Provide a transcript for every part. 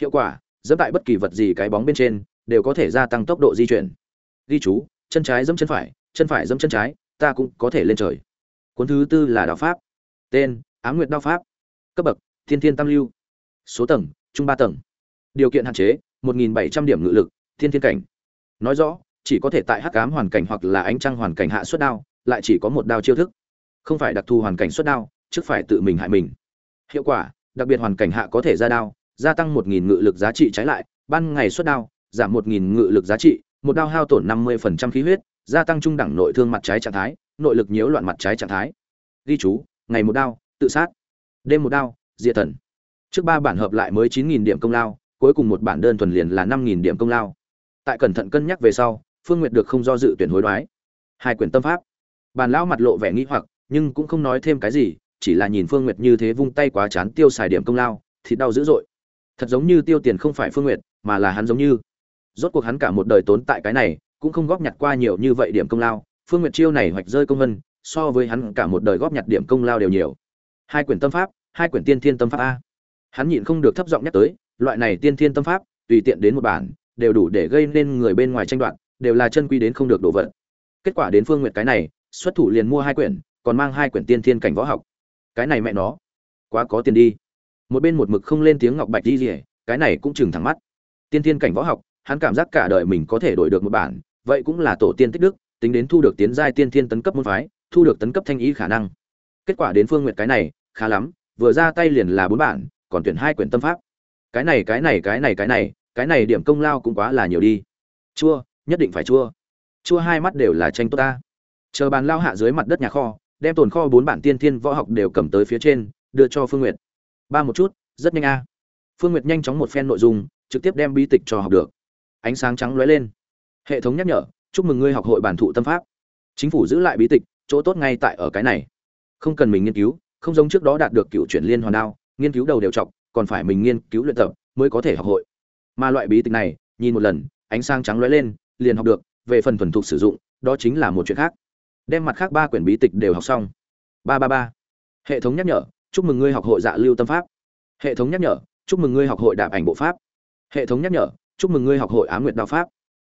hiệu quả, dẫm tại bất kỳ vật gì cái bóng bên trên, đều có thể gia tăng tốc độ di chuyển. Ghi chú, chân trái dẫm chân phải chân phải dẫm chân trái, ta cũng có thể lên trời. Cuốn thứ tư là đạo pháp. Tên ám nguyệt đao pháp. Cấp bậc, thiên thiên tam lưu. Số tầng, trung ba tầng. Điều kiện hạn chế 1.700 điểm ngự lực, thiên thiên cảnh. Nói rõ, chỉ có thể tại hắc ám hoàn cảnh hoặc là ánh trăng hoàn cảnh hạ xuất đao, lại chỉ có một đao chiêu thức. Không phải đặc thù hoàn cảnh xuất đao, trước phải tự mình hại mình. Hiệu quả, đặc biệt hoàn cảnh hạ có thể ra đao gia tăng 1.000 ngự lực giá trị trái lại, ban ngày xuất đao, giảm 1.000 ngự lực giá trị, một đao hao tổn 50% khí huyết, gia tăng trung đẳng nội thương mặt trái trạng thái, nội lực nhiễu loạn mặt trái trạng thái. Ghi chú, ngày một đao, tự sát. Đêm một đao, diệt thần. Trước ba bản hợp lại mới 9.000 điểm công lao, cuối cùng một bản đơn thuần liền là 5.000 điểm công lao. Tại cẩn thận cân nhắc về sau, phương nguyệt được không do dự tuyển hối đoái. Hai quyển tâm pháp. Bàn lão mặt lộ vẻ nghĩ hoặc, nhưng cũng không nói thêm cái gì, chỉ là nhìn phương nguyệt như thế vung tay quá chán tiêu xài điểm công lao, thì đau dữ dội thật giống như tiêu tiền không phải phương nguyệt, mà là hắn giống như. Rốt cuộc hắn cả một đời tốn tại cái này, cũng không góp nhặt qua nhiều như vậy điểm công lao, phương nguyệt chiêu này hoạch rơi công vân, so với hắn cả một đời góp nhặt điểm công lao đều nhiều. Hai quyển tâm pháp, hai quyển tiên thiên tâm pháp a. Hắn nhịn không được thấp giọng nhắc tới, loại này tiên thiên tâm pháp, tùy tiện đến một bản, đều đủ để gây nên người bên ngoài tranh đoạt, đều là chân quy đến không được đổ vật kết quả đến phương nguyệt cái này, xuất thủ liền mua hai quyển, còn mang hai quyển tiên thiên cảnh võ học. Cái này mẹ nó, quá có tiền đi một bên một mực không lên tiếng ngọc bạch đi rỉa cái này cũng chừng thẳng mắt. Tiên thiên cảnh võ học, hắn cảm giác cả đời mình có thể đổi được một bản, vậy cũng là tổ tiên tích đức, tính đến thu được tiến giai tiên thiên tấn cấp môn phái, thu được tấn cấp thanh ý khả năng. Kết quả đến phương nguyệt cái này, khá lắm, vừa ra tay liền là bốn bản, còn tuyển hai quyển tâm pháp. Cái này cái này cái này cái này cái này điểm công lao cũng quá là nhiều đi. Chua, nhất định phải chua. Chua hai mắt đều là tranh tốt ta. Chờ bàn lao hạ dưới mặt đất nhà kho, đem tồn kho bốn bản tiên thiên võ học đều cầm tới phía trên, đưa cho phương nguyệt ba một chút, rất nhanh a. Phương nguyệt nhanh chóng một phen nội dung, trực tiếp đem bí tịch cho học được. Ánh sáng trắng lóe lên. Hệ thống nhắc nhở, chúc mừng ngươi học hội bản thụ tâm pháp. Chính phủ giữ lại bí tịch, chỗ tốt ngay tại ở cái này. Không cần mình nghiên cứu, không giống trước đó đạt được cựu chuyển liên hoàn đao, nghiên cứu đầu đều chọc, còn phải mình nghiên cứu luyện tập mới có thể học hội. Mà loại bí tịch này, nhìn một lần, ánh sáng trắng lóe lên, liền học được, về phần thuần thục sử dụng, đó chính là một chuyện khác. Đem mặt khác ba quyển bí tịch đều học xong. Ba ba ba. Hệ thống nhắc nhở chúc mừng ngươi học hội dạ lưu tâm pháp. Hệ thống nhắc nhở, chúc mừng ngươi học hội đạp ảnh bộ pháp. Hệ thống nhắc nhở, chúc mừng ngươi học hội á nguyệt đao pháp.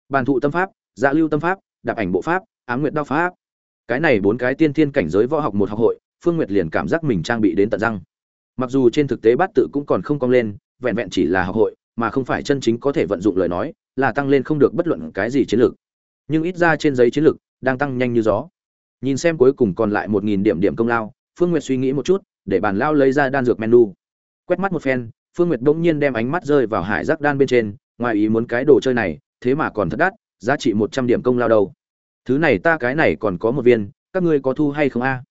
Bàn thụ tâm pháp dạ lưu tâm pháp, đạp ảnh bộ pháp, á nguyệt đao pháp. Cái này bốn cái tiên thiên cảnh giới võ học một học hội, phương nguyệt liền cảm giác mình trang bị đến tận răng. Mặc dù trên thực tế bát tự cũng còn không cong lên, vẹn vẹn chỉ là học hội, mà không phải chân chính có thể vận dụng lời nói, là tăng lên không được bất luận cái gì chiến lược. Nhưng ít ra trên giấy chiến lược đang tăng nhanh như gió. Nhìn xem cuối cùng còn lại một nghìn điểm điểm công lao, phương nguyệt suy nghĩ một chút để bàn lao lấy ra đan dược menu. Quét mắt một phen, phương nguyệt bỗng nhiên đem ánh mắt rơi vào hải giác đan bên trên, ngoài ý muốn cái đồ chơi này, thế mà còn thật đắt, giá trị một trăm điểm công lao đâu. Thứ này ta cái này còn có một viên, các ngươi có thu hay không a?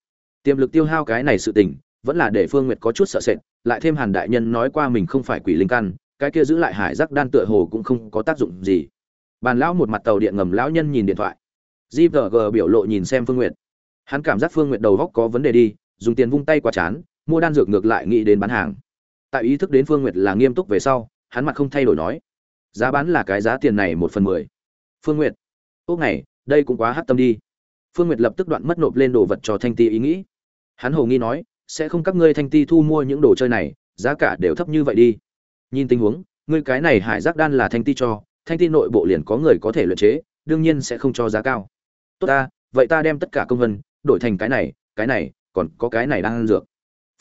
Tiềm lực tiêu hao cái này sự tình, vẫn là để phương nguyệt có chút sợ sệt, lại thêm hàn đại nhân nói qua mình không phải quỷ linh căn, cái kia giữ lại hải giác đan tựa hồ cũng không có tác dụng gì. Bàn lão một mặt tàu điện ngầm lão nhân nhìn điện thoại. Gvg biểu lộ nhìn xem phương nguyệt. Hắn cảm giác phương nguyệt đầu góc có vấn đề đi dùng tiền vung tay qua chán, mua đan dược ngược lại nghĩ đến bán hàng. Tại ý thức đến phương nguyệt là nghiêm túc về sau, hắn mặt không thay đổi nói, giá bán là cái giá tiền này một phần mười. Phương nguyệt ốc này đây cũng quá hát tâm đi. Phương nguyệt lập tức đoạn mất nộp lên đồ vật cho thanh ti ý nghĩ. Hắn hồ nghi nói, sẽ không các ngươi thanh ti thu mua những đồ chơi này, giá cả đều thấp như vậy đi. Nhìn tình huống, ngươi cái này hải giác đan là thanh ti cho, thanh ti nội bộ liền có người có thể luyện chế, đương nhiên sẽ không cho giá cao. Tốt ta, vậy ta đem tất cả công vân đổi thành cái này cái này còn có cái này đang ăn dược.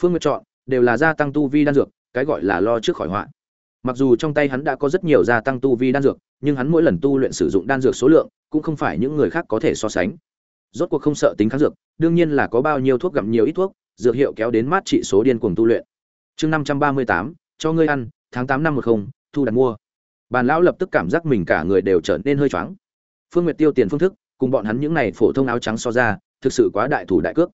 Phương nguyệt chọn, đều là gia tăng tu vi đan dược, cái gọi là lo trước khỏi họa. Mặc dù trong tay hắn đã có rất nhiều gia tăng tu vi đan dược, nhưng hắn mỗi lần tu luyện sử dụng đan dược số lượng, cũng không phải những người khác có thể so sánh. Rốt cuộc không sợ tính kháng dược, đương nhiên là có bao nhiêu thuốc gặm nhiều ít thuốc, dược hiệu kéo đến mát trị số điên cuồng tu luyện. Chương năm trăm ba mươi tám, cho ngươi ăn, tháng tám năm một không, thu đặt mua. Bàn lão lập tức cảm giác mình cả người đều trở nên hơi choáng. Phương nguyệt tiêu tiền phương thức, cùng bọn hắn những này phổ thông áo trắng so ra, thực sự quá đại thủ đại cước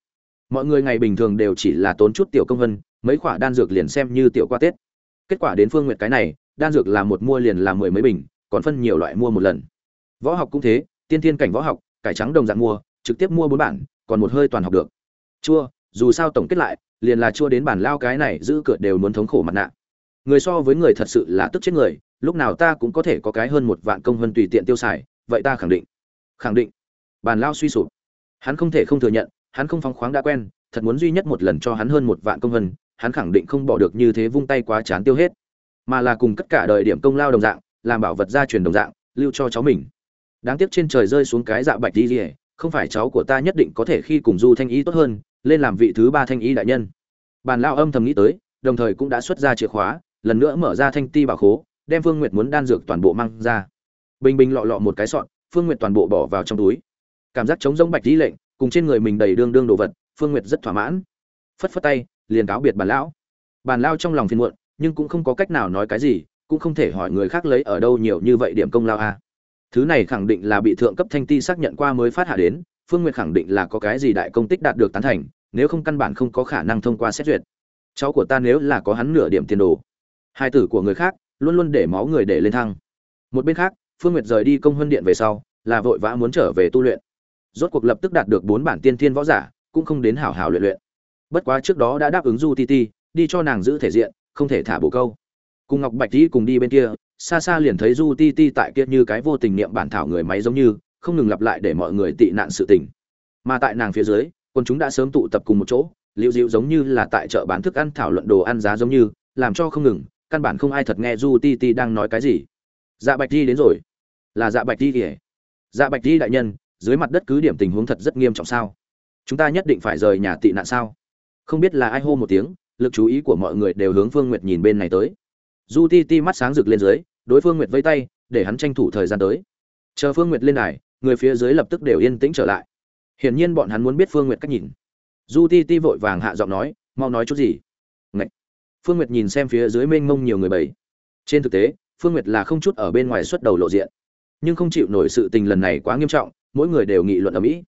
mọi người ngày bình thường đều chỉ là tốn chút tiểu công vân, mấy khoả đan dược liền xem như tiểu qua tết. Kết quả đến phương nguyệt cái này, đan dược là một mua liền là mười mấy bình, còn phân nhiều loại mua một lần. Võ học cũng thế, tiên thiên cảnh võ học, cải trắng đồng dạng mua, trực tiếp mua bốn bản, còn một hơi toàn học được. Chua, dù sao tổng kết lại, liền là chua đến bản lao cái này giữ cửa đều muốn thống khổ mặt nạ. Người so với người thật sự là tức chết người, lúc nào ta cũng có thể có cái hơn một vạn công vân tùy tiện tiêu xài, vậy ta khẳng định. Khẳng định. Bàn lao suy sụp. Hắn không thể không thừa nhận hắn không phóng khoáng đã quen, thật muốn duy nhất một lần cho hắn hơn một vạn công vân, hắn khẳng định không bỏ được như thế vung tay quá chán tiêu hết. Mà là cùng tất cả đời điểm công lao đồng dạng, làm bảo vật gia truyền đồng dạng, lưu cho cháu mình. Đáng tiếc trên trời rơi xuống cái dạ bạch đi rỉa không phải cháu của ta nhất định có thể khi cùng du thanh ý tốt hơn, lên làm vị thứ ba thanh ý đại nhân. Bàn lao âm thầm nghĩ tới, đồng thời cũng đã xuất ra chìa khóa, lần nữa mở ra thanh ti bảo khố, đem phương nguyệt muốn đan dược toàn bộ mang ra. Bình bình lọ lọ một cái sọn phương nguyệt toàn bộ bỏ vào trong túi. Cảm giác chống giống bạch lý lệnh cùng trên người mình đầy đương đương đồ vật, phương nguyệt rất thỏa mãn. Phất phất tay, liền cáo biệt bàn lão. Bàn lao trong lòng phiền muộn, nhưng cũng không có cách nào nói cái gì, cũng không thể hỏi người khác lấy ở đâu nhiều như vậy điểm công lao a thứ này khẳng định là bị thượng cấp thanh ti xác nhận qua mới phát hạ đến, phương nguyệt khẳng định là có cái gì đại công tích đạt được tán thành, nếu không căn bản không có khả năng thông qua xét duyệt. Cháu của ta nếu là có hắn nửa điểm tiền đồ, hai tử của người khác luôn luôn để máu người để lên thăng. Một bên khác, phương nguyệt rời đi công huân điện về sau, là vội vã muốn trở về tu luyện rốt cuộc lập tức đạt được bốn bản tiên thiên võ giả, cũng không đến hảo hảo luyện luyện. Bất quá trước đó đã đáp ứng du ti ti, đi cho nàng giữ thể diện, không thể thả bổ câu. Cùng ngọc bạch ti cùng đi bên kia, xa xa liền thấy du ti ti tại kia như cái vô tình niệm bản thảo người máy giống như, không ngừng lặp lại để mọi người tị nạn sự tình. Mà tại nàng phía dưới, quân chúng đã sớm tụ tập cùng một chỗ, liễu dịu giống như là tại chợ bán thức ăn thảo luận đồ ăn giá giống như, làm cho không ngừng, căn bản không ai thật nghe du ti ti đang nói cái gì. Dạ bạch ti đến rồi. Là dạ bạch ti kìa. Dạ bạch ti đại nhân dưới mặt đất cứ điểm tình huống thật rất nghiêm trọng sao? Chúng ta nhất định phải rời nhà tị nạn sao? Không biết là ai hô một tiếng, lực chú ý của mọi người đều hướng phương nguyệt nhìn bên này tới. Du ti ti mắt sáng rực lên dưới, đối phương nguyệt vây tay, để hắn tranh thủ thời gian tới. Chờ phương nguyệt lên đài, người phía dưới lập tức đều yên tĩnh trở lại. Hiển nhiên bọn hắn muốn biết phương nguyệt cách nhìn. Du ti ti vội vàng hạ giọng nói, mau nói chút gì? Ngậy. phương nguyệt nhìn xem phía dưới mênh mông nhiều người bầy. Trên thực tế, phương nguyệt là không chút ở bên ngoài xuất đầu lộ diện, nhưng không chịu nổi sự tình lần này quá nghiêm trọng mỗi người đều nghị luận ở mỹ.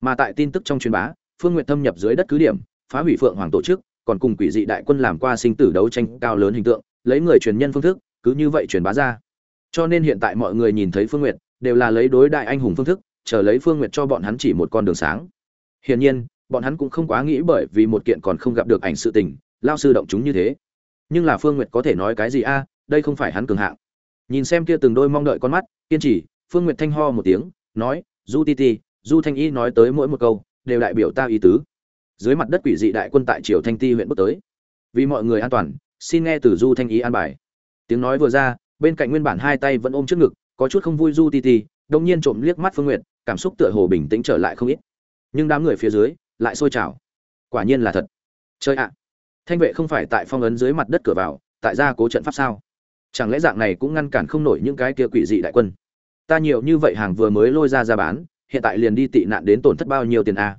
Mà tại tin tức trong truyền bá, phương nguyệt thâm nhập dưới đất cứ điểm, phá hủy phượng hoàng tổ chức, còn cùng quỷ dị đại quân làm qua sinh tử đấu tranh cao lớn hình tượng, lấy người truyền nhân phương thức, cứ như vậy truyền bá ra. Cho nên hiện tại mọi người nhìn thấy phương nguyệt, đều là lấy đối đại anh hùng phương thức, chờ lấy phương nguyệt cho bọn hắn chỉ một con đường sáng. Hiển nhiên, bọn hắn cũng không quá nghĩ bởi vì một kiện còn không gặp được ảnh sự tình, lao sư động chúng như thế. Nhưng là phương nguyệt có thể nói cái gì a, đây không phải hắn cường hạng. Nhìn xem kia từng đôi mong đợi con mắt, kiên trì, phương nguyệt thanh ho một tiếng, nói du ti ti, du thanh y nói tới mỗi một câu, đều đại biểu ta ý tứ. Dưới mặt đất quỷ dị đại quân tại triều thanh ti huyện bước tới. Vì mọi người an toàn, xin nghe từ du thanh Y an bài. Tiếng nói vừa ra, bên cạnh nguyên bản hai tay vẫn ôm trước ngực, có chút không vui du ti ti đông nhiên trộm liếc mắt phương nguyệt, cảm xúc tựa hồ bình tĩnh trở lại không ít. Nhưng đám người phía dưới, lại sôi trào. Quả nhiên là thật. Chơi ạ! Thanh vệ không phải tại phong ấn dưới mặt đất cửa vào, tại gia cố trận pháp sao? Chẳng lẽ dạng này cũng ngăn cản không nổi những cái kia quỷ dị đại quân? Ta nhiều như vậy hàng vừa mới lôi ra ra bán, hiện tại liền đi tị nạn đến tổn thất bao nhiêu tiền a?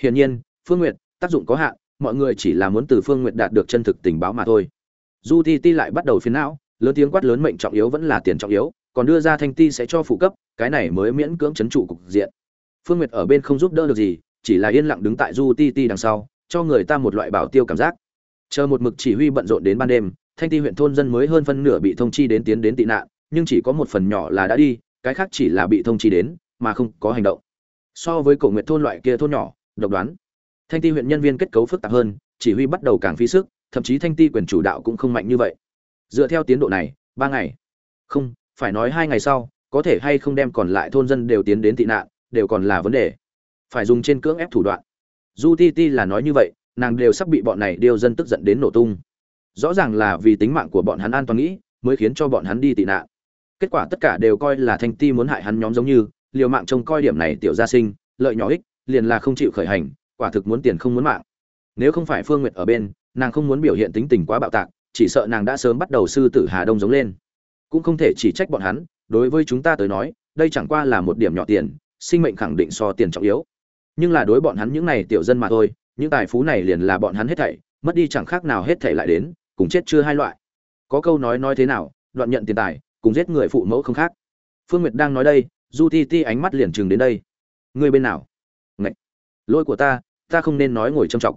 Hiển nhiên, phương nguyệt, tác dụng có hạn, mọi người chỉ là muốn từ phương nguyệt đạt được chân thực tình báo mà thôi. Du ti ti lại bắt đầu phiến não, lớn tiếng quát lớn mệnh trọng yếu vẫn là tiền trọng yếu, còn đưa ra thanh ti sẽ cho phụ cấp, cái này mới miễn cưỡng chấn trụ cục diện. Phương nguyệt ở bên không giúp đỡ được gì, chỉ là yên lặng đứng tại du ti ti đằng sau, cho người ta một loại bảo tiêu cảm giác. Chờ một mực chỉ huy bận rộn đến ban đêm, thanh ti huyện thôn dân mới hơn phân nửa bị thông chi đến tiến đến tị nạn, nhưng chỉ có một phần nhỏ là đã đi cái khác chỉ là bị thông chi đến, mà không có hành động. So với cổ nguyện thôn loại kia thôn nhỏ, độc đoán. Thanh ti huyện nhân viên kết cấu phức tạp hơn, chỉ huy bắt đầu càng phí sức, thậm chí thanh ti quyền chủ đạo cũng không mạnh như vậy. Dựa theo tiến độ này, ba ngày. Không, phải nói hai ngày sau, có thể hay không đem còn lại thôn dân đều tiến đến tị nạn, đều còn là vấn đề. Phải dùng trên cưỡng ép thủ đoạn. Du ti ti là nói như vậy, nàng đều sắp bị bọn này điêu dân tức giận đến nổ tung. Rõ ràng là vì tính mạng của bọn hắn an toàn nghĩ, mới khiến cho bọn hắn đi tị nạn kết quả tất cả đều coi là thanh ti muốn hại hắn nhóm giống như, liều mạng trông coi điểm này tiểu gia sinh, lợi nhỏ ích, liền là không chịu khởi hành, quả thực muốn tiền không muốn mạng. Nếu không phải phương nguyệt ở bên, nàng không muốn biểu hiện tính tình quá bạo tạc, chỉ sợ nàng đã sớm bắt đầu sư tử hà đông giống lên. Cũng không thể chỉ trách bọn hắn, đối với chúng ta tới nói, đây chẳng qua là một điểm nhỏ tiền, sinh mệnh khẳng định so tiền trọng yếu. Nhưng là đối bọn hắn những này tiểu dân mà thôi, những tài phú này liền là bọn hắn hết thảy, mất đi chẳng khác nào hết thảy lại đến, cùng chết chưa hai loại. Có câu nói nói thế nào, đoạn nhận tiền tài cùng giết người phụ mẫu không khác. Phương nguyệt đang nói đây, du ti ti ánh mắt liền chừng đến đây. Ngươi bên nào? Ngậy! lỗi của ta ta không nên nói ngồi trầm trọng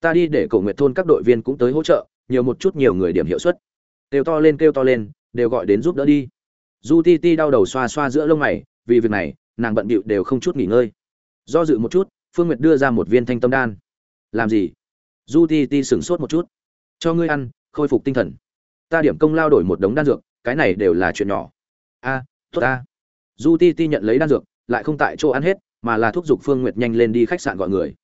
ta đi để cổ nguyệt thôn các đội viên cũng tới hỗ trợ, nhiều một chút nhiều người điểm hiệu suất. Kêu to lên, kêu to lên, đều gọi đến giúp đỡ đi. Du ti ti đau đầu xoa xoa giữa lông mày, vì việc này, nàng bận bịu đều không chút nghỉ ngơi. Do dự một chút, phương nguyệt đưa ra một viên thanh tâm đan. Làm gì? Du ti ti sửng sốt một chút. Cho ngươi ăn, khôi phục tinh thần. Ta điểm công lao đổi một đống đan dược cái này đều là chuyện nhỏ. A, tốt a du ti ti nhận lấy đan dược, lại không tại chỗ ăn hết, mà là thúc giục phương nguyệt nhanh lên đi khách sạn gọi người.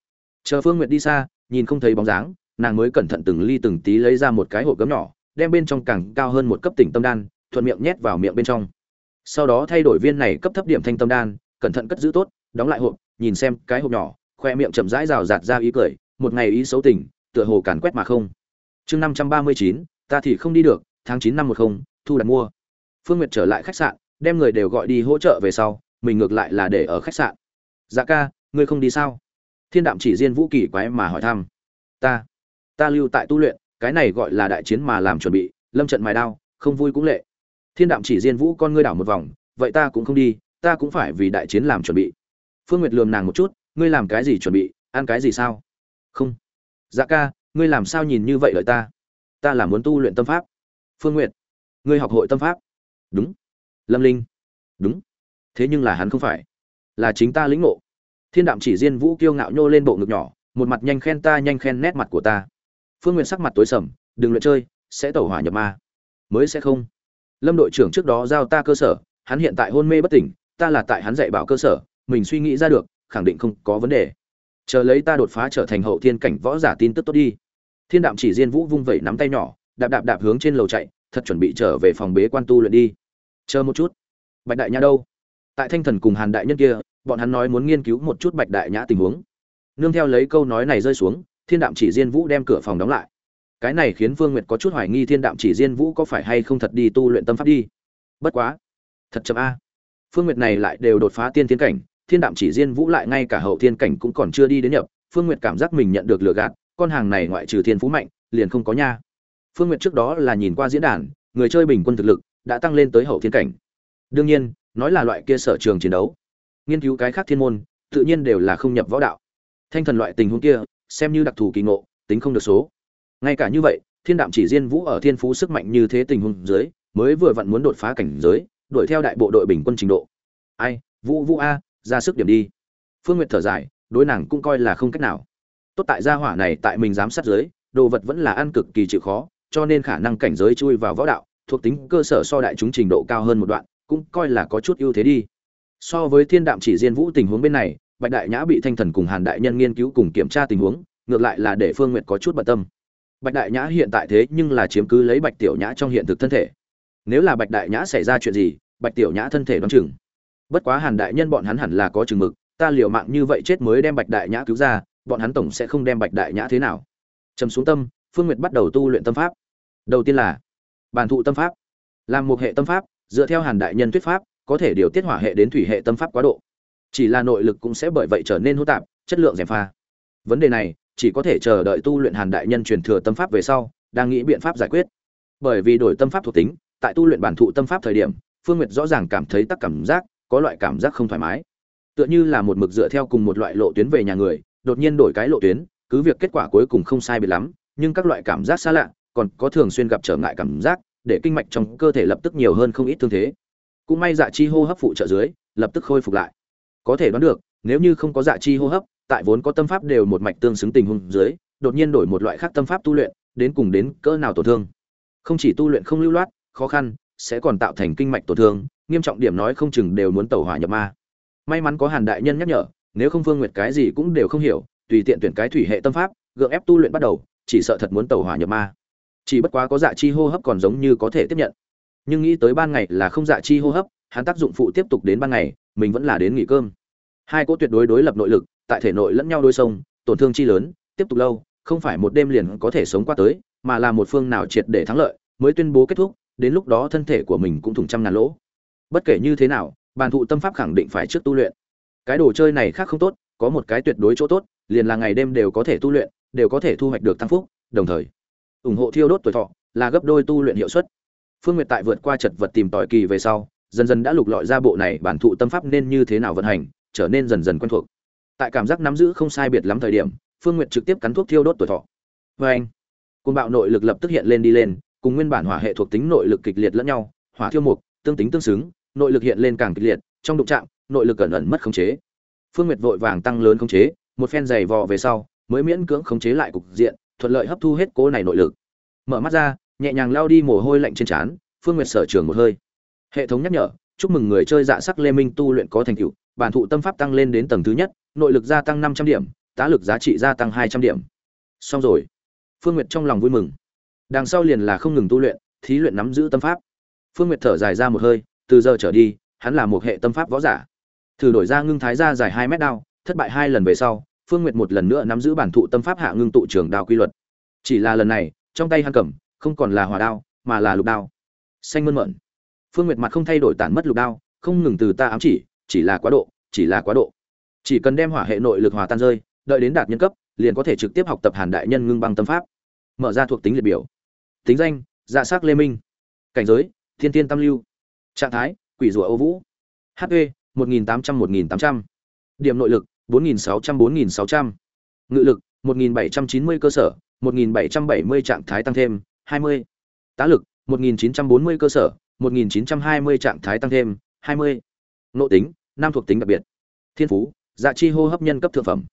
Chờ phương nguyệt đi xa, nhìn không thấy bóng dáng, nàng mới cẩn thận từng ly từng tí lấy ra một cái hộp gấm nhỏ, đem bên trong càng cao hơn một cấp tỉnh tâm đan, thuận miệng nhét vào miệng bên trong. Sau đó thay đổi viên này cấp thấp điểm thanh tâm đan, cẩn thận cất giữ tốt, đóng lại hộp, nhìn xem cái hộp nhỏ, khoe miệng chậm rãi rào rạt ra ý cười, một ngày ý xấu tình, tựa hồ càn quét mà không. Chương năm trăm ba mươi chín, ta thì không đi được, tháng chín năm một không thu đặt mua. Phương nguyệt trở lại khách sạn, đem người đều gọi đi hỗ trợ về sau, mình ngược lại là để ở khách sạn. Dạ ca, ngươi không đi sao? Thiên đạm chỉ riêng vũ kỳ quái mà hỏi thăm. Ta ta lưu tại tu luyện, cái này gọi là đại chiến mà làm chuẩn bị, lâm trận mài đao, không vui cũng lệ. Thiên đạm chỉ riêng vũ, con ngươi đảo một vòng, vậy ta cũng không đi, ta cũng phải vì đại chiến làm chuẩn bị. Phương nguyệt lườm nàng một chút, ngươi làm cái gì chuẩn bị, ăn cái gì sao? Không. Dạ ca, ngươi làm sao nhìn như vậy lợi ta? Ta là muốn tu luyện tâm pháp. Phương nguyệt ngươi học hội tâm pháp. Đúng. Lâm linh. Đúng. Thế nhưng là hắn không phải. Là chính ta lĩnh ngộ. Thiên đạm chỉ diên vũ kiêu ngạo nhô lên bộ ngực nhỏ, một mặt nhanh khen ta, nhanh khen nét mặt của ta. Phương nguyện sắc mặt tối sầm, đừng luyện chơi, sẽ tẩu hỏa nhập ma. Mới sẽ không. Lâm đội trưởng trước đó giao ta cơ sở, hắn hiện tại hôn mê bất tỉnh, ta là tại hắn dạy bảo cơ sở, mình suy nghĩ ra được, khẳng định không có vấn đề. Chờ lấy ta đột phá trở thành hậu thiên cảnh võ giả tin tức tốt đi. Thiên đạm chỉ diên vũ vung vẩy nắm tay nhỏ, đạp đạp đạp hướng trên lầu chạy thật chuẩn bị trở về phòng bế quan tu luyện đi. Chờ một chút. Bạch đại nhã đâu? Tại thanh thần cùng hàn đại nhân kia, bọn hắn nói muốn nghiên cứu một chút bạch đại nhã tình huống. Nương theo lấy câu nói này rơi xuống, thiên đạm chỉ diên vũ đem cửa phòng đóng lại. Cái này khiến vương nguyệt có chút hoài nghi thiên đạm chỉ diên vũ có phải hay không thật đi tu luyện tâm pháp đi. Bất quá, thật chậm a. Phương nguyệt này lại đều đột phá tiên tiến cảnh, thiên đạm chỉ diên vũ lại ngay cả hậu thiên cảnh cũng còn chưa đi đến nhập, phương nguyệt cảm giác mình nhận được lừa gạt, con hàng này ngoại trừ thiên phú mạnh, liền không có nha phương nguyệt trước đó là nhìn qua diễn đàn, người chơi bình quân thực lực đã tăng lên tới hậu thiên cảnh. Đương nhiên, nói là loại kia sở trường chiến đấu, nghiên cứu cái khác thiên môn, tự nhiên đều là không nhập võ đạo. Thanh thần loại tình huống kia, xem như đặc thù kỳ ngộ, tính không được số. Ngay cả như vậy, thiên đạm chỉ diên vũ ở thiên phú sức mạnh như thế tình huống dưới, mới vừa vặn muốn đột phá cảnh giới, đuổi theo đại bộ đội bình quân trình độ. Ai, vũ vũ a, ra sức điểm đi. Phương nguyệt thở dài, đối nàng cũng coi là không cách nào. Tốt tại gia hỏa này tại mình giám sát giới đồ vật vẫn là ăn cực kỳ chịu khó cho nên khả năng cảnh giới chui vào võ đạo, thuộc tính cơ sở so đại chúng trình độ cao hơn một đoạn, cũng coi là có chút ưu thế đi. So với thiên đạm chỉ diên vũ tình huống bên này, bạch đại nhã bị thanh thần cùng hàn đại nhân nghiên cứu cùng kiểm tra tình huống, ngược lại là để phương nguyệt có chút bận tâm. Bạch đại nhã hiện tại thế nhưng là chiếm cứ lấy bạch tiểu nhã trong hiện thực thân thể. Nếu là bạch đại nhã xảy ra chuyện gì, bạch tiểu nhã thân thể đoán chừng. Bất quá hàn đại nhân bọn hắn hẳn là có chừng mực, ta liều mạng như vậy chết mới đem bạch đại nhã cứu ra, bọn hắn tổng sẽ không đem bạch đại nhã thế nào. Trầm xuống tâm, phương nguyệt bắt đầu tu luyện tâm pháp đầu tiên là bàn thụ tâm pháp. Làm một hệ tâm pháp, dựa theo hàn đại nhân thuyết pháp, có thể điều tiết hỏa hệ đến thủy hệ tâm pháp quá độ. Chỉ là nội lực cũng sẽ bởi vậy trở nên hỗn tạp, chất lượng giảm pha. Vấn đề này, chỉ có thể chờ đợi tu luyện hàn đại nhân truyền thừa tâm pháp về sau, đang nghĩ biện pháp giải quyết. Bởi vì đổi tâm pháp thuộc tính, tại tu luyện bản thụ tâm pháp thời điểm, phương nguyệt rõ ràng cảm thấy tắc cảm giác, có loại cảm giác không thoải mái. Tựa như là một mực dựa theo cùng một loại lộ tuyến về nhà người, đột nhiên đổi cái lộ tuyến, cứ việc kết quả cuối cùng không sai biệt lắm, nhưng các loại cảm giác xa lạ còn có thường xuyên gặp trở ngại cảm giác, để kinh mạch trong cơ thể lập tức nhiều hơn không ít thương thế. Cũng may dạ chi hô hấp phụ trợ dưới, lập tức khôi phục lại. Có thể đoán được, nếu như không có dạ chi hô hấp, tại vốn có tâm pháp đều một mạch tương xứng tình huống dưới, đột nhiên đổi một loại khác tâm pháp tu luyện, đến cùng đến cỡ nào tổn thương. Không chỉ tu luyện không lưu loát, khó khăn, sẽ còn tạo thành kinh mạch tổn thương, nghiêm trọng điểm nói không chừng đều muốn tẩu hỏa nhập ma. May mắn có hàn đại nhân nhắc nhở, nếu không phương nguyệt cái gì cũng đều không hiểu, tùy tiện tuyển cái thủy hệ tâm pháp, gượng ép tu luyện bắt đầu, chỉ sợ thật muốn tẩu hỏa nhập ma chỉ bất quá có dạ chi hô hấp còn giống như có thể tiếp nhận. Nhưng nghĩ tới ban ngày là không dạ chi hô hấp, hắn tác dụng phụ tiếp tục đến ban ngày, mình vẫn là đến nghỉ cơm. Hai cỗ tuyệt đối đối lập nội lực, tại thể nội lẫn nhau đôi sông tổn thương chi lớn, tiếp tục lâu, không phải một đêm liền có thể sống qua tới, mà là một phương nào triệt để thắng lợi, mới tuyên bố kết thúc, đến lúc đó thân thể của mình cũng thủng trăm ngàn lỗ. Bất kể như thế nào, bàn thụ tâm pháp khẳng định phải trước tu luyện. Cái đồ chơi này khác không tốt, có một cái tuyệt đối chỗ tốt, liền là ngày đêm đều có thể tu luyện, đều có thể thu hoạch được tăng phúc, đồng thời ủng hộ thiêu đốt tuổi thọ là gấp đôi tu luyện hiệu suất. Phương nguyệt tại vượt qua chật vật tìm tòi kỳ về sau dần dần đã lục lọi ra bộ này bản thụ tâm pháp nên như thế nào vận hành trở nên dần dần quen thuộc. Tại cảm giác nắm giữ không sai biệt lắm thời điểm phương nguyệt trực tiếp cắn thuốc thiêu đốt tuổi thọ. Vê anh côn bạo nội lực lập tức hiện lên đi lên cùng nguyên bản hỏa hệ thuộc tính nội lực kịch liệt lẫn nhau hỏa thiêu mục tương tính tương xứng nội lực hiện lên càng kịch liệt trong đụng trạng, nội lực cẩn ẩn mất khống chế. Phương nguyệt vội vàng tăng lớn khống chế một phen dày vò về sau mới miễn cưỡng khống chế lại cục diện thuận lợi hấp thu hết cố này nội lực. Mở mắt ra, nhẹ nhàng lao đi mồ hôi lạnh trên trán, phương nguyệt sở trường một hơi. Hệ thống nhắc nhở, chúc mừng người chơi dạ sắc lê minh tu luyện có thành tựu, bản thụ tâm pháp tăng lên đến tầng thứ nhất, nội lực gia tăng năm trăm điểm, tá lực giá trị gia tăng hai trăm điểm. Xong rồi. Phương nguyệt trong lòng vui mừng. Đằng sau liền là không ngừng tu luyện, thí luyện nắm giữ tâm pháp. Phương nguyệt thở dài ra một hơi, từ giờ trở đi, hắn là một hệ tâm pháp võ giả. Thử đổi ra ngưng thái ra dài hai mét đao, thất bại hai lần về sau phương nguyệt một lần nữa nắm giữ bản thụ tâm pháp hạ ngưng tụ trường đao quy luật. Chỉ là lần này, trong tay hắn cầm, không còn là hỏa đao, mà là lục đao. Xanh mơn mận phương nguyệt mặt không thay đổi tản mất lục đao, không ngừng từ ta ám chỉ chỉ là quá độ, chỉ là quá độ. Chỉ cần đem hỏa hệ nội lực hòa tan rơi, đợi đến đạt nhân cấp, liền có thể trực tiếp học tập hàn đại nhân ngưng băng tâm pháp. Mở ra thuộc tính liệt biểu. Tính danh dạ s ắ c lê minh. Cảnh giới, thiên tiên tam lưu. Trạng thái, quỷ rùa ô vũ. Hp một nghìn tám trăm, một nghìn tám trăm. Điểm nội lực bốn nghìn sáu trăm, bốn nghìn sáu trăm. Ngự lực, một nghìn bảy trăm chín mươi cơ sở, một nghìn bảy trăm bảy mươi trạng thái tăng thêm, hai mươi. Tá lực, một nghìn chín trăm bốn mươi cơ sở, một nghìn chín trăm hai mươi trạng thái tăng thêm, hai mươi. Nội tính, Nam thuộc tính đặc biệt. Thiên phú dạ chi hô hấp nhân cấp thượng phẩm.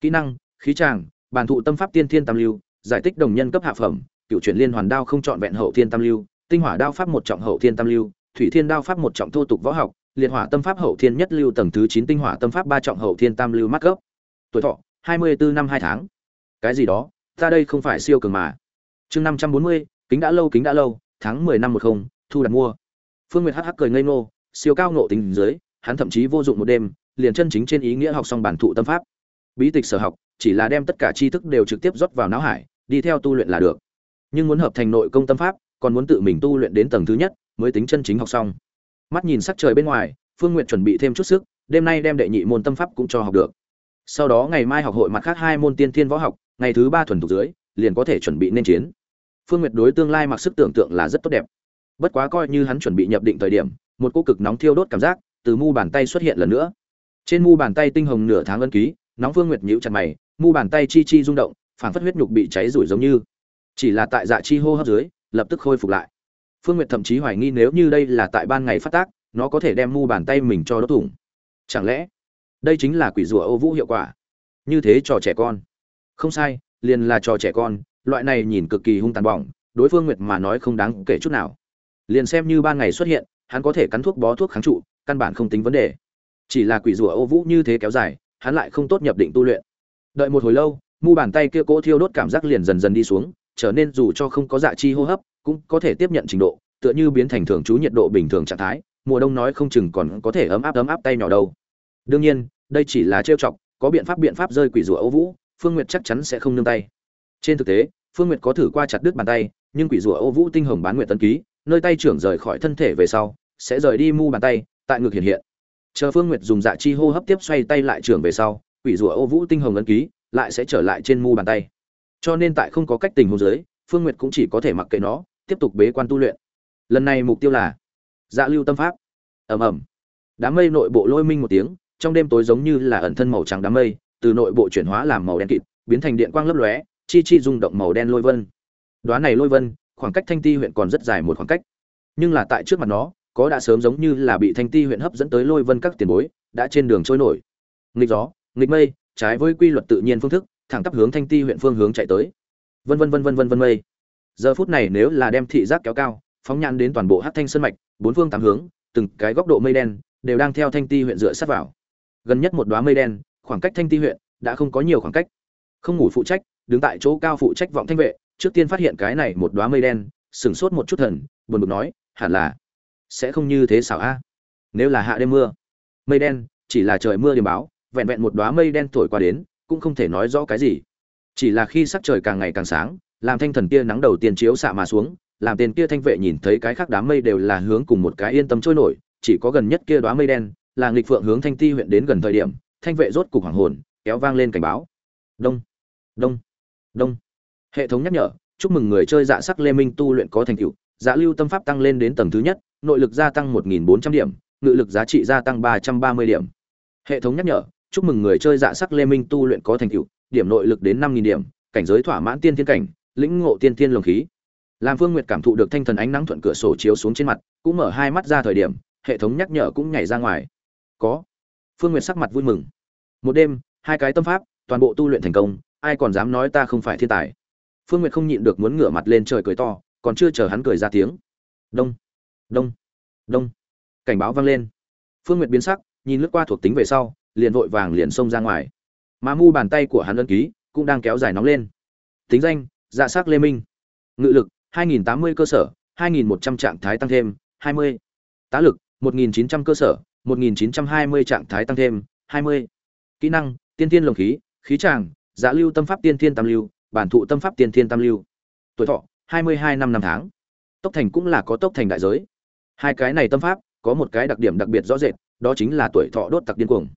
Kỹ năng, khí tràng bàn thụ tâm pháp tiên thiên tam lưu, giải tích đồng nhân cấp hạ phẩm, cựu chuyển liên hoàn đao không chọn vẹn hậu thiên tam lưu, tinh hỏa đao pháp một trọng hậu thiên tam lưu, thủy thiên đao pháp một trọng thô tục võ học liệt hỏa tâm pháp hậu thiên nhất lưu tầng thứ chín tinh hỏa tâm pháp ba trọng hậu thiên tam lưu mắc gốc. Tuổi thọ, hai mươi bốn năm hai tháng. Cái gì đó, ta đây không phải siêu cường mà. Chương năm trăm bốn mươi, kính đã lâu, kính đã lâu, tháng mười năm một không, thu đặt mua. Phương nguyệt hắc hắc cười ngây ngô, siêu cao ngộ tính dưới, hắn thậm chí vô dụng một đêm, liền chân chính trên ý nghĩa học xong bản thụ tâm pháp. Bí tịch sở học, chỉ là đem tất cả tri thức đều trực tiếp rót vào não hải, đi theo tu luyện là được. Nhưng muốn hợp thành nội công tâm pháp, còn muốn tự mình tu luyện đến tầng thứ nhất, mới tính chân chính học xong mắt nhìn sắc trời bên ngoài, phương n chuẩn bị thêm chút sức, đêm nay đem đệ nhị môn tâm pháp cũng cho học được. Sau đó ngày mai học hội mặt khác hai môn tiên thiên võ học, ngày thứ ba thuần thục dưới, liền có thể chuẩn bị nên chiến. Phương nguyệt đối tương lai mặc sức tưởng tượng là rất tốt đẹp. Bất quá coi như hắn chuẩn bị nhập định thời điểm, một cô cực nóng thiêu đốt cảm giác từ mu bàn tay xuất hiện lần nữa. Trên mu bàn tay tinh hồng nửa tháng ân ký, nóng phương nguyệt nhíu chặt mày, mu bàn tay chi chi rung động phản phất huyết nhục bị cháy rủi giống như. Chỉ là tại dạ chi hô hấp dưới, lập tức khôi phục lại phương nguyệt thậm chí hoài nghi nếu như đây là tại ban ngày phát tác, nó có thể đem mu bàn tay mình cho đốt thủng. Chẳng lẽ, đây chính là quỷ rùa ô vũ hiệu quả? Như thế trò trẻ con. Không sai, liền là trò trẻ con, loại này nhìn cực kỳ hung tàn bỏng, đối phương nguyệt mà nói không đáng kể chút nào. Liền xem như ban ngày xuất hiện, hắn có thể cắn thuốc bó thuốc kháng trụ, căn bản không tính vấn đề. Chỉ là quỷ rùa ô vũ như thế kéo dài, hắn lại không tốt nhập định tu luyện. Đợi một hồi lâu, mu bàn tay kia cỗ thiêu đốt cảm giác liền dần dần đi xuống, trở nên dù cho không có dạ chi hô hấp, cũng có thể tiếp nhận trình độ tựa như biến thành thường trú nhiệt độ bình thường trạng thái, mùa đông nói không chừng còn có thể ấm áp ấm áp tay nhỏ đâu. Đương nhiên, đây chỉ là trêu chọc, có biện pháp biện pháp rơi quỷ rùa ấu vũ, phương nguyệt chắc chắn sẽ không nương tay. Trên thực tế, phương nguyệt có thử qua chặt đứt bàn tay, nhưng quỷ rùa ấu vũ tinh hồng bán nguyệt tân ký, nơi tay trưởng rời khỏi thân thể về sau, sẽ rời đi mu bàn tay, tại ngực hiện hiện. Chờ phương nguyệt dùng dạ chi hô hấp tiếp xoay tay lại trưởng về sau, quỷ rùa ô vũ tinh hồng ấn ký lại sẽ trở lại trên mu bàn tay. Cho nên tại không có cách tình hồ dưới, phương nguyệt cũng chỉ có thể mặc kệ nó, tiếp tục bế quan tu luyện lần này mục tiêu là dạ lưu tâm pháp. Ầm ầm. Đám mây nội bộ lôi minh một tiếng, trong đêm tối giống như là ẩn thân màu trắng đám mây, từ nội bộ chuyển hóa làm màu đen kịt, biến thành điện quang lấp lóe, chi chi rung động màu đen lôi vân. Đoán này lôi vân, khoảng cách thanh ti huyện còn rất dài một khoảng cách. Nhưng là tại trước mặt nó, có đã sớm giống như là bị thanh ti huyện hấp dẫn tới lôi vân các tiền bối, đã trên đường trôi nổi. Nghịch gió, nghịch mây, trái với quy luật tự nhiên phương thức, thẳng tắp hướng thanh ti huyện phương hướng chạy tới. Vân vân vân vân vân vân mây. Giờ phút này nếu là đem thị giác kéo cao phóng nhãn đến toàn bộ hát thanh sơn mạch, bốn phương tám hướng, từng cái góc độ mây đen đều đang theo thanh ti huyện dựa sát vào. Gần nhất một đoá mây đen, khoảng cách thanh ti huyện đã không có nhiều khoảng cách. Không ngủ phụ trách, đứng tại chỗ cao phụ trách vọng thanh vệ, trước tiên phát hiện cái này một đoá mây đen, sửng sốt một chút thần, buồn bực nói, hẳn là sẽ không như thế xảo a. Nếu là hạ đêm mưa, mây đen, chỉ là trời mưa điểm báo, vẹn vẹn một đoá mây đen thổi qua đến, cũng không thể nói rõ cái gì. Chỉ là khi sắc trời càng ngày càng sáng, làm thanh thần kia nắng đầu tiên chiếu xạ mà xuống làm tên kia thanh vệ nhìn thấy cái khác đám mây đều là hướng cùng một cái yên tâm trôi nổi, chỉ có gần nhất kia đóa mây đen, là nghịch phượng hướng thanh ti huyện đến gần thời điểm, thanh vệ rốt cục hoàng hồn, kéo vang lên cảnh báo. Đông đông đông. Hệ thống nhắc nhở, chúc mừng người chơi dạ sắc lê minh tu luyện có thành tựu dạ lưu tâm pháp tăng lên đến tầng thứ nhất, nội lực gia tăng 1.400 điểm, ngự lực giá trị gia tăng 330 điểm. Hệ thống nhắc nhở, chúc mừng người chơi dạ sắc lê minh tu luyện có thành tựu, điểm nội lực đến 5.000 điểm, cảnh giới thỏa mãn tiên thiên cảnh, lĩnh ngộ tiên thiên lồng khí làm phương nguyệt cảm thụ được thanh thần ánh nắng thuận cửa sổ chiếu xuống trên mặt, cũng mở hai mắt ra thời điểm, hệ thống nhắc nhở cũng nhảy ra ngoài. Có. Phương nguyệt sắc mặt vui mừng. Một đêm, hai cái tâm pháp, toàn bộ tu luyện thành công, ai còn dám nói ta không phải thiên tài. Phương nguyệt không nhịn được muốn ngửa mặt lên trời cười to, còn chưa chờ hắn cười ra tiếng. Đông. Đông. Đông. Cảnh báo vang lên. Phương nguyệt biến sắc, nhìn lướt qua thuộc tính về sau, liền vội vàng liền xông ra ngoài. Mà mu bàn tay của hắn ân ký cũng đang kéo dài nóng lên. Tính danh dạ s ắ c lê minh. Ngự lực 2080 cơ sở 2100 trạng thái tăng thêm 20. tá lực 1900 cơ sở 1920 trạng thái tăng thêm 20. kỹ năng, tiên tiên lồng khí khí tràng Giả lưu tâm pháp tiên thiên tam lưu, bản thụ tâm pháp tiên thiên tam lưu. Tuổi thọ 22 năm năm tháng. Tốc thành cũng là có tốc thành đại giới. Hai cái này tâm pháp, có một cái đặc điểm đặc biệt rõ rệt, đó chính là tuổi thọ đốt tặc điên cuồng.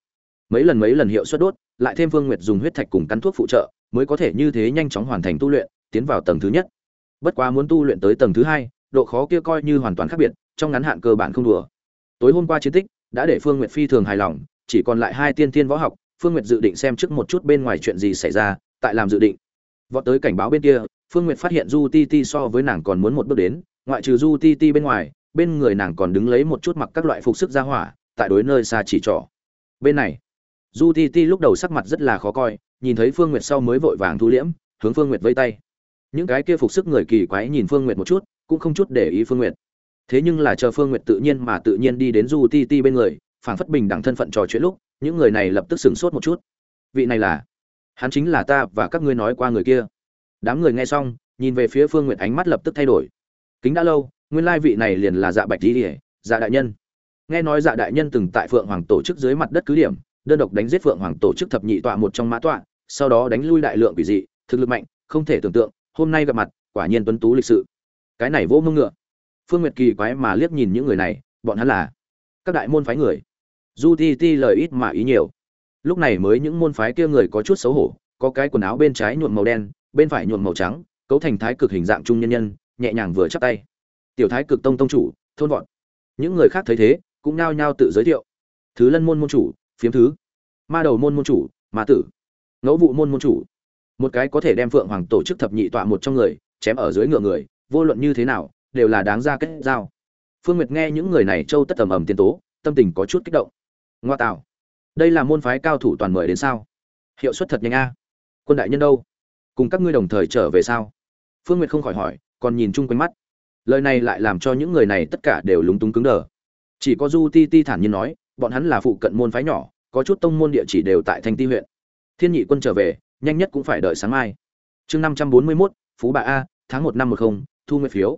Mấy lần mấy lần hiệu suất đốt, lại thêm vương nguyệt dùng huyết thạch cùng cắn thuốc phụ trợ, mới có thể như thế nhanh chóng hoàn thành tu luyện, tiến vào tầng thứ nhất bất quá muốn tu luyện tới tầng thứ hai, độ khó kia coi như hoàn toàn khác biệt, trong ngắn hạn cơ bản không đùa. Tối hôm qua chiến tích, đã để phương nguyệt phi thường hài lòng, chỉ còn lại hai tiên thiên võ học, phương nguyệt dự định xem trước một chút bên ngoài chuyện gì xảy ra, tại làm dự định. Vọt tới cảnh báo bên kia, phương nguyệt phát hiện du ti ti so với nàng còn muốn một bước đến, ngoại trừ du ti ti bên ngoài, bên người nàng còn đứng lấy một chút mặc các loại phục sức ra hỏa, tại đối nơi xa chỉ trỏ. Bên này du ti ti lúc đầu sắc mặt rất là khó coi, nhìn thấy phương nguyệt sau mới vội vàng thu liễm, hướng phương nguyệt vây tay những cái kia phục sức người kỳ quái nhìn phương nguyệt một chút, cũng không chút để ý phương nguyệt. Thế nhưng là chờ phương nguyệt tự nhiên mà tự nhiên đi đến du ti ti bên người, phảng phất bình đẳng thân phận trò chuyện lúc, những người này lập tức sửng sốt một chút. Vị này là? Hắn chính là ta và các ngươi nói qua người kia. Đám người nghe xong, nhìn về phía phương nguyệt ánh mắt lập tức thay đổi. Kính đã lâu, nguyên lai vị này liền là dạ bạch di ỉa dạ đại nhân. Nghe nói dạ đại nhân từng tại phượng hoàng tổ chức dưới mặt đất cứ điểm, đơn độc đánh giết phượng hoàng tổ chức thập nhị tọa một trong mã tọa, sau đó đánh lui đại lượng quỷ dị, thực lực mạnh, không thể tưởng tượng hôm nay gặp mặt, quả nhiên tuấn tú lịch sự. Cái này vỗ mông ngựa. Phương nguyệt kỳ quái mà liếc nhìn những người này, bọn hắn là các đại môn phái người. Du ti ti lời ít mà ý nhiều. Lúc này mới những môn phái kia người có chút xấu hổ, có cái quần áo bên trái nhuộm màu đen, bên phải nhuộm màu trắng, cấu thành thái cực hình dạng trung nhân nhân, nhẹ nhàng vừa chắp tay. Tiểu thái cực tông tông chủ, thôn vọn những người khác thấy thế, cũng nhao nhao tự giới thiệu. Thứ lân môn môn chủ, phiếm thứ. Ma đầu môn môn chủ, ma tử. Ngẫu vụ môn môn chủ một cái có thể đem phượng hoàng tổ chức thập nhị tọa một trong người, chém ở dưới ngựa người, vô luận như thế nào, đều là đáng ra kết giao. Phương nguyệt nghe những người này châu tất tầm ầm tiên tố, tâm tình có chút kích động. Ngoa tạo. Đây là môn phái cao thủ toàn mời đến sao? Hiệu suất thật nhanh a. Quân đại nhân đâu? Cùng các ngươi đồng thời trở về sao? Phương nguyệt không khỏi hỏi, còn nhìn chung quanh mắt. Lời này lại làm cho những người này tất cả đều lúng túng cứng đờ. Chỉ có du ti ti thản nhiên nói, bọn hắn là phụ cận môn phái nhỏ, có chút tông môn địa chỉ đều tại thanh ti huyện. Thiên nhị quân trở về nhanh nhất cũng phải đợi sáng mai. Chương năm trăm bốn mươi mốt, phú bà a, tháng một năm một không, thu nguyện phiếu.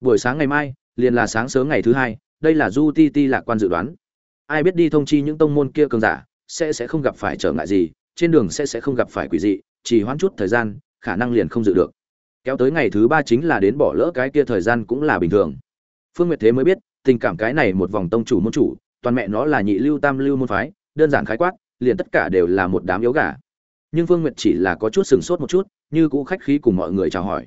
Buổi sáng ngày mai, liền là sáng sớm ngày thứ hai, đây là du ti ti lạc quan dự đoán. Ai biết đi thông chi những tông môn kia cường giả, sẽ sẽ không gặp phải trở ngại gì, trên đường sẽ sẽ không gặp phải quỷ dị, chỉ hoãn chút thời gian, khả năng liền không dự được. Kéo tới ngày thứ ba chính là đến bỏ lỡ cái kia thời gian cũng là bình thường. Phương nguyệt thế mới biết, tình cảm cái này một vòng tông chủ môn chủ, toàn mẹ nó là nhị lưu tam lưu môn phái, đơn giản khái quát, liền tất cả đều là một đám yếu gà nhưng phương nguyệt chỉ là có chút sừng sốt một chút, như cũ khách khí cùng mọi người chào hỏi.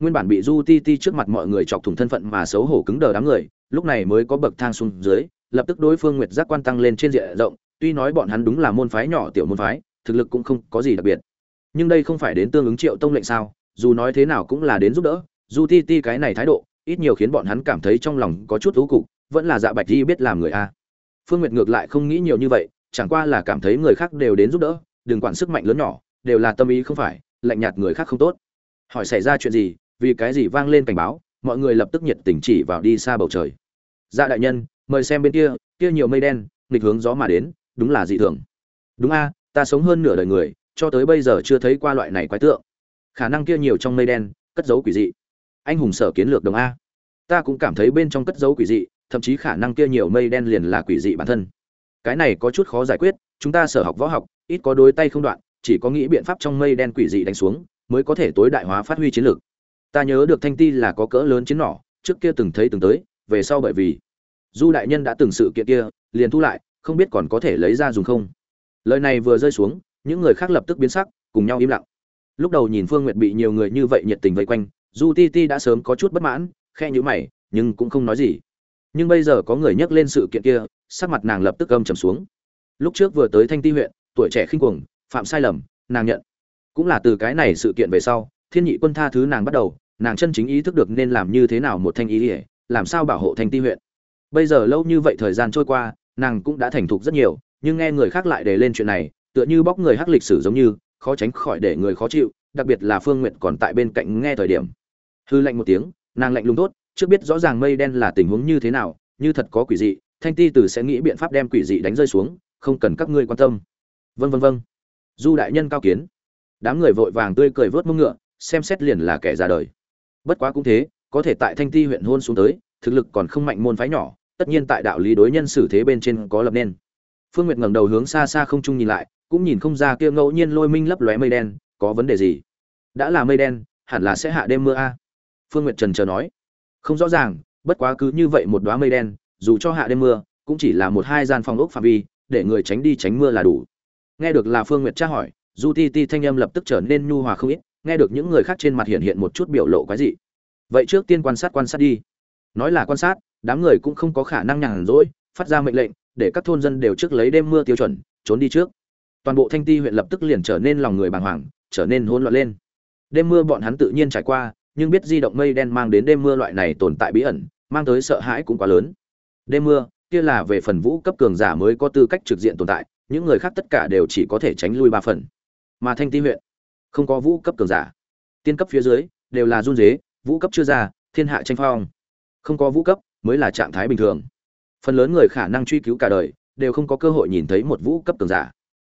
Nguyên bản bị du ti ti trước mặt mọi người chọc thủng thân phận mà xấu hổ cứng đờ đám người, lúc này mới có bậc thang xuống dưới, lập tức đối phương nguyệt giác quan tăng lên trên diện rộng, tuy nói bọn hắn đúng là môn phái nhỏ tiểu môn phái, thực lực cũng không có gì đặc biệt. Nhưng đây không phải đến tương ứng triệu tông lệnh sao, dù nói thế nào cũng là đến giúp đỡ, du ti ti cái này thái độ, ít nhiều khiến bọn hắn cảm thấy trong lòng có chút thú cục, vẫn là dạ bạch di biết làm người a. Phương nguyệt ngược lại không nghĩ nhiều như vậy, chẳng qua là cảm thấy người khác đều đến giúp đỡ đừng quản sức mạnh lớn nhỏ, đều là tâm ý không phải, lạnh nhạt người khác không tốt. Hỏi xảy ra chuyện gì, vì cái gì vang lên cảnh báo, mọi người lập tức nhiệt tình chỉ vào đi xa bầu trời. Dạ đại nhân, mời xem bên kia kia nhiều mây đen, nghịch hướng gió mà đến, đúng là dị thường. Đúng a, ta sống hơn nửa đời người, cho tới bây giờ chưa thấy qua loại này quái tượng. Khả năng kia nhiều trong mây đen, cất giấu quỷ dị. Anh hùng sở kiến lược đồng a. Ta cũng cảm thấy bên trong cất giấu quỷ dị, thậm chí khả năng kia nhiều mây đen liền là quỷ dị bản thân cái này có chút khó giải quyết, chúng ta sở học võ học, ít có đôi tay không đoạn, chỉ có nghĩ biện pháp trong mây đen quỷ dị đánh xuống, mới có thể tối đại hóa phát huy chiến lược. Ta nhớ được thanh ti là có cỡ lớn chiến nỏ, trước kia từng thấy từng tới, về sau bởi vì du đại nhân đã từng sự kiện kia, liền thu lại, không biết còn có thể lấy ra dùng không. Lời này vừa rơi xuống, những người khác lập tức biến sắc, cùng nhau im lặng. Lúc đầu nhìn phương nguyệt bị nhiều người như vậy nhiệt tình vây quanh, du ti ti đã sớm có chút bất mãn khe nhữ mày, nhưng cũng không nói gì. Nhưng bây giờ có người nhắc lên sự kiện kia sắc mặt nàng lập tức âm trầm xuống. Lúc trước vừa tới thanh ti huyện, tuổi trẻ khinh cuồng, phạm sai lầm, nàng nhận. Cũng là từ cái này sự kiện về sau, thiên nhị quân tha thứ nàng bắt đầu, nàng chân chính ý thức được nên làm như thế nào một thanh ý ỉa làm sao bảo hộ thanh ti huyện. Bây giờ lâu như vậy thời gian trôi qua, nàng cũng đã thành thục rất nhiều, nhưng nghe người khác lại đề lên chuyện này, tựa như bóc người hắc lịch sử giống như, khó tránh khỏi để người khó chịu, đặc biệt là phương nguyện còn tại bên cạnh nghe thời điểm. Hư lạnh một tiếng, nàng lạnh lùng tốt trước biết rõ ràng mây đen là tình huống như thế nào, như thật có quỷ dị thanh ti tử sẽ nghĩ biện pháp đem quỷ dị đánh rơi xuống, không cần các ngươi quan tâm. Vân vân vân du đại nhân cao kiến. Đám người vội vàng tươi cười vớt mông ngựa, xem xét liền là kẻ ra đời. Bất quá cũng thế, có thể tại thanh ti huyện hôn xuống tới, thực lực còn không mạnh môn phái nhỏ, tất nhiên tại đạo lý đối nhân xử thế bên trên có lập nên. Phương nguyệt ngẩng đầu hướng xa xa không trung nhìn lại, cũng nhìn không ra kia ngẫu nhiên lôi minh lấp lóe mây đen, có vấn đề gì? Đã là mây đen, hẳn là sẽ hạ đêm mưa a. Phương nguyệt trần chờ nói. Không rõ ràng, bất quá cứ như vậy một đóa mây đen dù cho hạ đêm mưa, cũng chỉ là một hai gian phòng ốc phạm vi, để người tránh đi tránh mưa là đủ. Nghe được là phương nguyệt tra hỏi, du ti ti thanh âm lập tức trở nên nhu hòa không ít, nghe được những người khác trên mặt hiện hiện một chút biểu lộ quái dị. Vậy trước tiên quan sát quan sát đi. Nói là quan sát, đám người cũng không có khả năng nhàn rỗi, phát ra mệnh lệnh, để các thôn dân đều trước lấy đêm mưa tiêu chuẩn, trốn đi trước. Toàn bộ thanh ti huyện lập tức liền trở nên lòng người bàng hoàng, trở nên hỗn loạn lên. Đêm mưa bọn hắn tự nhiên trải qua, nhưng biết di động mây đen mang đến đêm mưa loại này tồn tại bí ẩn, mang tới sợ hãi cũng quá lớn đêm mưa, kia là về phần vũ cấp cường giả mới có tư cách trực diện tồn tại, những người khác tất cả đều chỉ có thể tránh lui ba phần. Mà thanh ti huyện, không có vũ cấp cường giả. Tiên cấp phía dưới, đều là run dế vũ cấp chưa ra, thiên hạ tranh phong. Không có vũ cấp, mới là trạng thái bình thường. Phần lớn người khả năng truy cứu cả đời, đều không có cơ hội nhìn thấy một vũ cấp cường giả.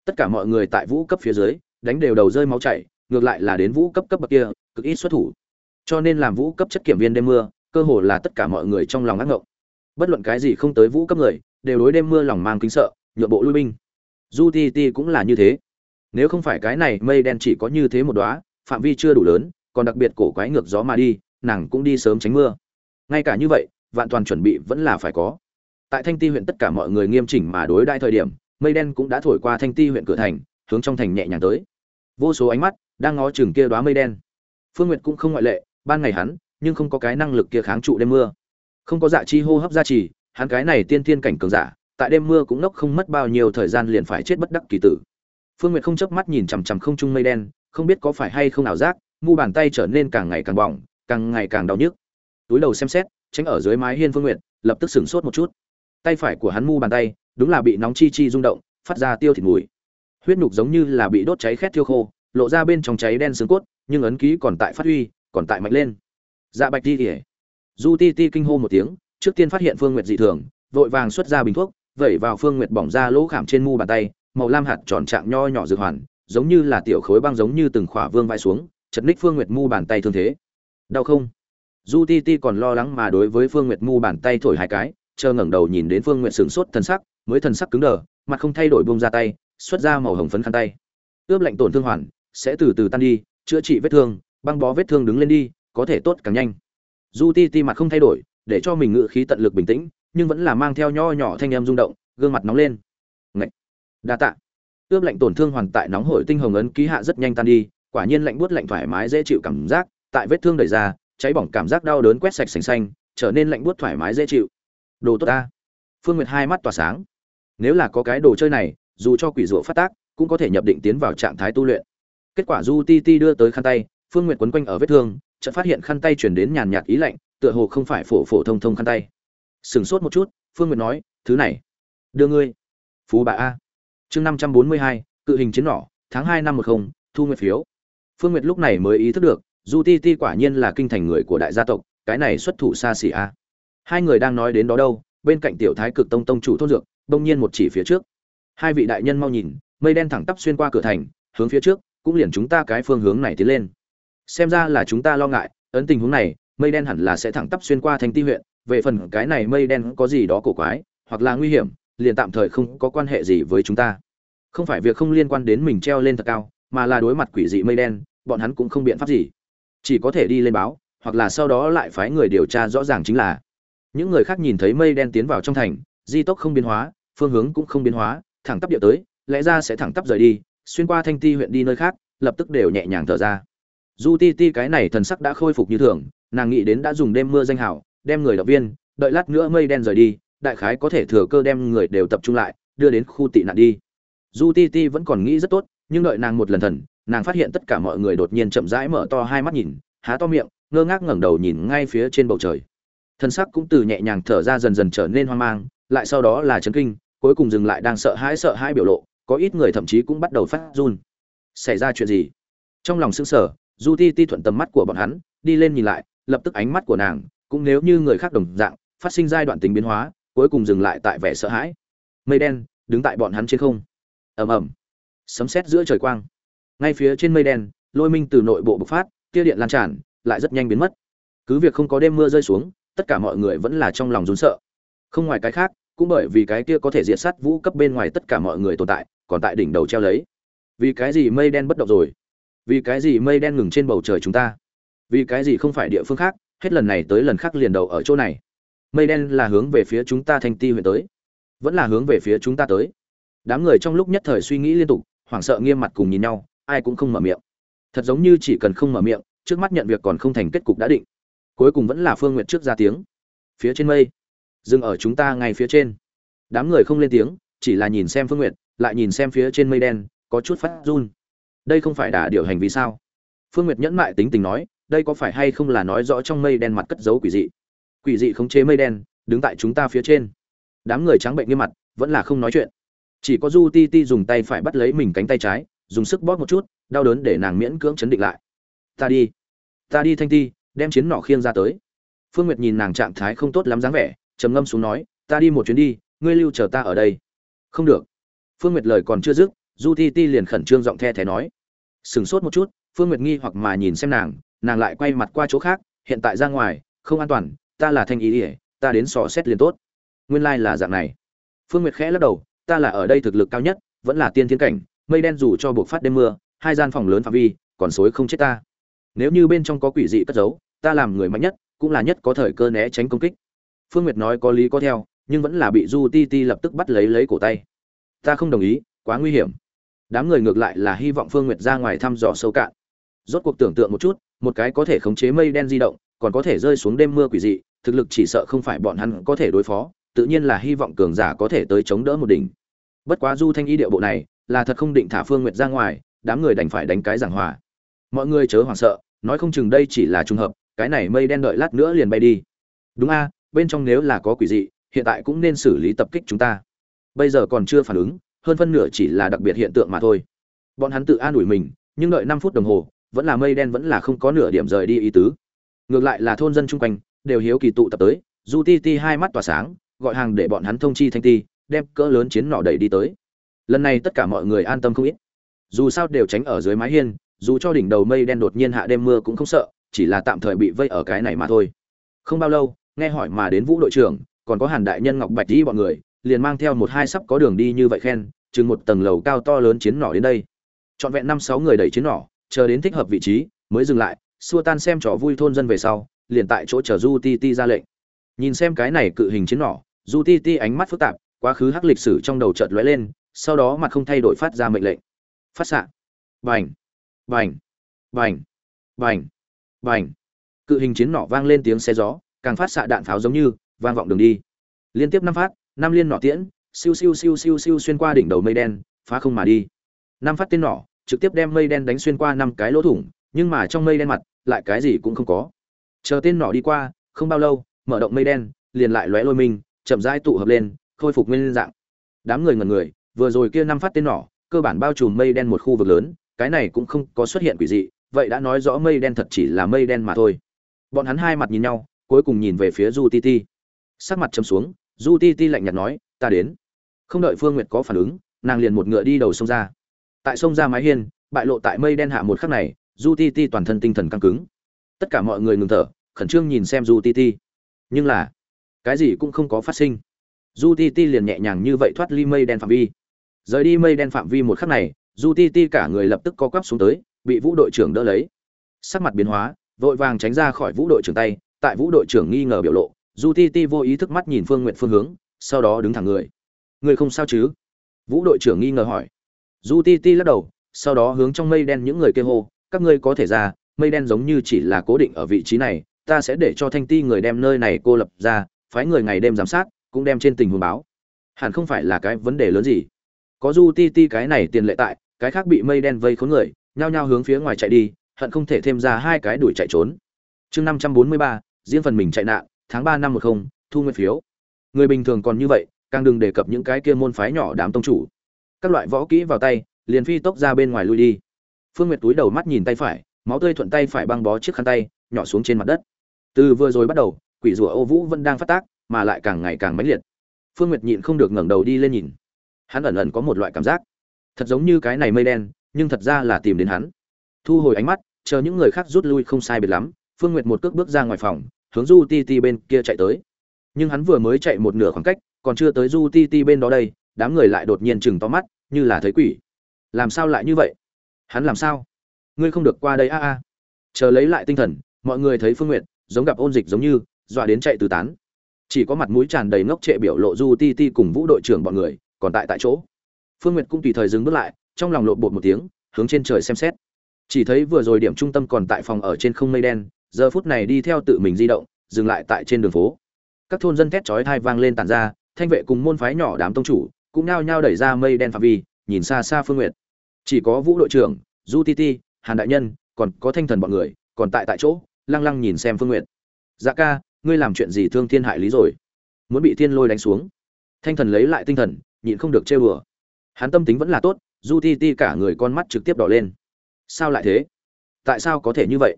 Tất cả mọi người tại vũ cấp phía dưới, đánh đều đầu rơi máu chảy, ngược lại là đến vũ cấp cấp bậc kia, cực ít xuất thủ. Cho nên làm vũ cấp chất kiểm viên đêm mưa, cơ hồ là tất cả mọi người trong lòng ác ngộng bất luận cái gì không tới vũ cấp người, đều đối đêm mưa lòng mang kính sợ, nhượng bộ lui binh. Du ti ti cũng là như thế. Nếu không phải cái này mây đen chỉ có như thế một đóa, phạm vi chưa đủ lớn, còn đặc biệt cổ quái ngược gió mà đi, nàng cũng đi sớm tránh mưa. Ngay cả như vậy, vạn toàn chuẩn bị vẫn là phải có. Tại thanh ti huyện tất cả mọi người nghiêm chỉnh mà đối đại thời điểm, mây đen cũng đã thổi qua thanh ti huyện cửa thành, hướng trong thành nhẹ nhàng tới. Vô số ánh mắt đang ngó chừng kia đóa mây đen. Phương nguyệt cũng không ngoại lệ, ban ngày hắn, nhưng không có cái năng lực kia kháng trụ đêm mưa không có dạ chi hô hấp gia trì, hắn cái này tiên thiên cảnh cường giả, tại đêm mưa cũng nốc không mất bao nhiêu thời gian liền phải chết bất đắc kỳ tử. Phương nguyệt không chớp mắt nhìn chằm chằm không trung mây đen, không biết có phải hay không ảo giác, mu bàn tay trở nên càng ngày càng bỏng, càng ngày càng đau nhức. Túi đầu xem xét, tránh ở dưới mái hiên phương nguyệt, lập tức sửng sốt một chút. Tay phải của hắn mu bàn tay, đúng là bị nóng chi chi rung động, phát ra tiêu thịt mùi. Huyết nhục giống như là bị đốt cháy khét thiêu khô, lộ ra bên trong cháy đen xương cốt, nhưng ấn ký còn tại phát huy, còn tại mạnh lên. Dạ bạch đi ỉa du ti ti kinh hô một tiếng, trước tiên phát hiện phương nguyệt dị thường, vội vàng xuất ra bình thuốc, vẩy vào phương nguyệt bỏng ra lỗ khảm trên mu bàn tay, màu lam hạt tròn trạng nho nhỏ dược hoàn, giống như là tiểu khối băng giống như từng khỏa vương vai xuống, chật ních phương nguyệt mu bàn tay thương thế. Đau không? Du ti ti còn lo lắng mà đối với phương nguyệt mu bàn tay thổi hai cái, chờ ngẩng đầu nhìn đến phương nguyệt sửng sốt thần sắc, mới thần sắc cứng đờ, mặt không thay đổi buông ra tay, xuất ra màu hồng phấn khăn tay. Ướp lạnh tổn thương hoàn, sẽ từ từ tan đi, chữa trị vết thương, băng bó vết thương đứng lên đi, có thể tốt càng nhanh du ti ti mặt không thay đổi, để cho mình ngự khí tận lực bình tĩnh, nhưng vẫn là mang theo nho nhỏ thanh em rung động, gương mặt nóng lên. Ngậy! đa tạ. Ướp lạnh tổn thương hoàn tại nóng hổi tinh hồng ấn ký hạ rất nhanh tan đi, quả nhiên lạnh buốt lạnh thoải mái dễ chịu cảm giác, tại vết thương đẩy ra cháy bỏng cảm giác đau đớn quét sạch sành xanh, trở nên lạnh buốt thoải mái dễ chịu. Đồ tốt ta. Phương nguyệt hai mắt tỏa sáng. Nếu là có cái đồ chơi này, dù cho quỷ rủa phát tác, cũng có thể nhập định tiến vào trạng thái tu luyện. Kết quả du ti ti đưa tới khăn tay, phương nguyệt quấn quanh ở vết thương chợt phát hiện khăn tay chuyển đến nhàn nhạt ý lạnh, tựa hồ không phải phổ phổ thông thông khăn tay. Sửng sốt một chút, phương nguyệt nói, thứ này, đưa ngươi. Phú bà a. Chương năm trăm bốn mươi hai, cự hình chiến nỏ, tháng hai năm một không, thu nguyệt phiếu. Phương nguyệt lúc này mới ý thức được du ti ti quả nhiên là kinh thành người của đại gia tộc, cái này xuất thủ xa xỉ a. Hai người đang nói đến đó đâu, bên cạnh tiểu thái cực tông tông chủ thôn dược đông nhiên một chỉ phía trước. Hai vị đại nhân mau nhìn, mây đen thẳng tắp xuyên qua cửa thành, hướng phía trước, cũng liền chúng ta cái phương hướng này tiến lên xem ra là chúng ta lo ngại, ấn tình huống này, mây đen hẳn là sẽ thẳng tắp xuyên qua thành ti huyện, về phần cái này mây đen có gì đó cổ quái, hoặc là nguy hiểm, liền tạm thời không có quan hệ gì với chúng ta. Không phải việc không liên quan đến mình treo lên thật cao, mà là đối mặt quỷ dị mây đen, bọn hắn cũng không biện pháp gì. Chỉ có thể đi lên báo, hoặc là sau đó lại phái người điều tra rõ ràng chính là. Những người khác nhìn thấy mây đen tiến vào trong thành, di tốc không biến hóa, phương hướng cũng không biến hóa, thẳng tắp địa tới, lẽ ra sẽ thẳng tắp rời đi, xuyên qua thanh ti huyện đi nơi khác, lập tức đều nhẹ nhàng thở ra du ti ti cái này thần sắc đã khôi phục như thường, nàng nghĩ đến đã dùng đêm mưa danh hảo đem người động viên, đợi lát nữa mây đen rời đi, đại khái có thể thừa cơ đem người đều tập trung lại, đưa đến khu tị nạn đi. Du ti ti vẫn còn nghĩ rất tốt, nhưng đợi nàng một lần thần, nàng phát hiện tất cả mọi người đột nhiên chậm rãi mở to hai mắt nhìn, há to miệng, ngơ ngác ngẩng đầu nhìn ngay phía trên bầu trời. Thân sắc cũng từ nhẹ nhàng thở ra dần dần trở nên hoang mang, lại sau đó là chấn kinh, cuối cùng dừng lại đang sợ hãi sợ hãi biểu lộ, có ít người thậm chí cũng bắt đầu phát run. Xảy ra chuyện gì? Trong lòng sững sờ du ti ti thuận tầm mắt của bọn hắn, đi lên nhìn lại, lập tức ánh mắt của nàng cũng nếu như người khác đồng dạng, phát sinh giai đoạn tính biến hóa, cuối cùng dừng lại tại vẻ sợ hãi. Mây đen, đứng tại bọn hắn trên không. Ầm ầm. Sấm sét giữa trời quang. Ngay phía trên mây đen, lôi minh từ nội bộ bộc phát, tia điện lan tràn, lại rất nhanh biến mất. Cứ việc không có đêm mưa rơi xuống, tất cả mọi người vẫn là trong lòng rốn sợ. Không ngoài cái khác, cũng bởi vì cái kia có thể diệt sát vũ cấp bên ngoài tất cả mọi người tồn tại, còn tại đỉnh đầu treo lấy. Vì cái gì mây đen bất động rồi? Vì cái gì mây đen ngừng trên bầu trời chúng ta? Vì cái gì không phải địa phương khác? Hết lần này tới lần khác liền đầu ở chỗ này. Mây đen là hướng về phía chúng ta thanh ti huyện tới. Vẫn là hướng về phía chúng ta tới. Đám người trong lúc nhất thời suy nghĩ liên tục, hoảng sợ nghiêm mặt cùng nhìn nhau, ai cũng không mở miệng. Thật giống như chỉ cần không mở miệng, trước mắt nhận việc còn không thành kết cục đã định. Cuối cùng vẫn là phương nguyện trước ra tiếng. Phía trên mây. Dừng ở chúng ta ngay phía trên. Đám người không lên tiếng, chỉ là nhìn xem phương nguyện lại nhìn xem phía trên mây đen, có chút phát run đây không phải đả điều hành vì sao? Phương nguyệt nhẫn mại tính tình nói, đây có phải hay không là nói rõ trong mây đen mặt cất giấu quỷ dị? Quỷ dị khống chế mây đen, đứng tại chúng ta phía trên. Đám người trắng bệnh nghiêm mặt, vẫn là không nói chuyện. Chỉ có du ti ti dùng tay phải bắt lấy mình cánh tay trái, dùng sức bóp một chút, đau đớn để nàng miễn cưỡng chấn định lại. Ta đi. Ta đi thanh ti, đem chiến nỏ khiêng ra tới. Phương nguyệt nhìn nàng trạng thái không tốt lắm dáng vẻ, trầm ngâm xuống nói, ta đi một chuyến đi, ngươi lưu chờ ta ở đây. Không được. Phương nguyệt lời còn chưa dứt, du ti ti liền khẩn trương giọng the thé nói sửng sốt một chút, phương nguyệt nghi hoặc mà nhìn xem nàng nàng lại quay mặt qua chỗ khác, hiện tại ra ngoài, không an toàn, ta là thanh ý ỉa ta đến sò xét liền tốt. Nguyên lai、like、là dạng này. Phương nguyệt khẽ lắc đầu, ta là ở đây thực lực cao nhất, vẫn là tiên thiên cảnh, mây đen dù cho buộc phát đêm mưa, hai gian phòng lớn phạm vi, còn xối không chết ta. Nếu như bên trong có quỷ dị cất giấu, ta làm người mạnh nhất, cũng là nhất có thời cơ né tránh công kích. Phương nguyệt nói có lý có theo, nhưng vẫn là bị du ti ti lập tức bắt lấy lấy cổ tay. Ta không đồng ý, quá nguy hiểm đám người ngược lại là hy vọng phương nguyệt ra ngoài thăm dò sâu cạn. Rốt cuộc tưởng tượng một chút, một cái có thể khống chế mây đen di động, còn có thể rơi xuống đêm mưa quỷ dị, thực lực chỉ sợ không phải bọn hắn có thể đối phó, tự nhiên là hy vọng cường giả có thể tới chống đỡ một đỉnh. Bất quá du thanh y điệu bộ này, là thật không định thả phương nguyệt ra ngoài, đám người đành phải đánh cái giảng hòa. Mọi người chớ hoảng sợ, nói không chừng đây chỉ là trùng hợp, cái này mây đen đợi lát nữa liền bay đi. Đúng a, bên trong nếu là có quỷ dị, hiện tại cũng nên xử lý tập kích chúng ta. Bây giờ còn chưa phản ứng hơn phân nửa chỉ là đặc biệt hiện tượng mà thôi. Bọn hắn tự an ủi mình, nhưng đợi năm phút đồng hồ, vẫn là mây đen vẫn là không có nửa điểm rời đi ý tứ. Ngược lại là thôn dân chung quanh, đều hiếu kỳ tụ tập tới du ti ti hai mắt tỏa sáng, gọi hàng để bọn hắn thông chi thanh ti, đem cỡ lớn chiến nọ đẩy đi tới. Lần này tất cả mọi người an tâm không ít. Dù sao đều tránh ở dưới mái hiên, dù cho đỉnh đầu mây đen đột nhiên hạ đêm mưa cũng không sợ, chỉ là tạm thời bị vây ở cái này mà thôi. Không bao lâu, nghe hỏi mà đến vũ đội trưởng, còn có hàn đại nhân ngọc bạch đi bọn người liền mang theo một hai sắp có đường đi như vậy khen, chừng một tầng lầu cao to lớn chiến nỏ đến đây. Trọn vẹn năm sáu người đẩy chiến nỏ, chờ đến thích hợp vị trí, mới dừng lại, xua tan xem trò vui thôn dân về sau, liền tại chỗ chờ du ti ti ra lệnh. Nhìn xem cái này cự hình chiến nỏ, du ti ti ánh mắt phức tạp, quá khứ hắc lịch sử trong đầu chợt lóe lên, sau đó mặt không thay đổi phát ra mệnh lệnh. Phát xạ. Vành vành vành vành vành cự hình chiến nỏ vang lên tiếng xe gió, càng phát xạ đạn pháo giống như, vang vọng đường đi. Liên tiếp năm phát năm liên nỏ tiễn, siêu siêu siêu siêu siêu xuyên qua đỉnh đầu mây đen, phá không mà đi. Năm phát tên nỏ, trực tiếp đem mây đen đánh xuyên qua năm cái lỗ thủng, nhưng mà trong mây đen mặt, lại cái gì cũng không có. Chờ tên nỏ đi qua, không bao lâu, mở động mây đen, liền lại lóe lôi mình, chậm rãi tụ hợp lên, khôi phục nguyên dạng. Đám người ngần người, vừa rồi kia năm phát tên nỏ, cơ bản bao trùm mây đen một khu vực lớn, cái này cũng không có xuất hiện quỷ dị, vậy đã nói rõ mây đen thật chỉ là mây đen mà thôi. Bọn hắn hai mặt nhìn nhau, cuối cùng nhìn về phía du ti ti. Sắc mặt châm xuống du ti ti lạnh nhạt nói, ta đến. Không đợi phương nguyệt có phản ứng, nàng liền một ngựa đi đầu sông ra. Tại sông ra mái hiên, bại lộ tại mây đen hạ một khắc này du ti ti toàn thân tinh thần căng cứng. Tất cả mọi người ngừng thở, khẩn trương nhìn xem du ti ti. Nhưng là, cái gì cũng không có phát sinh. Du ti ti liền nhẹ nhàng như vậy thoát ly mây đen phạm vi. Rời đi mây đen phạm vi một khắc này du ti ti cả người lập tức co quắp xuống tới, bị vũ đội trưởng đỡ lấy. Sắc mặt biến hóa, vội vàng tránh ra khỏi vũ đội trưởng tay, tại vũ đội trưởng nghi ngờ biểu lộ du ti ti vô ý thức mắt nhìn phương n g u y ệ t phương hướng, sau đó đứng thẳng người. Người không sao chứ? Vũ đội trưởng nghi ngờ hỏi. Du ti ti lắc đầu, sau đó hướng trong mây đen những người kêu hô, các ngươi có thể ra, mây đen giống như chỉ là cố định ở vị trí này, ta sẽ để cho thanh ti người đem nơi này cô lập ra, phái người ngày đêm giám sát, cũng đem trên tình huống báo. Hẳn không phải là cái vấn đề lớn gì. Có du ti ti cái này tiền lệ tại, cái khác bị mây đen vây khốn người, nhao nhao hướng phía ngoài chạy đi, hận không thể thêm ra hai cái đuổi chạy trốn. Chương năm trăm bốn mươi ba, riêng phần mình chạy nạn tháng ba năm một không, thu nguyên phiếu. Người bình thường còn như vậy, càng đừng đề cập những cái kia môn phái nhỏ đám tông chủ. Các loại võ kỹ vào tay, liền phi tốc ra bên ngoài lui đi. Phương nguyệt túi đầu mắt nhìn tay phải, máu tươi thuận tay phải băng bó chiếc khăn tay, nhỏ xuống trên mặt đất. Từ vừa rồi bắt đầu, quỷ rùa ô vũ vẫn đang phát tác, mà lại càng ngày càng mãnh liệt. Phương nguyệt nhịn không được ngẩng đầu đi lên nhìn. Hắn ẩn ẩn có một loại cảm giác. Thật giống như cái này mây đen, nhưng thật ra là tìm đến hắn. Thu hồi ánh mắt, chờ những người khác rút lui không sai biệt lắm, phương nguyệt một cước bước ra ngoài phòng hướng du ti ti bên kia chạy tới. Nhưng hắn vừa mới chạy một nửa khoảng cách, còn chưa tới du ti ti bên đó đây, đám người lại đột nhiên chừng to mắt, như là thấy quỷ. Làm sao lại như vậy? Hắn làm sao? Ngươi không được qua đây a a. Chờ lấy lại tinh thần, mọi người thấy phương nguyện giống gặp ôn dịch giống như, dọa đến chạy tứ tán. Chỉ có mặt mũi tràn đầy ngốc trệ biểu lộ du ti ti cùng vũ đội trưởng bọn người, còn tại tại chỗ. Phương nguyệt cũng tùy thời dừng bước lại, trong lòng lộn bột một tiếng, hướng trên trời xem xét. Chỉ thấy vừa rồi điểm trung tâm còn tại phòng ở trên không mây đen giờ phút này đi theo tự mình di động, dừng lại tại trên đường phố. Các thôn dân thét chói thai vang lên tàn ra, thanh vệ cùng môn phái nhỏ đám tông chủ cũng nao nhao đẩy ra mây đen phạm vi, nhìn xa xa phương nguyệt. Chỉ có vũ đội trưởng, du ti ti, hàn đại nhân, còn có thanh thần bọn người, còn tại tại chỗ, lăng lăng nhìn xem phương nguyệt. Dạ ca, ngươi làm chuyện gì thương thiên hại lý rồi? Muốn bị thiên lôi đánh xuống? Thanh thần lấy lại tinh thần, nhịn không được trêu đùa. Hắn tâm tính vẫn là tốt, du ti ti cả người con mắt trực tiếp đỏ lên. Sao lại thế? Tại sao có thể như vậy?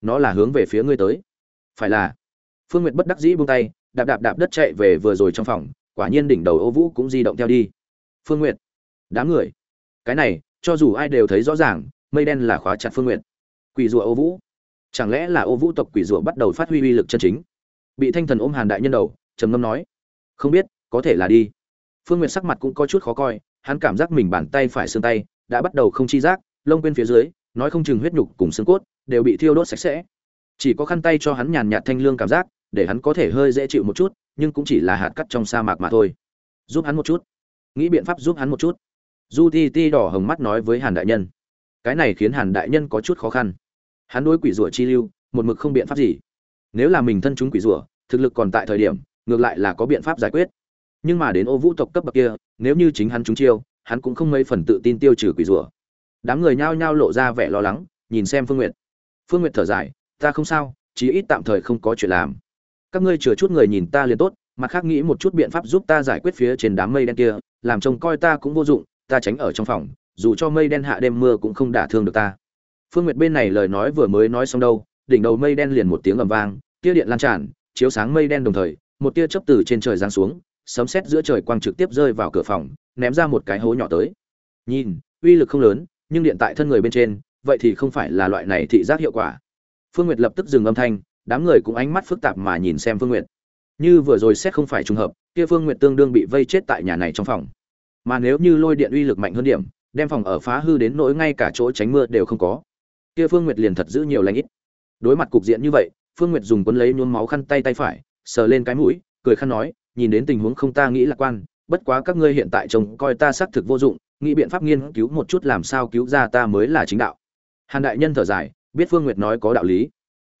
Nó là hướng về phía ngươi tới. Phải là, phương n g u y ệ t bất đắc dĩ buông tay, đạp đạp đạp đất chạy về vừa rồi trong phòng, quả nhiên đỉnh đầu ô vũ cũng di động theo đi. Phương n g u y ệ t đám người. Cái này, cho dù ai đều thấy rõ ràng, mây đen là khóa chặt phương n g u y ệ t quỷ rùa ô vũ. Chẳng lẽ là ô vũ tộc quỷ rùa bắt đầu phát huy uy lực chân chính? Bị thanh thần ôm hàn đại nhân đầu, trầm ngâm nói. Không biết, có thể là đi. Phương n sắc mặt cũng có chút khó coi, hắn cảm giác mình bàn tay phải xương tay, đã bắt đầu không chi giác, lông quên phía dưới nói không chừng huyết nhục cùng xương cốt đều bị thiêu đốt sạch sẽ. Chỉ có khăn tay cho hắn nhàn nhạt thanh lương cảm giác, để hắn có thể hơi dễ chịu một chút, nhưng cũng chỉ là hạt cắt trong sa mạc mà thôi. Giúp hắn một chút. Nghĩ biện pháp giúp hắn một chút. Du ti ti đỏ hồng mắt nói với hàn đại nhân. Cái này khiến hàn đại nhân có chút khó khăn. Hắn đối quỷ rủa chi lưu, một mực không biện pháp gì. Nếu là mình thân chúng quỷ rủa, thực lực còn tại thời điểm, ngược lại là có biện pháp giải quyết. Nhưng mà đến ô vũ tộc cấp bậc kia, nếu như chính hắn chúng chiêu, hắn cũng không mấy phần tự tin tiêu trừ quỷ rủa đám người nhao nhao lộ ra vẻ lo lắng, nhìn xem phương nguyệt. Phương nguyệt thở dài, ta không sao, chí ít tạm thời không có chuyện làm. Các ngươi chừa chút người nhìn ta liền tốt, mặt khác nghĩ một chút biện pháp giúp ta giải quyết phía trên đám mây đen kia, làm trông coi ta cũng vô dụng, ta tránh ở trong phòng, dù cho mây đen hạ đêm mưa cũng không đả thương được ta. Phương nguyệt bên này lời nói vừa mới nói xong đâu, đỉnh đầu mây đen liền một tiếng ầm vang, tia điện lan tràn, chiếu sáng mây đen đồng thời, một tia chớp từ trên trời giáng xuống, sấm sét giữa trời quang trực tiếp rơi vào cửa phòng, ném ra một cái hố nhỏ tới. Nhìn, uy lực không lớn nhưng điện tại thân người bên trên, vậy thì không phải là loại này thị giác hiệu quả. Phương nguyệt lập tức dừng âm thanh, đám người cũng ánh mắt phức tạp mà nhìn xem phương nguyệt. Như vừa rồi xét không phải trùng hợp, kia phương nguyệt tương đương bị vây chết tại nhà này trong phòng. Mà nếu như lôi điện uy lực mạnh hơn điểm, đem phòng ở phá hư đến nỗi ngay cả chỗ tránh mưa đều không có. Kia phương nguyệt liền thật giữ nhiều lãnh ít. Đối mặt cục diện như vậy, phương nguyệt dùng quấn lấy nhuốm máu khăn tay tay phải, sờ lên cái mũi, cười khăn nói, nhìn đến tình huống không ta nghĩ lạc quan, bất quá các ngươi hiện tại trông coi ta xác thực vô dụng nghĩ biện pháp nghiên cứu một chút làm sao cứu ra ta mới là chính đạo. Hàn đại nhân thở dài, biết phương nguyệt nói có đạo lý.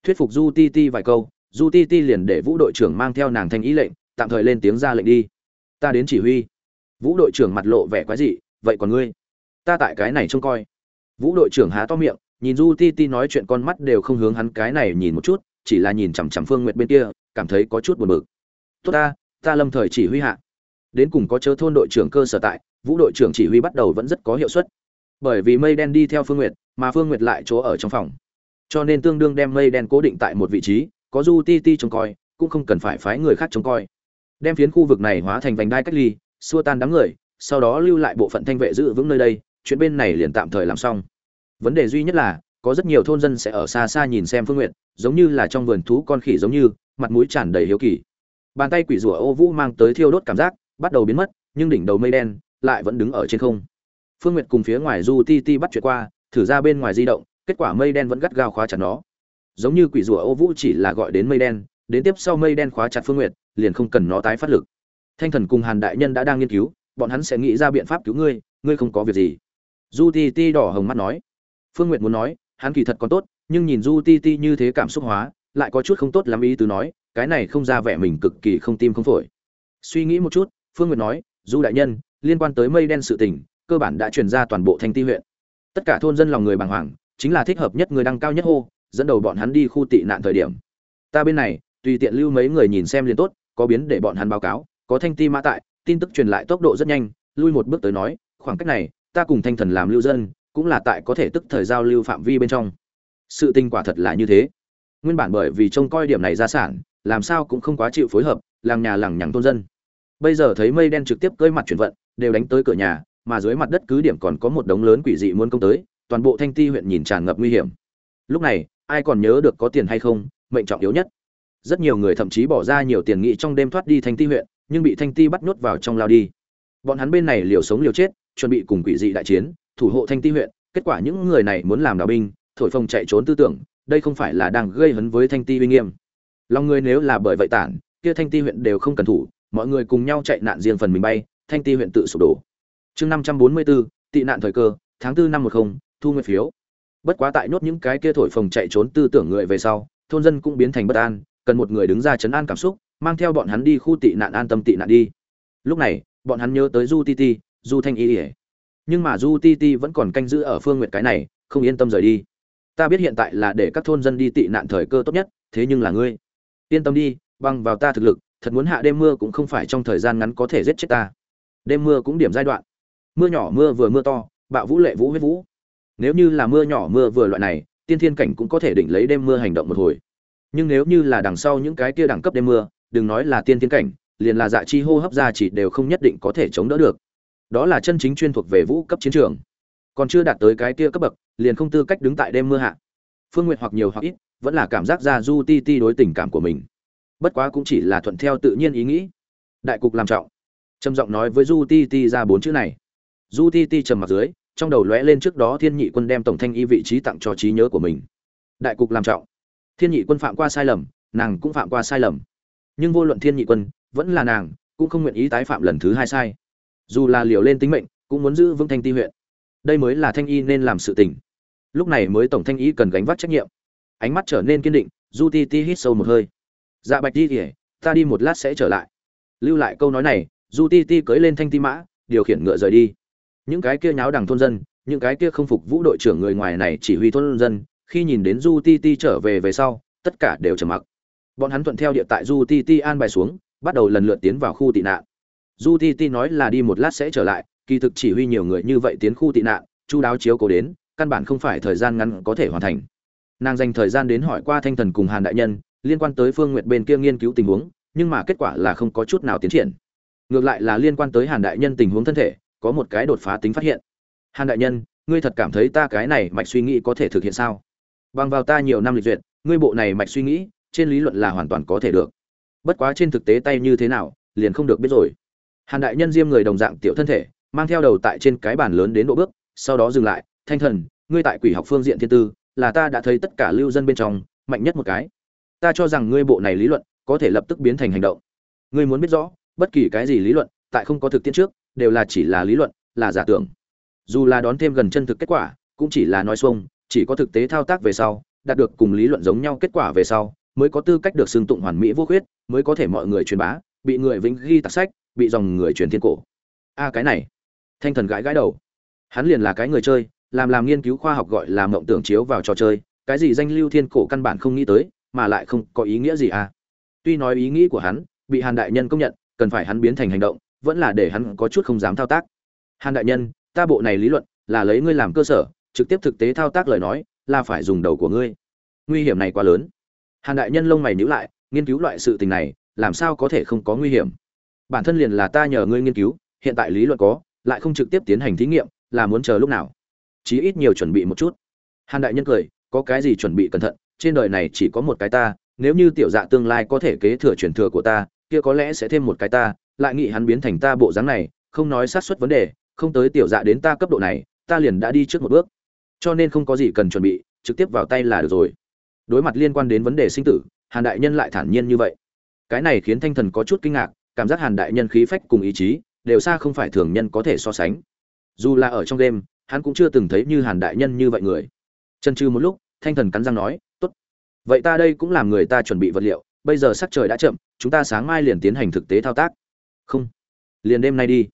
Thuyết phục du ti ti vài câu, du ti ti liền để vũ đội trưởng mang theo nàng thanh ý lệnh, tạm thời lên tiếng ra lệnh đi. Ta đến chỉ huy. Vũ đội trưởng mặt lộ vẻ quái dị, vậy còn ngươi? Ta tại cái này trông coi. Vũ đội trưởng há to miệng, nhìn du ti ti nói chuyện con mắt đều không hướng hắn cái này nhìn một chút, chỉ là nhìn chằm chằm phương nguyệt bên kia, cảm thấy có chút buồn bực. Tốt ta ta lâm thời chỉ huy hạ đến cùng có chớ thôn đội trưởng cơ sở tại, vũ đội trưởng chỉ huy bắt đầu vẫn rất có hiệu suất. Bởi vì mây đen đi theo phương nguyệt, mà phương nguyệt lại chỗ ở trong phòng. Cho nên tương đương đem mây đen cố định tại một vị trí, có du ti ti trông coi, cũng không cần phải phái người khác trông coi. Đem phiến khu vực này hóa thành vành đai cách ly, xua tan đám người, sau đó lưu lại bộ phận thanh vệ giữ vững nơi đây, chuyện bên này liền tạm thời làm xong. Vấn đề duy nhất là, có rất nhiều thôn dân sẽ ở xa xa nhìn xem phương nguyện giống như là trong vườn thú con khỉ giống như, mặt mũi tràn đầy hiếu kỳ. Bàn tay quỷ rủa ô vũ mang tới thiêu đốt cảm giác bắt đầu biến mất, nhưng đỉnh đầu mây đen lại vẫn đứng ở trên không. Phương nguyệt cùng phía ngoài du ti ti bắt chuyện qua, thử ra bên ngoài di động, kết quả mây đen vẫn gắt gao khóa chặt nó. Giống như quỷ rùa ô vũ chỉ là gọi đến mây đen, đến tiếp sau mây đen khóa chặt phương nguyệt, liền không cần nó tái phát lực. Thanh thần cùng hàn đại nhân đã đang nghiên cứu, bọn hắn sẽ nghĩ ra biện pháp cứu ngươi ngươi không có việc gì. Du ti ti đỏ hồng mắt nói. Phương nguyệt muốn nói, hắn kỳ thật còn tốt, nhưng nhìn du ti ti như thế cảm xúc hóa, lại có chút không tốt lắm ý tứ nói, cái này không ra vẻ mình cực kỳ không tim không phổi. Suy nghĩ một chút phương nguyệt nói du đại nhân, liên quan tới mây đen sự tình, cơ bản đã truyền ra toàn bộ thanh ti huyện. Tất cả thôn dân lòng người bàng hoàng, chính là thích hợp nhất người đăng cao nhất hô, dẫn đầu bọn hắn đi khu tị nạn thời điểm. Ta bên này, tùy tiện lưu mấy người nhìn xem liền tốt, có biến để bọn hắn báo cáo, có thanh ti mã tại, tin tức truyền lại tốc độ rất nhanh, lui một bước tới nói, khoảng cách này, ta cùng thanh thần làm lưu dân, cũng là tại có thể tức thời giao lưu phạm vi bên trong. Sự tình quả thật là như thế. Nguyên bản bởi vì trông coi điểm này ra sản, làm sao cũng không quá chịu phối hợp, làng nhà làng nhằng thôn dân bây giờ thấy mây đen trực tiếp cơi mặt chuyển vận, đều đánh tới cửa nhà, mà dưới mặt đất cứ điểm còn có một đống lớn quỷ dị muốn công tới, toàn bộ thanh ti huyện nhìn tràn ngập nguy hiểm. Lúc này, ai còn nhớ được có tiền hay không, mệnh trọng yếu nhất. Rất nhiều người thậm chí bỏ ra nhiều tiền nghị trong đêm thoát đi thanh ti huyện, nhưng bị thanh ti bắt nhốt vào trong lao đi. Bọn hắn bên này liều sống liều chết, chuẩn bị cùng quỷ dị đại chiến, thủ hộ thanh ti huyện, kết quả những người này muốn làm đạo binh, thổi phồng chạy trốn tư tưởng, đây không phải là đang gây hấn với thanh ti uy nghiêm. Lòng người nếu là bởi vậy tản, kia thanh ti huyện đều không cần thủ mọi người cùng nhau chạy nạn riêng phần mình bay, thanh ti huyện tự sụp đổ. Chương năm trăm bốn mươi bốn tị nạn thời cơ, tháng tư năm một không, thu nguyện phiếu. Bất quá tại nhốt những cái kia thổi phồng chạy trốn tư tưởng người về sau, thôn dân cũng biến thành bất an, cần một người đứng ra chấn an cảm xúc, mang theo bọn hắn đi khu tị nạn an tâm tị nạn đi. Lúc này, bọn hắn nhớ tới du ti ti, du thanh y ỉa nhưng mà du ti ti vẫn còn canh giữ ở phương nguyện cái này, không yên tâm rời đi. Ta biết hiện tại là để các thôn dân đi tị nạn thời cơ tốt nhất, thế nhưng là ngươi. Yên tâm đi băng vào ta thực lực thật muốn hạ đêm mưa cũng không phải trong thời gian ngắn có thể giết chết ta. Đêm mưa cũng điểm giai đoạn. Mưa nhỏ mưa vừa mưa to, bạo vũ lệ vũ huyết vũ. Nếu như là mưa nhỏ mưa vừa loại này, tiên thiên cảnh cũng có thể định lấy đêm mưa hành động một hồi. Nhưng nếu như là đằng sau những cái kia đẳng cấp đêm mưa, đừng nói là tiên thiên cảnh, liền là dạ chi hô hấp ra chỉ đều không nhất định có thể chống đỡ được. Đó là chân chính chuyên thuộc về vũ cấp chiến trường. Còn chưa đạt tới cái kia cấp bậc, liền không tư cách đứng tại đêm mưa hạ. Phương nguyệt hoặc nhiều hoặc ít, vẫn là cảm giác ra du ti ti đối tình cảm của mình bất quá cũng chỉ là thuận theo tự nhiên ý nghĩ. Đại cục làm trọng. Trầm giọng nói với du ti ti ra bốn chữ này. Du ti ti trầm mặt dưới, trong đầu lóe lên trước đó thiên nhị quân đem tổng thanh y vị trí tặng cho trí nhớ của mình. Đại cục làm trọng. Thiên nhị quân phạm qua sai lầm, nàng cũng phạm qua sai lầm. Nhưng vô luận thiên nhị quân, vẫn là nàng, cũng không nguyện ý tái phạm lần thứ hai sai. Dù là liều lên tính mệnh, cũng muốn giữ vững thanh ti huyện. Đây mới là thanh y nên làm sự tình. Lúc này mới tổng thanh y cần gánh vác trách nhiệm. Ánh mắt trở nên kiên định du ti ti hít sâu một hơi dạ bạch đi kể ta đi một lát sẽ trở lại. Lưu lại câu nói này, du ti ti cưới lên thanh ti mã, điều khiển ngựa rời đi. Những cái kia nháo đằng thôn dân, những cái kia không phục vũ đội trưởng người ngoài này chỉ huy thôn dân, khi nhìn đến du ti ti trở về về sau, tất cả đều trầm mặc. Bọn hắn thuận theo địa tại du ti ti an bài xuống, bắt đầu lần lượt tiến vào khu tị nạn. Du ti ti nói là đi một lát sẽ trở lại, kỳ thực chỉ huy nhiều người như vậy tiến khu tị nạn, chu đáo chiếu cố đến, căn bản không phải thời gian ngắn có thể hoàn thành. Nàng dành thời gian đến hỏi qua thanh thần cùng hàn đại nhân liên quan tới phương nguyệt bên kia nghiên cứu tình huống, nhưng mà kết quả là không có chút nào tiến triển. Ngược lại là liên quan tới hàn đại nhân tình huống thân thể, có một cái đột phá tính phát hiện. Hàn đại nhân, ngươi thật cảm thấy ta cái này mạch suy nghĩ có thể thực hiện sao? Bằng vào ta nhiều năm lịch duyệt, ngươi bộ này mạch suy nghĩ, trên lý luận là hoàn toàn có thể được. Bất quá trên thực tế tay như thế nào, liền không được biết rồi. Hàn đại nhân diêm người đồng dạng tiểu thân thể, mang theo đầu tại trên cái bàn lớn đến độ bước, sau đó dừng lại, thanh thần, ngươi tại quỷ học phương diện thiên tư, là ta đã thấy tất cả lưu dân bên trong, mạnh nhất một cái ta cho rằng ngươi bộ này lý luận có thể lập tức biến thành hành động. Ngươi muốn biết rõ, bất kỳ cái gì lý luận, tại không có thực tiễn trước, đều là chỉ là lý luận, là giả tưởng. Dù là đón thêm gần chân thực kết quả, cũng chỉ là nói xuông, chỉ có thực tế thao tác về sau, đạt được cùng lý luận giống nhau kết quả về sau, mới có tư cách được xưng tụng hoàn mỹ vô khuyết, mới có thể mọi người truyền bá, bị người vĩnh ghi tạc sách, bị dòng người truyền thiên cổ. A, cái này. Thanh thần gãi gãi đầu. Hắn liền là cái người chơi, làm làm nghiên cứu khoa học gọi là mộng tưởng chiếu vào trò chơi, cái gì danh lưu thiên cổ căn bản không nghĩ tới mà lại không có ý nghĩa gì à. Tuy nói ý nghĩ của hắn bị hàn đại nhân công nhận, cần phải hắn biến thành hành động, vẫn là để hắn có chút không dám thao tác. Hàn đại nhân, ta bộ này lý luận là lấy ngươi làm cơ sở, trực tiếp thực tế thao tác lời nói là phải dùng đầu của ngươi. Nguy hiểm này quá lớn. Hàn đại nhân lông mày nhíu lại, nghiên cứu loại sự tình này, làm sao có thể không có nguy hiểm? Bản thân liền là ta nhờ ngươi nghiên cứu, hiện tại lý luận có, lại không trực tiếp tiến hành thí nghiệm, là muốn chờ lúc nào? Chí ít nhiều chuẩn bị một chút. Hàn đại nhân cười, có cái gì chuẩn bị cẩn thận trên đời này chỉ có một cái ta, nếu như tiểu dạ tương lai có thể kế thừa truyền thừa của ta, kia có lẽ sẽ thêm một cái ta, lại nghĩ hắn biến thành ta bộ dáng này, không nói sát xuất vấn đề, không tới tiểu dạ đến ta cấp độ này, ta liền đã đi trước một bước. Cho nên không có gì cần chuẩn bị, trực tiếp vào tay là được rồi. Đối mặt liên quan đến vấn đề sinh tử, hàn đại nhân lại thản nhiên như vậy. Cái này khiến thanh thần có chút kinh ngạc, cảm giác hàn đại nhân khí phách cùng ý chí, đều xa không phải thường nhân có thể so sánh. Dù là ở trong đêm, hắn cũng chưa từng thấy như hàn đại nhân như vậy người. Chân trừ một lúc, thanh thần cắn răng nói vậy ta đây cũng làm người ta chuẩn bị vật liệu, bây giờ sắc trời đã chậm, chúng ta sáng mai liền tiến hành thực tế thao tác. Không. Liền đêm nay đi.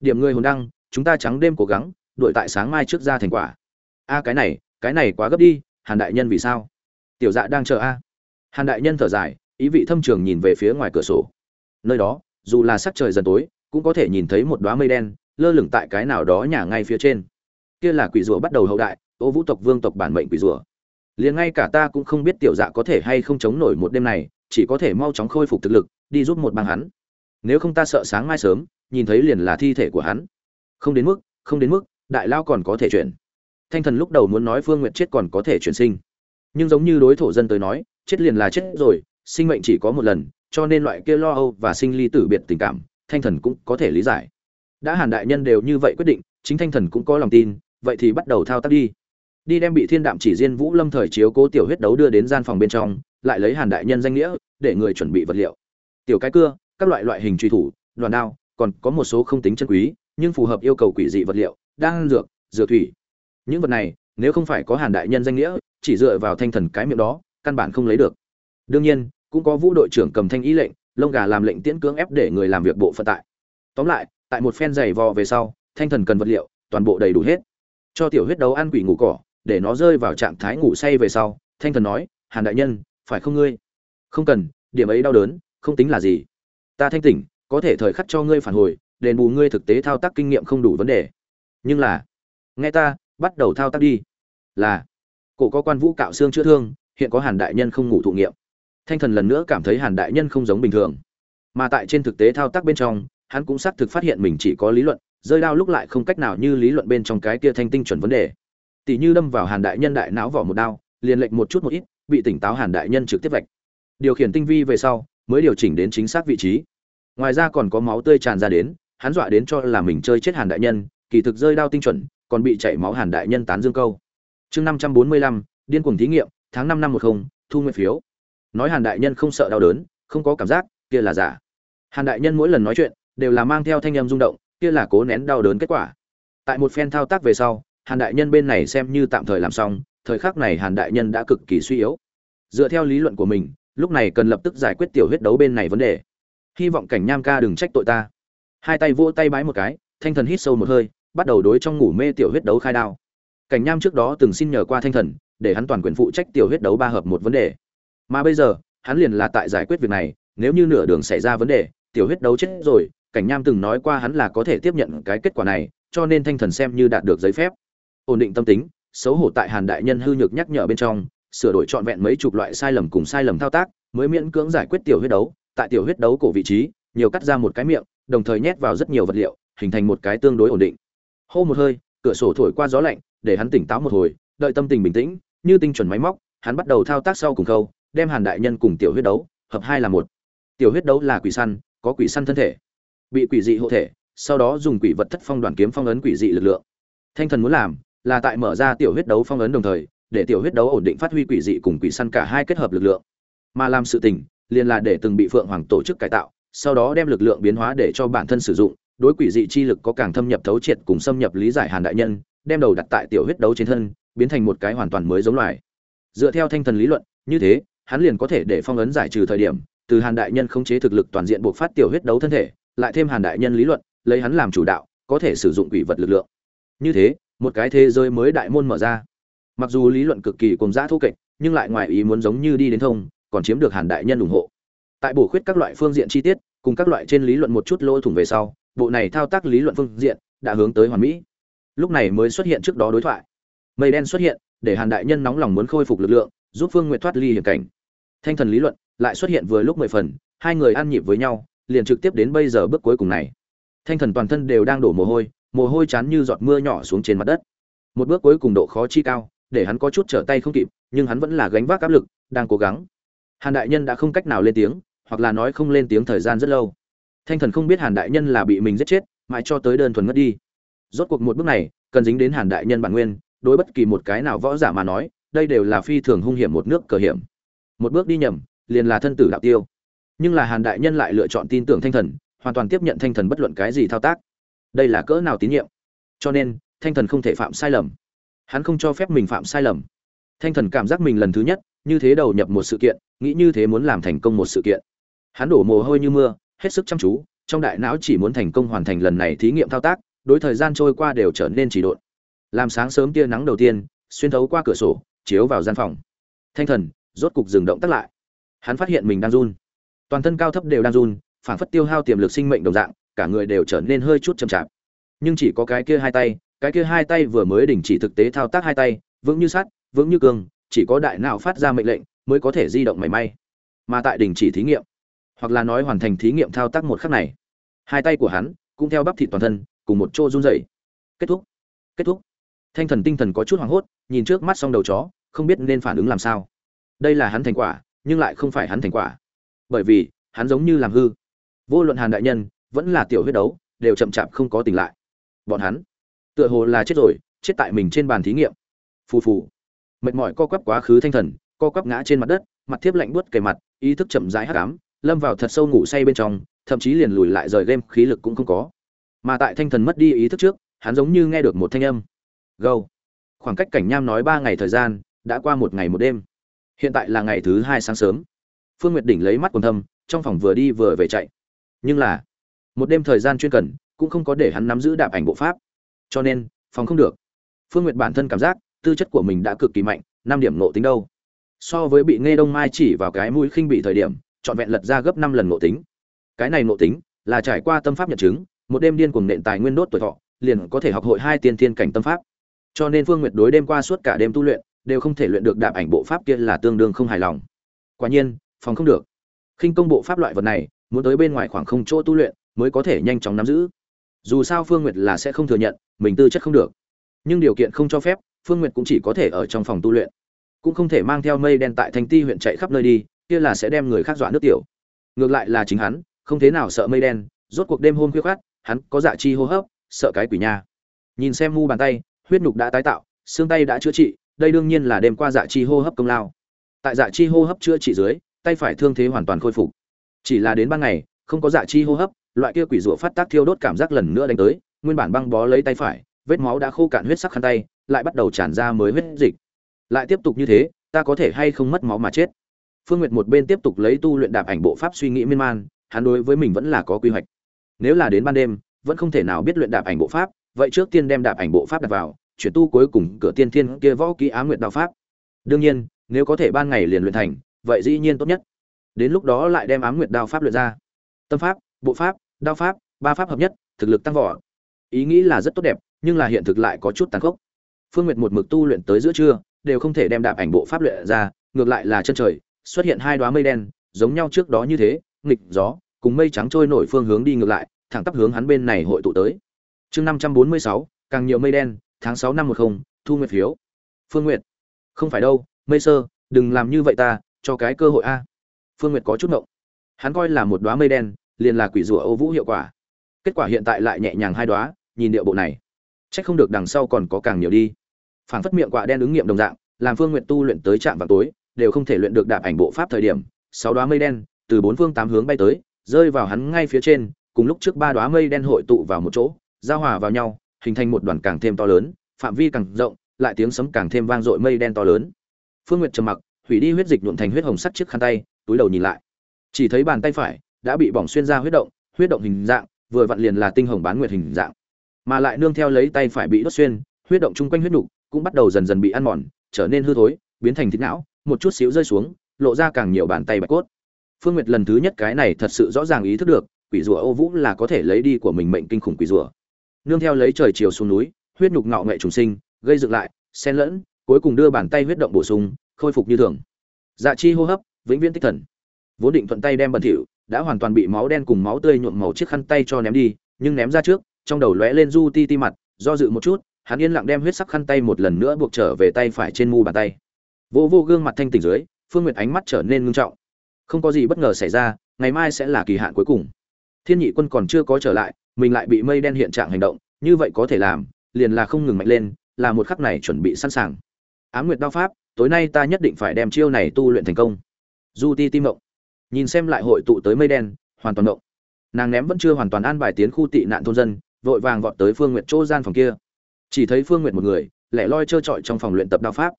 Điểm người hồn đăng, chúng ta trắng đêm cố gắng, đuổi tại sáng mai trước ra thành quả. A, cái này cái này quá gấp đi, hàn đại nhân vì sao? Tiểu dạ đang chờ a. Hàn đại nhân thở dài, ý vị thâm trường nhìn về phía ngoài cửa sổ. Nơi đó, dù là sắc trời dần tối, cũng có thể nhìn thấy một đoá mây đen, lơ lửng tại cái nào đó nhà ngay phía trên. Kia là quỷ rùa bắt đầu hậu đại, ô vũ tộc, vương tộc bản mệnh quỷ rùa liền ngay cả ta cũng không biết tiểu dạ có thể hay không chống nổi một đêm này, chỉ có thể mau chóng khôi phục thực lực, đi giúp một bang hắn. Nếu không ta sợ sáng mai sớm, nhìn thấy liền là thi thể của hắn. Không đến mức, không đến mức, đại lao còn có thể chuyển. Thanh thần lúc đầu muốn nói phương n g u y ệ t chết còn có thể chuyển sinh. Nhưng giống như đối thổ dân tới nói, chết liền là chết rồi, sinh mệnh chỉ có một lần, cho nên loại kia lo âu và sinh ly tử biệt tình cảm, thanh thần cũng có thể lý giải. Đã hàn đại nhân đều như vậy quyết định, chính thanh thần cũng có lòng tin, vậy thì bắt đầu thao tác đi đi đem bị thiên đạm chỉ riêng vũ lâm thời chiếu cố tiểu huyết đấu đưa đến gian phòng bên trong, lại lấy hàn đại nhân danh nghĩa, để người chuẩn bị vật liệu. Tiểu cái cưa, các loại loại hình truy thủ, đoàn đao, còn có một số không tính chân quý, nhưng phù hợp yêu cầu quỷ dị vật liệu đang dược dược thủy. Những vật này, nếu không phải có hàn đại nhân danh nghĩa, chỉ dựa vào thanh thần cái miệng đó, căn bản không lấy được. Đương nhiên, cũng có vũ đội trưởng cầm thanh ý lệnh, lông gà làm lệnh tiễn cưỡng ép để người làm việc bộ phận tại. Tóm lại, tại một phen giày vò về sau, thanh thần cần vật liệu, toàn bộ đầy đủ hết. Cho tiểu huyết đấu ăn quỷ ngủ cỏ để nó rơi vào trạng thái ngủ say về sau, thanh thần nói, hàn đại nhân, phải không ngươi? Không cần, điểm ấy đau đớn, không tính là gì. Ta thanh tỉnh, có thể thời khắc cho ngươi phản hồi, đền bù ngươi thực tế thao tác kinh nghiệm không đủ vấn đề. Nhưng là nghe ta, bắt đầu thao tác đi. Là cổ có quan vũ cạo xương chữa thương, hiện có hàn đại nhân không ngủ thụ nghiệm. Thanh thần lần nữa cảm thấy hàn đại nhân không giống bình thường. Mà tại trên thực tế thao tác bên trong, hắn cũng xác thực phát hiện mình chỉ có lý luận, rơi đao lúc lại không cách nào như lý luận bên trong cái kia thanh tinh chuẩn vấn đề tỉ như đâm vào hàn đại nhân đại não vỏ một đao, liền lệnh một chút một ít, bị tỉnh táo hàn đại nhân trực tiếp vạch. Điều khiển tinh vi về sau, mới điều chỉnh đến chính xác vị trí. Ngoài ra còn có máu tươi tràn ra đến, hắn dọa đến cho là mình chơi chết hàn đại nhân, kỳ thực rơi đao tinh chuẩn, còn bị chảy máu hàn đại nhân tán dương câu. Chương năm trăm bốn mươi lăm, điên cuồng thí nghiệm, tháng năm năm một không, thu nguyện phiếu. Nói hàn đại nhân không sợ đau đớn, không có cảm giác, kia là giả. Hàn đại nhân mỗi lần nói chuyện, đều là mang theo thanh âm rung động, kia là cố nén đau đớn kết quả. Tại một phen thao tác về sau hàn đại nhân bên này xem như tạm thời làm xong, thời khắc này hàn đại nhân đã cực kỳ suy yếu. Dựa theo lý luận của mình, lúc này cần lập tức giải quyết tiểu huyết đấu bên này vấn đề. Hy vọng cảnh nham ca đừng trách tội ta. Hai tay vỗ tay bái một cái, thanh thần hít sâu một hơi, bắt đầu đối trong ngủ mê tiểu huyết đấu khai đao. Cảnh nham trước đó từng xin nhờ qua thanh thần, để hắn toàn quyền phụ trách tiểu huyết đấu ba hợp một vấn đề. Mà bây giờ, hắn liền là tại giải quyết việc này, nếu như nửa đường xảy ra vấn đề, tiểu huyết đấu chết rồi, cảnh nham từng nói qua hắn là có thể tiếp nhận cái kết quả này, cho nên thanh thần xem như đạt được giấy phép ổn định tâm tính, xấu hổ tại hàn đại nhân hư nhược nhắc nhở bên trong, sửa đổi trọn vẹn mấy chục loại sai lầm cùng sai lầm thao tác, mới miễn cưỡng giải quyết tiểu huyết đấu. Tại tiểu huyết đấu cổ vị trí, nhiều cắt ra một cái miệng, đồng thời nhét vào rất nhiều vật liệu, hình thành một cái tương đối ổn định. Hô một hơi, cửa sổ thổi qua gió lạnh, để hắn tỉnh táo một hồi, đợi tâm tình bình tĩnh, như tinh chuẩn máy móc, hắn bắt đầu thao tác sau cùng khâu, đem hàn đại nhân cùng tiểu huyết đấu, hợp hai là một. Tiểu huyết đấu là quỷ săn, có quỷ săn thân thể, bị quỷ dị hộ thể, sau đó dùng quỷ vật thất phong đoàn kiếm phong ấn quỷ dị lực lượng. Thanh thần muốn làm là tại mở ra tiểu huyết đấu phong ấn đồng thời, để tiểu huyết đấu ổn định phát huy quỷ dị cùng quỷ săn cả hai kết hợp lực lượng. Mà làm sự tình, liền là để từng bị phượng hoàng tổ chức cải tạo, sau đó đem lực lượng biến hóa để cho bản thân sử dụng, đối quỷ dị chi lực có càng thâm nhập thấu triệt cùng xâm nhập lý giải hàn đại nhân, đem đầu đặt tại tiểu huyết đấu trên thân, biến thành một cái hoàn toàn mới giống loài. Dựa theo thanh thần lý luận, như thế, hắn liền có thể để phong ấn giải trừ thời điểm, từ hàn đại nhân khống chế thực lực toàn diện buộc phát tiểu huyết đấu thân thể, lại thêm hàn đại nhân lý luận, lấy hắn làm chủ đạo, có thể sử dụng quỷ vật lực lượng. Như thế một cái thế giới mới đại môn mở ra. Mặc dù lý luận cực kỳ cùng giã thô kệch, nhưng lại ngoài ý muốn giống như đi đến thông, còn chiếm được hàn đại nhân ủng hộ. Tại bổ khuyết các loại phương diện chi tiết, cùng các loại trên lý luận một chút lỗ thủng về sau, bộ này thao tác lý luận phương diện đã hướng tới hoàn mỹ. Lúc này mới xuất hiện trước đó đối thoại. Mây đen xuất hiện, để hàn đại nhân nóng lòng muốn khôi phục lực lượng, giúp phương nguyện thoát ly hiểm cảnh. Thanh thần lý luận lại xuất hiện vừa lúc mười phần, hai người ăn nhịp với nhau, liền trực tiếp đến bây giờ bước cuối cùng này. Thanh thần toàn thân đều đang đổ mồ hôi mồ hôi chán như giọt mưa nhỏ xuống trên mặt đất. Một bước cuối cùng độ khó chi cao, để hắn có chút trở tay không kịp, nhưng hắn vẫn là gánh vác áp lực, đang cố gắng. Hàn đại nhân đã không cách nào lên tiếng, hoặc là nói không lên tiếng thời gian rất lâu. Thanh thần không biết hàn đại nhân là bị mình giết chết, mãi cho tới đơn thuần ngất đi. Rốt cuộc một bước này, cần dính đến hàn đại nhân bản nguyên, đối bất kỳ một cái nào võ giả mà nói, đây đều là phi thường hung hiểm một nước cờ hiểm. Một bước đi nhầm, liền là thân tử đạo tiêu. Nhưng là hàn đại nhân lại lựa chọn tin tưởng thanh thần, hoàn toàn tiếp nhận thanh thần bất luận cái gì thao tác đây là cỡ nào tín nhiệm? Cho nên, thanh thần không thể phạm sai lầm. Hắn không cho phép mình phạm sai lầm. Thanh thần cảm giác mình lần thứ nhất, như thế đầu nhập một sự kiện, nghĩ như thế muốn làm thành công một sự kiện. Hắn đổ mồ hôi như mưa, hết sức chăm chú, trong đại não chỉ muốn thành công hoàn thành lần này thí nghiệm thao tác, đối thời gian trôi qua đều trở nên chỉ độn. Làm sáng sớm tia nắng đầu tiên, xuyên thấu qua cửa sổ, chiếu vào gian phòng. Thanh thần, rốt cục dừng động tắt lại. Hắn phát hiện mình đang run. Toàn thân cao thấp đều đang run, phảng phất tiêu hao tiềm lực sinh mệnh đồng dạng cả người đều trở nên hơi chút chậm chạp. Nhưng chỉ có cái kia hai tay, cái kia hai tay vừa mới đình chỉ thực tế thao tác hai tay, vững như sắt, vững như cương, chỉ có đại não phát ra mệnh lệnh mới có thể di động mảy may. Mà tại đình chỉ thí nghiệm, hoặc là nói hoàn thành thí nghiệm thao tác một khắc này, hai tay của hắn cũng theo bắp thịt toàn thân cùng một chỗ run rẩy. Kết thúc kết thúc. Thanh thần tinh thần có chút hoảng hốt, nhìn trước mắt xong đầu chó, không biết nên phản ứng làm sao. Đây là hắn thành quả, nhưng lại không phải hắn thành quả. Bởi vì, hắn giống như làm hư. Vô luận hàn đại nhân vẫn là tiểu huyết đấu, đều chậm chạp không có tỉnh lại. Bọn hắn, tựa hồ là chết rồi, chết tại mình trên bàn thí nghiệm. Phù phù. Mệt mỏi co quắp quá khứ thanh thần, co quắp ngã trên mặt đất, mặt thiếp lạnh buốt kề mặt, ý thức chậm rãi hắc ám, lâm vào thật sâu ngủ say bên trong, thậm chí liền lùi lại rời game, khí lực cũng không có. Mà tại thanh thần mất đi ý thức trước, hắn giống như nghe được một thanh âm. Gâu khoảng cách cảnh nham nói ba ngày thời gian, đã qua một ngày một đêm. Hiện tại là ngày thứ hai sáng sớm. Phương nguyệt đỉnh lấy mắt quần thâm, trong phòng vừa đi vừa về chạy. Nhưng là một đêm thời gian chuyên cần, cũng không có để hắn nắm giữ đạp ảnh bộ pháp. Cho nên, phòng không được. Phương nguyệt bản thân cảm giác, tư chất của mình đã cực kỳ mạnh, năm điểm nộ tính đâu. So với bị nghe đông mai chỉ vào cái mũi khinh bị thời điểm, trọn vẹn lật ra gấp năm lần nộ tính. Cái này nộ tính, là trải qua tâm pháp nhận chứng, một đêm điên cuồng nện tài nguyên đốt tuổi thọ, liền có thể học hội hai tiên thiên cảnh tâm pháp. Cho nên phương nguyệt đối đêm qua suốt cả đêm tu luyện, đều không thể luyện được đạp ảnh bộ pháp kia là tương đương không hài lòng. Quả nhiên, phòng không được. Khinh công bộ pháp loại vật này, muốn tới bên ngoài khoảng không chỗ tu luyện mới có thể nhanh chóng nắm giữ. Dù sao phương nguyệt là sẽ không thừa nhận, mình tư chất không được. Nhưng điều kiện không cho phép, phương nguyệt cũng chỉ có thể ở trong phòng tu luyện. Cũng không thể mang theo mây đen tại thành ti huyện chạy khắp nơi đi, kia là sẽ đem người khác dọa nước tiểu. Ngược lại là chính hắn, không thế nào sợ mây đen, rốt cuộc đêm hôm khuya khát hắn có dạ chi hô hấp, sợ cái quỷ nha. Nhìn xem mu bàn tay, huyết nhục đã tái tạo, xương tay đã chữa trị, đây đương nhiên là đêm qua dạ chi hô hấp công lao. Tại dạ chi hô hấp chữa trị dưới, tay phải thương thế hoàn toàn khôi phục. Chỉ là đến ban ngày, không có dạ chi hô hấp loại kia quỷ rủa phát tác thiêu đốt cảm giác lần nữa đánh tới, nguyên bản băng bó lấy tay phải, vết máu đã khô cạn huyết sắc khăn tay, lại bắt đầu tràn ra mới huyết dịch. Lại tiếp tục như thế, ta có thể hay không mất máu mà chết? Phương nguyệt một bên tiếp tục lấy tu luyện đạp ảnh bộ pháp suy nghĩ miên man, hắn đối với mình vẫn là có quy hoạch. Nếu là đến ban đêm, vẫn không thể nào biết luyện đạp ảnh bộ pháp, vậy trước tiên đem đạp ảnh bộ pháp đặt vào, chuyển tu cuối cùng cửa tiên thiên kia võ kỹ á nguyệt đạo pháp. Đương nhiên, nếu có thể ban ngày liền luyện thành, vậy dĩ nhiên tốt nhất. Đến lúc đó lại đem ám nguyệt đao pháp luyện ra. Tâm pháp, bộ pháp đao pháp, ba pháp hợp nhất, thực lực tăng vỏ ý nghĩ là rất tốt đẹp, nhưng là hiện thực lại có chút tàn khốc. Phương nguyệt một mực tu luyện tới giữa trưa, đều không thể đem đạp ảnh bộ pháp luyện ra, ngược lại là chân trời, xuất hiện hai đoá mây đen, giống nhau trước đó như thế, nghịch gió, cùng mây trắng trôi nổi phương hướng đi ngược lại, thẳng tắp hướng hắn bên này hội tụ tới. Chương năm trăm bốn mươi sáu, càng nhiều mây đen, tháng sáu năm một không, thu nguyệt phiếu. Phương nguyệt, không phải đâu, mây sơ, đừng làm như vậy ta, cho cái cơ hội a. Phương nguyệt có chút ngộng. Hắn coi là một đoá mây đen liền là quỷ rùa ô vũ hiệu quả. Kết quả hiện tại lại nhẹ nhàng hai đoá nhìn điệu bộ này. Chắc không được đằng sau còn có càng nhiều đi. Phản phất miệng quạ đen ứng nghiệm đồng dạng, làm phương nguyện tu luyện tới trạm vào tối, đều không thể luyện được đạp ảnh bộ pháp thời điểm, sáu đoá mây đen, từ bốn phương tám hướng bay tới, rơi vào hắn ngay phía trên, cùng lúc trước ba đoá mây đen hội tụ vào một chỗ, giao hòa vào nhau, hình thành một đoàn càng thêm to lớn, phạm vi càng rộng, lại tiếng sấm càng thêm vang dội mây đen to lớn. Phương nguyệt trầm mặc, hủy đi huyết dịch nhuộm thành huyết hồng sắt chiếc khăn tay, túi đầu nhìn lại. Chỉ thấy bàn tay phải đã bị bỏng xuyên ra huyết động huyết động hình dạng, vừa vặn liền là tinh hồng bán nguyệt hình dạng. Mà lại nương theo lấy tay phải bị đốt xuyên, huyết động chung quanh huyết đục cũng bắt đầu dần dần bị ăn mòn, trở nên hư thối, biến thành thịt não, một chút xíu rơi xuống, lộ ra càng nhiều bàn tay bạch cốt. Phương nguyệt lần thứ nhất cái này thật sự rõ ràng ý thức được, quỷ rùa ô vũ là có thể lấy đi của mình mệnh kinh khủng quỷ rùa. Nương theo lấy trời chiều xuống núi, huyết nhục ngạo nghệ trùng sinh, gây dựng lại, xen lẫn, cuối cùng đưa bàn tay huyết động bổ sung, khôi phục như thường. Dạ chi hô hấp, vĩnh viễn tích thần. Vốn định thuận tay đem bẩn thỉu đã hoàn toàn bị máu đen cùng máu tươi nhuộm màu chiếc khăn tay cho ném đi, nhưng ném ra trước, trong đầu lóe lên du ti ti mặt, do dự một chút, hắn yên lặng đem huyết sắc khăn tay một lần nữa buộc trở về tay phải trên mu bàn tay. Vô vô gương mặt thanh tỉnh dưới, phương nguyệt ánh mắt trở nên ngưng trọng. Không có gì bất ngờ xảy ra, ngày mai sẽ là kỳ hạn cuối cùng. Thiên nhị quân còn chưa có trở lại, mình lại bị mây đen hiện trạng hành động, như vậy có thể làm, liền là không ngừng mạnh lên, là một khắc này chuẩn bị sẵn sàng. Á nguyệt đao pháp, tối nay ta nhất định phải đem chiêu này tu luyện thành công. Du ti tim mộng nhìn xem lại hội tụ tới mây đen, hoàn toàn động. Nàng ném vẫn chưa hoàn toàn an bài tiến khu tị nạn thôn dân, vội vàng vọt tới phương nguyệt chỗ gian phòng kia. Chỉ thấy phương nguyệt một người, lẻ loi trơ trọi trong phòng luyện tập đao pháp.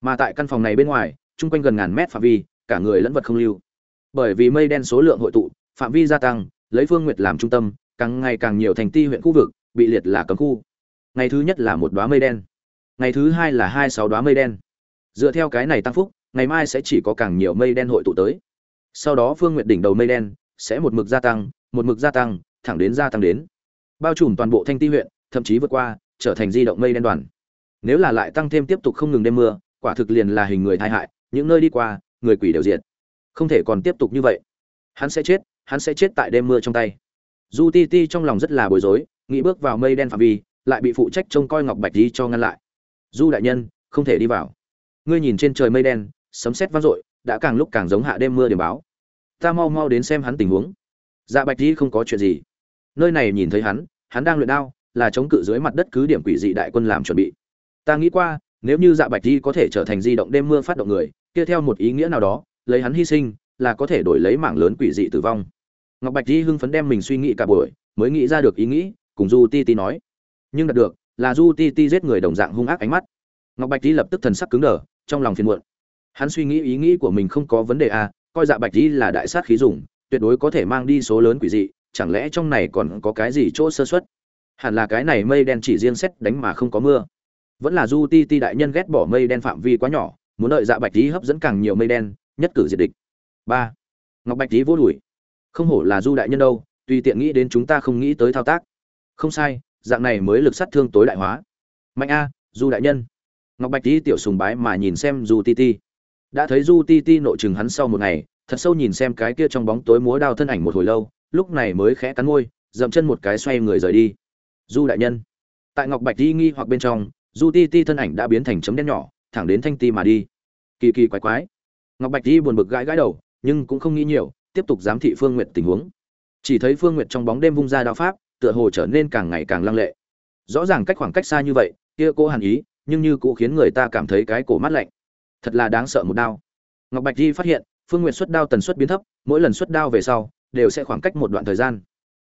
Mà tại căn phòng này bên ngoài, chung quanh gần ngàn mét phạm vi, cả người lẫn vật không lưu. Bởi vì mây đen số lượng hội tụ, phạm vi gia tăng, lấy phương nguyệt làm trung tâm, càng ngày càng nhiều thành ti huyện khu vực bị liệt là cấm khu. Ngày thứ nhất là một đoá mây đen. Ngày thứ hai là hai sáu đoá mây đen. Dựa theo cái này tăng phúc, ngày mai sẽ chỉ có càng nhiều mây đen hội tụ tới sau đó phương nguyện đỉnh đầu mây đen, sẽ một mực gia tăng, một mực gia tăng, thẳng đến gia tăng đến. Bao trùm toàn bộ thanh ti huyện, thậm chí vượt qua, trở thành di động mây đen đoàn. Nếu là lại tăng thêm tiếp tục không ngừng đêm mưa, quả thực liền là hình người tai hại, những nơi đi qua, người quỷ đều diệt. Không thể còn tiếp tục như vậy. Hắn sẽ chết, hắn sẽ chết tại đêm mưa trong tay. Du ti ti trong lòng rất là bối rối, nghĩ bước vào mây đen phạm vi, lại bị phụ trách trông coi ngọc bạch di cho ngăn lại. Du đại nhân, không thể đi vào. Ngươi nhìn trên trời mây đen, sấm sét vang dội đã càng lúc càng giống hạ đêm mưa điểm báo. Ta mau mau đến xem hắn tình huống. Dạ bạch di không có chuyện gì. Nơi này nhìn thấy hắn hắn đang luyện đao, là chống cự dưới mặt đất cứ điểm quỷ dị đại quân làm chuẩn bị. Ta nghĩ qua, nếu như dạ bạch di có thể trở thành di động đêm mưa phát động người, kia theo một ý nghĩa nào đó, lấy hắn hy sinh, là có thể đổi lấy mảng lớn quỷ dị tử vong. Ngọc bạch di hưng phấn đem mình suy nghĩ cả buổi, mới nghĩ ra được ý nghĩ, cùng du ti ti nói. Nhưng đạt được, là du ti ti giết người đồng dạng hung ác ánh mắt. Ngọc bạch di lập tức thần sắc cứng đờ, trong lòng phiền muộn hắn suy nghĩ ý nghĩ của mình không có vấn đề à coi dạ bạch di là đại sát khí dùng, tuyệt đối có thể mang đi số lớn quỷ dị, chẳng lẽ trong này còn có cái gì chỗ sơ xuất hẳn là cái này mây đen chỉ riêng xét đánh mà không có mưa. Vẫn là du ti ti đại nhân ghét bỏ mây đen phạm vi quá nhỏ, muốn đợi dạ bạch di hấp dẫn càng nhiều mây đen, nhất cử diệt địch. Ba. Ngọc bạch di vô đùi không hổ là du đại nhân đâu, tùy tiện nghĩ đến chúng ta không nghĩ tới thao tác. Không sai, dạng này mới lực sát thương tối đại hóa. Mạnh a du đại nhân. Ngọc bạch di tiểu sùng bái mà nhìn xem du ti ti đã thấy du ti ti nội chừng hắn sau một ngày, thật sâu nhìn xem cái kia trong bóng tối múa đao thân ảnh một hồi lâu, lúc này mới khẽ cắn môi, dậm chân một cái xoay người rời đi. Du đại nhân. Tại ngọc bạch di nghi hoặc bên trong, du ti ti thân ảnh đã biến thành chấm đen nhỏ, thẳng đến thanh ti mà đi. Kỳ kỳ quái quái. Ngọc bạch di buồn bực gãi gãi đầu, nhưng cũng không nghĩ nhiều, tiếp tục giám thị phương n g u y ệ t tình huống. Chỉ thấy phương n g u y ệ t trong bóng đêm vung ra đao pháp, tựa hồ trở nên càng ngày càng lăng lệ. Rõ ràng cách khoảng cách xa như vậy, kia cô hàn ý, nhưng như cũng khiến người ta cảm thấy cái cổ mát lạnh thật là đáng sợ một đao. Ngọc bạch di phát hiện, phương n g u y ệ t xuất đao tần suất biến thấp, mỗi lần xuất đao về sau, đều sẽ khoảng cách một đoạn thời gian.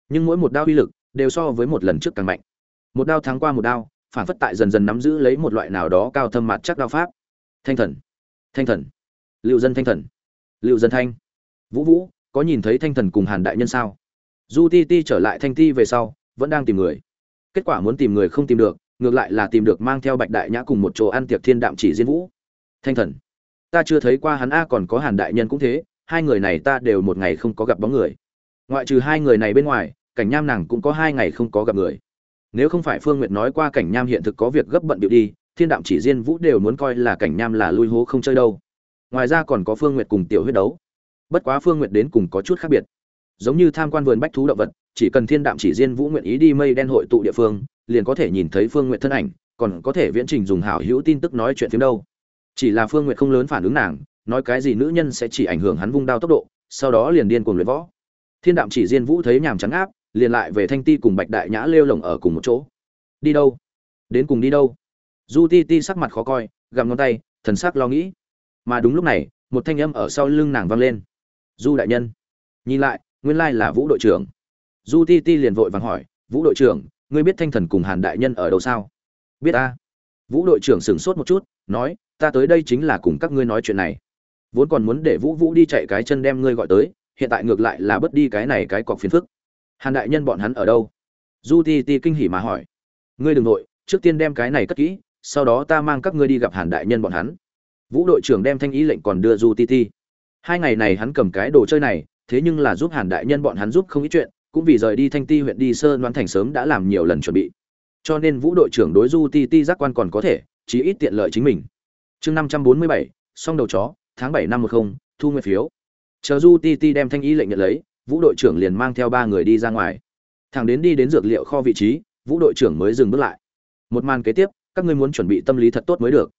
Nhưng mỗi một đao uy lực, đều so với một lần trước càng mạnh. Một đao thắng qua một đao, phản phất tại dần dần nắm giữ lấy một loại nào đó cao thâm mặt chắc đao pháp. Thanh thần thanh thần liệu dân thanh thần liệu dân thanh. Vũ vũ, có nhìn thấy thanh thần cùng hàn đại nhân sao? Du ti ti trở lại thanh ti về sau, vẫn đang tìm người. Kết quả muốn tìm người không tìm được, ngược lại là tìm được mang theo bạch đại nhã cùng một chỗ ăn tiệc thiên đạm chỉ diên vũ thanh thần. Ta chưa thấy qua hắn a còn có hàn đại nhân cũng thế, hai người này ta đều một ngày không có gặp bóng người. Ngoại trừ hai người này bên ngoài, cảnh nham nàng cũng có hai ngày không có gặp người. Nếu không phải phương nguyệt nói qua cảnh nham hiện thực có việc gấp bận điệu đi, thiên đạm chỉ riêng vũ đều muốn coi là cảnh nham là lui hố không chơi đâu. Ngoài ra còn có phương nguyệt cùng tiểu huyết đấu. Bất quá phương nguyệt đến cùng có chút khác biệt. Giống như tham quan vườn bách thú động vật, chỉ cần thiên đạm chỉ riêng vũ nguyện ý đi mây đen hội tụ địa phương, liền có thể nhìn thấy phương nguyệt thân ảnh, còn có thể viễn trình dùng hảo hữu tin tức nói chuyện phiếm đâu chỉ là phương nguyệt không lớn phản ứng nàng, nói cái gì nữ nhân sẽ chỉ ảnh hưởng hắn vung đao tốc độ, sau đó liền điên cuồng luyện võ. Thiên đạm chỉ riêng vũ thấy nhàm trắng áp, liền lại về thanh ti cùng bạch đại nhã lêu lồng ở cùng một chỗ. Đi đâu? Đến cùng đi đâu? Du ti ti sắc mặt khó coi gằm ngón tay, thần sắc lo nghĩ. Mà đúng lúc này, một thanh âm ở sau lưng nàng vang lên. Du đại nhân. Nhìn lại, nguyên lai là vũ đội trưởng. Du ti ti liền vội vàng hỏi, vũ đội trưởng, ngươi biết thanh thần cùng hàn đại nhân ở đâu sao? Biết ta vũ đội trưởng sửng sốt một chút nói, ta tới đây chính là cùng các ngươi nói chuyện này. Vốn còn muốn để vũ vũ đi chạy cái chân đem ngươi gọi tới, hiện tại ngược lại là bất đi cái này cái cọc phiền phức. Hàn đại nhân bọn hắn ở đâu? Du ti ti kinh hỉ mà hỏi. Ngươi đừng nội trước tiên đem cái này cất kỹ, sau đó ta mang các ngươi đi gặp hàn đại nhân bọn hắn. Vũ đội trưởng đem thanh ý lệnh còn đưa du ti ti. Hai ngày này hắn cầm cái đồ chơi này, thế nhưng là giúp hàn đại nhân bọn hắn giúp không ít chuyện, cũng vì rời đi thanh ti huyện đi sơn đoán thành sớm đã làm nhiều lần chuẩn bị. Cho nên vũ đội trưởng đối du ti ti giác quan còn có thể chí ít tiện lợi chính mình. Chương năm trăm bốn mươi bảy song đầu chó tháng bảy năm một không thu nguyên phiếu. Chờ du ti ti đem thanh ý lệnh nhận lấy vũ đội trưởng liền mang theo ba người đi ra ngoài. Thằng đến đi đến dược liệu kho vị trí vũ đội trưởng mới dừng bước lại. Một màn kế tiếp các ngươi muốn chuẩn bị tâm lý thật tốt mới được.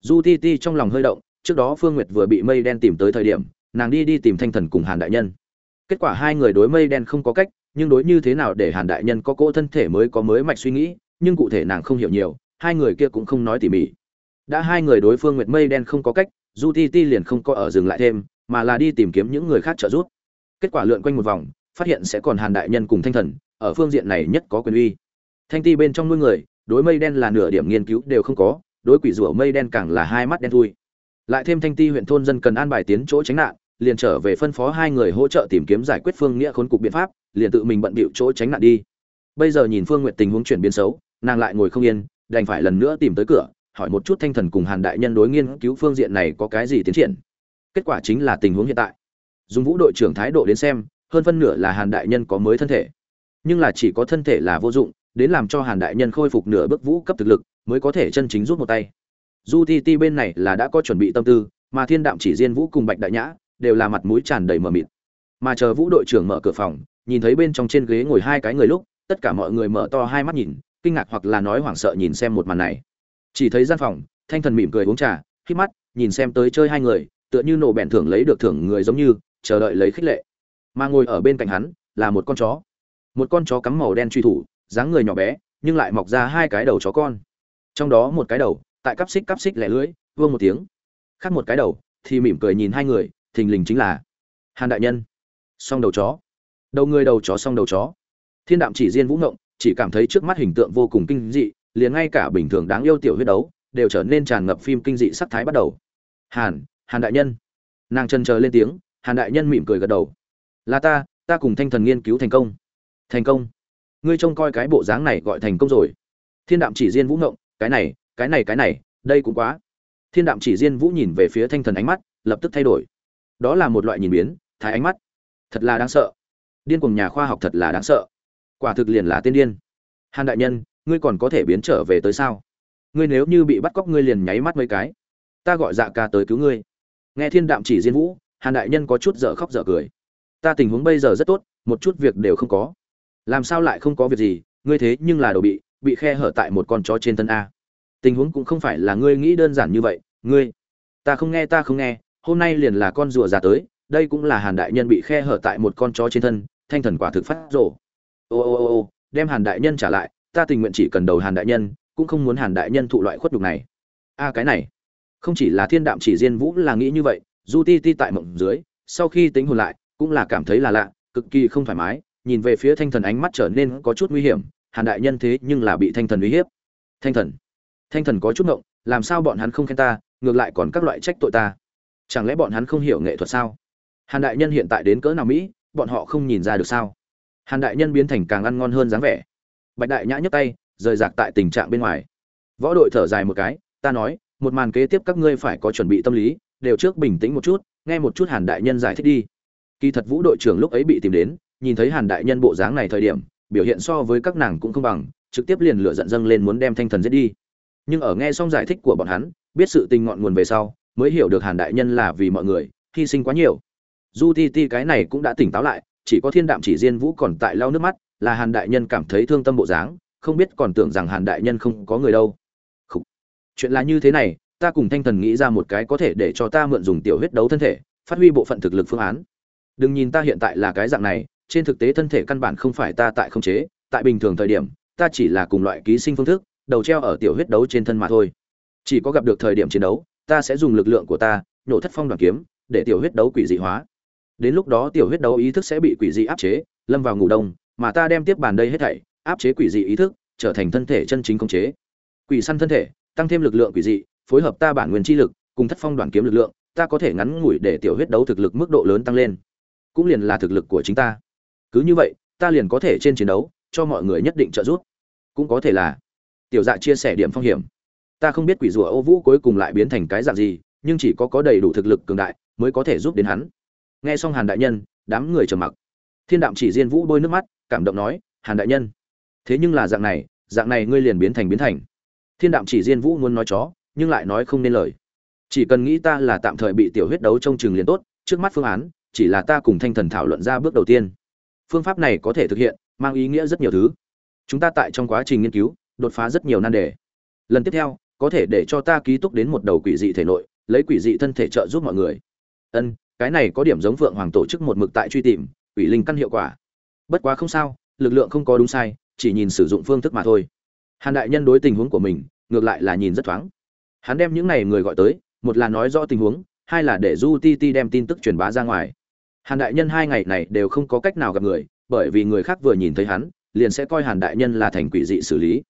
Du ti ti trong lòng hơi động trước đó Phương Nguyệt vừa bị mây đen tìm tới thời điểm, nàng đi đi tìm Thanh Thần cùng Hàn đại nhân. Kết quả hai người đối mây đen không có cách, nhưng đối như thế nào để Hàn đại nhân có cỗ thân thể mới có mới mạch suy nghĩ, nhưng cụ thể nàng không hiểu nhiều, hai người kia cũng không nói tỉ mỉ. Đã hai người đối Phương Nguyệt mây đen không có cách, Du Ti Ti liền không có ở dừng lại thêm, mà là đi tìm kiếm những người khác trợ giúp. Kết quả lượn quanh một vòng, phát hiện sẽ còn Hàn đại nhân cùng Thanh Thần, ở phương diện này nhất có quyền uy. Thanh Ti bên trong nuôi người, đối mây đen là nửa điểm nghiên cứu đều không có, đối quỷ rủa mây đen càng là hai mắt đen thui lại thêm thanh ti huyện thôn dân cần an bài tiến chỗ tránh nạn liền trở về phân phó hai người hỗ trợ tìm kiếm giải quyết phương nghĩa khốn cục biện pháp liền tự mình bận bịu chỗ tránh nạn đi bây giờ nhìn phương Nguyệt tình huống chuyển biến xấu nàng lại ngồi không yên đành phải lần nữa tìm tới cửa, hỏi một chút thanh thần cùng hàn đại nhân đối nghiên cứu phương diện này có cái gì tiến triển. Kết quả chính là tình huống hiện tại. Dùng vũ đội trưởng thái độ đến xem, hơn phân nửa là hàn đại nhân có mới thân thể. Nhưng là chỉ có thân thể là vô dụng, đến làm cho hàn đại nhân khôi phục nửa bước vũ cấp thực lực, mới có thể chân chính rút một tay. Du ti ti bên này là đã có chuẩn bị tâm tư, mà thiên đạm chỉ riêng vũ cùng bạch đại nhã đều là mặt mũi tràn đầy mờ mịt. Mà chờ vũ đội trưởng mở cửa phòng, nhìn thấy bên trong trên ghế ngồi hai cái người lúc, tất cả mọi người mở to hai mắt nhìn kinh ngạc hoặc là nói hoảng sợ nhìn xem một màn này. Chỉ thấy gian phòng, thanh thần mỉm cười uống trà khi mắt, nhìn xem tới chơi hai người, tựa như nổ bẹn thưởng lấy được thưởng người giống như, chờ đợi lấy khích lệ. Mà ngồi ở bên cạnh hắn, là một con chó. Một con chó cắm màu đen truy thủ, dáng người nhỏ bé, nhưng lại mọc ra hai cái đầu chó con. Trong đó một cái đầu, tại cắp xích cắp xích lẻ lưỡi vương một tiếng. Khác một cái đầu, thì mỉm cười nhìn hai người, thình lình chính là hàn đại nhân. Song đầu chó. Đầu người đầu chó song đầu chó. Thiên đạm chỉ riêng vũ ngộng chỉ cảm thấy trước mắt hình tượng vô cùng kinh dị, liền ngay cả bình thường đáng yêu tiểu huyết đấu, đều trở nên tràn ngập phim kinh dị sắc thái bắt đầu. Hàn hàn đại nhân. Nàng chân chờ lên tiếng, hàn đại nhân mỉm cười gật đầu. Là ta ta cùng thanh thần nghiên cứu thành công. Thành công? Ngươi trông coi cái bộ dáng này gọi thành công rồi. Thiên đạm chỉ riêng vũ ngộng, cái này cái này cái này, đây cũng quá. Thiên đạm chỉ riêng vũ nhìn về phía thanh thần ánh mắt, lập tức thay đổi. Đó là một loại nhìn biến, thái ánh mắt. Thật là đáng sợ. Điên cùng nhà khoa học thật là đáng sợ quả thực liền là tiên điên. Hàn đại nhân, ngươi còn có thể biến trở về tới sao? Ngươi nếu như bị bắt cóc ngươi liền nháy mắt mấy cái. Ta gọi dạ ca tới cứu ngươi. Nghe thiên đạm chỉ diên vũ, hàn đại nhân có chút dở khóc dở cười. Ta tình huống bây giờ rất tốt, một chút việc đều không có. Làm sao lại không có việc gì? Ngươi thế nhưng là đồ bị bị khe hở tại một con chó trên thân a. Tình huống cũng không phải là ngươi nghĩ đơn giản như vậy. Ngươi, ta không nghe, ta không nghe. Hôm nay liền là con rùa già tới, đây cũng là hàn đại nhân bị khe hở tại một con chó trên thân, thanh thần quả thực phát rổ ô ô ô ô, đem hàn đại nhân trả lại, ta tình nguyện chỉ cần đầu hàn đại nhân, cũng không muốn hàn đại nhân thụ loại khuất đục này. A, cái này, không chỉ là thiên đạm chỉ diên vũ là nghĩ như vậy, du ti ti tại mộng dưới, sau khi tính hồn lại, cũng là cảm thấy là lạ, cực kỳ không thoải mái, nhìn về phía thanh thần ánh mắt trở nên có chút nguy hiểm, hàn đại nhân thế nhưng là bị thanh thần uy hiếp. Thanh thần thanh thần có chút ngộng, làm sao bọn hắn không khen ta, ngược lại còn các loại trách tội ta. Chẳng lẽ bọn hắn không hiểu nghệ thuật sao? Hàn đại nhân hiện tại đến cỡ nào mỹ, bọn họ không nhìn ra được sao? Hàn đại nhân biến thành càng ăn ngon hơn dáng vẻ. Bạch đại nhã nhấc tay, rời rạc tại tình trạng bên ngoài. Võ đội thở dài một cái, ta nói, một màn kế tiếp các ngươi phải có chuẩn bị tâm lý, đều trước bình tĩnh một chút, nghe một chút hàn đại nhân giải thích đi. Kỳ thật vũ đội trưởng lúc ấy bị tìm đến, nhìn thấy hàn đại nhân bộ dáng này thời điểm, biểu hiện so với các nàng cũng không bằng, trực tiếp liền lửa giận dâng lên muốn đem thanh thần giết đi. Nhưng ở nghe xong giải thích của bọn hắn, biết sự tình ngọn nguồn về sau, mới hiểu được hàn đại nhân là vì mọi người, hy sinh quá nhiều. Du ti ti cái này cũng đã tỉnh táo lại chỉ có thiên đạm chỉ diên vũ còn tại lau nước mắt, là hàn đại nhân cảm thấy thương tâm bộ dáng, không biết còn tưởng rằng hàn đại nhân không có người đâu. Khủ. chuyện là như thế này, ta cùng thanh thần nghĩ ra một cái có thể để cho ta mượn dùng tiểu huyết đấu thân thể, phát huy bộ phận thực lực phương án. Đừng nhìn ta hiện tại là cái dạng này, trên thực tế thân thể căn bản không phải ta tại không chế, tại bình thường thời điểm, ta chỉ là cùng loại ký sinh phương thức, đầu treo ở tiểu huyết đấu trên thân mà thôi. Chỉ có gặp được thời điểm chiến đấu, ta sẽ dùng lực lượng của ta nhổ thất phong đoàn kiếm, để tiểu huyết đấu quỷ dị hóa đến lúc đó tiểu huyết đấu ý thức sẽ bị quỷ dị áp chế, lâm vào ngủ đông, mà ta đem tiếp bàn đây hết thảy, áp chế quỷ dị ý thức, trở thành thân thể chân chính công chế. Quỷ săn thân thể, tăng thêm lực lượng quỷ dị, phối hợp ta bản nguyên chi lực, cùng thất phong đoàn kiếm lực lượng, ta có thể ngắn ngủi để tiểu huyết đấu thực lực mức độ lớn tăng lên. Cũng liền là thực lực của chính ta. Cứ như vậy, ta liền có thể trên chiến đấu, cho mọi người nhất định trợ giúp. Cũng có thể là, tiểu dạ chia sẻ điểm phong hiểm. Ta không biết quỷ rùa ô vũ cuối cùng lại biến thành cái dạng gì, nhưng chỉ có có đầy đủ thực lực cường đại, mới có thể giúp đến hắn nghe xong hàn đại nhân, đám người trầm mặc. Thiên đạm chỉ diên vũ bôi nước mắt, cảm động nói, hàn đại nhân, thế nhưng là dạng này dạng này ngươi liền biến thành biến thành. Thiên đạm chỉ diên vũ muốn nói chó, nhưng lại nói không nên lời. Chỉ cần nghĩ ta là tạm thời bị tiểu huyết đấu trong trường liền tốt, trước mắt phương án, chỉ là ta cùng thanh thần thảo luận ra bước đầu tiên. Phương pháp này có thể thực hiện, mang ý nghĩa rất nhiều thứ. Chúng ta tại trong quá trình nghiên cứu, đột phá rất nhiều nan đề. Lần tiếp theo, có thể để cho ta ký túc đến một đầu quỷ dị thể nội, lấy quỷ dị thân thể trợ giúp mọi người. Ân cái này có điểm giống vượng hoàng tổ chức một mực tại truy tìm ủy linh căn hiệu quả. Bất quá không sao, lực lượng không có đúng sai, chỉ nhìn sử dụng phương thức mà thôi. Hàn đại nhân đối tình huống của mình, ngược lại là nhìn rất thoáng. Hắn đem những này người gọi tới, một là nói rõ tình huống, hai là để du ti ti đem tin tức truyền bá ra ngoài. Hàn đại nhân hai ngày này đều không có cách nào gặp người, bởi vì người khác vừa nhìn thấy hắn, liền sẽ coi hàn đại nhân là thành quỷ dị xử lý.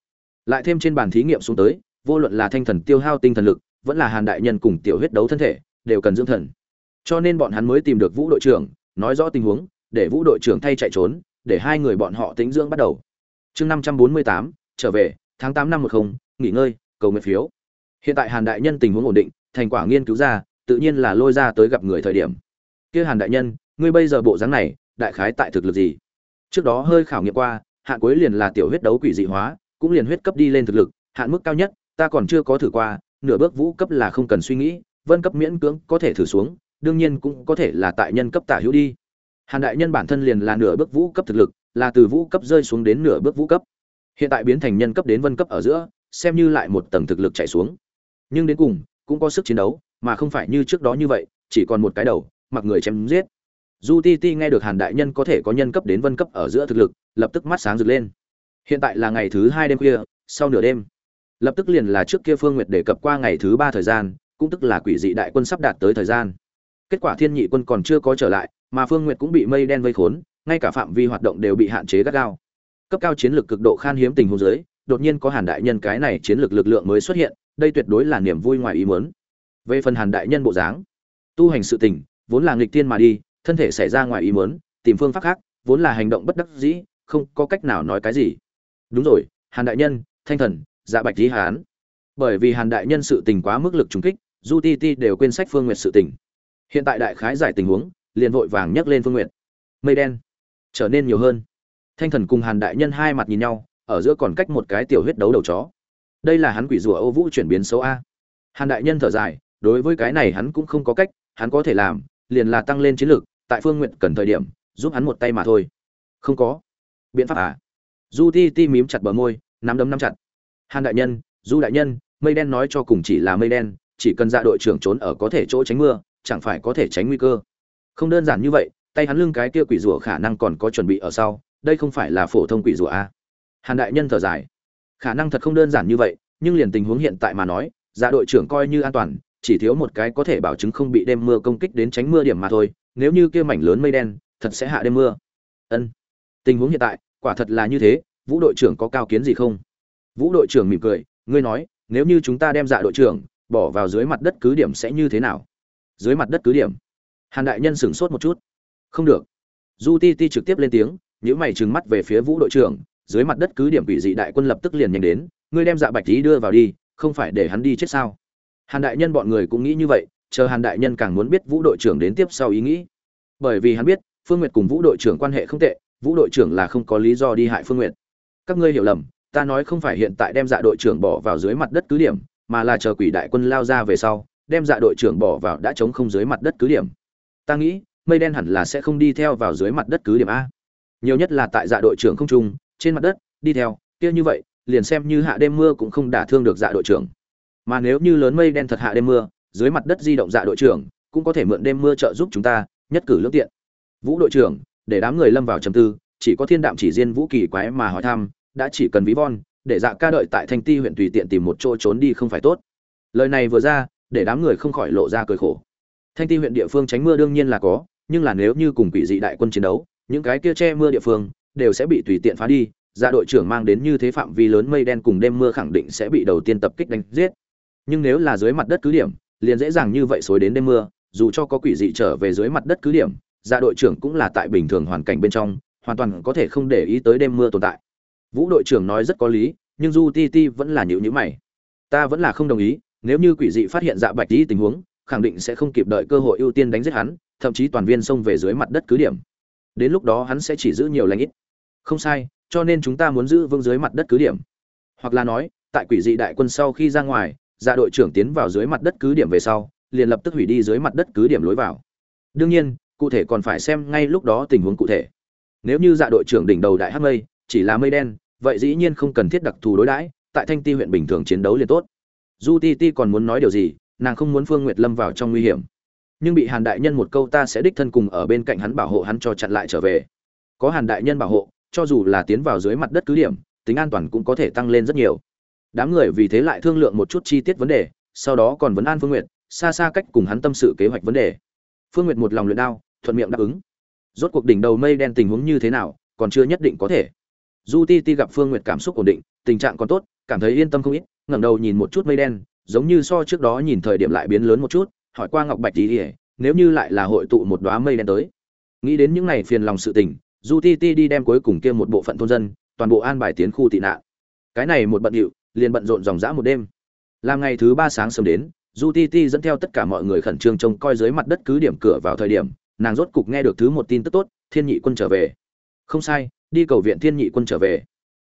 Lại thêm trên bàn thí nghiệm xuống tới, vô luận là thanh thần tiêu hao tinh thần lực, vẫn là hàn đại nhân cùng tiểu huyết đấu thân thể, đều cần dưỡng thần cho nên bọn hắn mới tìm được vũ đội trưởng, nói rõ tình huống, để vũ đội trưởng thay chạy trốn, để hai người bọn họ tính dưỡng bắt đầu. Chương năm trăm bốn mươi tám, trở về, tháng tám năm một không, nghỉ ngơi, cầu nguyện phiếu. Hiện tại hàn đại nhân tình huống ổn định, thành quả nghiên cứu ra, tự nhiên là lôi ra tới gặp người thời điểm. Kia hàn đại nhân, ngươi bây giờ bộ dáng này, đại khái tại thực lực gì? Trước đó hơi khảo nghiệm qua, hạn cuối liền là tiểu huyết đấu quỷ dị hóa, cũng liền huyết cấp đi lên thực lực, hạn mức cao nhất, ta còn chưa có thử qua, nửa bước vũ cấp là không cần suy nghĩ, vân cấp miễn cưỡng có thể thử xuống đương nhiên cũng có thể là tại nhân cấp tả hữu đi. Hàn đại nhân bản thân liền là nửa bước vũ cấp thực lực, là từ vũ cấp rơi xuống đến nửa bước vũ cấp. Hiện tại biến thành nhân cấp đến vân cấp ở giữa, xem như lại một tầng thực lực chạy xuống. Nhưng đến cùng, cũng có sức chiến đấu, mà không phải như trước đó như vậy, chỉ còn một cái đầu, mặc người chém giết. Du ti ti nghe được hàn đại nhân có thể có nhân cấp đến vân cấp ở giữa thực lực, lập tức mắt sáng rực lên. Hiện tại là ngày thứ hai đêm khuya, sau nửa đêm, lập tức liền là trước kia phương nguyệt đề cập qua ngày thứ ba thời gian, cũng tức là quỷ dị đại quân sắp đạt tới thời gian kết quả thiên nhị quân còn chưa có trở lại, mà phương nguyệt cũng bị mây đen vây khốn, ngay cả phạm vi hoạt động đều bị hạn chế gắt gao. Cấp cao chiến lược cực độ khan hiếm tình huống giới đột nhiên có hàn đại nhân cái này chiến lược lực lượng mới xuất hiện, đây tuyệt đối là niềm vui ngoài ý muốn. Về phần hàn đại nhân bộ dáng, tu hành sự tình, vốn là nghịch tiên mà đi, thân thể xảy ra ngoài ý muốn, tìm phương pháp khác, vốn là hành động bất đắc dĩ, không có cách nào nói cái gì. Đúng rồi, hàn đại nhân, thanh thần dạ bạch lý hán. Bởi vì hàn đại nhân sự tình quá mức lực trùng kích, du ti ti đều quên sách phương nguyệt sự tình hiện tại đại khái giải tình huống liền vội vàng nhấc lên phương nguyện, mây đen trở nên nhiều hơn. Thanh thần cùng hàn đại nhân hai mặt nhìn nhau ở giữa còn cách một cái tiểu huyết đấu đầu chó. Đây là hắn quỷ rùa ô vũ chuyển biến xấu a. Hàn đại nhân thở dài đối với cái này hắn cũng không có cách hắn có thể làm liền là tăng lên chiến lược tại phương nguyện cần thời điểm giúp hắn một tay mà thôi. Không có biện pháp à? Du ti ti mím chặt bờ môi nắm đấm nắm chặt. Hàn đại nhân du đại nhân mây đen nói cho cùng chỉ là mây đen chỉ cần dạ đội trưởng trốn ở có thể chỗ tránh mưa chẳng phải có thể tránh nguy cơ. Không đơn giản như vậy, tay hắn lưng cái kia quỷ rùa khả năng còn có chuẩn bị ở sau, đây không phải là phổ thông quỷ rùa a. Hàn đại nhân thở dài. Khả năng thật không đơn giản như vậy, nhưng liền tình huống hiện tại mà nói dạ đội trưởng coi như an toàn, chỉ thiếu một cái có thể bảo chứng không bị đêm mưa công kích đến tránh mưa điểm mà thôi, nếu như kia mảnh lớn mây đen, thật sẽ hạ đêm mưa. Ân. Tình huống hiện tại, quả thật là như thế, vũ đội trưởng có cao kiến gì không? Vũ đội trưởng mỉm cười, ngươi nói, nếu như chúng ta đem dạ đội trưởng bỏ vào dưới mặt đất cứ điểm sẽ như thế nào? Dưới mặt đất cứ điểm. Hàn đại nhân sửng sốt một chút. Không được. Du ti ti trực tiếp lên tiếng những mày trừng mắt về phía vũ đội trưởng, dưới mặt đất cứ điểm quỷ dị đại quân lập tức liền nhanh đến, ngươi đem dạ bạch tý đưa vào đi, không phải để hắn đi chết sao? Hàn đại nhân bọn người cũng nghĩ như vậy, chờ hàn đại nhân càng muốn biết vũ đội trưởng đến tiếp sau ý nghĩ. Bởi vì hắn biết, phương nguyệt cùng vũ đội trưởng quan hệ không tệ, vũ đội trưởng là không có lý do đi hại phương nguyệt. Các ngươi hiểu lầm, ta nói không phải hiện tại đem dạ đội trưởng bỏ vào dưới mặt đất cứ điểm, mà là chờ quỷ đại quân lao ra về sau đem dạ đội trưởng bỏ vào đã chống không dưới mặt đất cứ điểm. Ta nghĩ, mây đen hẳn là sẽ không đi theo vào dưới mặt đất cứ điểm a. Nhiều nhất là tại dạ đội trưởng không trung, trên mặt đất, đi theo, kia như vậy, liền xem như hạ đêm mưa cũng không đả thương được dạ đội trưởng. Mà nếu như lớn mây đen thật hạ đêm mưa, dưới mặt đất di động dạ đội trưởng, cũng có thể mượn đêm mưa trợ giúp chúng ta, nhất cử lương tiện. Vũ đội trưởng, để đám người lâm vào trầm tư, chỉ có thiên đạm chỉ riêng vũ kỳ quái mà hỏi thăm, đã chỉ cần ví von, để dạ ca đợi tại thanh ti huyện tùy tiện tìm một chỗ trốn đi không phải tốt. Lời này vừa ra để đám người không khỏi lộ ra cười khổ. Thanh ti huyện địa phương tránh mưa đương nhiên là có, nhưng là nếu như cùng quỷ dị đại quân chiến đấu, những cái kia che mưa địa phương đều sẽ bị tùy tiện phá đi Ra đội trưởng mang đến như thế phạm vi lớn mây đen cùng đêm mưa khẳng định sẽ bị đầu tiên tập kích đánh giết. Nhưng nếu là dưới mặt đất cứ điểm, liền dễ dàng như vậy xối đến đêm mưa, dù cho có quỷ dị trở về dưới mặt đất cứ điểm ra đội trưởng cũng là tại bình thường hoàn cảnh bên trong, hoàn toàn có thể không để ý tới đêm mưa tồn tại. Vũ đội trưởng nói rất có lý, nhưng du ti ti vẫn là nhịu nhữ mày. Ta vẫn là không đồng ý nếu như quỷ dị phát hiện dạ bạch đi tình huống, khẳng định sẽ không kịp đợi cơ hội ưu tiên đánh giết hắn, thậm chí toàn viên xông về dưới mặt đất cứ điểm. Đến lúc đó hắn sẽ chỉ giữ nhiều lãnh ít. Không sai, cho nên chúng ta muốn giữ vững dưới mặt đất cứ điểm. Hoặc là nói, tại quỷ dị đại quân sau khi ra ngoài dạ đội trưởng tiến vào dưới mặt đất cứ điểm về sau, liền lập tức hủy đi dưới mặt đất cứ điểm lối vào. Đương nhiên, cụ thể còn phải xem ngay lúc đó tình huống cụ thể. Nếu như dạ đội trưởng đỉnh đầu đại hắc mây, chỉ là mây đen, vậy dĩ nhiên không cần thiết đặc thù đối đãi, tại thanh ti huyện bình thường chiến đấu liền tốt du ti ti còn muốn nói điều gì, nàng không muốn phương nguyệt lâm vào trong nguy hiểm. Nhưng bị hàn đại nhân một câu ta sẽ đích thân cùng ở bên cạnh hắn bảo hộ hắn cho chặn lại trở về. Có hàn đại nhân bảo hộ, cho dù là tiến vào dưới mặt đất cứ điểm, tính an toàn cũng có thể tăng lên rất nhiều. Đám người vì thế lại thương lượng một chút chi tiết vấn đề, sau đó còn vấn an phương nguyệt, xa xa cách cùng hắn tâm sự kế hoạch vấn đề. Phương nguyệt một lòng luyện đao, thuận miệng đáp ứng. Rốt cuộc đỉnh đầu mây đen tình huống như thế nào, còn chưa nhất định có thể. Du ti ti gặp phương nguyệt cảm xúc ổn định, tình trạng còn tốt, cảm thấy yên tâm không ít ngẩng đầu nhìn một chút mây đen, giống như so trước đó nhìn thời điểm lại biến lớn một chút, hỏi qua ngọc bạch tí nếu như lại là hội tụ một đóa mây đen tới. Nghĩ đến những này phiền lòng sự tình, du ti ti đi đem cuối cùng kia một bộ phận thôn dân, toàn bộ an bài tiến khu tị nạn. Cái này một bận điệu, liền bận rộn dòng dã một đêm. Làm ngày thứ ba sáng sớm đến, du ti ti dẫn theo tất cả mọi người khẩn trương trông coi dưới mặt đất cứ điểm cửa vào thời điểm, nàng rốt cục nghe được thứ một tin tức tốt, thiên nhị quân trở về. Không sai, đi cầu viện thiên nhị quân trở về.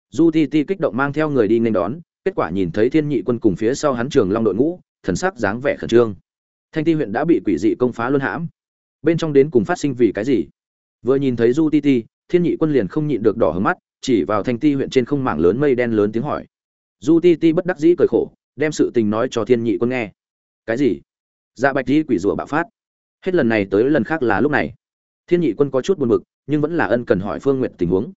Du ti ti kích động mang theo người đi nghênh đón kết quả nhìn thấy thiên nhị quân cùng phía sau hắn trường long đội ngũ, thần sắc dáng vẻ khẩn trương. Thanh ti huyện đã bị quỷ dị công phá luân hãm. Bên trong đến cùng phát sinh vì cái gì? Vừa nhìn thấy du ti ti, thiên nhị quân liền không nhịn được đỏ hứng mắt, chỉ vào thanh ti huyện trên không mảng lớn mây đen lớn tiếng hỏi. Du ti ti bất đắc dĩ cười khổ, đem sự tình nói cho thiên nhị quân nghe. Cái gì? Dạ bạch di quỷ rủa bạo phát. Hết lần này tới lần khác là lúc này. Thiên nhị quân có chút buồn bực, nhưng vẫn là ân cần hỏi phương n g u y ệ t tình huống.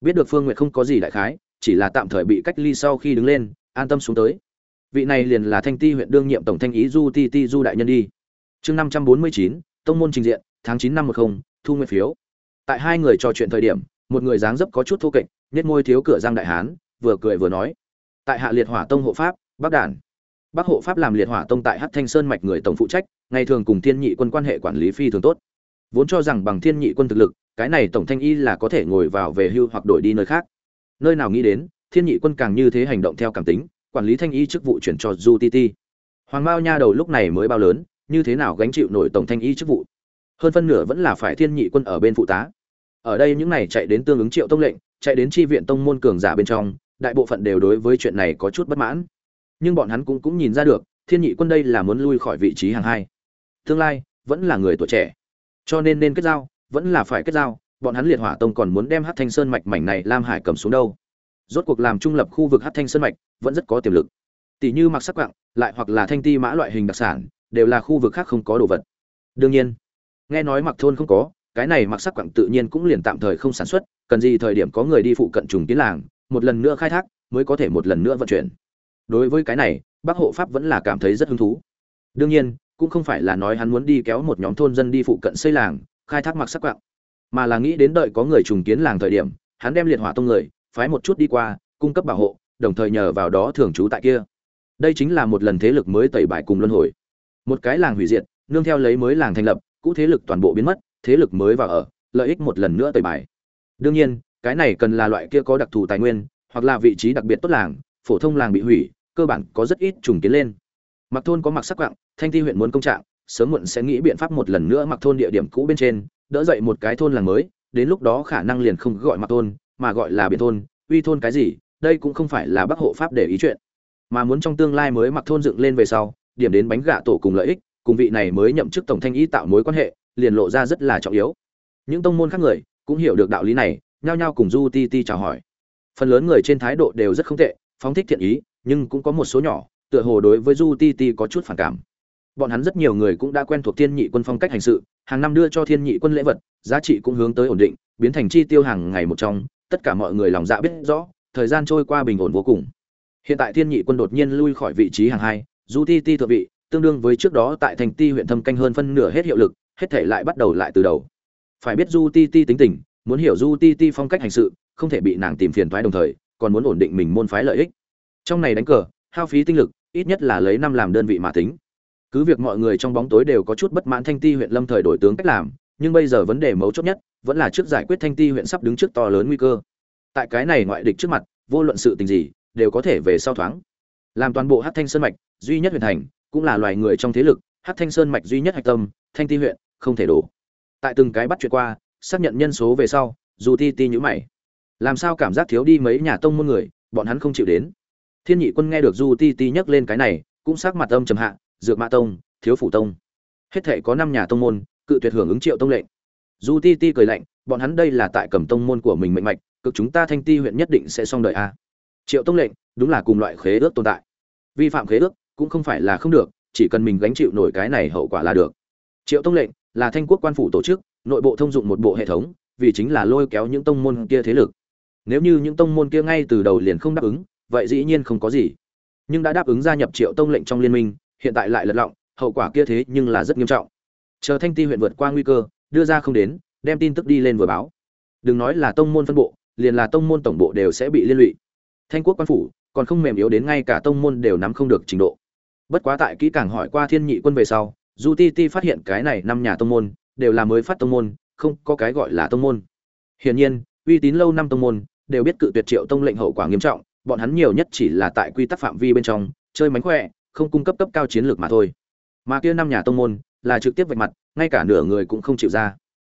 Biết được phương n g u y ệ t không có gì đại khái chỉ là tạm thời bị cách ly sau khi đứng lên, an tâm xuống tới. Vị này liền là thanh ti huyện đương nhiệm tổng thanh ý du ti ti du đại nhân đi. Chương năm trăm bốn mươi chín, tông môn trình diện, tháng chín năm một không, thu nguyện phiếu. Tại hai người trò chuyện thời điểm, một người dáng dấp có chút thô kệch nhét môi thiếu cửa giang đại hán, vừa cười vừa nói. Tại hạ liệt hỏa tông hộ pháp, bắc đản. Bắc hộ pháp làm liệt hỏa tông tại hát thanh sơn mạch người tổng phụ trách, ngày thường cùng thiên nhị quân quan hệ quản lý phi thường tốt. Vốn cho rằng bằng thiên nhị quân thực lực, cái này tổng thanh y là có thể ngồi vào về hưu hoặc đổi đi nơi khác nơi nào nghĩ đến, thiên nhị quân càng như thế hành động theo cảm tính, quản lý thanh y chức vụ chuyển cho du ti ti. Hoàng mao nha đầu lúc này mới bao lớn, như thế nào gánh chịu nổi tổng thanh y chức vụ? Hơn phân nửa vẫn là phải thiên nhị quân ở bên phụ tá. Ở đây những này chạy đến tương ứng triệu tông lệnh, chạy đến tri viện tông môn cường giả bên trong, đại bộ phận đều đối với chuyện này có chút bất mãn. Nhưng bọn hắn cũng cũng nhìn ra được, thiên nhị quân đây là muốn lui khỏi vị trí hàng hai. Tương lai vẫn là người tuổi trẻ. Cho nên nên kết giao, vẫn là phải kết giao bọn hắn liệt hỏa tông còn muốn đem hát thanh sơn mạch mảnh này lam hải cầm xuống đâu. Rốt cuộc làm trung lập khu vực hát thanh sơn mạch, vẫn rất có tiềm lực. Tỷ như mặc sắc quạng, lại hoặc là thanh ti mã loại hình đặc sản, đều là khu vực khác không có đồ vật. Đương nhiên, nghe nói mặc thôn không có, cái này mặc sắc quạng tự nhiên cũng liền tạm thời không sản xuất, cần gì thời điểm có người đi phụ cận trùng tiến làng, một lần nữa khai thác, mới có thể một lần nữa vận chuyển. Đối với cái này bác hộ pháp vẫn là cảm thấy rất hứng thú. Đương nhiên, cũng không phải là nói hắn muốn đi kéo một nhóm thôn dân đi phụ cận xây làng, khai thác mặc sắc quạng mà là nghĩ đến đợi có người trùng kiến làng thời điểm, hắn đem liệt hỏa tông người, phái một chút đi qua, cung cấp bảo hộ, đồng thời nhờ vào đó thường trú tại kia. Đây chính là một lần thế lực mới tẩy bài cùng luân hồi. Một cái làng hủy diệt, nương theo lấy mới làng thành lập, cũ thế lực toàn bộ biến mất, thế lực mới vào ở, lợi ích một lần nữa tẩy bài đương nhiên, cái này cần là loại kia có đặc thù tài nguyên, hoặc là vị trí đặc biệt tốt làng, phổ thông làng bị hủy, cơ bản có rất ít trùng kiến lên. Mặc thôn có mặc sắc quạng, thanh ti huyện muốn công trạng, sớm muộn sẽ nghĩ biện pháp một lần nữa mặc thôn địa điểm cũ bên trên đỡ dậy một cái thôn làng mới, đến lúc đó khả năng liền không gọi mặt thôn, mà gọi là biển thôn, uy thôn cái gì, đây cũng không phải là bắc hộ pháp để ý chuyện. Mà muốn trong tương lai mới mặc thôn dựng lên về sau, điểm đến bánh gạ tổ cùng lợi ích, cùng vị này mới nhậm chức tổng thanh ý tạo mối quan hệ, liền lộ ra rất là trọng yếu. Những tông môn khác người cũng hiểu được đạo lý này, nhao nhao cùng du ti ti chào hỏi. Phần lớn người trên thái độ đều rất không tệ, phóng thích thiện ý, nhưng cũng có một số nhỏ, tựa hồ đối với du ti ti có chút phản cảm. Bọn hắn rất nhiều người cũng đã quen thuộc thiên nhị quân phong cách hành sự hàng năm đưa cho thiên nhị quân lễ vật, giá trị cũng hướng tới ổn định, biến thành chi tiêu hàng ngày một trong, tất cả mọi người lòng dạ biết rõ, thời gian trôi qua bình ổn vô cùng. Hiện tại thiên nhị quân đột nhiên lui khỏi vị trí hàng hai, du ti ti thượng vị, tương đương với trước đó tại thành ti huyện thâm canh hơn phân nửa hết hiệu lực, hết thể lại bắt đầu lại từ đầu. Phải biết du ti ti tính tình, muốn hiểu du ti ti phong cách hành sự, không thể bị nàng tìm phiền thoái đồng thời, còn muốn ổn định mình môn phái lợi ích. Trong này đánh cờ, hao phí tinh lực, ít nhất là lấy năm làm đơn vị mà tính cứ việc mọi người trong bóng tối đều có chút bất mãn thanh ti huyện lâm thời đổi tướng cách làm, nhưng bây giờ vấn đề mấu chốt nhất vẫn là trước giải quyết thanh ti huyện sắp đứng trước to lớn nguy cơ. Tại cái này ngoại địch trước mặt, vô luận sự tình gì, đều có thể về sau thoáng. Làm toàn bộ hát thanh sơn mạch duy nhất huyện thành, cũng là loài người trong thế lực hát thanh sơn mạch duy nhất hạch tâm, thanh ti huyện không thể đổ. Tại từng cái bắt chuyện qua, xác nhận nhân số về sau, dù ti ti nhữ mày. Làm sao cảm giác thiếu đi mấy nhà tông môn người, bọn hắn không chịu đến. Thiên nhị quân nghe được du ti ti nhắc lên cái này, cũng sắc mặt âm trầm hạ dược mã tông, thiếu phủ tông. Hết thể có năm nhà tông môn, cự tuyệt hưởng ứng triệu tông lệnh. Du ti ti cười lạnh, bọn hắn đây là tại cầm tông môn của mình mệnh mạch, cực chúng ta thanh ti huyện nhất định sẽ xong đợi a. Triệu tông lệnh, đúng là cùng loại khế ước tồn tại. Vi phạm khế ước, cũng không phải là không được, chỉ cần mình gánh chịu nổi cái này hậu quả là được. Triệu tông lệnh, là thanh quốc quan phủ tổ chức, nội bộ thông dụng một bộ hệ thống, vì chính là lôi kéo những tông môn kia thế lực. Nếu như những tông môn kia ngay từ đầu liền không đáp ứng, vậy dĩ nhiên không có gì. Nhưng đã đáp ứng gia nhập triệu tông lệnh trong liên minh hiện tại lại lật lọng, hậu quả kia thế nhưng là rất nghiêm trọng. Chờ thanh ti huyện vượt qua nguy cơ, đưa ra không đến, đem tin tức đi lên vừa báo. Đừng nói là tông môn phân bộ, liền là tông môn tổng bộ đều sẽ bị liên lụy. Thanh quốc quan phủ, còn không mềm yếu đến ngay cả tông môn đều nắm không được trình độ. Bất quá tại kỹ càng hỏi qua thiên nhị quân về sau du ti ti phát hiện cái này năm nhà tông môn, đều là mới phát tông môn, không có cái gọi là tông môn. Hiển nhiên, uy tín lâu năm tông môn, đều biết cự tuyệt triệu tông lệnh hậu quả nghiêm trọng, bọn hắn nhiều nhất chỉ là tại quy tắc phạm vi bên trong, chơi mánh khỏe không cung cấp cấp cao chiến lược mà thôi. Mà kia năm nhà tông môn là trực tiếp vạch mặt, ngay cả nửa người cũng không chịu ra.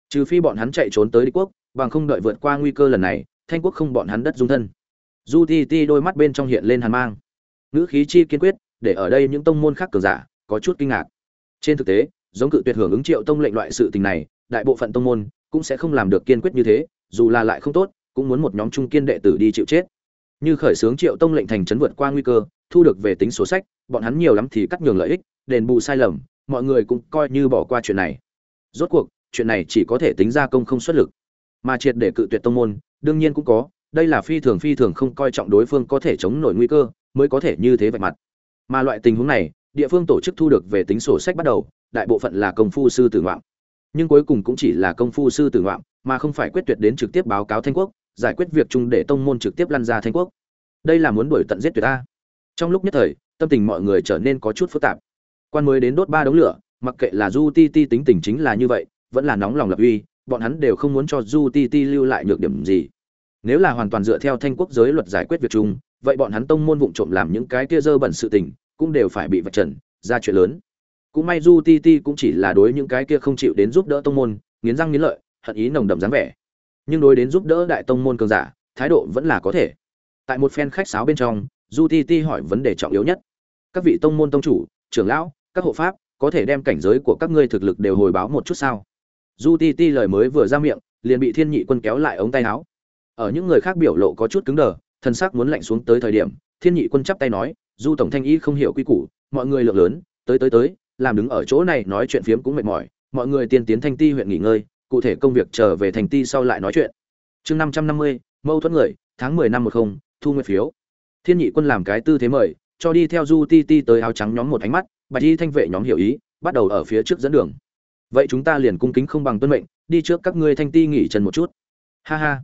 Trừ phi bọn hắn chạy trốn tới đế quốc, bằng không đợi vượt qua nguy cơ lần này, thanh quốc không bọn hắn đất dung thân. Du ti ti đôi mắt bên trong hiện lên hàn mang. Ngữ khí chi kiên quyết, để ở đây những tông môn khác cường giả có chút kinh ngạc. Trên thực tế, giống cự tuyệt hưởng ứng triệu tông lệnh loại sự tình này, đại bộ phận tông môn cũng sẽ không làm được kiên quyết như thế, dù là lại không tốt, cũng muốn một nhóm trung kiên đệ tử đi chịu chết. Như khởi xướng triệu tông lệnh thành trấn vượt qua nguy cơ thu được về tính số sách, bọn hắn nhiều lắm thì cắt nhường lợi ích, đền bù sai lầm, mọi người cũng coi như bỏ qua chuyện này. Rốt cuộc, chuyện này chỉ có thể tính ra công không xuất lực, mà triệt để cự tuyệt tông môn, đương nhiên cũng có, đây là phi thường phi thường không coi trọng đối phương có thể chống nổi nguy cơ, mới có thể như thế vạch mặt. Mà loại tình huống này, địa phương tổ chức thu được về tính sổ sách bắt đầu, đại bộ phận là công phu sư tử ngoạm nhưng cuối cùng cũng chỉ là công phu sư tử ngoạm mà không phải quyết tuyệt đến trực tiếp báo cáo thanh quốc, giải quyết việc chung để tông môn trực tiếp lăn ra thanh quốc. Đây là muốn đuổi tận giết tuyệt ta trong lúc nhất thời, tâm tình mọi người trở nên có chút phức tạp. Quan mới đến đốt ba đống lửa, mặc kệ là du ti ti tính tình chính là như vậy, vẫn là nóng lòng lập uy, bọn hắn đều không muốn cho du ti ti lưu lại nhược điểm gì. Nếu là hoàn toàn dựa theo thanh quốc giới luật giải quyết việc chung, vậy bọn hắn tông môn vụng trộm làm những cái kia dơ bẩn sự tình, cũng đều phải bị vạch trần, ra chuyện lớn. Cũng may du ti ti cũng chỉ là đối những cái kia không chịu đến giúp đỡ tông môn, nghiến răng nghiến lợi, hận ý nồng đậm dáng vẻ. Nhưng đối đến giúp đỡ đại tông môn cường giả, thái độ vẫn là có thể. Tại một phen khách sáo bên trong du ti ti hỏi vấn đề trọng yếu nhất. Các vị tông môn tông chủ, trưởng lão, các hộ pháp, có thể đem cảnh giới của các ngươi thực lực đều hồi báo một chút sao? Du ti ti lời mới vừa ra miệng, liền bị thiên nhị quân kéo lại ống tay áo. Ở những người khác biểu lộ có chút cứng đờ, thân xác muốn lạnh xuống tới thời điểm, thiên nhị quân chắp tay nói du tổng thanh y không hiểu quy củ, mọi người lượng lớn, tới tới tới, làm đứng ở chỗ này nói chuyện phiếm cũng mệt mỏi, mọi người tiên tiến thanh ti huyện nghỉ ngơi, cụ thể công việc trở về thành ti sau lại nói chuyện. Chương năm trăm năm mươi, mâu thuẫn người, tháng mười năm một không, thu nguyện phiếu thiên nhị quân làm cái tư thế mời, cho đi theo du ti ti tới áo trắng nhóm một ánh mắt, bạch y thanh vệ nhóm hiểu ý, bắt đầu ở phía trước dẫn đường. Vậy chúng ta liền cung kính không bằng tuân mệnh, đi trước các ngươi thanh ti nghỉ chân một chút. Ha ha.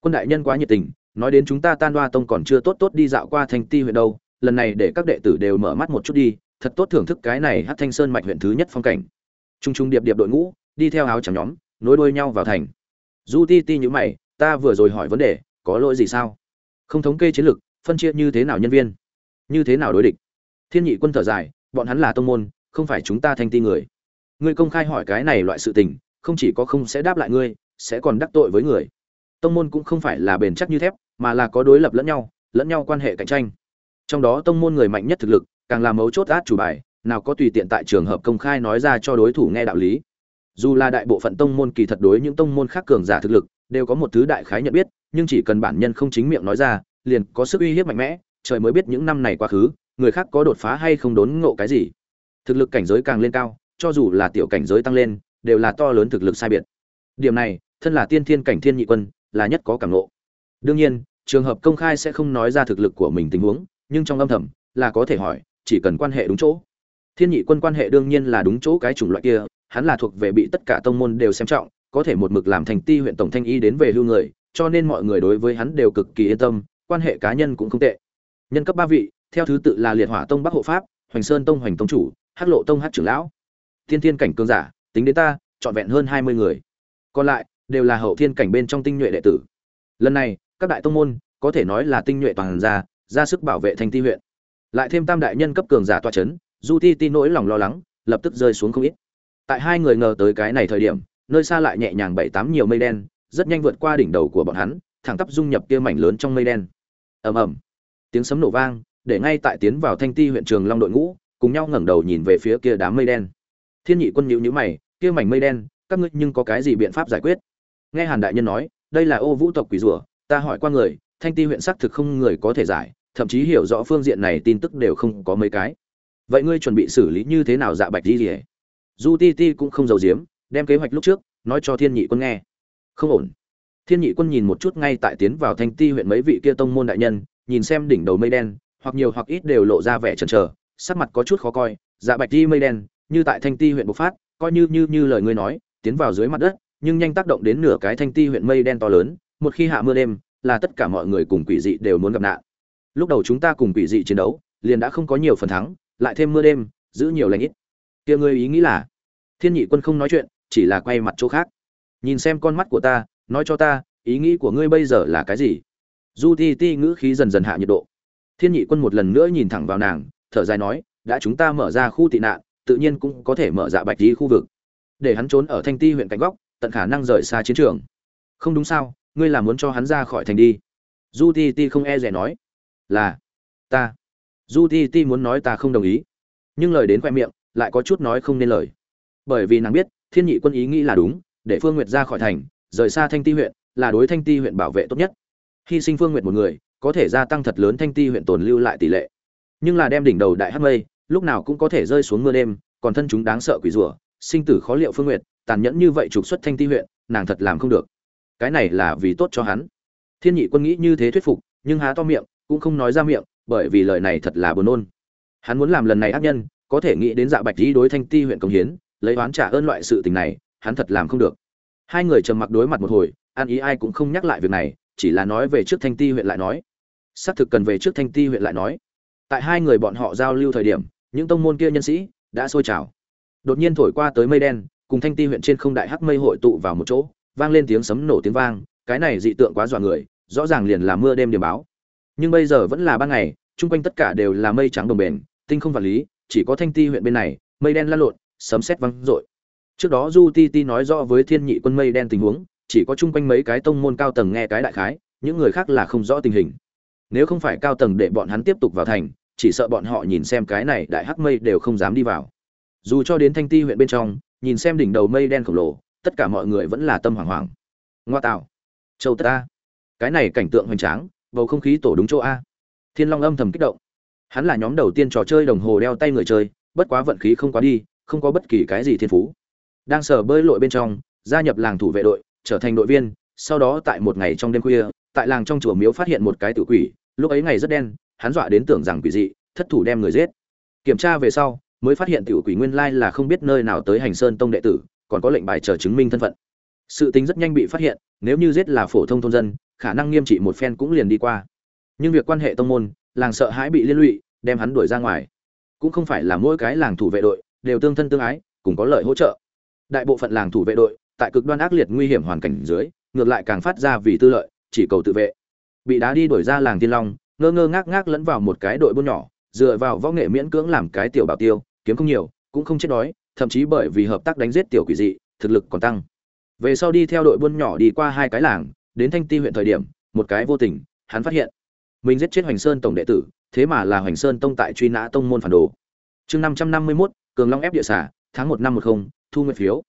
Quân đại nhân quá nhiệt tình, nói đến chúng ta tan đoa tông còn chưa tốt tốt đi dạo qua thanh ti huyện đâu, lần này để các đệ tử đều mở mắt một chút đi, thật tốt thưởng thức cái này hát thanh sơn mạch huyện thứ nhất phong cảnh. T r u n g t r u n g điệp điệp đội ngũ, đi theo áo trắng nhóm, nối đuôi nhau vào thành. Du ti ti nhữ mày, ta vừa rồi hỏi vấn đề, có lỗi gì sao? Không thống kê chiến lược phân chia như thế nào nhân viên? Như thế nào đối địch? Thiên nhị quân thở dài, bọn hắn là tông môn, không phải chúng ta thanh ti người. Ngươi công khai hỏi cái này loại sự tình, không chỉ có không sẽ đáp lại ngươi, sẽ còn đắc tội với người. Tông môn cũng không phải là bền chắc như thép, mà là có đối lập lẫn nhau lẫn nhau quan hệ cạnh tranh. Trong đó tông môn người mạnh nhất thực lực, càng là mấu chốt át chủ bài, nào có tùy tiện tại trường hợp công khai nói ra cho đối thủ nghe đạo lý. Dù là đại bộ phận tông môn kỳ thật đối những tông môn khác cường giả thực lực, đều có một thứ đại khái nhận biết, nhưng chỉ cần bản nhân không chính miệng nói ra liền có sức uy hiếp mạnh mẽ, trời mới biết những năm này quá khứ, người khác có đột phá hay không đốn ngộ cái gì. Thực lực cảnh giới càng lên cao, cho dù là tiểu cảnh giới tăng lên, đều là to lớn thực lực sai biệt. Điểm này, thân là tiên thiên cảnh thiên nhị quân, là nhất có cảm ngộ. Đương nhiên, trường hợp công khai sẽ không nói ra thực lực của mình tình huống, nhưng trong âm thầm, là có thể hỏi, chỉ cần quan hệ đúng chỗ. Thiên nhị quân quan hệ đương nhiên là đúng chỗ cái chủng loại kia, hắn là thuộc về bị tất cả tông môn đều xem trọng, có thể một mực làm thành ti huyện tổng thanh y đến về hưu người, cho nên mọi người đối với hắn đều cực kỳ yên tâm quan hệ cá nhân cũng không tệ. Nhân cấp ba vị, theo thứ tự là liệt hỏa tông bắc hộ pháp, hoành sơn tông hoành tông chủ, hắc lộ tông hắc trưởng lão. Thiên thiên cảnh cường giả, tính đến ta, trọn vẹn hơn hai mươi người. Còn lại, đều là hậu thiên cảnh bên trong tinh nhuệ đệ tử. Lần này, các đại tông môn, có thể nói là tinh nhuệ toàn ra ra sức bảo vệ thanh ti huyện. Lại thêm tam đại nhân cấp cường giả toa chấn, du ti ti nỗi lòng lo lắng, lập tức rơi xuống không ít. Tại hai người ngờ tới cái này thời điểm, nơi xa lại nhẹ nhàng bảy tám nhiều mây đen, rất nhanh vượt qua đỉnh đầu của bọn hắn, thẳng tắp dung nhập kia mảnh lớn trong mây đen ầm ầm. Tiếng sấm nổ vang, để ngay tại tiến vào thanh ti huyện trường long đội ngũ, cùng nhau ngẩng đầu nhìn về phía kia đám mây đen. Thiên nhị quân nhíu nhíu mày, kia mảnh mây đen, các ngươi nhưng có cái gì biện pháp giải quyết? Nghe hàn đại nhân nói, đây là ô vũ tộc quỷ rùa, ta hỏi qua người, thanh ti huyện xác thực không người có thể giải, thậm chí hiểu rõ phương diện này tin tức đều không có mấy cái. Vậy ngươi chuẩn bị xử lý như thế nào dạ bạch đi rỉa du ti ti cũng không giàu giếm, đem kế hoạch lúc trước, nói cho thiên nhị quân nghe. Không ổn thiên nhị quân nhìn một chút ngay tại tiến vào thanh ti huyện mấy vị kia tông môn đại nhân, nhìn xem đỉnh đầu mây đen, hoặc nhiều hoặc ít đều lộ ra vẻ chần chờ, sắc mặt có chút khó coi dạ bạch đi mây đen, như tại thanh ti huyện bộc phát, coi như như như lời ngươi nói, tiến vào dưới mặt đất, nhưng nhanh tác động đến nửa cái thanh ti huyện mây đen to lớn, một khi hạ mưa đêm, là tất cả mọi người cùng quỷ dị đều muốn gặp nạn. Lúc đầu chúng ta cùng quỷ dị chiến đấu, liền đã không có nhiều phần thắng, lại thêm mưa đêm, giữ nhiều lãnh ít. Kia ngươi ý nghĩ là? Thiên nhị quân không nói chuyện, chỉ là quay mặt chỗ khác. Nhìn xem con mắt của ta nói cho ta, ý nghĩ của ngươi bây giờ là cái gì? Du ti ti ngữ khí dần dần hạ nhiệt độ. Thiên nhị quân một lần nữa nhìn thẳng vào nàng, thở dài nói, đã chúng ta mở ra khu tị nạn, tự nhiên cũng có thể mở dạ bạch đi khu vực. Để hắn trốn ở thanh ti huyện cánh góc, tận khả năng rời xa chiến trường. Không đúng sao, ngươi là muốn cho hắn ra khỏi thành đi. Du ti ti không e rẻ nói, là, ta. Du ti ti muốn nói ta không đồng ý. Nhưng lời đến khoe miệng, lại có chút nói không nên lời. Bởi vì nàng biết, thiên nhị quân ý nghĩ là đúng, để phương nguyệt ra khỏi thành rời xa thanh ti huyện, là đối thanh ti huyện bảo vệ tốt nhất. Hy sinh phương nguyệt một người, có thể gia tăng thật lớn thanh ti huyện tồn lưu lại tỷ lệ. Nhưng là đem đỉnh đầu đại hát mây, lúc nào cũng có thể rơi xuống mưa đêm, còn thân chúng đáng sợ quỷ rủa, sinh tử khó liệu phương nguyệt, tàn nhẫn như vậy trục xuất thanh ti huyện, nàng thật làm không được. Cái này là vì tốt cho hắn. Thiên nhị quân nghĩ như thế thuyết phục, nhưng há to miệng, cũng không nói ra miệng, bởi vì lời này thật là buồn nôn. Hắn muốn làm lần này ác nhân, có thể nghĩ đến dạ bạch lý đối thanh ti huyện công hiến, lấy oán trả ơn loại sự tình này, hắn thật làm không được hai người trầm mặc đối mặt một hồi an ý ai cũng không nhắc lại việc này, chỉ là nói về trước thanh ti huyện lại nói. Xác thực cần về trước thanh ti huyện lại nói. Tại hai người bọn họ giao lưu thời điểm, những tông môn kia nhân sĩ đã sôi trào. Đột nhiên thổi qua tới mây đen, cùng thanh ti huyện trên không đại hắc mây hội tụ vào một chỗ, vang lên tiếng sấm nổ tiếng vang, cái này dị tượng quá dọa người, rõ ràng liền là mưa đêm điểm báo. Nhưng bây giờ vẫn là ban ngày, chung quanh tất cả đều là mây trắng đồng bền, tinh không vật lý, chỉ có thanh ti huyện bên này, mây đen lăn lộn, sấm sét vang rội trước đó du ti ti nói rõ với thiên nhị quân mây đen tình huống, chỉ có chung quanh mấy cái tông môn cao tầng nghe cái đại khái, những người khác là không rõ tình hình. Nếu không phải cao tầng để bọn hắn tiếp tục vào thành, chỉ sợ bọn họ nhìn xem cái này đại hắc mây đều không dám đi vào. Dù cho đến thanh ti huyện bên trong, nhìn xem đỉnh đầu mây đen khổng lồ, tất cả mọi người vẫn là tâm hoảng hoảng. Ngoa tạo. Châu tất a. Cái này cảnh tượng hoành tráng, bầu không khí tổ đúng chỗ a. Thiên long âm thầm kích động. Hắn là nhóm đầu tiên trò chơi đồng hồ đeo tay người chơi, bất quá vận khí không quá đi, không có bất kỳ cái gì thiên phú đang sở bơi lội bên trong, gia nhập làng thủ vệ đội, trở thành đội viên. Sau đó tại một ngày trong đêm khuya, tại làng trong chùa miếu phát hiện một cái tử quỷ. Lúc ấy ngày rất đen, hắn dọa đến tưởng rằng quỷ dị, thất thủ đem người giết. Kiểm tra về sau, mới phát hiện tiểu quỷ nguyên lai là không biết nơi nào tới hành sơn tông đệ tử, còn có lệnh bài chờ chứng minh thân phận. Sự tính rất nhanh bị phát hiện, nếu như giết là phổ thông thôn dân, khả năng nghiêm trị một phen cũng liền đi qua. Nhưng việc quan hệ tông môn, làng sợ hãi bị liên lụy, đem hắn đuổi ra ngoài. Cũng không phải là mỗi cái làng thủ vệ đội đều tương thân tương ái, cùng có lợi hỗ trợ đại bộ phận làng thủ vệ đội, tại cực đoan ác liệt nguy hiểm hoàn cảnh dưới, ngược lại càng phát ra vì tư lợi, chỉ cầu tự vệ. Bị đá đi đuổi ra làng tiên long, ngơ ngơ ngác ngác lẫn vào một cái đội buôn nhỏ, dựa vào võ nghệ miễn cưỡng làm cái tiểu bảo tiêu, kiếm không nhiều, cũng không chết đói, thậm chí bởi vì hợp tác đánh giết tiểu quỷ dị, thực lực còn tăng. Về sau đi theo đội buôn nhỏ đi qua hai cái làng, đến thanh ti huyện thời điểm, một cái vô tình, hắn phát hiện, mình giết chết hoành sơn tổng đệ tử, thế mà là hoành sơn tông tại truy nã tông môn phản đồ. Chương năm trăm năm mươi mốt, cường long ép địa xả tháng một năm một không, thu nguyện phiếu.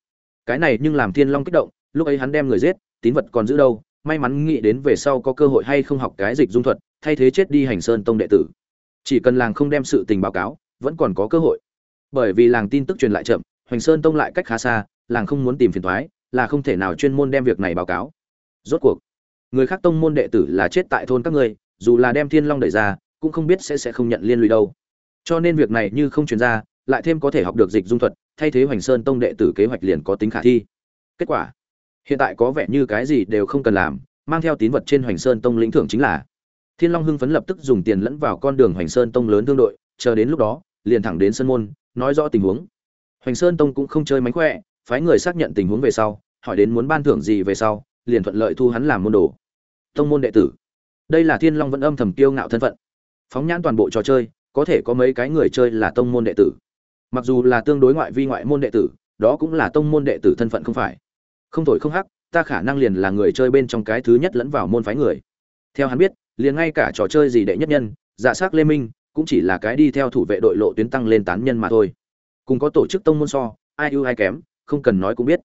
Cái này nhưng làm thiên long kích động, lúc ấy hắn đem người giết, tín vật còn giữ đâu, may mắn nghĩ đến về sau có cơ hội hay không học cái dịch dung thuật, thay thế chết đi hành sơn tông đệ tử. Chỉ cần làng không đem sự tình báo cáo, vẫn còn có cơ hội. Bởi vì làng tin tức truyền lại chậm, hoành sơn tông lại cách khá xa, làng không muốn tìm phiền thoái là không thể nào chuyên môn đem việc này báo cáo. Rốt cuộc, người khác tông môn đệ tử là chết tại thôn các ngươi, dù là đem thiên long đẩy ra, cũng không biết sẽ sẽ không nhận liên lụy đâu. Cho nên việc này như không truyền ra lại thêm có thể học được dịch dung thuật, thay thế hoành sơn tông đệ tử kế hoạch liền có tính khả thi. Kết quả, hiện tại có vẻ như cái gì đều không cần làm, mang theo tín vật trên hoành sơn tông lĩnh thưởng chính là thiên long hưng phấn lập tức dùng tiền lẫn vào con đường hoành sơn tông lớn thương đội, chờ đến lúc đó, liền thẳng đến sân môn, nói rõ tình huống. Hoành sơn tông cũng không chơi mánh khỏe, phái người xác nhận tình huống về sau, hỏi đến muốn ban thưởng gì về sau, liền thuận lợi thu hắn làm môn đồ. Tông môn đệ tử. Đây là thiên long vẫn âm thầm kiêu ngạo thân phận. Phóng nhãn toàn bộ trò chơi, có thể có mấy cái người chơi là tông môn đệ tử mặc dù là tương đối ngoại vi ngoại môn đệ tử, đó cũng là tông môn đệ tử thân phận không phải. Không thổi không hắc, ta khả năng liền là người chơi bên trong cái thứ nhất lẫn vào môn phái người. Theo hắn biết, liền ngay cả trò chơi gì đệ nhất nhân dạ s á c lê minh, cũng chỉ là cái đi theo thủ vệ đội lộ tuyến tăng lên tán nhân mà thôi. Cùng có tổ chức tông môn so, ai ưu ai kém, không cần nói cũng biết.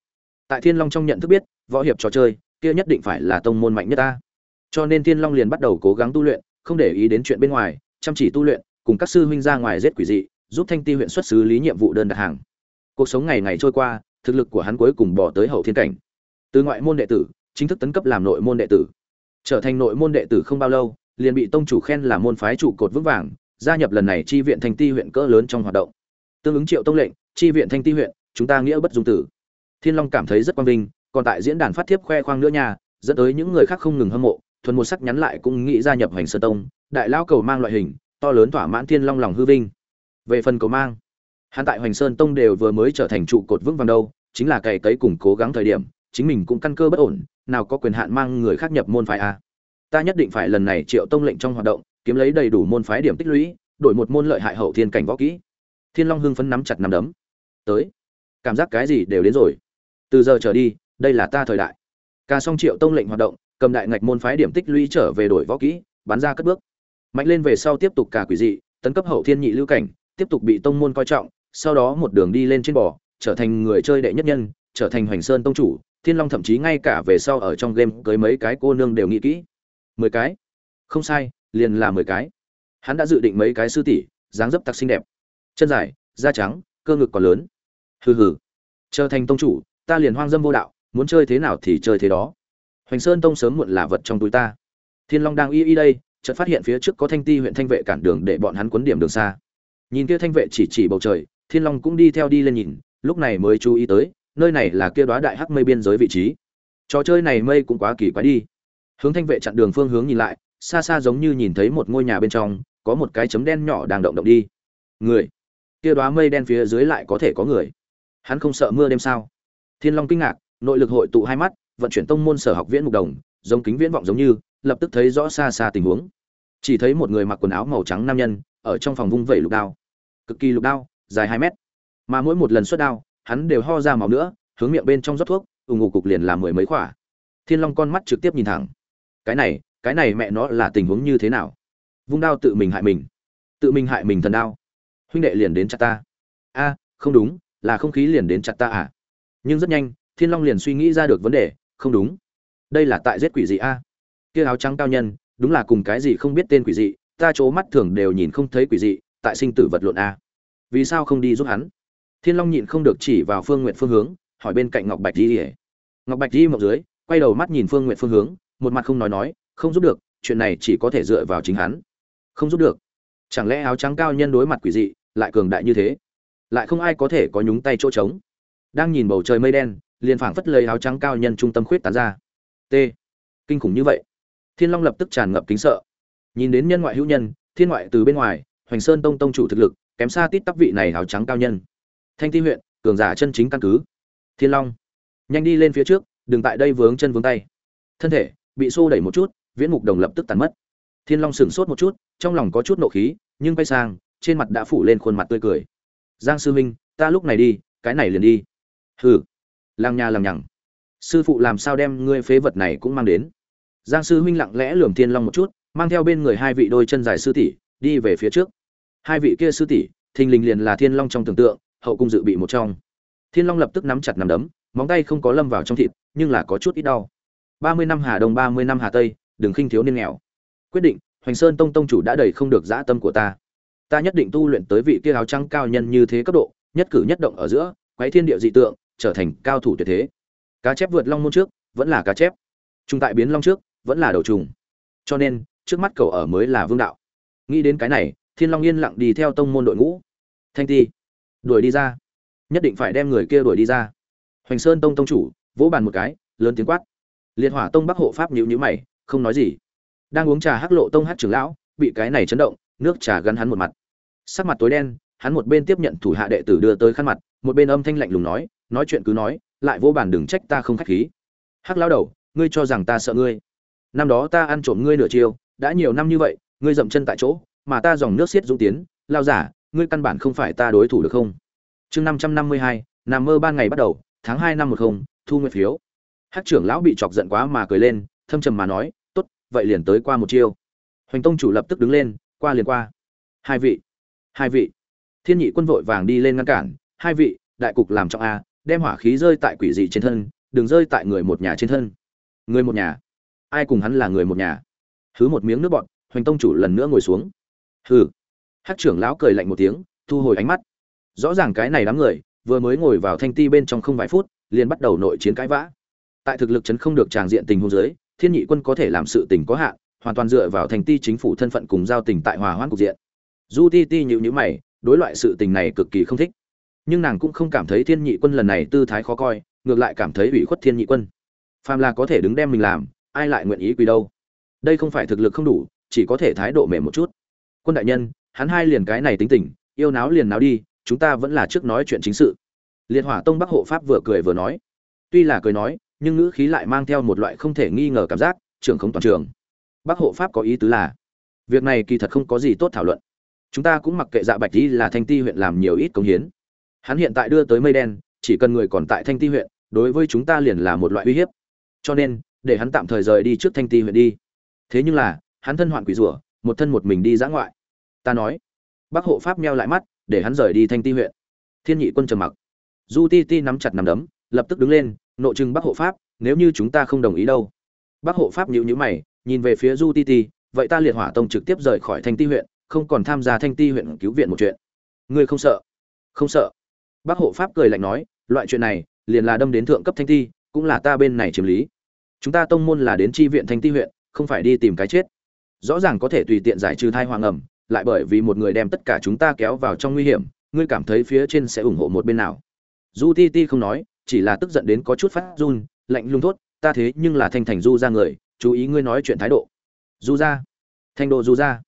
Tại thiên long trong nhận thức biết, võ hiệp trò chơi, kia nhất định phải là tông môn mạnh nhất ta. Cho nên thiên long liền bắt đầu cố gắng tu luyện, không để ý đến chuyện bên ngoài, chăm chỉ tu luyện, cùng các sư huynh ra ngoài giết quỷ dị giúp thanh ti huyện xuất xứ lý nhiệm vụ đơn đặt hàng. Cuộc sống ngày ngày trôi qua, thực lực của hắn cuối cùng bỏ tới hậu thiên cảnh. Từ ngoại môn đệ tử, chính thức tấn cấp làm nội môn đệ tử. Trở thành nội môn đệ tử không bao lâu, liền bị tông chủ khen là môn phái trụ cột vững vàng, gia nhập lần này chi viện thanh ti huyện cỡ lớn trong hoạt động. Tương ứng triệu tông lệnh, chi viện thanh ti huyện, chúng ta nghĩa bất dung tử. Thiên long cảm thấy rất quang vinh, còn tại diễn đàn phát thiếp khoe khoang nữa nha, dẫn tới những người khác không ngừng hâm mộ, thuần một sắc nhắn lại cũng nghĩ gia nhập hoành sơ tông, đại lao cầu mang loại hình, to lớn thỏa mãn thiên long lòng hư vinh về phần cầu mang, hắn tại hoành sơn tông đều vừa mới trở thành trụ cột vững vàng đâu, chính là cày cấy cùng cố gắng thời điểm, chính mình cũng căn cơ bất ổn, nào có quyền hạn mang người khác nhập môn phái a ta nhất định phải lần này triệu tông lệnh trong hoạt động, kiếm lấy đầy đủ môn phái điểm tích lũy, đổi một môn lợi hại hậu thiên cảnh võ kỹ. Thiên long hưng phấn nắm chặt nắm đấm. Tới. Cảm giác cái gì đều đến rồi. Từ giờ trở đi, đây là ta thời đại. Ca xong triệu tông lệnh hoạt động, cầm đại ngạch môn phái điểm tích lũy trở về đổi võ kỹ, bắn ra cất bước. Mạnh lên về sau tiếp tục cả quỷ dị, tấn cấp hậu thiên nhị lưu cảnh tiếp tục bị tông môn coi trọng, sau đó một đường đi lên trên bò, trở thành người chơi đệ nhất nhân, trở thành hoành sơn tông chủ, thiên long thậm chí ngay cả về sau ở trong game cưới mấy cái cô nương đều nghĩ kỹ. Mười cái? Không sai, liền là mười cái. Hắn đã dự định mấy cái sư tỷ, dáng dấp tặc xinh đẹp. Chân dài, da trắng, cơ ngực còn lớn. Hừ hừ. Trở thành tông chủ, ta liền hoang dâm vô đạo, muốn chơi thế nào thì chơi thế đó. Hoành sơn tông sớm muộn là vật trong túi ta. Thiên long đang y y đây, chợt phát hiện phía trước có thanh ti huyện thanh vệ cản đường để bọn hắn quấn điểm đường xa nhìn kia thanh vệ chỉ chỉ bầu trời, thiên long cũng đi theo đi lên nhìn, lúc này mới chú ý tới, nơi này là kia đoá đại hắc mây biên giới vị trí. Trò chơi này mây cũng quá kỳ quái đi. Hướng thanh vệ chặn đường phương hướng nhìn lại, xa xa giống như nhìn thấy một ngôi nhà bên trong, có một cái chấm đen nhỏ đang động động đi. Người, kia đoá mây đen phía dưới lại có thể có người? Hắn không sợ mưa đêm sao? Thiên long kinh ngạc, nội lực hội tụ hai mắt, vận chuyển tông môn sở học viễn mục đồng, giống kính viễn vọng giống như, lập tức thấy rõ xa xa tình huống. Chỉ thấy một người mặc quần áo màu trắng nam nhân ở trong phòng vung vẩy lục đao. Cực kỳ lục đao, dài hai mét. Mà mỗi một lần xuất đao, hắn đều ho ra máu nữa, hướng miệng bên trong rót thuốc ủng ngủ cục liền làm mười mấy khỏa. Thiên long con mắt trực tiếp nhìn thẳng. Cái này cái này mẹ nó là tình huống như thế nào? Vung đao tự mình hại mình. Tự mình hại mình thần đao. Huynh đệ liền đến chặt ta. A, không đúng, là không khí liền đến chặt ta à? Nhưng rất nhanh, thiên long liền suy nghĩ ra được vấn đề, không đúng. Đây là tại giết quỷ dị a. Kia áo trắng cao nhân, đúng là cùng cái gì không biết tên quỷ dị ta chỗ mắt thường đều nhìn không thấy quỷ dị, tại sinh tử vật lộn a. Vì sao không đi giúp hắn? Thiên long nhịn không được chỉ vào phương nguyện phương hướng, hỏi bên cạnh ngọc bạch di ngọc bạch di mọc dưới, quay đầu mắt nhìn phương nguyện phương hướng, một mặt không nói nói, không giúp được, chuyện này chỉ có thể dựa vào chính hắn. Không giúp được. Chẳng lẽ áo trắng cao nhân đối mặt quỷ dị, lại cường đại như thế? Lại không ai có thể có nhúng tay chỗ trống. Đang nhìn bầu trời mây đen, liền phảng phất lời áo trắng cao nhân trung tâm khuyết tán ra. T. Kinh khủng như vậy. Thiên long lập tức tràn ngập kính sợ nhìn đến nhân ngoại hữu nhân, thiên ngoại từ bên ngoài, hoành sơn tông tông chủ thực lực, kém xa tít tắp vị này áo trắng cao nhân. Thanh thi huyện, cường giả chân chính căn cứ. Thiên long, nhanh đi lên phía trước, đừng tại đây vướng chân vướng tay. Thân thể, bị xô đẩy một chút, viễn mục đồng lập tức tàn mất. Thiên long sửng sốt một chút, trong lòng có chút nộ khí, nhưng bay sang, trên mặt đã phủ lên khuôn mặt tươi cười. Giang sư minh ta lúc này đi, cái này liền đi. Hừ làng nhà làng nhằng. Sư phụ làm sao đem ngươi phế vật này cũng mang đến? Giang sư huynh lặng lẽ lườm thiên long một chút mang theo bên người hai vị đôi chân dài sư tỷ, đi về phía trước. Hai vị kia sư tỷ, thình lình liền là thiên long trong tưởng tượng, hậu cung dự bị một trong. Thiên long lập tức nắm chặt nằm đấm, móng tay không có lâm vào trong thịt, nhưng là có chút ít đau. Ba mươi năm hà đông, ba mươi năm hà tây, đừng khinh thiếu niên nghèo. Quyết định, hoành sơn tông tông chủ đã đầy không được dã tâm của ta. Ta nhất định tu luyện tới vị kia áo trắng cao nhân như thế cấp độ, nhất cử nhất động ở giữa, quái thiên địa dị tượng, trở thành cao thủ tuyệt thế. Cá chép vượt long môn trước, vẫn là cá chép. Trung tại biến long trước, vẫn là đầu trùng. Cho nên trước mắt cậu ở mới là vương đạo. Nghĩ đến cái này, thiên long yên lặng đi theo tông môn đội ngũ. Thanh ti, đuổi đi ra. Nhất định phải đem người kia đuổi đi ra. Hoành sơn tông tông chủ, vỗ bàn một cái, lớn tiếng quát. Liệt hỏa tông bắc hộ pháp nhíu nhíu mày, không nói gì. Đang uống trà hắc lộ tông hát trưởng lão, bị cái này chấn động, nước trà gắn hắn một mặt. Sắc mặt tối đen, hắn một bên tiếp nhận thủ hạ đệ tử đưa tới khăn mặt, một bên âm thanh lạnh lùng nói nói chuyện cứ nói, lại vô bàn đừng trách ta không khách khí. Hắc lão đầu, ngươi cho rằng ta sợ ngươi. Năm đó ta ăn trộm ngươi nửa chiêu đã nhiều năm như vậy, ngươi dậm chân tại chỗ, mà ta dòng nước xiết dũng tiến, lao giả, ngươi căn bản không phải ta đối thủ được không? Chương năm trăm năm mươi hai, nằm mơ ban ngày bắt đầu, tháng hai năm một không, thu nguyện phiếu. Hát trưởng lão bị chọc giận quá mà cười lên, thâm trầm mà nói t ố t vậy liền tới qua một chiêu. Hoành tông chủ lập tức đứng lên, qua liền qua. Hai vị hai vị. Thiên nhị quân vội vàng đi lên ngăn cản, hai vị, đại cục làm trọng a, đem hỏa khí rơi tại quỷ dị trên thân, đừng rơi tại người một nhà trên thân. Người một nhà? Ai cùng hắn là người một nhà? Hứ một miếng nước bọn hoành tông chủ lần nữa ngồi xuống. Hừ. Hát trưởng lão cười lạnh một tiếng thu hồi ánh mắt. Rõ ràng cái này đám người vừa mới ngồi vào thanh ti bên trong không vài phút liền bắt đầu nội chiến cãi vã. Tại thực lực chấn không được tràng diện tình hôn giới, thiên nhị quân có thể làm sự tình có hạn hoàn toàn dựa vào thành ti chính phủ thân phận cùng giao tình tại hòa hoãn cục diện. Du ti ti nhịu nhữ mày đối loại sự tình này cực kỳ không thích. Nhưng nàng cũng không cảm thấy thiên nhị quân lần này tư thái khó coi ngược lại cảm thấy ủy khuất thiên nhị quân. Phàm là có thể đứng đem mình làm ai lại nguyện ý quỳ đâu? Đây không phải thực lực không đủ, chỉ có thể thái độ mềm một chút. Quân đại nhân, hắn hai liền cái này tính tình, yêu náo liền náo đi, chúng ta vẫn là trước nói chuyện chính sự. Liệt hỏa tông bắc hộ pháp vừa cười vừa nói. Tuy là cười nói, nhưng ngữ khí lại mang theo một loại không thể nghi ngờ cảm giác, trưởng không toàn trường. Bắc hộ pháp có ý tứ là, việc này kỳ thật không có gì tốt thảo luận. Chúng ta cũng mặc kệ dạ bạch đi là thanh ti huyện làm nhiều ít công hiến. Hắn hiện tại đưa tới mây đen, chỉ cần người còn tại thanh ti huyện, đối với chúng ta liền là một loại uy hiếp. Cho nên, để hắn tạm thời rời đi trước thanh ti huyện đi thế nhưng là, hắn thân hoạn quỷ rủa, một thân một mình đi dã ngoại. Ta nói. Bác hộ pháp meo lại mắt, để hắn rời đi thanh ti huyện. Thiên nhị quân trầm mặc. Du ti ti nắm chặt nằm đấm, lập tức đứng lên nội trừng bác hộ pháp, nếu như chúng ta không đồng ý đâu? Bác hộ pháp nhíu nhíu mày, nhìn về phía du ti ti, vậy ta liệt hỏa tông trực tiếp rời khỏi thanh ti huyện, không còn tham gia thanh ti huyện cứu viện một chuyện. Ngươi không sợ? Không sợ. Bác hộ pháp cười lạnh nói, loại chuyện này, liền là đâm đến thượng cấp thanh ti, cũng là ta bên này chiếm lý. Chúng ta tông môn là đến tri viện thanh ti huyện không phải đi tìm cái chết. Rõ ràng có thể tùy tiện giải trừ thai hoàng ẩm, lại bởi vì một người đem tất cả chúng ta kéo vào trong nguy hiểm, ngươi cảm thấy phía trên sẽ ủng hộ một bên nào? Du ti ti không nói, chỉ là tức giận đến có chút phát run, lạnh lung thốt, ta thế nhưng là thanh thành du ra người, chú ý ngươi nói chuyện thái độ. Du ra thanh độ du ra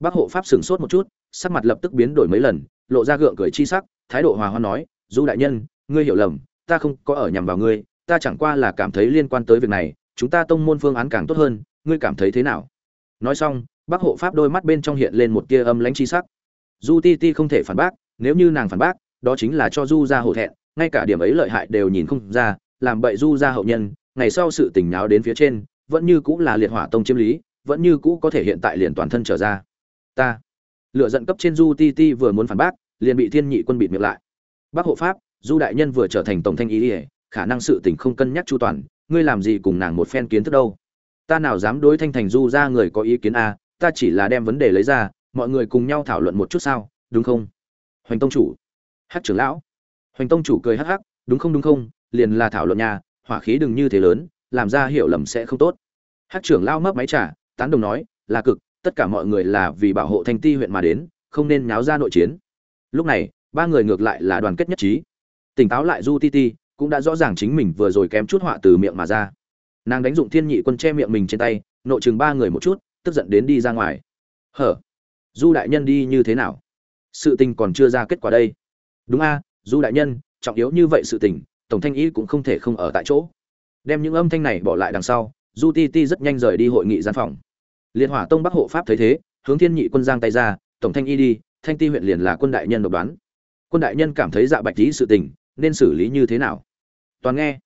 bác hộ pháp sửng sốt một chút, sắc mặt lập tức biến đổi mấy lần, lộ ra gượng cười chi sắc, thái độ hòa hoan nói, du đại nhân, ngươi hiểu lầm, ta không có ở nhằm vào ngươi, ta chẳng qua là cảm thấy liên quan tới việc này, chúng ta tông môn phương án càng tốt hơn ngươi cảm thấy thế nào? Nói xong bác hộ pháp đôi mắt bên trong hiện lên một tia âm lãnh chi sắc. Du ti ti không thể phản bác, nếu như nàng phản bác, đó chính là cho du ra hổ thẹn, ngay cả điểm ấy lợi hại đều nhìn không ra, làm bậy du ra hậu nhân, ngày sau sự tình náo đến phía trên, vẫn như cũng là liệt hỏa tông chiêm lý, vẫn như cũ có thể hiện tại liền toàn thân trở ra. Ta lựa giận cấp trên du ti ti vừa muốn phản bác, liền bị thiên nhị quân bịt miệng lại. Bác hộ pháp, du đại nhân vừa trở thành tổng thanh ý ỉa khả năng sự tình không cân nhắc chu toàn, ngươi làm gì cùng nàng một phen kiến thức đâu? Ta nào dám đối thanh thành du ra người có ý kiến a, ta chỉ là đem vấn đề lấy ra, mọi người cùng nhau thảo luận một chút sao, đúng không? Hoành tông chủ. Hát trưởng lão. Hoành tông chủ cười hắc hắc, đúng không đúng không, liền là thảo luận nhà hỏa khí đừng như thế lớn, làm ra hiểu lầm sẽ không tốt. Hát trưởng lao mấp máy trả tán đồng nói, là cực, tất cả mọi người là vì bảo hộ thanh ti huyện mà đến, không nên nháo ra nội chiến. Lúc này, ba người ngược lại là đoàn kết nhất trí. Tỉnh táo lại du ti ti, cũng đã rõ ràng chính mình vừa rồi kém chút họa từ miệng mà ra nàng đánh dụng thiên nhị quân che miệng mình trên tay, nội chừng ba người một chút, tức giận đến đi ra ngoài. Hở? Du đại nhân đi như thế nào? Sự tình còn chưa ra kết quả đây. Đúng a, du đại nhân, trọng yếu như vậy sự tình, tổng thanh ý cũng không thể không ở tại chỗ. Đem những âm thanh này bỏ lại đằng sau, du ti ti rất nhanh rời đi hội nghị gian phòng. Liên hỏa tông bắc hộ pháp thấy thế, hướng thiên nhị quân giang tay ra, tổng thanh y đi, thanh ti huyện liền là quân đại nhân độc đoán. Quân đại nhân cảm thấy dạ bạch lý sự tình, nên xử lý như thế nào? Toàn nghe.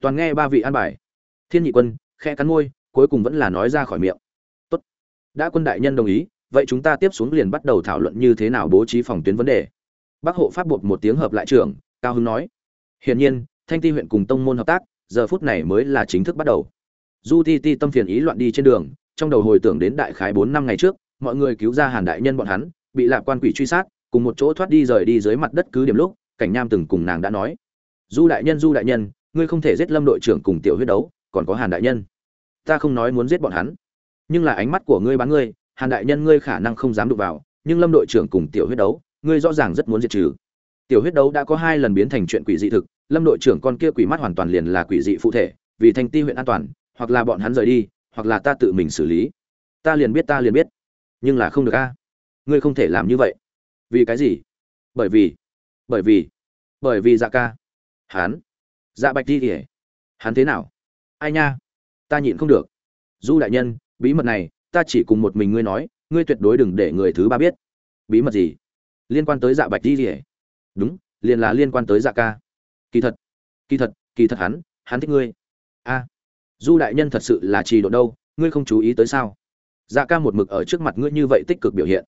Toàn nghe ba vị an bài thiên nhị quân, khẽ cắn môi, cuối cùng vẫn là nói ra khỏi miệng. Tốt. Đã quân đại nhân đồng ý, vậy chúng ta tiếp xuống liền bắt đầu thảo luận như thế nào bố trí phòng tuyến vấn đề. Bác hộ pháp bột một tiếng hợp lại trưởng, cao hưng nói. Hiển nhiên, thanh ti huyện cùng tông môn hợp tác, giờ phút này mới là chính thức bắt đầu. Du ti ti tâm phiền ý loạn đi trên đường, trong đầu hồi tưởng đến đại khái bốn năm ngày trước, mọi người cứu ra hàn đại nhân bọn hắn, bị lạc quan quỷ truy sát, cùng một chỗ thoát đi rời đi dưới mặt đất cứ điểm lúc, cảnh nham từng cùng nàng đã nói. Du đại nhân, du đại nhân, ngươi không thể giết lâm đội trưởng cùng tiểu huyết đấu còn có hàn đại nhân. Ta không nói muốn giết bọn hắn, nhưng là ánh mắt của ngươi bán ngươi, hàn đại nhân ngươi khả năng không dám đụng vào, nhưng lâm đội trưởng cùng tiểu huyết đấu, ngươi rõ ràng rất muốn diệt trừ. Tiểu huyết đấu đã có hai lần biến thành chuyện quỷ dị thực, lâm đội trưởng con kia quỷ mắt hoàn toàn liền là quỷ dị phụ thể, vì thanh ti huyện an toàn, hoặc là bọn hắn rời đi, hoặc là ta tự mình xử lý. Ta liền biết, ta liền biết. Nhưng là không được a. À? Ngươi không thể làm như vậy. Vì cái gì? Bởi vì bởi vì bởi vì dạ ca. Hắn dạ bạch đi kể hắn thế nào? Ai nha? Ta nhịn không được. Du đại nhân, bí mật này, ta chỉ cùng một mình ngươi nói, ngươi tuyệt đối đừng để người thứ ba biết. Bí mật gì? Liên quan tới dạ bạch đi kể đúng, liền là liên quan tới dạ ca. Kỳ thật kỳ thật kỳ thật hắn hắn thích ngươi. A. Du đại nhân thật sự là trì độ đâu, ngươi không chú ý tới sao? Dạ ca một mực ở trước mặt ngươi như vậy tích cực biểu hiện.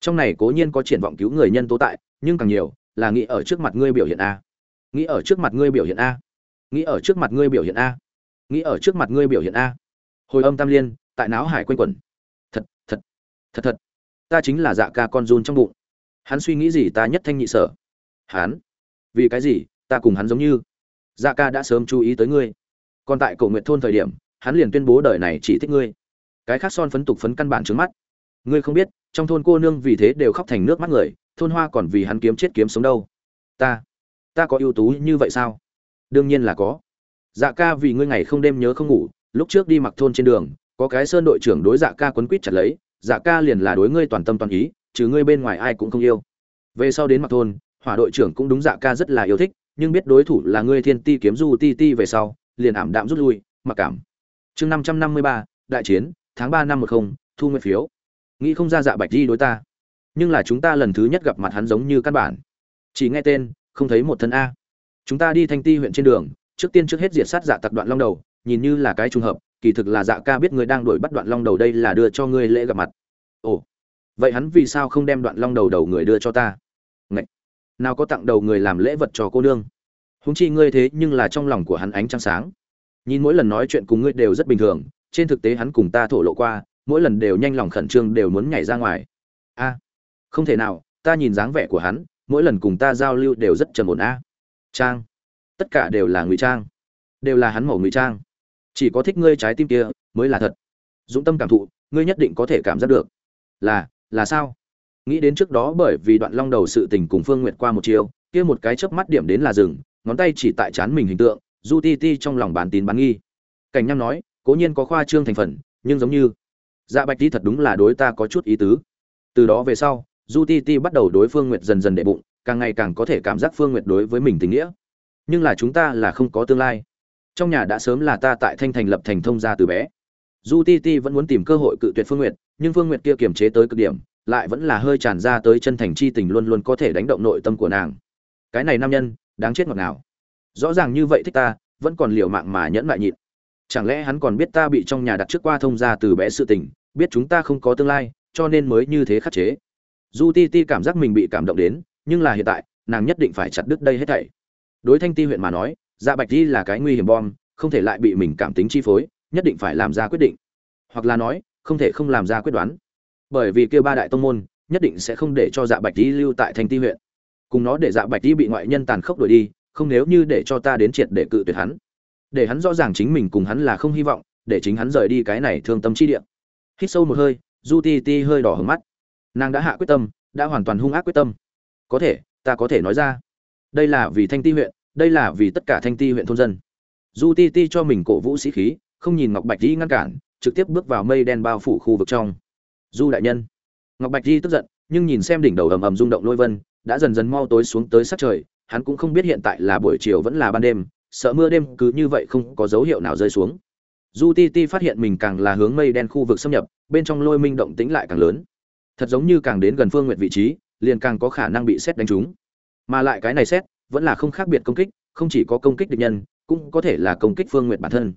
Trong này cố nhiên có triển vọng cứu người nhân tố tại, nhưng càng nhiều, là nghĩ ở trước mặt ngươi biểu hiện a. Nghĩ ở trước mặt ngươi biểu hiện a. Nghĩ ở trước mặt ngươi biểu hiện a nghĩ ở trước mặt ngươi biểu hiện a. Hồi âm tam liên, tại não hải quanh quẩn. Thật thật thật thật. Ta chính là dạ ca con run trong bụng. Hắn suy nghĩ gì ta nhất thanh nhị sở. Hắn? Vì cái gì, ta cùng hắn giống như? Dạ ca đã sớm chú ý tới ngươi. Còn tại cổ nguyện thôn thời điểm, hắn liền tuyên bố đời này chỉ thích ngươi. Cái khác son phấn tục phấn căn bản trước mắt. Ngươi không biết, trong thôn cô nương vì thế đều khóc thành nước mắt người, thôn hoa còn vì hắn kiếm chết kiếm sống đâu. Ta ta có ưu tú như vậy sao? Đương nhiên là có dạ ca vì ngươi ngày không đêm nhớ không ngủ, lúc trước đi mặc thôn trên đường, có cái sơn đội trưởng đối dạ ca quấn quýt chặt lấy dạ ca liền là đối ngươi toàn tâm toàn ý, trừ ngươi bên ngoài ai cũng không yêu. Về sau đến mặc thôn, hỏa đội trưởng cũng đúng dạ ca rất là yêu thích, nhưng biết đối thủ là ngươi thiên ti kiếm du ti ti về sau, liền ảm đạm rút lui, mặc cảm. Chương năm trăm năm mươi ba, đại chiến, tháng ba năm một không, thu nguyện phiếu. Nghĩ không ra dạ bạch di đối ta. Nhưng là chúng ta lần thứ nhất gặp mặt hắn giống như căn bản. Chỉ nghe tên, không thấy một thân a. Chúng ta đi thanh ti huyện trên đường trước tiên trước hết diệt sát dạ tặc đoạn long đầu, nhìn như là cái trùng hợp, kỳ thực là dạ ca biết người đang đuổi bắt đoạn long đầu đây là đưa cho ngươi lễ gặp mặt. Ồ, vậy hắn vì sao không đem đoạn long đầu đầu người đưa cho ta? Ngậy! nào có tặng đầu người làm lễ vật cho cô nương. Húng chi ngươi thế nhưng là trong lòng của hắn ánh trăng sáng. Nhìn mỗi lần nói chuyện cùng ngươi đều rất bình thường, trên thực tế hắn cùng ta thổ lộ qua, mỗi lần đều nhanh lòng khẩn trương đều muốn nhảy ra ngoài. A, không thể nào, ta nhìn dáng vẻ của hắn, mỗi lần cùng ta giao lưu đều rất trầm ổn a. Trang tất cả đều là ngụy trang, đều là hắn màu ngụy trang. Chỉ có thích ngươi trái tim kia mới là thật. Dũng tâm cảm thụ, ngươi nhất định có thể cảm giác được. Là là sao? Nghĩ đến trước đó bởi vì đoạn long đầu sự tình cùng phương nguyện qua một chiều, kia một cái chớp mắt điểm đến là rừng ngón tay chỉ tại chán mình hình tượng, du ti ti trong lòng bán tín bán nghi. Cảnh nham nói, cố nhiên có khoa trương thành phần, nhưng giống như dạ bạch ti thật đúng là đối ta có chút ý tứ. Từ đó về sau, du ti ti bắt đầu đối phương nguyệt dần dần đệ bụng, càng ngày càng có thể cảm giác phương nguyệt đối với mình tình nghĩa nhưng là chúng ta là không có tương lai. Trong nhà đã sớm là ta tại thanh thành lập thành thông gia từ bé. Du ti ti vẫn muốn tìm cơ hội cự tuyệt phương nguyệt, nhưng phương nguyệt kia kiềm chế tới cực điểm, lại vẫn là hơi tràn ra tới chân thành chi tình luôn luôn có thể đánh động nội tâm của nàng. Cái này nam nhân, đáng chết ngọt ngào. Rõ ràng như vậy thích ta, vẫn còn liều mạng mà nhẫn lại nhịn. Chẳng lẽ hắn còn biết ta bị trong nhà đặt trước qua thông gia từ bé sự tình, biết chúng ta không có tương lai, cho nên mới như thế khắc chế. Du ti ti cảm giác mình bị cảm động đến, nhưng là hiện tại, nàng nhất định phải chặt đứt đây hết thảy đối thanh ti huyện mà nói dạ bạch di là cái nguy hiểm bom, không thể lại bị mình cảm tính chi phối, nhất định phải làm ra quyết định. Hoặc là nói, không thể không làm ra quyết đoán. Bởi vì kêu ba đại tông môn, nhất định sẽ không để cho dạ bạch di lưu tại thanh ti huyện. Cùng nó để dạ bạch di bị ngoại nhân tàn khốc đuổi đi, không nếu như để cho ta đến triệt để cự tuyệt hắn. Để hắn rõ ràng chính mình cùng hắn là không hy vọng, để chính hắn rời đi cái này thương tâm chi địa. Hít sâu một hơi, du ti ti hơi đỏ hứng mắt. Nàng đã hạ quyết tâm, đã hoàn toàn hung ác quyết tâm. Có thể, ta có thể nói ra đây là vì thanh ti huyện, đây là vì tất cả thanh ti huyện thôn dân. Du ti ti cho mình cổ vũ sĩ khí, không nhìn ngọc bạch di ngăn cản, trực tiếp bước vào mây đen bao phủ khu vực trong. Du đại nhân, ngọc bạch di tức giận, nhưng nhìn xem đỉnh đầu ầm ầm rung động lôi vân, đã dần dần mau tối xuống tới sát trời, hắn cũng không biết hiện tại là buổi chiều vẫn là ban đêm, sợ mưa đêm cứ như vậy không có dấu hiệu nào rơi xuống. Du ti ti phát hiện mình càng là hướng mây đen khu vực xâm nhập, bên trong lôi minh động tĩnh lại càng lớn. Thật giống như càng đến gần phương nguyện vị trí, liền càng có khả năng bị xét đánh trúng mà lại cái này xét, vẫn là không khác biệt công kích, không chỉ có công kích địch nhân, cũng có thể là công kích phương nguyện bản thân.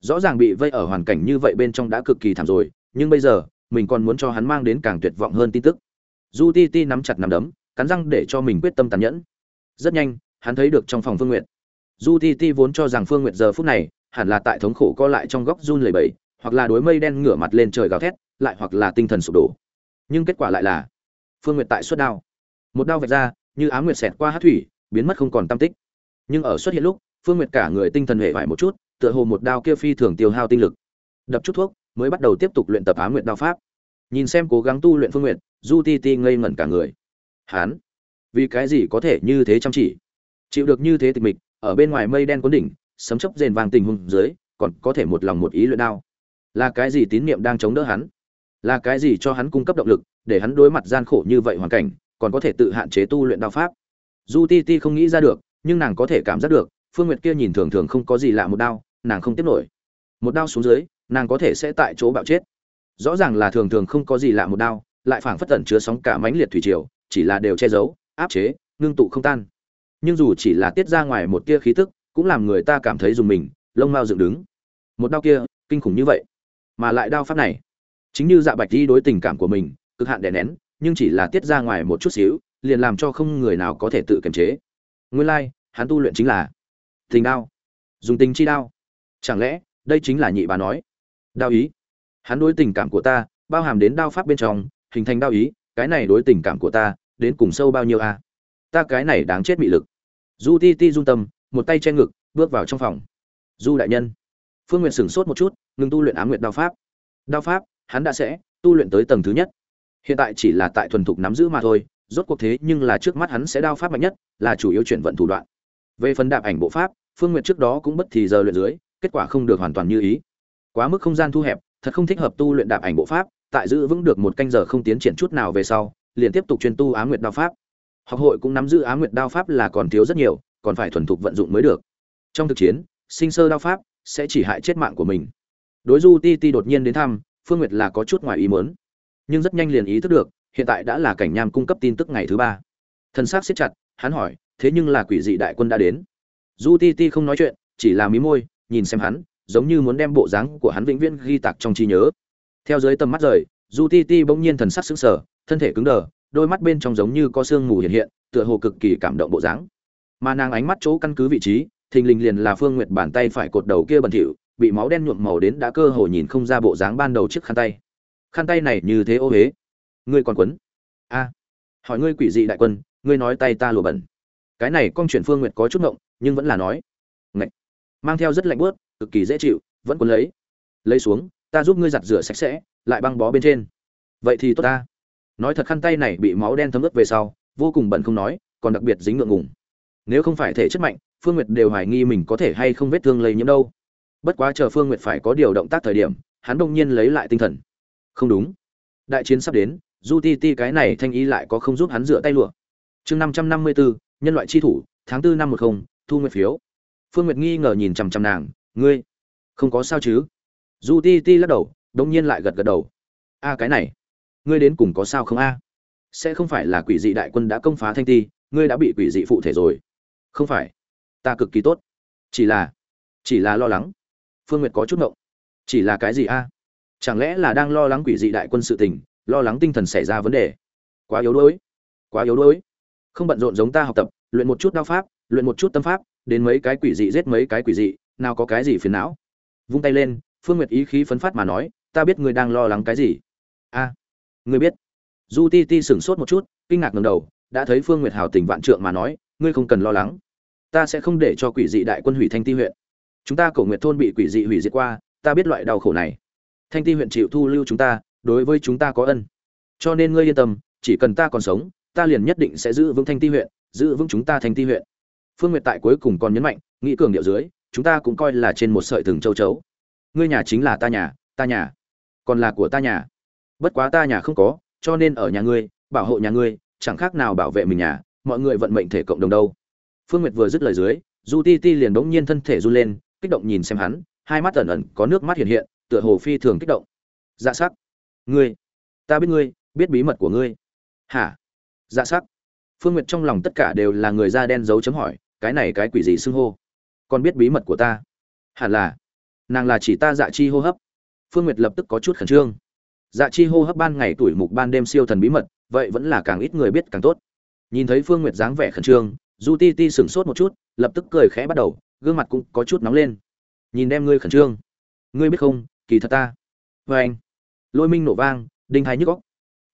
Rõ ràng bị vây ở hoàn cảnh như vậy bên trong đã cực kỳ thảm rồi, nhưng bây giờ, mình còn muốn cho hắn mang đến càng tuyệt vọng hơn tin tức. Du ti ti nắm chặt nắm đấm, cắn răng để cho mình quyết tâm tàn nhẫn. Rất nhanh, hắn thấy được trong phòng phương nguyện du ti ti vốn cho rằng phương nguyện giờ phút này, hẳn là tại thống khổ co lại trong góc run lầy bẫy hoặc là đối mây đen ngửa mặt lên trời gào thét, lại hoặc là tinh thần sụp đổ. Nhưng kết quả lại là, phương nguyệt tại suất đao. Một đao vạch ra như á nguyệt xẹt qua hát thủy, biến mất không còn tam tích. Nhưng ở xuất hiện lúc, phương nguyệt cả người tinh thần hệ vải một chút, tựa hồ một đao kia phi thường tiêu hao tinh lực. Đập chút thuốc, mới bắt đầu tiếp tục luyện tập á nguyệt đao pháp. Nhìn xem cố gắng tu luyện phương nguyệt, du ti ti ngây ngẩn cả người. Hán, vì cái gì có thể như thế chăm chỉ? Chịu được như thế tịch mịch, ở bên ngoài mây đen cuốn đỉnh, sấm chốc rền vàng tình hùng dưới, còn có thể một lòng một ý luyện đao. Là cái gì tín niệm đang chống đỡ hắn? Là cái gì cho hắn cung cấp động lực, để hắn đối mặt gian khổ như vậy hoàn cảnh? Còn có thể tự hạn chế tu luyện đao pháp. Du ti ti không nghĩ ra được, nhưng nàng có thể cảm giác được, phương nguyệt kia nhìn thường thường không có gì lạ một đao, nàng không tiếp nổi. Một đao xuống dưới, nàng có thể sẽ tại chỗ bạo chết. Rõ ràng là thường thường không có gì lạ một đao, lại phảng phất tẩn chứa sóng cả mãnh liệt thủy triều, chỉ là đều che giấu, áp chế, ngưng tụ không tan. Nhưng dù chỉ là tiết ra ngoài một tia khí tức, cũng làm người ta cảm thấy dùng mình, lông mao dựng đứng. Một đao kia, kinh khủng như vậy, mà lại đao pháp này, chính như dạ bạch đi đối tình cảm của mình, cực hạn đè nén nhưng chỉ là tiết ra ngoài một chút xíu, liền làm cho không người nào có thể tự kiềm chế. Nguyên lai, hắn tu luyện chính là tình đao. Dùng tình chi đao. Chẳng lẽ, đây chính là nhị bà nói? Đao ý. Hắn đối tình cảm của ta, bao hàm đến đao pháp bên trong, hình thành đao ý, cái này đối tình cảm của ta, đến cùng sâu bao nhiêu a? Ta cái này đáng chết bị lực. Du ti ti run tâm, một tay che ngực, bước vào trong phòng. Du đại nhân. Phương n g u y ệ t sửng sốt một chút, ngừng tu luyện á m nguyệt đao pháp. Đao pháp, hắn đã sẽ tu luyện tới tầng thứ nhất hiện tại chỉ là tại thuần thục nắm giữ mà thôi, rốt cuộc thế nhưng là trước mắt hắn sẽ đao pháp mạnh nhất, là chủ yếu chuyển vận thủ đoạn. Về phần đạp ảnh bộ pháp, phương n g u y ệ t trước đó cũng bất thì giờ luyện dưới, kết quả không được hoàn toàn như ý. Quá mức không gian thu hẹp, thật không thích hợp tu luyện đạp ảnh bộ pháp, tại giữ vững được một canh giờ không tiến triển chút nào về sau, liền tiếp tục chuyên tu á nguyệt đao pháp. Học hội cũng nắm giữ á nguyệt đao pháp là còn thiếu rất nhiều, còn phải thuần thục vận dụng mới được. Trong thực chiến, sinh sơ đao pháp sẽ chỉ hại chết mạng của mình. Đối du ti ti đột nhiên đến thăm, phương nguyệt là có chút ngoài ý muốn nhưng rất nhanh liền ý thức được, hiện tại đã là cảnh nham cung cấp tin tức ngày thứ ba. Thân xác siết chặt, hắn hỏi, thế nhưng là quỷ dị đại quân đã đến? Du ti ti không nói chuyện, chỉ là mí môi, nhìn xem hắn, giống như muốn đem bộ dáng của hắn vĩnh viễn ghi tạc trong trí nhớ. Theo dưới tầm mắt rời du ti ti bỗng nhiên thần sắc sững sờ, thân thể cứng đờ, đôi mắt bên trong giống như có sương mù hiện hiện, tựa hồ cực kỳ cảm động bộ dáng. Mà nàng ánh mắt chỗ căn cứ vị trí, thình lình liền là phương nguyệt bàn tay phải cột đầu kia bẩn thỉu, bị máu đen nhuộm màu đến đã cơ hồ nhìn không ra bộ dáng ban đầu chiếc khăn tay khăn tay này như thế ô huế ngươi còn quấn? A. Hỏi ngươi quỷ dị đại quân, ngươi nói tay ta lùa bẩn. Cái này con chuyển phương nguyệt có chút ngộng, nhưng vẫn là nói. Ngậy. mang theo rất lạnh bớt cực kỳ dễ chịu, vẫn còn lấy. Lấy xuống, ta giúp ngươi giặt rửa sạch sẽ, lại băng bó bên trên. Vậy thì tốt ta. Nói thật khăn tay này bị máu đen thấm ướt về sau, vô cùng bẩn không nói, còn đặc biệt dính ngượng ngùng. Nếu không phải thể chất mạnh, phương nguyệt đều hoài nghi mình có thể hay không vết thương lây nhiễm đâu. Bất quá chờ phương nguyệt phải có điều động tác thời điểm, hắn đông nhiên lấy lại tinh thần không đúng. Đại chiến sắp đến, du ti ti cái này thanh ý lại có không giúp hắn rửa tay lụa. Chương năm trăm năm mươi bốn nhân loại chi thủ, tháng tư năm một không, thu nguyệt phiếu. Phương nguyệt nghi ngờ nhìn chằm chằm nàng, ngươi, không có sao chứ? Du ti ti lắc đầu đông nhiên lại gật gật đầu. A, cái này, ngươi đến cùng có sao không a? Sẽ không phải là quỷ dị đại quân đã công phá thanh ti, ngươi đã bị quỷ dị phụ thể rồi. Không phải. Ta cực kỳ tốt. Chỉ là chỉ là lo lắng. Phương nguyệt có chút ngộng. Chỉ là cái gì a? Chẳng lẽ là đang lo lắng quỷ dị đại quân sự tình, lo lắng tinh thần xảy ra vấn đề? Quá yếu đuối, quá yếu đuối. Không bận rộn giống ta học tập, luyện một chút đao pháp, luyện một chút tâm pháp, đến mấy cái quỷ dị giết mấy cái quỷ dị, nào có cái gì phiền não. Vung tay lên, phương nguyệt ý khí phấn phát mà nói, ta biết ngươi đang lo lắng cái gì. A, ngươi biết. Du ti ti sửng sốt một chút, kinh ngạc ngầm đầu, đã thấy phương nguyệt hào tình vạn trượng mà nói, ngươi không cần lo lắng. Ta sẽ không để cho quỷ dị đại quân hủy thanh ti huyện. Chúng ta cổ nguyệt thôn bị quỷ dị hủy diệt qua, ta biết loại đau khổ này thanh ti huyện chịu thu lưu chúng ta, đối với chúng ta có ân. Cho nên ngươi yên tâm, chỉ cần ta còn sống, ta liền nhất định sẽ giữ vững thanh ti huyện, giữ vững chúng ta thanh ti huyện. Phương nguyệt tại cuối cùng còn nhấn mạnh, nghĩ cường điệu dưới, chúng ta cũng coi là trên một sợi thừng châu chấu. Ngươi nhà chính là ta nhà ta nhà, còn là của ta nhà. Bất quá ta nhà không có, cho nên ở nhà ngươi, bảo hộ nhà ngươi, chẳng khác nào bảo vệ mình nhà, mọi người vận mệnh thể cộng đồng đâu. Phương nguyệt vừa dứt lời dưới, du ti ti liền bỗng nhiên thân thể run lên, kích động nhìn xem hắn, hai mắt ẩn ẩn có nước mắt hiện hiện tựa hồ phi thường kích động. Dạ sắc. Ngươi. Ta biết ngươi, biết bí mật của ngươi. Hả? Dạ sắc. Phương nguyệt trong lòng tất cả đều là người da đen dấu chấm hỏi, cái này cái quỷ gì xưng hô? Còn biết bí mật của ta. Hẳn là. Nàng là chỉ ta dạ chi hô hấp. Phương nguyệt lập tức có chút khẩn trương. Dạ chi hô hấp ban ngày tuổi mục ban đêm siêu thần bí mật, vậy vẫn là càng ít người biết càng tốt. Nhìn thấy phương nguyệt dáng vẻ khẩn trương, du ti ti sửng sốt một chút, lập tức cười khẽ bắt đầu, gương mặt cũng có chút nóng lên. Nhìn đem ngươi khẩn trương. Ngươi biết không kỳ thật ta. Vê anh. Lôi minh nổ vang, đinh hai nhức góc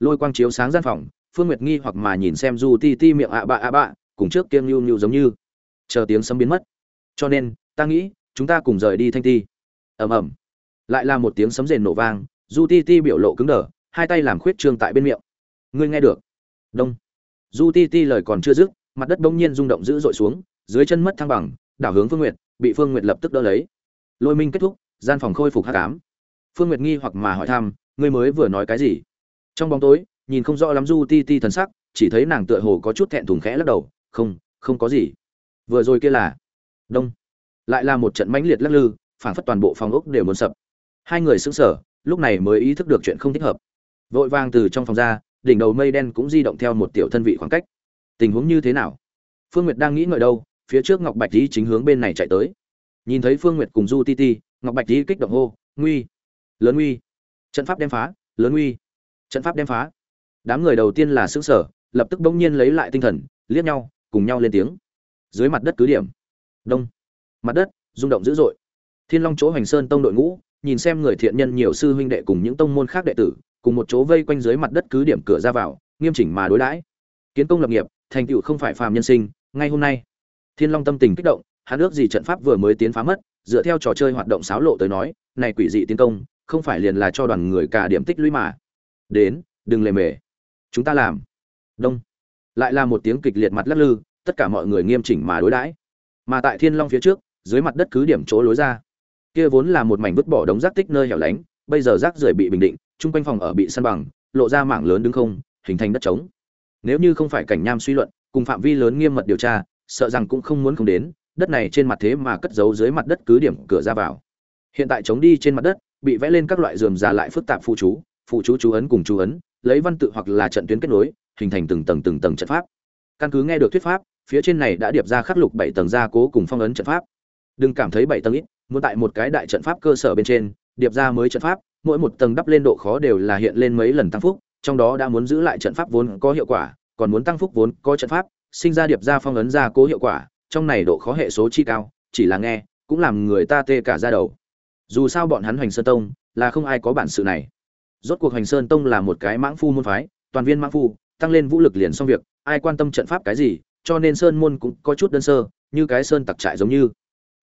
lôi quang chiếu sáng gian phòng, phương nguyệt nghi hoặc mà nhìn xem du ti ti miệng ạ bạ ạ bạ, cùng trước kiêng nhu nhu giống như. Chờ tiếng sấm biến mất. Cho nên, ta nghĩ, chúng ta cùng rời đi thanh ti. Ầm ầm. Lại là một tiếng sấm rền nổ vang, du ti ti biểu lộ cứng đờ, hai tay làm khuyết trương tại bên miệng. Ngươi nghe được. Đông. Du ti ti lời còn chưa dứt, mặt đất bỗng nhiên rung động dữ dội xuống, dưới chân mất thăng bằng, đảo hướng phương nguyệt, bị phương nguyệt lập tức đỡ lấy. Lôi minh kết thúc gian phòng khôi phục hắc ám. Phương nguyệt nghi hoặc mà hỏi thăm, ngươi mới vừa nói cái gì? Trong bóng tối, nhìn không rõ lắm du ti ti thần sắc, chỉ thấy nàng tựa hồ có chút thẹn thùng khẽ lắc đầu, không không có gì. Vừa rồi kia là đông. Lại là một trận mãnh liệt lắc lư, phảng phất toàn bộ phòng ốc đều muốn sập. Hai người sững sờ, lúc này mới ý thức được chuyện không thích hợp. Vội vàng từ trong phòng ra, đỉnh đầu mây đen cũng di động theo một tiểu thân vị khoảng cách. Tình huống như thế nào? Phương nguyệt đang nghĩ ngợi đâu, phía trước ngọc bạch lý chính hướng bên này chạy tới. Nhìn thấy phương nguyệt cùng du ti ti ngọc bạch di kích động hô, nguy! Lớn nguy! Trận pháp đem phá! Lớn nguy! Trận pháp đem phá! Đám người đầu tiên là xứ sở lập tức bỗng nhiên lấy lại tinh thần, liếc nhau, cùng nhau lên tiếng. Dưới mặt đất cứ điểm. Đông. Mặt đất, rung động dữ dội. Thiên long chỗ hoành sơn tông đội ngũ, nhìn xem người thiện nhân nhiều sư huynh đệ cùng những tông môn khác đệ tử, cùng một chỗ vây quanh dưới mặt đất cứ điểm cửa ra vào, nghiêm chỉnh mà đối đãi. Kiến công lập nghiệp, thành tựu không phải phàm nhân sinh, ngay hôm nay. Thiên long tâm tình kích động, hắn ước gì trận pháp vừa mới tiến phá mất dựa theo trò chơi hoạt động xáo lộ tới nói, này quỷ dị tiến công, không phải liền là cho đoàn người cả điểm tích lũy mà. Đến, đừng lề mề. Chúng ta làm. Đông. Lại là một tiếng kịch liệt mặt lắc lư, tất cả mọi người nghiêm chỉnh mà đối đãi. Mà tại thiên long phía trước, dưới mặt đất cứ điểm chỗ lối ra. Kia vốn là một mảnh vứt bỏ đống rác tích nơi hẻo lánh, bây giờ rác rưởi bị bình định, chung quanh phòng ở bị săn bằng, lộ ra mảng lớn đứng không, hình thành đất trống. Nếu như không phải cảnh nham suy luận, cùng phạm vi lớn nghiêm mật điều tra, sợ rằng cũng không muốn không đến đất này trên mặt thế mà cất giấu dưới mặt đất cứ điểm cửa ra vào. Hiện tại chống đi trên mặt đất, bị vẽ lên các loại dườm già lại phức tạp phụ chú phụ chú chú ấn cùng chú ấn, lấy văn tự hoặc là trận tuyến kết nối, hình thành từng tầng từng tầng trận pháp. Căn cứ nghe được thuyết pháp, phía trên này đã điệp ra khắc lục bảy tầng gia cố cùng phong ấn trận pháp. Đừng cảm thấy bảy tầng ít, muốn tại một cái đại trận pháp cơ sở bên trên, điệp ra mới trận pháp, mỗi một tầng đắp lên độ khó đều là hiện lên mấy lần tăng phúc, trong đó đã muốn giữ lại trận pháp vốn có hiệu quả, còn muốn tăng phúc vốn có trận pháp, sinh ra điệp ra phong ấn gia cố hiệu quả trong này độ khó hệ số chi cao, chỉ là nghe, cũng làm người ta tê cả ra đầu. Dù sao bọn hắn hoành sơn tông, là không ai có bản sự này. Rốt cuộc hoành sơn tông là một cái mãng phu môn phái, toàn viên mãng phu, tăng lên vũ lực liền xong việc, ai quan tâm trận pháp cái gì, cho nên sơn môn cũng có chút đơn sơ, như cái sơn tặc trại giống như.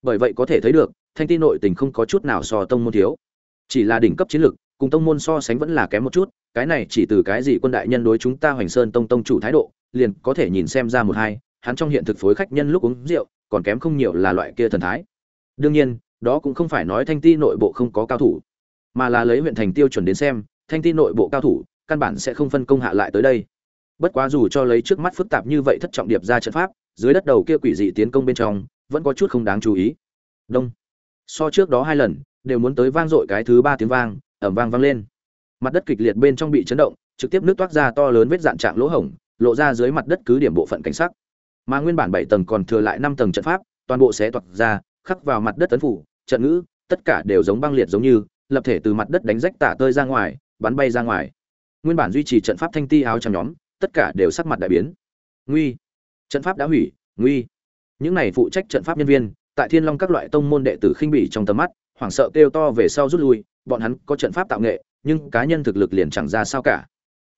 Bởi vậy có thể thấy được, thanh ti nội tình không có chút nào so tông môn thiếu. Chỉ là đỉnh cấp chiến lực, cùng tông môn so sánh vẫn là kém một chút, cái này chỉ từ cái gì quân đại nhân đối chúng ta hoành sơn tông tông chủ thái độ, liền có thể nhìn xem ra một hai hắn trong hiện thực phối khách nhân lúc uống rượu, còn kém không nhiều là loại kia thần thái. Đương nhiên, đó cũng không phải nói thanh ti nội bộ không có cao thủ, mà là lấy huyện thành tiêu chuẩn đến xem, thanh ti nội bộ cao thủ, căn bản sẽ không phân công hạ lại tới đây. Bất quá dù cho lấy trước mắt phức tạp như vậy thất trọng điệp ra trận pháp, dưới đất đầu kia quỷ dị tiến công bên trong, vẫn có chút không đáng chú ý. Đông. So trước đó hai lần, đều muốn tới vang dội cái thứ ba tiếng vang ẩm vang vang lên. Mặt đất kịch liệt bên trong bị chấn động, trực tiếp nước toát ra to lớn vết dạn trạng lỗ hổng, lộ ra dưới mặt đất cứ điểm bộ phận cảnh sắc mà nguyên bản bảy tầng còn thừa lại năm tầng trận pháp, toàn bộ sẽ toạc ra, khắc vào mặt đất tấn phủ, trận ngữ, tất cả đều giống băng liệt giống như, lập thể từ mặt đất đánh rách tả tơi ra ngoài, bắn bay ra ngoài. Nguyên bản duy trì trận pháp thanh ti áo trong nhóm, tất cả đều sắc mặt đại biến. Nguy. Trận pháp đã hủy, nguy. Những này phụ trách trận pháp nhân viên, tại thiên long các loại tông môn đệ tử khinh bỉ trong tầm mắt, hoảng sợ kêu to về sau rút lui, bọn hắn có trận pháp tạo nghệ, nhưng cá nhân thực lực liền chẳng ra sao cả.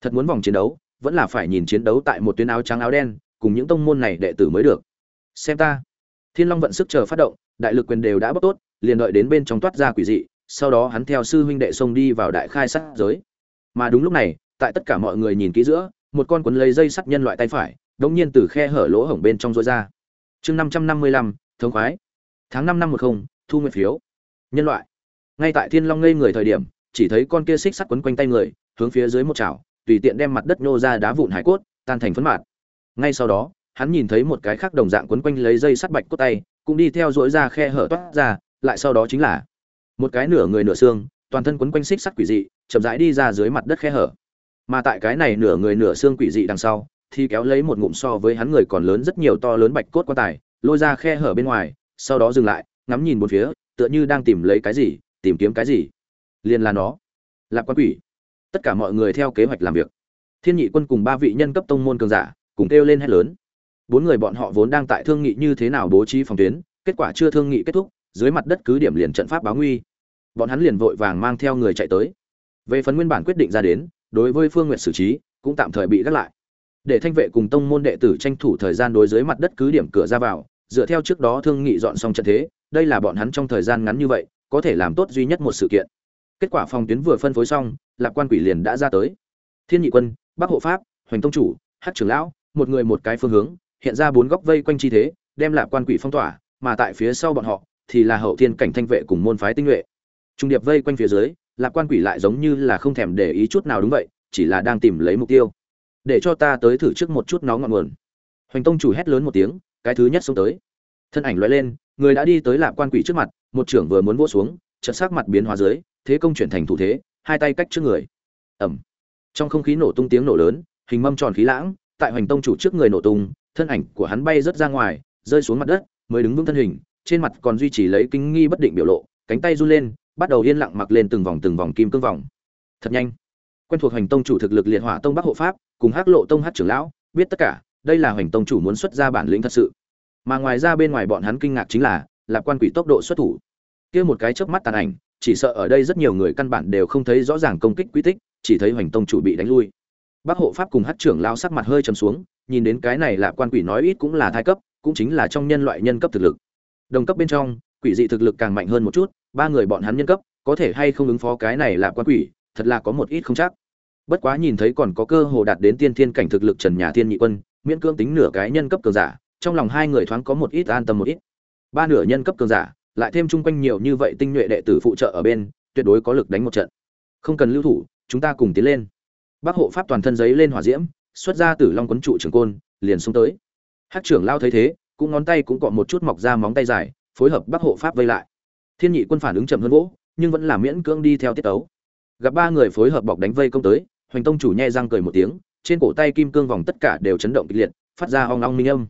Thật muốn vòng chiến đấu, vẫn là phải nhìn chiến đấu tại một tuyến áo trắng áo đen cùng những tông môn này đệ tử mới được. Xem ta. Thiên long vận sức chờ phát động, đại lực quyền đều đã bóc tốt, liền đợi đến bên trong toát ra quỷ dị, sau đó hắn theo sư huynh đệ xông đi vào đại khai sát giới. Mà đúng lúc này, tại tất cả mọi người nhìn kỹ giữa, một con quấn lấy dây sắt nhân loại tay phải, đống nhiên từ khe hở lỗ hổng bên trong rối ra. Chương năm trăm năm mươi lăm, thống khoái. Tháng năm năm một không, thu nguyện phiếu. Nhân loại. Ngay tại thiên long ngây người thời điểm, chỉ thấy con kia xích sắt quấn quanh tay người, hướng phía dưới một chảo, tùy tiện đem mặt đất nhô ra đá vụn hải cốt, tan thành phấn mạt ngay sau đó, hắn nhìn thấy một cái khác đồng dạng quấn quanh lấy dây sắt bạch cốt tay, cũng đi theo dỗi ra khe hở toát ra, lại sau đó chính là một cái nửa người nửa xương, toàn thân quấn quanh xích sắt quỷ dị, chậm rãi đi ra dưới mặt đất khe hở. Mà tại cái này nửa người nửa xương quỷ dị đằng sau, thì kéo lấy một ngụm so với hắn người còn lớn rất nhiều to lớn bạch cốt quan tài, lôi ra khe hở bên ngoài, sau đó dừng lại, ngắm nhìn một phía, tựa như đang tìm lấy cái gì, tìm kiếm cái gì. Liền là nó. Lạc quan quỷ. Tất cả mọi người theo kế hoạch làm việc. Thiên nhị quân cùng ba vị nhân cấp tông môn cường giả cùng kêu lên hét lớn. Bốn người bọn họ vốn đang tại thương nghị như thế nào bố trí phòng tuyến, kết quả chưa thương nghị kết thúc, dưới mặt đất cứ điểm liền trận pháp báo nguy. Bọn hắn liền vội vàng mang theo người chạy tới. Về phần nguyên bản quyết định ra đến, đối với phương nguyệt xử trí, cũng tạm thời bị gác lại. Để thanh vệ cùng tông môn đệ tử tranh thủ thời gian đối dưới mặt đất cứ điểm cửa ra vào, dựa theo trước đó thương nghị dọn xong trận thế, đây là bọn hắn trong thời gian ngắn như vậy, có thể làm tốt duy nhất một sự kiện. Kết quả phòng tuyến vừa phân phối xong, lạc quan quỷ liền đã ra tới. Thiên nhị quân, bắc hộ pháp, hoành tông chủ hát trưởng lão một người một cái phương hướng, hiện ra bốn góc vây quanh chi thế, đem lạc quan quỷ phong tỏa, mà tại phía sau bọn họ thì là hậu thiên cảnh thanh vệ cùng môn phái tinh nhuệ. Trung điệp vây quanh phía dưới lạc quan quỷ lại giống như là không thèm để ý chút nào đúng vậy, chỉ là đang tìm lấy mục tiêu. Để cho ta tới thử trước một chút nó ngọn nguồn. Hoành tông chủ hét lớn một tiếng, cái thứ nhất xông tới. Thân ảnh loại lên, người đã đi tới lạc quan quỷ trước mặt, một trưởng vừa muốn vỗ xuống, chợt sắc mặt biến hóa dưới, thế công chuyển thành thủ thế, hai tay cách trước người. Ẩm trong không khí nổ tung tiếng nổ lớn, hình mâm tròn khí lãng tại hoành tông chủ trước người nổ tung, thân ảnh của hắn bay rớt ra ngoài, rơi xuống mặt đất, mới đứng vững thân hình, trên mặt còn duy trì lấy kinh nghi bất định biểu lộ, cánh tay run lên, bắt đầu yên lặng mặc lên từng vòng từng vòng kim cương vòng. Thật nhanh. Quen thuộc hoành tông chủ thực lực liệt hỏa tông bắc hộ pháp, cùng hắc lộ tông hát trưởng lão, biết tất cả, đây là hoành tông chủ muốn xuất ra bản lĩnh thật sự. Mà ngoài ra bên ngoài bọn hắn kinh ngạc chính là là quan quỷ tốc độ xuất thủ. Kia một cái chớp mắt tàn ảnh, chỉ sợ ở đây rất nhiều người căn bản đều không thấy rõ ràng công kích quy tích, chỉ thấy hoành tông chủ bị đánh lui bác hộ pháp cùng hát trưởng lao sắc mặt hơi trầm xuống, nhìn đến cái này là quan quỷ nói ít cũng là thai cấp, cũng chính là trong nhân loại nhân cấp thực lực. Đồng cấp bên trong, quỷ dị thực lực càng mạnh hơn một chút, ba người bọn hắn nhân cấp, có thể hay không ứng phó cái này là quan quỷ, thật là có một ít không chắc. Bất quá nhìn thấy còn có cơ hồ đạt đến tiên thiên cảnh thực lực trần nhà thiên nhị quân, miễn cương tính nửa cái nhân cấp cường giả, trong lòng hai người thoáng có một ít an tâm một ít. Ba nửa nhân cấp cường giả, lại thêm chung quanh nhiều như vậy tinh nhuệ đệ tử phụ trợ ở bên, tuyệt đối có lực đánh một trận. Không cần lưu thủ, chúng ta cùng tiến lên bác hộ pháp toàn thân giấy lên hỏa diễm, xuất ra từ long quấn trụ trường côn, liền xuống tới. Hát trưởng lao thấy thế, cũng ngón tay cũng cọ một chút mọc ra móng tay dài, phối hợp bác hộ pháp vây lại. Thiên nhị quân phản ứng chậm hơn gỗ nhưng vẫn là miễn cưỡng đi theo tiết tấu. Gặp ba người phối hợp bọc đánh vây công tới, hoành tông chủ nhe răng cười một tiếng, trên cổ tay kim cương vòng tất cả đều chấn động kịch liệt, phát ra ong ong minh âm.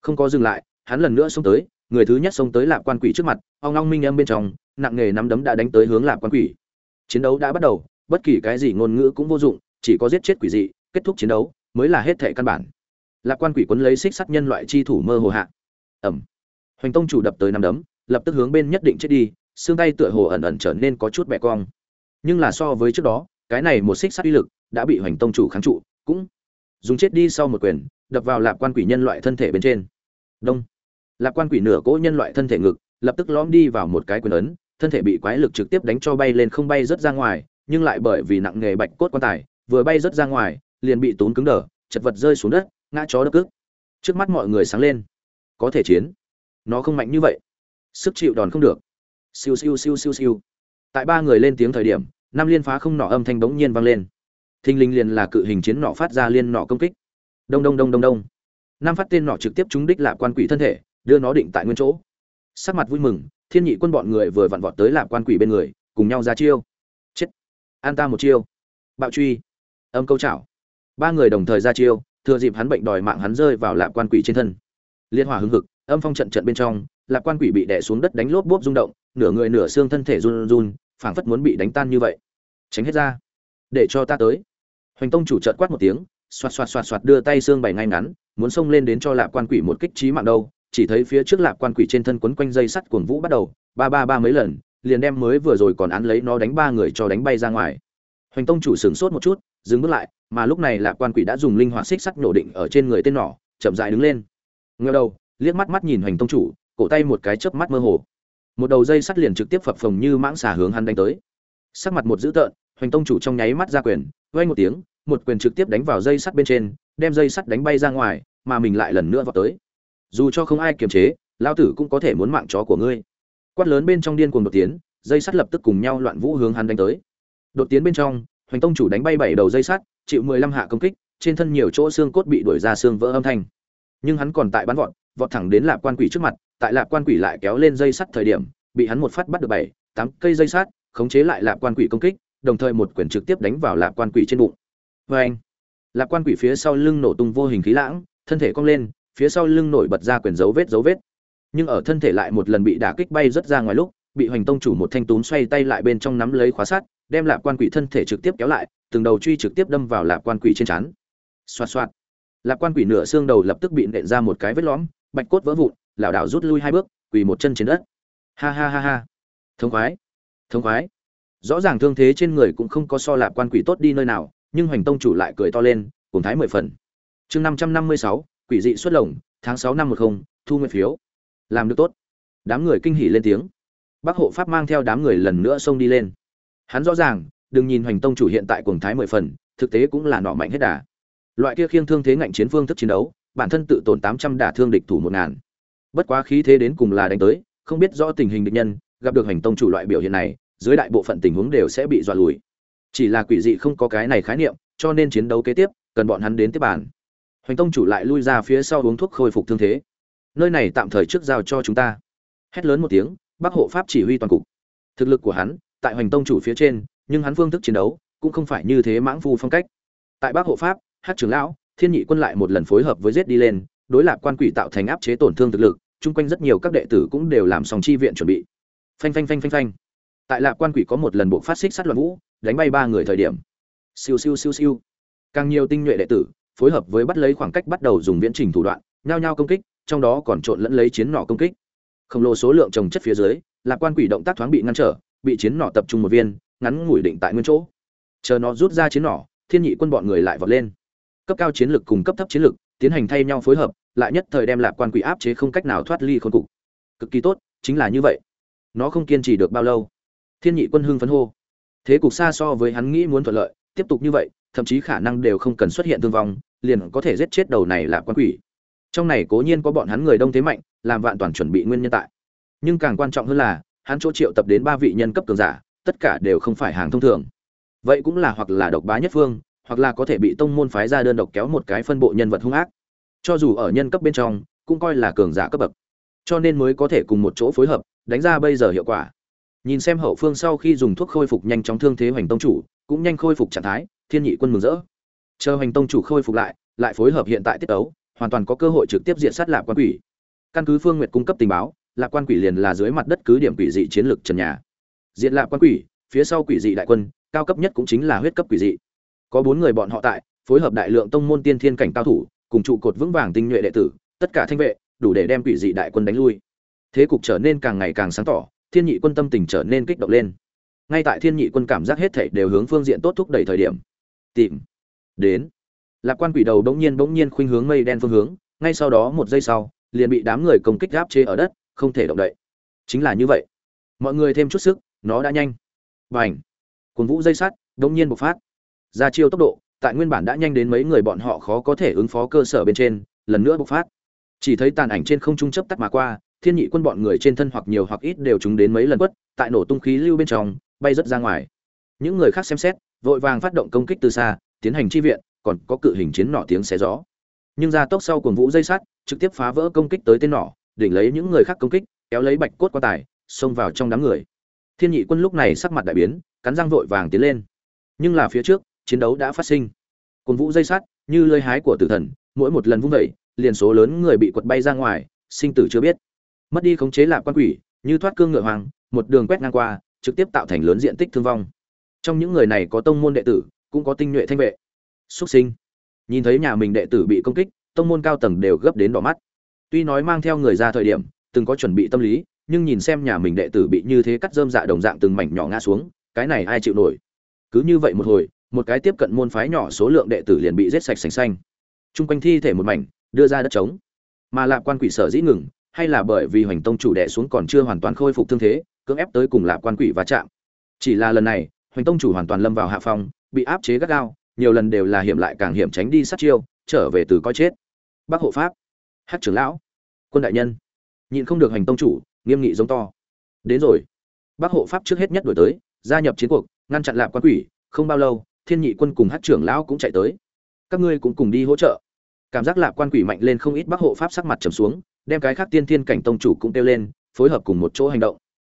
Không có dừng lại, hắn lần nữa xông tới, người thứ nhất xông tới lạp quan quỷ trước mặt, ong ong minh âm bên trong, nặng nghề nắm đấm đã đánh tới hướng lạp quan quỷ. Chiến đấu đã bắt đầu, bất kỳ cái gì ngôn ngữ cũng vô dụng chỉ có giết chết quỷ dị, kết thúc chiến đấu, mới là hết thệ căn bản. Lạc quan quỷ quấn lấy xích sắt nhân loại chi thủ mơ hồ hạ. Ẩm hoành tông chủ đập tới nằm đấm, lập tức hướng bên nhất định chết đi, xương tay tựa hồ ẩn ẩn trở nên có chút bẹ cong. Nhưng là so với trước đó, cái này một xích sắt uy lực đã bị hoành tông chủ kháng trụ, cũng dùng chết đi sau một quyền, đập vào lạc quan quỷ nhân loại thân thể bên trên. Đông. Lạc quan quỷ nửa cỗ nhân loại thân thể ngực, lập tức lõm đi vào một cái quyền ấn, thân thể bị quái lực trực tiếp đánh cho bay lên không bay rất ra ngoài, nhưng lại bởi vì nặng nghề bạch cốt quan tài vừa bay rất ra ngoài, liền bị tốn cứng đờ, chật vật rơi xuống đất, ngã chó đất cước. Trước mắt mọi người sáng lên. Có thể chiến. Nó không mạnh như vậy. Sức chịu đòn không được. Siêu siêu siêu siêu siêu. Tại ba người lên tiếng thời điểm, năm liên phá không nỏ âm thanh bỗng nhiên vang lên. Thinh linh liền là cự hình chiến nỏ phát ra liên nỏ công kích. Đông đông đông đông đông. Năm phát tên nỏ trực tiếp trúng đích lạp quan quỷ thân thể, đưa nó định tại nguyên chỗ. Sắc mặt vui mừng, thiên nhị quân bọn người vừa vặn vọt tới lạp quan quỷ bên người, cùng nhau ra chiêu. Chết. An ta một chiêu. Bạo truy âm câu chảo. Ba người đồng thời ra chiêu, thừa dịp hắn bệnh đòi mạng hắn rơi vào lạp quan quỷ trên thân. Liên hỏa hưng hực, âm phong trận trận bên trong, lạp quan quỷ bị đè xuống đất đánh lốp bốp rung động, nửa người nửa xương thân thể run run, phảng phất muốn bị đánh tan như vậy. Tránh hết ra. Để cho ta tới. Hoành tông chủ trợt quát một tiếng, xoạt xoạt xoạt xoạt đưa tay xương bày ngay ngắn, muốn xông lên đến cho lạp quan quỷ một kích trí mạng đâu, chỉ thấy phía trước lạp quan quỷ trên thân quấn quanh dây sắt cuồng vũ bắt đầu, ba ba ba mấy lần, liền đem mới vừa rồi còn án lấy nó đánh ba người cho đánh bay ra ngoài. Hoành tông chủ sửng sốt một chút dừng bước lại, mà lúc này là quan quỷ đã dùng linh hoạt xích sắt nổ định ở trên người tên nỏ, chậm dại đứng lên. Ngheo đầu, liếc mắt mắt nhìn hoành tông chủ, cổ tay một cái chớp mắt mơ hồ. Một đầu dây sắt liền trực tiếp phập phồng như mãng xà hướng hắn đánh tới. Sắc mặt một dữ tợn, hoành tông chủ trong nháy mắt ra quyền vây một tiếng, một quyền trực tiếp đánh vào dây sắt bên trên, đem dây sắt đánh bay ra ngoài, mà mình lại lần nữa vào tới. Dù cho không ai kiềm chế lao tử cũng có thể muốn mạng chó của ngươi. Quát lớn bên trong điên cuồng đột tiến, dây sắt lập tức cùng nhau loạn vũ hướng hắn đánh tới. Đột tiến bên trong hoành tông chủ đánh bay bảy đầu dây sắt, chịu mười lăm hạ công kích, trên thân nhiều chỗ xương cốt bị đuổi ra xương vỡ âm thanh. Nhưng hắn còn tại bắn vọt vọt thẳng đến lạp quan quỷ trước mặt, tại lạp quan quỷ lại kéo lên dây sắt thời điểm, bị hắn một phát bắt được bảy, tám cây dây sắt, khống chế lại lạp quan quỷ công kích, đồng thời một quyền trực tiếp đánh vào lạp quan quỷ trên bụng. Vê anh lạp quan quỷ phía sau lưng nổ tung vô hình khí lãng, thân thể cong lên, phía sau lưng nổi bật ra quyền dấu vết dấu vết. Nhưng ở thân thể lại một lần bị đả kích bay rất ra ngoài lúc, bị hoành tông chủ một thanh túm xoay tay lại bên trong nắm lấy khóa sắt đem lạp quan quỷ thân thể trực tiếp kéo lại, từng đầu truy trực tiếp đâm vào lạp quan quỷ trên chán xoạt xoạt. Lạp quan quỷ nửa xương đầu lập tức bị nện ra một cái vết lõm, bạch cốt vỡ vụn, lảo đảo rút lui hai bước, quỳ một chân trên đất. Ha ha ha ha. Thống khoái. Thống khoái. Rõ ràng thương thế trên người cũng không có so lạp quan quỷ tốt đi nơi nào, nhưng hoành tông chủ lại cười to lên, cùng thái mười phần. Chương năm trăm năm mươi sáu, quỷ dị xuất lồng, tháng sáu năm một không, thu nguyện phiếu. Làm được tốt. Đám người kinh hỉ lên tiếng. Bác hộ pháp mang theo đám người lần nữa xông đi lên hắn rõ ràng, đừng nhìn hoành tông chủ hiện tại cuồng thái mười phần, thực tế cũng là nọ mạnh hết đà. Loại kia khiêng thương thế ngạnh chiến phương thức chiến đấu, bản thân tự tổn tám trăm đả thương địch thủ một ngàn. Bất quá khí thế đến cùng là đánh tới, không biết rõ tình hình địch nhân, gặp được hành tông chủ loại biểu hiện này, dưới đại bộ phận tình huống đều sẽ bị dọa lùi. Chỉ là quỷ dị không có cái này khái niệm, cho nên chiến đấu kế tiếp, cần bọn hắn đến tiếp bàn. Hoành tông chủ lại lui ra phía sau uống thuốc khôi phục thương thế. Nơi này tạm thời trước giao cho chúng ta. Hét lớn một tiếng, bắc hộ pháp chỉ huy toàn cục. Thực lực của hắn tại hoành tông chủ phía trên, nhưng hắn phương thức chiến đấu cũng không phải như thế mãng phu phong cách. Tại bắc hộ pháp hát trưởng lão, thiên nhị quân lại một lần phối hợp với giết đi lên, đối lạc quan quỷ tạo thành áp chế tổn thương thực lực, chung quanh rất nhiều các đệ tử cũng đều làm xong chi viện chuẩn bị. Phanh phanh phanh phanh phanh. Tại lạc quan quỷ có một lần bộ phát xích sát loạn vũ, đánh bay ba người thời điểm. Siêu siêu siêu siêu. Càng nhiều tinh nhuệ đệ tử phối hợp với bắt lấy khoảng cách bắt đầu dùng viễn trình thủ đoạn, nhao nhao công kích, trong đó còn trộn lẫn lấy chiến nỏ công kích. Khổng lồ số lượng trồng chất phía dưới lạc quan quỷ động tác thoáng bị ngăn trở bị chiến nỏ tập trung một viên, ngắn ngủi định tại nguyên chỗ. Chờ nó rút ra chiến nỏ, thiên nhị quân bọn người lại vọt lên. Cấp cao chiến lực cùng cấp thấp chiến lực tiến hành thay nhau phối hợp, lại nhất thời đem lạc quan quỷ áp chế không cách nào thoát ly khôn cục. Cực kỳ tốt, chính là như vậy. Nó không kiên trì được bao lâu, thiên nhị quân hưng phấn hô. Thế cục xa so với hắn nghĩ muốn thuận lợi, tiếp tục như vậy, thậm chí khả năng đều không cần xuất hiện thương vong, liền có thể giết chết đầu này là quan quỷ. Trong này cố nhiên có bọn hắn người đông thế mạnh, làm vạn toàn chuẩn bị nguyên nhân tại. Nhưng càng quan trọng hơn là hắn chỗ triệu tập đến ba vị nhân cấp cường giả, tất cả đều không phải hàng thông thường. Vậy cũng là hoặc là độc bá nhất phương, hoặc là có thể bị tông môn phái ra đơn độc kéo một cái phân bộ nhân vật hung ác. Cho dù ở nhân cấp bên trong, cũng coi là cường giả cấp bậc. Cho nên mới có thể cùng một chỗ phối hợp, đánh ra bây giờ hiệu quả. Nhìn xem hậu phương sau khi dùng thuốc khôi phục nhanh chóng thương thế hoành tông chủ, cũng nhanh khôi phục trạng thái, thiên nhị quân mừng rỡ. Chờ hoành tông chủ khôi phục lại lại phối hợp hiện tại tiết ấu hoàn toàn có cơ hội trực tiếp diện sát lạc quan quỷ. Căn cứ phương nguyệt cung cấp tình báo lạc quan quỷ liền là dưới mặt đất cứ điểm quỷ dị chiến lược trần nhà. Diện lạc quan quỷ, phía sau quỷ dị đại quân, cao cấp nhất cũng chính là huyết cấp quỷ dị. Có bốn người bọn họ tại, phối hợp đại lượng tông môn tiên thiên cảnh cao thủ, cùng trụ cột vững vàng tinh nhuệ đệ tử, tất cả thanh vệ, đủ để đem quỷ dị đại quân đánh lui. Thế cục trở nên càng ngày càng sáng tỏ, thiên nhị quân tâm tình trở nên kích động lên. Ngay tại thiên nhị quân cảm giác hết thảy đều hướng phương diện tốt thúc đẩy thời điểm, tìm, đến. Lạc quan quỷ đầu bỗng nhiên bỗng nhiên khuynh hướng mây đen phương hướng, ngay sau đó một giây sau, liền bị đám người công kích gáp chế ở đất không thể động đậy. Chính là như vậy. Mọi người thêm chút sức, nó đã nhanh. Và ảnh cuốn vũ dây sắt bỗng nhiên bộc phát. Ra chiêu tốc độ, tại nguyên bản đã nhanh đến mấy người bọn họ khó có thể ứng phó cơ sở bên trên, lần nữa bộc phát. Chỉ thấy tàn ảnh trên không trung chấp tắt mà qua, thiên nhị quân bọn người trên thân hoặc nhiều hoặc ít đều trúng đến mấy lần quất, tại nổ tung khí lưu bên trong, bay rất ra ngoài. Những người khác xem xét, vội vàng phát động công kích từ xa, tiến hành chi viện, còn có cự hình chiến nỏ tiếng xé gió. Nhưng ra tốc sau cuồng vũ dây sắt, trực tiếp phá vỡ công kích tới tên nỏ đỉnh lấy những người khác công kích, kéo lấy bạch cốt quan tài, xông vào trong đám người. Thiên nhị quân lúc này sắc mặt đại biến, cắn răng vội vàng tiến lên. Nhưng là phía trước, chiến đấu đã phát sinh. Cuồng vũ dây sắt, như lơi hái của tử thần, mỗi một lần vung vẩy liền số lớn người bị quật bay ra ngoài, sinh tử chưa biết. Mất đi khống chế lạc quan quỷ, như thoát cương ngựa hoàng một đường quét ngang qua, trực tiếp tạo thành lớn diện tích thương vong. Trong những người này có tông môn đệ tử, cũng có tinh nhuệ thanh vệ. Xuất sinh. Nhìn thấy nhà mình đệ tử bị công kích, tông môn cao tầng đều gấp đến đỏ mắt tuy nói mang theo người ra thời điểm, từng có chuẩn bị tâm lý, nhưng nhìn xem nhà mình đệ tử bị như thế cắt dơm dạ đồng dạng từng mảnh nhỏ ngã xuống, cái này ai chịu nổi? Cứ như vậy một hồi, một cái tiếp cận môn phái nhỏ số lượng đệ tử liền bị giết sạch sành xanh. Trung quanh thi thể một mảnh, đưa ra đất trống. Mà lạp quan quỷ sở dĩ ngừng, hay là bởi vì hoành tông chủ đệ xuống còn chưa hoàn toàn khôi phục thương thế, cưỡng ép tới cùng lạp quan quỷ va chạm. Chỉ là lần này, hoành tông chủ hoàn toàn lâm vào hạ phong, bị áp chế gắt gao, nhiều lần đều là hiểm lại càng hiểm tránh đi sát chiêu, trở về từ coi chết. Bác hộ pháp hát trưởng lão, quân đại nhân. Nhịn không được hành tông chủ, nghiêm nghị giống to. Đến rồi. Bác hộ pháp trước hết nhất đổi tới, gia nhập chiến cuộc, ngăn chặn lạp quan quỷ, không bao lâu, thiên nhị quân cùng hát trưởng lão cũng chạy tới. Các ngươi cũng cùng đi hỗ trợ. Cảm giác lạp quan quỷ mạnh lên không ít, bác hộ pháp sắc mặt trầm xuống, đem cái khác tiên thiên cảnh tông chủ cũng kêu lên, phối hợp cùng một chỗ hành động.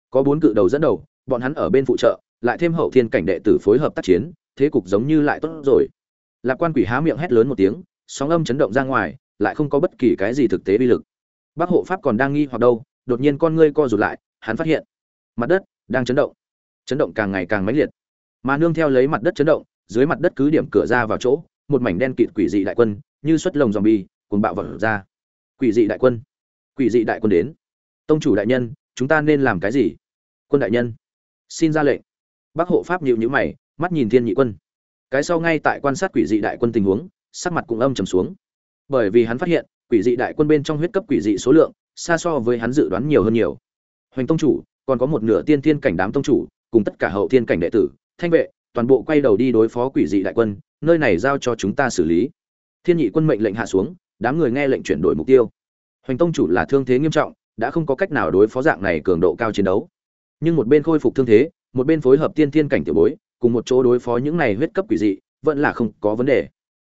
Có bốn cự đầu dẫn đầu, bọn hắn ở bên phụ trợ, lại thêm hậu thiên cảnh đệ tử phối hợp tác chiến, thế cục giống như lại tốt rồi. Lạc quan quỷ há miệng hét lớn một tiếng, sóng âm chấn động ra ngoài lại không có bất kỳ cái gì thực tế uy lực. Bác hộ pháp còn đang nghi hoặc đâu, đột nhiên con ngươi co rụt lại, hắn phát hiện, mặt đất đang chấn động. Chấn động càng ngày càng mãnh liệt. Mà nương theo lấy mặt đất chấn động, dưới mặt đất cứ điểm cửa ra vào chỗ, một mảnh đen kịt quỷ dị đại quân, như xuất lồng dòm bi cuồng bạo vật ra. Quỷ dị đại quân. Quỷ dị đại quân đến. Tông chủ đại nhân, chúng ta nên làm cái gì? Quân đại nhân, xin ra lệnh. Bác hộ pháp nhịu nhữ mày, mắt nhìn thiên nhị quân. Cái sau ngay tại quan sát quỷ dị đại quân tình huống, sắc mặt cũng âm trầm xuống bởi vì hắn phát hiện, quỷ dị đại quân bên trong huyết cấp quỷ dị số lượng xa so với hắn dự đoán nhiều hơn nhiều. Hoành tông chủ, còn có một nửa tiên thiên cảnh đám tông chủ, cùng tất cả hậu thiên cảnh đệ tử, thanh vệ, toàn bộ quay đầu đi đối phó quỷ dị đại quân, nơi này giao cho chúng ta xử lý. Thiên nhị quân mệnh lệnh hạ xuống, đám người nghe lệnh chuyển đổi mục tiêu. Hoành tông chủ là thương thế nghiêm trọng, đã không có cách nào đối phó dạng này cường độ cao chiến đấu. Nhưng một bên khôi phục thương thế, một bên phối hợp tiên thiên cảnh tiểu bối, cùng một chỗ đối phó những này huyết cấp quỷ dị, vẫn là không có vấn đề.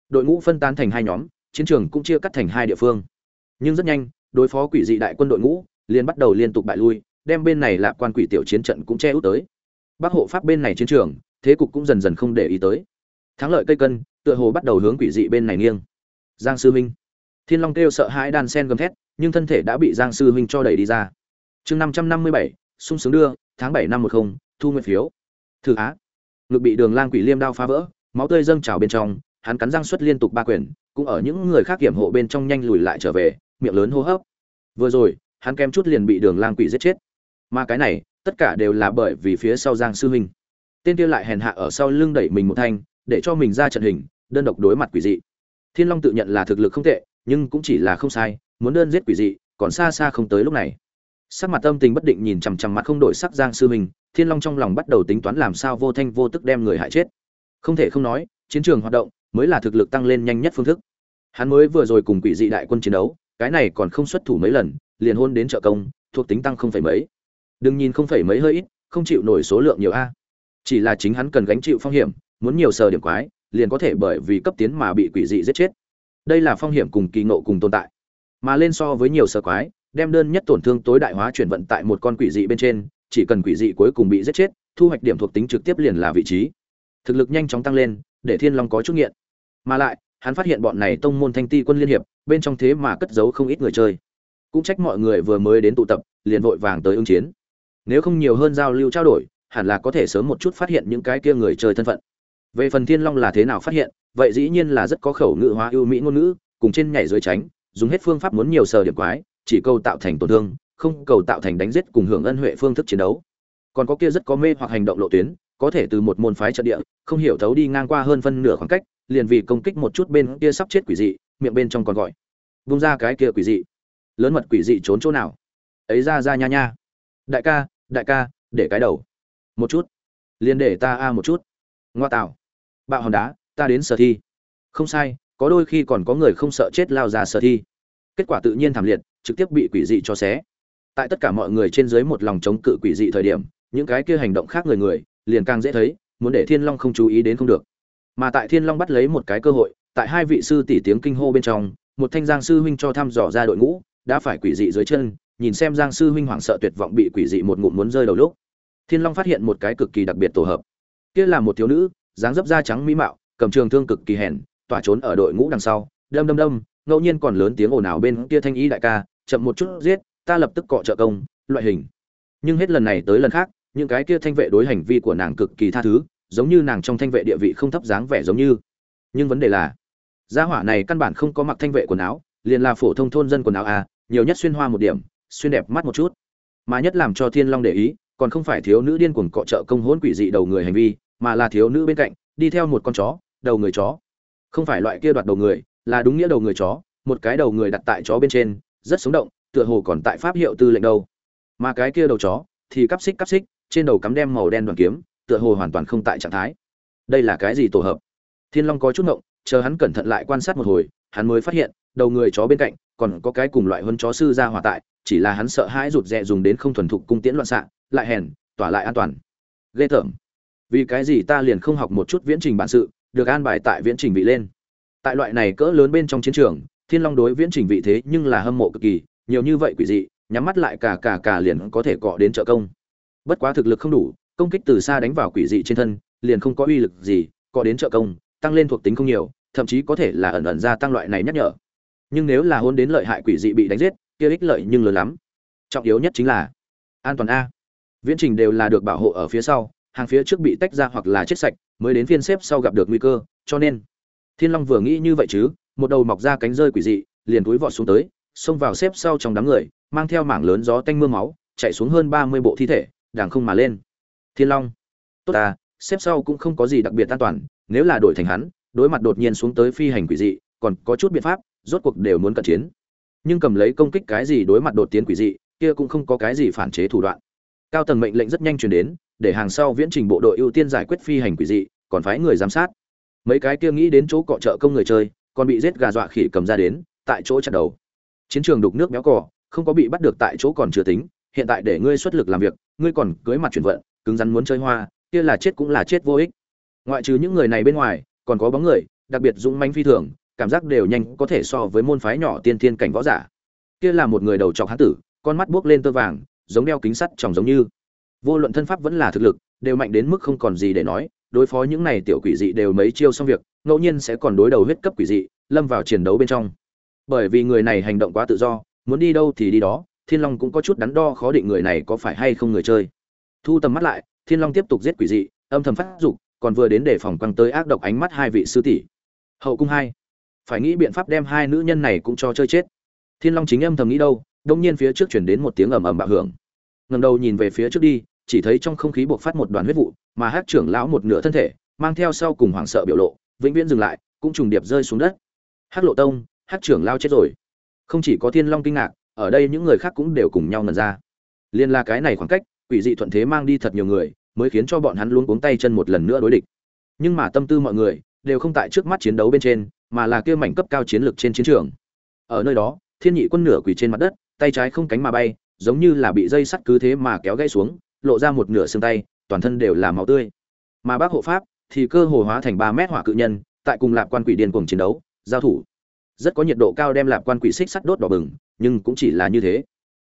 Đội ngũ phân tán thành hai nhóm chiến trường cũng chia cắt thành hai địa phương. Nhưng rất nhanh, đối phó quỷ dị đại quân đội ngũ liền bắt đầu liên tục bại lui, đem bên này lạc quan quỷ tiểu chiến trận cũng che út tới. Bắc hộ pháp bên này chiến trường, thế cục cũng dần dần không để ý tới. Thắng lợi cây cân, tựa hồ bắt đầu hướng quỷ dị bên này nghiêng. Giang sư huynh thiên long kêu sợ hãi đan sen gầm thét, nhưng thân thể đã bị giang sư huynh cho đẩy đi ra. Chương năm trăm năm mươi bảy, sung sướng đưa, tháng bảy năm một không, thu nguyện phiếu. Thử á. Ngực bị đường lang quỷ liêm đao phá vỡ, máu tươi dâng trào bên trong hắn cắn răng xuất liên tục ba quyền, cũng ở những người khác kiểm hộ bên trong nhanh lùi lại trở về, miệng lớn hô hấp. Vừa rồi, hắn kém chút liền bị đường lang quỷ giết chết. Mà cái này, tất cả đều là bởi vì phía sau giang sư huynh. Tên kia lại hèn hạ ở sau lưng đẩy mình một thanh, để cho mình ra trận hình, đơn độc đối mặt quỷ dị. Thiên long tự nhận là thực lực không tệ, nhưng cũng chỉ là không sai, muốn đơn giết quỷ dị, còn xa xa không tới lúc này. Sắc mặt tâm tình bất định nhìn chằm chằm mặt không đổi sắc giang sư huynh, thiên long trong lòng bắt đầu tính toán làm sao vô thanh vô tức đem người hại chết. Không thể không nói, chiến trường hoạt động mới là thực lực tăng lên nhanh nhất phương thức. Hắn mới vừa rồi cùng quỷ dị đại quân chiến đấu, cái này còn không xuất thủ mấy lần, liền hôn đến trợ công, thuộc tính tăng không phải mấy. Đừng nhìn không phải mấy hơi ít, không chịu nổi số lượng nhiều a. Chỉ là chính hắn cần gánh chịu phong hiểm, muốn nhiều sờ điểm quái, liền có thể bởi vì cấp tiến mà bị quỷ dị giết chết. Đây là phong hiểm cùng kỳ ngộ cùng tồn tại. Mà lên so với nhiều sờ quái, đem đơn nhất tổn thương tối đại hóa chuyển vận tại một con quỷ dị bên trên, chỉ cần quỷ dị cuối cùng bị giết chết, thu hoạch điểm thuộc tính trực tiếp liền là vị trí. Thực lực nhanh chóng tăng lên, để thiên long có chút nghiện mà lại, hắn phát hiện bọn này tông môn thanh ti quân liên hiệp, bên trong thế mà cất giấu không ít người chơi. Cũng trách mọi người vừa mới đến tụ tập, liền vội vàng tới ứng chiến. Nếu không nhiều hơn giao lưu trao đổi, hẳn là có thể sớm một chút phát hiện những cái kia người chơi thân phận. Về phần thiên long là thế nào phát hiện, vậy dĩ nhiên là rất có khẩu ngữ hóa ưu mỹ ngôn ngữ, cùng trên nhảy dưới tránh, dùng hết phương pháp muốn nhiều sờ điểm quái, chỉ câu tạo thành tổn thương, không cầu tạo thành đánh giết cùng hưởng ân huệ phương thức chiến đấu. Còn có kia rất có mê hoặc hành động lộ tuyến, có thể từ một môn phái trận địa, không hiểu thấu đi ngang qua hơn phân nửa khoảng cách liền vì công kích một chút bên kia sắp chết quỷ dị, miệng bên trong còn gọi. Vung ra cái kia quỷ dị. Lớn mật quỷ dị trốn chỗ nào? Ấy ra ra nha nha. Đại ca đại ca, để cái đầu. Một chút. Liền để ta a một chút. Ngoa tạo. Bạo hòn đá, ta đến sở thi. Không sai, có đôi khi còn có người không sợ chết lao ra sở thi. Kết quả tự nhiên thảm liệt, trực tiếp bị quỷ dị cho xé. Tại tất cả mọi người trên dưới một lòng chống cự quỷ dị thời điểm, những cái kia hành động khác người người, liền càng dễ thấy, muốn để thiên long không chú ý đến không được mà tại thiên long bắt lấy một cái cơ hội, tại hai vị sư tỷ tiếng kinh hô bên trong, một thanh giang sư huynh cho thăm dò ra đội ngũ, đã phải quỷ dị dưới chân, nhìn xem giang sư huynh hoảng sợ tuyệt vọng bị quỷ dị một ngụm muốn rơi đầu lúc. Thiên long phát hiện một cái cực kỳ đặc biệt tổ hợp. Kia là một thiếu nữ, dáng dấp da trắng mỹ mạo, cầm trường thương cực kỳ hèn, tỏa trốn ở đội ngũ đằng sau, đâm đâm đâm, ngẫu nhiên còn lớn tiếng ồn ào bên kia thanh ý đại ca, chậm một chút, giết, ta lập tức cọ trợ công. Loại hình. Nhưng hết lần này tới lần khác, những cái kia thanh vệ đối hành vi của nàng cực kỳ tha thứ giống như nàng trong thanh vệ địa vị không thấp dáng vẻ giống như. Nhưng vấn đề là, gia hỏa này căn bản không có mặc thanh vệ quần áo, liền là phổ thông thôn dân quần áo à nhiều nhất xuyên hoa một điểm, xuyên đẹp mắt một chút. Mà nhất làm cho thiên long để ý, còn không phải thiếu nữ điên cuồng cọ trợ công hỗn quỷ dị đầu người hành vi, mà là thiếu nữ bên cạnh, đi theo một con chó, đầu người chó. Không phải loại kia đoạt đầu người, là đúng nghĩa đầu người chó, một cái đầu người đặt tại chó bên trên, rất sống động, tựa hồ còn tại pháp hiệu tư lệnh đâu. Mà cái kia đầu chó thì cắp xích cắp xích, trên đầu cắm đem màu đen đoàn kiếm tựa hồ hoàn toàn không tại trạng thái. Đây là cái gì tổ hợp? Thiên long có chút ngộng, chờ hắn cẩn thận lại quan sát một hồi, hắn mới phát hiện, đầu người chó bên cạnh, còn có cái cùng loại hơn chó sư ra hòa tại, chỉ là hắn sợ hãi rụt rè dùng đến không thuần thục cung tiễn loạn xạ, lại hèn, tỏa lại an toàn. Ghê tởm. Vì cái gì ta liền không học một chút viễn trình bản sự, được an bài tại viễn trình vị lên? Tại loại này cỡ lớn bên trong chiến trường, thiên long đối viễn trình vị thế nhưng là hâm mộ cực kỳ, nhiều như vậy quỷ dị, nhắm mắt lại cả cả cả liền có thể cọ đến trợ công. Bất quá thực lực không đủ công kích từ xa đánh vào quỷ dị trên thân, liền không có uy lực gì, có đến trợ công, tăng lên thuộc tính không nhiều, thậm chí có thể là ẩn ẩn ra tăng loại này nhắc nhở. Nhưng nếu là hôn đến lợi hại quỷ dị bị đánh giết, kia ích lợi nhưng lớn lắm. Trọng yếu nhất chính là an toàn a. Viễn trình đều là được bảo hộ ở phía sau, hàng phía trước bị tách ra hoặc là chết sạch, mới đến phiên xếp sau gặp được nguy cơ, cho nên thiên long vừa nghĩ như vậy chứ, một đầu mọc ra cánh rơi quỷ dị, liền túi vọt xuống tới, xông vào xếp sau trong đám người, mang theo mảng lớn gió tanh mưa máu, chạy xuống hơn ba mươi bộ thi thể đàng không mà lên thiên long. Tốt ta, xếp sau cũng không có gì đặc biệt an toàn, nếu là đổi thành hắn, đối mặt đột nhiên xuống tới phi hành quỷ dị, còn có chút biện pháp, rốt cuộc đều muốn cận chiến. Nhưng cầm lấy công kích cái gì đối mặt đột tiến quỷ dị, kia cũng không có cái gì phản chế thủ đoạn. Cao tầng mệnh lệnh rất nhanh truyền đến, để hàng sau viễn trình bộ đội ưu tiên giải quyết phi hành quỷ dị, còn phái người giám sát. Mấy cái kia nghĩ đến chỗ cọ trợ công người chơi, còn bị giết gà dọa khỉ cầm ra đến, tại chỗ chặt đầu. Chiến trường đục nước béo cò, không có bị bắt được tại chỗ còn chưa tính, hiện tại để ngươi xuất lực làm việc, ngươi còn cưới mặt chuyển vận cứng rắn muốn chơi hoa, kia là chết cũng là chết vô ích. Ngoại trừ những người này bên ngoài, còn có bóng người, đặc biệt dũng manh phi thường, cảm giác đều nhanh có thể so với môn phái nhỏ tiên thiên cảnh võ giả. Kia là một người đầu trọc hán tử, con mắt buốc lên tơ vàng, giống đeo kính sắt tròng giống như. Vô luận thân pháp vẫn là thực lực, đều mạnh đến mức không còn gì để nói, đối phó những này tiểu quỷ dị đều mấy chiêu xong việc, ngẫu nhiên sẽ còn đối đầu huyết cấp quỷ dị, lâm vào chiến đấu bên trong. Bởi vì người này hành động quá tự do, muốn đi đâu thì đi đó, thiên long cũng có chút đắn đo khó định người này có phải hay không người chơi thu tầm mắt lại, thiên long tiếp tục giết quỷ dị, âm thầm phát dục, còn vừa đến để phòng quăng tới ác độc ánh mắt hai vị sư tỷ. Hậu cung hai. Phải nghĩ biện pháp đem hai nữ nhân này cũng cho chơi chết. Thiên long chính âm thầm nghĩ đâu, đông nhiên phía trước chuyển đến một tiếng ầm ầm bạo hưởng. Ngầm đầu nhìn về phía trước đi, chỉ thấy trong không khí buộc phát một đoàn huyết vụ, mà hát trưởng lão một nửa thân thể, mang theo sau cùng hoảng sợ biểu lộ, vĩnh viễn dừng lại, cũng trùng điệp rơi xuống đất. Hát lộ tông, hát trưởng lao chết rồi. Không chỉ có thiên long kinh ngạc, ở đây những người khác cũng đều cùng nhau ngần ra. Liên la cái này khoảng cách quỷ dị thuận thế mang đi thật nhiều người, mới khiến cho bọn hắn luôn cuống tay chân một lần nữa đối địch. Nhưng mà tâm tư mọi người đều không tại trước mắt chiến đấu bên trên, mà là kia mảnh cấp cao chiến lược trên chiến trường. Ở nơi đó, thiên nhị quân nửa quỷ trên mặt đất, tay trái không cánh mà bay, giống như là bị dây sắt cứ thế mà kéo gãy xuống, lộ ra một nửa xương tay, toàn thân đều là máu tươi. Mà bác hộ pháp thì cơ hồ hóa thành ba mét hỏa cự nhân, tại cùng lạp quan quỷ điên cuồng chiến đấu, giao thủ. Rất có nhiệt độ cao đem lạp quan quỷ xích sắt đốt đỏ bừng, nhưng cũng chỉ là như thế.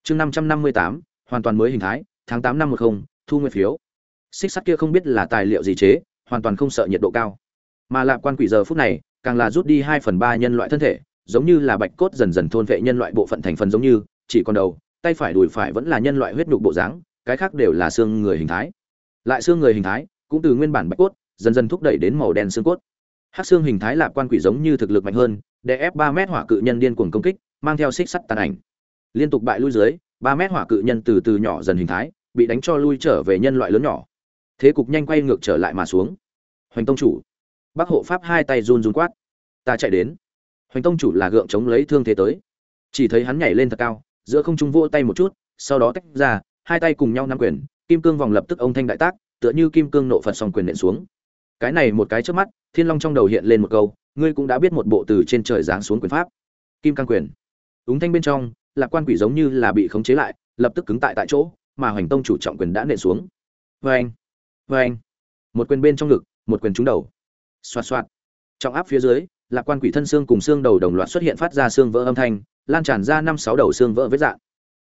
Chương năm trăm năm mươi tám, hoàn toàn mới hình thái tháng tám năm một không, thu nguyên phiếu. Xích sắt kia không biết là tài liệu gì chế, hoàn toàn không sợ nhiệt độ cao. Mà lạc quan quỷ giờ phút này, càng là rút đi hai phần ba nhân loại thân thể, giống như là bạch cốt dần dần thôn vệ nhân loại bộ phận thành phần giống như, chỉ còn đầu, tay phải đùi phải vẫn là nhân loại huyết nhục bộ dáng, cái khác đều là xương người hình thái. Lại xương người hình thái, cũng từ nguyên bản bạch cốt, dần dần thúc đẩy đến màu đen xương cốt. Hát xương hình thái lạc quan quỷ giống như thực lực mạnh hơn để ép ba mét hỏa cự nhân điên cuồng công kích, mang theo xích sắt tàn ảnh. Liên tục bại lui dưới ba mét hỏa cự nhân từ từ nhỏ dần hình thái, bị đánh cho lui trở về nhân loại lớn nhỏ. Thế cục nhanh quay ngược trở lại mà xuống. Hoành tông chủ. Bác hộ pháp hai tay run run quát. Ta chạy đến. Hoành tông chủ là gượng chống lấy thương thế tới. Chỉ thấy hắn nhảy lên thật cao, giữa không trung vỗ tay một chút, sau đó tách ra, hai tay cùng nhau nắm quyền, kim cương vòng lập tức ông thanh đại tác, tựa như kim cương nộ phật song quyền nện xuống. Cái này một cái trước mắt, thiên long trong đầu hiện lên một câu, ngươi cũng đã biết một bộ từ trên trời giáng xuống quyền pháp. Kim cang quyền. Úng thanh bên trong lạc quan quỷ giống như là bị khống chế lại, lập tức cứng tại tại chỗ, mà hoành tông chủ trọng quyền đã nện xuống. Vê anh vê anh một quyền bên trong ngực, một quyền trúng đầu. Xoạt xoạt. Trọng áp phía dưới, lạc quan quỷ thân xương cùng xương đầu đồng loạt xuất hiện phát ra xương vỡ âm thanh, lan tràn ra năm sáu đầu xương vỡ vết dạng.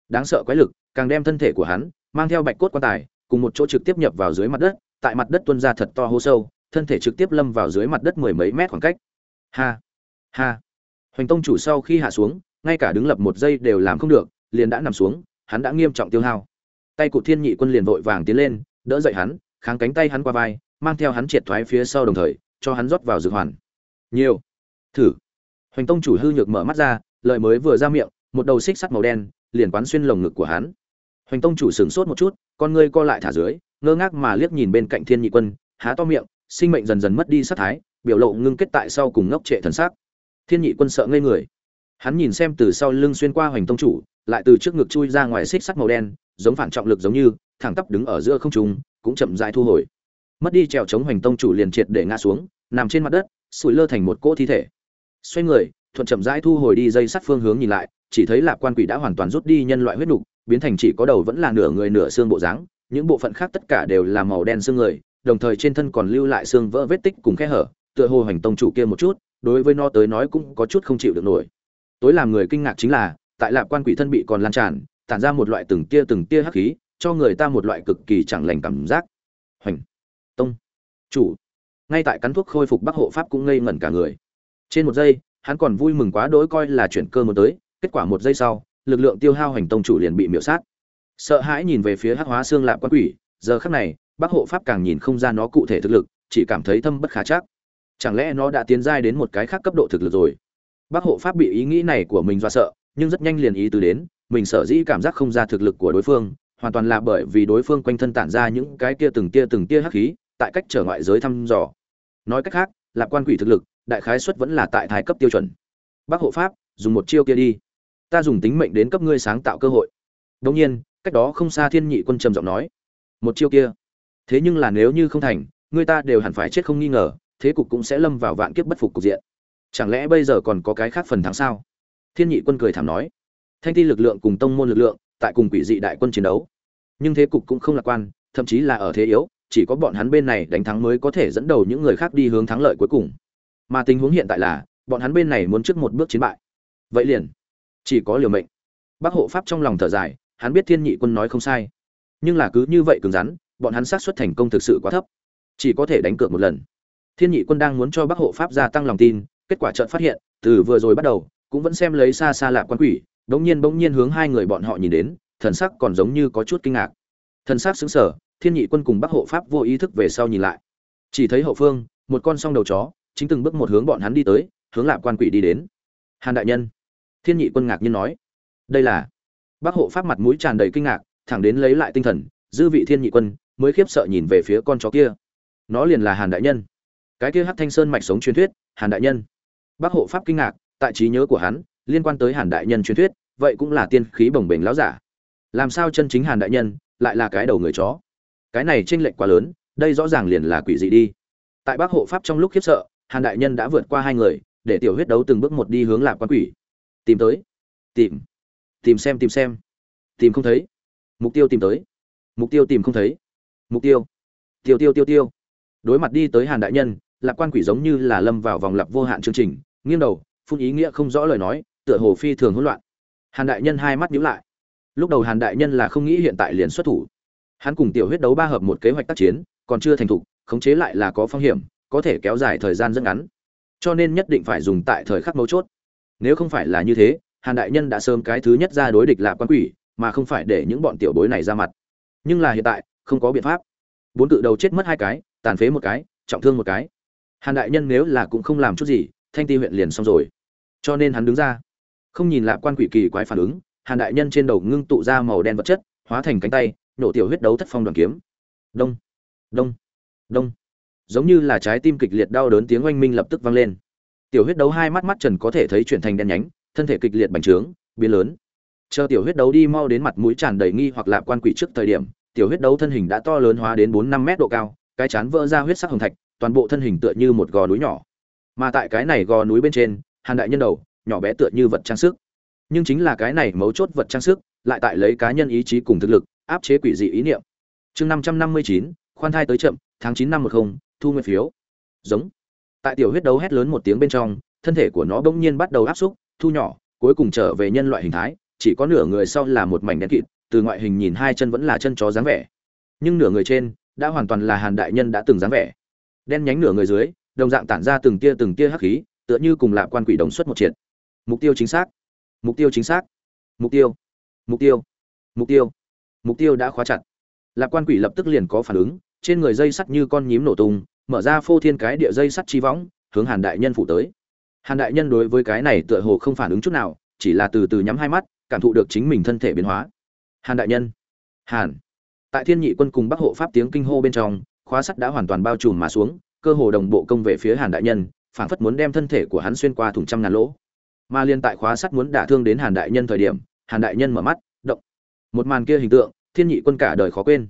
Đáng sợ quái lực, càng đem thân thể của hắn mang theo bạch cốt quan tài, cùng một chỗ trực tiếp nhập vào dưới mặt đất, tại mặt đất tuôn ra thật to hố sâu, thân thể trực tiếp lâm vào dưới mặt đất mười mấy mét khoảng cách. Ha ha. Hoành tông chủ sau khi hạ xuống ngay cả đứng lập một giây đều làm không được, liền đã nằm xuống, hắn đã nghiêm trọng tiêu hao. Tay cụ thiên nhị quân liền vội vàng tiến lên, đỡ dậy hắn, kháng cánh tay hắn qua vai, mang theo hắn triệt thoái phía sau đồng thời, cho hắn rót vào dược hoàn. Nhiều. Thử. Hoành tông chủ hư nhược mở mắt ra lợi mới vừa ra miệng, một đầu xích sắt màu đen, liền quán xuyên lồng ngực của hắn. Hoành tông chủ sửng sốt một chút, con ngươi co lại thả dưới, ngơ ngác mà liếc nhìn bên cạnh thiên nhị quân, há to miệng, sinh mệnh dần dần mất đi sát thái, biểu lộ ngưng kết tại sau cùng ngốc trệ thần sắc. Thiên nhị quân sợ ngây người hắn nhìn xem từ sau lưng xuyên qua hoành tông chủ, lại từ trước ngực chui ra ngoài xích sắt màu đen, giống phản trọng lực giống như, thẳng tắp đứng ở giữa không trung, cũng chậm rãi thu hồi. Mất đi trèo chống hoành tông chủ liền triệt để ngã xuống, nằm trên mặt đất, sủi lơ thành một cỗ thi thể. Xoay người, thuận chậm rãi thu hồi đi dây sắt phương hướng nhìn lại, chỉ thấy lạc quan quỷ đã hoàn toàn rút đi nhân loại huyết nục, biến thành chỉ có đầu vẫn là nửa người nửa xương bộ dáng, những bộ phận khác tất cả đều là màu đen xương người, đồng thời trên thân còn lưu lại xương vỡ vết tích cùng khe hở, tựa hồ hành tông chủ kia một chút, đối với nó tới nói cũng có chút không chịu được nổi tối làm người kinh ngạc chính là, tại lạc quan quỷ thân bị còn lan tràn, tản ra một loại từng tia từng tia hắc khí, cho người ta một loại cực kỳ chẳng lành cảm giác. Hoành! Tông! Chủ! Ngay tại cắn thuốc khôi phục bắc hộ pháp cũng ngây ngẩn cả người. Trên một giây, hắn còn vui mừng quá đỗi coi là chuyển cơ một tới, kết quả một giây sau, lực lượng tiêu hao hành tông chủ liền bị miễu sát. Sợ hãi nhìn về phía hắc hóa xương lạp quan quỷ, giờ khắc này, bắc hộ pháp càng nhìn không ra nó cụ thể thực lực, chỉ cảm thấy thâm bất khả chắc. Chẳng lẽ nó đã tiến giai đến một cái khác cấp độ thực lực rồi? Bắc hộ pháp bị ý nghĩ này của mình do sợ, nhưng rất nhanh liền ý từ đến, mình sợ dĩ cảm giác không ra thực lực của đối phương, hoàn toàn là bởi vì đối phương quanh thân tản ra những cái kia từng tia từng tia hắc khí, tại cách trở ngoại giới thăm dò. Nói cách khác, lạc quan quỷ thực lực, đại khái suất vẫn là tại thái cấp tiêu chuẩn. Bác hộ pháp, dùng một chiêu kia đi. Ta dùng tính mệnh đến cấp ngươi sáng tạo cơ hội. Đông nhiên, cách đó không xa thiên nhị quân trầm giọng nói. Một chiêu kia. Thế nhưng là nếu như không thành người ta đều hẳn phải chết không nghi ngờ, thế cục cũng sẽ lâm vào vạn kiếp bất phục cục diện chẳng lẽ bây giờ còn có cái khác phần thắng sao? Thiên nhị quân cười thảm nói. Thanh ti lực lượng cùng tông môn lực lượng, tại cùng quỷ dị đại quân chiến đấu. Nhưng thế cục cũng không lạc quan, thậm chí là ở thế yếu, chỉ có bọn hắn bên này đánh thắng mới có thể dẫn đầu những người khác đi hướng thắng lợi cuối cùng. Mà tình huống hiện tại là, bọn hắn bên này muốn trước một bước chiến bại. Vậy liền, chỉ có liều mệnh. Bác hộ pháp trong lòng thở dài, hắn biết thiên nhị quân nói không sai. Nhưng là cứ như vậy cứng rắn, bọn hắn xác suất thành công thực sự quá thấp. Chỉ có thể đánh cược một lần. Thiên nhị quân đang muốn cho bác hộ pháp gia tăng lòng tin kết quả chợt phát hiện, từ vừa rồi bắt đầu, cũng vẫn xem lấy xa xa lạ quan quỷ, bỗng nhiên bỗng nhiên hướng hai người bọn họ nhìn đến, thần sắc còn giống như có chút kinh ngạc. Thần sắc xứng sở thiên nhị quân cùng bác hộ pháp vô ý thức về sau nhìn lại. Chỉ thấy hậu phương, một con song đầu chó, chính từng bước một hướng bọn hắn đi tới, hướng lạ quan quỷ đi đến. Hàn đại nhân. Thiên nhị quân ngạc nhiên nói. Đây là. Bác hộ pháp mặt mũi tràn đầy kinh ngạc, thẳng đến lấy lại tinh thần, dư vị thiên nhị quân, mới khiếp sợ nhìn về phía con chó kia. Nó liền là hàn đại nhân. Cái kia hát thanh sơn mạch sống truyền thuyết, hàn đại nhân bác hộ pháp kinh ngạc, tại trí nhớ của hắn, liên quan tới hàn đại nhân truyền thuyết, vậy cũng là tiên khí bồng bềnh láo giả. Làm sao chân chính hàn đại nhân lại là cái đầu người chó? Cái này tranh lệch quá lớn, đây rõ ràng liền là quỷ dị đi. Tại bác hộ pháp trong lúc khiếp sợ, hàn đại nhân đã vượt qua hai người, để tiểu huyết đấu từng bước một đi hướng lạc quan quỷ. Tìm tới. Tìm. Tìm xem tìm xem. Tìm không thấy. Mục tiêu tìm tới. Mục tiêu tìm không thấy. Mục tiêu. Tiêu tiêu tiêu tiêu. Đối mặt đi tới hàn đại nhân lạc quan quỷ giống như là lâm vào vòng lặp vô hạn chương trình nghiêng đầu, phun ý nghĩa không rõ lời nói, tựa hồ phi thường hỗn loạn. Hàn đại nhân hai mắt nhíu lại. Lúc đầu hàn đại nhân là không nghĩ hiện tại liền xuất thủ. Hắn cùng tiểu huyết đấu ba hợp một kế hoạch tác chiến, còn chưa thành thục, khống chế lại là có phong hiểm, có thể kéo dài thời gian rất ngắn. Cho nên nhất định phải dùng tại thời khắc mấu chốt. Nếu không phải là như thế, hàn đại nhân đã sớm cái thứ nhất ra đối địch là quan quỷ, mà không phải để những bọn tiểu bối này ra mặt. Nhưng là hiện tại, không có biện pháp. Bốn cự đầu chết mất hai cái, tàn phế một cái, trọng thương một cái. Hàn đại nhân nếu là cũng không làm chút gì thanh ti huyện liền xong rồi. Cho nên hắn đứng ra. Không nhìn lạc quan quỷ kỳ quái phản ứng, hàn đại nhân trên đầu ngưng tụ ra màu đen vật chất, hóa thành cánh tay, nổ tiểu huyết đấu thất phong đoàn kiếm. Đông đông đông. Giống như là trái tim kịch liệt đau đớn tiếng oanh minh lập tức vang lên. Tiểu huyết đấu hai mắt mắt trần có thể thấy chuyển thành đen nhánh, thân thể kịch liệt bành trướng, biến lớn. Chờ tiểu huyết đấu đi mau đến mặt mũi tràn đầy nghi hoặc lạc quan quỷ trước thời điểm, tiểu huyết đấu thân hình đã to lớn hóa đến bốn năm mét độ cao, cái chán vỡ ra huyết sắc hồng thạch, toàn bộ thân hình tựa như một gò núi nhỏ mà tại cái này gò núi bên trên, hàn đại nhân đầu, nhỏ bé tựa như vật trang sức. Nhưng chính là cái này mấu chốt vật trang sức, lại tại lấy cá nhân ý chí cùng thực lực, áp chế quỷ dị ý niệm. Chương năm trăm năm mươi chín, khoan thai tới chậm, tháng chín năm một không, thu nguyên phiếu. Giống. Tại tiểu huyết đấu hét lớn một tiếng bên trong, thân thể của nó bỗng nhiên bắt đầu áp xúc, thu nhỏ, cuối cùng trở về nhân loại hình thái, chỉ có nửa người sau là một mảnh đen kịt, từ ngoại hình nhìn hai chân vẫn là chân chó dáng vẻ. Nhưng nửa người trên, đã hoàn toàn là hàn đại nhân đã từng dáng vẻ. Đen nhánh nửa người dưới đồng dạng tản ra từng tia từng tia hắc khí, tựa như cùng lạp quan quỷ đồng xuất một triệt. Mục tiêu chính xác. Mục tiêu chính xác. Mục tiêu. Mục tiêu. Mục tiêu. Mục tiêu đã khóa chặt. Lạc quan quỷ lập tức liền có phản ứng, trên người dây sắt như con nhím nổ tung, mở ra phô thiên cái địa dây sắt chi võng, hướng hàn đại nhân phủ tới. Hàn đại nhân đối với cái này tựa hồ không phản ứng chút nào, chỉ là từ từ nhắm hai mắt, cảm thụ được chính mình thân thể biến hóa. Hàn đại nhân. Hàn. Tại thiên nhị quân cùng bắc hộ pháp tiếng kinh hô bên trong, khóa sắt đã hoàn toàn bao trùm mà xuống cơ hồ đồng bộ công về phía hàn đại nhân, phảng phất muốn đem thân thể của hắn xuyên qua thủng trăm ngàn lỗ. Mà liên tại khóa sắt muốn đả thương đến hàn đại nhân thời điểm, hàn đại nhân mở mắt, động. Một màn kia hình tượng, thiên nhị quân cả đời khó quên.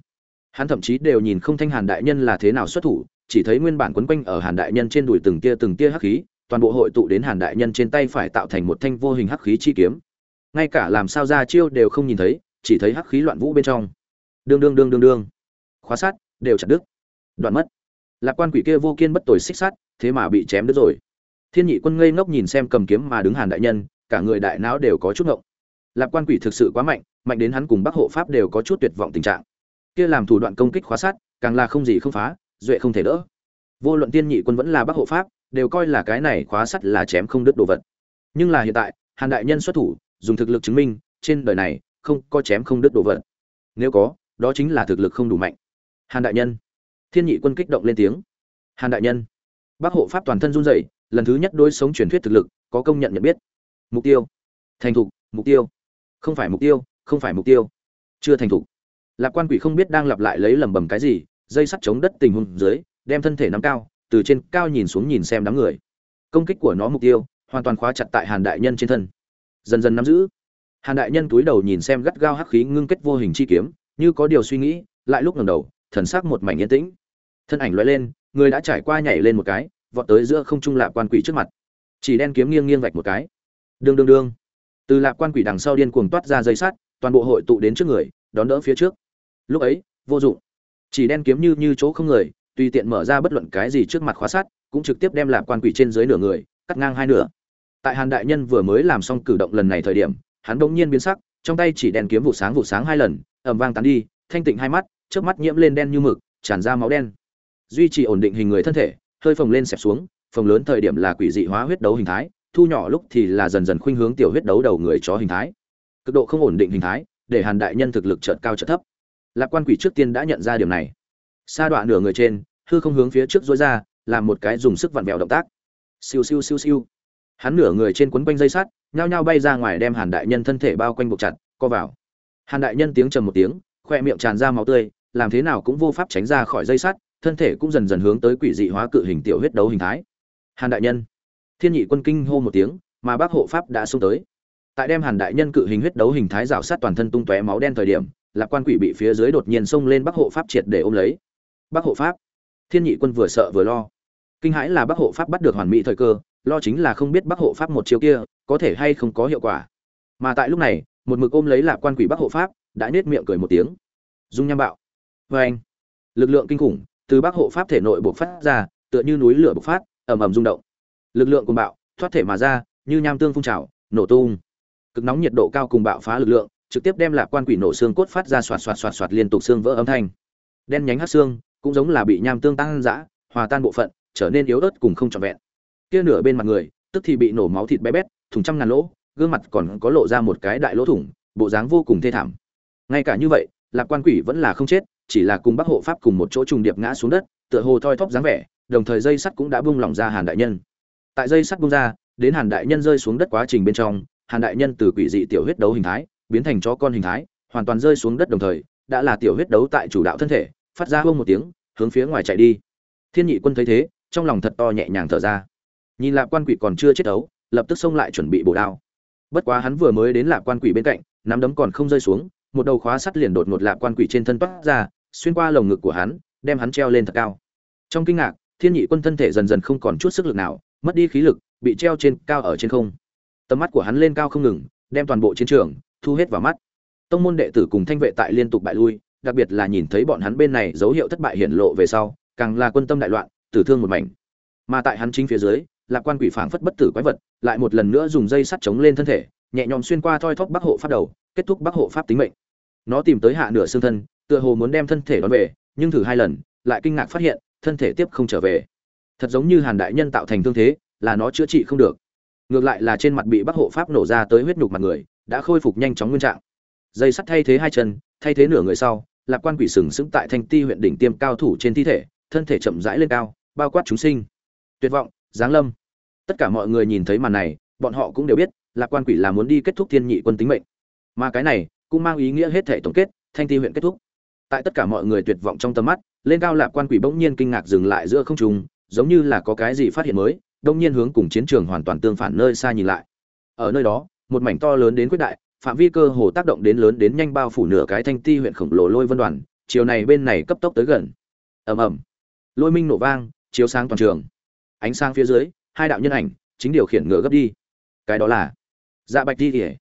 Hắn thậm chí đều nhìn không thanh hàn đại nhân là thế nào xuất thủ, chỉ thấy nguyên bản quấn quanh ở hàn đại nhân trên đùi từng tia từng tia hắc khí, toàn bộ hội tụ đến hàn đại nhân trên tay phải tạo thành một thanh vô hình hắc khí chi kiếm. Ngay cả làm sao ra chiêu đều không nhìn thấy, chỉ thấy hắc khí loạn vũ bên trong. Đương đương đương đương đương. Khóa sắt, đều chặt đứt. Đoạn mất lạc quan quỷ kia vô kiên bất tồi xích sát thế mà bị chém đứt rồi. Thiên nhị quân ngây ngốc nhìn xem cầm kiếm mà đứng hàn đại nhân, cả người đại não đều có chút ngộng. Lạc quan quỷ thực sự quá mạnh mạnh đến hắn cùng bắc hộ pháp đều có chút tuyệt vọng tình trạng. Kia làm thủ đoạn công kích khóa sát càng là không gì không phá, duệ không thể đỡ. Vô luận tiên nhị quân vẫn là bắc hộ pháp, đều coi là cái này khóa sắt là chém không đứt đồ vật. Nhưng là hiện tại, hàn đại nhân xuất thủ, dùng thực lực chứng minh, trên đời này, không có chém không đứt đồ vật. Nếu có, đó chính là thực lực không đủ mạnh. Hàn đại nhân thiên nhị quân kích động lên tiếng. Hàn đại nhân. Bác hộ pháp toàn thân run rẩy, lần thứ nhất đối sống truyền thuyết thực lực, có công nhận nhận biết. Mục tiêu. Thành thục, mục tiêu. Không phải mục tiêu, không phải mục tiêu. Chưa thành thục. Lạc quan quỷ không biết đang lặp lại lấy lầm bầm cái gì, dây sắt chống đất tình huống dưới, đem thân thể nắm cao, từ trên cao nhìn xuống nhìn xem đám người. Công kích của nó mục tiêu, hoàn toàn khóa chặt tại hàn đại nhân trên thân. Dần dần nắm giữ. Hàn đại nhân túi đầu nhìn xem gắt gao hắc khí ngưng kết vô hình chi kiếm, như có điều suy nghĩ, lại lúc ngẩng đầu, thần sắc một mảnh yên tĩnh thân ảnh lóe lên, người đã trải qua nhảy lên một cái, vọt tới giữa không trung lạp quan quỷ trước mặt. Chỉ đen kiếm nghiêng nghiêng vạch một cái. Đương đương đương. Từ lạp quan quỷ đằng sau điên cuồng toát ra dây sắt, toàn bộ hội tụ đến trước người, đón đỡ phía trước. Lúc ấy, vô dụng. Chỉ đen kiếm như như chỗ không người, tùy tiện mở ra bất luận cái gì trước mặt khóa sắt, cũng trực tiếp đem lạp quan quỷ trên dưới nửa người, cắt ngang hai nửa. Tại hàn đại nhân vừa mới làm xong cử động lần này thời điểm, hắn bỗng nhiên biến sắc, trong tay chỉ đen kiếm vụ sáng vụ sáng hai lần, ầm vang tán đi, thanh tịnh hai mắt trước mắt nhiễm lên đen như mực, tràn ra máu đen duy trì ổn định hình người thân thể, hơi phồng lên xẹp xuống, phồng lớn thời điểm là quỷ dị hóa huyết đấu hình thái, thu nhỏ lúc thì là dần dần khuynh hướng tiểu huyết đấu đầu người chó hình thái. Cực độ không ổn định hình thái, để hàn đại nhân thực lực chợt cao chợt thấp. Lạc quan quỷ trước tiên đã nhận ra điểm này. Sa đoạn nửa người trên, hư không hướng phía trước dối ra, làm một cái dùng sức vặn vẹo động tác. Siêu siêu siêu siêu. Hắn nửa người trên quấn quanh dây sắt, nhao nhao bay ra ngoài đem hàn đại nhân thân thể bao quanh buộc chặt, co vào. Hàn đại nhân tiếng trầm một tiếng, khoe miệng tràn ra máu tươi, làm thế nào cũng vô pháp tránh ra khỏi dây sắt thân thể cũng dần dần hướng tới quỷ dị hóa cự hình tiểu huyết đấu hình thái. Hàn đại nhân. Thiên nhị quân kinh hô một tiếng, mà bác hộ pháp đã xông tới. Tại đem hàn đại nhân cự hình huyết đấu hình thái rào sát toàn thân tung tóe máu đen thời điểm, lạc quan quỷ bị phía dưới đột nhiên xông lên bắc hộ pháp triệt để ôm lấy. Bắc hộ pháp. Thiên nhị quân vừa sợ vừa lo. Kinh hãi là bắc hộ pháp bắt được hoàn mỹ thời cơ, lo chính là không biết bắc hộ pháp một chiêu kia có thể hay không có hiệu quả. Mà tại lúc này, một mực ôm lấy lạc quan quỷ bắc hộ pháp, đã nết miệng cười một tiếng. Dung nham bạo. Vê anh lực lượng kinh khủng từ bắc hộ pháp thể nội bộc phát ra, tựa như núi lửa bộc phát, ầm ầm rung động. Lực lượng cùng bạo, thoát thể mà ra, như nham tương phun trào, nổ tung. Cực nóng nhiệt độ cao cùng bạo phá lực lượng, trực tiếp đem lạc quan quỷ nổ xương cốt phát ra xoạt xoạt xoạt xoạt liên tục xương vỡ âm thanh. Đen nhánh hát xương, cũng giống là bị nham tương tăng dã, hòa tan bộ phận, trở nên yếu ớt cùng không trọn vẹn. Kia nửa bên mặt người, tức thì bị nổ máu thịt bé bét, thùng trăm ngàn lỗ, gương mặt còn có lộ ra một cái đại lỗ thủng, bộ dáng vô cùng thê thảm. Ngay cả như vậy lạc quan quỷ vẫn là không chết chỉ là cùng bắc hộ pháp cùng một chỗ trùng điệp ngã xuống đất tựa hồ thoi thóp dáng vẻ đồng thời dây sắt cũng đã bung lỏng ra hàn đại nhân. Tại dây sắt bung ra đến hàn đại nhân rơi xuống đất quá trình bên trong hàn đại nhân từ quỷ dị tiểu huyết đấu hình thái biến thành chó con hình thái hoàn toàn rơi xuống đất đồng thời đã là tiểu huyết đấu tại chủ đạo thân thể phát ra hông một tiếng hướng phía ngoài chạy đi. Thiên nhị quân thấy thế trong lòng thật to nhẹ nhàng thở ra. Nhìn lạp quan quỷ còn chưa chết đấu, lập tức xông lại chuẩn bị bổ đao. Bất quá hắn vừa mới đến lạp quan quỷ bên cạnh nắm đấm còn không rơi xuống một đầu khóa sắt liền đột ngột lạp quan quỷ trên thân toát ra xuyên qua lồng ngực của hắn, đem hắn treo lên thật cao. Trong kinh ngạc, thiên nhị quân thân thể dần dần không còn chút sức lực nào, mất đi khí lực, bị treo trên cao ở trên không. Tầm mắt của hắn lên cao không ngừng, đem toàn bộ chiến trường thu hết vào mắt. Tông môn đệ tử cùng thanh vệ tại liên tục bại lui, đặc biệt là nhìn thấy bọn hắn bên này dấu hiệu thất bại hiển lộ về sau, càng là quân tâm đại loạn, tử thương một mảnh. Mà tại hắn chính phía dưới, lạc quan quỷ phảng phất bất tử quái vật, lại một lần nữa dùng dây sắt chống lên thân thể, nhẹ nhõm xuyên qua thoi thóp bắc hộ pháp đầu, kết thúc bắc hộ pháp tính mệnh. Nó tìm tới hạ nửa xương thân tựa hồ muốn đem thân thể đón về, nhưng thử hai lần, lại kinh ngạc phát hiện, thân thể tiếp không trở về. Thật giống như hàn đại nhân tạo thành thương thế, là nó chữa trị không được. Ngược lại là trên mặt bị bắc hộ pháp nổ ra tới huyết nhục mặt người, đã khôi phục nhanh chóng nguyên trạng. Dây sắt thay thế hai chân, thay thế nửa người sau, lạc quan quỷ sừng sững tại thanh ti huyện đỉnh tiêm cao thủ trên thi thể, thân thể chậm rãi lên cao, bao quát chúng sinh. Tuyệt vọng, giáng lâm. Tất cả mọi người nhìn thấy màn này, bọn họ cũng đều biết, lạc quan quỷ là muốn đi kết thúc thiên nhị quân tính mệnh. Mà cái này, cũng mang ý nghĩa hết thể tổng kết, thanh ti huyện kết thúc tại tất cả mọi người tuyệt vọng trong tầm mắt, lên cao lạc quan quỷ bỗng nhiên kinh ngạc dừng lại giữa không trung, giống như là có cái gì phát hiện mới, đông nhiên hướng cùng chiến trường hoàn toàn tương phản nơi xa nhìn lại. Ở nơi đó, một mảnh to lớn đến quyết đại, phạm vi cơ hồ tác động đến lớn đến nhanh bao phủ nửa cái thanh ti huyện khổng lồ lôi vân đoàn, chiều này bên này cấp tốc tới gần. Ầm ầm. Lôi minh nổ vang, chiếu sáng toàn trường. Ánh sáng phía dưới, hai đạo nhân ảnh, chính điều khiển ngựa gấp đi. Cái đó là dạ bạch đi kể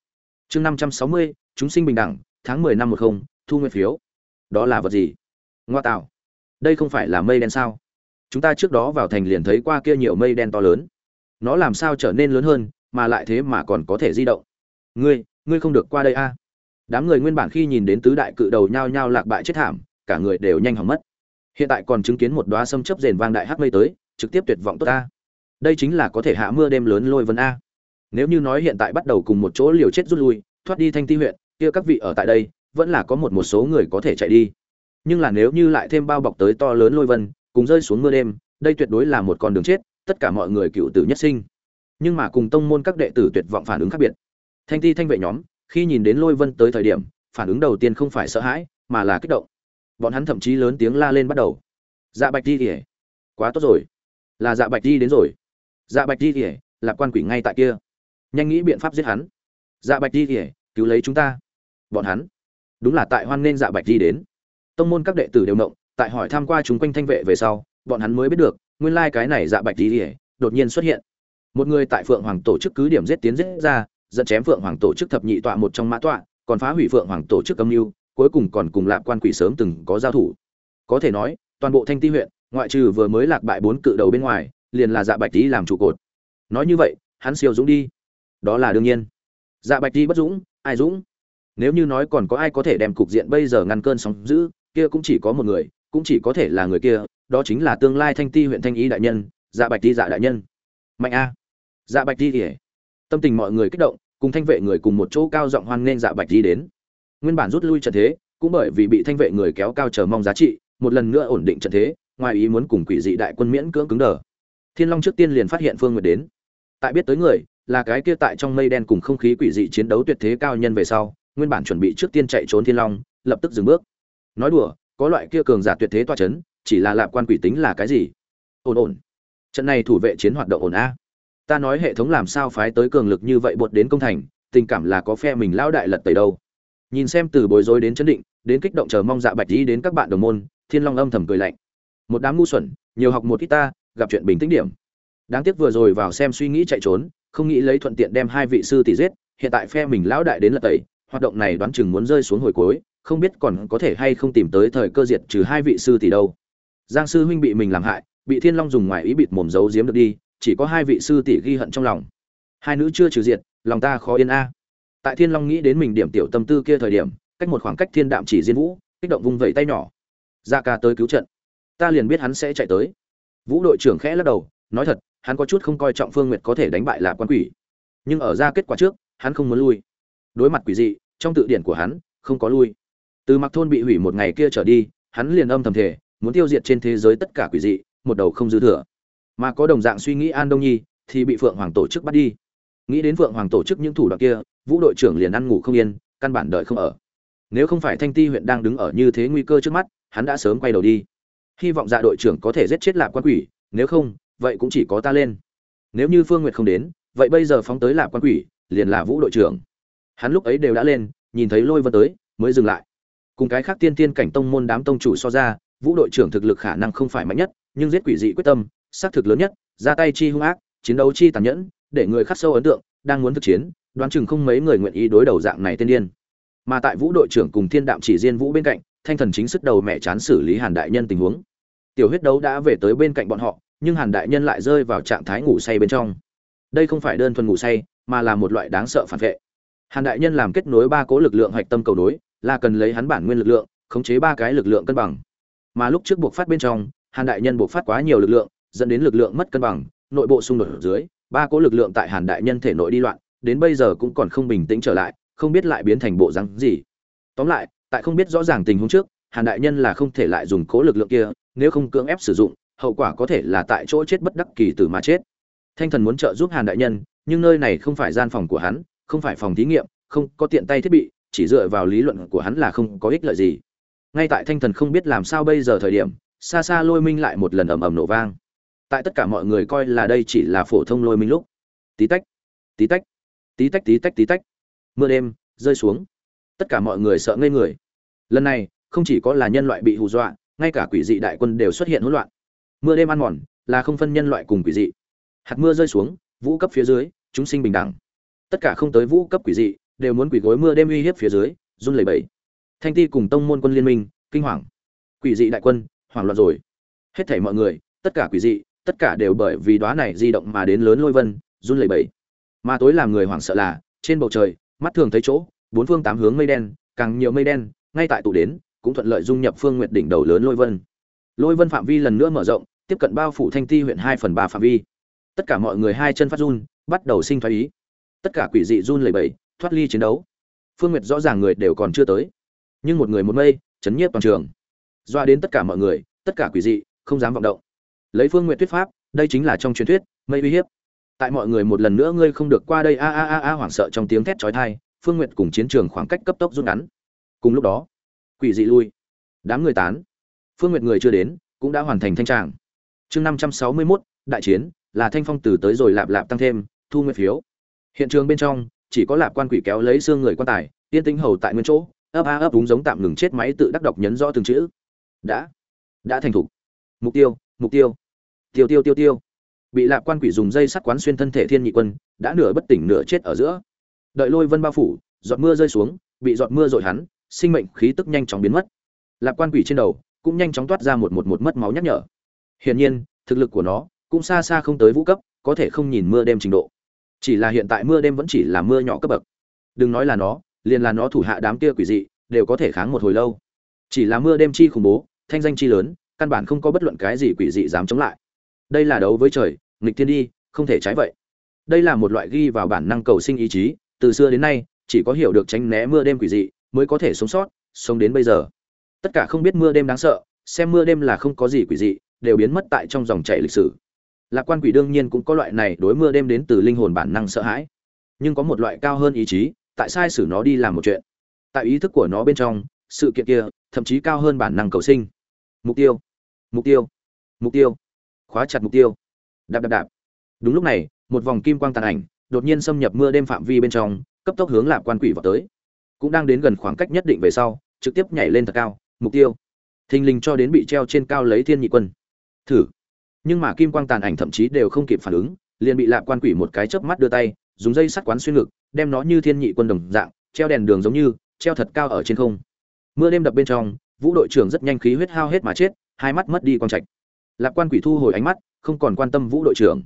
chương năm trăm sáu mươi, chúng sinh bình đẳng, tháng mười năm một không, thu nguyên phiếu đó là vật gì? Ngoa tạo. Đây không phải là mây đen sao? Chúng ta trước đó vào thành liền thấy qua kia nhiều mây đen to lớn. Nó làm sao trở nên lớn hơn, mà lại thế mà còn có thể di động? Ngươi ngươi không được qua đây a. Đám người nguyên bản khi nhìn đến tứ đại cự đầu nhao nhao lạc bại chết thảm, cả người đều nhanh hỏng mất. Hiện tại còn chứng kiến một đoá sâm chấp rền vang đại hắc mây tới, trực tiếp tuyệt vọng tốt ta đây chính là có thể hạ mưa đêm lớn lôi vân a. Nếu như nói hiện tại bắt đầu cùng một chỗ liều chết rút lui, thoát đi thanh ti huyện, kia các vị ở tại đây vẫn là có một một số người có thể chạy đi. Nhưng là nếu như lại thêm bao bọc tới to lớn lôi vân, cùng rơi xuống mưa đêm, đây tuyệt đối là một con đường chết, tất cả mọi người cựu tử nhất sinh. Nhưng mà cùng tông môn các đệ tử tuyệt vọng phản ứng khác biệt. Thanh ti thanh vệ nhóm, khi nhìn đến lôi vân tới thời điểm, phản ứng đầu tiên không phải sợ hãi, mà là kích động. Bọn hắn thậm chí lớn tiếng la lên bắt đầu. Dạ bạch đi ỉa quá tốt rồi. Là dạ bạch đi đến rồi. Dạ bạch đi ỉa là quan quỷ ngay tại kia. Nhanh nghĩ biện pháp giết hắn. Dạ bạch đi ỉa cứu lấy chúng ta. Bọn hắn đúng là tại hoan nên dạ bạch di đến. Tông môn các đệ tử đều động, tại hỏi tham qua chúng quanh thanh vệ về sau, bọn hắn mới biết được, nguyên lai cái này dạ bạch di ỉa đột nhiên xuất hiện. Một người tại phượng hoàng tổ chức cứ điểm giết tiến giết ra, dẫn chém phượng hoàng tổ chức thập nhị tọa một trong mã tọa, còn phá hủy phượng hoàng tổ chức âm mưu, cuối cùng còn cùng lạc quan quỷ sớm từng có giao thủ. Có thể nói, toàn bộ thanh ti huyện, ngoại trừ vừa mới lạc bại bốn cự đầu bên ngoài, liền là dạ bạch tý làm trụ cột. Nói như vậy, hắn siêu dũng đi. Đó là đương nhiên. Dạ bạch tý bất dũng, ai dũng? Nếu như nói còn có ai có thể đem cục diện bây giờ ngăn cơn sóng giữ kia cũng chỉ có một người, cũng chỉ có thể là người kia, đó chính là tương lai thanh ti huyện thanh ý đại nhân dạ bạch ti dạ đại nhân. Mạnh a. Dạ bạch ti ỉa tâm tình mọi người kích động, cùng thanh vệ người cùng một chỗ cao giọng hoan nghênh dạ bạch ti đến. Nguyên bản rút lui trận thế, cũng bởi vì bị thanh vệ người kéo cao chờ mong giá trị, một lần nữa ổn định trận thế, ngoài ý muốn cùng quỷ dị đại quân miễn cưỡng cứng đờ. Thiên long trước tiên liền phát hiện phương nguyệt đến. Tại biết tới người, là cái kia tại trong mây đen cùng không khí quỷ dị chiến đấu tuyệt thế cao nhân về sau nguyên bản chuẩn bị trước tiên chạy trốn thiên long, lập tức dừng bước. Nói đùa, có loại kia cường giả tuyệt thế toa chấn, chỉ là lạc quan quỷ tính là cái gì? Ổn ổn. Trận này thủ vệ chiến hoạt động ổn a. Ta nói hệ thống làm sao phái tới cường lực như vậy bột đến công thành, tình cảm là có phe mình lao đại lật tẩy đâu. Nhìn xem từ bối rối đến chấn định, đến kích động chờ mong dạ bạch đi đến các bạn đồng môn, thiên long âm thầm cười lạnh. Một đám ngu xuẩn, nhiều học một ít ta, gặp chuyện bình tĩnh điểm. Đáng tiếc vừa rồi vào xem suy nghĩ chạy trốn, không nghĩ lấy thuận tiện đem hai vị sư tỷ giết, hiện tại phe mình lão đại đến lật tẩy hoạt động này đoán chừng muốn rơi xuống hồi cuối, không biết còn có thể hay không tìm tới thời cơ diệt trừ hai vị sư tỷ đâu. Giang sư huynh bị mình làm hại, bị thiên long dùng ngoài ý bịt mồm giấu giếm được đi, chỉ có hai vị sư tỷ ghi hận trong lòng. Hai nữ chưa trừ diệt, lòng ta khó yên a. Tại thiên long nghĩ đến mình điểm tiểu tâm tư kia thời điểm, cách một khoảng cách thiên đạm chỉ diên vũ, kích động vung vẩy tay nhỏ. Ra ca tới cứu trận. Ta liền biết hắn sẽ chạy tới. Vũ đội trưởng khẽ lắc đầu, nói thật, hắn có chút không coi trọng phương nguyệt có thể đánh bại lạp quan quỷ. Nhưng ở ra kết quả trước, hắn không muốn lui đối mặt quỷ dị, trong tự điển của hắn, không có lui. Từ mặc thôn bị hủy một ngày kia trở đi, hắn liền âm thầm thể muốn tiêu diệt trên thế giới tất cả quỷ dị, một đầu không dư thừa. Mà có đồng dạng suy nghĩ an đông nhi, thì bị phượng hoàng tổ chức bắt đi. Nghĩ đến phượng hoàng tổ chức những thủ đoạn kia, vũ đội trưởng liền ăn ngủ không yên, căn bản đợi không ở. Nếu không phải thanh ti huyện đang đứng ở như thế nguy cơ trước mắt, hắn đã sớm quay đầu đi. Hy vọng dạ đội trưởng có thể giết chết lạp quan quỷ, nếu không, vậy cũng chỉ có ta lên. Nếu như phương nguyệt không đến, vậy bây giờ phóng tới lạp quan quỷ, liền là vũ đội trưởng hắn lúc ấy đều đã lên, nhìn thấy lôi vân tới, mới dừng lại. Cùng cái khác tiên tiên cảnh tông môn đám tông chủ so ra, vũ đội trưởng thực lực khả năng không phải mạnh nhất, nhưng giết quỷ dị quyết tâm xác thực lớn nhất, ra tay chi hung ác, chiến đấu chi tàn nhẫn, để người khắc sâu ấn tượng, đang muốn thực chiến, đoán chừng không mấy người nguyện ý đối đầu dạng này tiên điên. Mà tại vũ đội trưởng cùng thiên đạm chỉ diên vũ bên cạnh, thanh thần chính sức đầu mẹ chán xử lý hàn đại nhân tình huống. Tiểu huyết đấu đã về tới bên cạnh bọn họ, nhưng hàn đại nhân lại rơi vào trạng thái ngủ say bên trong. Đây không phải đơn thuần ngủ say, mà là một loại đáng sợ phản vệ hàn đại nhân làm kết nối ba cố lực lượng hạch tâm cầu nối, là cần lấy hắn bản nguyên lực lượng, khống chế ba cái lực lượng cân bằng. Mà lúc trước buộc phát bên trong, hàn đại nhân buộc phát quá nhiều lực lượng, dẫn đến lực lượng mất cân bằng, nội bộ xung đột ở dưới, ba cố lực lượng tại hàn đại nhân thể nội đi loạn, đến bây giờ cũng còn không bình tĩnh trở lại, không biết lại biến thành bộ rắn gì. Tóm lại, tại không biết rõ ràng tình huống trước, hàn đại nhân là không thể lại dùng cố lực lượng kia, nếu không cưỡng ép sử dụng, hậu quả có thể là tại chỗ chết bất đắc kỳ tử mà chết. Thanh thần muốn trợ giúp hàn đại nhân, nhưng nơi này không phải gian phòng của hắn không phải phòng thí nghiệm, không có tiện tay thiết bị, chỉ dựa vào lý luận của hắn là không có ích lợi gì. Ngay tại thanh thần không biết làm sao bây giờ thời điểm, xa xa lôi minh lại một lần ầm ầm nổ vang. Tại tất cả mọi người coi là đây chỉ là phổ thông lôi minh lúc. Tí tách tí tách tí tách tí tách tí tách. Mưa đêm rơi xuống. Tất cả mọi người sợ ngây người. Lần này, không chỉ có là nhân loại bị hù dọa, ngay cả quỷ dị đại quân đều xuất hiện hỗn loạn. Mưa đêm ăn mòn là không phân nhân loại cùng quỷ dị. Hạt mưa rơi xuống, vũ cấp phía dưới, chúng sinh bình đẳng tất cả không tới vũ cấp quỷ dị, đều muốn quỷ gối mưa đêm uy hiếp phía dưới, run lẩy bẩy. Thanh ti cùng tông môn quân liên minh, kinh hoàng. Quỷ dị đại quân, hoảng loạn rồi. Hết thảy mọi người, tất cả quỷ dị, tất cả đều bởi vì đóa này di động mà đến lớn lôi vân, run lẩy bẩy. Mà tối làm người hoảng sợ là, trên bầu trời, mắt thường thấy chỗ, bốn phương tám hướng mây đen, càng nhiều mây đen, ngay tại tụ đến, cũng thuận lợi dung nhập phương nguyện đỉnh đầu lớn lôi vân. Lôi vân phạm vi lần nữa mở rộng, tiếp cận bao phủ thanh ti huyện hai phần ba phạm vi. Tất cả mọi người hai chân phát run, bắt đầu sinh thoái ý tất cả quỷ dị run lẩy bẩy thoát ly chiến đấu. Phương nguyệt rõ ràng người đều còn chưa tới. Nhưng một người một mây chấn nhiếp toàn trường. Doa đến tất cả mọi người tất cả quỷ dị không dám vọng động. Lấy phương nguyệt thuyết pháp đây chính là trong truyền thuyết mây uy hiếp. Tại mọi người một lần nữa ngươi không được qua đây a a a a hoảng sợ trong tiếng thét chói tai phương nguyệt cùng chiến trường khoảng cách cấp tốc rút ngắn. Cùng lúc đó quỷ dị lui. Đám người tán. Phương nguyệt người chưa đến cũng đã hoàn thành thanh tràng. Chương năm trăm sáu mươi 561, đại chiến là thanh phong từ tới rồi lạp lạp tăng thêm thu nguyện phiếu hiện trường bên trong, chỉ có lạp quan quỷ kéo lấy xương người quan tài tiên tinh hầu tại nguyên chỗ, ấp a ấp đúng giống tạm ngừng chết máy tự đắc đọc nhấn rõ từng chữ. Đã đã thành thục. Mục tiêu mục tiêu. Tiêu tiêu tiêu tiêu. Bị lạp quan quỷ dùng dây sắt quán xuyên thân thể thiên nhị quân, đã nửa bất tỉnh nửa chết ở giữa. Đợi lôi vân bao phủ, giọt mưa rơi xuống, bị giọt mưa dội hắn, sinh mệnh khí tức nhanh chóng biến mất. Lạp quan quỷ trên đầu, cũng nhanh chóng toát ra một một một mất máu nhắc nhở. Hiển nhiên, thực lực của nó, cũng xa xa không tới vũ cấp, có thể không nhìn mưa đêm trình độ chỉ là hiện tại mưa đêm vẫn chỉ là mưa nhỏ cấp bậc. Đừng nói là nó, liền là nó thủ hạ đám kia quỷ dị, đều có thể kháng một hồi lâu. Chỉ là mưa đêm chi khủng bố, thanh danh chi lớn, căn bản không có bất luận cái gì quỷ dị dám chống lại. Đây là đấu với trời, nghịch thiên đi, không thể trái vậy. Đây là một loại ghi vào bản năng cầu sinh ý chí, từ xưa đến nay, chỉ có hiểu được tránh né mưa đêm quỷ dị, mới có thể sống sót, sống đến bây giờ. Tất cả không biết mưa đêm đáng sợ, xem mưa đêm là không có gì quỷ dị, đều biến mất tại trong dòng chảy lịch sử lạc quan quỷ đương nhiên cũng có loại này đối mưa đêm đến từ linh hồn bản năng sợ hãi. Nhưng có một loại cao hơn ý chí, tại sai sử nó đi làm một chuyện. Tại ý thức của nó bên trong, sự kiện kia, thậm chí cao hơn bản năng cầu sinh. Mục tiêu. Mục tiêu. Mục tiêu. Khóa chặt mục tiêu. Đạp đạp đạp. Đúng lúc này, một vòng kim quang tàn ảnh, đột nhiên xâm nhập mưa đêm phạm vi bên trong, cấp tốc hướng lạc quan quỷ vào tới. Cũng đang đến gần khoảng cách nhất định về sau, trực tiếp nhảy lên thật cao. Mục tiêu. Thình lình cho đến bị treo trên cao lấy thiên nhị quân. Thử nhưng mà kim quang tàn ảnh thậm chí đều không kịp phản ứng, liền bị lạp quan quỷ một cái chớp mắt đưa tay, dùng dây sắt quán xuyên ngực, đem nó như thiên nhị quân đồng dạng, treo đèn đường giống như, treo thật cao ở trên không. Mưa đêm đập bên trong, vũ đội trưởng rất nhanh khí huyết hao hết mà chết, hai mắt mất đi quang trạch. Lạp quan quỷ thu hồi ánh mắt, không còn quan tâm vũ đội trưởng.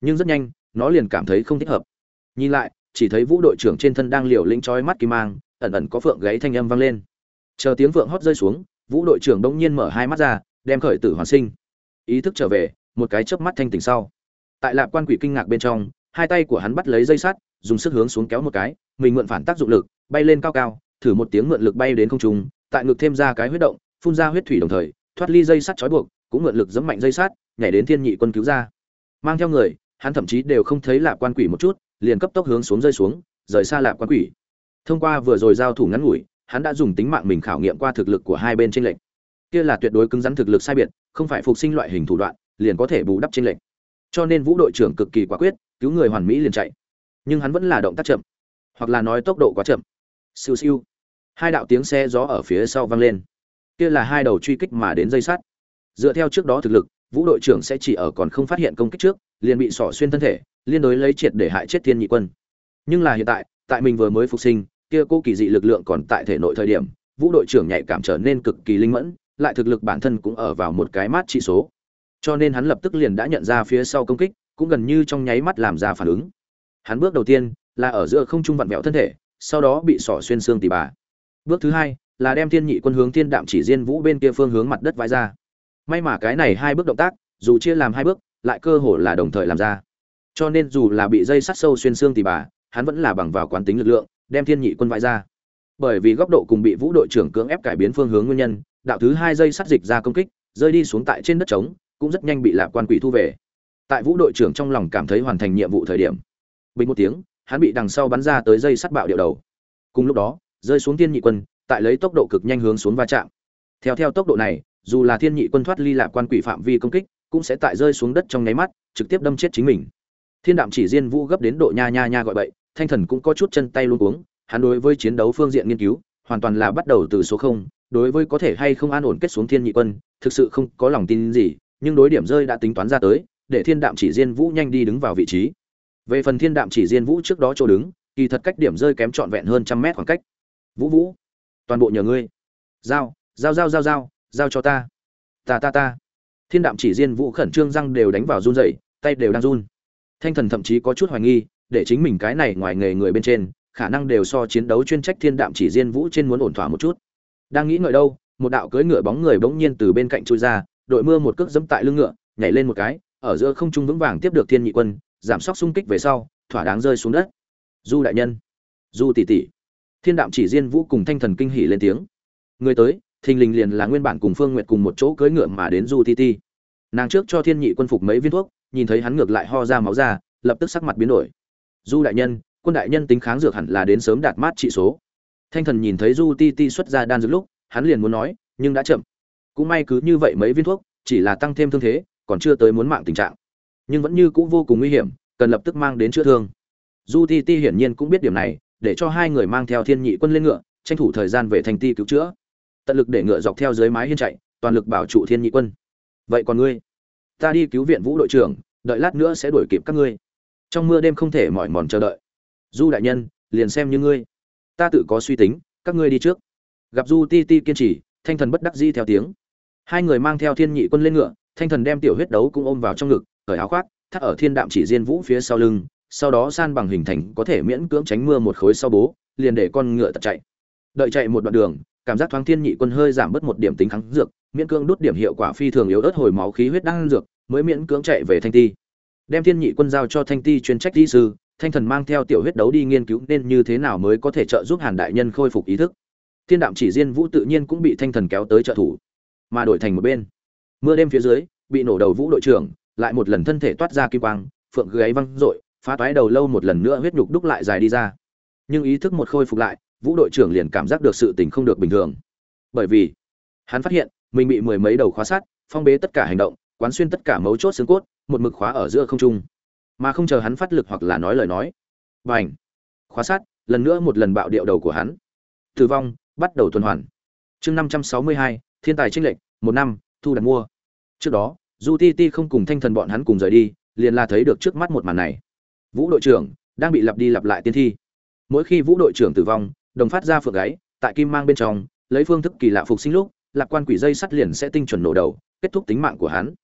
Nhưng rất nhanh, nó liền cảm thấy không thích hợp. Nhìn lại, chỉ thấy vũ đội trưởng trên thân đang liều lĩnh trói mắt kim mang, ẩn ẩn có phượng gáy thanh âm vang lên. Chờ tiếng phượng hót rơi xuống, vũ đội trưởng đông nhiên mở hai mắt ra, đem khởi tử hoàn sinh ý thức trở về, một cái chớp mắt thanh tỉnh sau. Tại lạp quan quỷ kinh ngạc bên trong, hai tay của hắn bắt lấy dây sắt, dùng sức hướng xuống kéo một cái, mình mượn phản tác dụng lực, bay lên cao cao, thử một tiếng mượn lực bay đến không trung, tại ngực thêm ra cái huyết động, phun ra huyết thủy đồng thời, thoát ly dây sắt trói buộc, cũng mượn lực giẫm mạnh dây sắt, nhảy đến thiên nhị quân cứu ra. Mang theo người, hắn thậm chí đều không thấy lạp quan quỷ một chút, liền cấp tốc hướng xuống rơi xuống, rời xa lạp quan quỷ. Thông qua vừa rồi giao thủ ngắn ngủi, hắn đã dùng tính mạng mình khảo nghiệm qua thực lực của hai bên trên lệnh kia là tuyệt đối cứng rắn thực lực sai biệt, không phải phục sinh loại hình thủ đoạn, liền có thể bù đắp trên lệnh cho nên vũ đội trưởng cực kỳ quả quyết, cứu người hoàn mỹ liền chạy. Nhưng hắn vẫn là động tác chậm, hoặc là nói tốc độ quá chậm. Siêu siêu. Hai đạo tiếng xe gió ở phía sau vang lên. Kia là hai đầu truy kích mà đến dây sắt. Dựa theo trước đó thực lực, vũ đội trưởng sẽ chỉ ở còn không phát hiện công kích trước, liền bị sỏ xuyên thân thể, liên đối lấy triệt để hại chết thiên nhị quân. Nhưng là hiện tại tại mình vừa mới phục sinh, kia cô kỳ dị lực lượng còn tại thể nội thời điểm, vũ đội trưởng nhạy cảm trở nên cực kỳ linh mẫn lại thực lực bản thân cũng ở vào một cái mát trị số. Cho nên hắn lập tức liền đã nhận ra phía sau công kích, cũng gần như trong nháy mắt làm ra phản ứng. Hắn bước đầu tiên là ở giữa không trung vặn vẹo thân thể, sau đó bị sỏ xuyên xương tỉ bà. Bước thứ hai là đem thiên nhị quân hướng thiên đạm chỉ diên vũ bên kia phương hướng mặt đất vãi ra. May mà cái này hai bước động tác, dù chia làm hai bước, lại cơ hồ là đồng thời làm ra. Cho nên dù là bị dây sắt sâu xuyên xương tỉ bà, hắn vẫn là bằng vào quán tính lực lượng, đem thiên nhị quân vãi ra. Bởi vì góc độ cùng bị vũ đội trưởng cưỡng ép cải biến phương hướng nguyên nhân đạo thứ hai dây sắt dịch ra công kích, rơi đi xuống tại trên đất trống, cũng rất nhanh bị lạc quan quỷ thu về. Tại vũ đội trưởng trong lòng cảm thấy hoàn thành nhiệm vụ thời điểm, bình một tiếng, hắn bị đằng sau bắn ra tới dây sắt bạo điệu đầu. Cùng lúc đó, rơi xuống thiên nhị quân, tại lấy tốc độ cực nhanh hướng xuống va chạm. Theo theo tốc độ này, dù là thiên nhị quân thoát ly lạc quan quỷ phạm vi công kích, cũng sẽ tại rơi xuống đất trong nháy mắt, trực tiếp đâm chết chính mình. Thiên đạm chỉ riêng vũ gấp đến độ nha nha nha gọi bậy, thanh thần cũng có chút chân tay luôn uống hắn đối với chiến đấu phương diện nghiên cứu, hoàn toàn là bắt đầu từ số không đối với có thể hay không an ổn kết xuống thiên nhị quân, thực sự không có lòng tin gì, nhưng đối điểm rơi đã tính toán ra tới, để thiên đạm chỉ diên vũ nhanh đi đứng vào vị trí. Về phần thiên đạm chỉ diên vũ trước đó chỗ đứng, kỳ thật cách điểm rơi kém trọn vẹn hơn trăm mét khoảng cách. Vũ vũ, toàn bộ nhờ ngươi. Giao giao giao giao giao giao cho ta. Ta ta ta. Thiên đạm chỉ diên vũ khẩn trương răng đều đánh vào run rẩy, tay đều đang run. Thanh thần thậm chí có chút hoài nghi, để chính mình cái này ngoài nghề người bên trên, khả năng đều so chiến đấu chuyên trách thiên đạm chỉ diên vũ trên muốn ổn thỏa một chút đang nghĩ ngợi đâu, một đạo cưỡi ngựa bóng người bỗng nhiên từ bên cạnh trôi ra, đội mưa một cước dẫm tại lưng ngựa, nhảy lên một cái, ở giữa không trung vững vàng tiếp được thiên nhị quân, giảm sóc xung kích về sau, thỏa đáng rơi xuống đất. Du đại nhân, du tỷ tỷ. Thiên đạm chỉ diên vũ cùng thanh thần kinh hỉ lên tiếng. Người tới, thình lình liền là nguyên bản cùng phương nguyệt cùng một chỗ cưỡi ngựa mà đến du ti ti. Nàng trước cho thiên nhị quân phục mấy viên thuốc, nhìn thấy hắn ngược lại ho ra máu ra, lập tức sắc mặt biến đổi. Du đại nhân, quân đại nhân tính kháng dược hẳn là đến sớm đạt mát trị số thanh thần nhìn thấy du ti ti xuất ra đan dược lúc, hắn liền muốn nói, nhưng đã chậm. Cũng may cứ như vậy mấy viên thuốc, chỉ là tăng thêm thương thế, còn chưa tới muốn mạng tình trạng. Nhưng vẫn như cũ vô cùng nguy hiểm, cần lập tức mang đến chữa thương. Du ti ti hiển nhiên cũng biết điểm này, để cho hai người mang theo thiên nhị quân lên ngựa, tranh thủ thời gian về thành ti cứu chữa. Tận lực để ngựa dọc theo dưới mái hiên chạy, toàn lực bảo trụ thiên nhị quân. Vậy còn ngươi? Ta đi cứu viện vũ đội trưởng, đợi lát nữa sẽ đuổi kịp các ngươi. Trong mưa đêm không thể mỏi mòn chờ đợi. Du đại nhân, liền xem như ngươi ta tự có suy tính, các ngươi đi trước. Gặp du ti ti kiên trì, thanh thần bất đắc di theo tiếng. Hai người mang theo thiên nhị quân lên ngựa, thanh thần đem tiểu huyết đấu cũng ôm vào trong ngực, cởi áo khoác, thắt ở thiên đạm chỉ diên vũ phía sau lưng, sau đó san bằng hình thành có thể miễn cưỡng tránh mưa một khối sau bố, liền để con ngựa tật chạy. Đợi chạy một đoạn đường, cảm giác thoáng thiên nhị quân hơi giảm bớt một điểm tính kháng dược, miễn cưỡng đốt điểm hiệu quả phi thường yếu ớt hồi máu khí huyết đang dược, mới miễn cưỡng chạy về thanh ti. Đem thiên nhị quân giao cho thanh ti chuyên trách di sư thanh thần mang theo tiểu huyết đấu đi nghiên cứu nên như thế nào mới có thể trợ giúp hàn đại nhân khôi phục ý thức. Thiên đạm chỉ diên vũ tự nhiên cũng bị thanh thần kéo tới trợ thủ, mà đổi thành một bên. Mưa đêm phía dưới, bị nổ đầu vũ đội trưởng, lại một lần thân thể toát ra kim quang, phượng gáy văng r phá toái đầu lâu một lần nữa huyết nhục đúc lại dài đi ra. Nhưng ý thức một khôi phục lại, vũ đội trưởng liền cảm giác được sự tình không được bình thường. Bởi vì, hắn phát hiện, mình bị mười mấy đầu khóa sát phong bế tất cả hành động, quán xuyên tất cả mấu chốt xương cốt, một mực khóa ở giữa không trung mà không chờ hắn phát lực hoặc là nói lời nói. Và ảnh khóa sát, lần nữa một lần bạo điệu đầu của hắn. Tử vong, bắt đầu tuần hoàn. Chương năm trăm sáu mươi hai, thiên tài trinh lệnh một năm, thu đặt mua. Trước đó, du ti ti không cùng thanh thần bọn hắn cùng rời đi, liền là thấy được trước mắt một màn này. Vũ đội trưởng đang bị lặp đi lặp lại tiên thi. Mỗi khi vũ đội trưởng tử vong, đồng phát ra phượng gáy, tại kim mang bên trong, lấy phương thức kỳ lạ phục sinh lúc, lạc quan quỷ dây sắt liền sẽ tinh chuẩn nổ đầu, kết thúc tính mạng của hắn.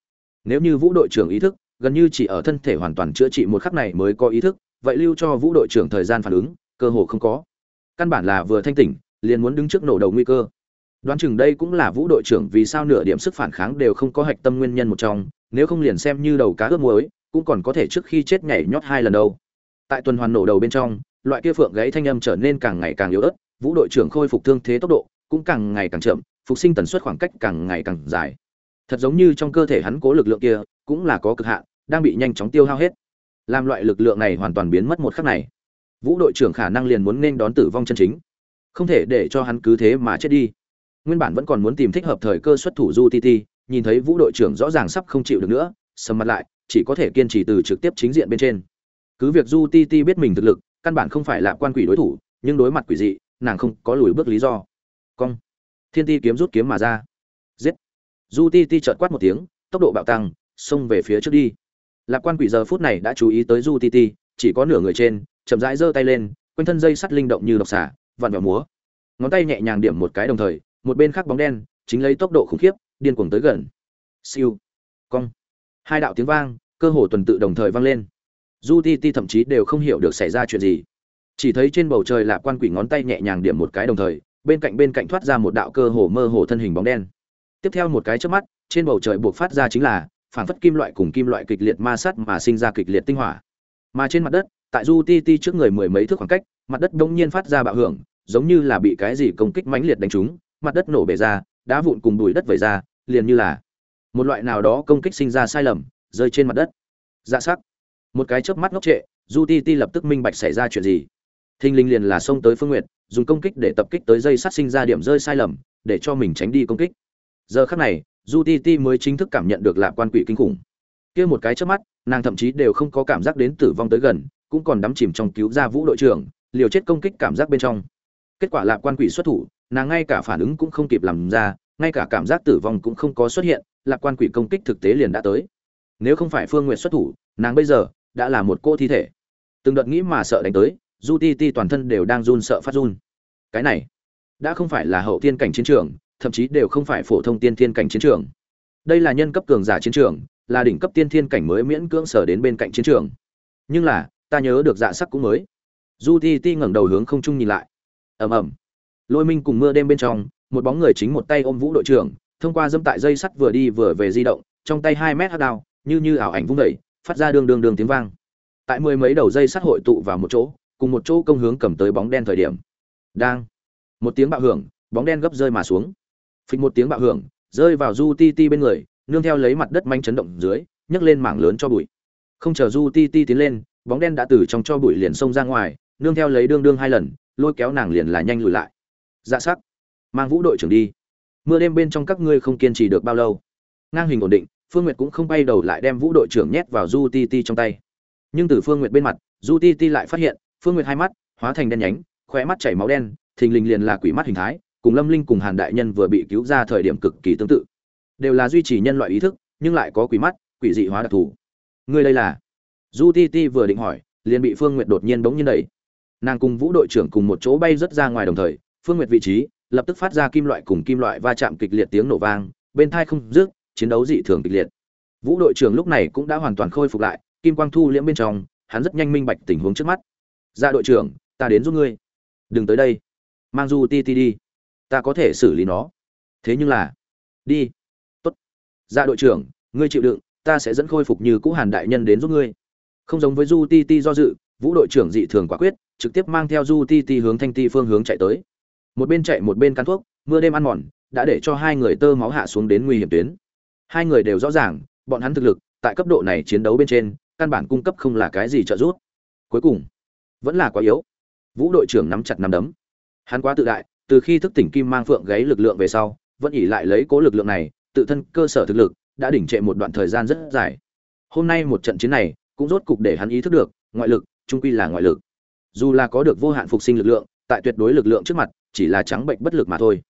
Nếu như vũ đội trưởng ý thức gần như chỉ ở thân thể hoàn toàn chữa trị một khắc này mới có ý thức, vậy lưu cho vũ đội trưởng thời gian phản ứng, cơ hồ không có. Căn bản là vừa thanh tỉnh, liền muốn đứng trước nổ đầu nguy cơ. Đoán chừng đây cũng là vũ đội trưởng vì sao nửa điểm sức phản kháng đều không có hạch tâm nguyên nhân một trong, nếu không liền xem như đầu cá ướp muối, cũng còn có thể trước khi chết nhảy nhót hai lần đâu. Tại tuần hoàn nổ đầu bên trong, loại kia phượng gáy thanh âm trở nên càng ngày càng yếu ớt, vũ đội trưởng khôi phục thương thế tốc độ cũng càng ngày càng chậm, phục sinh tần suất khoảng cách càng ngày càng dài. Thật giống như trong cơ thể hắn cố lực lượng kia cũng là có cực hạn đang bị nhanh chóng tiêu hao hết. Làm loại lực lượng này hoàn toàn biến mất một khắc này. Vũ đội trưởng khả năng liền muốn nên đón tử vong chân chính. Không thể để cho hắn cứ thế mà chết đi. Nguyên bản vẫn còn muốn tìm thích hợp thời cơ xuất thủ du ti nhìn thấy vũ đội trưởng rõ ràng sắp không chịu được nữa, sầm mặt lại, chỉ có thể kiên trì từ trực tiếp chính diện bên trên. Cứ việc du ti biết mình thực lực, căn bản không phải là quan quỷ đối thủ, nhưng đối mặt quỷ dị, nàng không có lùi bước lý do. Cong. Thiên ti kiếm rút kiếm mà ra. Giết. Du ti ti chợt quát một tiếng, tốc độ bạo tăng, xông về phía trước đi lạc quan quỷ giờ phút này đã chú ý tới du ti ti, chỉ có nửa người trên, chậm rãi giơ tay lên, quanh thân dây sắt linh động như độc xả vặn vẹo múa. Ngón tay nhẹ nhàng điểm một cái đồng thời, một bên khác bóng đen, chính lấy tốc độ khủng khiếp, điên cuồng tới gần. Siêu. Cong. Hai đạo tiếng vang, cơ hồ tuần tự đồng thời vang lên. Du ti ti thậm chí đều không hiểu được xảy ra chuyện gì. Chỉ thấy trên bầu trời lạc quan quỷ ngón tay nhẹ nhàng điểm một cái đồng thời, bên cạnh bên cạnh thoát ra một đạo cơ hồ mơ hồ thân hình bóng đen. Tiếp theo một cái chớp mắt, trên bầu trời buộc phát ra chính là phản phất kim loại cùng kim loại kịch liệt ma sát mà sinh ra kịch liệt tinh hỏa. Mà trên mặt đất, tại du ti ti trước người mười mấy thước khoảng cách, mặt đất đông nhiên phát ra bạo hưởng, giống như là bị cái gì công kích mãnh liệt đánh trúng, mặt đất nổ bể ra, đá vụn cùng bụi đất vẩy ra, liền như là một loại nào đó công kích sinh ra sai lầm, rơi trên mặt đất. Dạ sắc. Một cái chớp mắt ngốc trệ du ti ti lập tức minh bạch xảy ra chuyện gì. Thinh linh liền là xông tới phương nguyệt, dùng công kích để tập kích tới dây sắt sinh ra điểm rơi sai lầm, để cho mình tránh đi công kích. Giờ khắc này du ti ti mới chính thức cảm nhận được lạc quan quỷ kinh khủng. Kia một cái chớp mắt, nàng thậm chí đều không có cảm giác đến tử vong tới gần, cũng còn đắm chìm trong cứu ra vũ đội trưởng, liều chết công kích cảm giác bên trong. Kết quả lạc quan quỷ xuất thủ, nàng ngay cả phản ứng cũng không kịp làm ra, ngay cả cảm giác tử vong cũng không có xuất hiện lạc quan quỷ công kích thực tế liền đã tới. Nếu không phải phương n g u y ệ t xuất thủ, nàng bây giờ đã là một cô thi thể. Từng đợt nghĩ mà sợ đánh tới du ti ti toàn thân đều đang run sợ phát run. Cái này, đã không phải là hậu tiên cảnh chiến trường thậm chí đều không phải phổ thông tiên thiên cảnh chiến trường. Đây là nhân cấp cường giả chiến trường, là đỉnh cấp tiên thiên cảnh mới miễn cưỡng sở đến bên cạnh chiến trường. Nhưng là, ta nhớ được dạ sắc cũng mới. Du ti ti ngẩng đầu hướng không trung nhìn lại. Ầm ầm. Lôi minh cùng mưa đêm bên trong, một bóng người chính một tay ôm vũ đội trưởng, thông qua dâm tại dây sắt vừa đi vừa về di động, trong tay hai mét hát đao, như như ảo ảnh vung đẩy phát ra đường đường đường tiếng vang. Tại mười mấy đầu dây sắt hội tụ vào một chỗ, cùng một chỗ công hướng cầm tới bóng đen thời điểm. Đang. Một tiếng bạo hưởng, bóng đen gấp rơi mà xuống phịch một tiếng bạo hưởng, rơi vào du ti ti bên người, nương theo lấy mặt đất manh chấn động dưới, nhấc lên mảng lớn cho bụi. Không chờ du ti ti tiến lên, bóng đen đã từ trong cho bụi liền xông ra ngoài, nương theo lấy đương đương hai lần, lôi kéo nàng liền là nhanh lùi lại. Dạ sắc. Mang vũ đội trưởng đi. Mưa đêm bên trong các ngươi không kiên trì được bao lâu. Ngang hình ổn định, phương nguyệt cũng không bay đầu lại đem vũ đội trưởng nhét vào du ti ti trong tay. Nhưng từ phương nguyệt bên mặt du ti ti lại phát hiện, phương nguyệt hai mắt, hóa thành đen nhánh, khóe mắt chảy máu đen, thình lình liền là quỷ mắt hình thái cùng lâm linh cùng hàn đại nhân vừa bị cứu ra thời điểm cực kỳ tương tự. Đều là duy trì nhân loại ý thức, nhưng lại có quỷ mắt, quỷ dị hóa đặc thù. Ngươi đây là? Du ti ti vừa định hỏi, liền bị phương n g u y ệ t đột nhiên bỗng nhiên đẩy. Nàng cùng vũ đội trưởng cùng một chỗ bay rớt ra ngoài đồng thời, phương n g u y ệ t vị trí, lập tức phát ra kim loại cùng kim loại va chạm kịch liệt tiếng nổ vang, bên thai không rước chiến đấu dị thường kịch liệt. Vũ đội trưởng lúc này cũng đã hoàn toàn khôi phục lại, kim quang thu liễm bên trong, hắn rất nhanh minh bạch tình huống trước mắt. Ra dạ đội trưởng, ta đến giúp ngươi. Đừng tới đây. Mang du ti ti đi ta có thể xử lý nó. Thế nhưng là, đi. Tốt. Dạ đội trưởng, ngươi chịu đựng, ta sẽ dẫn khôi phục như cũ hàn đại nhân đến giúp ngươi. Không giống với du ti ti do dự, vũ đội trưởng dị thường quả quyết, trực tiếp mang theo du ti ti hướng thanh ti phương hướng chạy tới. Một bên chạy một bên cắn thuốc, mưa đêm ăn mòn, đã để cho hai người tơ máu hạ xuống đến nguy hiểm tuyến. Hai người đều rõ ràng, bọn hắn thực lực, tại cấp độ này chiến đấu bên trên, căn bản cung cấp không là cái gì trợ giúp. Cuối cùng, vẫn là quá yếu. Vũ đội trưởng nắm chặt nắm đấm. Hắn quá tự đại từ khi thức tỉnh kim mang phượng gáy lực lượng về sau, vẫn ỉ lại lấy cố lực lượng này, tự thân cơ sở thực lực, đã đỉnh trệ một đoạn thời gian rất dài. Hôm nay một trận chiến này, cũng rốt cục để hắn ý thức được, ngoại lực, trung quy là ngoại lực. Dù là có được vô hạn phục sinh lực lượng, tại tuyệt đối lực lượng trước mặt, chỉ là trắng bệnh bất lực mà thôi.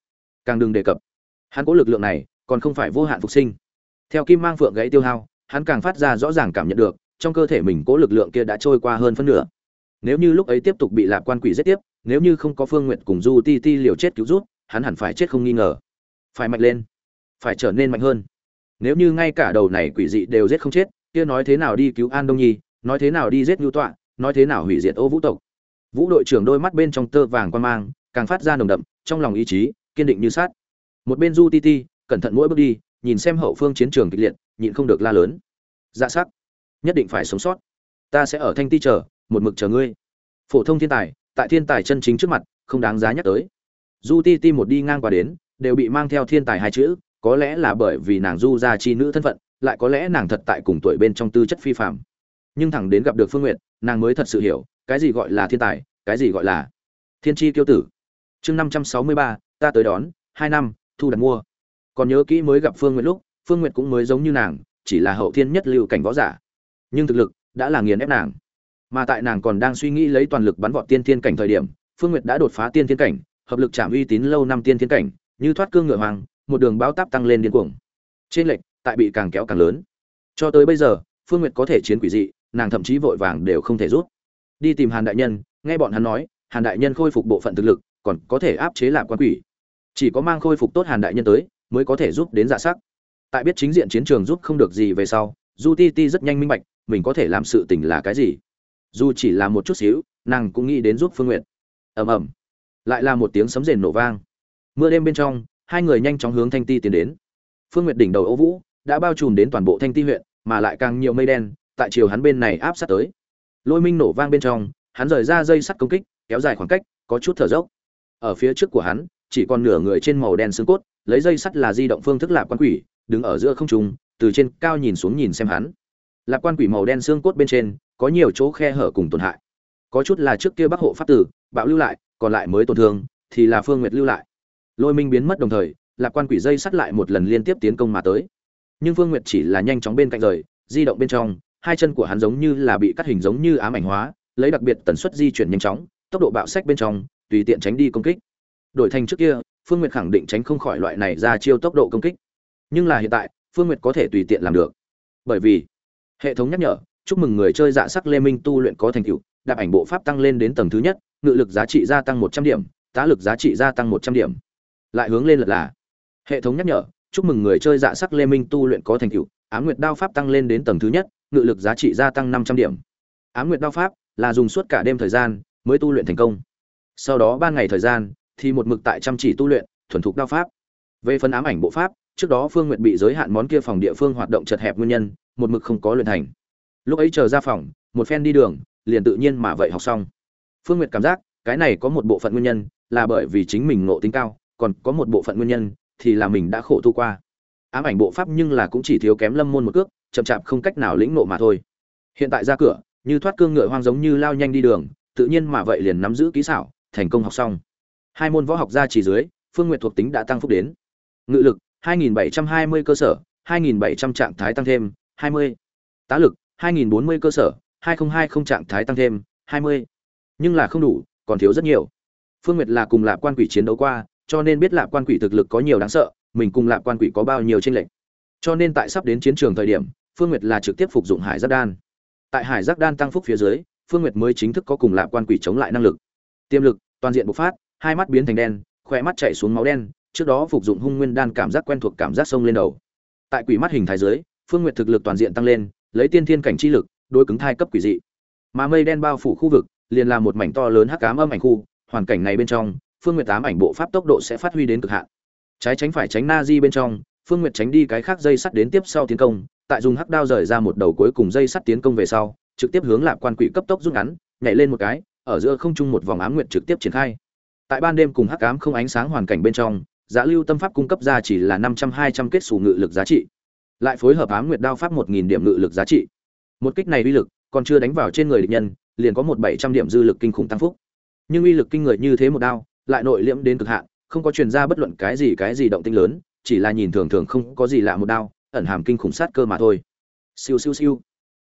Càng đừng đề cập, hắn cố lực lượng này, còn không phải vô hạn phục sinh. Theo kim mang phượng gãy tiêu hao, hắn càng phát ra rõ ràng cảm nhận được, trong cơ thể mình cố lực lượng kia đã trôi qua hơn phân nửa nếu như lúc ấy tiếp tục bị lạc quan quỷ giết tiếp, nếu như không có phương nguyện cùng du ti ti liều chết cứu rút hắn hẳn phải chết không nghi ngờ. Phải mạnh lên, phải trở nên mạnh hơn. Nếu như ngay cả đầu này quỷ dị đều giết không chết, kia nói thế nào đi cứu an đông nhi, nói thế nào đi giết ngưu tọa, nói thế nào hủy diệt ô vũ tộc. Vũ đội trưởng đôi mắt bên trong tơ vàng quan mang, càng phát ra nồng đậm, trong lòng ý chí, kiên định như sát một bên du ti ti, cẩn thận mỗi bước đi, nhìn xem hậu phương chiến trường kịch liệt, nhịn không được la lớn. Dạ sắc, nhất định phải sống sót. Ta sẽ ở thanh ti chờ một mực chờ ngươi. Phổ thông thiên tài, tại thiên tài chân chính trước mặt, không đáng giá nhắc tới. Du ti ti một đi ngang qua đến, đều bị mang theo thiên tài hai chữ, có lẽ là bởi vì nàng du gia chi nữ thân phận, lại có lẽ nàng thật tại cùng tuổi bên trong tư chất phi phạm nhưng thẳng đến gặp được phương n g u y ệ t nàng mới thật sự hiểu, cái gì gọi là thiên tài, cái gì gọi là thiên tri kiêu tử. Chương năm trăm sáu mươi ba, ta tới đón, hai năm, thu đặt mua. Còn nhớ kỹ mới gặp phương nguyệt lúc, phương nguyệt cũng mới giống như nàng, chỉ là hậu thiên nhất lưu cảnh võ giả. Nhưng thực lực đã là nghiền ép nàng mà tại nàng còn đang suy nghĩ lấy toàn lực bắn vọt tiên thiên cảnh thời điểm, phương nguyệt đã đột phá tiên thiên cảnh, hợp lực chạm uy tín lâu năm tiên thiên cảnh, như thoát cương ngựa hoàng một đường báo táp tăng lên điên cuồng. Trên lệch, tại bị càng kéo càng lớn. Cho tới bây giờ, phương nguyệt có thể chiến quỷ dị, nàng thậm chí vội vàng đều không thể rút. Đi tìm hàn đại nhân, nghe bọn hắn nói, hàn đại nhân khôi phục bộ phận thực lực, còn có thể áp chế lạp quan quỷ. Chỉ có mang khôi phục tốt hàn đại nhân tới, mới có thể giúp đến dạ sắc. Tại biết chính diện chiến trường giúp không được gì về sau, du ti ti rất nhanh minh bạch, mình có thể làm sự tình là cái gì dù chỉ là một chút xíu, nàng cũng nghĩ đến giúp phương nguyện ầm ầm. Lại là một tiếng sấm rền nổ vang. Mưa đêm bên trong, hai người nhanh chóng hướng thanh ti tiến đến. Phương nguyện đỉnh đầu ô vũ, đã bao trùm đến toàn bộ thanh ti huyện, mà lại càng nhiều mây đen, tại chiều hắn bên này áp sát tới. Lôi minh nổ vang bên trong, hắn rời ra dây sắt công kích, kéo dài khoảng cách, có chút thở dốc. Ở phía trước của hắn, chỉ còn nửa người trên màu đen xương cốt, lấy dây sắt là di động phương thức lạp quan quỷ, đứng ở giữa không trung, từ trên cao nhìn xuống nhìn xem hắn. Lạp quan quỷ màu đen xương cốt bên trên có nhiều chỗ khe hở cùng tổn hại. Có chút là trước kia bắc hộ pháp tử, bạo lưu lại, còn lại mới tổn thương, thì là phương nguyệt lưu lại. Lôi minh biến mất đồng thời, lạc quan quỷ dây sắt lại một lần liên tiếp tiến công mà tới. Nhưng phương nguyệt chỉ là nhanh chóng bên cạnh rời, di động bên trong, hai chân của hắn giống như là bị cắt hình giống như ám ảnh hóa, lấy đặc biệt tần suất di chuyển nhanh chóng, tốc độ bạo sách bên trong, tùy tiện tránh đi công kích. Đổi thành trước kia, phương nguyệt khẳng định tránh không khỏi loại này ra chiêu tốc độ công kích. Nhưng là hiện tại, phương nguyệt có thể tùy tiện làm được. Bởi vì, hệ thống nhắc nhở chúc mừng người chơi dạ sắc lê minh tu luyện có thành tựu, đạp ảnh bộ pháp tăng lên đến tầng thứ nhất, ngự lực giá trị gia tăng một trăm điểm, tá lực giá trị gia tăng một trăm điểm. Lại hướng lên lật là, hệ thống nhắc nhở, chúc mừng người chơi dạ sắc lê minh tu luyện có thành tựu ám nguyệt đao pháp tăng lên đến tầng thứ nhất, ngự lực giá trị gia tăng năm trăm điểm. Ám nguyệt đao pháp là dùng suốt cả đêm thời gian mới tu luyện thành công. Sau đó ban ngày thời gian thì một mực tại chăm chỉ tu luyện, thuần thục đao pháp. Về phần ám ảnh bộ pháp, trước đó phương nguyện bị giới hạn món kia phòng địa phương hoạt động chật hẹp nguyên nhân, một mực không có luyện thành lúc ấy chờ ra phòng, một phen đi đường, liền tự nhiên mà vậy học xong. Phương nguyệt cảm giác, cái này có một bộ phận nguyên nhân, là bởi vì chính mình ngộ tính cao, còn có một bộ phận nguyên nhân, thì là mình đã khổ tu qua. Ám ảnh bộ pháp nhưng là cũng chỉ thiếu kém lâm môn một cước, chậm chạp không cách nào lĩnh nộ mà thôi. Hiện tại ra cửa, như thoát cương ngựa hoang giống như lao nhanh đi đường, tự nhiên mà vậy liền nắm giữ kỹ xảo, thành công học xong. Hai môn võ học ra chỉ dưới, phương nguyện thuộc tính đã tăng phúc đến. Ngự lực 2.720 cơ sở 2.700 trạng thái tăng thêm 20. tá lực 2040 cơ sở 2020 trạng thái tăng thêm 20. nhưng là không đủ, còn thiếu rất nhiều. Phương nguyệt là cùng lạp quan quỷ chiến đấu qua, cho nên biết lạp quan quỷ thực lực có nhiều đáng sợ, mình cùng lạp quan quỷ có bao nhiêu chênh lệch. Cho nên tại sắp đến chiến trường thời điểm, phương nguyệt là trực tiếp phục dụng hải giác đan. Tại hải giác đan tăng phúc phía dưới, phương nguyệt mới chính thức có cùng lạp quan quỷ chống lại năng lực. Tiềm lực, toàn diện bộc phát, hai mắt biến thành đen, khóe mắt chảy xuống máu đen, trước đó phục dụng hung nguyên đan cảm giác quen thuộc cảm giác sông lên đầu. Tại quỷ mắt hình thái dưới, phương nguyệt thực lực toàn diện tăng lên lấy tiên thiên cảnh chi lực, đối cứng thai cấp quỷ dị. Mà mây đen bao phủ khu vực, liền là một mảnh to lớn hắc ám âm ảnh khu, hoàn cảnh này bên trong, phương nguyệt tám ảnh bộ pháp tốc độ sẽ phát huy đến cực hạn. Trái tránh phải tránh na di bên trong, phương nguyệt tránh đi cái khác dây sắt đến tiếp sau tiến công, tại dùng hắc đao rời ra một đầu cuối cùng dây sắt tiến công về sau, trực tiếp hướng lạp quan quỷ cấp tốc rút ngắn, nhảy lên một cái, ở giữa không trung một vòng ám nguyệt trực tiếp triển khai. Tại ban đêm cùng hắc ám không ánh sáng hoàn cảnh bên trong giá lưu tâm pháp cung cấp ra chỉ là năm trăm hai trăm kết xù ngự lực giá trị lại phối hợp ám nguyệt đao pháp một nghìn điểm ngự lực giá trị. Một kích này uy lực, còn chưa đánh vào trên người địch nhân, liền có một bảy trăm điểm dư lực kinh khủng tăng phúc. Nhưng uy lực kinh người như thế một đao, lại nội liễm đến cực hạn, không có truyền ra bất luận cái gì cái gì động tinh lớn, chỉ là nhìn thường thường không có gì lạ một đao, ẩn hàm kinh khủng sát cơ mà thôi. Siêu siêu siêu.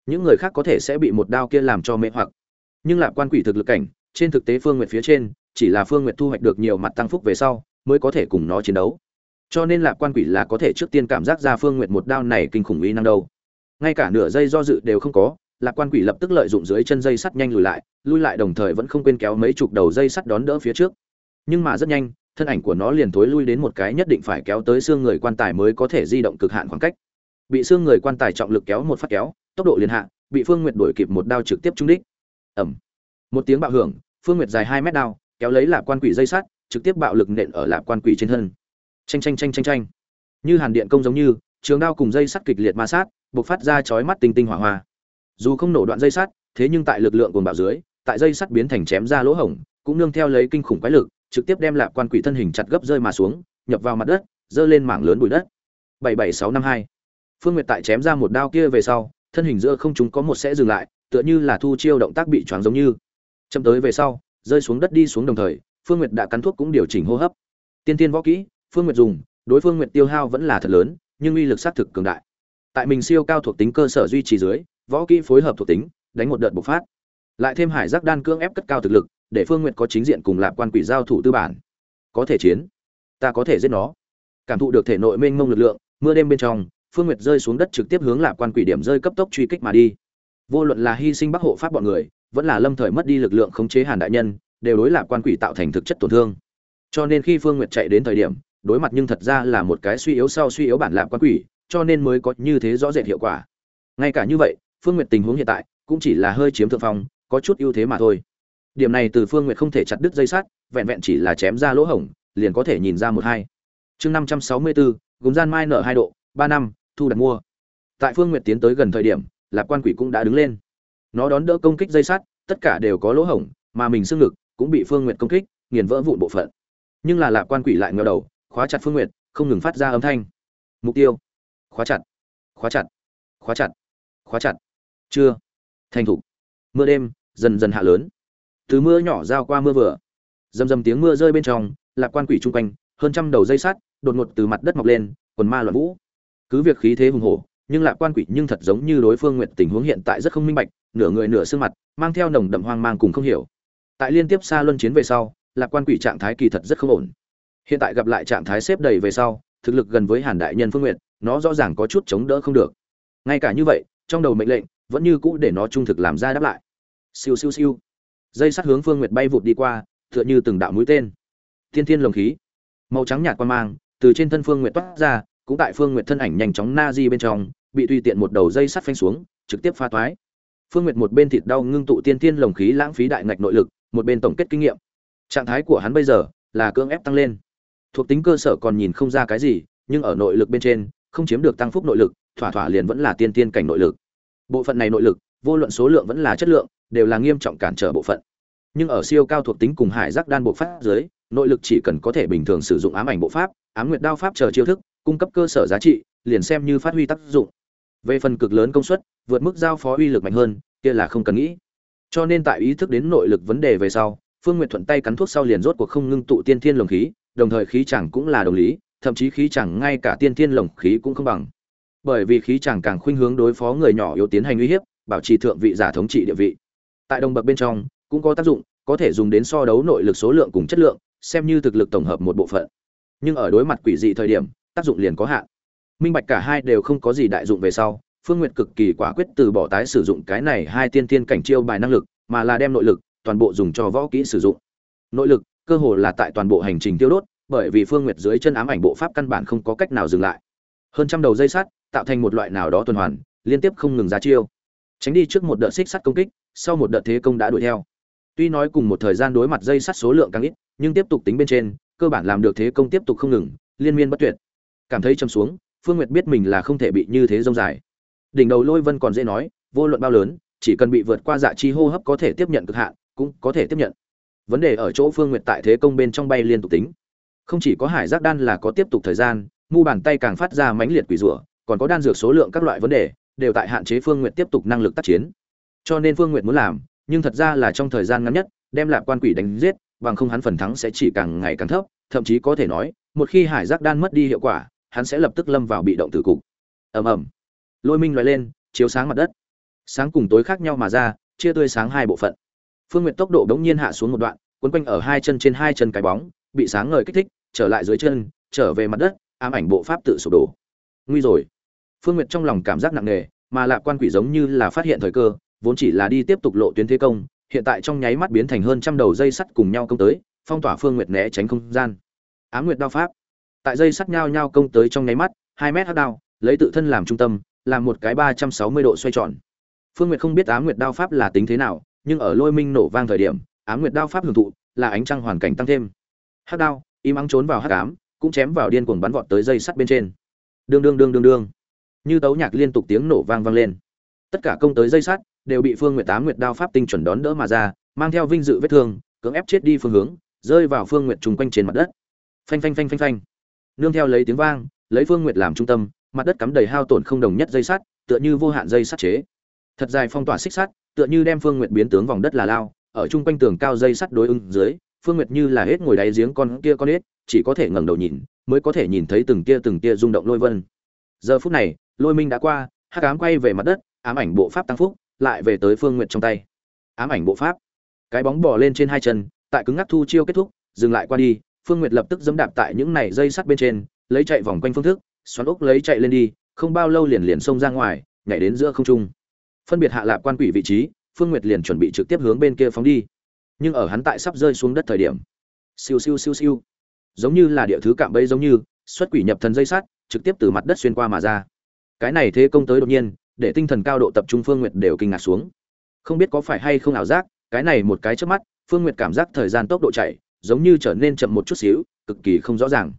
Những người khác có thể sẽ bị một đao kia làm cho mê hoặc. Nhưng lạc quan quỷ thực lực cảnh, trên thực tế phương nguyệt phía trên, chỉ là phương nguyệt thu hoạch được nhiều mặt tăng phúc về sau, mới có thể cùng nó chiến đấu cho nên lạc quan quỷ là có thể trước tiên cảm giác ra phương nguyệt một đao này kinh khủng uy năng đâu. Ngay cả nửa giây do dự đều không có, lạc quan quỷ lập tức lợi dụng dưới chân dây sắt nhanh lùi lại lùi lại đồng thời vẫn không quên kéo mấy chục đầu dây sắt đón đỡ phía trước. Nhưng mà rất nhanh, thân ảnh của nó liền thối lui đến một cái nhất định phải kéo tới xương người quan tài mới có thể di động cực hạn khoảng cách. Bị xương người quan tài trọng lực kéo một phát kéo, tốc độ liền hạ, bị phương nguyệt đuổi kịp một đao trực tiếp trúng đích. Ẩm một tiếng bạo hưởng, phương nguyệt dài hai mét đao, kéo lấy lạc quan quỷ dây sắt, trực tiếp bạo lực nện ở lạc quan quỷ trên thân tranh tranh tranh tranh tranh như hàn điện công giống như, trường đao cùng dây sắt kịch liệt ma sát, bộc phát ra chói mắt tinh tinh hỏa hoa. Dù không nổ đoạn dây sắt, thế nhưng tại lực lượng cuồng bạo dưới, tại dây sắt biến thành chém ra lỗ hổng, cũng nương theo lấy kinh khủng quái lực, trực tiếp đem lạc quan quỷ thân hình chặt gấp rơi mà xuống, nhập vào mặt đất, giơ lên mảng lớn bụi đất. Bảy bảy sáu năm hai. Phương nguyệt tại chém ra một đao kia về sau, thân hình giữa không chúng có một sẽ dừng lại, tựa như là thu chiêu động tác bị choáng giống như. Chậm tới về sau, rơi xuống đất đi xuống đồng thời, phương nguyệt đã cắn thuốc cũng điều chỉnh hô hấp. Tiên tiên võ kỹ phương nguyệt dùng, đối phương Nguyệt tiêu hao vẫn là thật lớn, nhưng uy lực xác thực cường đại. Tại mình siêu cao thuộc tính cơ sở duy trì dưới, võ kỹ phối hợp thuộc tính, đánh một đợt bộc phát. Lại thêm hải giác đan cưỡng ép cất cao thực lực, để phương Nguyệt có chính diện cùng lạp quan quỷ giao thủ tư bản. Có thể chiến, ta có thể giết nó. Cảm thụ được thể nội mênh mông lực lượng, mưa đêm bên trong, phương nguyệt rơi xuống đất trực tiếp hướng lạp quan quỷ điểm rơi cấp tốc truy kích mà đi. Vô luận là hy sinh bắc hộ pháp bọn người, vẫn là lâm thời mất đi lực lượng khống chế hàn đại nhân, đều đối lạp quan quỷ tạo thành thực chất tổn thương. Cho nên khi phương nguyệt chạy đến thời điểm đối mặt nhưng thật ra là một cái suy yếu sau suy yếu bản lạp quan quỷ, cho nên mới có như thế rõ rệt hiệu quả. Ngay cả như vậy, phương nguyệt tình huống hiện tại cũng chỉ là hơi chiếm thượng phong, có chút ưu thế mà thôi. Điểm này từ phương nguyệt không thể chặt đứt dây sắt, vẹn vẹn chỉ là chém ra lỗ hổng, liền có thể nhìn ra một hai. Chương năm trăm sáu mươi bốn gồm gian mai nở hai độ, ba năm, thu đặt mua. Tại phương nguyệt tiến tới gần thời điểm, lạp quan quỷ cũng đã đứng lên. Nó đón đỡ công kích dây sắt, tất cả đều có lỗ hổng, mà mình xương ngực cũng bị phương nguyệt công kích, nghiền vỡ vụn bộ phận. Nhưng là lạp quan quỷ lại ngờ đầu khóa chặt phương nguyệt, không ngừng phát ra âm thanh. Mục tiêu. Khóa chặt. Khóa chặt. Khóa chặt. Khóa chặt. Chưa. Thành thục. Mưa đêm, dần dần hạ lớn. Từ mưa nhỏ giao qua mưa vừa. Dầm dầm tiếng mưa rơi bên trong, lạc quan quỷ chung quanh, hơn trăm đầu dây sắt, đột ngột từ mặt đất mọc lên, quần ma loạn vũ. Cứ việc khí thế hùng hổ, nhưng lạc quan quỷ nhưng thật giống như đối phương nguyện tình huống hiện tại rất không minh bạch, nửa người nửa xương mặt, mang theo nồng đậm hoang mang cùng không hiểu. Tại liên tiếp xa luân chiến về sau, lạc quan quỷ trạng thái kỳ thật rất không ổn hiện tại gặp lại trạng thái xếp đầy về sau, thực lực gần với hàn đại nhân phương nguyện nó rõ ràng có chút chống đỡ không được. Ngay cả như vậy, trong đầu mệnh lệnh vẫn như cũ để nó trung thực làm ra đáp lại. Siêu siêu siêu. Dây sắt hướng phương nguyệt bay vụt đi qua, tựa như từng đạo mũi tên. Thiên thiên lồng khí. Màu trắng nhạt quan mang từ trên thân phương nguyệt toát ra, cũng tại phương nguyệt thân ảnh nhanh chóng na di bên trong, bị tùy tiện một đầu dây sắt phanh xuống, trực tiếp pha toái. Phương nguyệt một bên thịt đau ngưng tụ tiên thiên lồng khí lãng phí đại ngạch nội lực, một bên tổng kết kinh nghiệm. Trạng thái của hắn bây giờ là cưỡng ép tăng lên thuộc tính cơ sở còn nhìn không ra cái gì, nhưng ở nội lực bên trên, không chiếm được tăng phúc nội lực, thỏa thỏa liền vẫn là tiên tiên cảnh nội lực. Bộ phận này nội lực, vô luận số lượng vẫn là chất lượng, đều là nghiêm trọng cản trở bộ phận. Nhưng ở siêu cao thuộc tính cùng hải giác đan bộ pháp dưới, nội lực chỉ cần có thể bình thường sử dụng ám ảnh bộ pháp, ám nguyệt đao pháp chờ chiêu thức, cung cấp cơ sở giá trị, liền xem như phát huy tác dụng. Về phần cực lớn công suất, vượt mức giao phó uy lực mạnh hơn, kia là không cần nghĩ. Cho nên tại ý thức đến nội lực vấn đề về sau phương nguyệt thuận tay cắn thuốc sau liền rốt cuộc không ngưng tụ tiên thiên lồng khí, đồng thời khí chẳng cũng là đồng lý, thậm chí khí chẳng ngay cả tiên thiên lồng khí cũng không bằng. Bởi vì khí chẳng càng khuynh hướng đối phó người nhỏ yếu tiến hành uy hiếp, bảo trì thượng vị giả thống trị địa vị. Tại đồng bậc bên trong, cũng có tác dụng, có thể dùng đến so đấu nội lực số lượng cùng chất lượng, xem như thực lực tổng hợp một bộ phận. Nhưng ở đối mặt quỷ dị thời điểm, tác dụng liền có hạn. Minh bạch cả hai đều không có gì đại dụng về sau, phương nguyệt cực kỳ quả quyết từ bỏ tái sử dụng cái này hai tiên tiên cảnh chiêu bài năng lực, mà là đem nội lực toàn bộ dùng cho võ kỹ sử dụng. Nội lực, cơ hồ là tại toàn bộ hành trình tiêu đốt, bởi vì phương nguyệt dưới chân ám ảnh bộ pháp căn bản không có cách nào dừng lại. Hơn trăm đầu dây sắt, tạo thành một loại nào đó tuần hoàn, liên tiếp không ngừng ra chiêu. Tránh đi trước một đợt xích sắt công kích, sau một đợt thế công đã đuổi theo. Tuy nói cùng một thời gian đối mặt dây sắt số lượng càng ít, nhưng tiếp tục tính bên trên, cơ bản làm được thế công tiếp tục không ngừng, liên miên bất tuyệt. Cảm thấy châm xuống, phương nguyệt biết mình là không thể bị như thế rông dài. Đỉnh đầu lôi vân còn dễ nói, vô luận bao lớn, chỉ cần bị vượt qua dạ chi hô hấp có thể tiếp nhận cực hạn cũng có thể tiếp nhận. Vấn đề ở chỗ phương nguyệt tại thế công bên trong bay liên tục tính. Không chỉ có hải giác đan là có tiếp tục thời gian, mu bàn tay càng phát ra mãnh liệt quỷ rủa, còn có đan dược số lượng các loại vấn đề, đều tại hạn chế phương nguyệt tiếp tục năng lực tác chiến. Cho nên phương nguyệt muốn làm, nhưng thật ra là trong thời gian ngắn nhất, đem lạp quan quỷ đánh giết, bằng không hắn phần thắng sẽ chỉ càng ngày càng thấp, thậm chí có thể nói, một khi hải giác đan mất đi hiệu quả, hắn sẽ lập tức lâm vào bị động tử cục. Ầm ầm. Lôi minh loại lên, chiếu sáng mặt đất. Sáng cùng tối khác nhau mà ra, chia tươi sáng hai bộ phận phương Nguyệt tốc độ đống nhiên hạ xuống một đoạn quấn quanh ở hai chân trên hai chân cái bóng, bị sáng ngời kích thích, trở lại dưới chân, trở về mặt đất, ám ảnh bộ pháp tự sụp đổ. Nguy rồi. Phương Nguyệt trong lòng cảm giác nặng nề, mà Lạc quan quỷ giống như là phát hiện thời cơ, vốn chỉ là đi tiếp tục lộ tuyến thế công, hiện tại trong nháy mắt biến thành hơn trăm đầu dây sắt cùng nhau công tới, phong tỏa phương nguyệt né tránh không gian. Ám nguyệt đao pháp. Tại dây sắt nhau nhau công tới trong nháy mắt, hai mét hắc đao, lấy tự thân làm trung tâm, làm một cái ba trăm sáu mươi độ xoay tròn. Phương nguyệt không biết ám nguyệt đao pháp là tính thế nào nhưng ở lôi minh nổ vang thời điểm, ám nguyệt đao pháp hưởng thụ, là ánh trăng hoàn cảnh tăng thêm. Hắc đao, im ắng trốn vào hắc cám cũng chém vào điên cuồng bắn vọt tới dây sắt bên trên. Đương đương đương đương đương. Như tấu nhạc liên tục tiếng nổ vang vang lên. Tất cả công tới dây sắt đều bị phương nguyệt tám nguyệt đao pháp tinh chuẩn đón đỡ mà ra, mang theo vinh dự vết thương, cưỡng ép chết đi phương hướng, rơi vào phương nguyệt trùng quanh trên mặt đất. Phanh phanh phanh phanh phanh. Nương theo lấy tiếng vang, lấy phương nguyệt làm trung tâm, mặt đất cắm đầy hao tổn không đồng nhất dây sắt, tựa như vô hạn dây sắt chế. Thật dài phong tỏa xích sắt tựa như đem phương nguyệt biến tướng vòng đất là lao, ở trung quanh tường cao dây sắt đối ứng dưới, phương nguyệt như là hết ngồi đáy giếng con kia con ếch, chỉ có thể ngẩng đầu nhìn, mới có thể nhìn thấy từng tia từng tia rung động lôi vân. Giờ phút này, lôi minh đã qua, hắc ám quay về mặt đất, ám ảnh bộ pháp tăng phúc, lại về tới phương Nguyệt trong tay. Ám ảnh bộ pháp. Cái bóng bò lên trên hai chân, tại cứng ngắc thu chiêu kết thúc, dừng lại qua đi, phương nguyệt lập tức dẫm đạp tại những này dây sắt bên trên, lấy chạy vòng quanh phương thức, xoắn ốc lấy chạy lên đi, không bao lâu liền liền xông ra ngoài, nhảy đến giữa không trung phân biệt hạ lạp quan quỷ vị trí, phương nguyệt liền chuẩn bị trực tiếp hướng bên kia phóng đi. Nhưng ở hắn tại sắp rơi xuống đất thời điểm, siêu siêu siêu siêu, giống như là địa thứ cạm bẫy giống như, xuất quỷ nhập thần dây sắt, trực tiếp từ mặt đất xuyên qua mà ra. Cái này thế công tới đột nhiên, để tinh thần cao độ tập trung phương nguyệt đều kinh ngạc xuống. Không biết có phải hay không ảo giác, cái này một cái trước mắt, phương nguyệt cảm giác thời gian tốc độ chạy, giống như trở nên chậm một chút xíu, cực kỳ không rõ ràng.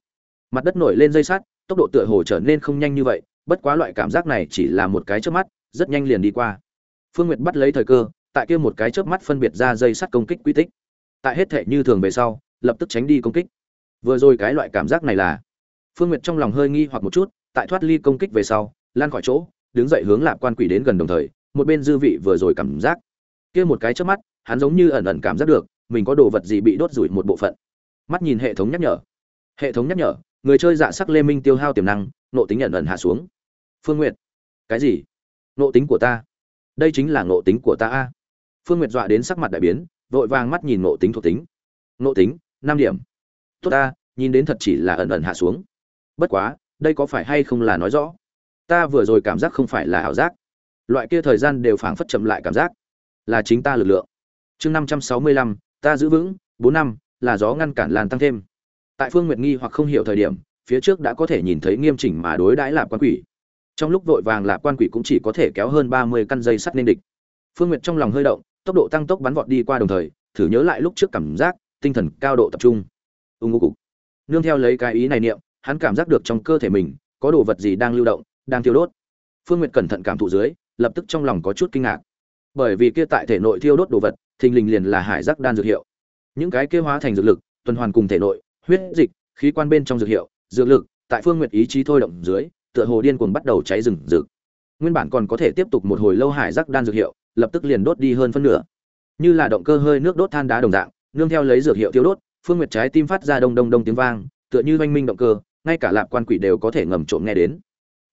Mặt đất nổi lên dây sắt, tốc độ tựa hồ trở nên không nhanh như vậy, bất quá loại cảm giác này chỉ là một cái chớp mắt rất nhanh liền đi qua. Phương nguyệt bắt lấy thời cơ, tại kia một cái chớp mắt phân biệt ra dây sắt công kích quy tích. Tại hết thệ như thường về sau, lập tức tránh đi công kích. Vừa rồi cái loại cảm giác này là, phương nguyệt trong lòng hơi nghi hoặc một chút, tại thoát ly công kích về sau, lan khỏi chỗ, đứng dậy hướng lạp quan quỷ đến gần đồng thời, một bên dư vị vừa rồi cảm giác. Kia một cái chớp mắt, hắn giống như ẩn ẩn cảm giác được, mình có đồ vật gì bị đốt rủi một bộ phận. Mắt nhìn hệ thống nhắc nhở. Hệ thống nhắc nhở, người chơi dạ sắc lê minh tiêu hao tiềm năng, nộ tính ẩn ẩn hạ xuống. Phương n g u y ệ t cái gì? Nộ tính của ta. Đây chính là nộ tính của ta a. Phương n g u y ệ t dọa đến sắc mặt đại biến, vội vàng mắt nhìn nộ tính thuộc tính. Nộ tính, năm điểm. Tốt ta, nhìn đến thật chỉ là ẩn ẩn hạ xuống. Bất quá, đây có phải hay không là nói rõ? Ta vừa rồi cảm giác không phải là ảo giác. Loại kia thời gian đều phảng phất chậm lại cảm giác. Là chính ta lực lượng. Chương năm trăm sáu mươi lăm, ta giữ vững, bốn năm, là gió ngăn cản làn tăng thêm. Tại phương nguyệt nghi hoặc không hiểu thời điểm, phía trước đã có thể nhìn thấy nghiêm chỉnh mà đối đãi lạp quan quỷ trong lúc vội vàng lạp quan quỷ cũng chỉ có thể kéo hơn ba mươi căn dây sắt nên địch. Phương nguyệt trong lòng hơi động, tốc độ tăng tốc bắn vọt đi qua đồng thời, thử nhớ lại lúc trước cảm giác, tinh thần cao độ tập trung. Ưng ngô cục. Nương theo lấy cái ý này niệm, hắn cảm giác được trong cơ thể mình, có đồ vật gì đang lưu động, đang thiêu đốt. Phương nguyệt cẩn thận cảm thụ dưới, lập tức trong lòng có chút kinh ngạc. Bởi vì kia tại thể nội thiêu đốt đồ vật, thình lình liền là hải giác đan dược hiệu. Những cái kia hóa thành dược lực, tuần hoàn cùng thể nội, huyết, dịch, khí quan bên trong dược hiệu, dược lực, tại phương nguyệt ý chí thôi động dưới tựa hồ điên cuồng bắt đầu cháy rừng rực. Nguyên bản còn có thể tiếp tục một hồi lâu hải rắc đan dược hiệu, lập tức liền đốt đi hơn phân nửa. Như là động cơ hơi nước đốt than đá đồng dạng, nương theo lấy dược hiệu tiêu đốt, phương nguyệt trái tim phát ra đông đông đông tiếng vang, tựa như oanh minh động cơ, ngay cả lạp quan quỷ đều có thể ngầm trộm nghe đến.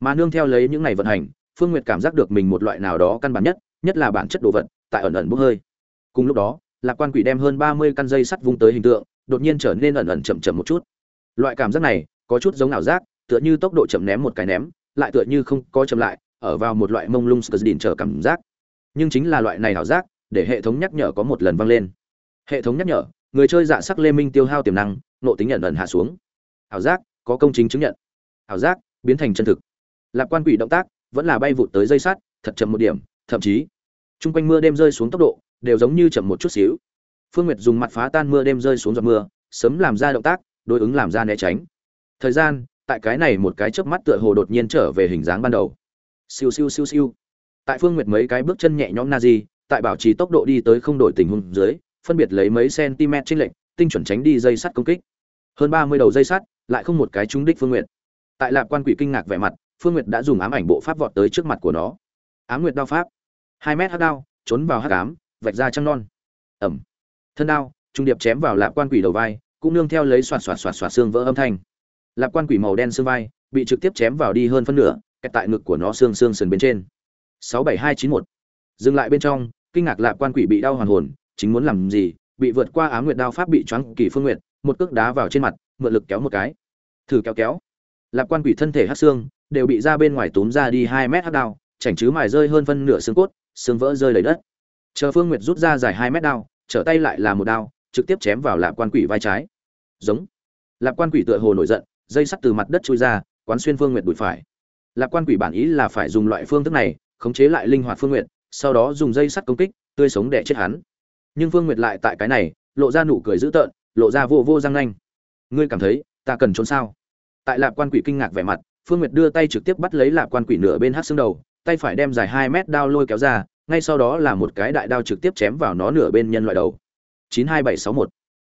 Mà nương theo lấy những ngày vận hành, phương nguyệt cảm giác được mình một loại nào đó căn bản nhất nhất là bản chất đồ vật, tại ẩn ẩn bốc hơi. Cùng lúc đó lạc quan quỷ đem hơn ba mươi căn dây sắt vung tới hình tượng, đột nhiên trở nên ẩn ẩn chậm chậm một chút. Loại cảm giác này, có chút giống ảo giác tựa như tốc độ chậm ném một cái ném, lại tựa như không có chậm lại, ở vào một loại mông lung sờ đỉnh trở cảm giác. Nhưng chính là loại này ảo giác, để hệ thống nhắc nhở có một lần vang lên. Hệ thống nhắc nhở, người chơi dạ sắc lê minh tiêu hao tiềm năng, nộ tính nhận ẩn hạ xuống. Ảo giác, có công chính chứng nhận. Ảo giác, biến thành chân thực. Lạc quan quỷ động tác, vẫn là bay vụt tới dây sắt, thật chậm một điểm, thậm chí, chung quanh mưa đêm rơi xuống tốc độ, đều giống như chậm một chút xíu. Phương nguyệt dùng mặt phá tan mưa đêm rơi xuống giọt mưa, sớm làm ra động tác, đối ứng làm ra né tránh. Thời gian tại cái này một cái chớp mắt tựa hồ đột nhiên trở về hình dáng ban đầu. Siêu siêu siêu siêu. Tại phương nguyệt mấy cái bước chân nhẹ nhõm na di tại bảo trì tốc độ đi tới không đổi tình huống dưới, phân biệt lấy mấy cm trên lệnh tinh chuẩn tránh đi dây sắt công kích. Hơn ba mươi đầu dây sắt, lại không một cái trúng đích phương nguyệt. Tại lạp quan quỷ kinh ngạc vẻ mặt, phương nguyệt đã dùng ám ảnh bộ pháp vọt tới trước mặt của nó. Ám nguyệt đao pháp. Hai mét hắc đao, trốn vào hắc ám, vạch ra trăng non. Ẩm. Thân đao, trung điệp chém vào lạp quan quỷ đầu vai, cũng nương theo lấy xoạt xoạt xoạt xoạt xương vỡ âm thanh lạp quan quỷ màu đen xương vai, bị trực tiếp chém vào đi hơn phân nửa, kẹt tại ngực của nó xương xương sườn bên trên. Sáu bảy hai chín một. Dừng lại bên trong, kinh ngạc lạp quan quỷ bị đau hoàn hồn, chính muốn làm gì? Bị vượt qua ám nguyệt đao pháp bị choáng kỳ phương nguyệt, một cước đá vào trên mặt, mượn lực kéo một cái. Thử kéo kéo. Lạp quan quỷ thân thể hát xương, đều bị ra bên ngoài túm ra đi hai mét hát đao, chảnh chứ mài rơi hơn phân nửa xương cốt, xương vỡ rơi đầy đất. Chờ phương nguyệt rút ra dài hai mét đao, trở tay lại là một đao, trực tiếp chém vào lạp quan quỷ vai trái. Giống. Lạp quan quỷ tựa hồ nổi giận dây sắt từ mặt đất chui ra, quán xuyên phương nguyệt đùi phải. Lạc quan quỷ bản ý là phải dùng loại phương thức này, khống chế lại linh hoạt phương nguyệt, sau đó dùng dây sắt công kích, tươi sống để chết hắn. Nhưng phương nguyệt lại tại cái này, lộ ra nụ cười dữ tợn, lộ ra vô vô răng nanh. Ngươi cảm thấy, ta cần trốn sao? Tại lạp quan quỷ kinh ngạc vẻ mặt, phương nguyệt đưa tay trực tiếp bắt lấy lạp quan quỷ nửa bên hát xương đầu, tay phải đem dài hai mét đao lôi kéo ra, ngay sau đó là một cái đại đao trực tiếp chém vào nó nửa bên nhân loại đầu. 92761.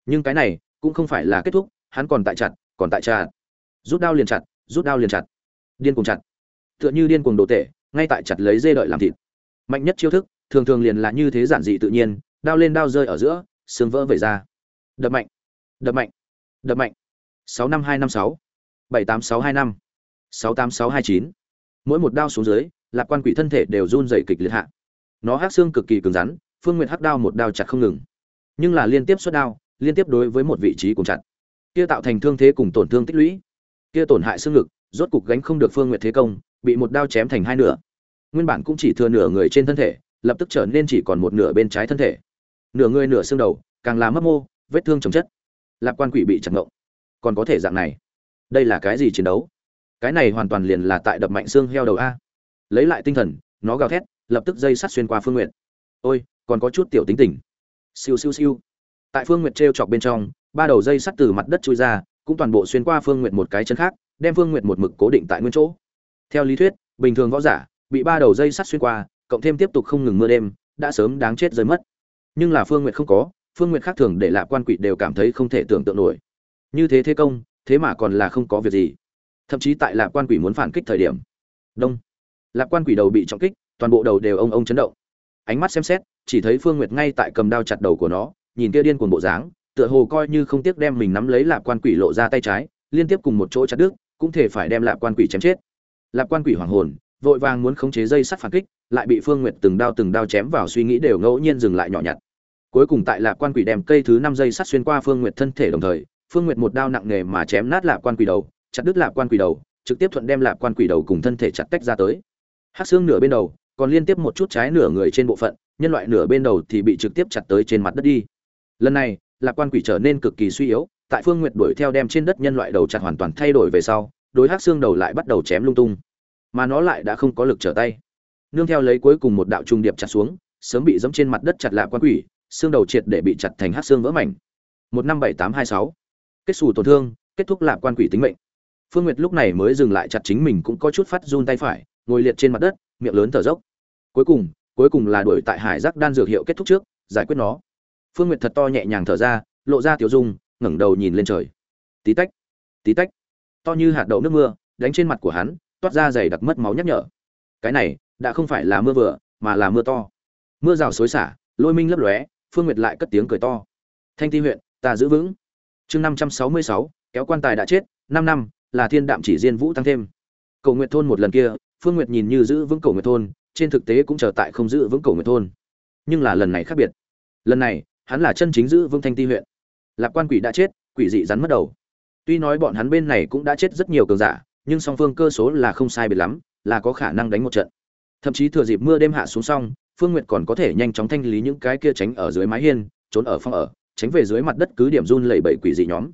nhưng cái này, cũng không phải là kết thúc, hắn còn tại chặt, còn tại chặt rút đao liền chặt, rút đao liền chặt. Điên cuồng chặt. Tựa như điên cuồng đồ tệ ngay tại chặt lấy dê đợi làm thịt. Mạnh nhất chiêu thức, thường thường liền là như thế giản dị tự nhiên, đao lên đao rơi ở giữa, xương vỡ vẩy ra. Đập mạnh. Đập mạnh. Đập mạnh. Sáu năm hai năm sáu. Bảy tám sáu hai năm. Sáu tám sáu hai chín. Mỗi một đao xuống dưới, lạc quan quỷ thân thể đều run dày kịch liệt hạ. Nó hát xương cực kỳ cứng rắn, phương nguyệt hắc đao một đao chặt không ngừng. Nhưng là liên tiếp xuất đao, liên tiếp đối với một vị trí cùng chặt. Kia tạo thành thương thế cùng tổn thương tích lũy kia tổn hại xương ngực, rốt cục gánh không được phương nguyệt thế công, bị một đao chém thành hai nửa. Nguyên bản cũng chỉ thừa nửa người trên thân thể, lập tức trở nên chỉ còn một nửa bên trái thân thể. Nửa người nửa xương đầu, càng là mất mô, vết thương chồng chất. Lạc quan quỷ bị chặt ngộng. Còn có thể dạng này? Đây là cái gì chiến đấu? Cái này hoàn toàn liền là tại đập mạnh xương heo đầu a. Lấy lại tinh thần, nó gào thét, lập tức dây sắt xuyên qua phương Nguyệt. ôi, còn có chút tiểu tính tình. Siêu siêu siêu. Tại phương nguyệt t r e o chọc bên trong, ba đầu dây sắt từ mặt đất chui ra cũng toàn bộ xuyên qua phương nguyệt một cái chân khác, đem phương nguyệt một mực cố định tại nguyên chỗ. Theo lý thuyết, bình thường võ giả bị ba đầu dây sắt xuyên qua, cộng thêm tiếp tục không ngừng mưa đêm, đã sớm đáng chết rơi mất. Nhưng là phương nguyệt không có, phương nguyệt khác thường để Lạc quan quỷ đều cảm thấy không thể tưởng tượng nổi. Như thế thế công, thế mà còn là không có việc gì. Thậm chí tại Lạc quan quỷ muốn phản kích thời điểm. Đông. Lạc quan quỷ đầu bị trọng kích, toàn bộ đầu đều ông ông chấn động. Ánh mắt xem xét, chỉ thấy phương nguyệt ngay tại cầm đao chặt đầu của nó, nhìn kia điên cuồng bộ dáng tựa hồ coi như không tiếc đem mình nắm lấy lạp quan quỷ lộ ra tay trái, liên tiếp cùng một chỗ chặt đứt, cũng thể phải đem lạp quan quỷ chém chết. Lạp quan quỷ hoàng hồn, vội vàng muốn khống chế dây sắt phản kích, lại bị phương nguyệt từng đao từng đao chém vào suy nghĩ đều ngẫu nhiên dừng lại nhỏ nhặt. Cuối cùng tại lạp quan quỷ đem cây thứ năm dây sắt xuyên qua phương nguyệt thân thể đồng thời, phương nguyệt một đao nặng nề mà chém nát lạp quan quỷ đầu, chặt đứt lạp quan quỷ đầu, trực tiếp thuận đem lạp quan quỷ đầu cùng thân thể chặt tách ra tới. Hát xương nửa bên đầu, còn liên tiếp một chút trái nửa người trên bộ phận, nhân loại nửa bên đầu thì bị trực tiếp chặt tới trên mặt đất đi. Lần này lạc quan quỷ trở nên cực kỳ suy yếu, tại phương nguyệt đuổi theo đem trên đất nhân loại đầu chặt hoàn toàn thay đổi về sau, đối hát xương đầu lại bắt đầu chém lung tung. Mà nó lại đã không có lực trở tay. Nương theo lấy cuối cùng một đạo trung điệp chặt xuống, sớm bị dẫm trên mặt đất chặt lạc quan quỷ, xương đầu triệt để bị chặt thành hát xương vỡ mảnh. Một năm bảy tám hai sáu. Kết xù tổn thương, kết thúc lạc quan quỷ tính mệnh. Phương nguyệt lúc này mới dừng lại chặt chính mình cũng có chút phát run tay phải, ngồi liệt trên mặt đất, miệng lớn thở dốc. Cuối cùng cuối cùng là đuổi tại hải giác đan dược hiệu kết thúc trước, giải quyết nó phương nguyệt thật to nhẹ nhàng thở ra, lộ ra tiểu dung, ngẩng đầu nhìn lên trời. Tí tách tí tách. To như hạt đậu nước mưa, đánh trên mặt của hắn, toát ra dày đặc mất máu nhắc nhở. Cái này, đã không phải là mưa vừa, mà là mưa to. Mưa rào xối xả, lôi minh lấp lóe, phương nguyệt lại cất tiếng cười to. Thanh ti huyện, ta giữ vững. Chương năm trăm sáu mươi sáu, kéo quan tài đã chết, năm năm, là thiên đạm chỉ diên vũ tăng thêm. Cầu nguyện thôn một lần kia, phương nguyệt nhìn như giữ vững cầu nguyện thôn, trên thực tế cũng chờ tại không giữ vững cầu nguyện thôn. Nhưng là lần này khác biệt. Lần này hắn là chân chính giữ vương thanh ti huyện. Lạc quan quỷ đã chết, quỷ dị rắn mất đầu. Tuy nói bọn hắn bên này cũng đã chết rất nhiều cường giả, nhưng song phương cơ số là không sai biệt lắm, là có khả năng đánh một trận. Thậm chí thừa dịp mưa đêm hạ xuống xong, phương nguyệt còn có thể nhanh chóng thanh lý những cái kia tránh ở dưới mái hiên, trốn ở phòng ở, tránh về dưới mặt đất cứ điểm run lẩy bẩy quỷ dị nhóm.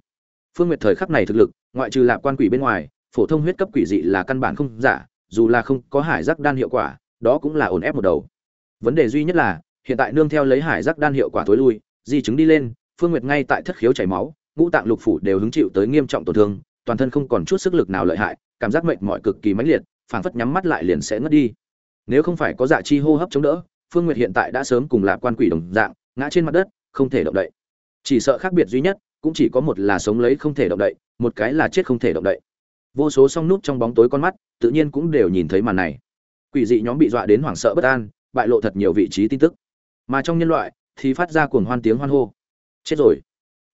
Phương nguyệt thời khắc này thực lực, ngoại trừ lạc quan quỷ bên ngoài, phổ thông huyết cấp quỷ dị là căn bản không giả, dù là không có hải giác đan hiệu quả, đó cũng là ổn ép một đầu. Vấn đề duy nhất là hiện tại nương theo lấy hải giác đan hiệu quả tối lui, di chứng đi lên, phương nguyệt ngay tại thất khiếu chảy máu, ngũ tạng lục phủ đều hứng chịu tới nghiêm trọng tổn thương, toàn thân không còn chút sức lực nào lợi hại, cảm giác mệt mỏi cực kỳ mãnh liệt, phảng phất nhắm mắt lại liền sẽ ngất đi. Nếu không phải có dạ chi hô hấp chống đỡ, phương nguyệt hiện tại đã sớm cùng lạc quan quỷ đồng dạng, ngã trên mặt đất, không thể động đậy. Chỉ sợ khác biệt duy nhất, cũng chỉ có một là sống lấy không thể động đậy, một cái là chết không thể động đậy. Vô số song nút trong bóng tối con mắt, tự nhiên cũng đều nhìn thấy màn này. Quỷ dị nhóm bị dọa đến hoảng sợ bất an, bại lộ thật nhiều vị trí tin tức mà trong nhân loại thì phát ra cuồng hoan tiếng hoan hô. Chết rồi.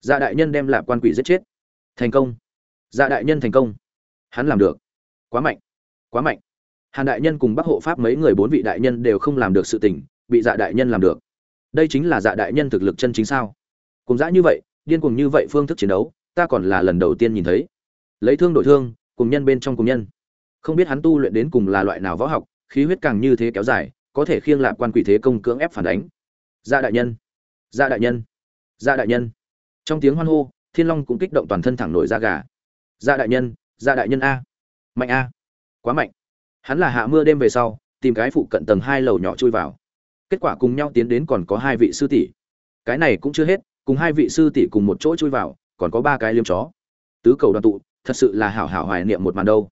Dạ đại nhân đem lạp quan quỷ giết chết. Thành công. Dạ đại nhân thành công. Hắn làm được. Quá mạnh. Quá mạnh. Hàn đại nhân cùng bắc hộ pháp mấy người bốn vị đại nhân đều không làm được sự tình, bị dạ đại nhân làm được. Đây chính là dạ đại nhân thực lực chân chính sao? Cùng dã như vậy, điên cuồng như vậy phương thức chiến đấu, ta còn là lần đầu tiên nhìn thấy. Lấy thương đổi thương, cùng nhân bên trong cùng nhân. Không biết hắn tu luyện đến cùng là loại nào võ học, khí huyết càng như thế kéo dài, có thể khiêng lạc quan quỷ thế công cưỡng ép phản đánh gia đại nhân. Gia đại nhân. Gia đại nhân. Trong tiếng hoan hô, thiên long cũng kích động toàn thân thẳng nổi da gà. Gia đại nhân gia đại nhân a. Mạnh a. Quá mạnh. Hắn là hạ mưa đêm về sau, tìm cái phụ cận tầng hai lầu nhỏ chui vào. Kết quả cùng nhau tiến đến còn có hai vị sư tỷ. Cái này cũng chưa hết, cùng hai vị sư tỷ cùng một chỗ chui vào, còn có ba cái liêm chó. Tứ cầu đoàn tụ, thật sự là hảo hảo hoài niệm một màn đâu.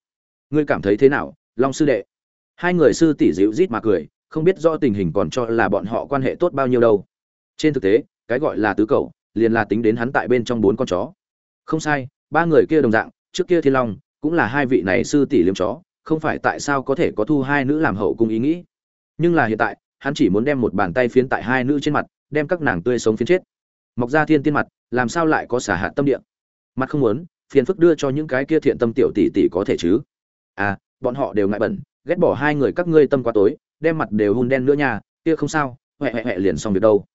Ngươi cảm thấy thế nào, long sư đệ? Hai người sư tỷ dịu rít mà cười không biết do tình hình còn cho là bọn họ quan hệ tốt bao nhiêu đâu. Trên thực tế, cái gọi là tứ cầu liền là tính đến hắn tại bên trong bốn con chó. Không sai, ba người kia đồng dạng, trước kia thiên long, cũng là hai vị này sư tỷ liêm chó, không phải tại sao có thể có thu hai nữ làm hậu cung ý nghĩ. Nhưng là hiện tại, hắn chỉ muốn đem một bàn tay phiến tại hai nữ trên mặt, đem các nàng tươi sống phiến chết. Mọc ra thiên tiên mặt, làm sao lại có xả hạ tâm địa? Mặt không muốn, phiền phức đưa cho những cái kia thiện tâm tiểu tỷ tỷ có thể chứ? À bọn họ đều ngại bẩn, ghét bỏ hai người các ngươi tâm quá tối đem mặt đều hun đen nữa nha kia không sao huệ huệ huệ liền xong việc đâu.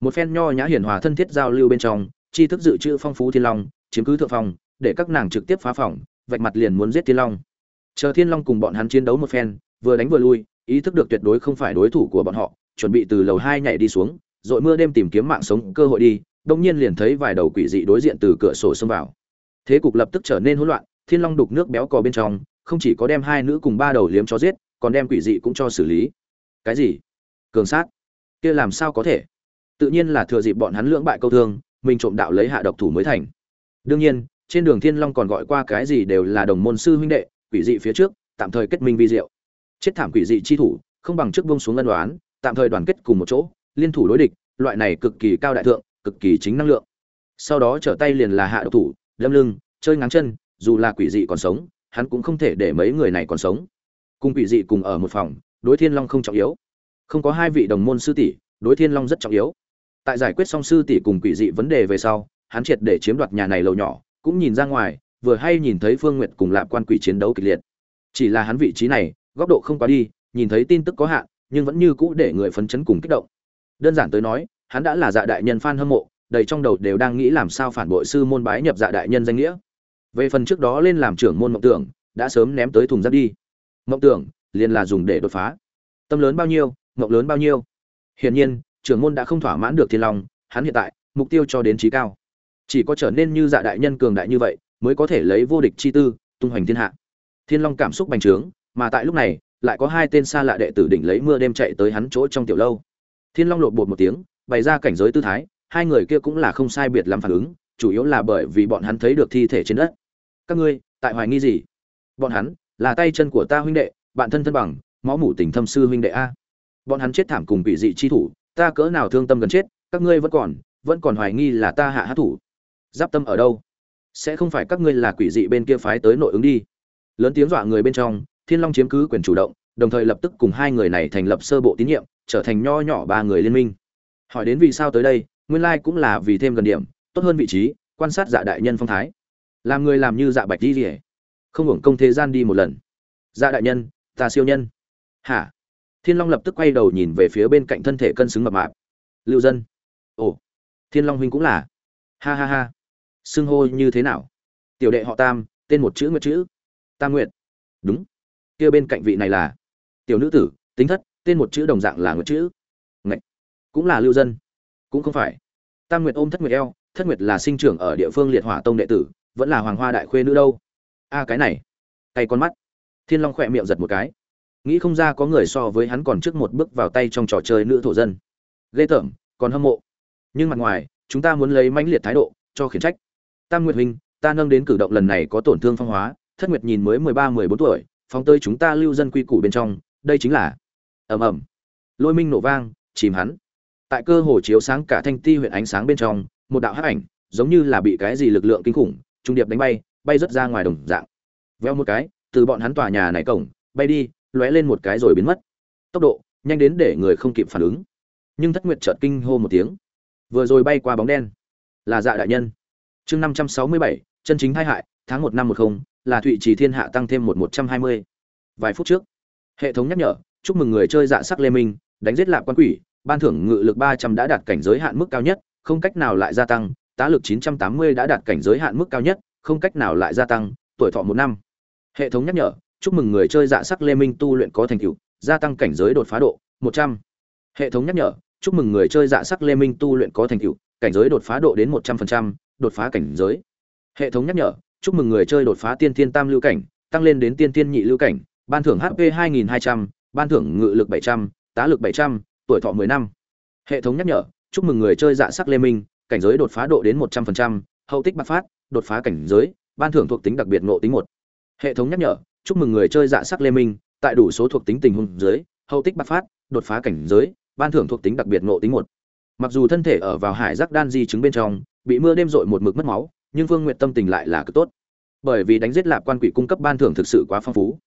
Một phen nho nhã hiền hòa thân thiết giao lưu bên trong tri thức dự trữ phong phú thiên long chiếm cứ thượng phòng, để các nàng trực tiếp phá phòng vạch mặt liền muốn giết thiên long. Chờ thiên long cùng bọn hắn chiến đấu một phen vừa đánh vừa lui ý thức được tuyệt đối không phải đối thủ của bọn họ chuẩn bị từ lầu hai nhảy đi xuống rồi mưa đêm tìm kiếm mạng sống cơ hội đi đông nhiên liền thấy vài đầu quỷ dị đối diện từ cửa sổ xông vào. Thế cục lập tức trở nên hỗn loạn thiên long đục nước béo cò bên trong không chỉ có đem hai nữ cùng ba đầu liếm cho giết còn đem quỷ dị cũng cho xử lý. Cái gì? Cường sát? Kia làm sao có thể? Tự nhiên là thừa dịp bọn hắn lưỡng bại câu thương, mình trộm đạo lấy hạ độc thủ mới thành. Đương nhiên, trên đường thiên long còn gọi qua cái gì đều là đồng môn sư huynh đệ, quỷ dị phía trước, tạm thời kết minh vi diệu. Chết thảm quỷ dị chi thủ, không bằng trước bông xuống ân đoán tạm thời đoàn kết cùng một chỗ, liên thủ đối địch, loại này cực kỳ cao đại thượng, cực kỳ chính năng lượng. Sau đó trở tay liền là hạ độc thủ, lâm lưng, chơi ngáng chân, dù là quỷ dị còn sống, hắn cũng không thể để mấy người này còn sống cùng quỷ dị cùng ở một phòng, đối thiên long không trọng yếu. Không có hai vị đồng môn sư tỷ, đối thiên long rất trọng yếu. Tại giải quyết xong sư tỷ cùng quỷ dị vấn đề về sau, hắn triệt để chiếm đoạt nhà này lầu nhỏ, cũng nhìn ra ngoài, vừa hay nhìn thấy phương nguyệt cùng lạp quan quỷ chiến đấu kịch liệt. Chỉ là hắn vị trí này, góc độ không quá đi, nhìn thấy tin tức có hạn, nhưng vẫn như cũ để người phấn chấn cùng kích động. Đơn giản tới nói, hắn đã là dạ đại nhân fan hâm mộ, đầy trong đầu đều đang nghĩ làm sao phản bội sư môn bái nhập dạ đại nhân danh nghĩa. Về phần trước đó lên làm trưởng môn mộng tưởng, đã sớm ném tới thùng rác đi mộng tưởng, liền là dùng để đột phá. Tâm lớn bao nhiêu, mộng lớn bao nhiêu. Hiển nhiên, trưởng môn đã không thỏa mãn được thiên long, hắn hiện tại, mục tiêu cho đến trí cao. Chỉ có trở nên như dạ đại nhân cường đại như vậy, mới có thể lấy vô địch chi tư, tung hoành thiên hạ. Thiên long cảm xúc bành trướng, mà tại lúc này, lại có hai tên xa lạ đệ tử đỉnh lấy mưa đêm chạy tới hắn chỗ trong tiểu lâu. Thiên long lột bột một tiếng, bày ra cảnh giới tư thái, hai người kia cũng là không sai biệt làm phản ứng, chủ yếu là bởi vì bọn hắn thấy được thi thể trên đất. Các ngươi, tại hoài nghi gì? Bọn hắn là tay chân của ta huynh đệ, bạn thân thân bằng, máu mủ tình thâm sư huynh đệ a. Bọn hắn chết thảm cùng bị dị chi thủ, ta cỡ nào thương tâm gần chết, các ngươi vẫn còn vẫn còn hoài nghi là ta hạ hát thủ. Giáp tâm ở đâu? Sẽ không phải các ngươi là quỷ dị bên kia phái tới nội ứng đi. Lớn tiếng dọa người bên trong, thiên long chiếm cứ quyền chủ động, đồng thời lập tức cùng hai người này thành lập sơ bộ tín nhiệm, trở thành nho nhỏ ba người liên minh. Hỏi đến vì sao tới đây, nguyên lai cũng là vì thêm gần điểm, tốt hơn vị trí, quan sát dạ đại nhân phong thái. Làm người làm như dạ bạch đi rỉa không hưởng công thế gian đi một lần. Ra đại nhân, ta siêu nhân. Hả? Thiên long lập tức quay đầu nhìn về phía bên cạnh thân thể cân xứng mập mạp. Lưu dân. Ồ, thiên long huynh cũng là. Ha ha ha. Xưng hô như thế nào? Tiểu đệ họ tam, tên một chữ nguyệt chữ. Tam nguyệt. Đúng. Kia bên cạnh vị này là tiểu nữ tử, tính thất, tên một chữ đồng dạng là nguyệt chữ. Ngậy. cũng là lưu dân. Cũng không phải. Tam nguyệt ôm thất nguyệt eo, thất nguyệt là sinh trưởng ở địa phương liệt hỏa tông đệ tử, vẫn là hoàng hoa đại khuê nữ đâu? A, cái này. Tay con mắt. Thiên long khỏe miệng giật một cái. Nghĩ không ra có người so với hắn còn trước một bước vào tay trong trò chơi nữ thổ dân. Ghê tởm, còn hâm mộ. Nhưng mặt ngoài, chúng ta muốn lấy mãnh liệt thái độ, cho khiển trách. Tam nguyệt huynh, ta nâng đến cử động lần này có tổn thương phong hóa, thất nguyệt nhìn mới mười ba, mười bốn tuổi, phóng tới chúng ta lưu dân quy củ bên trong, đây chính là ầm ầm. Lôi minh nổ vang, chìm hắn. Tại cơ hồ chiếu sáng cả thanh ti huyện ánh sáng bên trong, một đạo hắc ảnh, giống như là bị cái gì lực lượng kinh khủng, trung điệp đánh bay bay rất ra ngoài đồng dạng. Veo một cái, từ bọn hắn tòa nhà này cổng, bay đi, lóe lên một cái rồi biến mất. Tốc độ, nhanh đến để người không kịp phản ứng. Nhưng thất nguyệt chợt kinh hô một tiếng. Vừa rồi bay qua bóng đen. Là dạ đại nhân. Chương năm trăm sáu mươi bảy, chân chính thai hại, tháng một năm một không, là thụy trì thiên hạ tăng thêm một một trăm hai mươi. Vài phút trước, hệ thống nhắc nhở, chúc mừng người chơi dạ sắc lê minh, đánh giết lạp quan quỷ, ban thưởng ngự lực ba trăm đã đạt cảnh giới hạn mức cao nhất, không cách nào lại gia tăng, tá lực chín trăm tám mươi đã đạt cảnh giới hạn mức cao nhất không cách nào lại gia tăng tuổi thọ một năm. Hệ thống nhắc nhở chúc mừng người chơi dạ sắc lê minh tu luyện có thành tựu gia tăng cảnh giới đột phá độ một trăm. Hệ thống nhắc nhở chúc mừng người chơi dạ sắc lê minh tu luyện có thành tựu cảnh giới đột phá độ đến một trăm phần trăm đột phá cảnh giới. Hệ thống nhắc nhở chúc mừng người chơi đột phá tiên thiên tam lưu cảnh tăng lên đến tiên thiên nhị lưu cảnh ban thưởng hp 2200, ban thưởng ngự lực 700, tá lực 700, tuổi thọ 10 năm. Hệ thống nhắc nhở chúc mừng người chơi dạ sắc lê minh cảnh giới đột phá độ đến 100%, hậu tích bạc phát đột phá cảnh giới ban thưởng thuộc tính đặc biệt ngộ tính một hệ thống nhắc nhở chúc mừng người chơi dạ sắc lê minh tại đủ số thuộc tính tình huống dưới hậu tích bắc phát đột phá cảnh giới ban thưởng thuộc tính đặc biệt ngộ tính một mặc dù thân thể ở vào hải giác đan di chứng bên trong bị mưa đêm dội một mực mất máu nhưng Vương Nguyệt tâm tình lại là cực tốt. Bởi vì đánh giết Lạp Quan Quỷ cung cấp ban thưởng thực sự quá phong phú.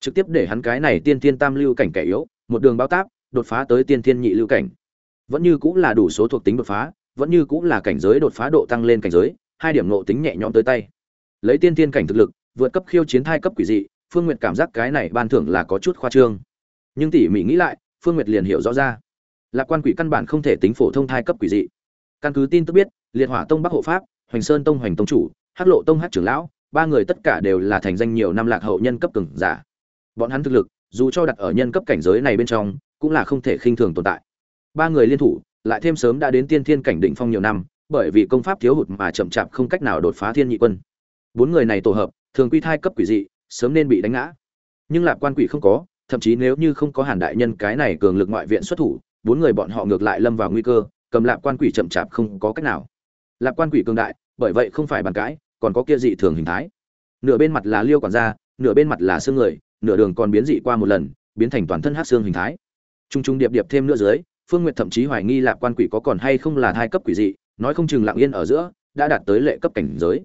Trực tiếp để hắn cái này tiên tiên tam lưu cảnh kẻ yếu, một đường bao táp, đột phá tới tiên thiên nhị lưu cảnh. Vẫn như cũng là đủ số thuộc tính đột phá, vẫn như cũng là cảnh giới đột phá độ tăng lên cảnh giới, hai điểm nộ tính nhẹ nhõm tới tay. lấy tiên tiên cảnh thực lực, vượt cấp khiêu chiến thai cấp quỷ dị, phương nguyệt cảm giác cái này ban thưởng là có chút khoa trương. Nhưng tỉ mỉ nghĩ lại, phương nguyệt liền hiểu rõ ra. Lạc quan quỷ căn bản không thể tính phổ thông thai cấp quỷ dị. Căn cứ tin tức biết, liệt hỏa tông bắc hộ pháp, hoành sơn tông hoành tông chủ, hắc lộ tông hắc trưởng lão, ba người tất cả đều là thành danh nhiều năm lạc hậu nhân cấp cường giả. Bọn hắn thực lực, dù cho đặt ở nhân cấp cảnh giới này bên trong, cũng là không thể khinh thường tồn tại. Ba người liên thủ, lại thêm sớm đã đến tiên thiên cảnh đỉnh phong nhiều năm bởi vì công pháp thiếu hụt mà chậm chạp không cách nào đột phá thiên nhị quân. Bốn người này tổ hợp, thường quy thai cấp quỷ dị, sớm nên bị đánh ngã. Nhưng lạc quan quỷ không có, thậm chí nếu như không có hàn đại nhân cái này cường lực ngoại viện xuất thủ, bốn người bọn họ ngược lại lâm vào nguy cơ, cầm lạc quan quỷ chậm chạp không có cách nào. Lạc quan quỷ cường đại, bởi vậy không phải bàn cãi, còn có kia dị thường hình thái. Nửa bên mặt là liêu quản gia, nửa bên mặt là xương người, nửa đường còn biến dị qua một lần, biến thành toàn thân hát xương hình thái. T r u n g t r u n g điệp điệp thêm nữa dưới, phương n g u y ệ t thậm chí hoài nghi lạc quan quỷ có còn hay không là thai cấp quỷ dị nói không chừng lặng yên ở giữa, đã đạt tới lệ cấp cảnh giới.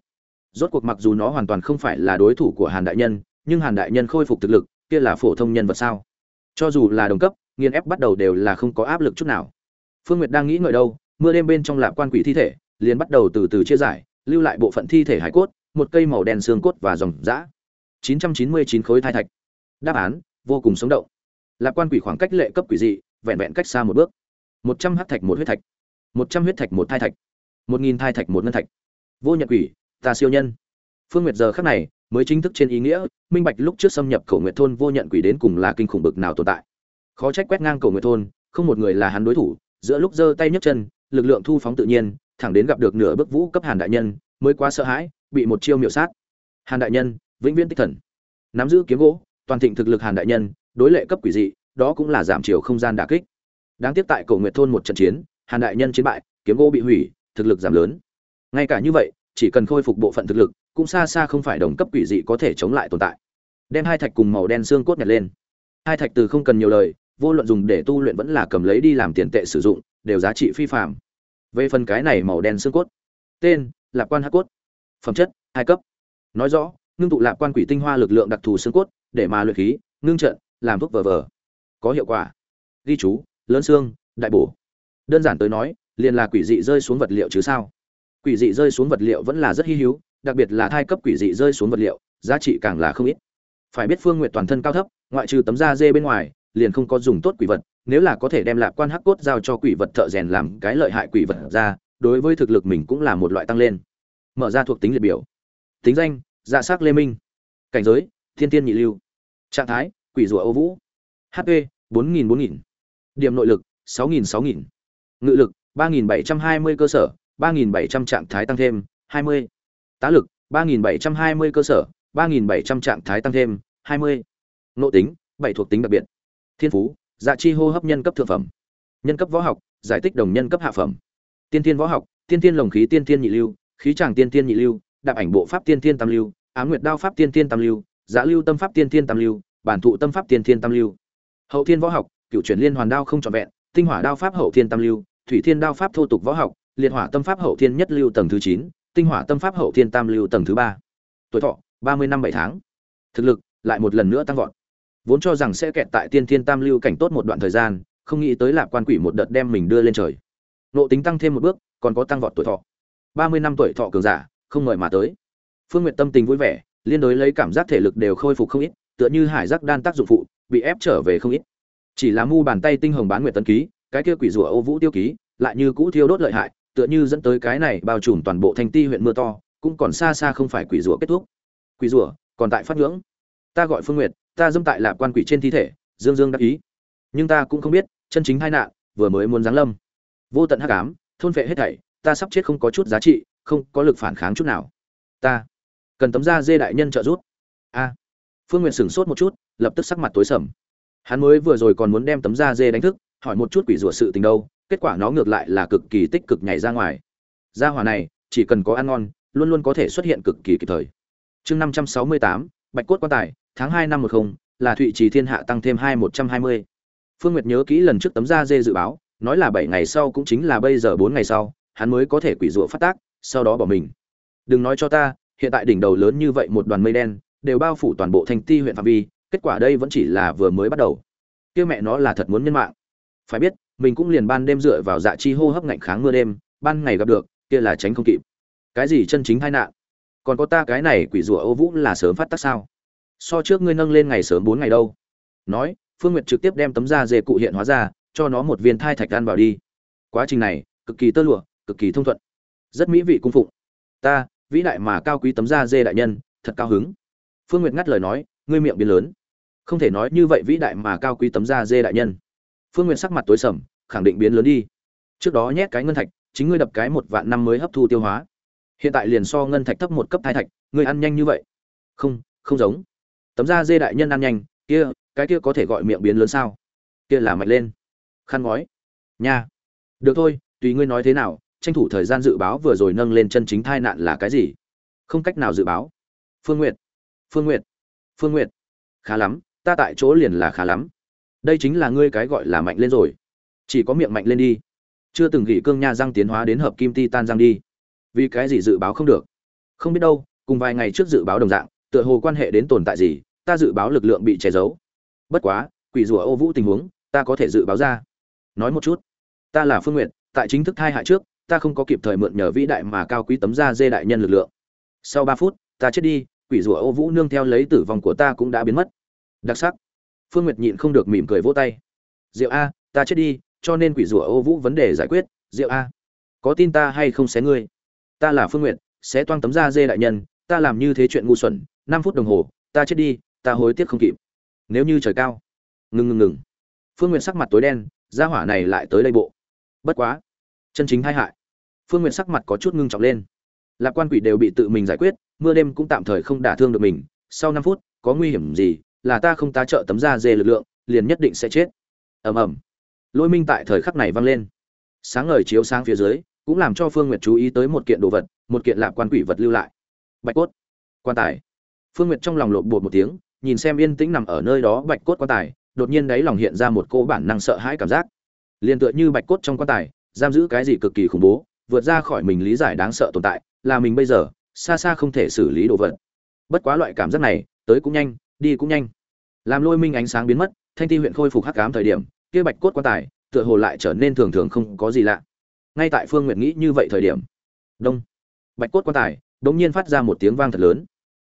Rốt cuộc mặc dù nó hoàn toàn không phải là đối thủ của hàn đại nhân, nhưng hàn đại nhân khôi phục thực lực, kia là phổ thông nhân vật sao? Cho dù là đồng cấp nghiên ép bắt đầu đều là không có áp lực chút nào. Phương nguyệt đang nghĩ ngợi đâu, mưa đêm bên trong lạc quan quỷ thi thể, liền bắt đầu từ từ chia giải, lưu lại bộ phận thi thể hải cốt, một cây màu đen xương cốt và dòng dã. 999 khối thai thạch. Đáp án, vô cùng sống động. Lạc quan quỷ khoảng cách lệ cấp quỷ dị, vẹn vẹn cách xa một bước. 100 hắc thạch một huyết thạch. 100 huyết thạch, một thai thạch 1000 thai thạch, một ngân thạch. Vô nhận quỷ, ta siêu nhân. Phương nguyệt giờ khắc này mới chính thức trên ý nghĩa, minh bạch lúc trước xâm nhập cổ nguyệt thôn vô nhận quỷ đến cùng là kinh khủng bực nào tồn tại. Khó trách quét ngang cổ nguyệt thôn, không một người là hắn đối thủ, giữa lúc giơ tay nhấc chân, lực lượng thu phóng tự nhiên, thẳng đến gặp được nửa bước vũ cấp hàn đại nhân, mới quá sợ hãi, bị một chiêu miểu sát. Hàn đại nhân, vĩnh viễn tích thần. Nắm giữ kiếm gỗ, toàn thịnh thực lực hàn đại nhân, đối lệ cấp quỷ dị, đó cũng là giảm chiều không gian đả kích. Đáng tiếc tại cổ nguyệt thôn một trận chiến hàn đại nhân chiến bại, kiếm gỗ bị hủy, thực lực giảm lớn. Ngay cả như vậy, chỉ cần khôi phục bộ phận thực lực, cũng xa xa không phải đồng cấp quỷ dị có thể chống lại tồn tại. Đem hai thạch cùng màu đen xương cốt nhặt lên. Hai thạch từ không cần nhiều lời, vô luận dùng để tu luyện vẫn là cầm lấy đi làm tiền tệ sử dụng, đều giá trị phi phạm về phần cái này màu đen xương cốt, tên lạc quan hắc cốt. Phẩm chất, hai cấp. Nói rõ, ngưng tụ lạc quan quỷ tinh hoa lực lượng đặc thù xương cốt, để mà luyện khí, ngưng trận, làm thuốc vờ vờ. Có hiệu quả. Ghi chú, lớn xương, đại bổ đơn giản tới nói, liền là quỷ dị rơi xuống vật liệu chứ sao? Quỷ dị rơi xuống vật liệu vẫn là rất hy hữu, đặc biệt là thai cấp quỷ dị rơi xuống vật liệu, giá trị càng là không ít. Phải biết phương nguyện toàn thân cao thấp, ngoại trừ tấm da dê bên ngoài, liền không có dùng tốt quỷ vật, nếu là có thể đem lạc quan hắc cốt giao cho quỷ vật thợ rèn làm cái lợi hại quỷ vật ra, đối với thực lực mình cũng là một loại tăng lên. Mở ra thuộc tính liệt biểu. Tính danh dạ s á c lê minh. Cảnh giới, thiên tiên nhị lưu. Trạng thái, quỷ rùa ô vũ. Hp bốn nghìn bốn nghìn. Điểm nội lực, sáu nghìn sáu nghìn ngự lực, ba nghìn bảy trăm hai mươi cơ sở, ba nghìn bảy trăm trạng thái tăng thêm, hai mươi. Tá lực, ba nghìn bảy trăm hai mươi cơ sở, ba nghìn bảy trăm trạng thái tăng thêm, hai mươi. Nộ tính 7 thuộc tính đặc biệt. Thiên phú dạ chi hô hấp nhân cấp thượng phẩm. Nhân cấp võ học, giải tích đồng nhân cấp hạ phẩm. Tiên thiên võ học, tiên thiên lồng khí tiên thiên nhị lưu, khí tràng tiên thiên nhị lưu, đạp ảnh bộ pháp tiên thiên tam lưu á nguyệt đao pháp tiên thiên tam lưu giả lưu tâm pháp tiên thiên tam lưu, bản thụ tâm pháp tiên thiên tam lưu. Hậu thiên võ học, cựu chuyển liên hoàn đao không trọn vẹn, tinh hỏa đao pháp hậu thiên tam lưu thủy thiên đao pháp thô tục võ học, liệt hỏa tâm pháp hậu thiên nhất lưu tầng thứ chín, tinh hỏa tâm pháp hậu thiên tam lưu tầng thứ ba. Tuổi thọ, ba mươi năm bảy tháng. Thực lực, lại một lần nữa tăng vọt. Vốn cho rằng sẽ kẹt tại tiên thiên tam lưu cảnh tốt một đoạn thời gian, không nghĩ tới lạc quan quỷ một đợt đem mình đưa lên trời. Nộ tính tăng thêm một bước, còn có tăng vọt tuổi thọ. ba mươi năm tuổi thọ cường giả, không ngợi mà tới. Phương nguyện tâm tình vui vẻ, liên đối lấy cảm giác thể lực đều khôi phục không ít, tựa như hải giác đan tác dụng phụ, bị ép trở về không ít. Chỉ là mu bàn tay tinh hồng bán nguyệt tân ký cái kia quỷ rủa ô vũ tiêu ký, lại như cũ thiêu đốt lợi hại, tựa như dẫn tới cái này bao trùm toàn bộ thành ti huyện mưa to, cũng còn xa xa không phải quỷ rủa kết thúc. Quỷ rủa còn tại phát ngưỡng. Ta gọi phương nguyệt, ta dâm tại lạp quan quỷ trên thi thể, dương dương đắc ý. Nhưng ta cũng không biết, chân chính hai nạn, vừa mới muốn giáng lâm. Vô tận hắc ám, thôn vệ hết thảy, ta sắp chết không có chút giá trị, không có lực phản kháng chút nào. Ta cần tấm da dê đại nhân trợ giúp. A. Phương nguyệt sửng sốt một chút, lập tức sắc mặt tối sầm. Hắn mới vừa rồi còn muốn đem tấm da dê đánh thức hỏi một chút quỷ rủa sự tình đâu, kết quả nó ngược lại là cực kỳ tích cực nhảy ra ngoài. Gia hỏa này, chỉ cần có ăn ngon, luôn luôn có thể xuất hiện cực kỳ kịp thời. Chương năm trăm sáu mươi tám, bạch cốt quan tài, tháng hai năm một không, là thụy trì thiên hạ tăng thêm hai một trăm hai mươi. Phương nguyệt nhớ kỹ lần trước tấm da dê dự báo, nói là bảy ngày sau cũng chính là bây giờ bốn ngày sau, hắn mới có thể quỷ rủa phát tác, sau đó bỏ mình. Đừng nói cho ta, hiện tại đỉnh đầu lớn như vậy một đoàn mây đen, đều bao phủ toàn bộ thành ti huyện phạm vi, kết quả đây vẫn chỉ là vừa mới bắt đầu. Kia mẹ nó là thật muốn nhân mạng phải biết, mình cũng liền ban đêm dựa vào dạ chi hô hấp ngạnh kháng mưa đêm, ban ngày gặp được, kia là tránh không kịp. Cái gì chân chính tai nạn? Còn có ta cái này quỷ rủa ô vũ là sớm phát tác sao? So trước ngươi nâng lên ngày sớm bốn ngày đâu. Nói, phương nguyệt trực tiếp đem tấm da dê cụ hiện hóa ra, cho nó một viên thai thạch đan vào đi. Quá trình này, cực kỳ tơ lụa, cực kỳ thông thuận. Rất mỹ vị cung phụng. Ta, vĩ đại mà cao quý tấm da dê đại nhân, thật cao hứng. Phương nguyệt ngắt lời nói, ngươi miệng biến lớn. Không thể nói như vậy vĩ đại mà cao quý tấm da dê đại nhân phương nguyệt sắc mặt tối sầm, khẳng định biến lớn đi. Trước đó nhét cái ngân thạch, chính ngươi đập cái một vạn năm mới hấp thu tiêu hóa. Hiện tại liền so ngân thạch thấp một cấp thai thạch, ngươi ăn nhanh như vậy. Không không giống. Tấm da dê đại nhân ăn nhanh, kia, cái kia có thể gọi miệng biến lớn sao? Kia là mạch lên. Khăn ngói. Nha. Được thôi, tùy ngươi nói thế nào, tranh thủ thời gian dự báo vừa rồi nâng lên chân chính thai nạn là cái gì. Không cách nào dự báo. Phương n g u y ệ t phương n g u y ệ t phương n g u y ệ t khá lắm, ta tại chỗ liền là khá lắm đây chính là ngươi cái gọi là mạnh lên rồi. Chỉ có miệng mạnh lên đi. Chưa từng gỉ cương nha răng tiến hóa đến hợp kim ti tan răng đi. Vì cái gì dự báo không được? Không biết đâu, cùng vài ngày trước dự báo đồng dạng, tựa hồ quan hệ đến tồn tại gì, ta dự báo lực lượng bị che giấu. Bất quá, quỷ rùa ô vũ tình huống, ta có thể dự báo ra. Nói một chút, ta là phương nguyện tại chính thức thai hại trước, ta không có kịp thời mượn nhờ vĩ đại mà cao quý tấm da dê đại nhân lực lượng. Sau ba phút, ta chết đi, quỷ rùa ô vũ nương theo lấy tử vong của ta cũng đã biến mất. Đặc sắc phương nguyệt nhịn không được mỉm cười vỗ tay. Diệu a ta chết đi cho nên quỷ rùa ô vũ vấn đề giải quyết. Diệu a có tin ta hay không xé ngươi? Ta là phương Nguyệt, sẽ toang tấm da dê đại nhân ta làm như thế chuyện ngu xuẩn năm phút đồng hồ ta chết đi ta hối tiếc không kịp. Nếu như trời cao. Ngừng ngừng ngừng. Phương Nguyệt sắc mặt tối đen gia hỏa này lại tới đây bộ. Bất quá chân chính hai hại. Phương Nguyệt sắc mặt có chút ngưng trọng lên. Lạc quan quỷ đều bị tự mình giải quyết mưa đêm cũng tạm thời không đả thương được mình sau năm phút có nguy hiểm gì là ta không tá trợ tấm da dê lực lượng, liền nhất định sẽ chết. Ầm ầm. Lôi minh tại thời khắc này vang lên. Sáng ngời chiếu sáng phía dưới, cũng làm cho phương nguyệt chú ý tới một kiện đồ vật, một kiện lạc quan quỷ vật lưu lại. Bạch cốt. Quan tài. Phương nguyệt trong lòng lộp bột một tiếng, nhìn xem yên tĩnh nằm ở nơi đó bạch cốt quan tài, đột nhiên đáy lòng hiện ra một cô bản năng sợ hãi cảm giác. Liền tựa như bạch cốt trong quan tài, giam giữ cái gì cực kỳ khủng bố, vượt ra khỏi mình lý giải đáng sợ tồn tại, là mình bây giờ, xa xa không thể xử lý đồ vật. Bất quá loại cảm giác này, tới cũng nhanh đi cũng nhanh. Làm lôi minh ánh sáng biến mất, thanh ti huyện khôi phục hắc cám thời điểm, kia bạch cốt quan tài, tựa hồ lại trở nên thường thường không có gì lạ. Ngay tại phương nguyệt nghĩ như vậy thời điểm, đông, bạch cốt quan tài đ ỗ n g nhiên phát ra một tiếng vang thật lớn.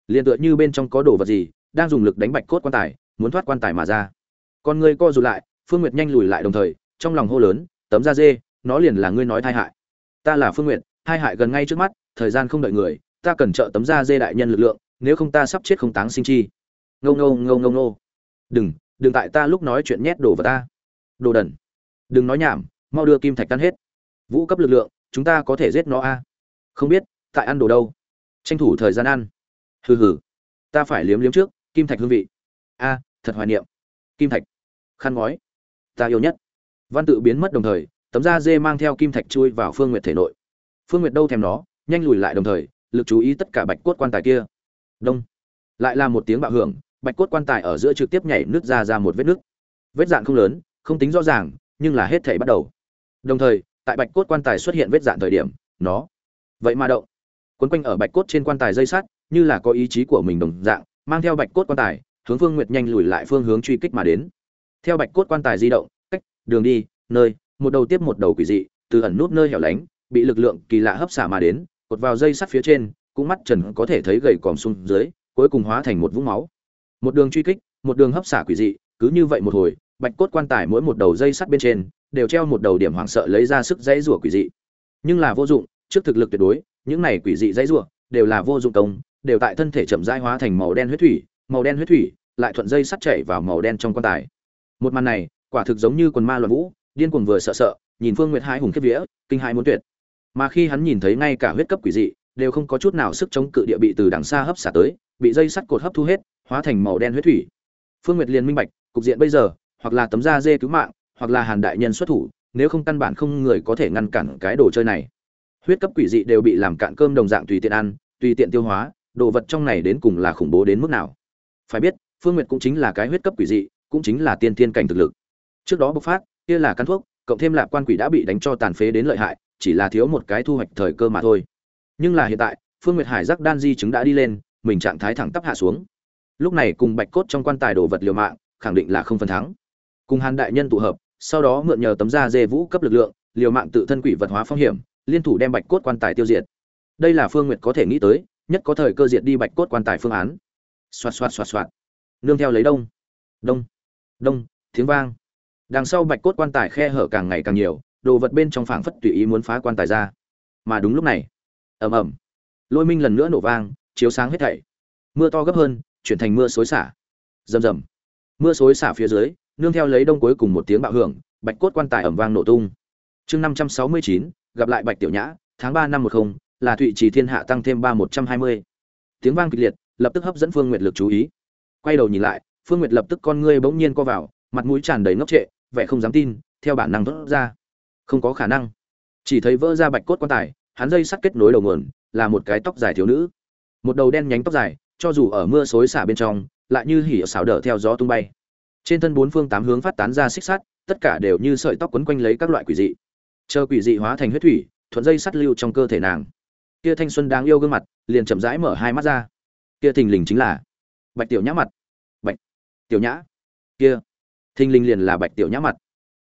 Liền tựa như bên trong có đồ vật gì, đang dùng lực đánh bạch cốt quan tài, muốn thoát quan tài mà ra. Con người co rụt lại, phương nguyệt nhanh lùi lại đồng thời, trong lòng hô lớn, tấm da dê, nó liền là ngươi nói thai hại. Ta là phương nguyệt thai hại gần ngay trước mắt, thời gian không đợi người, ta cần trợ tấm da dê đại nhân lực lượng, nếu không ta sắp chết không táng sinh chi ngâu ngâu ngâu ngâu ngâu đừng đừng tại ta lúc nói chuyện nhét đồ vào ta. Đồ đần. Đừng nói nhảm, mau đưa kim thạch tan hết. Vũ cấp lực lượng, chúng ta có thể giết nó a. Không biết, tại ăn đồ đâu? Tranh thủ thời gian ăn. Hừ hừ. Ta phải liếm liếm trước, kim thạch hương vị. A, thật hoài niệm. Kim thạch. Khăn ngói. Ta yêu nhất. Văn tự biến mất đồng thời, tấm da dê mang theo kim thạch chui vào phương nguyệt thể nội. Phương nguyệt đâu thèm nó, nhanh lùi lại đồng thời, lực chú ý tất cả bạch cốt quan tài kia. Đông. Lại là một tiếng bạo hưởng bạch cốt quan tài ở giữa trực tiếp nhảy nước ra ra một vết nước. Vết dạn không lớn, không tính rõ ràng, nhưng là hết thể bắt đầu. Đồng thời, tại bạch cốt quan tài xuất hiện vết dạn thời điểm, nó vậy mà động. Quấn quanh ở bạch cốt trên quan tài dây sắt, như là có ý chí của mình đồng dạng, mang theo bạch cốt quan tài, hướng phương nguyệt nhanh lùi lại phương hướng truy kích mà đến. Theo bạch cốt quan tài di động, cách, đường đi, nơi, một đầu tiếp một đầu quỷ dị, từ ẩn nút nơi hẻo lánh, bị lực lượng kỳ lạ hấp xả mà đến, cột vào dây sắt phía trên, cũng mắt trần có thể thấy gầy còm xuống dưới, cuối cùng hóa thành một vũng máu một đường truy kích, một đường hấp xả quỷ dị, cứ như vậy một hồi, bạch cốt quan tài mỗi một đầu dây sắt bên trên, đều treo một đầu điểm hoảng sợ lấy ra sức dãy rủa quỷ dị. Nhưng là vô dụng, trước thực lực tuyệt đối, những này quỷ dị dãy rủa đều là vô dụng công, đều tại thân thể chậm rãi hóa thành màu đen huyết thủy, màu đen huyết thủy lại thuận dây sắt chảy vào màu đen trong quan tài. Một màn này, quả thực giống như quần ma loạn vũ, điên cuồng vừa sợ sợ, nhìn phương nguyệt hai hùng kiếp vía, kinh hai muốn tuyệt. Mà khi hắn nhìn thấy ngay cả huyết cấp quỷ dị, đều không có chút nào sức chống cự địa bị từ đằng xa hấp xả tới, bị dây sắt cột hấp thu hết hóa thành màu đen huyết thủy. Phương nguyệt liền minh bạch, cục diện bây giờ, hoặc là tấm da dê cứu mạng, hoặc là hàn đại nhân xuất thủ, nếu không căn bản không người có thể ngăn cản cái đồ chơi này. Huyết cấp quỷ dị đều bị làm cạn cơm đồng dạng tùy tiện ăn, tùy tiện tiêu hóa, đồ vật trong này đến cùng là khủng bố đến mức nào. Phải biết, phương nguyệt cũng chính là cái huyết cấp quỷ dị, cũng chính là tiên thiên cảnh thực lực. Trước đó bộc phát, kia là căn thuốc, cộng thêm lạc quan quỷ đã bị đánh cho tàn phế đến lợi hại, chỉ là thiếu một cái thu hoạch thời cơ mà thôi. Nhưng là hiện tại, phương nguyệt hải giác đan di chứng đã đi lên, mình trạng thái thẳng tắp hạ xuống lúc này cùng bạch cốt trong quan tài đồ vật liều mạng, khẳng định là không phần thắng. Cùng hàn đại nhân tụ hợp, sau đó mượn nhờ tấm da dê vũ cấp lực lượng, liều mạng tự thân quỷ vật hóa phong hiểm, liên thủ đem bạch cốt quan tài tiêu diệt. Đây là phương nguyệt có thể nghĩ tới, nhất có thời cơ diệt đi bạch cốt quan tài phương án. Xoạt xoạt xoạt xoạt. Nương theo lấy đông. Đông. Đông, tiếng vang. Đằng sau bạch cốt quan tài khe hở càng ngày càng nhiều, đồ vật bên trong phảng phất tùy ý muốn phá quan tài ra. Mà đúng lúc này, ầm ầm. Lôi minh lần nữa nổ vang, chiếu sáng hết thảy. Mưa to gấp hơn chuyển thành mưa xối xả. Rầm rầm. Mưa xối xả phía dưới, nương theo lấy đông cuối cùng một tiếng bạo hưởng, bạch cốt quan tài ẩm vang nổ tung. Chương năm trăm sáu mươi chín, gặp lại bạch tiểu nhã, tháng ba năm một không, là thụy trì thiên hạ tăng thêm ba một trăm hai mươi. Tiếng vang kịch liệt, lập tức hấp dẫn phương nguyệt lực chú ý. Quay đầu nhìn lại, phương nguyệt lập tức con ngươi bỗng nhiên co vào, mặt mũi tràn đầy ngốc trệ, vẻ không dám tin, theo bản năng thốt ra. Không có khả năng. Chỉ thấy vỡ ra bạch cốt quan tài, hắn dây sắt kết nối đầu nguồn, là một cái tóc dài thiếu nữ. Một đầu đen nhánh tóc dài cho dù ở mưa xối xả bên trong, lại như hỉ xảo đỡ theo gió tung bay. Trên thân bốn phương tám hướng phát tán ra xích sắt, tất cả đều như sợi tóc quấn quanh lấy các loại quỷ dị. Chờ quỷ dị hóa thành huyết thủy, thuận dây sắt lưu trong cơ thể nàng. Kia thanh xuân đáng yêu gương mặt, liền chậm rãi mở hai mắt ra. Kia thình lình chính là bạch tiểu nhã mặt. Bạch tiểu nhã. Kia thình lình liền là bạch tiểu nhã mặt.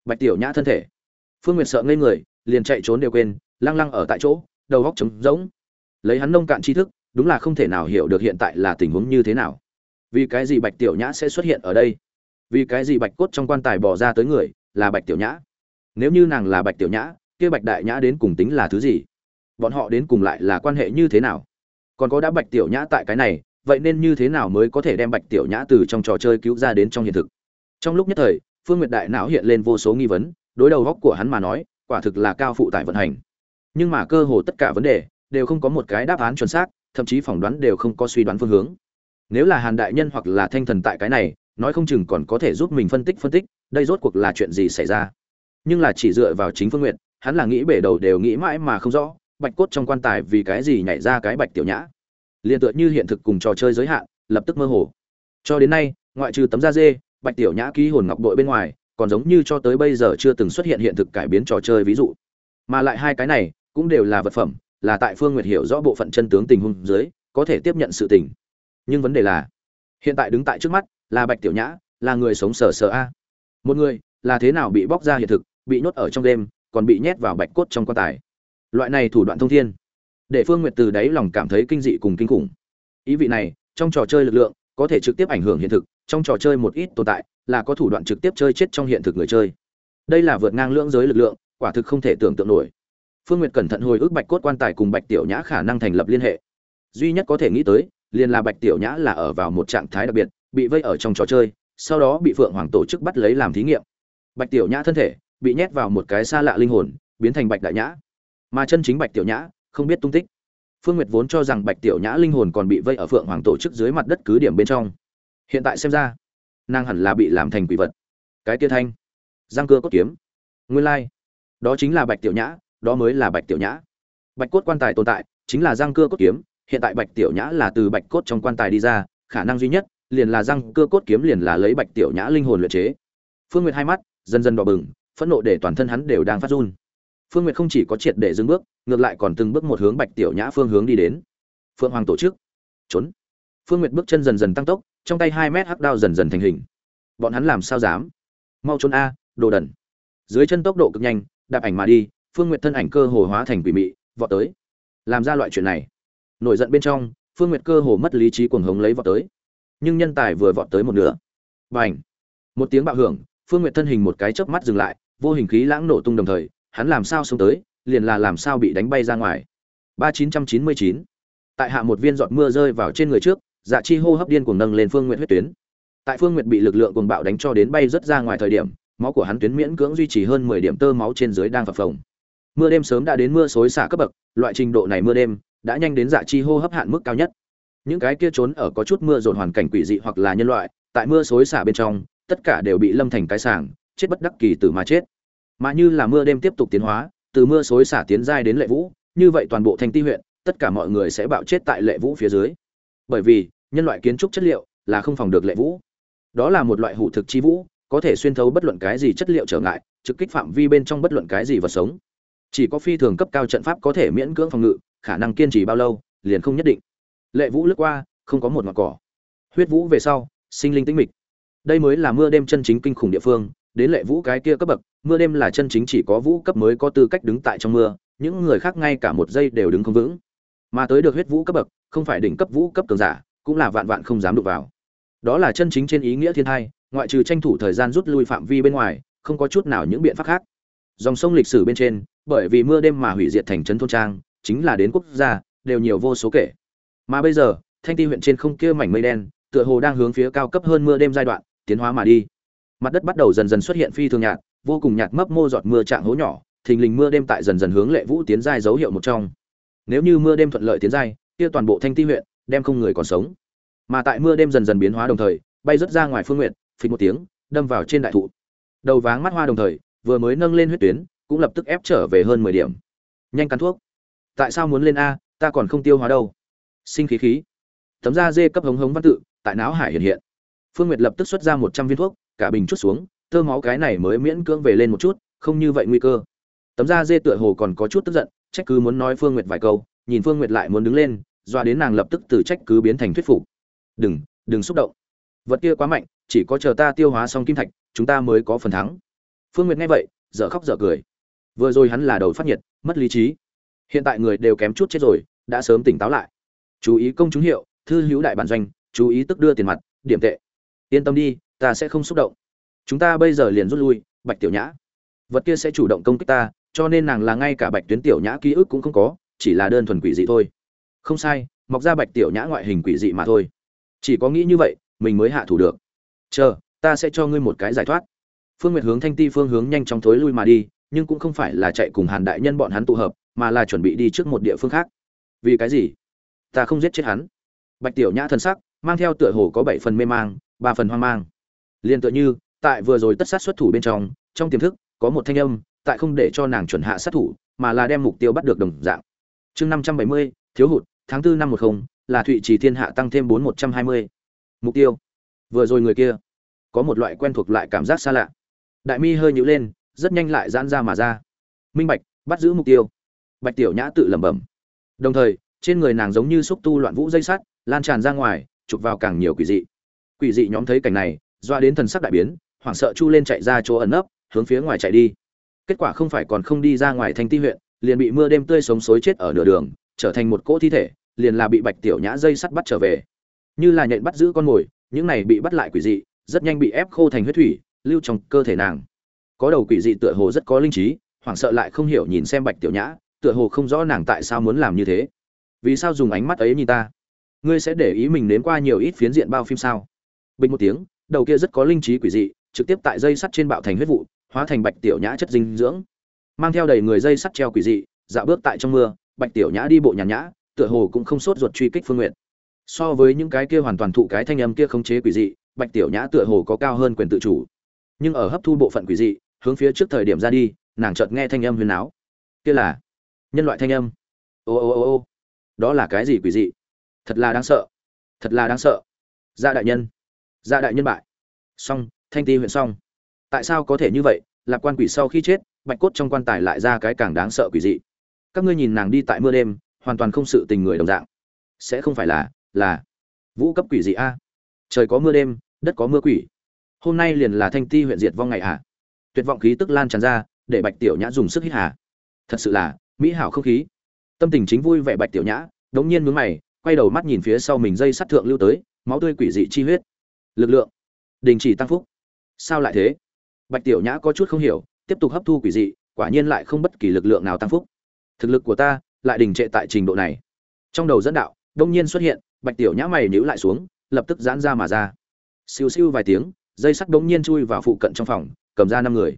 Bạch tiểu nhã thân thể. Phương nguyệt sợ ngây người, liền chạy trốn đều quên, lăng lăng ở tại chỗ, đầu góc trống rỗng. Lấy hắn nông cạn tri thức đúng là không thể nào hiểu được hiện tại là tình huống như thế nào. Vì cái gì bạch tiểu nhã sẽ xuất hiện ở đây? Vì cái gì bạch cốt trong quan tài bỏ ra tới người là bạch tiểu nhã? Nếu như nàng là bạch tiểu nhã, kia bạch đại nhã đến cùng tính là thứ gì? Bọn họ đến cùng lại là quan hệ như thế nào? Còn có đã bạch tiểu nhã tại cái này, vậy nên như thế nào mới có thể đem bạch tiểu nhã từ trong trò chơi cứu ra đến trong hiện thực? Trong lúc nhất thời, phương nguyệt đại não hiện lên vô số nghi vấn, đối đầu góc của hắn mà nói, quả thực là cao phụ tải vận hành. Nhưng mà cơ hồ tất cả vấn đề đều không có một cái đáp án chuẩn xác thậm chí phỏng đoán đều không có suy đoán phương hướng. Nếu là hàn đại nhân hoặc là thanh thần tại cái này, nói không chừng còn có thể giúp mình phân tích phân tích, đây rốt cuộc là chuyện gì xảy ra? Nhưng là chỉ dựa vào chính phương nguyện, hắn là nghĩ bể đầu đều nghĩ mãi mà không rõ, bạch cốt trong quan tài vì cái gì nhảy ra cái bạch tiểu nhã. Liền tựa như hiện thực cùng trò chơi giới hạn, lập tức mơ hồ. Cho đến nay, ngoại trừ tấm da dê, bạch tiểu nhã ký hồn ngọc đội bên ngoài, còn giống như cho tới bây giờ chưa từng xuất hiện hiện thực cải biến trò chơi ví dụ. Mà lại hai cái này, cũng đều là vật phẩm là tại phương nguyệt hiểu rõ bộ phận chân tướng tình huống dưới, có thể tiếp nhận sự tình. Nhưng vấn đề là, hiện tại đứng tại trước mắt, là bạch tiểu nhã, là người sống sờ sờ a. Một người, là thế nào bị bóc ra hiện thực, bị nhốt ở trong đêm, còn bị nhét vào bạch cốt trong quan tài. Loại này thủ đoạn thông thiên, để phương nguyệt từ đáy lòng cảm thấy kinh dị cùng kinh khủng. Ý vị này, trong trò chơi lực lượng, có thể trực tiếp ảnh hưởng hiện thực, trong trò chơi một ít tồn tại, là có thủ đoạn trực tiếp chơi chết trong hiện thực người chơi. Đây là vượt ngang lưỡng giới lực lượng, quả thực không thể tưởng tượng nổi phương nguyệt cẩn thận hồi ức bạch cốt quan tài cùng bạch tiểu nhã khả năng thành lập liên hệ. Duy nhất có thể nghĩ tới, liền là bạch tiểu nhã là ở vào một trạng thái đặc biệt, bị vây ở trong trò chơi, sau đó bị phượng hoàng tổ chức bắt lấy làm thí nghiệm. Bạch tiểu nhã thân thể bị nhét vào một cái xa lạ linh hồn, biến thành bạch đại nhã. Mà chân chính bạch tiểu nhã không biết tung tích. Phương nguyệt vốn cho rằng bạch tiểu nhã linh hồn còn bị vây ở phượng hoàng tổ chức dưới mặt đất cứ điểm bên trong. Hiện tại xem ra, nàng hẳn là bị làm thành quỷ vật. Cái kia thanh giang cưa cốt kiếm. Nguyên lai、like. đó chính là bạch tiểu nhã đó mới là bạch tiểu nhã. Bạch cốt quan tài tồn tại, chính là giang cưa cốt kiếm, hiện tại bạch tiểu nhã là từ bạch cốt trong quan tài đi ra, khả năng duy nhất liền là răng cưa cốt kiếm liền là lấy bạch tiểu nhã linh hồn luyện chế. Phương nguyệt hai mắt dần dần đỏ bừng, phẫn nộ để toàn thân hắn đều đang phát run. Phương nguyệt không chỉ có triệt để dừng bước, ngược lại còn từng bước một hướng bạch tiểu nhã phương hướng đi đến. Phượng hoàng tổ chức. Trốn. Phương nguyệt bước chân dần dần tăng tốc, trong tay hai mét hắc đao dần dần thành hình. Bọn hắn làm sao dám? Mau trốn a, đồ đần. Dưới chân tốc độ cực nhanh, đạp ảnh mà đi phương nguyệt thân ảnh cơ hồ hóa thành quỷ mị, vọt tới. Làm ra loại chuyện này. Nổi giận bên trong, phương nguyệt cơ hồ mất lý trí cuồng hống lấy vọt tới. Nhưng nhân tài vừa vọt tới một nửa. B à n h một tiếng bạo hưởng, phương nguyệt thân hình một cái chớp mắt dừng lại, vô hình khí lãng nổ tung đồng thời, hắn làm sao xuống tới, liền là làm sao bị đánh bay ra ngoài. Ba chín trăm chín mươi chín. Tại hạ một viên giọt mưa rơi vào trên người trước dạ chi hô hấp điên cuồng nâng lên phương nguyệt huyết tuyến. Tại phương nguyệt bị lực lượng cuồng bạo đánh cho đến bay rất ra ngoài thời điểm, máu của hắn tuyến miễn cưỡng duy trì hơn mười điểm tơ máu trên dưới đang phập phồng mưa đêm sớm đã đến mưa xối xả cấp bậc, loại trình độ này mưa đêm đã nhanh đến dạ chi hô hấp hạn mức cao nhất. Những cái kia trốn ở có chút mưa dồn hoàn cảnh quỷ dị hoặc là nhân loại, tại mưa xối xả bên trong, tất cả đều bị lâm thành cái sàng chết bất đắc kỳ tử mà chết. Mà như là mưa đêm tiếp tục tiến hóa, từ mưa xối xả tiến giai đến lệ vũ, như vậy toàn bộ thành ti huyện, tất cả mọi người sẽ bạo chết tại lệ vũ phía dưới. Bởi vì, nhân loại kiến trúc chất liệu là không phòng được lệ vũ. Đó là một loại hủ thực chi vũ, có thể xuyên thấu bất luận cái gì chất liệu trở ngại, trực kích phạm vi bên trong bất luận cái gì vật sống chỉ có phi thường cấp cao trận pháp có thể miễn cưỡng phòng ngự, khả năng kiên trì bao lâu, liền không nhất định. Lệ vũ lướt qua, không có một ngọn cỏ. Huyết vũ về sau, sinh linh tĩnh mịch. Đây mới là mưa đêm chân chính kinh khủng địa phương, đến lệ vũ cái kia cấp bậc, mưa đêm là chân chính chỉ có vũ cấp mới có tư cách đứng tại trong mưa, những người khác ngay cả một giây đều đứng không vững. Mà tới được huyết vũ cấp bậc, không phải đỉnh cấp vũ cấp cường giả, cũng là vạn vạn không dám đụng vào. Đó là chân chính trên ý nghĩa thiên thai, ngoại trừ tranh thủ thời gian rút lui phạm vi bên ngoài, không có chút nào những biện pháp khác. Dòng sông lịch sử bên trên bởi vì mưa đêm mà hủy diệt thành trấn thôn trang, chính là đến quốc gia, đều nhiều vô số kể. Mà bây giờ, thanh ti huyện trên không kia mảnh mây đen, tựa hồ đang hướng phía cao cấp hơn mưa đêm giai đoạn, tiến hóa mà đi. Mặt đất bắt đầu dần dần xuất hiện phi thường nhạt, vô cùng nhạt mấp mô giọt mưa trạng hố nhỏ, thình lình mưa đêm tại dần dần hướng lệ vũ tiến giai dấu hiệu một trong. Nếu như mưa đêm thuận lợi tiến giai, kia toàn bộ thanh ti huyện đem không người còn sống. Mà tại mưa đêm dần dần biến hóa đồng thời, bay rớt ra ngoài phương nguyện phịch một tiếng, đâm vào trên đại thụ. Đầu váng mắt hoa đồng thời, vừa mới nâng lên huyết tuyến cũng lập tức ép trở về hơn mười điểm. Nhanh cắn thuốc. Tại sao muốn lên a, ta còn không tiêu hóa đâu. Sinh khí khí. Tấm da dê cấp hống hống văn tự, tại não hải hiện hiện. Phương nguyệt lập tức xuất ra một trăm viên thuốc, cả bình chút xuống, tơ máu cái này mới miễn cưỡng về lên một chút, không như vậy nguy cơ. Tấm da dê tựa hồ còn có chút tức giận, trách cứ muốn nói phương nguyệt vài câu, nhìn phương nguyệt lại muốn đứng lên, doa đến nàng lập tức từ trách cứ biến thành thuyết phục. Đừng đừng xúc động. Vật kia quá mạnh, chỉ có chờ ta tiêu hóa xong kim thạch, chúng ta mới có phần thắng. Phương nguyệt nghe vậy, dở khóc dở cười vừa rồi hắn là đầu phát nhiệt, mất lý trí. Hiện tại người đều kém chút chết rồi, đã sớm tỉnh táo lại. Chú ý công chúng hiệu, thư hữu đại bản doanh, chú ý tức đưa tiền mặt, điểm tệ. Yên tâm đi, ta sẽ không xúc động. Chúng ta bây giờ liền rút lui, bạch tiểu nhã. Vật kia sẽ chủ động công kích ta, cho nên nàng là ngay cả bạch tuyến tiểu nhã ký ức cũng không có, chỉ là đơn thuần quỷ dị thôi. Không sai, mọc ra bạch tiểu nhã ngoại hình quỷ dị mà thôi. Chỉ có nghĩ như vậy, mình mới hạ thủ được. Chờ, ta sẽ cho ngươi một cái giải thoát. Phương nguyệt hướng thanh ti phương hướng nhanh chóng thối lui mà đi nhưng cũng không phải là chạy cùng hàn đại nhân bọn hắn tụ hợp, mà là chuẩn bị đi trước một địa phương khác. Vì cái gì? Ta không giết chết hắn. Bạch tiểu nhã thân sắc, mang theo tựa hồ có bảy phần mê mang, ba phần hoang mang. Liền tựa như, tại vừa rồi tất sát xuất thủ bên trong trong tiềm thức, có một thanh âm, tại không để cho nàng chuẩn hạ sát thủ, mà là đem mục tiêu bắt được đồng dạng. Chương năm trăm bảy mươi, thiếu hụt, tháng tư năm một không, là thụy trì thiên hạ tăng thêm bốn một trăm hai mươi. Mục tiêu. Vừa rồi người kia, có một loại quen thuộc lại cảm giác xa lạ. Đại mi hơi nhíu lên rất nhanh lại giãn ra mà ra. Minh bạch, bắt giữ mục tiêu. Bạch tiểu nhã tự lẩm bẩm. Đồng thời, trên người nàng giống như xúc tu loạn vũ dây sắt, lan tràn ra ngoài, chụp vào càng nhiều quỷ dị. Quỷ dị nhóm thấy cảnh này, doa đến thần sắc đại biến, hoảng sợ chu lên chạy ra chỗ ẩn nấp, hướng phía ngoài chạy đi. Kết quả không phải còn không đi ra ngoài thanh ti huyện, liền bị mưa đêm tươi sống xối chết ở nửa đường, trở thành một cỗ thi thể, liền là bị bạch tiểu nhã dây sắt bắt trở về. Như là nhện bắt giữ con mồi, những này bị bắt lại quỷ dị, rất nhanh bị ép khô thành huyết thủy, lưu trong cơ thể nàng có đầu quỷ dị tựa hồ rất có linh trí, hoảng sợ lại không hiểu nhìn xem bạch tiểu nhã, tựa hồ không rõ nàng tại sao muốn làm như thế. Vì sao dùng ánh mắt ấy nhìn ta? Ngươi sẽ để ý mình nếm qua nhiều ít phiến diện bao phim sao? Bình một tiếng, đầu kia rất có linh trí quỷ dị, trực tiếp tại dây sắt trên bạo thành huyết vụ, hóa thành bạch tiểu nhã chất dinh dưỡng. Mang theo đầy người dây sắt treo quỷ dị dạo bước tại trong mưa, bạch tiểu nhã đi bộ nhàn nhã, tựa hồ cũng không sốt ruột truy kích phương nguyện so với những cái kia hoàn toàn thụ cái thanh âm kia không chế quỷ dị, bạch tiểu nhã tựa hồ có cao hơn quyền tự chủ. Nhưng ở hấp thu bộ phận quỷ dị hướng phía trước thời điểm ra đi, nàng chợt nghe thanh âm huyền áo. Kia là nhân loại thanh âm. Ô ô ô ô. Đó là cái gì quỷ dị? Thật là đáng sợ. Thật là đáng sợ. Gia đại nhân. Gia đại nhân bại. Xong, thanh ti huyện xong. Tại sao có thể như vậy? Lạc quan quỷ sau khi chết, bạch cốt trong quan tài lại ra cái càng đáng sợ quỷ dị. Các ngươi nhìn nàng đi tại mưa đêm, hoàn toàn không sự tình người đồng dạng. Sẽ không phải là là vũ cấp quỷ dị a. Trời có mưa đêm, đất có mưa quỷ. Hôm nay liền là thanh ti huyện diệt vong ngày à? Tuyệt vọng khí tức lan tràn ra, để bạch tiểu nhã dùng sức hít hà. Thật sự là, mỹ hảo không khí. Tâm tình chính vui vẻ bạch tiểu nhã, đống nhiên mướn mày, quay đầu mắt nhìn phía sau mình dây sắt thượng lưu tới, máu tươi quỷ dị chi huyết. Lực lượng, đình chỉ tăng phúc. Sao lại thế? Bạch tiểu nhã có chút không hiểu, tiếp tục hấp thu quỷ dị, quả nhiên lại không bất kỳ lực lượng nào tăng phúc. Thực lực của ta lại đình trệ tại trình độ này. Trong đầu dẫn đạo đông nhiên xuất hiện, bạch tiểu nhã mày nhíu lại xuống, lập tức giãn ra mà ra. Siêu siêu vài tiếng, dây sắt đống nhiên chui vào phụ cận trong phòng cầm ra năm người.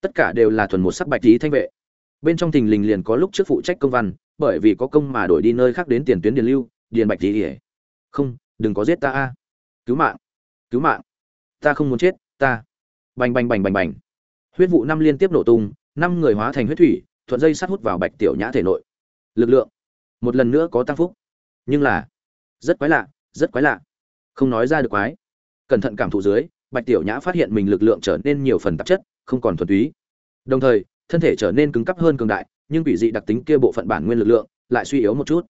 Tất cả đều là thuần một sắc bạch lý thanh vệ. Bên trong thình lình liền có lúc trước phụ trách công văn, bởi vì có công mà đổi đi nơi khác đến tiền tuyến điền lưu, điền bạch lý. ỉa. Không, đừng có giết ta a. Cứu mạng cứu mạng. Ta không muốn chết, ta. Bành bành bành bành bành. Huyết vụ năm liên tiếp nổ tung, năm người hóa thành huyết thủy, thuận dây sát hút vào bạch tiểu nhã thể nội. Lực lượng, một lần nữa có tăng phúc. Nhưng là, rất quái lạ, rất quái lạ. Không nói ra được quái. Cẩn thận cảm thụ dưới bạch tiểu nhã phát hiện mình lực lượng trở nên nhiều phần tạp chất, không còn thuần túy. Đồng thời, thân thể trở nên cứng cắp hơn cường đại, nhưng quỷ dị đặc tính kia bộ phận bản nguyên lực lượng lại suy yếu một chút.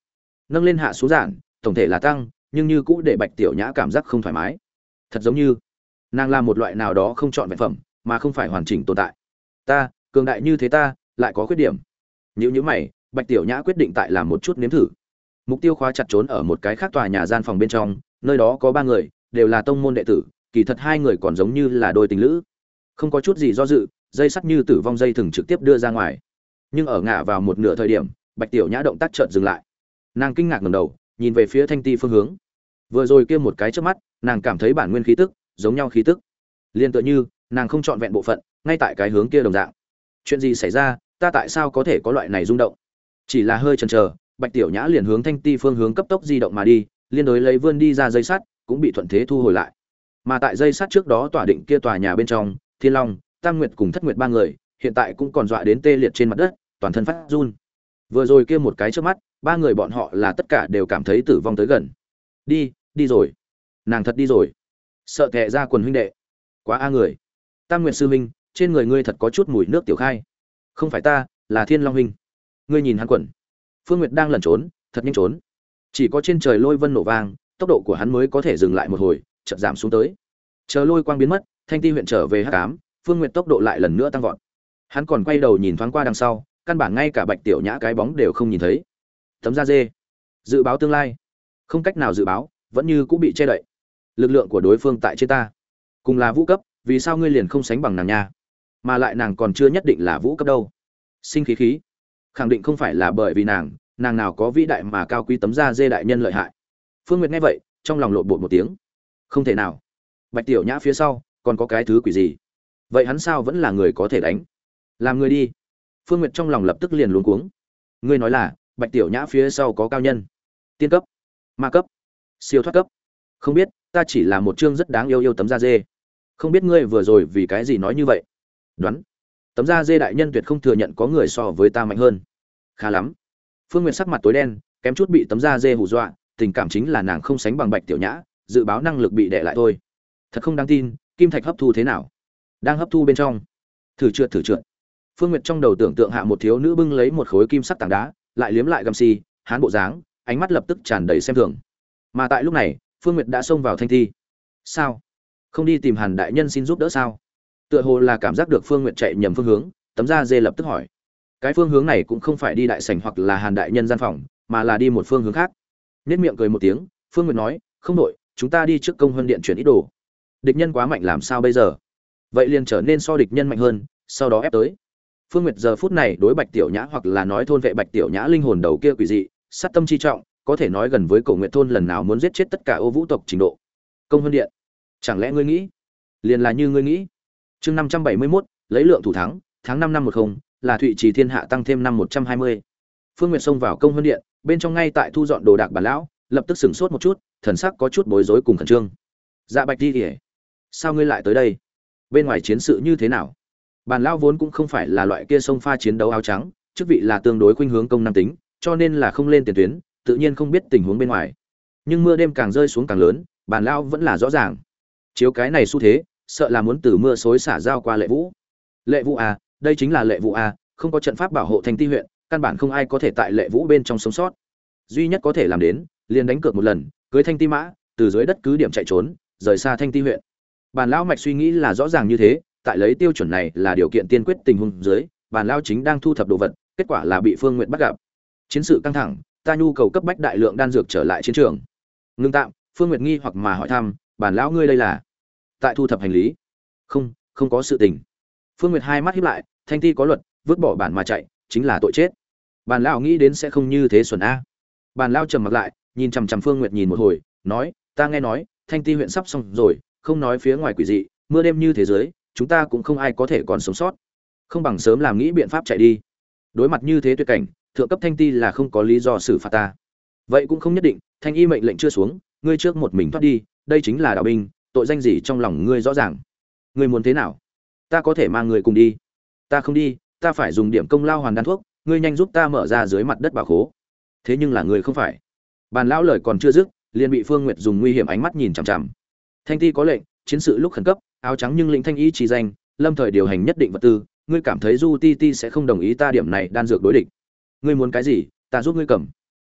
Nâng lên hạ xuống giản, tổng thể là tăng, nhưng như cũ để bạch tiểu nhã cảm giác không thoải mái. Thật giống như, nàng là một loại nào đó không chọn vẹn phẩm, mà không phải hoàn chỉnh tồn tại. Ta, cường đại như thế ta, lại có khuyết điểm. Nếu như mày, bạch tiểu nhã quyết định tại làm một chút nếm thử. Mục tiêu khóa chặt trốn ở một cái khác tòa nhà gian phòng bên trong, nơi đó có ba người, đều là tông môn đệ tử kỳ thật hai người còn giống như là đôi tình lữ. Không có chút gì do dự, dây sắt như tử vong dây thừng trực tiếp đưa ra ngoài. Nhưng ở ngã vào một nửa thời điểm, bạch tiểu nhã động tác chợt dừng lại. Nàng kinh ngạc ngầm đầu, nhìn về phía thanh ti phương hướng. Vừa rồi kia một cái trước mắt, nàng cảm thấy bản nguyên khí tức, giống nhau khí tức. Liên tựa như, nàng không chọn vẹn bộ phận, ngay tại cái hướng kia đồng dạng. Chuyện gì xảy ra, ta tại sao có thể có loại này rung động? Chỉ là hơi chần chờ, bạch tiểu nhã liền hướng thanh ti phương hướng cấp tốc di động mà đi, liên đối lấy vươn đi ra dây sắt, cũng bị thuận thế thu hồi lại mà tại dây sắt trước đó tỏa định kia tòa nhà bên trong, thiên long, tam nguyệt cùng thất nguyệt ba người, hiện tại cũng còn dọa đến tê liệt trên mặt đất, toàn thân phát run. Vừa rồi kia một cái trước mắt, ba người bọn họ là tất cả đều cảm thấy tử vong tới gần. Đi đi rồi. Nàng thật đi rồi. Sợ kệ ra quần huynh đệ. Quá a người. Tam nguyệt sư huynh, trên người ngươi thật có chút mùi nước tiểu khai. Không phải ta, là thiên long huynh. Ngươi nhìn hắn quần. Phương nguyệt đang lẩn trốn, thật nhanh trốn. Chỉ có trên trời lôi vân nổ vang, tốc độ của hắn mới có thể dừng lại một hồi chậm giảm xuống tới. Chờ lôi quang biến mất, thanh ti huyện trở về hắc ám, phương nguyệt tốc độ lại lần nữa tăng vọt. Hắn còn quay đầu nhìn thoáng qua đằng sau, căn bản ngay cả bạch tiểu nhã cái bóng đều không nhìn thấy. Tấm da dê. Dự báo tương lai. Không cách nào dự báo, vẫn như cũng bị che đậy. Lực lượng của đối phương tại trên ta. Cùng là vũ cấp, vì sao ngươi liền không sánh bằng nàng nha? Mà lại nàng còn chưa nhất định là vũ cấp đâu. Sinh khí khí. Khẳng định không phải là bởi vì nàng nàng nào có vĩ đại mà cao quý tấm da dê đại nhân lợi hại. Phương nguyệt nghe vậy, trong lòng lộn bột một tiếng không thể nào. Bạch tiểu nhã phía sau, còn có cái thứ quỷ gì? Vậy hắn sao vẫn là người có thể đánh? Làm người đi. Phương nguyệt trong lòng lập tức liền luống cuống. Ngươi nói là, bạch tiểu nhã phía sau có cao nhân. Tiên cấp. Ma cấp. Siêu thoát cấp. Không biết, ta chỉ là một chương rất đáng yêu yêu tấm da dê. Không biết ngươi vừa rồi vì cái gì nói như vậy? Đoán. Tấm da dê đại nhân tuyệt không thừa nhận có người so với ta mạnh hơn. Khá lắm. Phương nguyệt sắc mặt tối đen, kém chút bị tấm da dê hù dọa, tình cảm chính là nàng không sánh bằng bạch tiểu nhã dự báo năng lực bị đè lại thôi. Thật không đáng tin, kim thạch hấp thu thế nào? Đang hấp thu bên trong. Thử trượt thử trượt. Phương nguyệt trong đầu tưởng tượng hạ một thiếu nữ bưng lấy một khối kim sắc tảng đá, lại liếm lại găm xi, hán bộ dáng, ánh mắt lập tức tràn đầy xem thường. Mà tại lúc này, phương nguyệt đã xông vào thanh thi. Sao? Không đi tìm hàn đại nhân xin giúp đỡ sao? Tựa hồ là cảm giác được phương nguyệt chạy nhầm phương hướng, tấm da dê lập tức hỏi. Cái phương hướng này cũng không phải đi đại sảnh hoặc là hàn đại nhân gian phòng, mà là đi một phương hướng khác. Nhất miệng cười một tiếng, phương nguyệt nói, không đội chúng ta đi trước công hơn điện chuyển ít đồ. Địch nhân quá mạnh làm sao bây giờ? Vậy liền trở nên so địch nhân mạnh hơn, sau đó ép tới. Phương nguyệt giờ phút này đối bạch tiểu nhã hoặc là nói thôn vệ bạch tiểu nhã linh hồn đầu kia quỷ dị, sát tâm chi trọng, có thể nói gần với cổ nguyện thôn lần nào muốn giết chết tất cả ô vũ tộc trình độ. Công hơn điện. Chẳng lẽ ngươi nghĩ? Liền là như ngươi nghĩ. Chương năm trăm bảy mươi mốt, lấy lượng thủ thắng, tháng năm năm một không, là thụy trì thiên hạ tăng thêm năm một trăm hai mươi. Phương nguyệt xông vào công hơn điện, bên trong ngay tại thu dọn đồ đạc bản lão, lập tức sửng sốt một chút thần sắc có chút bối rối cùng khẩn trương. Dạ bạch đi kể sao ngươi lại tới đây? Bên ngoài chiến sự như thế nào? Bàn lao vốn cũng không phải là loại kia sông pha chiến đấu áo trắng, chức vị là tương đối khuynh hướng công nam tính, cho nên là không lên tiền tuyến, tự nhiên không biết tình huống bên ngoài. Nhưng mưa đêm càng rơi xuống càng lớn, bàn lao vẫn là rõ ràng. Chiếu cái này xu thế, sợ là muốn từ mưa xối xả giao qua lệ vũ. Lệ vũ à đây chính là lệ vũ à không có trận pháp bảo hộ thành ti huyện, căn bản không ai có thể tại lệ vũ bên trong sống sót. Duy nhất có thể làm đến, liền đánh cược một lần cưới thanh ti mã, từ dưới đất cứ điểm chạy trốn, rời xa thanh ti huyện. Bàn lão mạch suy nghĩ là rõ ràng như thế, tại lấy tiêu chuẩn này là điều kiện tiên quyết tình huống dưới, bàn lao chính đang thu thập đồ vật, kết quả là bị phương nguyện bắt gặp. Chiến sự căng thẳng, ta nhu cầu cấp bách đại lượng đan dược trở lại chiến trường. Ngưng tạm, phương nguyệt nghi hoặc mà hỏi thăm, bàn lão ngươi đây là? Tại thu thập hành lý. Không không có sự tình. Phương nguyệt hai mắt hiếp lại, thanh ti có luật, vứt bỏ bản mà chạy, chính là tội chết. Bàn lão nghĩ đến sẽ không như thế xuẩn a. Bàn lão trầm mặc lại nhìn chằm chằm phương nguyệt nhìn một hồi, nói, ta nghe nói, thanh ti huyện sắp xong rồi, không nói phía ngoài quỷ dị, mưa đêm như thế giới chúng ta cũng không ai có thể còn sống sót. Không bằng sớm làm nghĩ biện pháp chạy đi. Đối mặt như thế tuyệt cảnh, thượng cấp thanh ti là không có lý do xử phạt ta. Vậy cũng không nhất định, thanh y mệnh lệnh chưa xuống, ngươi trước một mình thoát đi, đây chính là đạo binh, tội danh gì trong lòng ngươi rõ ràng. Ngươi muốn thế nào? Ta có thể mang người cùng đi. Ta không đi, ta phải dùng điểm công lao hoàn đan thuốc, ngươi nhanh giúp ta mở ra dưới mặt đất bà khố. Thế nhưng là người không phải bàn lão lời còn chưa dứt, liền bị phương nguyệt dùng nguy hiểm ánh mắt nhìn chằm chằm. Thanh ti có lệnh, chiến sự lúc khẩn cấp, áo trắng nhưng lĩnh thanh y chỉ danh, lâm thời điều hành nhất định vật tư, ngươi cảm thấy du ti ti sẽ không đồng ý ta điểm này đan dược đối địch. Ngươi muốn cái gì, ta giúp ngươi cầm.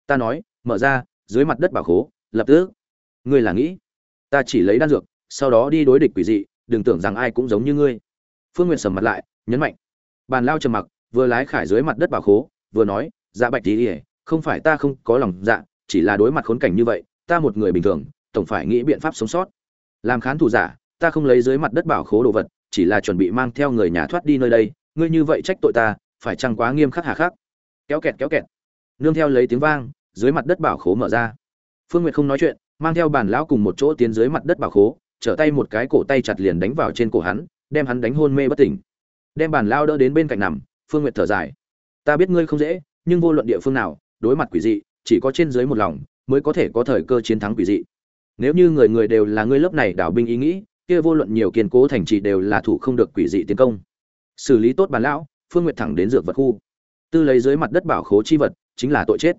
Ta nói, mở ra, dưới mặt đất bảo khố, lập tức. Ngươi là nghĩ, ta chỉ lấy đan dược, sau đó đi đối địch quỷ dị, đừng tưởng rằng ai cũng giống như ngươi. Phương Nguyệt sầm mặt lại, nhấn mạnh. Bàn lao trầm mặc, vừa lái khải dưới mặt đất bảo khố, vừa nói dạ bạch tí ỉa không phải ta không có lòng dạ chỉ là đối mặt khốn cảnh như vậy, ta một người bình thường, tổng phải nghĩ biện pháp sống sót. Làm khán thủ giả, ta không lấy dưới mặt đất bảo khố đồ vật, chỉ là chuẩn bị mang theo người nhà thoát đi nơi đây, ngươi như vậy trách tội ta, phải chăng quá nghiêm khắc hà khắc? Kéo kẹt kéo kẹt. Nương theo lấy tiếng vang, dưới mặt đất bảo khố mở ra. Phương nguyệt không nói chuyện, mang theo bản lão cùng một chỗ tiến dưới mặt đất bảo khố, trở tay một cái cổ tay chặt liền đánh vào trên cổ hắn, đem hắn đánh hôn mê bất tỉnh. Đem bản lao đỡ đến bên cạnh nằm, phương nguyệt thở dài. Ta biết ngươi không dễ, nhưng vô luận địa phương nào, đối mặt quỷ dị chỉ có trên dưới một lòng mới có thể có thời cơ chiến thắng quỷ dị. Nếu như người người đều là ngươi lớp này đảo binh ý nghĩ, kia vô luận nhiều kiên cố thành trì đều là thủ không được quỷ dị tiến công. Xử lý tốt bản lão, phương nguyệt thẳng đến dược vật khu. Tư lấy dưới mặt đất bảo khố chi vật, chính là tội chết.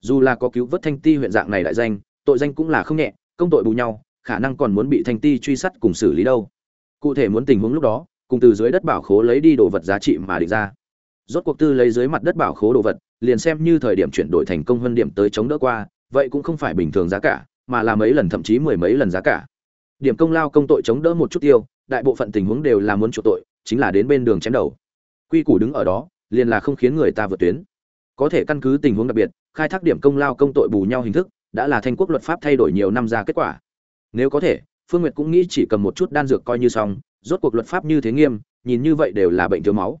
Dù là có cứu vớt thanh ti huyện dạng này đại danh, tội danh cũng là không nhẹ, công tội bù nhau, khả năng còn muốn bị thanh ti truy sát cùng xử lý đâu. Cụ thể muốn tình huống lúc đó, cùng từ dưới đất bảo khố lấy đi đồ vật giá trị mà định ra. Rốt cuộc tư lấy dưới mặt đất bảo khố đồ vật liền xem như thời điểm chuyển đổi thành công hơn điểm tới chống đỡ qua, vậy cũng không phải bình thường giá cả, mà là mấy lần thậm chí mười mấy lần giá cả. Điểm công lao công tội chống đỡ một chút tiêu, đại bộ phận tình huống đều là muốn chuộc tội, chính là đến bên đường chém đầu. Quy củ đứng ở đó, liền là không khiến người ta vượt tuyến. Có thể căn cứ tình huống đặc biệt, khai thác điểm công lao công tội bù nhau hình thức, đã là thanh quốc luật pháp thay đổi nhiều năm ra kết quả. Nếu có thể, phương nguyệt cũng nghĩ chỉ cầm một chút đan dược coi như xong, rốt cuộc luật pháp như thế nghiêm, nhìn như vậy đều là bệnh thiếu máu.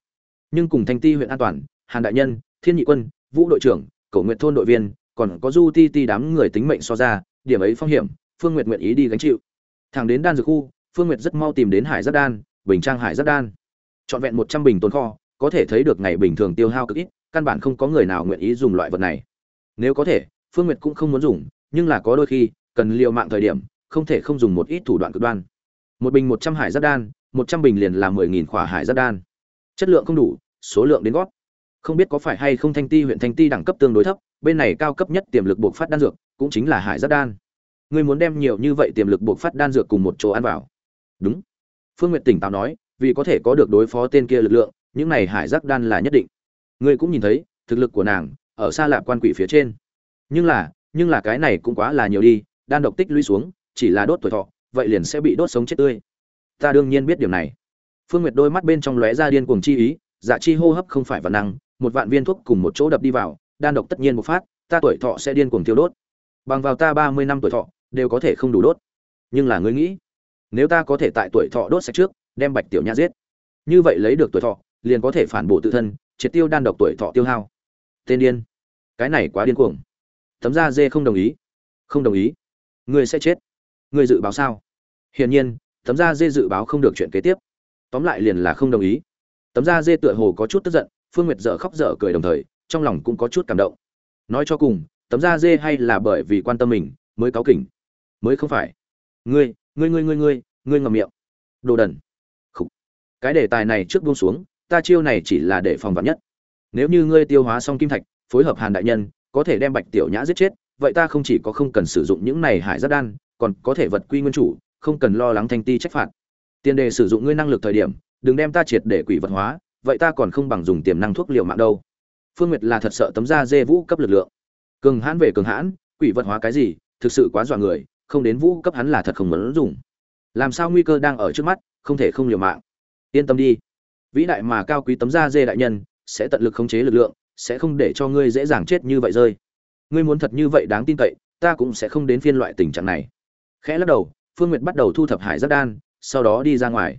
Nhưng cùng thanh ti huyện an toàn, hàn đại nhân thiên nhị quân, vũ đội trưởng cầu nguyện thôn đội viên, còn có du ti ti đám người tính mệnh so ra, điểm ấy phong hiểm, phương nguyệt nguyện ý đi gánh chịu. Thẳng đến đan dược khu, phương nguyệt rất mau tìm đến hải giáp đan, bình trang hải giáp đan. Trọn vẹn một trăm bình tồn kho, có thể thấy được ngày bình thường tiêu hao cực ít, căn bản không có người nào nguyện ý dùng loại vật này. Nếu có thể, phương nguyệt cũng không muốn dùng, nhưng là có đôi khi, cần liều mạng thời điểm, không thể không dùng một ít thủ đoạn cực đoan. Một bình một trăm hải giáp đan, một trăm bình liền là mười nghìn khỏa hải giáp đan. Chất lượng không đủ, số lượng đến gót không biết có phải hay không thanh ti huyện thanh ti đẳng cấp tương đối thấp, bên này cao cấp nhất tiềm lực buộc phát đan dược cũng chính là hải giáp đan. Ngươi muốn đem nhiều như vậy tiềm lực buộc phát đan dược cùng một chỗ ăn vào? Đúng. Phương n g u y ệ t tỉnh táo nói, vì có thể có được đối phó tên kia lực lượng, những này hải giác đan là nhất định. Ngươi cũng nhìn thấy, thực lực của nàng, ở xa lạp quan quỷ phía trên. Nhưng là nhưng là cái này cũng quá là nhiều đi, đan độc tích lũy xuống, chỉ là đốt tuổi thọ, vậy liền sẽ bị đốt sống chết tươi. Ta đương nhiên biết điều này. Phương nguyệt đôi mắt bên trong lóe ra điên cuồng chi ý dạ chi hô hấp không phải văn năng một vạn viên thuốc cùng một chỗ đập đi vào, đan độc tất nhiên một phát, ta tuổi thọ sẽ điên cuồng tiêu đốt. Bằng vào ta ba mươi năm tuổi thọ, đều có thể không đủ đốt. Nhưng là ngươi nghĩ, nếu ta có thể tại tuổi thọ đốt sạch trước, đem bạch tiểu nhã giết, như vậy lấy được tuổi thọ, liền có thể phản bổ tự thân, triệt tiêu đan độc tuổi thọ tiêu hao. Tên điên, cái này quá điên cuồng. Tấm da dê không đồng ý. Không đồng ý. Ngươi sẽ chết. Ngươi dự báo sao? Hiển nhiên tấm da dê dự báo không được chuyện kế tiếp. Tóm lại liền là không đồng ý. Tấm da dê tựa hồ có chút tức giận phương nguyệt dở khóc dở cười đồng thời, trong lòng cũng có chút cảm động. Nói cho cùng, tấm da dê hay là bởi vì quan tâm mình mới cáu kỉnh? Mới không phải. Ngươi ngươi ngươi ngươi ngươi ngươi ngậm miệng. Đồ đần. Khủ. cái đề tài này trước buông xuống, ta chiêu này chỉ là để phòng vắn nhất. Nếu như ngươi tiêu hóa xong kim thạch, phối hợp hàn đại nhân, có thể đem bạch tiểu nhã giết chết, vậy ta không chỉ có không cần sử dụng những này hải giáp đan, còn có thể vật quy nguyên chủ, không cần lo lắng thanh ti trách phạt. Tiền đề sử dụng ngươi năng lực thời điểm, đừng đem ta triệt để quỷ vật hóa vậy ta còn không bằng dùng tiềm năng thuốc liệu mạng đâu. Phương nguyệt là thật sợ tấm da dê vũ cấp lực lượng. Cường hãn về cường hãn, quỷ vật hóa cái gì, thực sự quá dọa người, không đến vũ cấp hắn là thật không muốn dùng. Làm sao nguy cơ đang ở trước mắt, không thể không liều mạng. Yên tâm đi. Vĩ đại mà cao quý tấm da dê đại nhân, sẽ tận lực khống chế lực lượng, sẽ không để cho ngươi dễ dàng chết như vậy rơi. Ngươi muốn thật như vậy đáng tin cậy, ta cũng sẽ không đến phiên loại tình trạng này. Khẽ lắc đầu, phương nguyệt bắt đầu thu thập hải giáp đan, sau đó đi ra ngoài.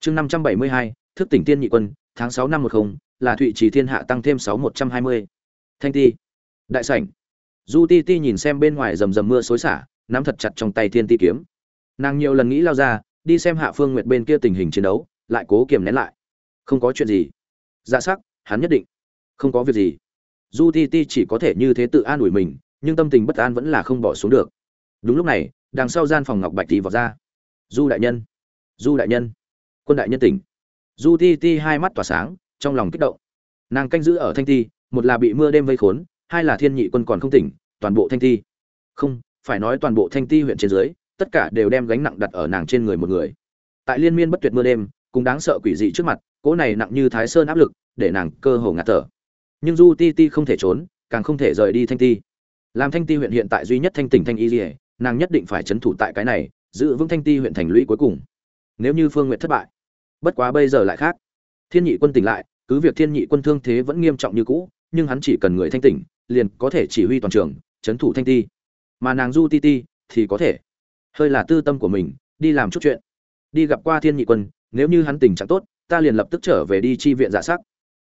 Chương năm trăm bảy mươi hai, thức tỉnh tiên nhị quân tháng sáu năm một không, là thụy trì thiên hạ tăng thêm sáu một trăm hai mươi. Thanh ti. Đại sảnh. Du ti ti nhìn xem bên ngoài rầm rầm mưa xối xả, nắm thật chặt trong tay thiên ti kiếm. Nàng nhiều lần nghĩ lao ra, đi xem hạ phương nguyệt bên kia tình hình chiến đấu, lại cố kiềm nén lại. Không có chuyện gì. Dạ sắc, hắn nhất định. Không có việc gì. Du ti ti chỉ có thể như thế tự an ủi mình, nhưng tâm tình bất an vẫn là không bỏ xuống được. Đúng lúc này, đằng sau gian phòng ngọc bạch thì vọt ra. Du đại nhân. Du đại nhân. Quân đại nhân tỉnh du ti ti hai mắt tỏa sáng, trong lòng kích động. Nàng canh giữ ở thanh ti, một là bị mưa đêm vây khốn, hai là thiên nhị quân còn không tỉnh, toàn bộ thanh ti. Không, phải nói toàn bộ thanh ti huyện trên dưới, tất cả đều đem gánh nặng đặt ở nàng trên người một người. Tại liên miên bất tuyệt mưa đêm cũng đáng sợ quỷ dị trước mặt, cỗ này nặng như thái sơn áp lực, để nàng cơ hồ ngạt thở. Nhưng du ti ti không thể trốn, càng không thể rời đi thanh ti. Làm thanh ti huyện hiện tại duy nhất thanh tỉnh thanh y dỉa nàng nhất định phải c h ấ n thủ tại cái này, giữ vững thanh ti huyện thành lũy cuối cùng. Nếu như phương n g u y ệ t thất bại bất quá bây giờ lại khác. Thiên nhị quân tỉnh lại, cứ việc thiên nhị quân thương thế vẫn nghiêm trọng như cũ, nhưng hắn chỉ cần người thanh tỉnh, liền có thể chỉ huy toàn trường, chấn thủ thanh ti. Mà nàng du ti ti thì có thể. Hơi là tư tâm của mình, đi làm chút chuyện. Đi gặp qua thiên nhị quân, nếu như hắn tình trạng tốt, ta liền lập tức trở về đi chi viện giả sắc.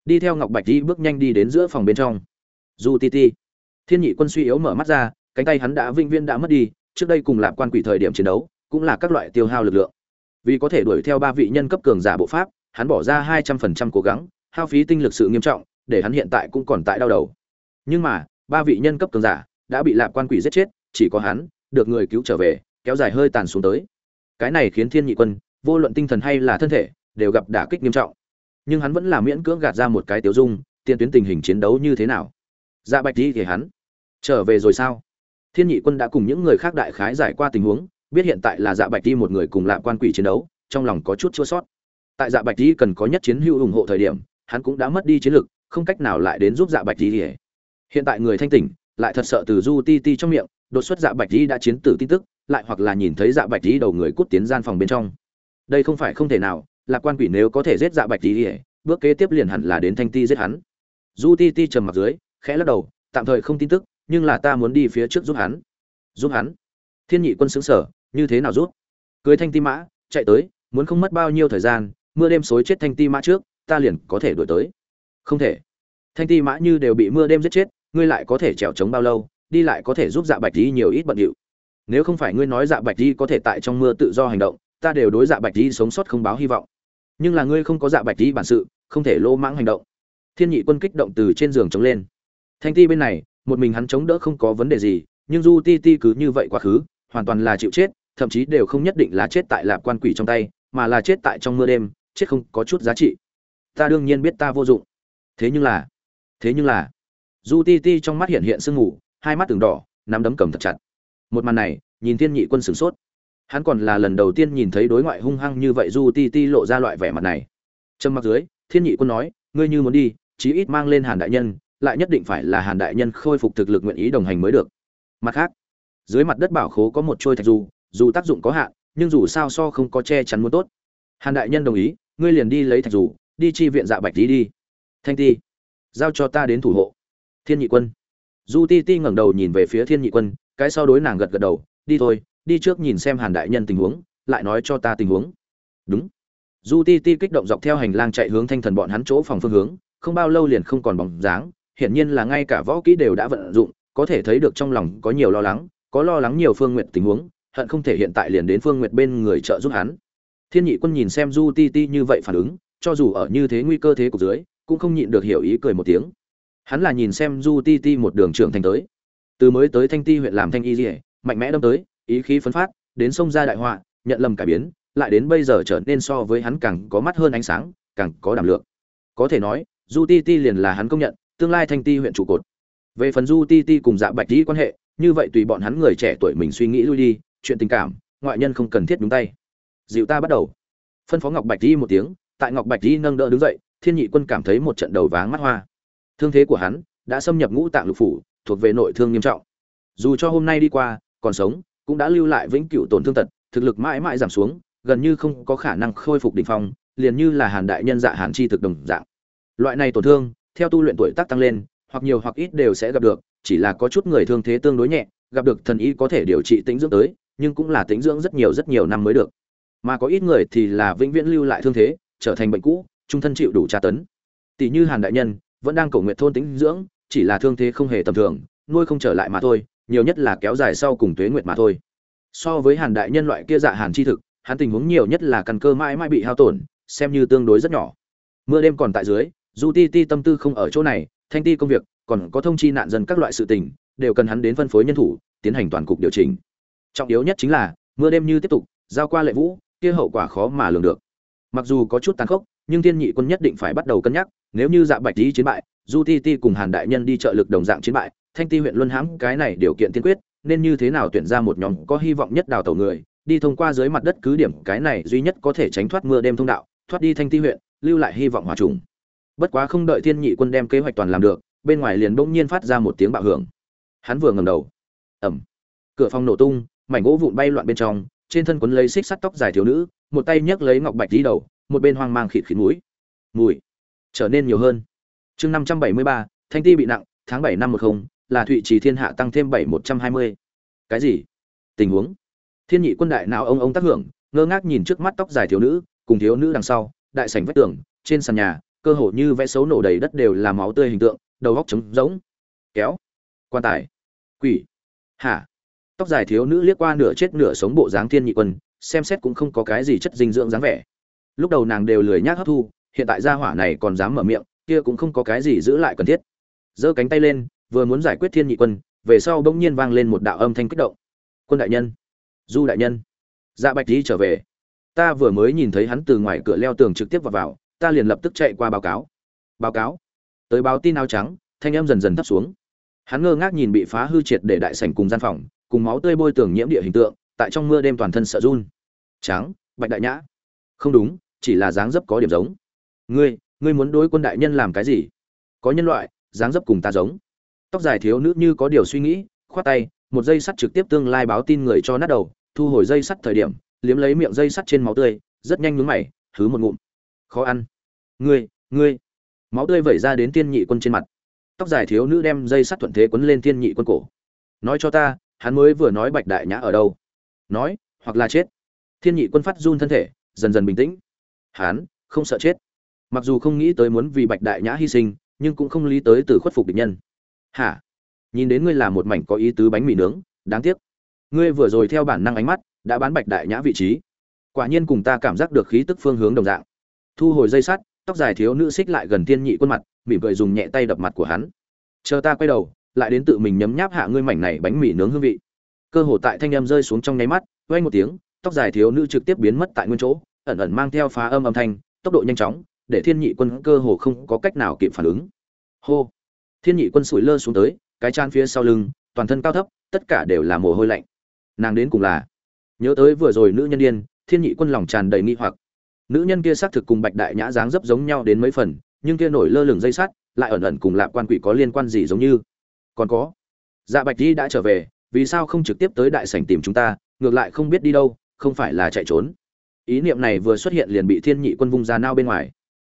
Đi theo ngọc bạch đi bước nhanh đi đến giữa phòng bên trong. Du ti ti. Thiên nhị quân suy yếu mở mắt ra, cánh tay hắn đã vinh viên đã mất đi, trước đây cùng lạc quan quỷ thời điểm chiến đấu, cũng là các loại tiêu hao lực lượng vì có thể đuổi theo ba vị nhân cấp cường giả bộ pháp, hắn bỏ ra hai trăm phần trăm cố gắng, hao phí tinh lực sự nghiêm trọng, để hắn hiện tại cũng còn tại đau đầu. Nhưng mà, ba vị nhân cấp cường giả đã bị lạp quan quỷ giết chết, chỉ có hắn được người cứu trở về, kéo dài hơi tàn xuống tới. Cái này khiến thiên nhị quân vô luận tinh thần hay là thân thể đều gặp đả kích nghiêm trọng. Nhưng hắn vẫn là miễn cưỡng gạt ra một cái tiểu dung, tiên tuyến tình hình chiến đấu như thế nào? Dạ bạch đi thì hắn, trở về rồi sao? Thiên nhị quân đã cùng những người khác đại khái giải qua tình huống biết hiện tại là dạ bạch đi một người cùng lạ quan quỷ chiến đấu, trong lòng có chút chua sót. Tại dạ bạch đi cần có nhất chiến hữu ủng hộ thời điểm, hắn cũng đã mất đi chiến lực, không cách nào lại đến giúp dạ bạch đi hiện tại người thanh tỉnh, lại thật sợ từ du ti ti trong miệng, đột xuất dạ bạch đi đã chiến tử tin tức, lại hoặc là nhìn thấy dạ bạch đi đầu người cút tiến gian phòng bên trong. Đây không phải không thể nào lạc quan quỷ nếu có thể giết dạ bạch đi bước kế tiếp liền hẳn là đến thanh ti giết hắn. Du ti ti trầm mặt dưới, khẽ lắc đầu, tạm thời không tin tức, nhưng là ta muốn đi phía trước giúp hắn. Giúp hắn? Thiên nhị quân xứng sở như thế nào giúp cưới thanh ti mã, chạy tới, muốn không mất bao nhiêu thời gian, mưa đêm xối chết thanh ti mã trước, ta liền có thể đuổi tới. Không thể. Thanh ti mã như đều bị mưa đêm giết chết, ngươi lại có thể trèo trống bao lâu, đi lại có thể giúp dạ bạch đi nhiều ít bận điệu. Nếu không phải ngươi nói dạ bạch đi có thể tại trong mưa tự do hành động, ta đều đối dạ bạch đi sống sót không báo hy vọng. Nhưng là ngươi không có dạ bạch đi bản sự, không thể lô mãng hành động. Thiên nhị quân kích động từ trên giường chống lên. Thanh ti bên này, một mình hắn chống đỡ không có vấn đề gì, nhưng du ti ti cứ như vậy quá khứ, hoàn toàn là chịu chết thậm chí đều không nhất định là chết tại lạp quan quỷ trong tay, mà là chết tại trong mưa đêm, chết không có chút giá trị. Ta đương nhiên biết ta vô dụng. Thế nhưng là, thế nhưng là, du ti ti trong mắt hiện hiện sương mù, hai mắt từng đỏ, nắm đấm cầm thật chặt. Một màn này, nhìn thiên nhị quân sửng sốt. Hắn còn là lần đầu tiên nhìn thấy đối ngoại hung hăng như vậy du ti ti lộ ra loại vẻ mặt này. Trầm mặc dưới, thiên nhị quân nói, ngươi như muốn đi, chí ít mang lên hàn đại nhân, lại nhất định phải là hàn đại nhân khôi phục thực lực nguyện ý đồng hành mới được. Mặt khác, dưới mặt đất bảo khố có một trôi thạch du dù tác dụng có hạn, nhưng dù sao so không có che chắn muốn tốt. Hàn đại nhân đồng ý, ngươi liền đi lấy thạch dù, đi chi viện dạ bạch tí đi. Thanh ti, giao cho ta đến thủ hộ. Thiên nhị quân. Du ti ti ngẩng đầu nhìn về phía thiên nhị quân, cái sau đối nàng gật gật đầu, đi thôi, đi trước nhìn xem hàn đại nhân tình huống, lại nói cho ta tình huống. Đúng. Du ti ti kích động dọc theo hành lang chạy hướng thanh thần bọn hắn chỗ phòng phương hướng, không bao lâu liền không còn bóng dáng, hiển nhiên là ngay cả võ kỹ đều đã vận dụng, có thể thấy được trong lòng có nhiều lo lắng, có lo lắng nhiều phương nguyện tình huống hận không thể hiện tại liền đến phương nguyện bên người trợ giúp hắn. Thiên nhị quân nhìn xem du ti ti như vậy phản ứng, cho dù ở như thế nguy cơ thế cục dưới, cũng không nhịn được hiểu ý cười một tiếng. Hắn là nhìn xem du ti ti một đường trưởng thành tới. Từ mới tới thanh ti huyện làm thanh y dỉa mạnh mẽ đâm tới, ý khí phấn phát, đến sông ra đại họa, nhận lầm cải biến, lại đến bây giờ trở nên so với hắn càng có mắt hơn ánh sáng, càng có đảm lượng. Có thể nói, du ti ti liền là hắn công nhận, tương lai thanh ti huyện trụ cột. Về phần du ti ti cùng dạ bạch tý quan hệ, như vậy tùy bọn hắn người trẻ tuổi mình suy nghĩ lui đi chuyện tình cảm, ngoại nhân không cần thiết đúng tay. Dịu ta bắt đầu. Phân phó ngọc bạch di một tiếng, tại ngọc bạch di nâng đỡ đứng dậy, thiên nhị quân cảm thấy một trận đầu váng mắt hoa. Thương thế của hắn đã xâm nhập ngũ tạng lục phủ, thuộc về nội thương nghiêm trọng. Dù cho hôm nay đi qua, còn sống, cũng đã lưu lại vĩnh cửu tổn thương tật, thực lực mãi mãi giảm xuống, gần như không có khả năng khôi phục đỉnh phong, liền như là hàn đại nhân dạ hàn chi thực đồng dạng. Loại này tổn thương, theo tu luyện tuổi tác tăng lên, hoặc nhiều hoặc ít đều sẽ gặp được, chỉ là có chút người thương thế tương đối nhẹ, gặp được thần y có thể điều trị tính dưỡng tới nhưng cũng là tính dưỡng rất nhiều rất nhiều năm mới được. Mà có ít người thì là vĩnh viễn lưu lại thương thế, trở thành bệnh cũ, trung thân chịu đủ tra tấn. Tỷ như hàn đại nhân, vẫn đang cầu nguyện thôn tính dưỡng, chỉ là thương thế không hề tầm thường, nuôi không trở lại mà thôi, nhiều nhất là kéo dài sau cùng tuế nguyệt mà thôi. So với hàn đại nhân loại kia dạ hàn chi thực, hắn tình huống nhiều nhất là căn cơ mãi mãi bị hao tổn, xem như tương đối rất nhỏ. Mưa đêm còn tại dưới dù ti ti tâm tư không ở chỗ này, thanh ti công việc, còn có thông chi nạn dân các loại sự tình, đều cần hắn đến phân phối nhân thủ, tiến hành toàn cục điều chỉnh trọng yếu nhất chính là, mưa đêm như tiếp tục, giao qua lệ vũ, kia hậu quả khó mà lường được. Mặc dù có chút tàn khốc, nhưng thiên nhị quân nhất định phải bắt đầu cân nhắc, nếu như dạ bạch lý chiến bại, du ti ti cùng hàn đại nhân đi trợ lực đồng dạng chiến bại, thanh ti huyện luân hãm cái này điều kiện tiên quyết, nên như thế nào tuyển ra một nhóm có hy vọng nhất đào tẩu người, đi thông qua dưới mặt đất cứ điểm cái này duy nhất có thể tránh thoát mưa đêm thông đạo, thoát đi thanh ti huyện, lưu lại hy vọng hòa trùng. Bất quá không đợi thiên nhị quân đem kế hoạch toàn làm được, bên ngoài liền bỗng nhiên phát ra một tiếng bạo hưởng. Hắn vừa ngầm đầu. Ẩm cửa phòng nổ tung mảnh gỗ vụn bay loạn bên trong, trên thân quấn lấy xích sắt tóc dài thiếu nữ, một tay nhấc lấy ngọc bạch tí đầu, một bên hoang mang khịt khịt mũi. Mùi, trở nên nhiều hơn. Chương năm trăm bảy mươi ba, thanh ti bị nặng, tháng bảy năm một không, là thụy trì thiên hạ tăng thêm bảy một trăm hai mươi. Cái gì? Tình huống. Thiên nhị quân đại não ông ông tác hưởng, ngơ ngác nhìn trước mắt tóc dài thiếu nữ, cùng thiếu nữ đằng sau, đại sảnh vách tường, trên sàn nhà, cơ hồ như vẽ xấu nổ đầy đất đều là máu tươi hình tượng, đầu góc trống rỗng. Kéo. Quan tài. Quỷ. Hả? Tóc dài thiếu nữ liếc qua nửa chết nửa sống bộ dáng thiên nhị quân xem xét cũng không có cái gì chất dinh dưỡng dáng vẻ. Lúc đầu nàng đều lười nhác hấp thu hiện tại gia hỏa này còn dám mở miệng kia cũng không có cái gì giữ lại cần thiết. Giơ cánh tay lên vừa muốn giải quyết thiên nhị quân về sau bỗng nhiên vang lên một đạo âm thanh kích động. Quân đại nhân du đại nhân. Dạ bạch đi trở về. Ta vừa mới nhìn thấy hắn từ ngoài cửa leo tường trực tiếp vào, vào ta liền lập tức chạy qua báo cáo. Báo cáo? Tới báo tin áo trắng thanh âm dần dần thấp xuống. Hắn ngơ ngác nhìn bị phá hư triệt để đại sảnh cùng gian phòng cùng máu tươi bôi tường nhiễm địa hình tượng, tại trong mưa đêm toàn thân sợ run. Trắng, bạch đại nhã. Không đúng, chỉ là dáng dấp có điểm giống. Ngươi ngươi muốn đối quân đại nhân làm cái gì? Có nhân loại, dáng dấp cùng ta giống. Tóc dài thiếu nữ như có điều suy nghĩ, khoát tay, một dây sắt trực tiếp tương lai báo tin người cho nát đầu, thu hồi dây sắt thời điểm, liếm lấy miệng dây sắt trên máu tươi, rất nhanh nhúng mày thứ một ngụm. Khó ăn. Ngươi ngươi. Máu tươi vẩy ra đến tiên nhị quân trên mặt. Tóc dài thiếu nữ đem dây sắt thuận thế quấn lên tiên nhị quân cổ. Nói cho ta hắn mới vừa nói bạch đại nhã ở đâu. Nói, hoặc là chết. Thiên nhị quân phát run thân thể, dần dần bình tĩnh. Hắn, không sợ chết. Mặc dù không nghĩ tới muốn vì bạch đại nhã hy sinh, nhưng cũng không lý tới từ khuất phục địch nhân. Hả? Nhìn đến ngươi là một mảnh có ý tứ bánh mì nướng, đáng tiếc. Ngươi vừa rồi theo bản năng ánh mắt, đã bán bạch đại nhã vị trí. Quả nhiên cùng ta cảm giác được khí tức phương hướng đồng dạng. Thu hồi dây sắt, tóc dài thiếu nữ xích lại gần Thiên nhị quân mặt, mỉm cười dùng nhẹ tay đập mặt của hắn. Chờ ta quay đầu lại đến tự mình nhấm nháp hạ ngươi mảnh này bánh mì nướng hương vị. Cơ hồ tại thanh âm rơi xuống trong nháy mắt, vang một tiếng, tóc dài thiếu nữ trực tiếp biến mất tại nguyên chỗ, ẩn ẩn mang theo phá âm âm thanh, tốc độ nhanh chóng, để thiên nhị quân cơ hồ không có cách nào kịp phản ứng. Hô! Thiên nhị quân sủi lơ xuống tới, cái chan phía sau lưng, toàn thân cao thấp, tất cả đều là mồ hôi lạnh. Nàng đến cùng là? Nhớ tới vừa rồi nữ nhân điên, thiên nhị quân lòng tràn đầy nghi hoặc. Nữ nhân kia xác thực cùng bạch đại nhã dáng dấp giống nhau đến mấy phần, nhưng kia nổi lơ lửng dây sắt, lại ẩn ẩn cùng lạc quan quỷ có liên quan gì giống như? Còn có. Dạ bạch di đã trở về, vì sao không trực tiếp tới đại sảnh tìm chúng ta, ngược lại không biết đi đâu, không phải là chạy trốn. Ý niệm này vừa xuất hiện liền bị thiên nhị quân vung ra nao bên ngoài.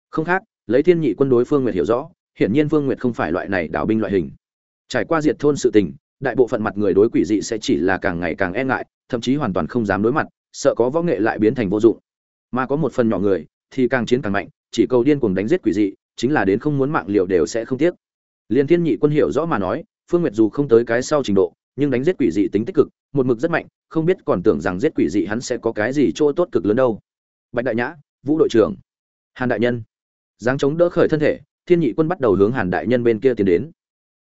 Không khác, lấy thiên nhị quân đối phương nguyệt hiểu rõ, hiển nhiên phương nguyệt không phải loại này đảo binh loại hình. Trải qua diệt thôn sự tình, đại bộ phận mặt người đối quỷ dị sẽ chỉ là càng ngày càng e ngại, thậm chí hoàn toàn không dám đối mặt, sợ có võ nghệ lại biến thành vô dụng. Mà có một phần nhỏ người, thì càng chiến càng mạnh, chỉ cầu điên cuồng đánh giết quỷ dị, chính là đến không muốn mạng liều đều sẽ không tiếc liên thiên nhị quân hiểu rõ mà nói, phương nguyệt dù không tới cái sau trình độ, nhưng đánh giết quỷ dị tính tích cực, một mực rất mạnh, không biết còn tưởng rằng giết quỷ dị hắn sẽ có cái gì chỗ tốt cực lớn đâu. Bạch đại nhã, vũ đội trưởng. Hàn đại nhân. Giáng chống đỡ khởi thân thể, thiên nhị quân bắt đầu hướng hàn đại nhân bên kia tiến đến.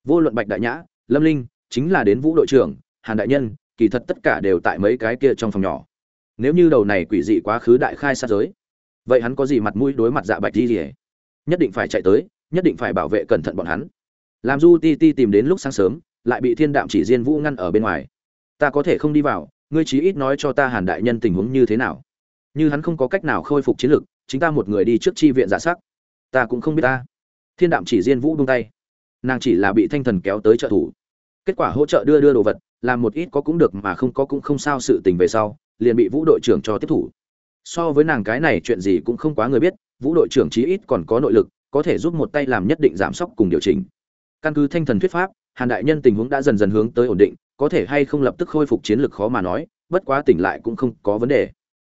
Vô luận bạch đại nhã, lâm linh, chính là đến vũ đội trưởng, hàn đại nhân, kỳ thật tất cả đều tại mấy cái kia trong phòng nhỏ. Nếu như đầu này quỷ dị quá khứ đại khai sát giới, vậy hắn có gì mặt mũi đối mặt dạ bạch di nhất định phải chạy tới, nhất định phải bảo vệ cẩn thận bọn hắn làm du ti ti tìm đến lúc sáng sớm, lại bị thiên đạm chỉ diên vũ ngăn ở bên ngoài. Ta có thể không đi vào, ngươi chí ít nói cho ta hàn đại nhân tình huống như thế nào. Như hắn không có cách nào khôi phục chiến lực, chính ta một người đi trước chi viện giả sắc ta cũng không biết ta. Thiên đạm chỉ diên vũ buông tay. Nàng chỉ là bị thanh thần kéo tới trợ thủ. Kết quả hỗ trợ đưa đưa đồ vật, làm một ít có cũng được mà không có cũng không sao sự tình về sau, liền bị vũ đội trưởng cho tiếp thủ. So với nàng cái này chuyện gì cũng không quá người biết, vũ đội trưởng chí ít còn có nội lực, có thể giúp một tay làm nhất định giảm sốc cùng điều chỉnh căn cứ thanh thần thuyết pháp, hàn đại nhân tình huống đã dần dần hướng tới ổn định, có thể hay không lập tức khôi phục chiến lược khó mà nói, bất quá tỉnh lại cũng không có vấn đề.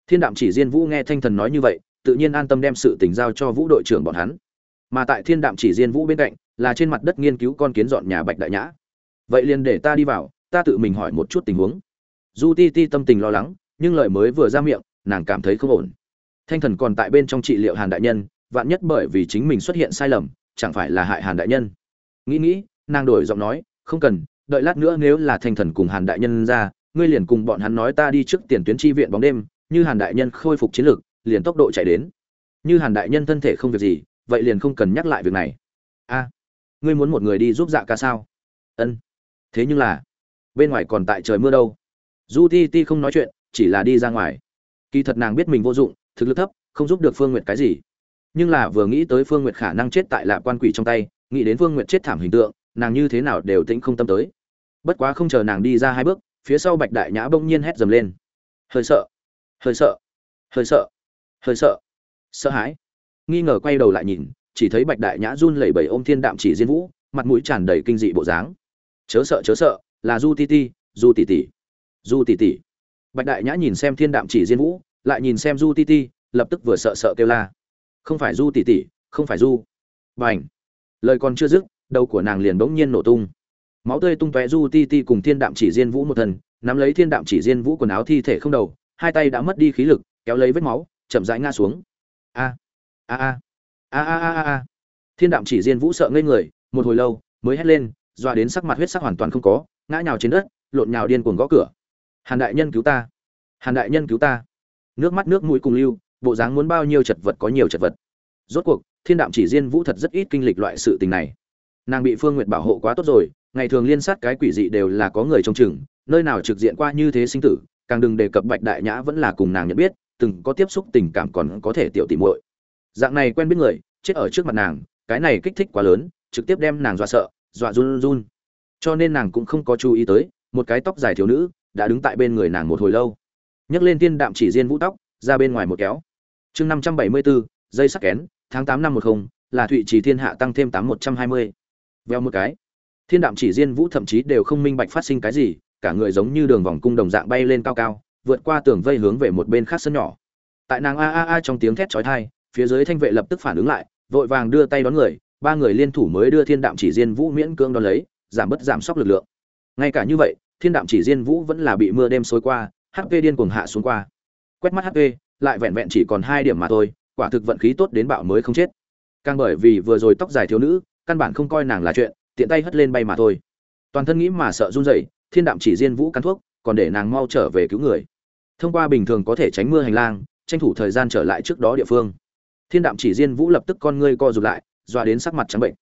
Thiên đạm chỉ diên vũ nghe thanh thần nói như vậy, tự nhiên an tâm đem sự tình giao cho vũ đội trưởng bọn hắn. Mà tại thiên đạm chỉ diên vũ bên cạnh, là trên mặt đất nghiên cứu con kiến dọn nhà bạch đại nhã. Vậy liền để ta đi vào, ta tự mình hỏi một chút tình huống. Du ti ti tâm tình lo lắng, nhưng lời mới vừa ra miệng, nàng cảm thấy không ổn. Thanh thần còn tại bên trong trị liệu hàn đại nhân, vạn nhất bởi vì chính mình xuất hiện sai lầm, chẳng phải là hại hàn đại nhân nghĩ nghĩ, nàng đổi giọng nói, không cần, đợi lát nữa nếu là thanh thần cùng hàn đại nhân ra, ngươi liền cùng bọn hắn nói ta đi trước tiền tuyến tri viện bóng đêm, như hàn đại nhân khôi phục chiến lược, liền tốc độ chạy đến. Như hàn đại nhân thân thể không việc gì, vậy liền không cần nhắc lại việc này. A, ngươi muốn một người đi giúp dạ ca sao? Ân. Thế nhưng là, bên ngoài còn tại trời mưa đâu. Du ti ti không nói chuyện, chỉ là đi ra ngoài. Kỳ thật nàng biết mình vô dụng, thực lực thấp, không giúp được phương n g u y ệ t cái gì. Nhưng là vừa nghĩ tới phương n g u y ệ t khả năng chết tại lạc quan quỷ trong tay nghĩ đến Vương Nguyệt chết thảm hình tượng, nàng như thế nào đều tĩnh không tâm tới. Bất quá không chờ nàng đi ra hai bước, phía sau bạch đại nhã bỗng nhiên hét dầm lên. Hơi sợ hơi sợ hơi sợ hơi sợ sợ hãi. Nghi ngờ quay đầu lại nhìn, chỉ thấy bạch đại nhã run lẩy bẩy ôm thiên đạm chỉ diên vũ, mặt mũi tràn đầy kinh dị bộ dáng. Chớ sợ chớ sợ, là du ti ti, du tỷ tỷ, du tỷ tỷ. Bạch đại nhã nhìn xem thiên đạm chỉ diên vũ, lại nhìn xem du ti ti, lập tức vừa sợ sợ kêu la. Không phải du tỷ tỷ, không phải du. Bành lời còn chưa dứt, đầu của nàng liền bỗng nhiên nổ tung. Máu tươi tung tóe du ti ti cùng thiên đạm chỉ diên vũ một thần, nắm lấy thiên đạm chỉ diên vũ quần áo thi thể không đầu, hai tay đã mất đi khí lực, kéo lấy vết máu, chậm rãi ngã xuống. A a a a a a a. Thiên đạm chỉ diên vũ sợ ngây người, một hồi lâu, mới hét lên doa đến sắc mặt huyết sắc hoàn toàn không có, ngã nhào trên đất, lộn nhào điên cuồng gõ cửa. Hàn đại nhân cứu ta. Hàn đại nhân cứu ta. Nước mắt nước mũi cùng lưu, bộ dáng muốn bao nhiêu chật vật có nhiều chật vật. Rốt cuộc thiên đạm chỉ Diên vũ thật rất ít kinh lịch loại sự tình này. Nàng bị phương nguyệt bảo hộ quá tốt rồi, ngày thường liên sát cái quỷ dị đều là có người trông chừng, nơi nào trực diện qua như thế sinh tử, càng đừng đề cập bạch đại nhã vẫn là cùng nàng nhận biết, từng có tiếp xúc tình cảm còn có thể tiểu tỉ muội. Dạng này quen biết người, chết ở trước mặt nàng, cái này kích thích quá lớn, trực tiếp đem nàng dọa sợ, dọa run run cho nên nàng cũng không có chú ý tới, một cái tóc dài thiếu nữ đã đứng tại bên người nàng một hồi lâu. Nhấc lên tiên đạm chỉ Diên vũ tóc, ra bên ngoài một kéo. Chương năm trăm bảy mươi bốn dây sắc kén tháng tám năm một không, là thụy trì thiên hạ tăng thêm tám một trăm hai mươi. Veo một cái. Thiên đạm chỉ diên vũ thậm chí đều không minh bạch phát sinh cái gì, cả người giống như đường vòng cung đồng dạng bay lên cao cao, vượt qua tường vây hướng về một bên khác sân nhỏ. Tại nàng a a a trong tiếng thét chói tai, phía dưới thanh vệ lập tức phản ứng lại, vội vàng đưa tay đón người, ba người liên thủ mới đưa thiên đạm chỉ diên vũ miễn cưỡng đón lấy, giảm bớt giảm sốc lực lượng. Ngay cả như vậy, thiên đạm chỉ diên vũ vẫn là bị mưa đêm xối qua hp điên cuồng hạ xuống qua. Quét mắt hp lại vẹn vẹn chỉ còn hai điểm mà thôi quả thực vận khí tốt đến bạo mới không chết. Càng bởi vì vừa rồi tóc dài thiếu nữ, căn bản không coi nàng là chuyện, tiện tay hất lên bay mà thôi. Toàn thân nghĩ mà sợ run rẩy, thiên đạm chỉ diên vũ cắn thuốc, còn để nàng mau trở về cứu người. Thông qua bình thường có thể tránh mưa hành lang, tranh thủ thời gian trở lại trước đó địa phương. Thiên đạm chỉ diên vũ lập tức con ngươi co rụt lại dọa đến sắc mặt trắng bệnh.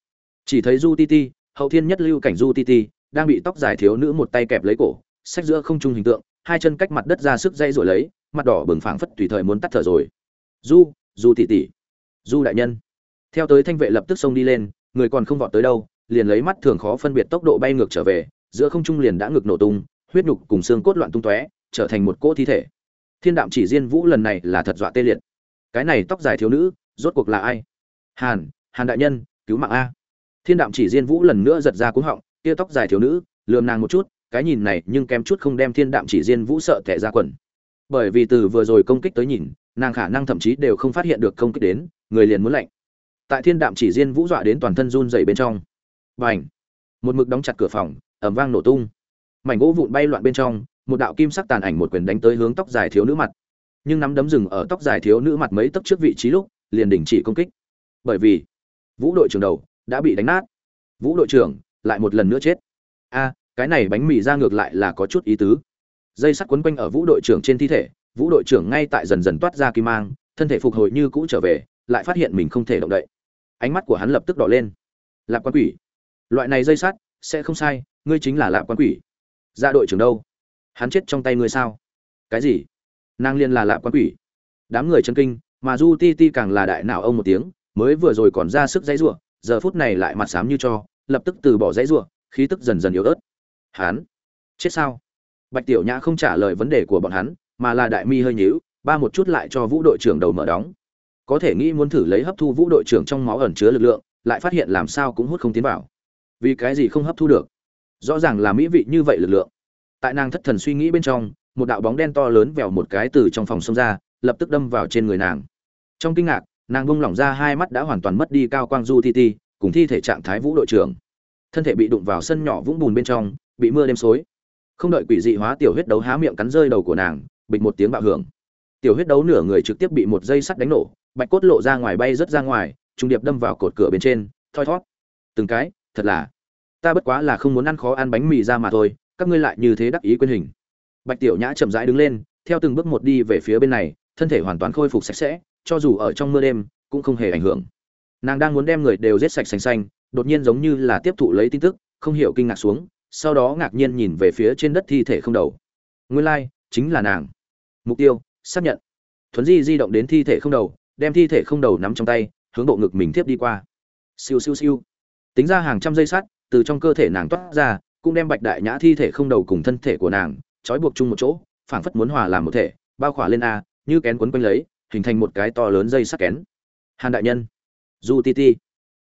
Chỉ thấy du ti ti, hậu thiên nhất lưu cảnh du ti ti, đang bị tóc dài thiếu nữ một tay kẹp lấy cổ, sách giữa không trung hình tượng, hai chân cách mặt đất ra sức dây rồi lấy, mặt đỏ bừng phảng phất tùy thời muốn tắt thở rồi. Du du tỷ tỷ, du đại nhân. Theo tới thanh vệ lập tức xông đi lên, người còn không vọt tới đâu, liền lấy mắt thường khó phân biệt tốc độ bay ngược trở về, giữa không trung liền đã ngược nổ tung, huyết nhục cùng xương cốt loạn tung tóe, trở thành một cỗ thi thể. Thiên đạm chỉ diên vũ lần này là thật dọa tê liệt. Cái này tóc dài thiếu nữ, rốt cuộc là ai? Hàn hàn đại nhân, cứu mạng a. Thiên đạm chỉ diên vũ lần nữa giật ra cuống họng tia tóc dài thiếu nữ, lườm nàng một chút, cái nhìn này nhưng kém chút không đem thiên đạm chỉ diên vũ sợ tẻ ra quần. Bởi vì từ vừa rồi công kích tới nhìn nàng khả năng thậm chí đều không phát hiện được công kích đến, người liền muốn lạnh. Tại thiên đạm chỉ diên vũ dọa đến toàn thân run dày bên trong. B à n h một mực đóng chặt cửa phòng ẩm vang nổ tung. Mảnh gỗ vụn bay loạn bên trong, một đạo kim sắc tàn ảnh một quyền đánh tới hướng tóc dài thiếu nữ mặt. Nhưng nắm đấm rừng ở tóc dài thiếu nữ mặt mấy tấc trước vị trí lúc, liền đình chỉ công kích. Bởi vì, vũ đội trưởng đầu đã bị đánh nát. Vũ đội trưởng lại một lần nữa chết. A, cái này bánh mì ra ngược lại là có chút ý tứ. Dây sắt quấn quanh ở vũ đội trưởng trên thi thể vũ đội trưởng ngay tại dần dần toát ra kim mang, thân thể phục hồi như cũ trở về, lại phát hiện mình không thể động đậy. Ánh mắt của hắn lập tức đỏ lên. Lạp quan quỷ. Loại này dây sắt, sẽ không sai, ngươi chính là lạp quan quỷ. Ra đội trưởng đâu? Hắn chết trong tay ngươi sao? Cái gì? Nàng liên là lạp quan quỷ. Đám người chân kinh, mà du ti ti càng là đại nào ông một tiếng, mới vừa rồi còn ra sức dãy rủa, giờ phút này lại mặt xám như cho, lập tức từ bỏ dãy rủa, khí tức dần dần yếu ớt. Hắn? Chết sao? Bạch tiểu nhã không trả lời vấn đề của bọn hắn mà là đại mi hơi nhíu, ba một chút lại cho vũ đội trưởng đầu mở đóng. Có thể nghĩ muốn thử lấy hấp thu vũ đội trưởng trong máu ẩn chứa lực lượng, lại phát hiện làm sao cũng hút không tiến vào. Vì cái gì không hấp thu được? Rõ ràng là mỹ vị như vậy lực lượng. Tại nàng thất thần suy nghĩ bên trong, một đạo bóng đen to lớn vèo một cái từ trong phòng xông ra, lập tức đâm vào trên người nàng. Trong kinh ngạc, nàng bung lỏng ra hai mắt đã hoàn toàn mất đi cao quang du ti ti cùng thi thể trạng thái vũ đội trưởng. Thân thể bị đụng vào sân nhỏ vũng bùn bên trong, bị mưa đêm xối. Không đợi quỷ dị hóa tiểu huyết đấu há miệng cắn rơi đầu của nàng bịch một tiếng bạo hưởng. Tiểu huyết đấu nửa người trực tiếp bị một dây sắt đánh nổ bạch cốt lộ ra ngoài bay rớt ra ngoài trung điệp đâm vào cột cửa bên trên thoi thót. Từng cái thật là ta bất quá là không muốn ăn khó ăn bánh mì ra mà thôi các ngươi lại như thế đắc ý quyên hình. Bạch tiểu nhã chậm rãi đứng lên theo từng bước một đi về phía bên này thân thể hoàn toàn khôi phục sạch sẽ cho dù ở trong mưa đêm cũng không hề ảnh hưởng. Nàng đang muốn đem người đều giết sạch xanh xanh đột nhiên giống như là tiếp thụ lấy tin tức không hiểu kinh ngạc xuống sau đó ngạc nhiên nhìn về phía trên đất thi thể không đầu. Nguyên lai、like, chính là nàng mục tiêu, xác nhận. Thuấn di di động đến thi thể không đầu, đem thi thể không đầu nắm trong tay, hướng bộ ngực mình tiếp đi qua. Siêu siêu siêu. Tính ra hàng trăm dây sắt từ trong cơ thể nàng toát ra, cũng đem bạch đại nhã thi thể không đầu cùng thân thể của nàng trói buộc chung một chỗ, phảng phất muốn hòa làm một thể, bao khỏa lên a, như kén quấn quanh lấy, hình thành một cái to lớn dây sắt kén. Hàn đại nhân. Du ti ti.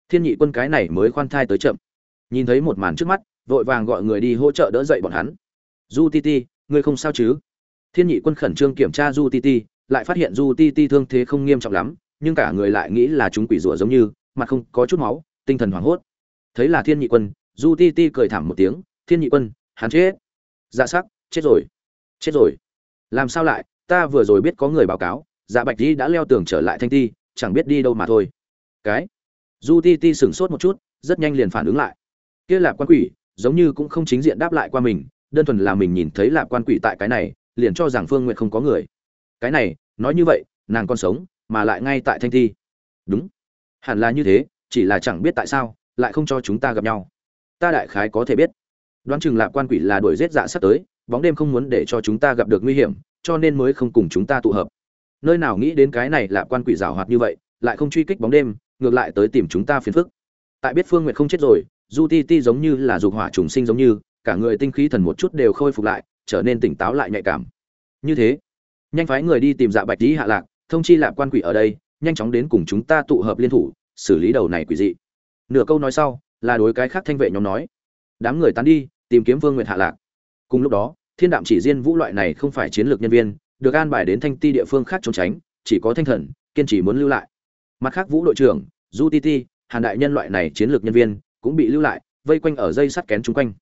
Thiên nhị quân cái này mới khoan thai tới chậm. Nhìn thấy một màn trước mắt, vội vàng gọi người đi hỗ trợ đỡ dậy bọn hắn. Du ti ti, ngươi không sao chứ? Thiên nhị quân khẩn trương kiểm tra du ti ti, lại phát hiện du ti ti thương thế không nghiêm trọng lắm, nhưng cả người lại nghĩ là chúng quỷ rủa giống như mặt không, có chút máu, tinh thần hoảng hốt. Thấy là thiên nhị quân, du ti ti cười thảm một tiếng, thiên nhị quân, hắn chết. Dạ sắc, chết rồi chết rồi. Làm sao lại? Ta vừa rồi biết có người báo cáo dạ bạch di đã leo tường trở lại thanh ti, chẳng biết đi đâu mà thôi. Cái, du ti ti sửng sốt một chút, rất nhanh liền phản ứng lại. Kia là quan quỷ, giống như cũng không chính diện đáp lại qua mình, đơn thuần là mình nhìn thấy là quan quỷ tại cái này liền cho rằng phương nguyện không có người. Cái này, nói như vậy, nàng còn sống, mà lại ngay tại thanh thi. Đúng. Hẳn là như thế, chỉ là chẳng biết tại sao, lại không cho chúng ta gặp nhau. Ta đại khái có thể biết. Đoán chừng lạc quan quỷ là đuổi giết dạ sắp tới, bóng đêm không muốn để cho chúng ta gặp được nguy hiểm, cho nên mới không cùng chúng ta tụ hợp. Nơi nào nghĩ đến cái này lạp quan quỷ giảo hoạt như vậy, lại không truy kích bóng đêm, ngược lại tới tìm chúng ta phiền phức. Tại biết phương nguyện không chết rồi, du ti ti giống như là dục hỏa trùng sinh giống như, cả người tinh khí thần một chút đều khôi phục lại trở nên tỉnh táo lại nhạy cảm. Như thế, nhanh phái người đi tìm dạ bạch lý hạ lạc, thông chi lạc quan quỷ ở đây, nhanh chóng đến cùng chúng ta tụ hợp liên thủ, xử lý đầu này quỷ dị. Nửa câu nói sau, là đối cái khác thanh vệ nhóm nói. Đám người tán đi, tìm kiếm vương nguyệt hạ lạc. Cùng lúc đó, thiên đạm chỉ riêng vũ loại này không phải chiến lược nhân viên, được an bài đến thanh ti địa phương khác trốn tránh, chỉ có thanh thần, kiên trì muốn lưu lại. Mặt khác vũ đội trưởng, du ti ti, hàn đại nhân loại này chiến lược nhân viên cũng bị lưu lại, vây quanh ở dây sắt kén chung quanh.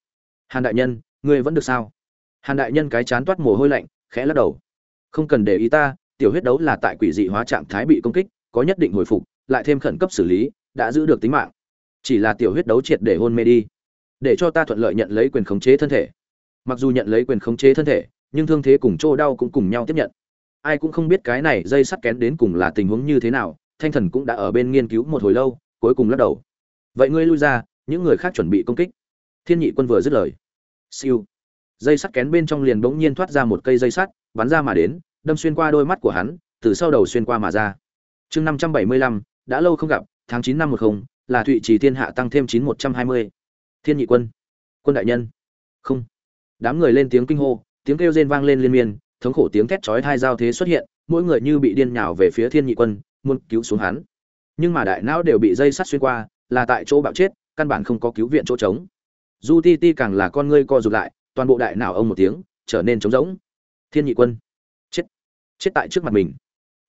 Hàn đại nhân, ngươi vẫn được sao? Hàn đại nhân cái chán toát mồ hôi lạnh, khẽ lắc đầu. Không cần để ý ta, tiểu huyết đấu là tại quỷ dị hóa trạng thái bị công kích, có nhất định hồi phục, lại thêm khẩn cấp xử lý, đã giữ được tính mạng. Chỉ là tiểu huyết đấu triệt để hôn mê đi. Để cho ta thuận lợi nhận lấy quyền khống chế thân thể. Mặc dù nhận lấy quyền khống chế thân thể, nhưng thương thế cùng chỗ đau cũng cùng nhau tiếp nhận. Ai cũng không biết cái này dây sắt kén đến cùng là tình huống như thế nào, thanh thần cũng đã ở bên nghiên cứu một hồi lâu, cuối cùng lắc đầu. Vậy ngươi lui ra, những người khác chuẩn bị công kích. Thiên nhị quân vừa dứt lời. Siêu dây sắt kén bên trong liền bỗng nhiên thoát ra một cây dây sắt, bắn ra mà đến, đâm xuyên qua đôi mắt của hắn, từ sau đầu xuyên qua mà ra. Chương năm trăm bảy mươi lăm, đã lâu không gặp, tháng chín năm một không, là thụy trì thiên hạ tăng thêm chín một trăm hai mươi. Thiên nhị quân. Quân đại nhân. Không. Đám người lên tiếng kinh hô, tiếng kêu rên vang lên liên miên, thống khổ tiếng thét chói thai giao thế xuất hiện, mỗi người như bị điên nhào về phía thiên nhị quân, muốn cứu xuống hắn. Nhưng mà đại não đều bị dây sắt xuyên qua, là tại chỗ bạo chết, căn bản không có cứu viện chỗ trống. Du ti ti càng là con ngươi co rụt lại toàn bộ đại não ông một tiếng, trở nên trống rỗng. Thiên nhị quân. Chết. Chết tại trước mặt mình.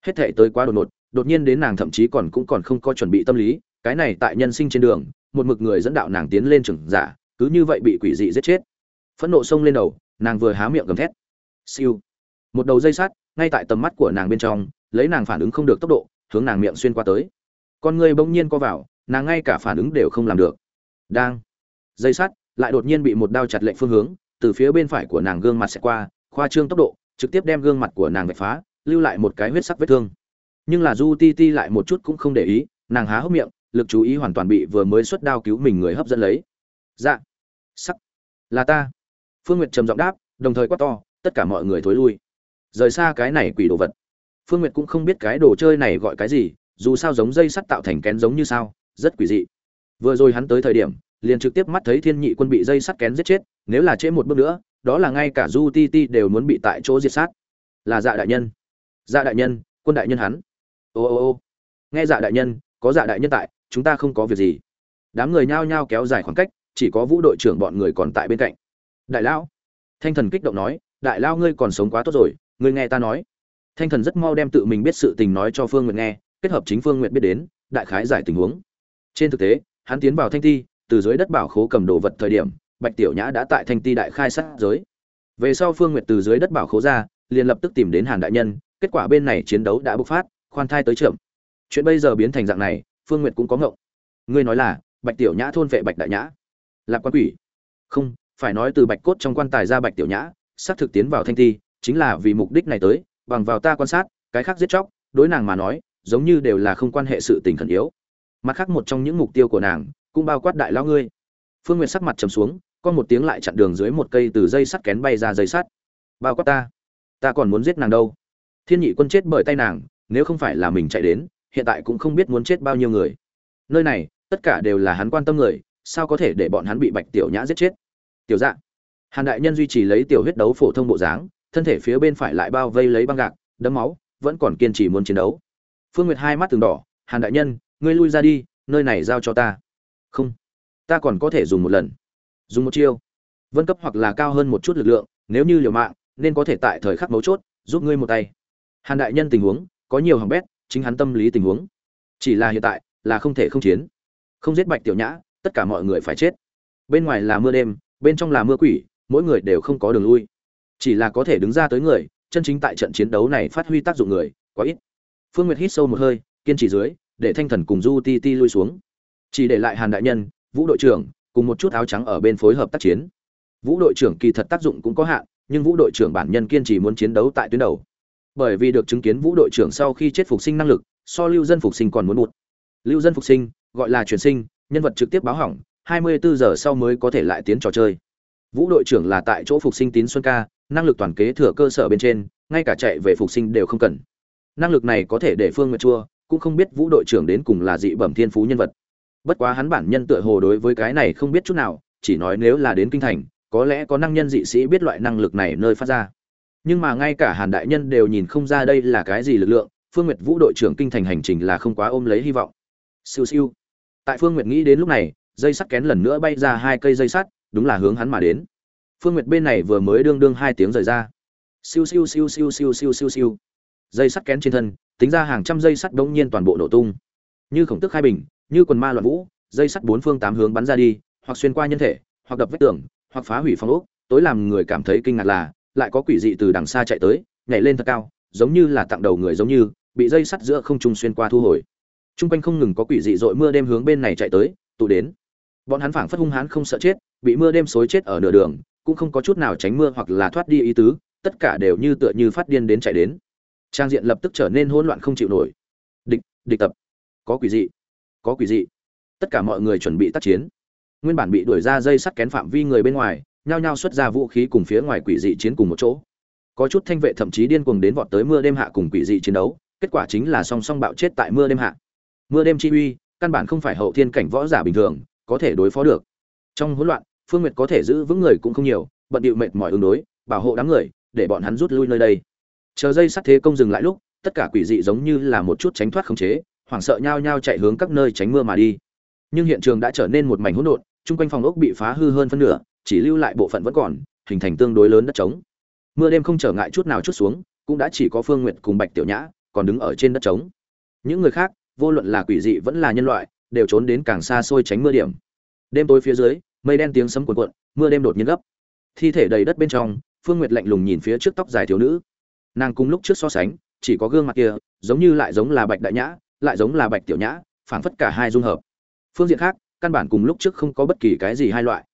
Hết thể tới quá đột ngột, đột nhiên đến nàng thậm chí còn cũng còn không có chuẩn bị tâm lý, cái này tại nhân sinh trên đường, một mực người dẫn đạo nàng tiến lên trưởng giả, cứ như vậy bị quỷ dị giết chết. Phẫn nộ xông lên đầu, nàng vừa há miệng gầm thét. Siêu. Một đầu dây sắt, ngay tại tầm mắt của nàng bên trong, lấy nàng phản ứng không được tốc độ, hướng nàng miệng xuyên qua tới. Con người bỗng nhiên co vào, nàng ngay cả phản ứng đều không làm được. Đang. Dây sắt, lại đột nhiên bị một đao chặt lệnh phương hướng từ phía bên phải của nàng gương mặt sẽ qua, khoa trương tốc độ, trực tiếp đem gương mặt của nàng vạch phá, lưu lại một cái huyết sắc vết thương. Nhưng là du ti ti lại một chút cũng không để ý, nàng há hốc miệng, lực chú ý hoàn toàn bị vừa mới xuất đao cứu mình người hấp dẫn lấy. Dạ. Sắc. Là ta. Phương nguyệt trầm giọng đáp, đồng thời quát to, tất cả mọi người thối lui. Rời xa cái này quỷ đồ vật. Phương nguyệt cũng không biết cái đồ chơi này gọi cái gì, dù sao giống dây sắt tạo thành kén giống như sao, rất quỷ dị. Vừa rồi hắn tới thời điểm liền trực tiếp mắt thấy thiên nhị quân bị dây sắt kén giết chết, nếu là trễ một bước nữa, đó là ngay cả du ti ti đều muốn bị tại chỗ diệt sát. Là dạ đại nhân. Dạ đại nhân, quân đại nhân hắn. Ô ô ô. Nghe dạ đại nhân, có dạ đại nhân tại, chúng ta không có việc gì. Đám người nhao nhao kéo dài khoảng cách, chỉ có vũ đội trưởng bọn người còn tại bên cạnh. Đại lão. Thanh thần kích động nói, đại lao ngươi còn sống quá tốt rồi, ngươi nghe ta nói. Thanh thần rất mau đem tự mình biết sự tình nói cho phương nguyện nghe, kết hợp chính phương nguyện biết đến, đại khái giải tình huống. Trên thực tế, hắn tiến vào thanh thi từ dưới đất bảo khố cầm đồ vật thời điểm, bạch tiểu nhã đã tại thanh ti đại khai sát giới. Về sau phương nguyệt từ dưới đất bảo khố ra, liền lập tức tìm đến hàn đại nhân, kết quả bên này chiến đấu đã bộc phát, khoan thai tới trưởng chuyện bây giờ biến thành dạng này, phương nguyệt cũng có ngộng. Ngươi nói là, bạch tiểu nhã thôn vệ bạch đại nhã. Lạc quan quỷ. Không, phải nói từ bạch cốt trong quan tài ra bạch tiểu nhã, xác thực tiến vào thanh ti, chính là vì mục đích này tới, bằng vào ta quan sát, cái khác giết chóc, đối nàng mà nói, giống như đều là không quan hệ sự tình khẩn yếu. Mặt khác một trong những mục tiêu của nàng cũng bao quát đại lao ngươi. Phương nguyệt sắc mặt trầm xuống, con một tiếng lại chặn đường dưới một cây từ dây sắt kén bay ra dây sắt. Bao quát ta ta còn muốn giết nàng đâu. Thiên nhị quân chết bởi tay nàng, nếu không phải là mình chạy đến, hiện tại cũng không biết muốn chết bao nhiêu người. Nơi này, tất cả đều là hắn quan tâm người, sao có thể để bọn hắn bị bạch tiểu nhã giết chết? Tiểu dạ. Hàn đại nhân duy trì lấy tiểu huyết đấu phổ thông bộ dáng, thân thể phía bên phải lại bao vây lấy băng gạc, đấm máu, vẫn còn kiên trì muốn chiến đấu. Phương nguyệt hai mắt từng đỏ, hàn đại nhân, ngươi lui ra đi, nơi này giao cho ta không, ta còn có thể dùng một lần. Dùng một chiêu. Vân cấp hoặc là cao hơn một chút lực lượng, nếu như liều mạng, nên có thể tại thời khắc mấu chốt, giúp ngươi một tay. Hàn đại nhân tình huống, có nhiều hỏng bét, chính hắn tâm lý tình huống. Chỉ là hiện tại, là không thể không chiến. Không giết bạch tiểu nhã, tất cả mọi người phải chết. Bên ngoài là mưa đêm, bên trong là mưa quỷ, mỗi người đều không có đường lui. Chỉ là có thể đứng ra tới người, chân chính tại trận chiến đấu này phát huy tác dụng người, quá ít. Phương nguyệt hít sâu một hơi, kiên trì dưới, để thanh thần cùng du ti ti lui xuống chỉ để lại hàn đại nhân, vũ đội trưởng, cùng một chút áo trắng ở bên phối hợp tác chiến. Vũ đội trưởng kỳ thật tác dụng cũng có hạn, nhưng vũ đội trưởng bản nhân kiên trì muốn chiến đấu tại tuyến đầu. Bởi vì được chứng kiến vũ đội trưởng sau khi chết phục sinh năng lực, so lưu dân phục sinh còn muốn một lưu dân phục sinh, gọi là chuyển sinh, nhân vật trực tiếp báo hỏng 24 giờ sau mới có thể lại tiến trò chơi. Vũ đội trưởng là tại chỗ phục sinh tín xuân ca, năng lực toàn kế thừa cơ sở bên trên, ngay cả chạy về phục sinh đều không cần. Năng lực này có thể để phương nguyệt chua, cũng không biết vũ đội trưởng đến cùng là dị bẩm thiên phú nhân vật bất quá hắn bản nhân tựa hồ đối với cái này không biết chút nào, chỉ nói nếu là đến kinh thành, có lẽ có năng nhân dị sĩ biết loại năng lực này nơi phát ra. Nhưng mà ngay cả hàn đại nhân đều nhìn không ra đây là cái gì lực lượng, phương nguyệt vũ đội trưởng kinh thành hành trình là không quá ôm lấy hy vọng. Siêu siêu. Tại phương nguyệt nghĩ đến lúc này, dây sắt kén lần nữa bay ra hai cây dây sắt, đúng là hướng hắn mà đến. Phương nguyệt bên này vừa mới đương đương hai tiếng rời ra. Siêu siêu siêu siêu siêu siêu siêu siêu. Dây sắt kén trên thân, tính ra hàng trăm dây sắt đống nhiên toàn bộ nổ tung. Như khổng tức khai bình như quần ma loạn vũ dây sắt bốn phương tám hướng bắn ra đi hoặc xuyên qua nhân thể hoặc đập vách tường hoặc phá hủy phong ốc tối làm người cảm thấy kinh ngạc là lại có quỷ dị từ đằng xa chạy tới nhảy lên thật cao giống như là tặng đầu người giống như bị dây sắt giữa không trung xuyên qua thu hồi Trung quanh không ngừng có quỷ dị dội mưa đêm hướng bên này chạy tới, tụ đến. Bọn hắn phảng phất hung hãn không sợ chết, bị mưa đêm xối chết ở nửa đường, cũng không có chút nào tránh mưa hoặc là thoát đi ý tứ, tất cả đều như tựa như phát điên đến chạy đến. Trang diện lập tức trở nên hỗn loạn không chịu nổi. Địch, địch tập. Có quỷ dị, có quỷ dị. Tất cả mọi người chuẩn bị tác chiến. Nguyên bản bị đuổi ra dây sắt kén phạm vi người bên ngoài, nhao nhao xuất ra vũ khí cùng phía ngoài quỷ dị chiến cùng một chỗ. Có chút thanh vệ thậm chí điên cuồng đến vọt tới mưa đêm hạ cùng quỷ dị chiến đấu, kết quả chính là song song bạo chết tại mưa đêm hạ mưa đêm chi uy căn bản không phải hậu thiên cảnh võ giả bình thường có thể đối phó được trong hỗn loạn phương nguyệt có thể giữ vững người cũng không nhiều bận điệu mệt mỏi ứng đối bảo hộ đám người để bọn hắn rút lui nơi đây chờ dây sắt thế công dừng lại lúc tất cả quỷ dị giống như là một chút tránh thoát khống chế hoảng sợ nhao nhao chạy hướng các nơi tránh mưa mà đi. Nhưng hiện trường đã trở nên một mảnh hỗn độn, chung quanh phòng ốc bị phá hư hơn phân nửa, chỉ lưu lại bộ phận vẫn còn, hình thành tương đối lớn đất trống. Mưa đêm không trở ngại chút nào chút xuống, cũng đã chỉ có phương nguyệt cùng bạch tiểu nhã còn đứng ở trên đất trống. Những người khác, vô luận là quỷ dị vẫn là nhân loại, đều trốn đến càng xa xôi tránh mưa điểm. Đêm tối phía dưới, mây đen tiếng sấm cuộn cuộn, mưa đêm đột nhiên gấp. Thi thể đầy đất bên trong, phương nguyệt lạnh lùng nhìn phía trước tóc dài thiếu nữ. Nàng cùng lúc trước so sánh, chỉ có gương mặt kia, giống như lại giống là bạch đại nhã lại giống là bạch tiểu nhã, phảng phất cả hai dung hợp. Phương diện khác, căn bản cùng lúc trước không có bất kỳ cái gì hai loại.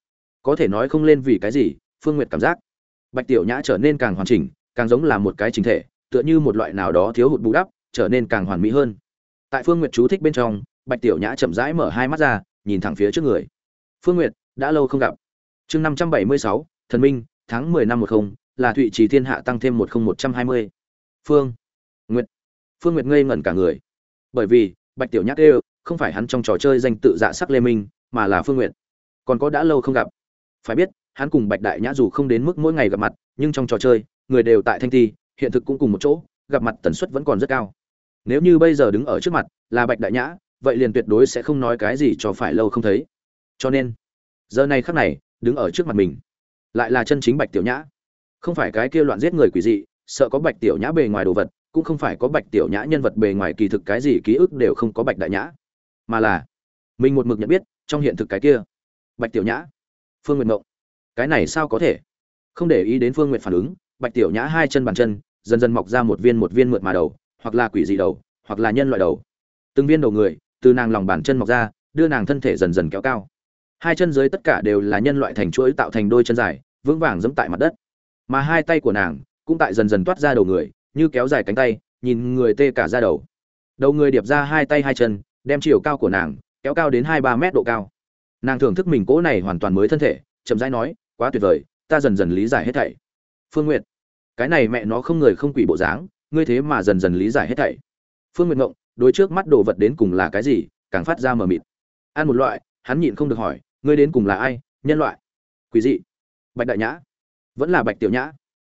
Có thể nói không lên vì cái gì, phương nguyệt cảm giác bạch tiểu nhã trở nên càng hoàn chỉnh, càng giống là một cái chính thể, tựa như một loại nào đó thiếu hụt bù đắp, trở nên càng hoàn mỹ hơn. Tại phương nguyệt chú thích bên trong, bạch tiểu nhã chậm rãi mở hai mắt ra, nhìn thẳng phía trước người. Phương nguyệt, đã lâu không gặp. Chương năm trăm bảy mươi sáu, thần minh, tháng mười năm một không, là thụy trì thiên hạ tăng thêm một không một trăm hai mươi phương nguyệt. Phương nguyệt ngây ngẩn cả người bởi vì, bạch tiểu nhã ê không phải hắn trong trò chơi danh tự dạ sắc lê minh, mà là phương nguyệt. Còn có đã lâu không gặp. Phải biết, hắn cùng bạch đại nhã dù không đến mức mỗi ngày gặp mặt, nhưng trong trò chơi, người đều tại thanh thi, hiện thực cũng cùng một chỗ, gặp mặt tần suất vẫn còn rất cao. Nếu như bây giờ đứng ở trước mặt là bạch đại nhã, vậy liền tuyệt đối sẽ không nói cái gì cho phải lâu không thấy. Cho nên, giờ này khắc này, đứng ở trước mặt mình, lại là chân chính bạch tiểu nhã. Không phải cái kia loạn giết người quỷ dị, sợ có bạch tiểu nhã bề ngoài đồ vật cũng không phải có bạch tiểu nhã nhân vật bề ngoài kỳ thực cái gì ký ức đều không có bạch đại nhã, mà là mình một mực nhận biết trong hiện thực cái kia bạch tiểu nhã, phương nguyện mộng. Cái này sao có thể? Không để ý đến phương nguyện phản ứng, bạch tiểu nhã hai chân bàn chân, dần dần mọc ra một viên một viên mượt mà đầu, hoặc là quỷ dị đầu, hoặc là nhân loại đầu. Từng viên đầu người từ nàng lòng bàn chân mọc ra, đưa nàng thân thể dần dần kéo cao. Hai chân dưới tất cả đều là nhân loại thành chuỗi tạo thành đôi chân dài, vững vàng dẫm tại mặt đất. Mà hai tay của nàng cũng tại dần dần toát ra đầu người như kéo dài cánh tay, nhìn người tê cả ra đầu. Đầu người điệp ra hai tay hai chân, đem chiều cao của nàng kéo cao đến hai ba mét độ cao. Nàng thưởng thức mình cỗ này hoàn toàn mới thân thể, chậm rãi nói, quá tuyệt vời, ta dần dần lý giải hết thảy. Phương n g u y ệ t cái này mẹ nó không người không quỷ bộ dáng, ngươi thế mà dần dần lý giải hết thảy. Phương nguyệt ngộng, đối trước mắt đồ vật đến cùng là cái gì, càng phát ra mờ mịt. Ăn một loại, hắn nhịn không được hỏi, ngươi đến cùng là ai, nhân loại? Quý dị. Bạch đại nhã. Vẫn là bạch tiểu nhã.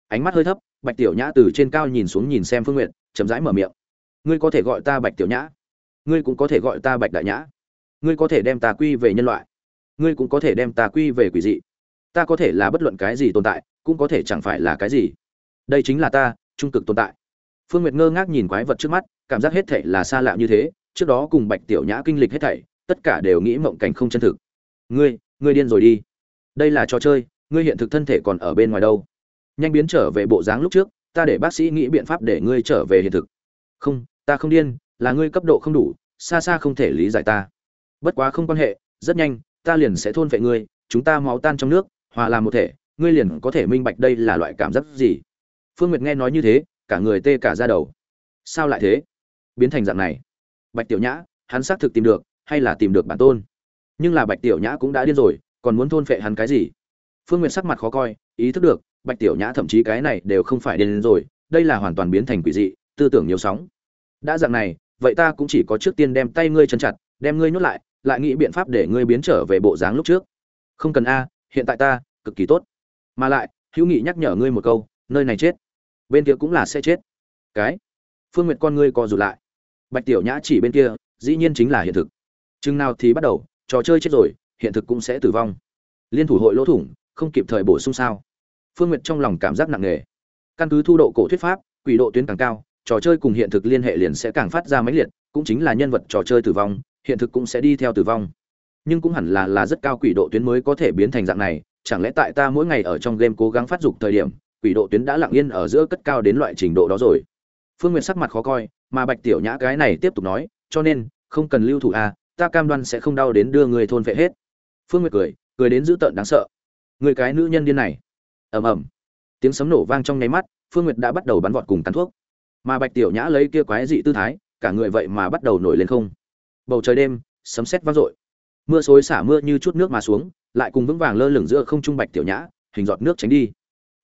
Ánh mắt hơi thấp bạch tiểu nhã từ trên cao nhìn xuống nhìn xem phương nguyệt, chậm rãi mở miệng. Ngươi có thể gọi ta bạch tiểu nhã. Ngươi cũng có thể gọi ta bạch đại nhã. Ngươi có thể đem ta quy về nhân loại. Ngươi cũng có thể đem ta quy về quỷ dị. Ta có thể là bất luận cái gì tồn tại, cũng có thể chẳng phải là cái gì. Đây chính là ta, trung cực tồn tại. Phương nguyệt ngơ ngác nhìn quái vật trước mắt, cảm giác hết thảy là xa lạ như thế. Trước đó cùng bạch tiểu nhã kinh lịch hết thảy, tất cả đều nghĩ mộng cảnh không chân thực. Ngươi ngươi điên rồi đi. Đây là trò chơi, ngươi hiện thực thân thể còn ở bên ngoài đâu? Nhanh biến trở về bộ dáng lúc trước, ta để bác sĩ nghĩ biện pháp để ngươi trở về hiện thực. Không, ta không điên, là ngươi cấp độ không đủ, xa xa không thể lý giải ta. Bất quá không quan hệ, rất nhanh, ta liền sẽ thôn vệ ngươi, chúng ta máu tan trong nước, hòa làm một thể, ngươi liền có thể minh bạch đây là loại cảm giác gì. Phương nguyệt nghe nói như thế, cả người tê cả ra đầu. Sao lại thế? Biến thành dạng này. Bạch tiểu nhã, hắn xác thực tìm được, hay là tìm được bản tôn? Nhưng là bạch tiểu nhã cũng đã điên rồi, còn muốn thôn phệ hắn cái gì? Phương nguyệt sắc mặt khó coi, ý thức được bạch tiểu nhã thậm chí cái này đều không phải điên rồi, đây là hoàn toàn biến thành quỷ dị, tư tưởng nhiều sóng. Đã dạng này, vậy ta cũng chỉ có trước tiên đem tay ngươi chân chặt, đem ngươi nhốt lại lại nghĩ biện pháp để ngươi biến trở về bộ dáng lúc trước. Không cần a, hiện tại ta, cực kỳ tốt. Mà lại, hữu nghị nhắc nhở ngươi một câu, nơi này chết. Bên kia cũng là sẽ chết. Cái? Phương nguyện con ngươi co rụt lại. Bạch tiểu nhã chỉ bên kia, dĩ nhiên chính là hiện thực. Chừng nào thì bắt đầu, trò chơi chết rồi, hiện thực cũng sẽ tử vong. Liên thủ hội lỗ thủng, không kịp thời bổ sung sao phương Nguyệt trong lòng cảm giác nặng nề. Căn cứ thu độ cổ thuyết pháp quỷ độ tuyến càng cao trò chơi cùng hiện thực liên hệ liền sẽ càng phát ra mãnh liệt cũng chính là nhân vật trò chơi tử vong hiện thực cũng sẽ đi theo tử vong. Nhưng cũng hẳn là là rất cao quỷ độ tuyến mới có thể biến thành dạng này chẳng lẽ tại ta mỗi ngày ở trong game cố gắng phát dục thời điểm quỷ độ tuyến đã lặng yên ở giữa cất cao đến loại trình độ đó rồi? Phương nguyệt sắc mặt khó coi mà bạch tiểu nhã cái này tiếp tục nói cho nên không cần lưu thủ a à, ta cam đoan sẽ không đau đến đưa người thôn vệ hết. Phương nguyệt cười cười đến dữ tợn đáng sợ. Người cái nữ nhân điên này ầm ầm. Tiếng sấm nổ vang trong nháy mắt, phương nguyệt đã bắt đầu bắn vọt cùng tán thuốc. Mà bạch tiểu nhã lấy kia quái dị tư thái, cả người vậy mà bắt đầu nổi lên không. Bầu trời đêm, sấm sét vang dội. Mưa xối xả mưa như chút nước mà xuống, lại cùng vững vàng lơ lửng giữa không trung bạch tiểu nhã, hình giọt nước tránh đi.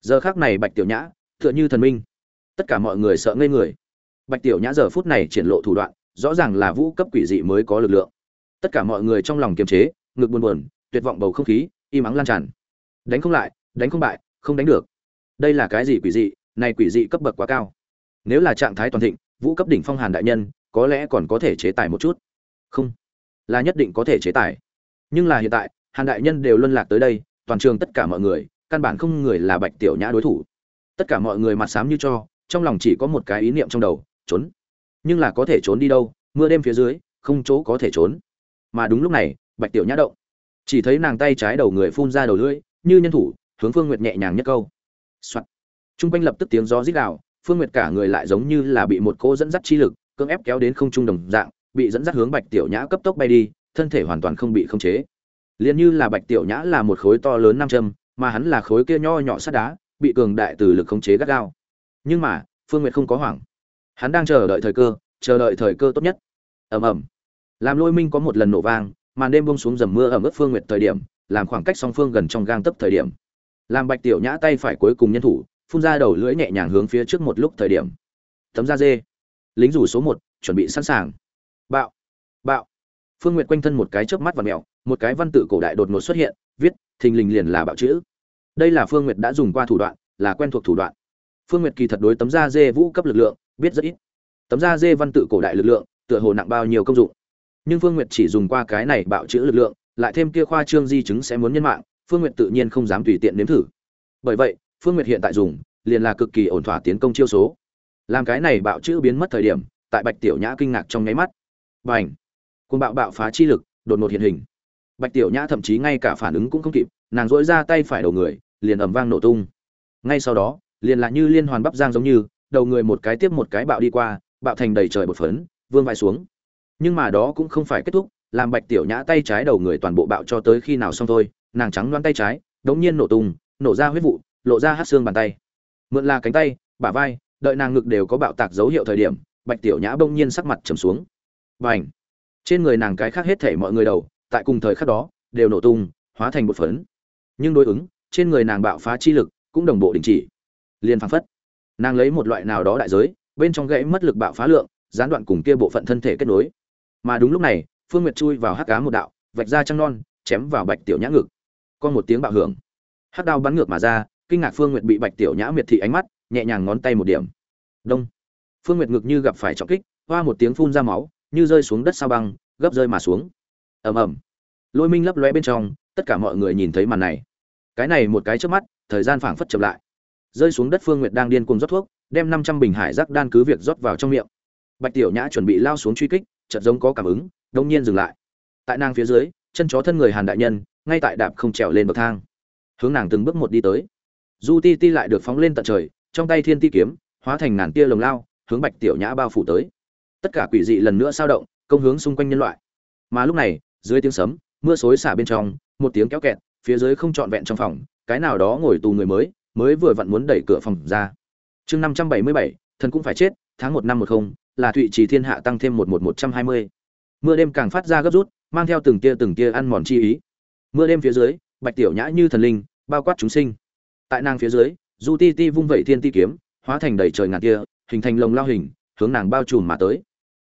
Giờ khác này bạch tiểu nhã, tựa như thần minh. Tất cả mọi người sợ ngây người. Bạch tiểu nhã giờ phút này triển lộ thủ đoạn, rõ ràng là vũ cấp quỷ dị mới có lực lượng. Tất cả mọi người trong lòng kiềm chế, ngực buồn buồn, tuyệt vọng bầu không khí, im ắng lan tràn. Đánh không lại, đánh không bại không đánh được. Đây là cái gì quỷ dị? Này quỷ dị cấp bậc quá cao. Nếu là trạng thái toàn thịnh, vũ cấp đỉnh phong hàn đại nhân, có lẽ còn có thể chế tài một chút. Không. Là nhất định có thể chế tài. Nhưng là hiện tại, hàn đại nhân đều luân lạc tới đây, toàn trường tất cả mọi người, căn bản không người là bạch tiểu nhã đối thủ. Tất cả mọi người mặt xám như cho, trong lòng chỉ có một cái ý niệm trong đầu, trốn. Nhưng là có thể trốn đi đâu, mưa đêm phía dưới, không chỗ có thể trốn. Mà đúng lúc này, bạch tiểu nhã động. Chỉ thấy nàng tay trái đầu người phun ra đầu lưỡi, như nhân thủ hướng phương nguyệt nhẹ nhàng nhất câu Soạt. Trung quanh lập tức tiếng gió rít gào, Phương Nguyệt cả người lại giống như là bị một cô dẫn dắt chi lực, cưỡng ép kéo đến không trung đồng dạng, bị dẫn dắt hướng Bạch Tiểu Nhã cấp tốc bay đi, thân thể hoàn toàn không bị khống chế. Liên như là Bạch Tiểu Nhã là một khối to lớn nam châm, mà hắn là khối kia nho nhỏ sắt đá, bị cường đại từ lực khống chế gắt gao. Nhưng mà, Phương Nguyệt không có hoảng. Hắn đang chờ đợi thời cơ, chờ đợi thời cơ tốt nhất. Ầm ầm. Làm Lôi Minh có một lần nổ vang, màn đêm buông xuống dầm mưa ở mức Phương Nguyệt thời điểm, làm khoảng cách song phương gần trong gang tấc thời điểm. Làm Bạch Tiểu Nhã tay phải cuối cùng nhân thủ, phun ra đầu lưỡi nhẹ nhàng hướng phía trước một lúc thời điểm. Tấm da dê. Lính rủ số một chuẩn bị sẵn sàng. Bạo. Bạo. Phương Nguyệt quanh thân một cái chớp mắt và mèo, một cái văn tự cổ đại đột ngột xuất hiện, viết, thình lình liền là bạo chữ. Đây là Phương Nguyệt đã dùng qua thủ đoạn, là quen thuộc thủ đoạn. Phương Nguyệt kỳ thật đối tấm da dê vũ cấp lực lượng, biết rất ít. Tấm da dê văn tự cổ đại lực lượng, tựa hồ nặng bao nhiêu công dụng. Nhưng Phương Nguyệt chỉ dùng qua cái này bạo chữ lực lượng, lại thêm kia khoa trương di chứng sẽ muốn nhân mạng, Phương Nguyệt tự nhiên không dám tùy tiện nếm thử. Bởi vậy, Phương Nguyệt hiện tại dùng, liền là cực kỳ ổn thỏa tiến công chiêu số. Làm cái này bạo chữ biến mất thời điểm, tại Bạch Tiểu Nhã kinh ngạc trong nháy mắt. Bành! Cuồng bạo bạo phá chi lực, đột ngột hiện hình. Bạch Tiểu Nhã thậm chí ngay cả phản ứng cũng không kịp, nàng rỗi ra tay phải đầu người, liền ầm vang nổ tung. Ngay sau đó, liền là như liên hoàn bắp giang giống như, đầu người một cái tiếp một cái bạo đi qua, bạo thành đầy trời bột phấn, vương vai xuống. Nhưng mà đó cũng không phải kết thúc, làm Bạch Tiểu Nhã tay trái đầu người toàn bộ bạo cho tới khi nào xong thôi, nàng trắng loáng tay trái, đống nhiên nổ tung, nổ ra huyết vụ, lộ ra hắc xương bàn tay. Mượn là cánh tay, bả vai, đợi nàng ngực đều có bạo tạc dấu hiệu thời điểm, Bạch Tiểu Nhã bỗng nhiên sắc mặt trầm xuống. Bành! Trên người nàng cái khác hết thể mọi người đầu, tại cùng thời khắc đó, đều nổ tung, hóa thành bột phấn. Nhưng đối ứng, trên người nàng bạo phá chi lực cũng đồng bộ đình chỉ. liền phăng phất, nàng lấy một loại nào đó đại giới, bên trong gãy mất lực bạo phá lượng, gián đoạn cùng kia bộ phận thân thể kết nối. Mà đúng lúc này, Phương Nguyệt chui vào hắc ám một đạo, vạch ra trăng non, chém vào Bạch Tiểu Nhã ngực. Con một tiếng bạo hưởng, hắc đao bắn ngược mà ra, kinh ngạc Phương Nguyệt bị Bạch Tiểu Nhã miệt thị ánh mắt, nhẹ nhàng ngón tay một điểm. Đông. Phương Nguyệt ngực như gặp phải trọng kích, hoa một tiếng phun ra máu, như rơi xuống đất sao băng, gấp rơi mà xuống. Ầm ầm. lôi minh lấp lóe bên trong tất cả mọi người nhìn thấy màn này cái này một cái trước mắt thời gian phảng phất chậm lại rơi xuống đất phương nguyệt đang điên cuồng rót thuốc đem năm trăm bình hải rác đan cứ việc rót vào trong miệng bạch tiểu nhã chuẩn bị lao xuống truy kích chợt giống có cảm ứng đông nhiên dừng lại tại nàng phía dưới chân chó thân người hàn đại nhân, ngay tại đạp không trèo lên bậc thang. Hướng nàng từng bước một đi tới. Du ti ti lại được phóng lên tận trời, trong tay thiên ti kiếm, hóa thành ngàn tia lồng lao, hướng bạch tiểu nhã bao phủ tới. Tất cả quỷ dị lần nữa sao động, công hướng xung quanh nhân loại. Mà lúc này, dưới tiếng sấm, mưa xối xả bên trong, một tiếng kéo kẹt, phía dưới không trọn vẹn trong phòng, cái nào đó ngồi tù người mới mới vừa vặn muốn đẩy cửa phòng ra. Chương năm trăm bảy mươi bảy, thần cũng phải chết, tháng một năm một không, là thụy trì thiên hạ tăng thêm một một một trăm hai mươi. Mưa đêm càng phát ra gấp rút mang theo từng tia từng tia ăn mòn chi ý. Mưa đêm phía dưới, bạch tiểu nhã như thần linh, bao quát chúng sinh. Tại nàng phía dưới, du ti ti vung vẩy thiên ti kiếm, hóa thành đầy trời ngàn tia, hình thành lồng lao hình, hướng nàng bao trùm mà tới.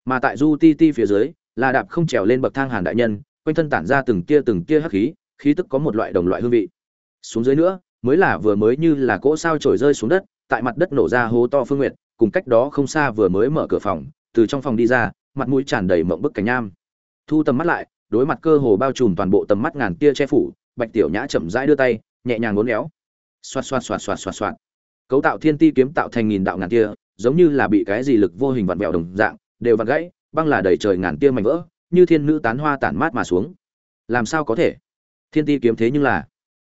Mà tại du ti ti phía dưới, là đạp không trèo lên bậc thang hàn đại nhân, quanh thân tản ra từng tia từng tia hắc khí khí tức có một loại đồng loại hương vị. Xuống dưới nữa, mới là vừa mới như là cỗ sao trổi rơi xuống đất, tại mặt đất nổ ra hố to phương nguyện cùng cách đó không xa vừa mới mở cửa phòng, từ trong phòng đi ra, mặt mũi tràn đầy mộng bức cảnh nham thu tầm mắt lại, đối mặt cơ hồ bao trùm toàn bộ tầm mắt ngàn tia che phủ, bạch tiểu nhã chậm rãi đưa tay, nhẹ nhàng ngốn éo. Xoạt xoạt xoạt xoạt xoạt xoạt. Cấu tạo thiên ti kiếm tạo thành nghìn đạo ngàn tia, giống như là bị cái gì lực vô hình vặn vẹo đồng dạng, đều vặn gãy, băng là đầy trời ngàn tia mảnh vỡ, như thiên nữ tán hoa tản mát mà xuống. Làm sao có thể? Thiên ti kiếm thế nhưng là.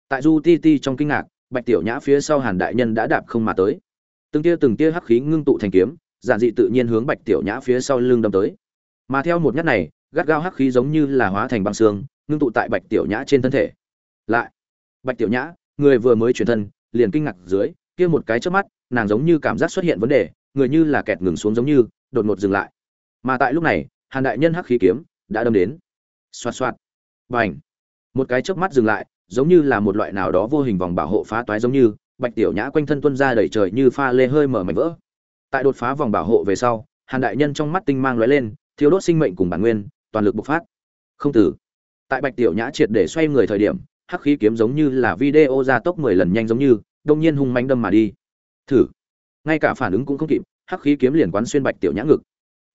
Tại du ti ti trong kinh ngạc, bạch tiểu nhã phía sau hàn đại nhân đã đạp không mà tới. Từng tia từng tia hắc khí ngưng tụ thành kiếm, giản dị tự nhiên hướng bạch tiểu nhã phía sau lưng đâm tới. Mà theo một nhát này gắt gao hắc khí giống như là hóa thành băng xương, ngưng tụ tại bạch tiểu nhã trên thân thể. Lại, bạch tiểu nhã, người vừa mới chuyển thân, liền kinh ngạc dưới, kia một cái trước mắt, nàng giống như cảm giác xuất hiện vấn đề, người như là kẹt ngừng xuống giống như, đột ngột dừng lại. Mà tại lúc này, hàn đại nhân hắc khí kiếm đã đâm đến. Xoạt xoạt. Bành. Một cái chớp mắt dừng lại, giống như là một loại nào đó vô hình vòng bảo hộ phá toái giống như, bạch tiểu nhã quanh thân tuân ra đầy trời như pha lê hơi mở mảnh vỡ. Tại đột phá vòng bảo hộ về sau, hàn đại nhân trong mắt tinh mang lóe lên, thiếu đốt sinh mệnh cùng bản nguyên toàn lực bộc phát. Không tử tại bạch tiểu nhã triệt để xoay người thời điểm, hắc khí kiếm giống như là video ra tốc mười lần nhanh giống như, đông nhiên hung manh đâm mà đi. Thử. Ngay cả phản ứng cũng không kịp, hắc khí kiếm liền quán xuyên bạch tiểu nhã ngực.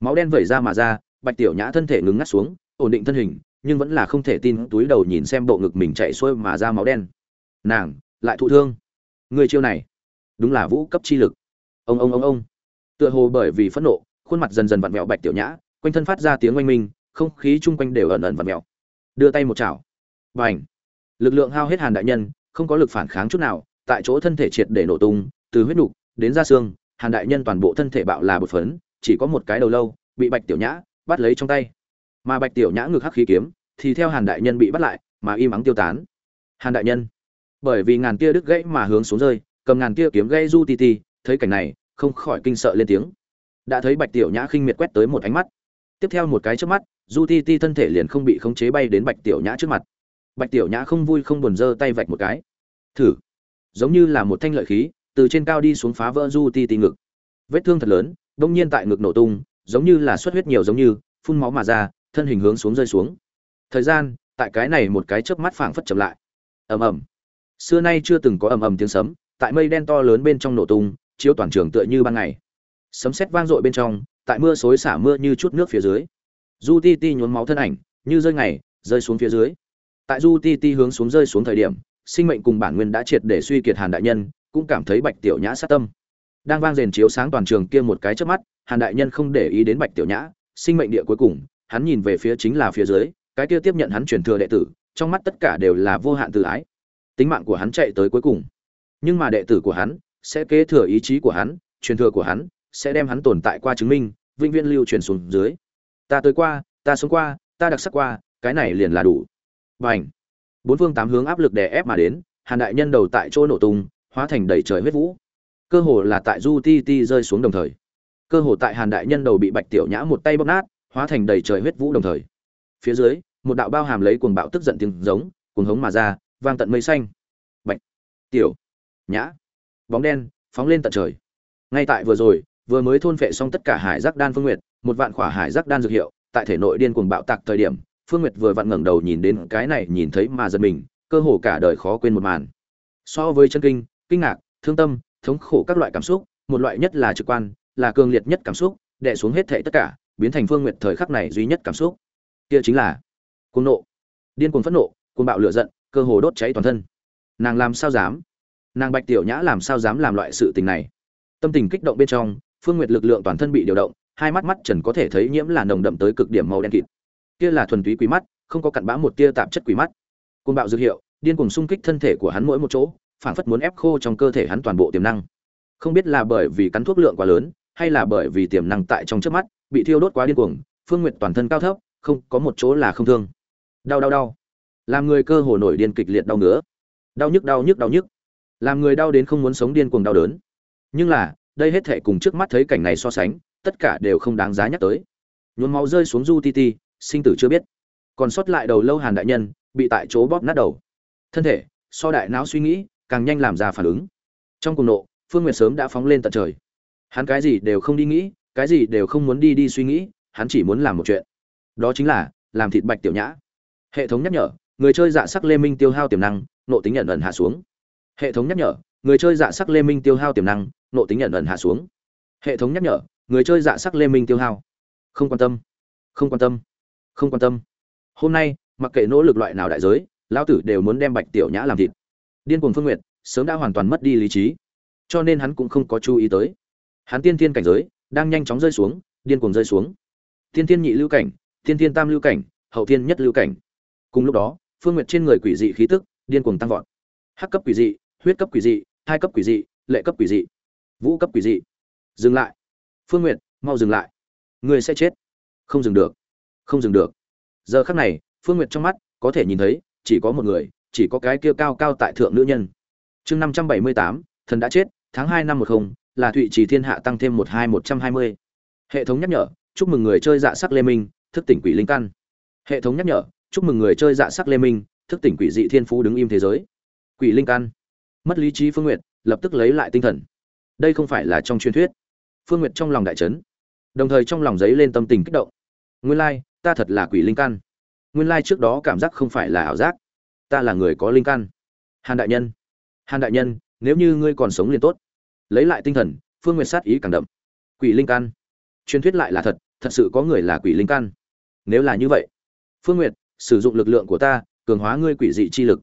Máu đen vẩy ra mà ra, bạch tiểu nhã thân thể ngừng ngắt xuống, ổn định thân hình, nhưng vẫn là không thể tin túi đầu nhìn xem bộ ngực mình chạy xuôi mà ra máu đen. Nàng, lại thụ thương. Người chiêu này, đúng là vũ cấp chi lực. Ông ông ông ông. Tựa hồ bởi vì phẫn nộ, khuôn mặt dần dần vặn vẹo bạch tiểu nhã, quanh thân phát ra tiếng oanh minh không khí chung quanh đều ẩn ẩn và mèo. đưa tay một chảo. Và ảnh lực lượng hao hết hàn đại nhân, không có lực phản kháng chút nào, tại chỗ thân thể triệt để nổ tung, từ huyết nục đến da xương, hàn đại nhân toàn bộ thân thể bạo là bột phấn, chỉ có một cái đầu lâu, bị bạch tiểu nhã bắt lấy trong tay. Mà bạch tiểu nhã ngược hắc khí kiếm, thì theo hàn đại nhân bị bắt lại, mà im ắng tiêu tán. Hàn đại nhân! Bởi vì ngàn tia đứt gãy mà hướng xuống rơi, cầm ngàn tia kiếm gây du ti ti, thấy cảnh này, không khỏi kinh sợ lên tiếng. Đã thấy bạch tiểu nhã khinh miệt quét tới một ánh mắt. Tiếp theo một cái trước mắt du ti ti thân thể liền không bị khống chế bay đến bạch tiểu nhã trước mặt. Bạch tiểu nhã không vui không buồn giơ tay vạch một cái. Thử. Giống như là một thanh lợi khí, từ trên cao đi xuống phá vỡ du ti ti ngực. Vết thương thật lớn, đông nhiên tại ngực nổ tung, giống như là xuất huyết nhiều giống như, phun máu mà ra, thân hình hướng xuống rơi xuống. Thời gian, tại cái này một cái chớp mắt phảng phất chậm lại. Ầm ầm. Xưa nay chưa từng có ầm ầm tiếng sấm, tại mây đen to lớn bên trong nổ tung, chiếu toàn trường tựa như ban ngày. Sấm sét vang dội bên trong, tại mưa xối xả mưa như chút nước phía dưới du ti ti nhuốm máu thân ảnh, như rơi ngày, rơi xuống phía dưới. Tại du ti ti hướng xuống rơi xuống thời điểm, sinh mệnh cùng bản nguyên đã triệt để suy kiệt hàn đại nhân, cũng cảm thấy bạch tiểu nhã sát tâm. Đang vang rền chiếu sáng toàn trường kia một cái trước mắt, hàn đại nhân không để ý đến bạch tiểu nhã, sinh mệnh địa cuối cùng, hắn nhìn về phía chính là phía dưới, cái kia tiếp nhận hắn truyền thừa đệ tử, trong mắt tất cả đều là vô hạn tự ái. Tính mạng của hắn chạy tới cuối cùng. Nhưng mà đệ tử của hắn sẽ kế thừa ý chí của hắn, truyền thừa của hắn sẽ đem hắn tồn tại qua chứng minh, vĩnh viễn lưu truyền xuống dưới ta tới qua, ta sống qua, ta đặc sắc qua, cái này liền là đủ. Và ảnh bốn phương tám hướng áp lực đè ép mà đến, hàn đại nhân đầu tại chỗ nổ tung, hóa thành đầy trời huyết vũ. Cơ hồ là tại du ti ti rơi xuống đồng thời. Cơ hồ tại hàn đại nhân đầu bị bạch tiểu nhã một tay bóp nát, hóa thành đầy trời huyết vũ đồng thời. Phía dưới, một đạo bao hàm lấy cuồng bạo tức giận tiếng giống, cuồng hống mà ra, vang tận mây xanh. Bạch. Tiểu. Nhã. Bóng đen, phóng lên tận trời. Ngay tại vừa rồi, vừa mới thôn phệ xong tất cả hải giác đan phương nguyệt một vạn khỏa hải giác đan dược hiệu, tại thể nội điên cuồng bạo tạc thời điểm, phương nguyệt vừa vặn ngẩng đầu nhìn đến cái này nhìn thấy mà giật mình, cơ hồ cả đời khó quên một màn. So với chân kinh kinh ngạc, thương tâm, thống khổ các loại cảm xúc, một loại nhất là trực quan, là cường liệt nhất cảm xúc, đè xuống hết thảy tất cả, biến thành phương nguyệt thời khắc này duy nhất cảm xúc. Kia chính là cuồng nộ, điên cuồng phẫn nộ, cuồng bạo lửa giận, cơ hồ đốt cháy toàn thân. Nàng làm sao dám? Nàng bạch tiểu nhã làm sao dám làm loại sự tình này? Tâm tình kích động bên trong, phương nguyệt lực lượng toàn thân bị điều động hai mắt mắt trần có thể thấy nhiễm là nồng đậm tới cực điểm màu đen kịt. Kia là thuần túy quý mắt, không có cặn bã một tia tạp chất quý mắt. Côn bạo dược hiệu, điên cuồng xung kích thân thể của hắn mỗi một chỗ, phảng phất muốn ép khô trong cơ thể hắn toàn bộ tiềm năng. Không biết là bởi vì cắn thuốc lượng quá lớn, hay là bởi vì tiềm năng tại trong trước mắt, bị thiêu đốt quá điên cuồng, phương nguyệt toàn thân cao thấp, không, có một chỗ là không thương. Đau đau đau. Làm người cơ hồ nổi điên kịch liệt đau ngứa. Đau nhức đau nhức đau nhức. Làm người đau đến không muốn sống điên cuồng đau đớn. Nhưng là, đây hết thệ cùng trước mắt thấy cảnh này so sánh tất cả đều không đáng giá nhắc tới. Nhuốm máu rơi xuống du ti ti, sinh tử chưa biết. Còn sót lại đầu lâu hàn đại nhân, bị tại chỗ bóp nát đầu. Thân thể, so đại não suy nghĩ, càng nhanh làm ra phản ứng. Trong cùng nộ, phương nguyệt sớm đã phóng lên tận trời. Hắn cái gì đều không đi nghĩ, cái gì đều không muốn đi đi suy nghĩ, hắn chỉ muốn làm một chuyện. Đó chính là, làm thịt bạch tiểu nhã. Hệ thống nhắc nhở, người chơi dạ sắc lê minh tiêu hao tiềm năng, nộ tính nhận ẩn hạ xuống. Hệ thống nhắc nhở, người chơi dạ sắc lê minh tiêu hao tiềm năng, nộ tính nhận ẩn hạ xuống. Hệ thống nhắc nhở người chơi dạ sắc lê minh tiêu hao. Không quan tâm. Không quan tâm. Không quan tâm. Hôm nay, mặc kệ nỗ lực loại nào đại giới, lão tử đều muốn đem bạch tiểu nhã làm thịt. Điên cuồng phương nguyệt, sớm đã hoàn toàn mất đi lý trí. Cho nên hắn cũng không có chú ý tới. Hắn tiên tiên cảnh giới, đang nhanh chóng rơi xuống, điên cuồng rơi xuống. Tiên tiên nhị lưu cảnh tiên tiên tam lưu cảnh, hậu tiên nhất lưu cảnh. Cùng lúc đó, phương nguyệt trên người quỷ dị khí tức, điên cuồng tăng vọt. Hắc cấp quỷ dị, huyết cấp quỷ dị, hai cấp quỷ dị, lệ cấp quỷ dị, vũ cấp quỷ dị. Dừng lại phương nguyệt, mau dừng lại. Ngươi sẽ chết. Không dừng được. Không dừng được. Giờ khắc này, phương nguyệt trong mắt có thể nhìn thấy, chỉ có một người, chỉ có cái kia cao cao tại thượng nữ nhân. Chương năm trăm bảy mươi tám, thần đã chết, tháng hai năm một không, là thụy trì thiên hạ tăng thêm một hai một trăm hai mươi. Hệ thống nhắc nhở, chúc mừng người chơi dạ sắc lê minh, thức tỉnh quỷ linh căn. Hệ thống nhắc nhở, chúc mừng người chơi dạ sắc lê minh, thức tỉnh quỷ dị thiên phú đứng im thế giới. Quỷ linh căn. Mất lý trí phương n g u y ệ t lập tức lấy lại tinh thần. Đây không phải là trong truyền thuyết phương Nguyệt trong lòng đại trấn đồng thời trong lòng giấy lên tâm tình kích động. Nguyên lai, ta thật là quỷ linh căn. Nguyên lai trước đó cảm giác không phải là ảo giác. Ta là người có linh căn. Hàn đại nhân, hàn đại nhân, nếu như ngươi còn sống liền tốt. Lấy lại tinh thần, phương nguyệt sát ý càng đậm. Quỷ linh căn. Truyền thuyết lại là thật thật sự có người là quỷ linh căn. Nếu là như vậy, phương nguyệt, sử dụng lực lượng của ta, cường hóa ngươi quỷ dị chi lực.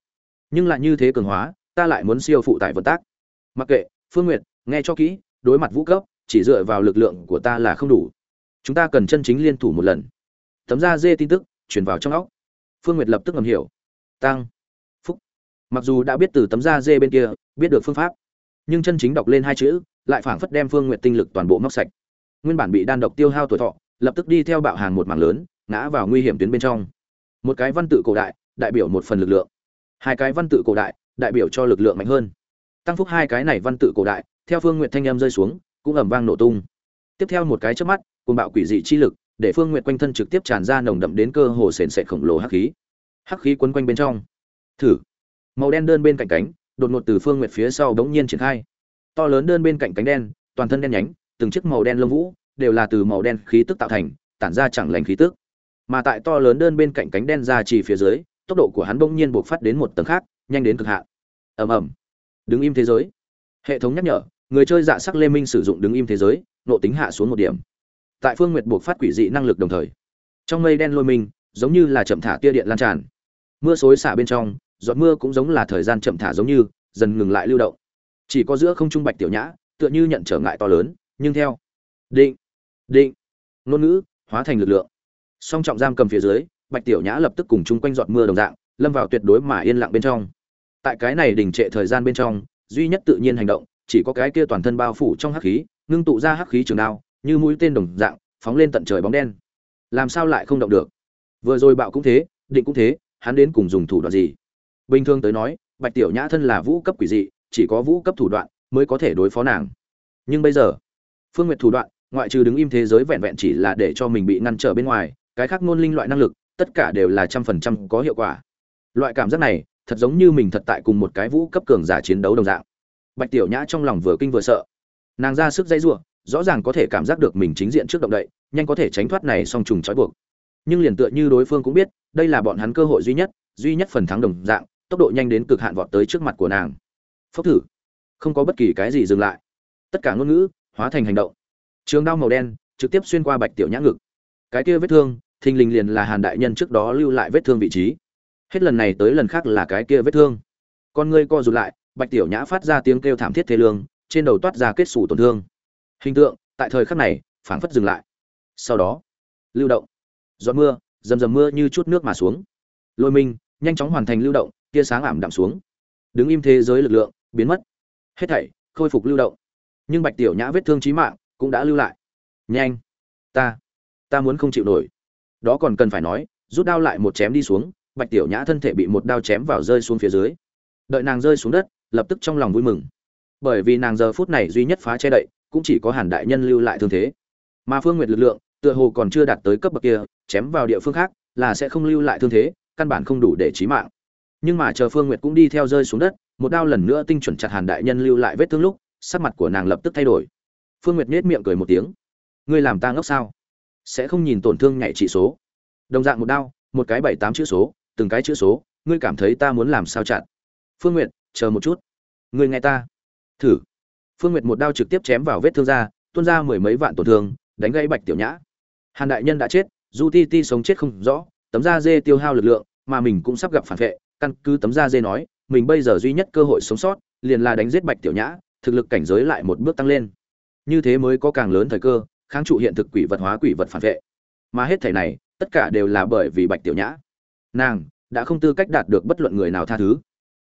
Nhưng lại như thế cường hóa, ta lại muốn siêu phụ tại vận tác. Mặc kệ, phương nguyệt, nghe cho kỹ, đối mặt vũ cấp chỉ dựa vào lực lượng của ta là không đủ. Chúng ta cần chân chính liên thủ một lần. Tấm da dê tin tức, truyền vào trong óc. Phương nguyệt lập tức ngầm hiểu. Tăng. Phúc. Mặc dù đã biết từ tấm da dê bên kia, biết được phương pháp, nhưng chân chính đọc lên hai chữ, lại phảng phất đem phương nguyệt tinh lực toàn bộ móc sạch. Nguyên bản bị đan độc tiêu hao tuổi thọ, lập tức đi theo bạo hàng một mảng lớn, ngã vào nguy hiểm tuyến bên trong. Một cái văn tự cổ đại đại biểu một phần lực lượng. Hai cái văn tự cổ đại đại biểu cho lực lượng mạnh hơn. Tăng phúc hai cái này văn tự cổ đại, theo phương nguyện thanh em rơi xuống cũng ầm vang nổ tung. Tiếp theo một cái chớp mắt, cuồng bạo quỷ dị chi lực, để phương nguyện quanh thân trực tiếp tràn ra nồng đậm đến cơ hồ sền sệt khổng lồ hắc khí. Hắc khí quấn quanh bên trong. Thử. Màu đen đơn bên cạnh cánh, đột ngột từ phương nguyện phía sau bỗng nhiên triển khai. To lớn đơn bên cạnh cánh đen, toàn thân đen nhánh, từng chiếc màu đen lông vũ, đều là từ màu đen khí tức tạo thành, tản ra chẳng lành khí tức. Mà tại to lớn đơn bên cạnh cánh đen ra chỉ phía dưới, tốc độ của hắn bỗng nhiên bộc phát đến một tầng khác, nhanh đến cực hạn. Ầm ầm. Đứng im thế giới. Hệ thống nhắc nhở người chơi dạ sắc lê minh sử dụng đứng im thế giới, nộ tính hạ xuống một điểm. Tại phương nguyệt buộc phát quỷ dị năng lực đồng thời, trong mây đen lôi minh giống như là chậm thả tia điện lan tràn. Mưa xối xả bên trong, giọt mưa cũng giống là thời gian chậm thả giống như, dần ngừng lại lưu động. Chỉ có giữa không trung bạch tiểu nhã, tựa như nhận trở ngại to lớn, nhưng theo định định, ngôn ngữ, hóa thành lực lượng. Song trọng giam cầm phía dưới, bạch tiểu nhã lập tức cùng chung quanh giọt mưa đồng dạng, lâm vào tuyệt đối mà yên lặng bên trong. Tại cái này đình trệ thời gian bên trong, duy nhất tự nhiên hành động chỉ có cái kia toàn thân bao phủ trong hắc khí, ngưng tụ ra hắc khí trường đao, như mũi tên đồng dạng, phóng lên tận trời bóng đen. Làm sao lại không động được? Vừa rồi bạo cũng thế, định cũng thế, hắn đến cùng dùng thủ đoạn gì? Bình thường tới nói, bạch tiểu nhã thân là vũ cấp quỷ dị, chỉ có vũ cấp thủ đoạn mới có thể đối phó nàng. Nhưng bây giờ, phương nguyệt thủ đoạn, ngoại trừ đứng im thế giới vẹn vẹn chỉ là để cho mình bị ngăn trở bên ngoài, cái khác ngôn linh loại năng lực, tất cả đều là trăm phần trăm có hiệu quả. Loại cảm giác này, thật giống như mình thật tại cùng một cái vũ cấp cường giả chiến đấu đồng dạng bạch tiểu nhã trong lòng vừa kinh vừa sợ. Nàng ra sức dây giụa rõ ràng có thể cảm giác được mình chính diện trước động đậy, nhanh có thể tránh thoát này song trùng trói buộc. Nhưng liền tựa như đối phương cũng biết, đây là bọn hắn cơ hội duy nhất duy nhất phần thắng đồng dạng, tốc độ nhanh đến cực hạn vọt tới trước mặt của nàng. Phốc thử. Không có bất kỳ cái gì dừng lại. Tất cả ngôn ngữ hóa thành hành động. Trường đao màu đen trực tiếp xuyên qua bạch tiểu nhã ngực. Cái kia vết thương, thình lình liền là hàn đại nhân trước đó lưu lại vết thương vị trí. Hết lần này tới lần khác là cái kia vết thương. Con ngươi co rụt lại bạch tiểu nhã phát ra tiếng kêu thảm thiết thế lương, trên đầu toát ra kết xù tổn thương. Hình tượng, tại thời khắc này, phảng phất dừng lại. Sau đó, lưu động. Giọt mưa, dầm dầm mưa như chút nước mà xuống. Lôi minh nhanh chóng hoàn thành lưu động, tia sáng ảm đạm xuống. Đứng im thế giới lực lượng, biến mất. Hết thảy, khôi phục lưu động. Nhưng bạch tiểu nhã vết thương chí mạng, cũng đã lưu lại. Nhanh. Ta ta muốn không chịu nổi. Đó còn cần phải nói, rút đao lại một chém đi xuống, bạch tiểu nhã thân thể bị một đao chém vào rơi xuống phía dưới. Đợi nàng rơi xuống đất lập tức trong lòng vui mừng. Bởi vì nàng giờ phút này duy nhất phá che đậy, cũng chỉ có hàn đại nhân lưu lại thương thế. Mà phương nguyệt lực lượng, tựa hồ còn chưa đạt tới cấp bậc kia, chém vào địa phương khác, là sẽ không lưu lại thương thế, căn bản không đủ để chí mạng. Nhưng mà chờ phương nguyệt cũng đi theo rơi xuống đất, một đao lần nữa tinh chuẩn chặt hàn đại nhân lưu lại vết thương lúc, sắc mặt của nàng lập tức thay đổi. Phương nguyệt nhếch miệng cười một tiếng. Ngươi làm ta ngốc sao? Sẽ không nhìn tổn thương nhảy trị số. Đồng dạng một đao, một cái bảy tám chữ số, từng cái chữ số, ngươi cảm thấy ta muốn làm sao chặn? Phương nguyệt chờ một chút. Người nghe ta. Thử. Phương nguyệt một đao trực tiếp chém vào vết thương ra, tuôn ra mười mấy vạn tổn thương, đánh gãy bạch tiểu nhã. Hàn đại nhân đã chết, du ti ti sống chết không rõ, tấm da dê tiêu hao lực lượng, mà mình cũng sắp gặp phản vệ, căn cứ tấm da dê nói, mình bây giờ duy nhất cơ hội sống sót, liền là đánh giết bạch tiểu nhã, thực lực cảnh giới lại một bước tăng lên. Như thế mới có càng lớn thời cơ, kháng trụ hiện thực quỷ vật hóa quỷ vật phản vệ. Mà hết thảy này, tất cả đều là bởi vì bạch tiểu nhã. Nàng đã không tư cách đạt được bất luận người nào tha thứ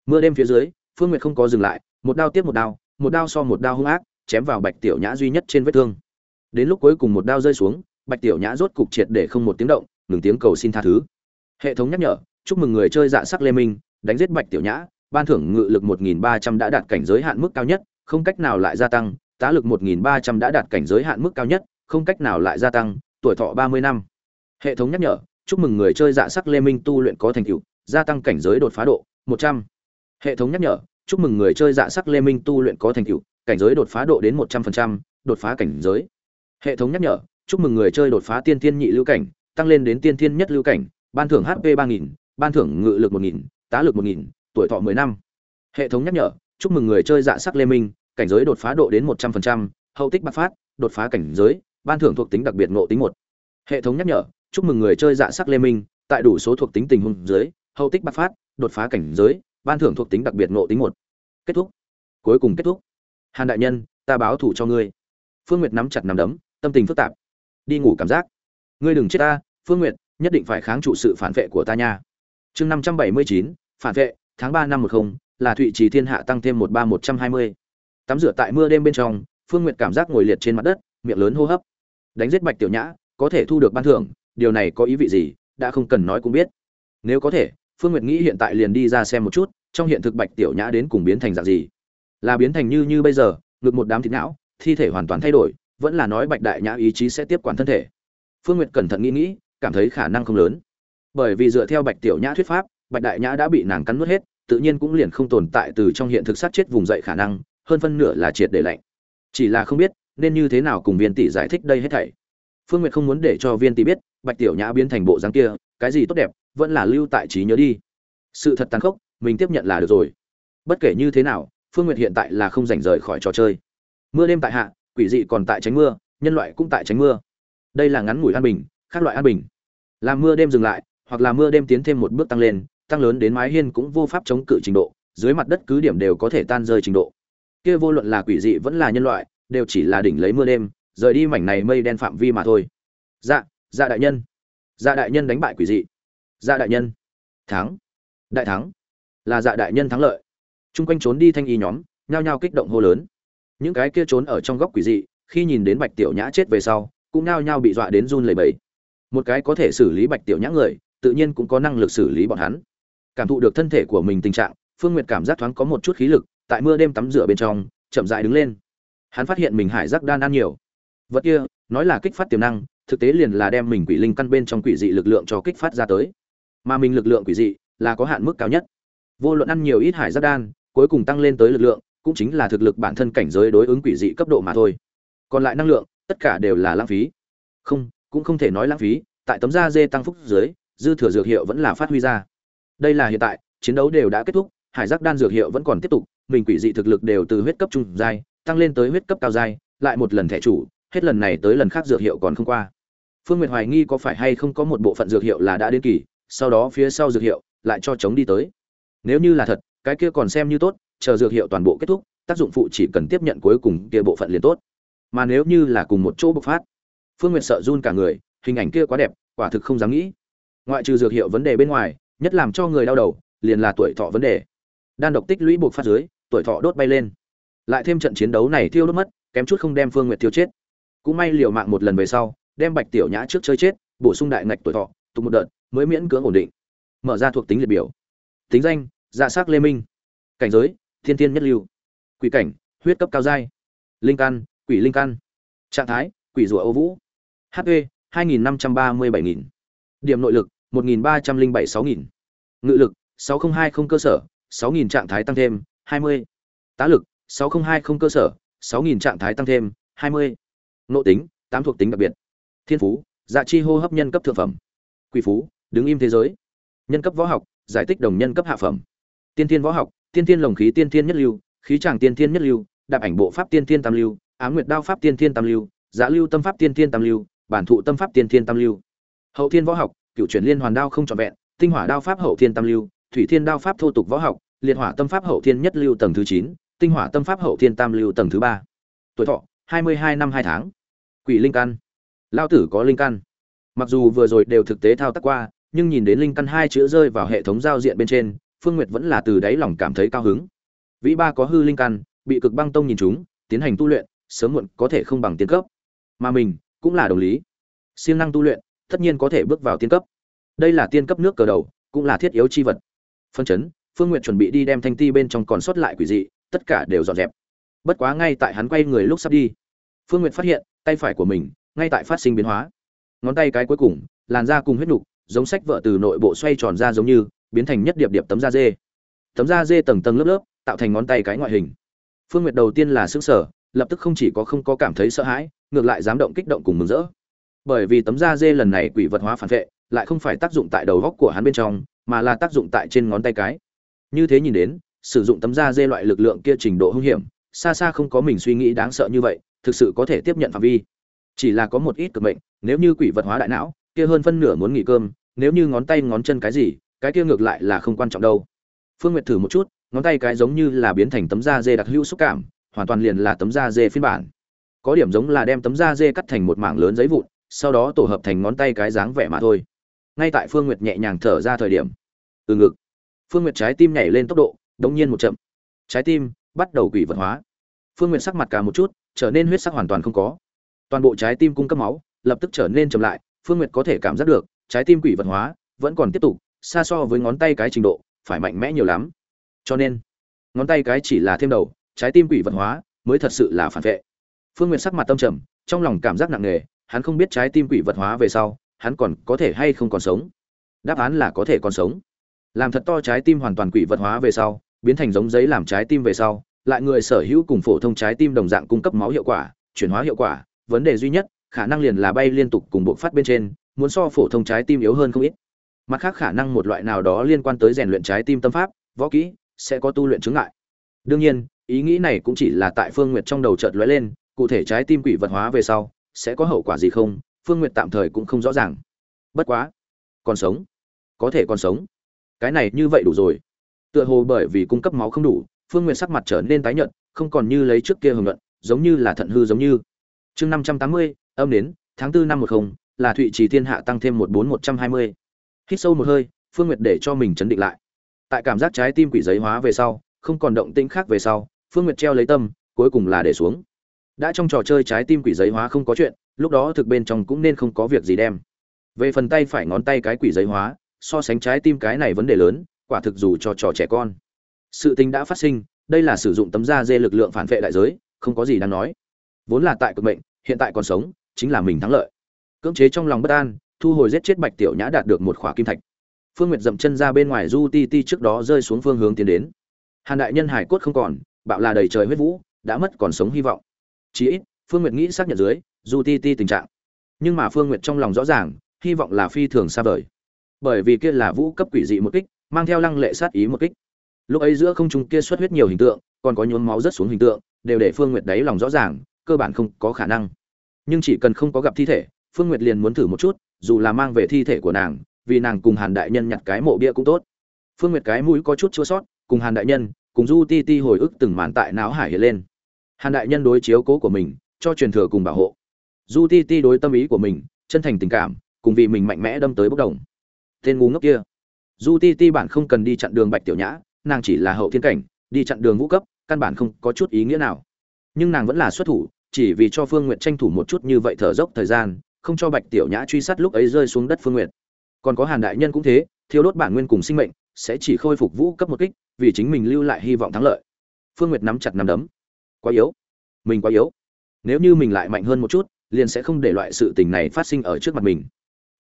mưa đêm phía dưới, phương nguyệt không có dừng lại, một đao tiếp một đao một đao so một đao hung ác, chém vào bạch tiểu nhã duy nhất trên vết thương. Đến lúc cuối cùng một đao rơi xuống, bạch tiểu nhã rốt cục triệt để không một tiếng động, ngừng tiếng cầu xin tha thứ. Hệ thống nhắc nhở, chúc mừng người chơi dạ sắc lê minh, đánh giết bạch tiểu nhã, ban thưởng ngự lực 1.300 đã đạt cảnh giới hạn mức cao nhất, không cách nào lại gia tăng, tá lực 1.300 đã đạt cảnh giới hạn mức cao nhất, không cách nào lại gia tăng, tuổi thọ 30 năm. Hệ thống nhắc nhở, chúc mừng người chơi dạ sắc lê minh tu luyện có thành tựu, gia tăng cảnh giới đột phá độ 100 hệ thống nhắc nhở chúc mừng người chơi dạ sắc lê minh tu luyện có thành tựu cảnh giới đột phá độ đến 100%, đột phá cảnh giới. Hệ thống nhắc nhở chúc mừng người chơi đột phá tiên thiên nhị lưu cảnh tăng lên đến tiên thiên nhất lưu cảnh ban thưởng hp 3000, ban thưởng ngự lực 1000, tá lực 1000, tuổi thọ 10 năm. Hệ thống nhắc nhở chúc mừng người chơi dạ sắc lê minh cảnh giới đột phá độ đến 100%, hậu tích bắc phát đột phá cảnh giới ban thưởng thuộc tính đặc biệt ngộ tính một. Hệ thống nhắc nhở chúc mừng người chơi dạ sắc lê minh tại đủ số thuộc tính tình huống dưới hậu tích bắc phát đột phá cảnh giới ban thưởng thuộc tính đặc biệt ngộ tính một. Kết thúc. Cuối cùng kết thúc. Hàn đại nhân, ta báo thủ cho ngươi. Phương nguyệt nắm chặt nắm đấm, tâm tình phức tạp. Đi ngủ cảm giác. Ngươi đừng chết ta, phương nguyệt, nhất định phải kháng trụ sự phản vệ của ta nha. Chương năm trăm bảy mươi chín, phản vệ, tháng ba năm một không, là thụy trì thiên hạ tăng thêm một ba một trăm hai mươi. Tắm rửa tại mưa đêm bên trong, phương nguyệt cảm giác ngồi liệt trên mặt đất, miệng lớn hô hấp. Đánh giết bạch tiểu nhã, có thể thu được ban thưởng, điều này có ý vị gì, đã không cần nói cũng biết. Nếu có thể phương nguyệt nghĩ hiện tại liền đi ra xem một chút, trong hiện thực bạch tiểu nhã đến cùng biến thành dạng gì? Là biến thành như như bây giờ, ngực một đám thịt não, thi thể hoàn toàn thay đổi, vẫn là nói bạch đại nhã ý chí sẽ tiếp quản thân thể. Phương nguyệt cẩn thận nghĩ nghĩ, cảm thấy khả năng không lớn. Bởi vì dựa theo bạch tiểu nhã thuyết pháp, bạch đại nhã đã bị nàng cắn nuốt hết, tự nhiên cũng liền không tồn tại từ trong hiện thực sát chết vùng dậy khả năng, hơn phân nửa là triệt để lạnh. Chỉ là không biết, nên như thế nào cùng viên tỷ giải thích đây hết thảy. Phương nguyệt không muốn để cho viên tỷ biết, bạch tiểu nhã biến thành bộ dáng kia, cái gì tốt đẹp vẫn là lưu tại trí nhớ đi. Sự thật tàn khốc, mình tiếp nhận là được rồi. Bất kể như thế nào, phương nguyệt hiện tại là không rảnh rời khỏi trò chơi. Mưa đêm tại hạ, quỷ dị còn tại tránh mưa, nhân loại cũng tại tránh mưa. Đây là ngắn ngủi an bình, khác loại an bình. Làm mưa đêm dừng lại, hoặc là mưa đêm tiến thêm một bước tăng lên, tăng lớn đến mái hiên cũng vô pháp chống cự trình độ, dưới mặt đất cứ điểm đều có thể tan rơi trình độ. Kia vô luận là quỷ dị vẫn là nhân loại, đều chỉ là đỉnh lấy mưa đêm, rời đi mảnh này mây đen phạm vi mà thôi. Dạ dạ đại nhân. Dạ đại nhân đánh bại quỷ dị dạ đại nhân. Thắng. Đại thắng. Là dạ đại nhân thắng lợi. Chung quanh trốn đi thanh y nhóm, nhao nhao kích động hô lớn. Những cái kia trốn ở trong góc quỷ dị, khi nhìn đến bạch tiểu nhã chết về sau, cũng nhao nhao bị dọa đến run lẩy bẩy. Một cái có thể xử lý bạch tiểu nhã người, tự nhiên cũng có năng lực xử lý bọn hắn. Cảm thụ được thân thể của mình tình trạng, phương nguyệt cảm giác thoáng có một chút khí lực, tại mưa đêm tắm rửa bên trong, chậm dại đứng lên. Hắn phát hiện mình hải giác đan ăn nhiều. Vật kia, nói là kích phát tiềm năng, thực tế liền là đem mình quỷ linh căn bên trong quỷ dị lực lượng cho kích phát ra tới mà mình lực lượng quỷ dị là có hạn mức cao nhất. Vô luận ăn nhiều ít hải giác đan, cuối cùng tăng lên tới lực lượng, cũng chính là thực lực bản thân cảnh giới đối ứng quỷ dị cấp độ mà thôi. Còn lại năng lượng, tất cả đều là lãng phí. Không, cũng không thể nói lãng phí, tại tấm da dê tăng phúc dưới, dư thừa dược hiệu vẫn là phát huy ra. Đây là hiện tại, chiến đấu đều đã kết thúc, hải giác đan dược hiệu vẫn còn tiếp tục, mình quỷ dị thực lực đều từ huyết cấp trung giai, tăng lên tới huyết cấp cao giai, lại một lần thẻ chủ, hết lần này tới lần khác dược hiệu còn không qua. Phương nguyệt hoài nghi có phải hay không có một bộ phận dược hiệu là đã đến kỳ sau đó phía sau dược hiệu lại cho chống đi tới. Nếu như là thật, cái kia còn xem như tốt, chờ dược hiệu toàn bộ kết thúc, tác dụng phụ chỉ cần tiếp nhận cuối cùng kia bộ phận liền tốt. Mà nếu như là cùng một chỗ bộc phát, phương nguyệt sợ run cả người, hình ảnh kia quá đẹp, quả thực không dám nghĩ. Ngoại trừ dược hiệu vấn đề bên ngoài, nhất làm cho người đau đầu, liền là tuổi thọ vấn đề. Đan độc tích lũy buộc phát dưới, tuổi thọ đốt bay lên. Lại thêm trận chiến đấu này thiêu đốt mất, kém chút không đem phương nguyệt tiêu chết. Cũng may liều mạng một lần về sau, đem bạch tiểu nhã trước chơi chết, bổ sung đại ngạch tuổi thọ tục một đợt mới miễn cưỡng ổn định. Mở ra thuộc tính liệt biểu. Tính danh dạ s ắ c lê minh. Cảnh giới, thiên thiên nhất lưu. Quỷ cảnh, huyết cấp cao giai. Linh căn, quỷ linh căn. Trạng thái, quỷ rùa ô vũ. Hp hai nghìn năm trăm ba mươi bảy nghìn. Điểm nội lực, một nghìn ba trăm linh bảy sáu nghìn. Ngự lực, sáu nghìn hai không cơ sở, sáu nghìn trạng thái tăng thêm, hai mươi. Tá lực, sáu nghìn hai không cơ sở, sáu nghìn trạng thái tăng thêm, hai mươi. Nội tính, tám thuộc tính đặc biệt. Thiên phú dạ chi hô hấp nhân cấp thượng phẩm. Quỷ phú đứng im thế giới. Nhân cấp võ học, giải tích đồng nhân cấp hạ phẩm. Tiên thiên võ học, tiên thiên lồng khí tiên thiên nhất lưu, khí tràng tiên thiên nhất lưu, đạp ảnh bộ pháp tiên thiên tam lưu, ám nguyệt đao pháp tiên thiên tam lưu giá lưu tâm pháp tiên thiên tam lưu, bản thụ tâm pháp tiên thiên tam lưu. Hậu thiên võ học cựu chuyển liên hoàn đao không trọn vẹn, tinh hỏa đao pháp hậu thiên tam lưu, thủy thiên đao pháp thô tục võ học, liệt hỏa tâm pháp hậu thiên nhất lưu tầng thứ chín, tinh hỏa tâm pháp hậu thiên tam lưu tầng thứ ba. Tuổi thọ, hai mươi hai năm hai tháng. Quỷ linh căn. Lao tử có linh căn. Mặc dù vừa rồi đều thực tế thao tác qua nhưng nhìn đến linh căn hai chữ rơi vào hệ thống giao diện bên trên, phương nguyệt vẫn là từ đáy lòng cảm thấy cao hứng. Vĩ ba có hư linh căn, bị cực băng tông nhìn chúng tiến hành tu luyện, sớm muộn có thể không bằng tiên cấp. Mà mình cũng là đồng lý. Siêng năng tu luyện, tất nhiên có thể bước vào tiên cấp. Đây là tiên cấp nước cờ đầu, cũng là thiết yếu chi vật. Phân chấn, phương nguyệt chuẩn bị đi đem thanh ti bên trong còn sót lại quỷ dị, tất cả đều dọn dẹp. Bất quá ngay tại hắn quay người lúc sắp đi, phương nguyệt phát hiện, tay phải của mình, ngay tại phát sinh biến hóa. Ngón tay cái cuối cùng, làn da cùng huyết nục giống sách vợ từ nội bộ xoay tròn ra giống như, biến thành nhất điệp điệp tấm da dê. Tấm da dê tầng tầng lớp lớp, tạo thành ngón tay cái ngoại hình. Phương nguyệt đầu tiên là xứng sở lập tức không chỉ có không có cảm thấy sợ hãi, ngược lại dám động kích động cùng mừng rỡ. Bởi vì tấm da dê lần này quỷ vật hóa phản vệ, lại không phải tác dụng tại đầu góc của hắn bên trong, mà là tác dụng tại trên ngón tay cái. Như thế nhìn đến, sử dụng tấm da dê loại lực lượng kia trình độ hung hiểm, xa xa không có mình suy nghĩ đáng sợ như vậy, thực sự có thể tiếp nhận phạm vi. Chỉ là có một ít cực mệnh, nếu như quỷ vật hóa đại não kia hơn phân nửa muốn nghỉ cơm, nếu như ngón tay ngón chân cái gì, cái kia ngược lại là không quan trọng đâu. Phương nguyệt thử một chút, ngón tay cái giống như là biến thành tấm da dê đặc hữu xúc cảm, hoàn toàn liền là tấm da dê phiên bản. Có điểm giống là đem tấm da dê cắt thành một mảng lớn giấy vụn, sau đó tổ hợp thành ngón tay cái dáng vẻ mà thôi. Ngay tại phương nguyệt nhẹ nhàng thở ra thời điểm. Từ ngực, phương nguyệt trái tim nhảy lên tốc độ, đống nhiên một chậm. Trái tim bắt đầu quỷ vật hóa. Phương nguyệt sắc mặt cả một chút, trở nên huyết sắc hoàn toàn không có. Toàn bộ trái tim cung cấp máu, lập tức trở nên chậm lại phương nguyệt có thể cảm giác được, trái tim quỷ vật hóa vẫn còn tiếp tục, xa so với ngón tay cái trình độ, phải mạnh mẽ nhiều lắm. Cho nên, ngón tay cái chỉ là thêm đầu, trái tim quỷ vật hóa mới thật sự là phản vệ. Phương nguyệt sắc mặt tâm trầm, trong lòng cảm giác nặng nề, hắn không biết trái tim quỷ vật hóa về sau, hắn còn có thể hay không còn sống. Đáp án là có thể còn sống. Làm thật to trái tim hoàn toàn quỷ vật hóa về sau, biến thành giống giấy làm trái tim về sau, lại người sở hữu cùng phổ thông trái tim đồng dạng cung cấp máu hiệu quả, chuyển hóa hiệu quả, vấn đề duy nhất khả năng liền là bay liên tục cùng bộ phát bên trên, muốn so phổ thông trái tim yếu hơn không ít. Mặt khác khả năng một loại nào đó liên quan tới rèn luyện trái tim tâm pháp, võ kỹ, sẽ có tu luyện chứng ngại. Đương nhiên, ý nghĩ này cũng chỉ là tại phương nguyệt trong đầu chợt lóe lên, cụ thể trái tim quỷ vật hóa về sau, sẽ có hậu quả gì không, phương nguyệt tạm thời cũng không rõ ràng. Bất quá, còn sống. Có thể còn sống. Cái này như vậy đủ rồi. Tựa hồ bởi vì cung cấp máu không đủ, phương nguyệt sắc mặt trở nên tái nhợt, không còn như lấy trước kia hưởng luận, giống như là thận hư giống như. Chương năm trăm tám mươi âm đến, tháng tư năm một không, là thụy trì thiên hạ tăng thêm một bốn một trăm hai mươi. Hít sâu một hơi, phương nguyệt để cho mình chấn định lại. Tại cảm giác trái tim quỷ giấy hóa về sau, không còn động tĩnh khác về sau, phương nguyệt treo lấy tâm, cuối cùng là để xuống. Đã trong trò chơi trái tim quỷ giấy hóa không có chuyện, lúc đó thực bên trong cũng nên không có việc gì đem. Về phần tay phải ngón tay cái quỷ giấy hóa, so sánh trái tim cái này vấn đề lớn, quả thực dù cho trò trẻ con. Sự tình đã phát sinh, đây là sử dụng tấm da dê lực lượng phản vệ đại giới, không có gì đáng nói. Vốn là tại cực mệnh, hiện tại còn sống chính là mình thắng lợi. Cưỡng chế trong lòng bất an, thu hồi giết chết bạch tiểu nhã đạt được một khỏa kim thạch. Phương nguyệt dậm chân ra bên ngoài du ti ti trước đó rơi xuống phương hướng tiến đến. Hàn đại nhân hải cốt không còn, bạo là đầy trời huyết vũ, đã mất còn sống hy vọng. Chí ít, phương nguyệt nghĩ xác nhận dưới, du ti ti tình trạng. Nhưng mà phương nguyệt trong lòng rõ ràng, hy vọng là phi thường xa vời. Bởi vì kia là vũ cấp quỷ dị một kích, mang theo lăng lệ sát ý một kích. Lúc ấy giữa không trung kia xuất huyết nhiều hình tượng, còn có nhuốm máu rất xuống hình tượng, đều để phương nguyệt đáy lòng rõ ràng, cơ bản không có khả năng nhưng chỉ cần không có gặp thi thể, phương nguyệt liền muốn thử một chút, dù là mang về thi thể của nàng, vì nàng cùng hàn đại nhân nhặt cái mộ bia cũng tốt. Phương nguyệt cái mũi có chút chua sót, cùng hàn đại nhân, cùng du ti ti hồi ức từng màn tại não hải hiện lên. Hàn đại nhân đối chiếu cố của mình, cho truyền thừa cùng bảo hộ. Du ti ti đối tâm ý của mình, chân thành tình cảm, cùng vì mình mạnh mẽ đâm tới bốc đồng. Tên ngu ngốc kia. Du ti ti bản không cần đi chặn đường bạch tiểu nhã, nàng chỉ là hậu thiên cảnh, đi chặn đường vũ cấp, căn bản không có chút ý nghĩa nào. Nhưng nàng vẫn là xuất thủ chỉ vì cho phương Nguyệt tranh thủ một chút như vậy thở dốc thời gian, không cho bạch tiểu nhã truy sát lúc ấy rơi xuống đất phương Nguyệt. còn có hàn đại nhân cũng thế, thiếu đốt bản nguyên cùng sinh mệnh, sẽ chỉ khôi phục vũ cấp một kích, vì chính mình lưu lại hy vọng thắng lợi. Phương Nguyệt nắm chặt nắm đấm. Quá yếu. Mình quá yếu. Nếu như mình lại mạnh hơn một chút, liền sẽ không để loại sự tình này phát sinh ở trước mặt mình.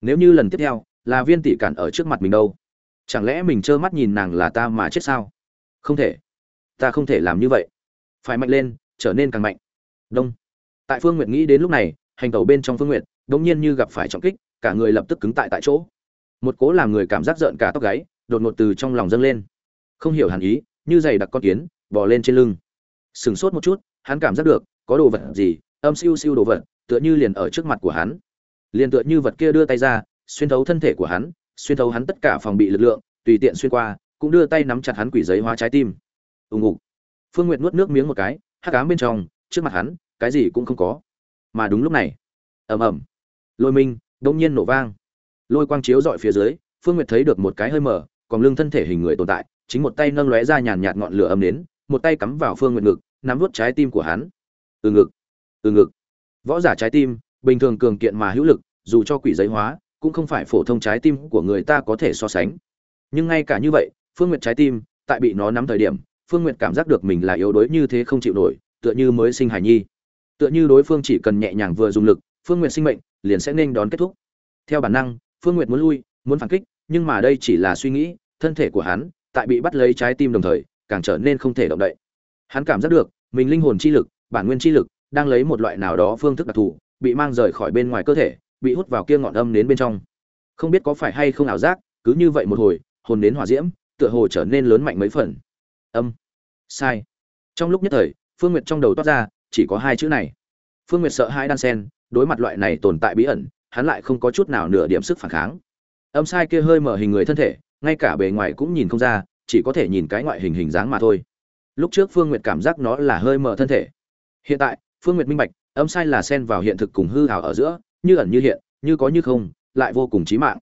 Nếu như lần tiếp theo, là viên tỷ cản ở trước mặt mình đâu? Chẳng lẽ mình trơ mắt nhìn nàng là ta mà chết sao? Không thể. Ta không thể làm như vậy. Phải mạnh lên, trở nên càng mạnh. Đông tại phương nguyệt nghĩ đến lúc này, hành tẩu bên trong phương nguyệt đống nhiên như gặp phải trọng kích, cả người lập tức cứng tại tại chỗ. Một cố làm người cảm giác rợn cả tóc gáy, đột ngột từ trong lòng dâng lên. Không hiểu hẳn ý, như giày đặc con kiến, bò lên trên lưng. Sửng sốt một chút, hắn cảm giác được, có đồ vật gì, âm siêu siêu đồ vật, tựa như liền ở trước mặt của hắn. Liền tựa như vật kia đưa tay ra, xuyên thấu thân thể của hắn, xuyên thấu hắn tất cả phòng bị lực lượng, tùy tiện xuyên qua, cũng đưa tay nắm chặt hắn quỷ giấy hóa trái tim. Ùng ục. Phương nguyệt nuốt nước miếng một cái, hắc ám bên trong, trước mặt hắn cái gì cũng không có. Mà đúng lúc này, ầm ầm, lôi minh đông nhiên nổ vang. Lôi quang chiếu dọi phía dưới, phương nguyệt thấy được một cái hơi mở còn lưng thân thể hình người tồn tại, chính một tay nâng lóe ra nhàn nhạt ngọn lửa ấm đến một tay cắm vào phương nguyệt ngực, nắm vút trái tim của hắn. Từ ngực từ ngực. Võ giả trái tim, bình thường cường kiện mà hữu lực, dù cho quỷ giấy hóa, cũng không phải phổ thông trái tim của người ta có thể so sánh. Nhưng ngay cả như vậy, phương nguyệt trái tim, tại bị nó nắm thời điểm, phương nguyệt cảm giác được mình là yếu đuối như thế không chịu nổi, tựa như mới sinh hài nhi tựa như đối phương chỉ cần nhẹ nhàng vừa dùng lực, phương nguyệt sinh mệnh liền sẽ nên đón kết thúc. Theo bản năng, phương nguyệt muốn lui, muốn phản kích, nhưng mà đây chỉ là suy nghĩ, thân thể của hắn tại bị bắt lấy trái tim đồng thời, càng trở nên không thể động đậy. Hắn cảm giác được, mình linh hồn chi lực, bản nguyên chi lực, đang lấy một loại nào đó phương thức đặc thù, bị mang rời khỏi bên ngoài cơ thể, bị hút vào kia ngọn âm đến bên trong. Không biết có phải hay không ảo giác, cứ như vậy một hồi, hồn đến hỏa diễm, tựa hồ trở nên lớn mạnh mấy phần. Âm. Sai. Trong lúc nhất thời, phương nguyệt trong đầu toát ra chỉ có hai chữ này. Phương nguyệt sợ hai đan sen, đối mặt loại này tồn tại bí ẩn, hắn lại không có chút nào nửa điểm sức phản kháng. Âm sai kia hơi mở hình người thân thể, ngay cả bề ngoài cũng nhìn không ra, chỉ có thể nhìn cái ngoại hình hình dáng mà thôi. Lúc trước phương nguyệt cảm giác nó là hơi mở thân thể. Hiện tại, phương nguyệt minh bạch, âm sai là Sen vào hiện thực cùng hư hào ở giữa, như ẩn như hiện, như có như không, lại vô cùng chí mạng.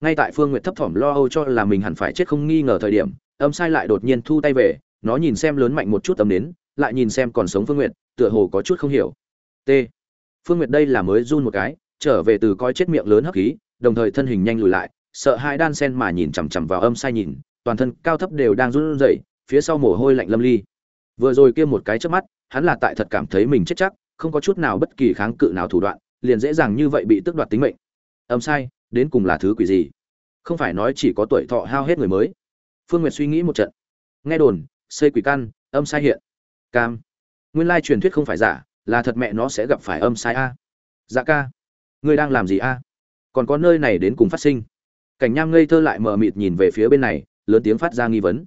Ngay tại phương nguyệt thấp thỏm lo âu cho là mình hẳn phải chết không nghi ngờ thời điểm, âm sai lại đột nhiên thu tay về, nó nhìn xem lớn mạnh một chút tầm đến lại nhìn xem còn sống phương nguyệt tựa hồ có chút không hiểu. T. Phương nguyệt đây là mới run một cái, trở về từ coi chết miệng lớn hấp khí, đồng thời thân hình nhanh lùi lại, sợ hai đan sen mà nhìn chằm chằm vào âm sai nhìn, toàn thân cao thấp đều đang run rẩy, phía sau mồ hôi lạnh lâm ly. Vừa rồi kia một cái trước mắt, hắn là tại thật cảm thấy mình chết chắc, không có chút nào bất kỳ kháng cự nào thủ đoạn, liền dễ dàng như vậy bị tước đoạt tính mệnh. Âm sai, đến cùng là thứ quỷ gì? Không phải nói chỉ có tuổi thọ hao hết người mới. Phương nguyệt suy nghĩ một trận. Nghe đồn, xây quỷ căn, âm sai hiện. Cam nguyên lai truyền thuyết không phải giả, là thật mẹ nó sẽ gặp phải âm sai a. Dạ ca, ngươi đang làm gì a? Còn có nơi này đến cùng phát sinh. Cảnh nham ngây thơ lại mờ mịt nhìn về phía bên này, lớn tiếng phát ra nghi vấn.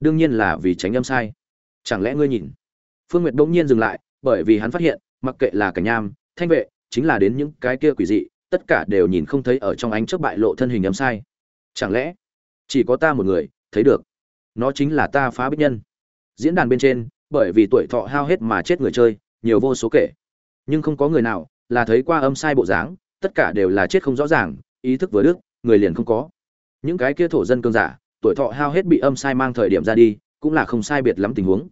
Đương nhiên là vì tránh âm sai. Chẳng lẽ ngươi nhìn? Phương nguyệt bỗng nhiên dừng lại, bởi vì hắn phát hiện, mặc kệ là cảnh nham, thanh vệ, chính là đến những cái kia quỷ dị, tất cả đều nhìn không thấy ở trong ánh trước bại lộ thân hình âm sai. Chẳng lẽ, chỉ có ta một người, thấy được? Nó chính là ta phá bích nhân. Diễn đàn bên trên bởi vì tuổi thọ hao hết mà chết người chơi, nhiều vô số kể. Nhưng không có người nào là thấy qua âm sai bộ dáng, tất cả đều là chết không rõ ràng, ý thức vừa đức người liền không có. Những cái kia thổ dân cương giả, tuổi thọ hao hết bị âm sai mang thời điểm ra đi, cũng là không sai biệt lắm tình huống.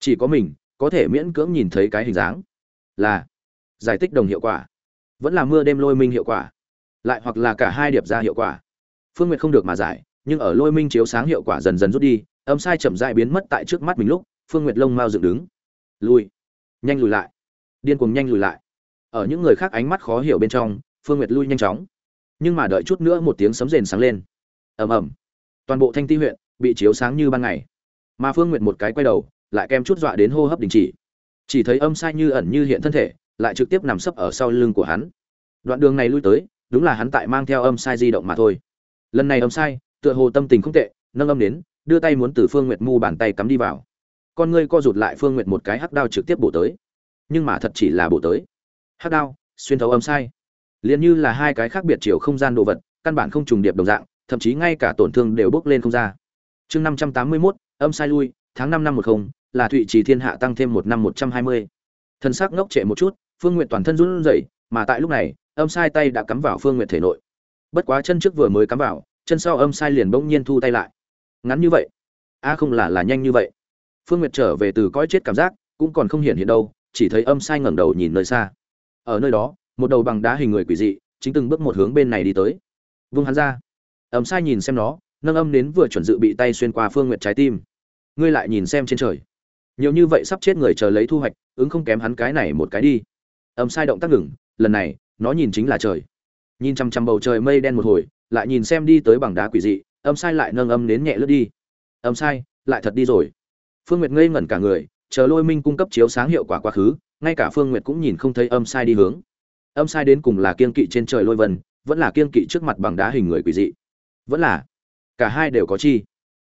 Chỉ có mình có thể miễn cưỡng nhìn thấy cái hình dáng là giải tích đồng hiệu quả. Vẫn là mưa đêm lôi minh hiệu quả. Lại hoặc là cả hai điệp ra hiệu quả. Phương nguyệt không được mà giải, nhưng ở lôi minh chiếu sáng hiệu quả dần dần rút đi, âm sai chậm dại biến mất tại trước mắt mình lúc phương nguyệt lông mau dựng đứng. Lùi. Nhanh lùi lại. Điên cuồng nhanh lùi lại. Ở những người khác ánh mắt khó hiểu bên trong, phương nguyệt lui nhanh chóng. Nhưng mà đợi chút nữa một tiếng sấm rền sáng lên. Ầm ầm. Toàn bộ thanh ti huyện bị chiếu sáng như ban ngày. Mà phương nguyệt một cái quay đầu, lại kem chút dọa đến hô hấp đình chỉ. Chỉ thấy âm sai như ẩn như hiện thân thể, lại trực tiếp nằm sấp ở sau lưng của hắn. Đoạn đường này lui tới, đúng là hắn tại mang theo âm sai di động mà thôi. Lần này âm sai, tựa hồ tâm tình không tệ, nâng âm đến, đưa tay muốn từ phương nguyệt mu bàn tay cắm đi vào con ngươi co rụt lại phương nguyệt một cái hắc đao trực tiếp bổ tới. Nhưng mà thật chỉ là bổ tới. Hắc đao, xuyên thấu âm sai. Liền như là hai cái khác biệt chiều không gian đồ vật, căn bản không trùng điệp đồng dạng, thậm chí ngay cả tổn thương đều bốc lên không ra. Chương năm trăm tám mươi mốt, âm sai lui, tháng năm năm một không, là thụy trì thiên hạ tăng thêm một năm một trăm hai mươi. Thân xác ngốc trệ một chút, phương n g u y ệ t toàn thân run rẩy, mà tại lúc này, âm sai tay đã cắm vào phương n g u y ệ t thể nội. Bất quá chân trước vừa mới cắm vào, chân sau âm sai liền bỗng nhiên thu tay lại. Ngắn như vậy? A không là là nhanh như vậy phương n g u y ệ t trở về từ cõi chết cảm giác, cũng còn không hiện hiện đâu, chỉ thấy âm sai ngẩng đầu nhìn nơi xa. Ở nơi đó, một đầu bằng đá hình người quỷ dị, chính từng bước một hướng bên này đi tới. Vung hắn ra. Âm sai nhìn xem nó, nâng âm đến vừa chuẩn dự bị tay xuyên qua phương nguyệt trái tim. Ngươi lại nhìn xem trên trời. Nhiều như vậy sắp chết người chờ lấy thu hoạch, ứng không kém hắn cái này một cái đi. Âm sai động tác ngừng, lần này, nó nhìn chính là trời. Nhìn chằm chằm bầu trời mây đen một hồi, lại nhìn xem đi tới bằng đá quỷ dị, âm sai lại nâng âm đến nhẹ lướt đi. Âm sai, lại thật đi rồi phương nguyệt ngây ngẩn cả người, chờ lôi minh cung cấp chiếu sáng hiệu quả quá khứ, ngay cả phương nguyệt cũng nhìn không thấy âm sai đi hướng. Âm sai đến cùng là kiên kỵ trên trời lôi vân, vẫn là kiên kỵ trước mặt bằng đá hình người quỷ dị. Vẫn là, cả hai đều có chi.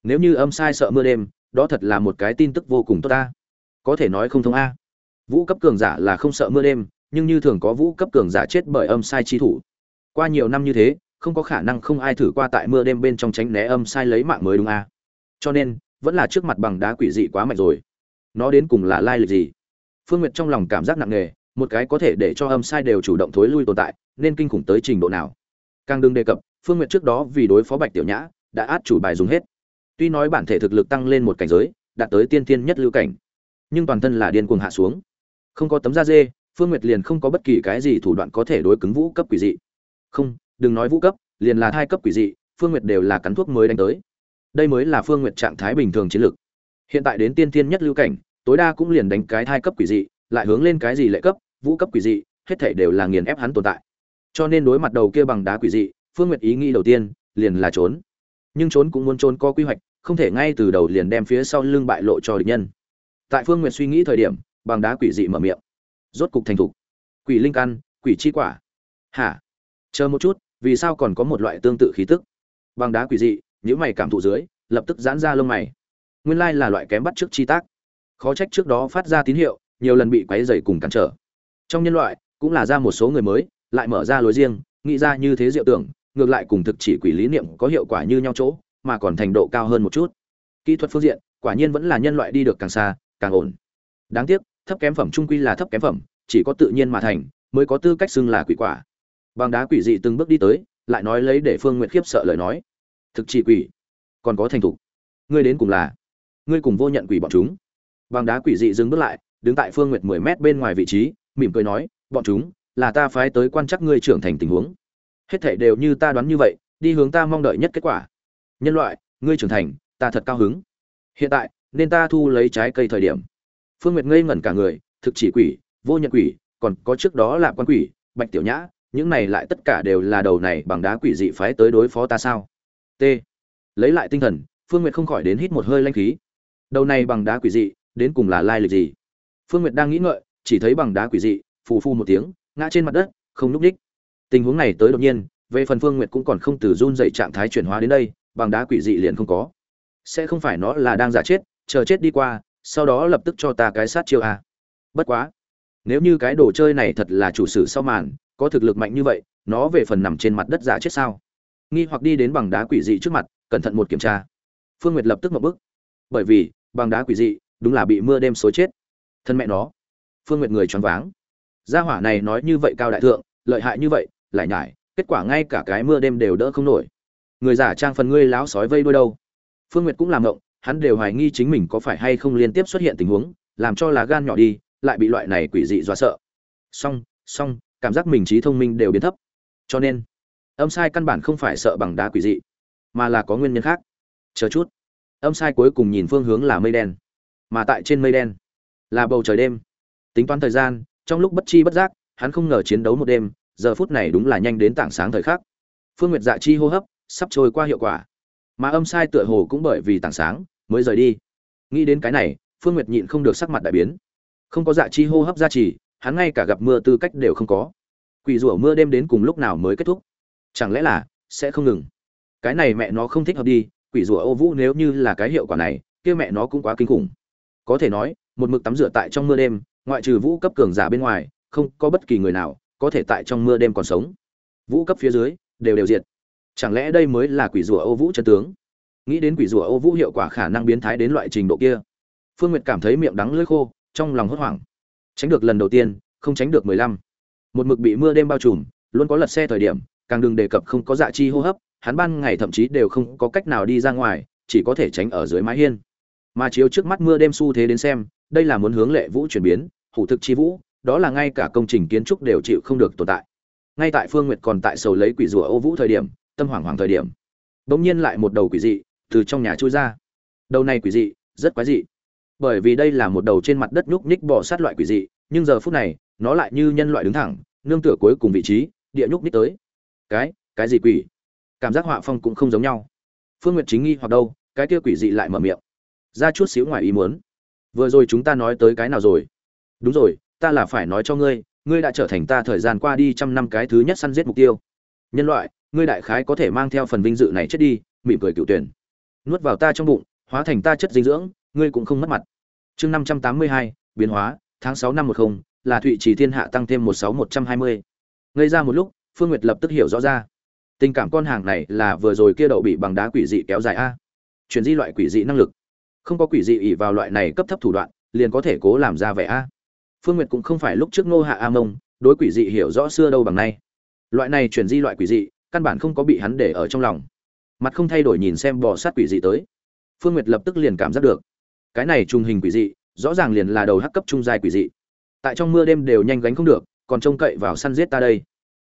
Nếu như âm sai sợ mưa đêm, đó thật là một cái tin tức vô cùng tốt ta. Có thể nói không thông a. Vũ cấp cường giả là không sợ mưa đêm, nhưng như thường có vũ cấp cường giả chết bởi âm sai chi thủ. Qua nhiều năm như thế, không có khả năng không ai thử qua tại mưa đêm bên trong tránh né âm sai lấy mạng mới đúng a. Cho nên vẫn là trước mặt bằng đá quỷ dị quá mạnh rồi. Nó đến cùng là lai lịch gì? Phương nguyệt trong lòng cảm giác nặng nề, một cái có thể để cho âm sai đều chủ động thối lui tồn tại, nên kinh khủng tới trình độ nào? Càng đừng đề cập, phương nguyệt trước đó vì đối phó bạch tiểu nhã, đã át chủ bài dùng hết. Tuy nói bản thể thực lực tăng lên một cảnh giới, đạt tới tiên tiên nhất lưu cảnh, nhưng toàn thân là điên cuồng hạ xuống. Không có tấm da dê, phương nguyệt liền không có bất kỳ cái gì thủ đoạn có thể đối cứng vũ cấp quỷ dị. Không, đừng nói vũ cấp, liền là thai cấp quỷ dị, phương nguyệt đều là cắn thuốc mới đánh tới đây mới là phương nguyệt trạng thái bình thường chiến lực hiện tại đến tiên tiên nhất lưu cảnh, tối đa cũng liền đánh cái thai cấp quỷ dị, lại hướng lên cái gì lệ cấp, vũ cấp quỷ dị, hết thể đều là nghiền ép hắn tồn tại. Cho nên đối mặt đầu kia bằng đá quỷ dị, phương nguyệt ý nghĩ đầu tiên, liền là trốn. Nhưng trốn cũng muốn trốn có quy hoạch, không thể ngay từ đầu liền đem phía sau lưng bại lộ cho địch nhân. Tại phương nguyệt suy nghĩ thời điểm, bằng đá quỷ dị mở miệng. Rốt cục thành thục. Quỷ linh căn, quỷ chi quả. Hả? Chờ một chút, vì sao còn có một loại tương tự khí tức? Bằng đá quỷ dị nhíu mày cảm thụ dưới, lập tức giãn ra lông mày. Nguyên lai là loại kém bắt trước chi tác. Khó trách trước đó phát ra tín hiệu, nhiều lần bị quấy rầy cùng cản trở. Trong nhân loại, cũng là ra một số người mới, lại mở ra lối riêng, nghĩ ra như thế diệu tưởng, ngược lại cùng thực chỉ quỷ lý niệm có hiệu quả như nhau chỗ, mà còn thành độ cao hơn một chút. Kỹ thuật phương diện, quả nhiên vẫn là nhân loại đi được càng xa, càng ổn. Đáng tiếc, thấp kém phẩm trung quy là thấp kém phẩm, chỉ có tự nhiên mà thành, mới có tư cách xưng là quỷ quả. Bằng đá quỷ dị từng bước đi tới, lại nói lấy để phương nguyệt khiếp sợ lời nói thực chỉ quỷ. Còn có thành thục. Ngươi đến cùng là, ngươi cùng vô nhận quỷ bọn chúng. Bằng đá quỷ dị dừng bước lại, đứng tại phương nguyệt mười mét bên ngoài vị trí, mỉm cười nói, bọn chúng, là ta phái tới quan chắc ngươi trưởng thành tình huống. Hết thảy đều như ta đoán như vậy, đi hướng ta mong đợi nhất kết quả. Nhân loại, ngươi trưởng thành, ta thật cao hứng. Hiện tại, nên ta thu lấy trái cây thời điểm. Phương nguyệt ngây ngẩn cả người, thực chỉ quỷ, vô nhận quỷ, còn có trước đó là quan quỷ, bạch tiểu nhã, những này lại tất cả đều là đầu này bằng đá quỷ dị phái tới đối phó ta sao? T. Lấy lại tinh thần, phương nguyệt không khỏi đến hít một hơi lanh khí. Đầu này bằng đá quỷ dị, đến cùng là lai lịch gì? Phương nguyệt đang nghĩ ngợi, chỉ thấy bằng đá quỷ dị, phù phu một tiếng, ngã trên mặt đất, không núp đích. Tình huống này tới đột nhiên, về phần phương nguyệt cũng còn không từ run dậy trạng thái chuyển hóa đến đây, bằng đá quỷ dị liền không có. Sẽ không phải nó là đang giả chết, chờ chết đi qua, sau đó lập tức cho ta cái sát chiêu a bất quá, nếu như cái đồ chơi này thật là chủ sử sau màn, có thực lực mạnh như vậy, nó về phần nằm trên mặt đất giả chết sao? Nghi hoặc đi đến bằng đá quỷ dị trước mặt, cẩn thận một kiểm tra. Phương nguyệt lập tức một bức bởi vì, bằng đá quỷ dị, đúng là bị mưa đêm xối chết. Thân mẹ nó. Phương nguyệt người choáng váng. Gia hỏa này nói như vậy cao đại thượng, lợi hại như vậy, lại nhải, kết quả ngay cả cái mưa đêm đều đỡ không nổi. Người giả trang phần ngươi láo sói vây đuôi đâu? Phương nguyệt cũng làm ngộng, hắn đều hoài nghi chính mình có phải hay không liên tiếp xuất hiện tình huống, làm cho lá gan nhỏ đi, lại bị loại này quỷ dị dọa sợ. Song song cảm giác mình trí thông minh đều biến thấp. Cho nên âm sai căn bản không phải sợ bằng đá quỷ dị, mà là có nguyên nhân khác. Chờ chút. Âm sai cuối cùng nhìn phương hướng là mây đen, mà tại trên mây đen là bầu trời đêm. Tính toán thời gian, trong lúc bất chi bất giác, hắn không ngờ chiến đấu một đêm, giờ phút này đúng là nhanh đến tảng sáng thời khắc. Phương nguyệt dạ chi hô hấp sắp trôi qua hiệu quả, mà âm sai tựa hồ cũng bởi vì tảng sáng mới rời đi. Nghĩ đến cái này, phương nguyệt nhịn không được sắc mặt đại biến. Không có dạ chi hô hấp gia trì, hắn ngay cả gặp mưa tư cách đều không có. Quỷ rủa mưa đêm đến cùng lúc nào mới kết thúc? Chẳng lẽ là sẽ không ngừng? Cái này mẹ nó không thích hợp đi, quỷ rủa ô vũ nếu như là cái hiệu quả này, kia mẹ nó cũng quá kinh khủng. Có thể nói, một mực tắm rửa tại trong mưa đêm, ngoại trừ vũ cấp cường giả bên ngoài, không có bất kỳ người nào có thể tại trong mưa đêm còn sống. Vũ cấp phía dưới, đều đều diệt. Chẳng lẽ đây mới là quỷ rùa ô vũ chân tướng? Nghĩ đến quỷ rùa ô vũ hiệu quả khả năng biến thái đến loại trình độ kia, phương nguyệt cảm thấy miệng đắng lưỡi khô, trong lòng hốt hoảng. Tránh được lần đầu tiên, không tránh được mười lăm. Một mực bị mưa đêm bao trùm, luôn có lật xe thời điểm càng đừng đề cập không có dạ chi hô hấp, hắn ban ngày thậm chí đều không có cách nào đi ra ngoài, chỉ có thể tránh ở dưới mái hiên. Mà chiếu trước mắt mưa đêm xu thế đến xem, đây là muốn hướng lệ vũ chuyển biến, hủ thực chi vũ, đó là ngay cả công trình kiến trúc đều chịu không được tồn tại. Ngay tại phương nguyệt còn tại sầu lấy quỷ rùa ô vũ thời điểm, tâm hoảng hoảng thời điểm, bỗng nhiên lại một đầu quỷ dị từ trong nhà chui ra. Đầu này quỷ dị, rất quái dị. Bởi vì đây là một đầu trên mặt đất nhúc nhích bò sát loại quỷ dị, nhưng giờ phút này, nó lại như nhân loại đứng thẳng, nương tựa cuối cùng vị trí, địa nhúc nhích tới cái cái gì quỷ? Cảm giác họa phong cũng không giống nhau. Phương nguyệt chính nghi hoặc đâu, cái kia quỷ dị lại mở miệng. Ra chút xíu ngoài ý muốn. Vừa rồi chúng ta nói tới cái nào rồi? Đúng rồi, ta là phải nói cho ngươi ngươi đã trở thành ta thời gian qua đi trăm năm cái thứ nhất săn giết mục tiêu. Nhân loại, ngươi đại khái có thể mang theo phần vinh dự này chết đi, mỉm cười cựu tuyển. Nuốt vào ta trong bụng, hóa thành ta chất dinh dưỡng, ngươi cũng không mất mặt. Chương năm trăm tám mươi hai, biến hóa, tháng sáu năm một không, là thụy trì thiên hạ tăng thêm một sáu một trăm hai mươi. Gây ra một lúc phương nguyệt lập tức hiểu rõ ra. Tình cảm con hàng này là vừa rồi kia đậu bị bằng đá quỷ dị kéo dài a. Chuyển di loại quỷ dị năng lực. Không có quỷ dị ỉ vào loại này cấp thấp thủ đoạn, liền có thể cố làm ra vẻ a. Phương nguyệt cũng không phải lúc trước ngô hạ a mông, đối quỷ dị hiểu rõ xưa đâu bằng nay. Loại này chuyển di loại quỷ dị, căn bản không có bị hắn để ở trong lòng. Mặt không thay đổi nhìn xem bò sát quỷ dị tới. Phương nguyệt lập tức liền cảm giác được. Cái này trùng hình quỷ dị, rõ ràng liền là đầu hắc cấp trung giai quỷ dị. Tại trong mưa đêm đều nhanh gánh không được, còn trông cậy vào săn giết ta đây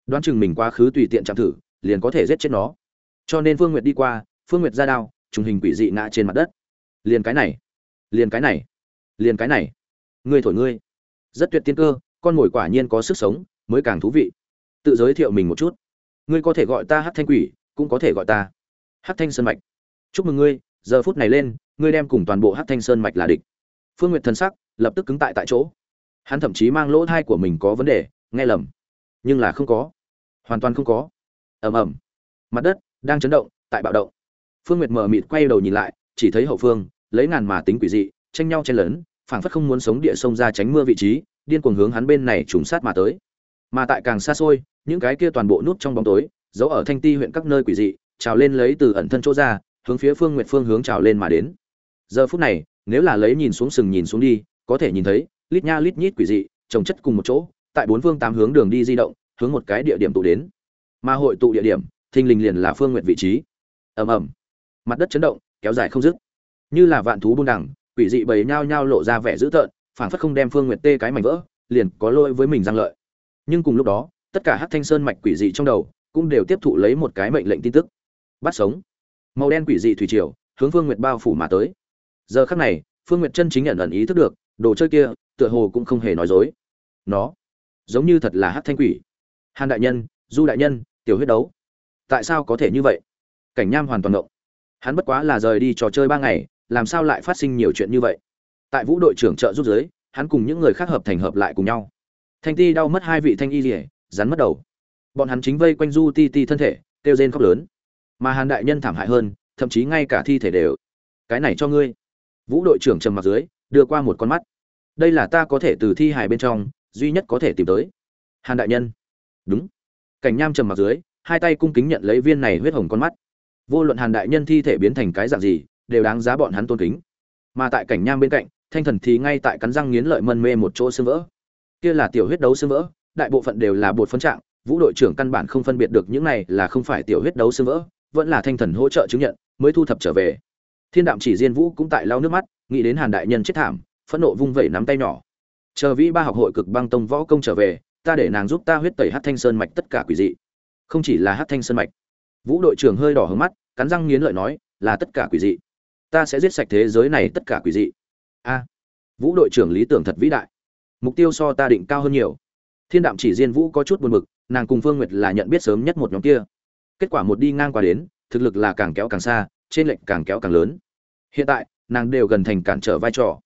đoán chừng mình quá khứ tùy tiện chạm thử, liền có thể giết chết nó. Cho nên phương nguyệt đi qua, phương nguyệt ra đao, trùng hình quỷ dị ngã trên mặt đất. Liền cái này, liền cái này, liền cái này. Ngươi thổi ngươi. Rất tuyệt tiên cơ, con mồi quả nhiên có sức sống, mới càng thú vị. Tự giới thiệu mình một chút. Ngươi có thể gọi ta hát thanh quỷ, cũng có thể gọi ta hát thanh sơn mạch. Chúc mừng ngươi, giờ phút này lên, ngươi đem cùng toàn bộ hát thanh sơn mạch là địch. Phương n g u y ệ t thần sắc, lập tức cứng tại tại chỗ. Hắn thậm chí mang lỗ thai của mình có vấn đề, nghe lầm. Nhưng là không có hoàn toàn không có. Ầm ầm, mặt đất đang chấn động tại bạo động. Phương nguyệt mờ mịt quay đầu nhìn lại chỉ thấy hậu phương lấy ngàn mà tính quỷ dị tranh nhau chen lớn phảng phất không muốn sống địa sông ra tránh mưa vị trí điên cuồng hướng hắn bên này trùng sát mà tới. Mà tại càng xa xôi những cái kia toàn bộ nút trong bóng tối giấu ở thanh ti huyện các nơi quỷ dị trào lên lấy từ ẩn thân chỗ ra hướng phía phương nguyệt phương hướng trào lên mà đến. Giờ phút này nếu là lấy nhìn xuống sừng nhìn xuống đi có thể nhìn thấy lít nha lít nhít quỷ dị trồng chất cùng một chỗ tại bốn phương tám hướng đường đi di động hướng một cái địa điểm tụ đến. Mà hội tụ địa điểm, thình lình liền là phương nguyệt vị trí. Ầm ầm. Mặt đất chấn động, kéo dài không dứt. Như là vạn thú buôn đẳng quỷ dị bầy nhao nhao lộ ra vẻ dữ tợn phản phất không đem phương nguyệt tê cái mảnh vỡ, liền có lỗi với mình giang lợi. Nhưng cùng lúc đó, tất cả hắc thanh sơn mạch quỷ dị trong đầu cũng đều tiếp thụ lấy một cái mệnh lệnh tin tức. Bắt sống. Màu đen quỷ dị thủy triều, hướng phương nguyệt bao phủ mà tới. Giờ khắc này, phương nguyệt chân chính nhận ẩn ý thức được, đồ chơi kia, tựa hồ cũng không hề nói dối. Nó, giống như thật là hắc thanh quỷ hàn đại nhân, du đại nhân, tiểu huyết đấu. Tại sao có thể như vậy? Cảnh nham hoàn toàn động hắn bất quá là rời đi trò chơi ba ngày, làm sao lại phát sinh nhiều chuyện như vậy? Tại vũ đội trưởng trợ giúp giới hắn cùng những người khác hợp thành hợp lại cùng nhau. Thanh ti đau mất hai vị thanh y rỉa rắn mất đầu. Bọn hắn chính vây quanh du ti ti thân thể, kêu rên khóc lớn. Mà hàn đại nhân thảm hại hơn, thậm chí ngay cả thi thể đều. Cái này cho ngươi. Vũ đội trưởng trầm mặt dưới, đưa qua một con mắt. Đây là ta có thể từ thi hài bên trong, duy nhất có thể tìm tới. Hàn đại nhân đúng. Cảnh nham trầm mặt dưới, hai tay cung kính nhận lấy viên này huyết hồng con mắt. Vô luận hàn đại nhân thi thể biến thành cái dạng gì, đều đáng giá bọn hắn tôn kính. Mà tại cảnh nham bên cạnh, thanh thần thì ngay tại cắn răng nghiến lợi mân mê một chỗ xương vỡ. Kia là tiểu huyết đấu xương vỡ, đại bộ phận đều là bột phân trạng, vũ đội trưởng căn bản không phân biệt được những này là không phải tiểu huyết đấu xương vỡ, vẫn là thanh thần hỗ trợ chứng nhận, mới thu thập trở về. Thiên đạm chỉ diên vũ cũng tại lau nước mắt, nghĩ đến hàn đại nhân chết thảm, phẫn nộ vung vẩy nắm tay nhỏ. Chờ vĩ ba học hội cực băng tông võ công trở về ta để nàng giúp ta huyết tẩy hát thanh sơn mạch tất cả quỷ dị. Không chỉ là hát thanh sơn mạch. Vũ đội trưởng hơi đỏ hướng mắt, cắn răng nghiến lợi nói, là tất cả quỷ dị. Ta sẽ giết sạch thế giới này tất cả quỷ dị. A. Vũ đội trưởng lý tưởng thật vĩ đại. Mục tiêu so ta định cao hơn nhiều. Thiên đạm chỉ riêng vũ có chút buồn mực nàng cùng phương nguyệt là nhận biết sớm nhất một nhóm kia. Kết quả một đi ngang qua đến, thực lực là càng kéo càng xa, trên lệnh càng kéo càng lớn. Hiện tại, nàng đều gần thành cản trở vai trò.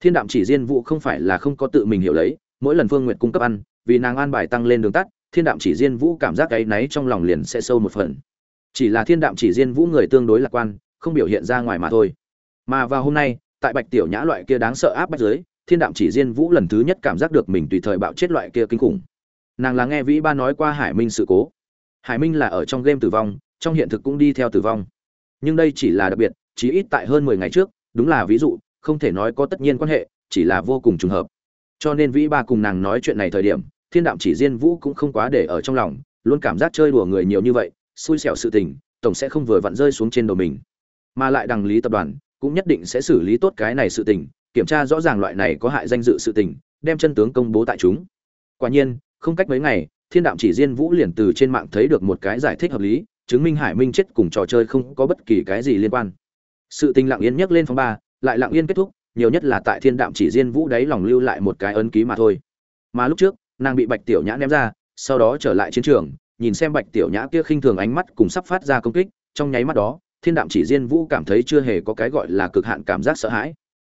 Thiên đạm chỉ riêng vũ không phải là không có tự mình hiểu lấy, mỗi lần phương nguyệt cung cấp ăn vì nàng an bài tăng lên đường tắt, thiên đạm chỉ diên vũ cảm giác cái náy trong lòng liền sẽ sâu một phần. Chỉ là thiên đạm chỉ diên vũ người tương đối lạc quan, không biểu hiện ra ngoài mà thôi. Mà vào hôm nay, tại bạch tiểu nhã loại kia đáng sợ áp bách giới thiên đạm chỉ diên vũ lần thứ nhất cảm giác được mình tùy thời bạo chết loại kia kinh khủng. Nàng là nghe vĩ ba nói qua hải minh sự cố. Hải minh là ở trong game tử vong, trong hiện thực cũng đi theo tử vong. Nhưng đây chỉ là đặc biệt, chỉ ít tại hơn mười ngày trước, đúng là ví dụ, không thể nói có tất nhiên quan hệ, chỉ là vô cùng trùng hợp. Cho nên vĩ ba cùng nàng nói chuyện này thời điểm thiên đạm chỉ diên vũ cũng không quá để ở trong lòng, luôn cảm giác chơi đùa người nhiều như vậy, xui xẻo sự tình, tổng sẽ không vừa vặn rơi xuống trên đầu mình. Mà lại đằng lý tập đoàn cũng nhất định sẽ xử lý tốt cái này sự tình, kiểm tra rõ ràng loại này có hại danh dự sự tình, đem chân tướng công bố tại chúng. Quả nhiên, không cách mấy ngày, thiên đạm chỉ diên vũ liền từ trên mạng thấy được một cái giải thích hợp lý, chứng minh hải minh chết cùng trò chơi không có bất kỳ cái gì liên quan. Sự tình lặng yên nhắc lên phong ba, lại lặng yên kết thúc, nhiều nhất là tại thiên đạm chỉ diên vũ đáy lòng lưu lại một cái ấn ký mà thôi. Mà lúc trước nàng bị bạch tiểu nhã ném ra, sau đó trở lại chiến trường, nhìn xem bạch tiểu nhã kia khinh thường ánh mắt cùng sắp phát ra công kích, trong nháy mắt đó, thiên đạm chỉ diên vũ cảm thấy chưa hề có cái gọi là cực hạn cảm giác sợ hãi.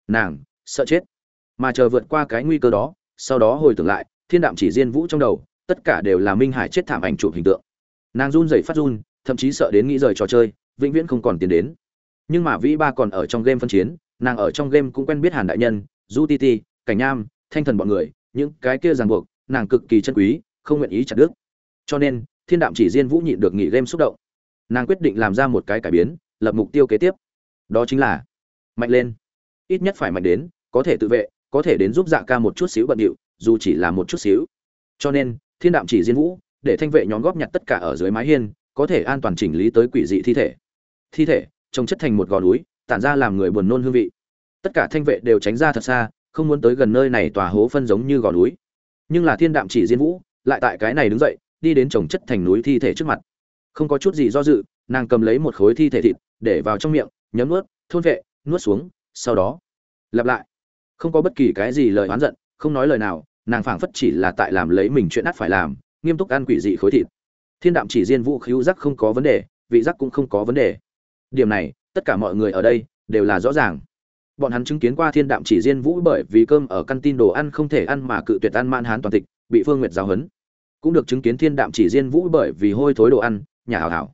Nàng, sợ chết. Mà chờ vượt qua cái nguy cơ đó, sau đó hồi tưởng lại, thiên đạm chỉ diên vũ trong đầu, tất cả đều là minh hải chết thảm ảnh chụp hình tượng. Nàng run rẩy phát run, thậm chí sợ đến nghĩ rời trò chơi, vĩnh viễn không còn tiền đến. Nhưng mà vĩ ba còn ở trong game phân chiến, nàng ở trong game cũng quen biết hàn đại nhân, du ti ti, cảnh nham thanh thần bọn người, những cái kia ràng buộc nàng cực kỳ chân quý, không nguyện ý chặt đứt. Cho nên, thiên đạm chỉ diên vũ nhịn được nghỉ game xúc động. Nàng quyết định làm ra một cái cải biến, lập mục tiêu kế tiếp. Đó chính là, mạnh lên. Ít nhất phải mạnh đến, có thể tự vệ, có thể đến giúp dạ ca một chút xíu bận điệu, dù chỉ là một chút xíu. Cho nên, thiên đạm chỉ diên vũ, để thanh vệ nhóm góp nhặt tất cả ở dưới mái hiên, có thể an toàn chỉnh lý tới quỷ dị thi thể. Thi thể, trông chất thành một gò núi, tản ra làm người buồn nôn hương vị. Tất cả thanh vệ đều tránh ra thật xa, không muốn tới gần nơi này tòa hố phân giống như gò núi nhưng là thiên đạm chỉ diên vũ lại tại cái này đứng dậy, đi đến trồng chất thành núi thi thể trước mặt. Không có chút gì do dự, nàng cầm lấy một khối thi thể thịt, để vào trong miệng, nhấm nuốt, thôn vệ, nuốt xuống, sau đó, lặp lại. Không có bất kỳ cái gì lời oán giận, không nói lời nào, nàng phảng phất chỉ là tại làm lấy mình chuyện ắt phải làm, nghiêm túc ăn quỷ dị khối thịt. Thiên đạm chỉ diên vũ khíu giác không có vấn đề, vị giác cũng không có vấn đề. Điểm này, tất cả mọi người ở đây đều là rõ ràng bọn hắn chứng kiến qua thiên đạm chỉ diên vũ bởi vì cơm ở căn tin đồ ăn không thể ăn mà cự tuyệt ăn man hán toàn tịch, bị phương nguyệt giáo huấn. Cũng được chứng kiến thiên đạm chỉ diên vũ bởi vì hôi thối đồ ăn, nhà hảo hảo.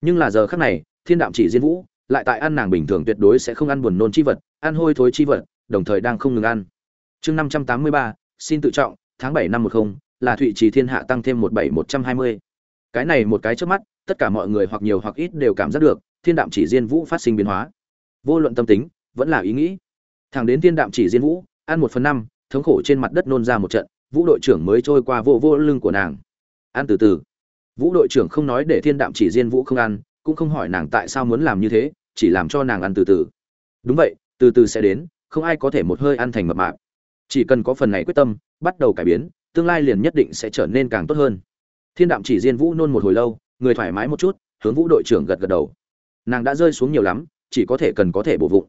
Nhưng là giờ khác này, thiên đạm chỉ diên vũ lại tại ăn nàng bình thường tuyệt đối sẽ không ăn buồn nôn chi vật, ăn hôi thối chi vật, đồng thời đang không ngừng ăn. Chương năm trăm tám mươi ba, xin tự trọng, tháng bảy năm một không, là thụy trì thiên hạ tăng thêm một bảy một trăm hai mươi. Cái này một cái trước mắt, tất cả mọi người hoặc nhiều hoặc ít đều cảm giác được, thiên đạm chỉ diên vũ phát sinh biến hóa. Vô luận tâm tính vẫn là ý nghĩ. Thằng đến thiên đạm chỉ diên vũ, ăn một phần năm, thống khổ trên mặt đất nôn ra một trận, vũ đội trưởng mới trôi qua vô vô lưng của nàng. Ăn từ từ. Vũ đội trưởng không nói để thiên đạm chỉ diên vũ không ăn, cũng không hỏi nàng tại sao muốn làm như thế, chỉ làm cho nàng ăn từ từ. Đúng vậy, từ từ sẽ đến, không ai có thể một hơi ăn thành mập mạp. Chỉ cần có phần này quyết tâm, bắt đầu cải biến, tương lai liền nhất định sẽ trở nên càng tốt hơn. Thiên đạm chỉ diên vũ nôn một hồi lâu, người thoải mái một chút, hướng vũ đội trưởng gật gật đầu. Nàng đã rơi xuống nhiều lắm, chỉ có thể cần có thể bổ vụng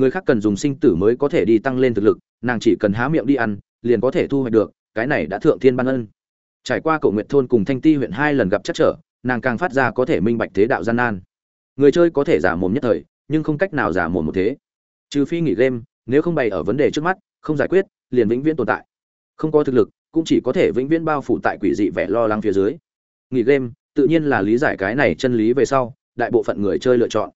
người khác cần dùng sinh tử mới có thể đi tăng lên thực lực, nàng chỉ cần há miệng đi ăn, liền có thể thu hoạch được, cái này đã thượng thiên ban ân. Trải qua cổ nguyện thôn cùng thanh ti huyện hai lần gặp chắc trở, nàng càng phát ra có thể minh bạch thế đạo gian nan. Người chơi có thể giả mồm nhất thời, nhưng không cách nào giả mồm một thế. Trừ phi nghỉ game, nếu không bày ở vấn đề trước mắt, không giải quyết, liền vĩnh viễn tồn tại. Không có thực lực, cũng chỉ có thể vĩnh viễn bao phủ tại quỷ dị vẻ lo lắng phía dưới. Nghỉ game, tự nhiên là lý giải cái này chân lý về sau, đại bộ phận người chơi lựa chọn.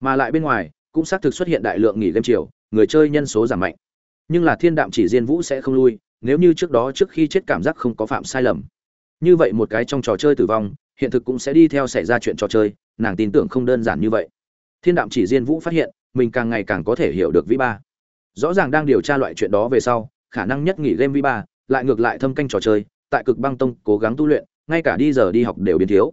Mà lại bên ngoài cũng xác thực xuất hiện đại lượng nghỉ game chiều, người chơi nhân số giảm mạnh. Nhưng là thiên đạm chỉ diên vũ sẽ không lui, nếu như trước đó trước khi chết cảm giác không có phạm sai lầm. Như vậy một cái trong trò chơi tử vong, hiện thực cũng sẽ đi theo xảy ra chuyện trò chơi, nàng tin tưởng không đơn giản như vậy. Thiên đạm chỉ diên vũ phát hiện, mình càng ngày càng có thể hiểu được vĩ ba. Rõ ràng đang điều tra loại chuyện đó về sau, khả năng nhất nghỉ game vĩ ba, lại ngược lại thâm canh trò chơi, tại cực băng tông cố gắng tu luyện, ngay cả đi giờ đi học đều biến thiếu.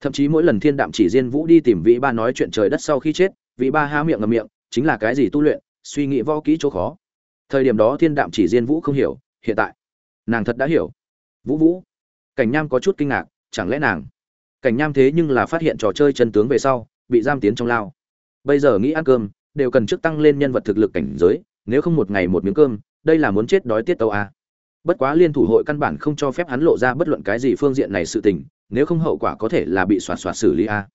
Thậm chí mỗi lần thiên đạm chỉ diên vũ đi tìm vĩ ba nói chuyện trời đất sau khi chết Vị ba há miệng ngậm miệng, chính là cái gì tu luyện, suy nghĩ võ kỹ chỗ khó thời điểm đó thiên đạm chỉ diên vũ không hiểu, hiện tại, nàng thật đã hiểu vũ vũ, cảnh nham có chút kinh ngạc, chẳng lẽ nàng, cảnh nham thế nhưng là phát hiện trò chơi chân tướng về sau, bị giam tiến trong lao bây giờ nghĩ ăn cơm, đều cần trước tăng lên nhân vật thực lực cảnh giới, nếu không một ngày một miếng cơm, đây là muốn chết đói tiết tàu à. bất quá liên thủ hội căn bản không cho phép hắn lộ ra bất luận cái gì phương diện này sự tình, nếu không hậu quả có thể là bị soạt soạt xử lý a à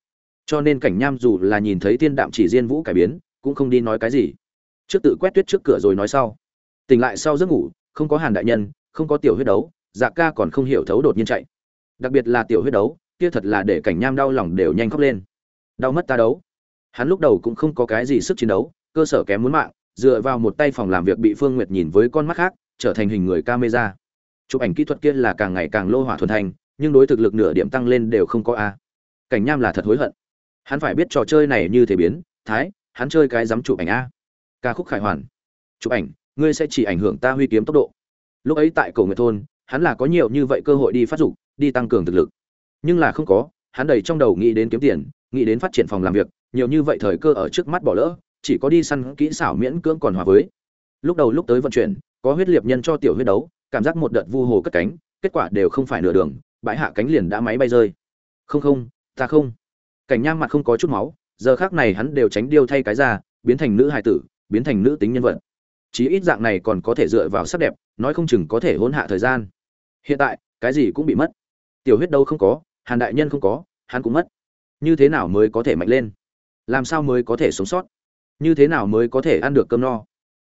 cho nên cảnh nham dù là nhìn thấy tiên đạm chỉ diên vũ cải biến, cũng không đi nói cái gì. Trước tự quét tuyết trước cửa rồi nói sau. Tỉnh lại sau giấc ngủ, không có hàn đại nhân, không có tiểu huyết đấu dạ ca còn không hiểu thấu đột nhiên chạy. Đặc biệt là tiểu huyết đấu, kia thật là để cảnh nham đau lòng đều nhanh khóc lên. Đau mất ta đấu. Hắn lúc đầu cũng không có cái gì sức chiến đấu, cơ sở kém muốn mạng, dựa vào một tay phòng làm việc bị phương nguyệt nhìn với con mắt khác, trở thành hình người camera. Chụp ảnh kỹ thuật kia là càng ngày càng lô hỏa thuần thành, nhưng đối thực lực nửa điểm tăng lên đều không có a. Cảnh nham là thật hối hận hắn phải biết trò chơi này như thế biến, thái, hắn chơi cái dám chụp ảnh a. Ca khúc khải hoàn. Chụp ảnh, ngươi sẽ chỉ ảnh hưởng ta huy kiếm tốc độ. Lúc ấy tại cầu nguyện thôn, hắn là có nhiều như vậy cơ hội đi phát dục, đi tăng cường thực lực. Nhưng là không có, hắn đầy trong đầu nghĩ đến kiếm tiền, nghĩ đến phát triển phòng làm việc, nhiều như vậy thời cơ ở trước mắt bỏ lỡ, chỉ có đi săn kỹ xảo miễn cưỡng còn hòa với. Lúc đầu lúc tới vận chuyển, có huyết liệt nhân cho tiểu huyết đấu, cảm giác một đợt vu hồ cất cánh, kết quả đều không phải nửa đường, bãi hạ cánh liền đã máy bay rơi. Không không, ta không cảnh nham mặt không có chút máu, giờ khác này hắn đều tránh điêu thay cái ra biến thành nữ hài tử, biến thành nữ tính nhân vật. Chí ít dạng này còn có thể dựa vào sắc đẹp, nói không chừng có thể hôn hạ thời gian. Hiện tại, cái gì cũng bị mất. Tiểu huyết đâu không có, hàn đại nhân không có, hắn cũng mất. Như thế nào mới có thể mạnh lên? Làm sao mới có thể sống sót? Như thế nào mới có thể ăn được cơm no?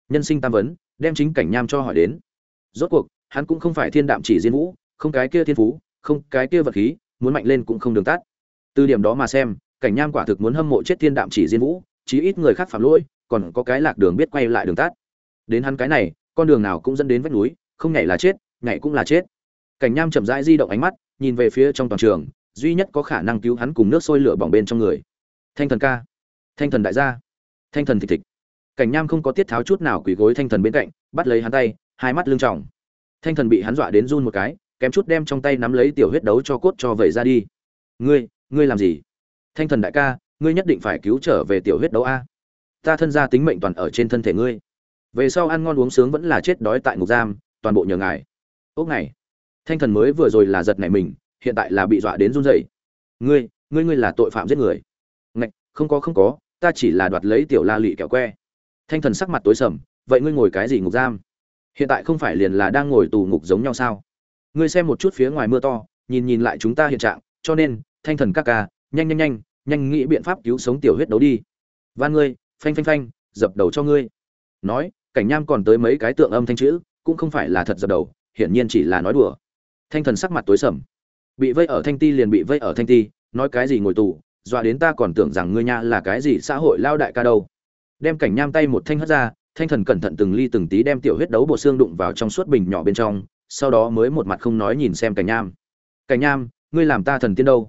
Nhân sinh tam vấn, đem chính cảnh nham cho hỏi đến. Rốt cuộc, hắn cũng không phải thiên đạm chỉ diên vũ, không cái kia thiên phú, không cái kia vật khí, muốn mạnh lên cũng không đường tắt từ điểm đó mà xem, cảnh nham quả thực muốn hâm mộ chết thiên đạm chỉ diên vũ, chí ít người khác phạm lỗi, còn có cái lạc đường biết quay lại đường tắt. Đến hắn cái này, con đường nào cũng dẫn đến vách núi, không nhảy là chết, nhảy cũng là chết. Cảnh nham chậm rãi di động ánh mắt, nhìn về phía trong toàn trường, duy nhất có khả năng cứu hắn cùng nước sôi lửa bỏng bên trong người. Thanh thần ca. Thanh thần đại gia. Thanh thần thịt thịt. Cảnh nham không có tiết tháo chút nào quỳ gối thanh thần bên cạnh, bắt lấy hắn tay, hai mắt lưng trọng. Thanh thần bị hắn dọa đến run một cái, kém chút đem trong tay nắm lấy tiểu huyết đấu cho cốt cho vẩy ra đi. Ngươi ngươi làm gì? Thanh thần đại ca, ngươi nhất định phải cứu trở về tiểu huyết đấu a. Ta thân gia tính mệnh toàn ở trên thân thể ngươi. Về sau ăn ngon uống sướng vẫn là chết đói tại ngục giam, toàn bộ nhờ ngài. Ốc này. Thanh thần mới vừa rồi là giật này mình, hiện tại là bị dọa đến run rẩy. Ngươi ngươi ngươi là tội phạm giết người. Ngạch, không có không có, ta chỉ là đoạt lấy tiểu la lị kẹo que. Thanh thần sắc mặt tối sầm, vậy ngươi ngồi cái gì ngục giam? Hiện tại không phải liền là đang ngồi tù ngục giống nhau sao? Ngươi xem một chút phía ngoài mưa to, nhìn nhìn lại chúng ta hiện trạng, cho nên thanh thần các ca, nhanh nhanh nhanh nhanh nghĩ biện pháp cứu sống tiểu huyết đấu đi. Van ngươi, phanh phanh phanh, dập đầu cho ngươi. Nói, cảnh nham còn tới mấy cái tượng âm thanh chữ, cũng không phải là thật dập đầu, hiển nhiên chỉ là nói đùa. Thanh thần sắc mặt tối sầm. Bị vây ở thanh ti liền bị vây ở thanh ti, nói cái gì ngồi tù, dọa đến ta còn tưởng rằng ngươi nha là cái gì xã hội lao đại ca đâu. Đem cảnh nham tay một thanh hất ra, thanh thần cẩn thận từng ly từng tí đem tiểu huyết đấu bộ xương đụng vào trong suốt bình nhỏ bên trong, sau đó mới một mặt không nói nhìn xem cảnh nham. Cảnh nham, ngươi làm ta thần tiên đâu?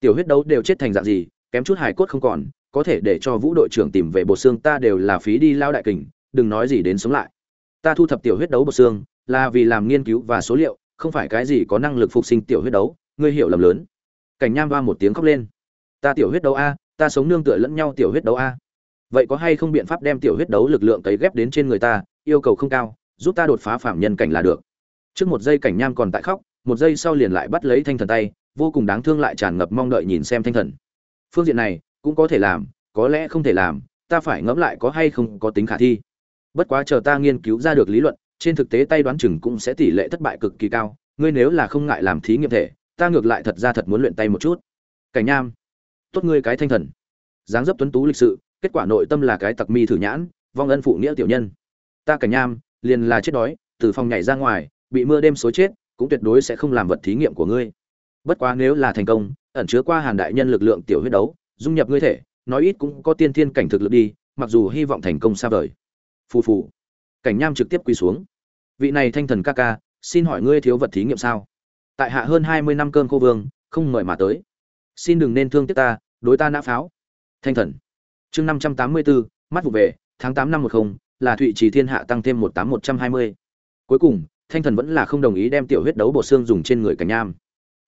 Tiểu huyết đấu đều chết thành dạng gì, kém chút hài cốt không còn, có thể để cho vũ đội trưởng tìm về bộ xương ta đều là phí đi lao đại kình, đừng nói gì đến sống lại. Ta thu thập tiểu huyết đấu bộ xương, là vì làm nghiên cứu và số liệu, không phải cái gì có năng lực phục sinh tiểu huyết đấu, ngươi hiểu lầm lớn. Cảnh nham va một tiếng khóc lên. Ta tiểu huyết đấu a, ta sống nương tựa lẫn nhau tiểu huyết đấu a. Vậy có hay không biện pháp đem tiểu huyết đấu lực lượng cấy ghép đến trên người ta, yêu cầu không cao, giúp ta đột phá phạm nhân cảnh là được. Trước một giây cảnh nham còn tại khóc, một giây sau liền lại bắt lấy thanh thần tay vô cùng đáng thương lại tràn ngập mong đợi nhìn xem thanh thần. Phương diện này, cũng có thể làm, có lẽ không thể làm, ta phải ngẫm lại có hay không có tính khả thi. Bất quá chờ ta nghiên cứu ra được lý luận, trên thực tế tay đoán chừng cũng sẽ tỷ lệ thất bại cực kỳ cao, ngươi nếu là không ngại làm thí nghiệm thể, ta ngược lại thật ra thật muốn luyện tay một chút. Cảnh nham, tốt ngươi cái thanh thần. Dáng dấp tuấn tú lịch sự, kết quả nội tâm là cái tặc mi thử nhãn, vong ân phụ nghĩa tiểu nhân. Ta cảnh nham, liền là chết đói, từ phòng nhảy ra ngoài, bị mưa đêm xối chết, cũng tuyệt đối sẽ không làm vật thí nghiệm của ngươi bất quá nếu là thành công, ẩn chứa qua hàn đại nhân lực lượng tiểu huyết đấu, dung nhập ngươi thể, nói ít cũng có tiên thiên cảnh thực lực đi, mặc dù hy vọng thành công xa vời. Phù phù. Cảnh nham trực tiếp quỳ xuống. Vị này thanh thần ca ca, xin hỏi ngươi thiếu vật thí nghiệm sao? Tại hạ hơn hai mươi năm cơn cô vương, không mời mà tới. Xin đừng nên thương tiếc ta, đối ta nã pháo. Thanh thần. Chương năm trăm tám mươi bốn mắt vụ về, tháng tám năm một không, là thụy trì thiên hạ tăng thêm một tám một trăm hai mươi. Cuối cùng, thanh thần vẫn là không đồng ý đem tiểu huyết đấu bộ xương dùng trên người cảnh nham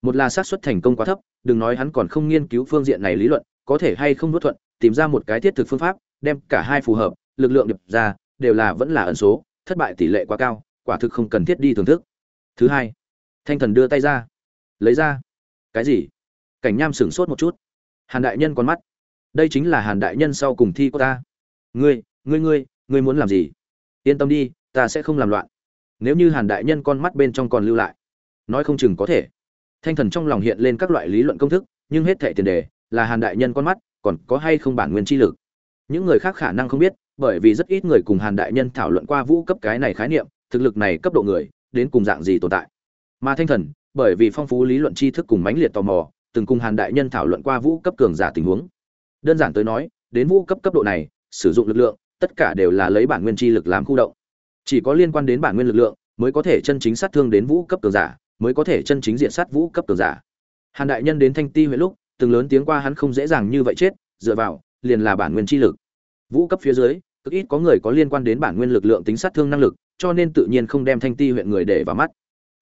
một là xác suất thành công quá thấp, đừng nói hắn còn không nghiên cứu phương diện này lý luận, có thể hay không nuốt thuận, tìm ra một cái thiết thực phương pháp, đem cả hai phù hợp, lực lượng đập ra, đều là vẫn là ẩn số, thất bại tỷ lệ quá cao, quả thực không cần thiết đi thưởng thức. Thứ hai, thanh thần đưa tay ra. Lấy ra. Cái gì? Cảnh nham sửng sốt một chút. Hàn đại nhân con mắt. Đây chính là hàn đại nhân sau cùng thi của ta. Ngươi ngươi ngươi ngươi muốn làm gì? Yên tâm đi, ta sẽ không làm loạn. Nếu như hàn đại nhân con mắt bên trong còn lưu lại. Nói không chừng có thể thanh thần trong lòng hiện lên các loại lý luận công thức, nhưng hết thệ tiền đề là hàn đại nhân con mắt, còn có hay không bản nguyên chi lực? Những người khác khả năng không biết, bởi vì rất ít người cùng hàn đại nhân thảo luận qua vũ cấp cái này khái niệm, thực lực này cấp độ người, đến cùng dạng gì tồn tại? Mà thanh thần, bởi vì phong phú lý luận tri thức cùng mãnh liệt tò mò, từng cùng hàn đại nhân thảo luận qua vũ cấp cường giả tình huống. Đơn giản tới nói, đến vũ cấp cấp độ này, sử dụng lực lượng, tất cả đều là lấy bản nguyên chi lực làm khu động. Chỉ có liên quan đến bản nguyên lực lượng, mới có thể chân chính sát thương đến vũ cấp cường giả mới có thể chân chính diện sát vũ cấp cường giả. Hàn đại nhân đến thanh ti huyện lúc, từng lớn tiếng qua hắn không dễ dàng như vậy chết, dựa vào, liền là bản nguyên chi lực. Vũ cấp phía dưới, cực ít có người có liên quan đến bản nguyên lực lượng tính sát thương năng lực, cho nên tự nhiên không đem thanh ti huyện người để vào mắt.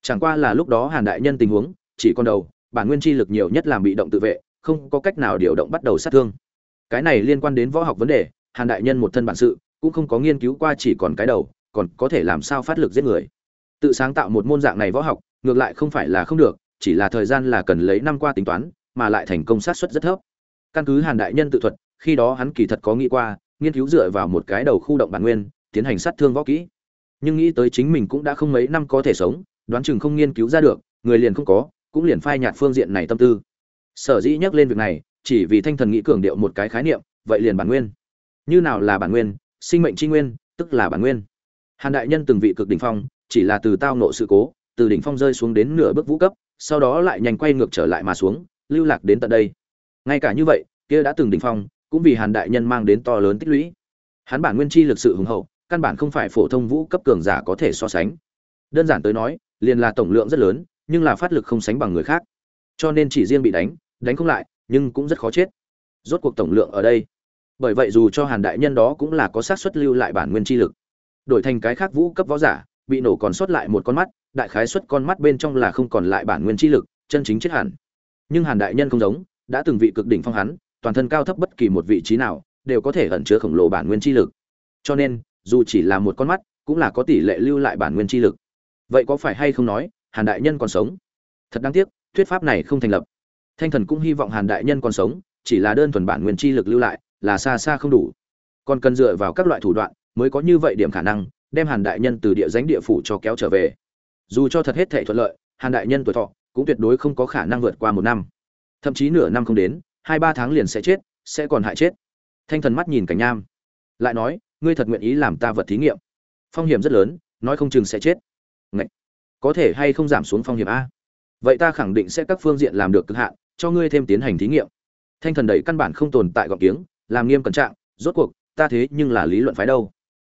Chẳng qua là lúc đó hàn đại nhân tình huống, chỉ còn đầu, bản nguyên chi lực nhiều nhất làm bị động tự vệ, không có cách nào điều động bắt đầu sát thương. Cái này liên quan đến võ học vấn đề, hàn đại nhân một thân bản sự, cũng không có nghiên cứu qua chỉ còn cái đầu, còn có thể làm sao phát lực giết người. Tự sáng tạo một môn dạng này võ học ngược lại không phải là không được, chỉ là thời gian là cần lấy năm qua tính toán, mà lại thành công sát suất rất thấp. Căn cứ hàn đại nhân tự thuật, khi đó hắn kỳ thật có nghĩ qua, nghiên cứu dựa vào một cái đầu khu động bản nguyên, tiến hành sát thương võ kỹ. Nhưng nghĩ tới chính mình cũng đã không mấy năm có thể sống, đoán chừng không nghiên cứu ra được, người liền không có, cũng liền phai nhạt phương diện này tâm tư. Sở dĩ nhắc lên việc này, chỉ vì thanh thần nghĩ cường điệu một cái khái niệm, vậy liền bản nguyên. Như nào là bản nguyên? Sinh mệnh tri nguyên, tức là bản nguyên. Hàn đại nhân từng vị cực đỉnh phong, chỉ là từ tao nộ sự cố từ đỉnh phong rơi xuống đến nửa bước vũ cấp, sau đó lại nhanh quay ngược trở lại mà xuống, lưu lạc đến tận đây. Ngay cả như vậy, kia đã từng đỉnh phong, cũng vì hàn đại nhân mang đến to lớn tích lũy. Hắn bản nguyên chi lực sự hùng hậu, căn bản không phải phổ thông vũ cấp cường giả có thể so sánh. Đơn giản tới nói, liền là tổng lượng rất lớn, nhưng là phát lực không sánh bằng người khác. Cho nên chỉ riêng bị đánh đánh không lại, nhưng cũng rất khó chết. Rốt cuộc tổng lượng ở đây. Bởi vậy dù cho hàn đại nhân đó cũng là có xác suất lưu lại bản nguyên chi lực. Đổi thành cái khác vũ cấp võ giả, bị nổ còn sót lại một con mắt đại khái xuất con mắt bên trong là không còn lại bản nguyên chi lực, chân chính chết hẳn. Nhưng hàn đại nhân không giống, đã từng vị cực đỉnh phong hắn, toàn thân cao thấp bất kỳ một vị trí nào, đều có thể ẩn chứa khổng lồ bản nguyên chi lực. Cho nên, dù chỉ là một con mắt, cũng là có tỷ lệ lưu lại bản nguyên chi lực. Vậy có phải hay không nói, hàn đại nhân còn sống? Thật đáng tiếc, thuyết pháp này không thành lập. Thanh thần cũng hy vọng hàn đại nhân còn sống, chỉ là đơn thuần bản nguyên chi lực lưu lại, là xa xa không đủ. Còn cần dựa vào các loại thủ đoạn, mới có như vậy điểm khả năng, đem hàn đại nhân từ địa danh địa phủ cho kéo trở về dù cho thật hết thể thuận lợi, hàn đại nhân tuổi thọ cũng tuyệt đối không có khả năng vượt qua một năm. Thậm chí nửa năm không đến, hai ba tháng liền sẽ chết, sẽ còn hại chết. Thanh thần mắt nhìn cảnh nham, lại nói, ngươi thật nguyện ý làm ta vật thí nghiệm? Phong hiểm rất lớn, nói không chừng sẽ chết. Ngậy! có thể hay không giảm xuống phong hiểm a? Vậy ta khẳng định sẽ các phương diện làm được cực hạn, cho ngươi thêm tiến hành thí nghiệm. Thanh thần đầy căn bản không tồn tại gọn kiếng làm nghiêm cẩn trạng, rốt cuộc, ta thế nhưng là lý luận phái đâu?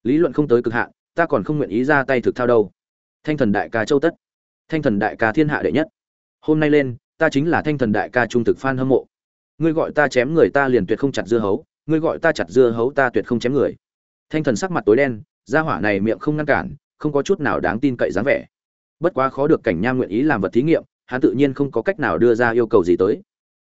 Lý luận không tới cực hạn, ta còn không nguyện ý ra tay thực thao đâu thanh thần đại ca châu tất. Thanh thần đại ca thiên hạ đệ nhất. Hôm nay lên, ta chính là thanh thần đại ca trung thực phan hâm mộ. Ngươi gọi ta chém người ta liền tuyệt không chặt dưa hấu, ngươi gọi ta chặt dưa hấu ta tuyệt không chém người. Thanh thần sắc mặt tối đen, gia hỏa này miệng không ngăn cản, không có chút nào đáng tin cậy dáng vẻ. Bất quá khó được cảnh nham nguyện ý làm vật thí nghiệm, hắn tự nhiên không có cách nào đưa ra yêu cầu gì tới.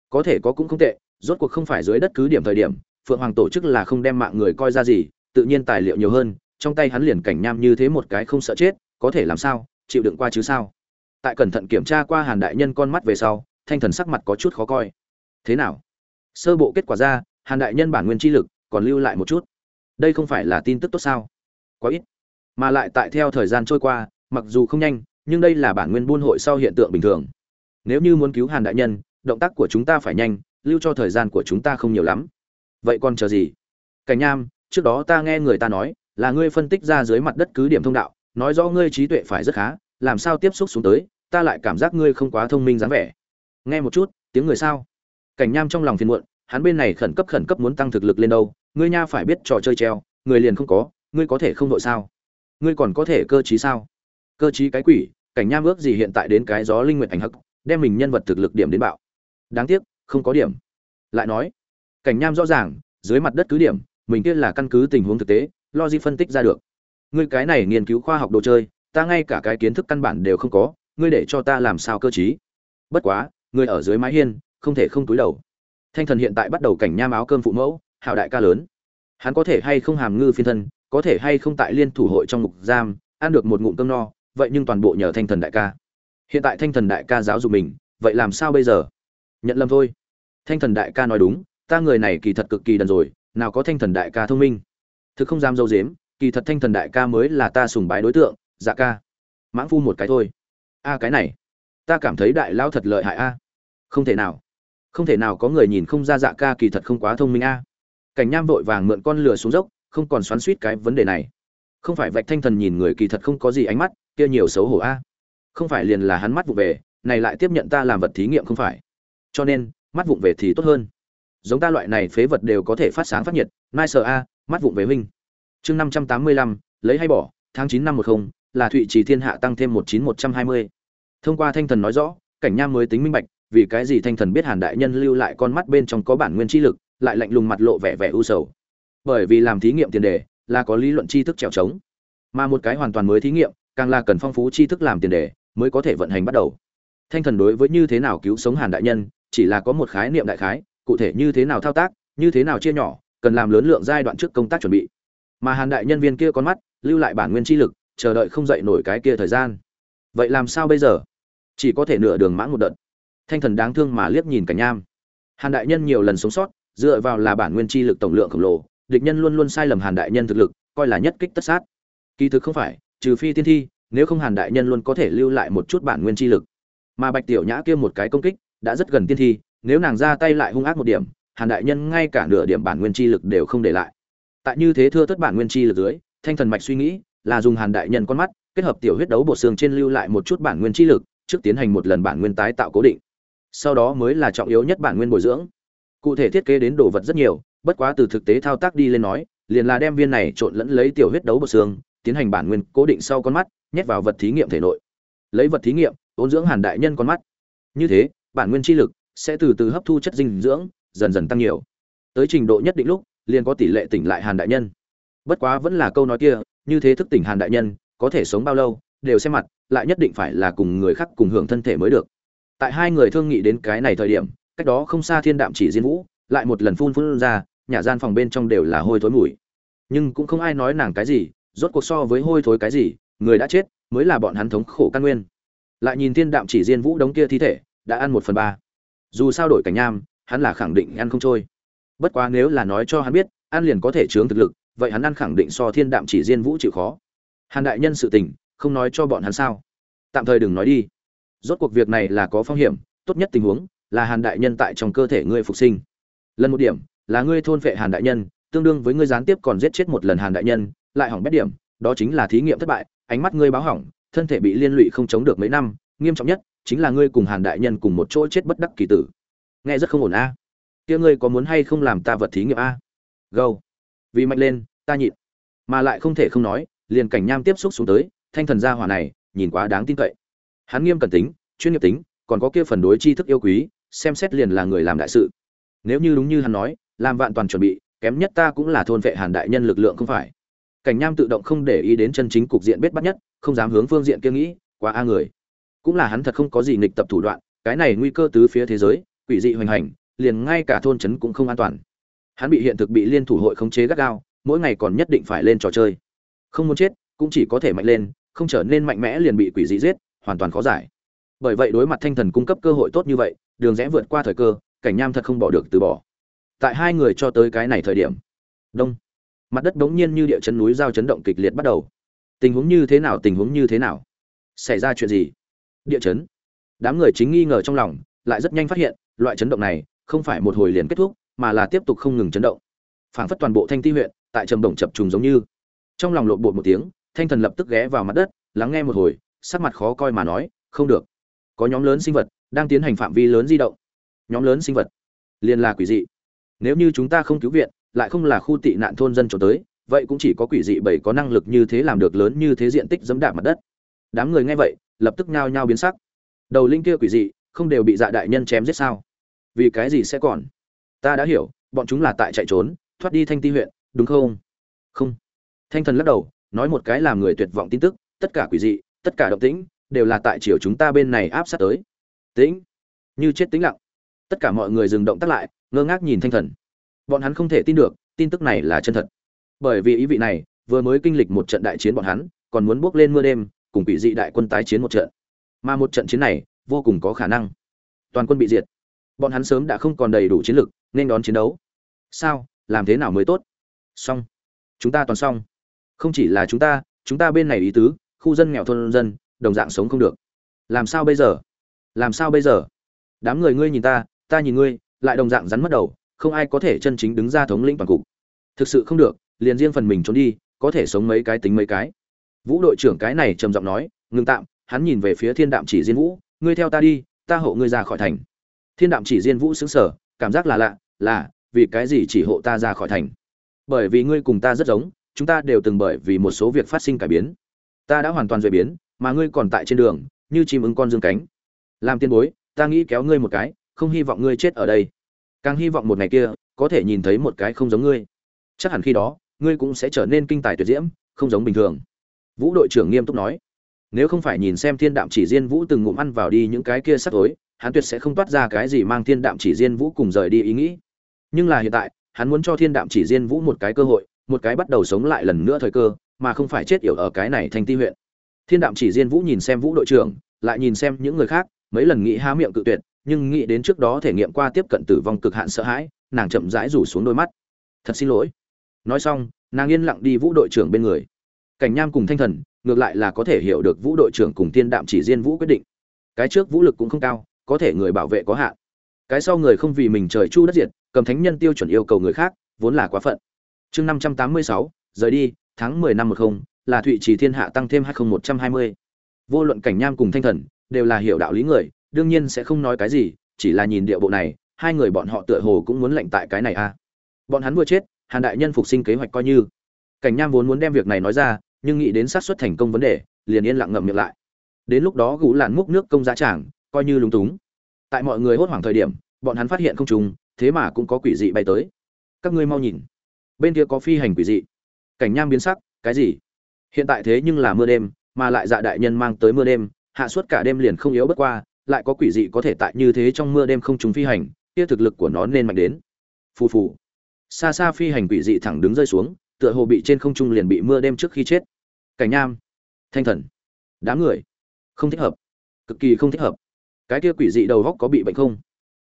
Có thể có cũng không tệ, rốt cuộc không phải dưới đất cứ điểm thời điểm, phượng hoàng tổ chức là không đem mạng người coi ra gì, tự nhiên tài liệu nhiều hơn, trong tay hắn liền cảnh nham như thế một cái không sợ chết có thể làm sao, chịu đựng qua chứ sao? Tại cẩn thận kiểm tra qua hàn đại nhân con mắt về sau, thanh thần sắc mặt có chút khó coi. Thế nào? Sơ bộ kết quả ra, hàn đại nhân bản nguyên chi lực còn lưu lại một chút. Đây không phải là tin tức tốt sao? Quá ít. Mà lại tại theo thời gian trôi qua, mặc dù không nhanh, nhưng đây là bản nguyên buôn hội sau hiện tượng bình thường. Nếu như muốn cứu hàn đại nhân, động tác của chúng ta phải nhanh, lưu cho thời gian của chúng ta không nhiều lắm. Vậy còn chờ gì? Cảnh nham trước đó ta nghe người ta nói là ngươi phân tích ra dưới mặt đất cứ điểm thông đạo nói rõ ngươi trí tuệ phải rất khá, làm sao tiếp xúc xuống tới, ta lại cảm giác ngươi không quá thông minh dáng vẻ. Nghe một chút, tiếng người sao? Cảnh nham trong lòng phiền muộn, hắn bên này khẩn cấp khẩn cấp muốn tăng thực lực lên đâu, ngươi nha phải biết trò chơi treo, người liền không có, ngươi có thể không đội sao? Ngươi còn có thể cơ trí sao? Cơ trí cái quỷ, cảnh nham ước gì hiện tại đến cái gió linh nguyện ảnh hắc, đem mình nhân vật thực lực điểm đến bạo. Đáng tiếc, không có điểm. Lại nói, cảnh nham rõ ràng, dưới mặt đất cứ điểm, mình kia là căn cứ tình huống thực tế, logic phân tích ra được ngươi cái này nghiên cứu khoa học đồ chơi, ta ngay cả cái kiến thức căn bản đều không có, ngươi để cho ta làm sao cơ trí? Bất quá, ngươi ở dưới mái hiên, không thể không túi đầu. Thanh thần hiện tại bắt đầu cảnh nham áo cơm phụ mẫu, hạo đại ca lớn. Hắn có thể hay không hàm ngư phiên thân, có thể hay không tại liên thủ hội trong ngục giam, ăn được một ngụm cơm no, vậy nhưng toàn bộ nhờ thanh thần đại ca. Hiện tại thanh thần đại ca giáo dục mình, vậy làm sao bây giờ? Nhận lầm thôi. Thanh thần đại ca nói đúng, ta người này kỳ thật cực kỳ đần rồi, nào có thanh thần đại ca thông minh. Thực không dám dâu dếm kỳ thật thanh thần đại ca mới là ta sùng bái đối tượng dạ ca. Mãng phu một cái thôi. A, cái này, ta cảm thấy đại lao thật lợi hại a. Không thể nào, không thể nào có người nhìn không ra dạ ca kỳ thật không quá thông minh a. Cảnh nham vội vàng mượn con lửa xuống dốc, không còn xoắn suýt cái vấn đề này. Không phải vạch thanh thần nhìn người kỳ thật không có gì ánh mắt, kia nhiều xấu hổ a. Không phải liền là hắn mắt vụ về, này lại tiếp nhận ta làm vật thí nghiệm không phải. Cho nên, mắt vụng về thì tốt hơn. Giống ta loại này phế vật đều có thể phát sáng phát nhiệt, nai sợ a, mắt vụng về huynh chương năm trăm tám mươi lăm, lấy hay bỏ, tháng chín năm một không, là thụy trì thiên hạ tăng thêm một chín một trăm hai mươi. Thông qua thanh thần nói rõ, cảnh nham mới tính minh bạch, vì cái gì thanh thần biết hàn đại nhân lưu lại con mắt bên trong có bản nguyên chi lực, lại lạnh lùng mặt lộ vẻ vẻ u sầu. Bởi vì làm thí nghiệm tiền đề, là có lý luận tri thức trèo trống. Mà một cái hoàn toàn mới thí nghiệm, càng là cần phong phú tri thức làm tiền đề, mới có thể vận hành bắt đầu. Thanh thần đối với như thế nào cứu sống hàn đại nhân, chỉ là có một khái niệm đại khái, cụ thể như thế nào thao tác, như thế nào chia nhỏ, cần làm lớn lượng giai đoạn trước công tác chuẩn bị mà hàn đại nhân viên kia con mắt, lưu lại bản nguyên chi lực, chờ đợi không dậy nổi cái kia thời gian. Vậy làm sao bây giờ? Chỉ có thể nửa đường mãn một đợt. Thanh thần đáng thương mà liếc nhìn cảnh nham. Hàn đại nhân nhiều lần sống sót, dựa vào là bản nguyên chi lực tổng lượng khổng lồ, địch nhân luôn luôn sai lầm hàn đại nhân thực lực, coi là nhất kích tất sát. Kỳ thực không phải, trừ phi tiên thi, nếu không hàn đại nhân luôn có thể lưu lại một chút bản nguyên chi lực. Mà bạch tiểu nhã kia một cái công kích, đã rất gần tiên thi, nếu nàng ra tay lại hung ác một điểm, hàn đại nhân ngay cả nửa điểm bản nguyên chi lực đều không để lại tại như thế thưa thất bản nguyên chi lực dưới, thanh thần mạch suy nghĩ, là dùng hàn đại nhân con mắt, kết hợp tiểu huyết đấu bột xương trên lưu lại một chút bản nguyên chi lực, trước tiến hành một lần bản nguyên tái tạo cố định. Sau đó mới là trọng yếu nhất bản nguyên bồi dưỡng. Cụ thể thiết kế đến đồ vật rất nhiều, bất quá từ thực tế thao tác đi lên nói, liền là đem viên này trộn lẫn lấy tiểu huyết đấu bột xương, tiến hành bản nguyên cố định sau con mắt, nhét vào vật thí nghiệm thể nội. Lấy vật thí nghiệm, ôn dưỡng hàn đại nhân con mắt. Như thế, bản nguyên chi lực sẽ từ từ hấp thu chất dinh dưỡng, dần dần tăng nhiều. Tới trình độ nhất định lúc liền có tỷ lệ tỉnh lại hàn đại nhân. Bất quá vẫn là câu nói kia, như thế thức tỉnh hàn đại nhân, có thể sống bao lâu, đều xem mặt, lại nhất định phải là cùng người khác cùng hưởng thân thể mới được. Tại hai người thương nghị đến cái này thời điểm, cách đó không xa thiên đạm chỉ diên vũ, lại một lần phun phun ra, nhà gian phòng bên trong đều là hôi thối mùi. Nhưng cũng không ai nói nàng cái gì, rốt cuộc so với hôi thối cái gì, người đã chết, mới là bọn hắn thống khổ căn nguyên. Lại nhìn thiên đạm chỉ diên vũ đống kia thi thể, đã ăn một phần ba. Dù sao đổi cảnh nham, hắn là khẳng định ăn không trôi bất quá nếu là nói cho hắn biết, ăn liền có thể chướng thực lực, vậy hắn ăn khẳng định so thiên đạm chỉ diên vũ chịu khó. Hàn đại nhân sự tình, không nói cho bọn hắn sao? Tạm thời đừng nói đi. Rốt cuộc việc này là có phong hiểm, tốt nhất tình huống là hàn đại nhân tại trong cơ thể ngươi phục sinh. Lần một điểm, là ngươi thôn vệ hàn đại nhân, tương đương với ngươi gián tiếp còn giết chết một lần hàn đại nhân, lại hỏng bét điểm, đó chính là thí nghiệm thất bại, ánh mắt ngươi báo hỏng, thân thể bị liên lụy không chống được mấy năm, nghiêm trọng nhất chính là ngươi cùng hàn đại nhân cùng một chỗ chết bất đắc kỳ tử. Nghe rất không ổn a kia ngươi có muốn hay không làm ta vật thí nghiệm a? Gâu vì mạnh lên, ta nhịn. Mà lại không thể không nói, liền cảnh nham tiếp xúc xuống tới, thanh thần gia hỏa này, nhìn quá đáng tin cậy. Hắn nghiêm cẩn tính, chuyên nghiệp tính, còn có kia phần đối tri thức yêu quý, xem xét liền là người làm đại sự. Nếu như đúng như hắn nói, làm vạn toàn chuẩn bị, kém nhất ta cũng là thôn vệ hàn đại nhân lực lượng không phải. Cảnh nham tự động không để ý đến chân chính cục diện bết bắt nhất, không dám hướng phương diện kia nghĩ, quá a người. Cũng là hắn thật không có gì nghịch tập thủ đoạn, cái này nguy cơ tứ phía thế giới, quỷ dị hoành hành liền ngay cả thôn trấn cũng không an toàn. Hắn bị hiện thực bị liên thủ hội khống chế gắt gao, mỗi ngày còn nhất định phải lên trò chơi. Không muốn chết, cũng chỉ có thể mạnh lên, không trở nên mạnh mẽ liền bị quỷ dị giết, hoàn toàn khó giải. Bởi vậy đối mặt thanh thần cung cấp cơ hội tốt như vậy, đường rẽ vượt qua thời cơ, cảnh nham thật không bỏ được từ bỏ. Tại hai người cho tới cái này thời điểm, đông, mặt đất bỗng nhiên như địa chấn núi giao chấn động kịch liệt bắt đầu. Tình huống như thế nào, tình huống như thế nào? Xảy ra chuyện gì? Địa chấn. Đám người chính nghi ngờ trong lòng, lại rất nhanh phát hiện, loại chấn động này không phải một hồi liền kết thúc, mà là tiếp tục không ngừng chấn động. Phảng phất toàn bộ thanh ti huyện tại trầm đồng chập trùng giống như. Trong lòng lộn bột một tiếng, thanh thần lập tức ghé vào mặt đất, lắng nghe một hồi, sắc mặt khó coi mà nói, không được. Có nhóm lớn sinh vật đang tiến hành phạm vi lớn di động. Nhóm lớn sinh vật liền là quỷ dị. Nếu như chúng ta không cứu viện, lại không là khu tị nạn thôn dân trốn tới, vậy cũng chỉ có quỷ dị bảy có năng lực như thế làm được lớn như thế diện tích dẫm đạp mặt đất. Đám người nghe vậy, lập tức nhao nhao biến sắc. Đầu linh kia quỷ dị không đều bị dạ đại nhân chém giết sao? Vì cái gì sẽ còn? Ta đã hiểu, bọn chúng là tại chạy trốn, thoát đi thanh ti huyện, đúng không? Không. Thanh thần lắc đầu, nói một cái làm người tuyệt vọng tin tức, tất cả quỷ dị, tất cả động tĩnh, đều là tại chiều chúng ta bên này áp sát tới. Tĩnh. Như chết tĩnh lặng. Tất cả mọi người dừng động tác lại, ngơ ngác nhìn thanh thần. Bọn hắn không thể tin được, tin tức này là chân thật. Bởi vì ý vị này, vừa mới kinh lịch một trận đại chiến bọn hắn, còn muốn bước lên mưa đêm, cùng quỷ dị đại quân tái chiến một trận. Mà một trận chiến này, vô cùng có khả năng. Toàn quân bị diệt bọn hắn sớm đã không còn đầy đủ chiến lực, nên đón chiến đấu. Sao? Làm thế nào mới tốt? Xong. Chúng ta toàn xong. Không chỉ là chúng ta chúng ta bên này ý tứ, khu dân nghèo thôn dân, đồng dạng sống không được. Làm sao bây giờ? Làm sao bây giờ? Đám người ngươi nhìn ta ta nhìn ngươi, lại đồng dạng rắn mất đầu, không ai có thể chân chính đứng ra thống lĩnh toàn cục. Thực sự không được, liền riêng phần mình trốn đi, có thể sống mấy cái tính mấy cái. Vũ đội trưởng cái này trầm giọng nói ngừng tạm. Hắn nhìn về phía thiên đạm chỉ diên vũ, ngươi theo ta đi, ta hộ ngươi ra khỏi thành thiên đạm chỉ diên vũ xứng sở cảm giác là lạ, là, vì cái gì chỉ hộ ta ra khỏi thành? Bởi vì ngươi cùng ta rất giống, chúng ta đều từng bởi vì một số việc phát sinh cải biến. Ta đã hoàn toàn duy biến, mà ngươi còn tại trên đường, như chim ứng con dương cánh. Làm tiên bối, ta nghĩ kéo ngươi một cái, không hy vọng ngươi chết ở đây. Càng hy vọng một ngày kia, có thể nhìn thấy một cái không giống ngươi. Chắc hẳn khi đó, ngươi cũng sẽ trở nên kinh tài tuyệt diễm, không giống bình thường. Vũ đội trưởng nghiêm túc nói. Nếu không phải nhìn xem thiên đạm chỉ diên vũ từng ngụm ăn vào đi những cái kia sắp tối hắn tuyệt sẽ không toát ra cái gì mang thiên đạm chỉ diên vũ cùng rời đi ý nghĩ. Nhưng là hiện tại, hắn muốn cho thiên đạm chỉ diên vũ một cái cơ hội, một cái bắt đầu sống lại lần nữa thời cơ, mà không phải chết yểu ở cái này thành ti huyện. Thiên đạm chỉ diên vũ nhìn xem vũ đội trưởng, lại nhìn xem những người khác, mấy lần nghĩ há miệng cự tuyệt, nhưng nghĩ đến trước đó thể nghiệm qua tiếp cận tử vong cực hạn sợ hãi, nàng chậm rãi rủ xuống đôi mắt. Thật xin lỗi. Nói xong, nàng yên lặng đi vũ đội trưởng bên người. Cảnh nham cùng thanh thần, ngược lại là có thể hiểu được vũ đội trưởng cùng thiên đạm chỉ diên vũ quyết định. Cái trước vũ lực cũng không cao có thể người bảo vệ có hạn. Cái sau người không vì mình trời chu đất diệt, cầm thánh nhân tiêu chuẩn yêu cầu người khác, vốn là quá phận. Chương năm trăm tám mươi sáu, rời đi, tháng mười năm một không, là thụy trì thiên hạ tăng thêm hai nghìn một trăm hai mươi vô luận cảnh nham cùng thanh thần, đều là hiểu đạo lý người, đương nhiên sẽ không nói cái gì, chỉ là nhìn địa bộ này, hai người bọn họ tựa hồ cũng muốn lệnh tại cái này a bọn hắn vừa chết, hàn đại nhân phục sinh kế hoạch coi như. Cảnh nham vốn muốn đem việc này nói ra, nhưng nghĩ đến sát xuất thành công vấn đề, liền yên lặng ngậm miệng lại. Đến lúc đó gũ làn múc nước công giá trảng coi như lúng túng. Tại mọi người hốt hoảng thời điểm, bọn hắn phát hiện không trùng, thế mà cũng có quỷ dị bay tới. Các ngươi mau nhìn. Bên kia có phi hành quỷ dị. Cảnh nham biến sắc, cái gì? Hiện tại thế nhưng là mưa đêm, mà lại dạ đại nhân mang tới mưa đêm, hạ suốt cả đêm liền không yếu bất qua, lại có quỷ dị có thể tại như thế trong mưa đêm không trùng phi hành, kia thực lực của nó nên mạnh đến. Phù phù. Xa xa phi hành quỷ dị thẳng đứng rơi xuống, tựa hồ bị trên không trung liền bị mưa đêm trước khi chết. Cảnh nham. Thanh thần. Đám người. Không thích hợp. Cực kỳ không thích hợp cái kia quỷ dị đầu góc có bị bệnh không?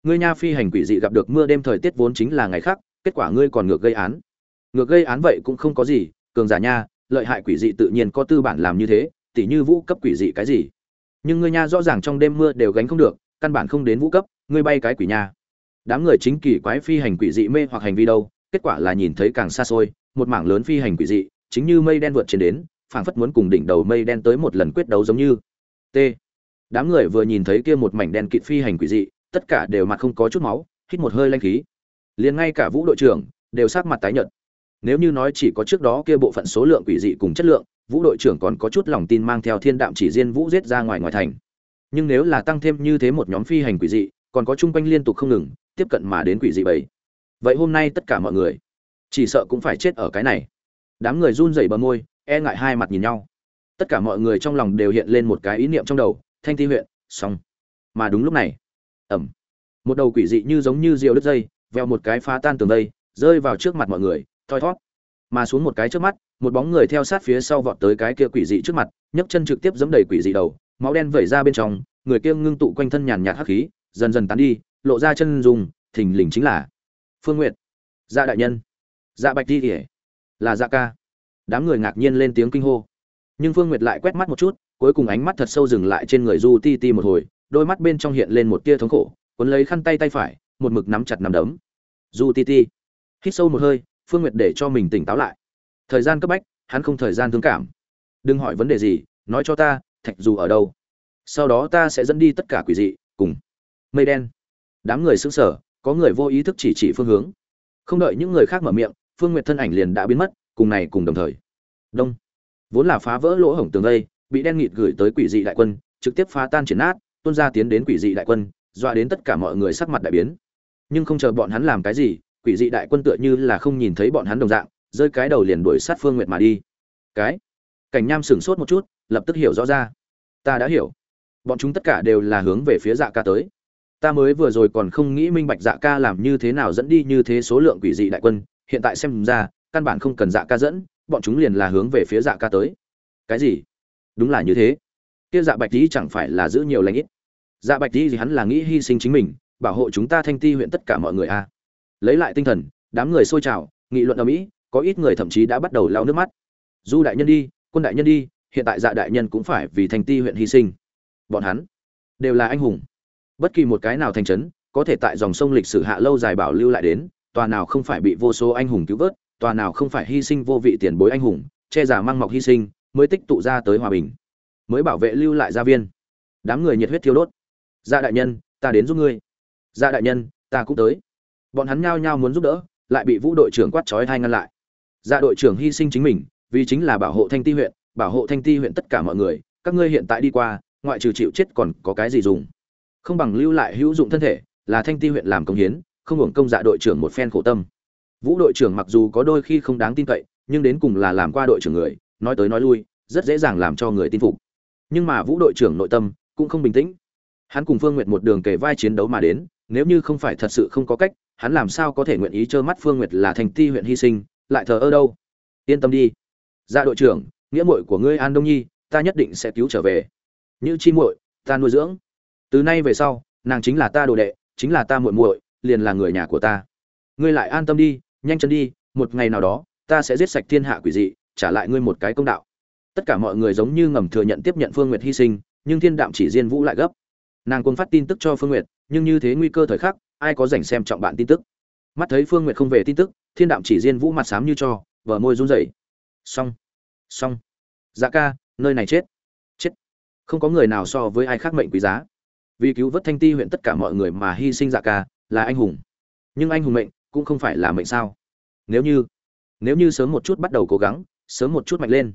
Ngươi nha phi hành quỷ dị gặp được mưa đêm thời tiết vốn chính là ngày khác, kết quả ngươi còn ngược gây án. Ngược gây án vậy cũng không có gì, cường giả nha, lợi hại quỷ dị tự nhiên có tư bản làm như thế, tỉ như vũ cấp quỷ dị cái gì? Nhưng ngươi nha rõ ràng trong đêm mưa đều gánh không được, căn bản không đến vũ cấp, ngươi bay cái quỷ nha. Đám người chính kỳ quái phi hành quỷ dị mê hoặc hành vi đâu, kết quả là nhìn thấy càng xa xôi, một mảng lớn phi hành quỷ dị, chính như mây đen vượt trên đến, phảng phất muốn cùng đỉnh đầu mây đen tới một lần quyết đấu giống như. T đám người vừa nhìn thấy kia một mảnh đen kịt phi hành quỷ dị, tất cả đều mặt không có chút máu, hít một hơi lanh khí. Liền ngay cả vũ đội trưởng đều sát mặt tái nhợt. Nếu như nói chỉ có trước đó kia bộ phận số lượng quỷ dị cùng chất lượng, vũ đội trưởng còn có chút lòng tin mang theo thiên đạm chỉ riêng vũ giết ra ngoài ngoài thành. Nhưng nếu là tăng thêm như thế một nhóm phi hành quỷ dị, còn có chung quanh liên tục không ngừng, tiếp cận mà đến quỷ dị bảy. Vậy hôm nay tất cả mọi người chỉ sợ cũng phải chết ở cái này. Đám người run rẩy bờ môi e ngại hai mặt nhìn nhau. Tất cả mọi người trong lòng đều hiện lên một cái ý niệm trong đầu thanh ti huyện, xong. Mà đúng lúc này ẩm một đầu quỷ dị như giống như diều đứt dây, veo một cái phá tan tường dây rơi vào trước mặt mọi người, thoi thót. Mà xuống một cái trước mắt, một bóng người theo sát phía sau vọt tới cái kia quỷ dị trước mặt, nhấc chân trực tiếp giẫm đầy quỷ dị đầu, máu đen vẩy ra bên trong, người kia ngưng tụ quanh thân nhàn nhạt hắc khí, dần dần tán đi, lộ ra chân dùng thình lình chính là phương nguyệt. Dạ đại nhân. Dạ bạch đi kể là dạ ca. Đám người ngạc nhiên lên tiếng kinh hô. Nhưng phương nguyệt lại quét mắt một chút cuối cùng ánh mắt thật sâu dừng lại trên người du ti ti một hồi, đôi mắt bên trong hiện lên một tia thống khổ quấn lấy khăn tay tay phải, một mực nắm chặt nắm đấm. Du ti ti, hít sâu một hơi, phương nguyệt để cho mình tỉnh táo lại. Thời gian cấp bách, hắn không thời gian thương cảm. Đừng hỏi vấn đề gì, nói cho ta, thạch dù ở đâu? Sau đó ta sẽ dẫn đi tất cả quỷ dị, cùng mây đen. Đám người xứng sờ, có người vô ý thức chỉ chỉ phương hướng. Không đợi những người khác mở miệng, phương nguyệt thân ảnh liền đã biến mất, cùng này cùng đồng thời. Đông. Vốn là phá vỡ lỗ hổng tường đây bị đen nghịt gửi tới quỷ dị đại quân, trực tiếp phá tan triển nát, tuôn ra tiến đến quỷ dị đại quân, dọa đến tất cả mọi người sắc mặt đại biến. Nhưng không chờ bọn hắn làm cái gì, quỷ dị đại quân tựa như là không nhìn thấy bọn hắn đồng dạng, rơi cái đầu liền đuổi sát phương nguyệt mà đi. Cái? Cảnh nham sửng sốt một chút, lập tức hiểu rõ ra. Ta đã hiểu. Bọn chúng tất cả đều là hướng về phía dạ ca tới. Ta mới vừa rồi còn không nghĩ minh bạch dạ ca làm như thế nào dẫn đi như thế số lượng quỷ dị đại quân, hiện tại xem ra, căn bản không cần dạ ca dẫn, bọn chúng liền là hướng về phía dạ ca tới. Cái gì? Đúng là như thế. Kia dạ bạch tý chẳng phải là giữ nhiều lãnh ít. Dạ bạch tý thì hắn là nghĩ hy sinh chính mình, bảo hộ chúng ta thanh ti huyện tất cả mọi người a. À. lấy lại tinh thần, đám người xôi trào, nghị luận ở mỹ có ít người thậm chí đã bắt đầu lao nước mắt. Du đại nhân đi, quân đại nhân đi, hiện tại dạ đại nhân cũng phải vì thanh ti huyện hy sinh. Bọn hắn đều là anh hùng. Bất kỳ một cái nào thành trấn, có thể tại dòng sông lịch sử hạ lâu dài bảo lưu lại đến, tòa nào không phải bị vô số anh hùng cứu vớt, tòa nào không phải hy sinh vô vị tiền bối anh hùng, che giả mang mọc hy sinh mới tích tụ ra tới hòa bình, mới bảo vệ lưu lại gia viên. Đám người nhiệt huyết thiêu đốt. Gia đại nhân, ta đến giúp ngươi. Gia đại nhân, ta cũng tới. Bọn hắn nhao nhao muốn giúp đỡ, lại bị vũ đội trưởng quát trói hai ngăn lại. Gia đội trưởng hy sinh chính mình, vì chính là bảo hộ thanh ti huyện, bảo hộ thanh ti huyện tất cả mọi người, các ngươi hiện tại đi qua, ngoại trừ chịu chết còn có cái gì dùng? Không bằng lưu lại hữu dụng thân thể, là thanh ti huyện làm công hiến, không hưởng công dạ đội trưởng một phen khổ tâm. Vũ đội trưởng mặc dù có đôi khi không đáng tin cậy, nhưng đến cùng là làm qua đội trưởng người nói tới nói lui, rất dễ dàng làm cho người tin phục. Nhưng mà vũ đội trưởng nội tâm cũng không bình tĩnh. Hắn cùng phương nguyệt một đường kề vai chiến đấu mà đến, nếu như không phải thật sự không có cách, hắn làm sao có thể nguyện ý trơ mắt phương nguyệt là thành ti huyện hy sinh, lại thờ ơ đâu? Yên tâm đi. Dạ đội trưởng, nghĩa muội của ngươi an đông nhi, ta nhất định sẽ cứu trở về. Như chi muội, ta nuôi dưỡng. Từ nay về sau, nàng chính là ta đồ đệ, chính là ta muội muội, liền là người nhà của ta. Ngươi lại an tâm đi, nhanh chân đi, một ngày nào đó, ta sẽ giết sạch thiên hạ quỷ dị trả lại ngươi một cái công đạo. Tất cả mọi người giống như ngầm thừa nhận tiếp nhận phương nguyệt hy sinh, nhưng thiên đạm chỉ diên vũ lại gấp. Nàng quân phát tin tức cho phương nguyệt, nhưng như thế nguy cơ thời khắc, ai có dành xem trọng bạn tin tức? Mắt thấy phương nguyệt không về tin tức, thiên đạm chỉ diên vũ mặt xám như cho vợ môi run rẩy. Xong xong. Dạ ca, nơi này chết. Chết. Không có người nào so với ai khác mệnh quý giá. Vì cứu vớt thanh ti huyện tất cả mọi người mà hy sinh dạ ca, là anh hùng. Nhưng anh hùng mệnh cũng không phải là mệnh sao? Nếu như nếu như sớm một chút bắt đầu cố gắng sớm một chút mạnh lên.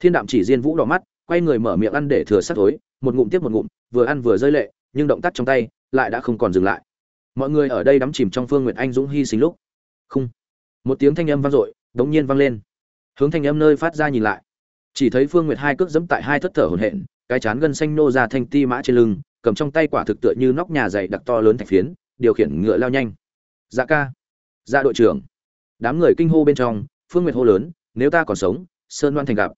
Thiên đạm chỉ diên vũ đỏ mắt, quay người mở miệng ăn để thừa sát thối, một ngụm tiếp một ngụm, vừa ăn vừa rơi lệ, nhưng động tác trong tay lại đã không còn dừng lại. Mọi người ở đây đắm chìm trong phương nguyệt anh dũng hy sinh lúc. Không một tiếng thanh âm vang dội, đống nhiên vang lên. Hướng thanh âm nơi phát ra nhìn lại. Chỉ thấy phương nguyệt hai cước dẫm tại hai thất thở hổn hển, cái chán gân xanh nô ra thanh ti mã trên lưng, cầm trong tay quả thực tựa như nóc nhà dày đặc to lớn thạch phiến, điều khiển ngựa lao nhanh. Dạ ca. Dạ đội trưởng. Đám người kinh hô bên trong, phương nguyệt hô lớn nếu ta còn sống, sơn đoan thành gặp.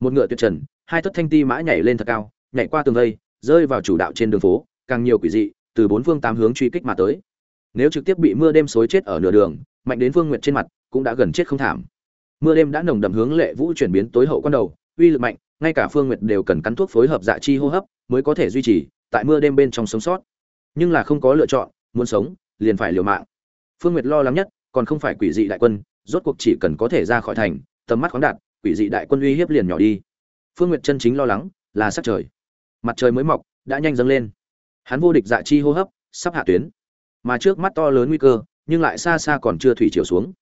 Một ngựa tuyệt trần, hai thất thanh ti mã nhảy lên thật cao, nhảy qua tường vây, rơi vào chủ đạo trên đường phố, càng nhiều quỷ dị, từ bốn phương tám hướng truy kích mà tới. Nếu trực tiếp bị mưa đêm xối chết ở nửa đường, mạnh đến phương nguyệt trên mặt, cũng đã gần chết không thảm. Mưa đêm đã nồng đậm hướng lệ vũ chuyển biến tối hậu quan đầu, uy lực mạnh, ngay cả phương nguyệt đều cần cắn thuốc phối hợp dạ chi hô hấp mới có thể duy trì, tại mưa đêm bên trong sống sót. Nhưng là không có lựa chọn, muốn sống, liền phải liều mạng. Phương nguyệt lo lắng nhất, còn không phải quỷ dị đại quân, rốt cuộc chỉ cần có thể ra khỏi thành tầm mắt khoáng đạt, quỷ dị đại quân uy hiếp liền nhỏ đi. Phương nguyệt chân chính lo lắng là sắc trời. Mặt trời mới mọc, đã nhanh dâng lên. Hắn vô địch dạ chi hô hấp, sắp hạ tuyến. Mà trước mắt to lớn nguy cơ, nhưng lại xa xa còn chưa thủy chiều xuống.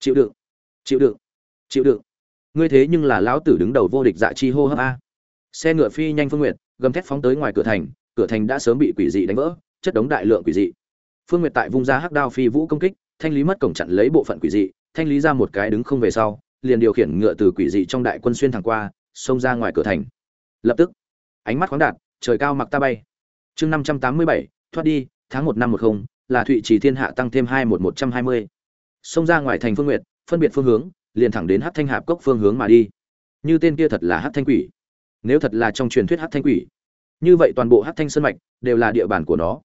Chịu đựng chịu đựng chịu đựng. Ngươi thế nhưng là lão tử đứng đầu vô địch dạ chi hô hấp a. Xe ngựa phi nhanh phương nguyệt, gầm thét phóng tới ngoài cửa thành cửa thành đã sớm bị quỷ dị đánh vỡ, chất đống đại lượng quỷ dị. Phương nguyệt tại vùng ra hắc đao phi vũ công kích, thanh lý mất cổng chặn lấy bộ phận quỷ dị, thanh lý ra một cái đứng không về sau liền điều khiển ngựa từ quỷ dị trong đại quân xuyên thẳng qua, xông ra ngoài cửa thành. Lập tức, ánh mắt khoáng đạt, trời cao mặc ta bay. Chương năm trăm tám mươi bảy, thoát đi, tháng một năm một không, là thụy trì thiên hạ tăng thêm hai một một trăm hai mươi xông ra ngoài thành phương nguyệt, phân biệt phương hướng, liền thẳng đến hát thanh hạp cốc phương hướng mà đi. Như tên kia thật là hát thanh quỷ. Nếu thật là trong truyền thuyết hát thanh quỷ, như vậy toàn bộ hát thanh sơn mạch đều là địa bàn của nó.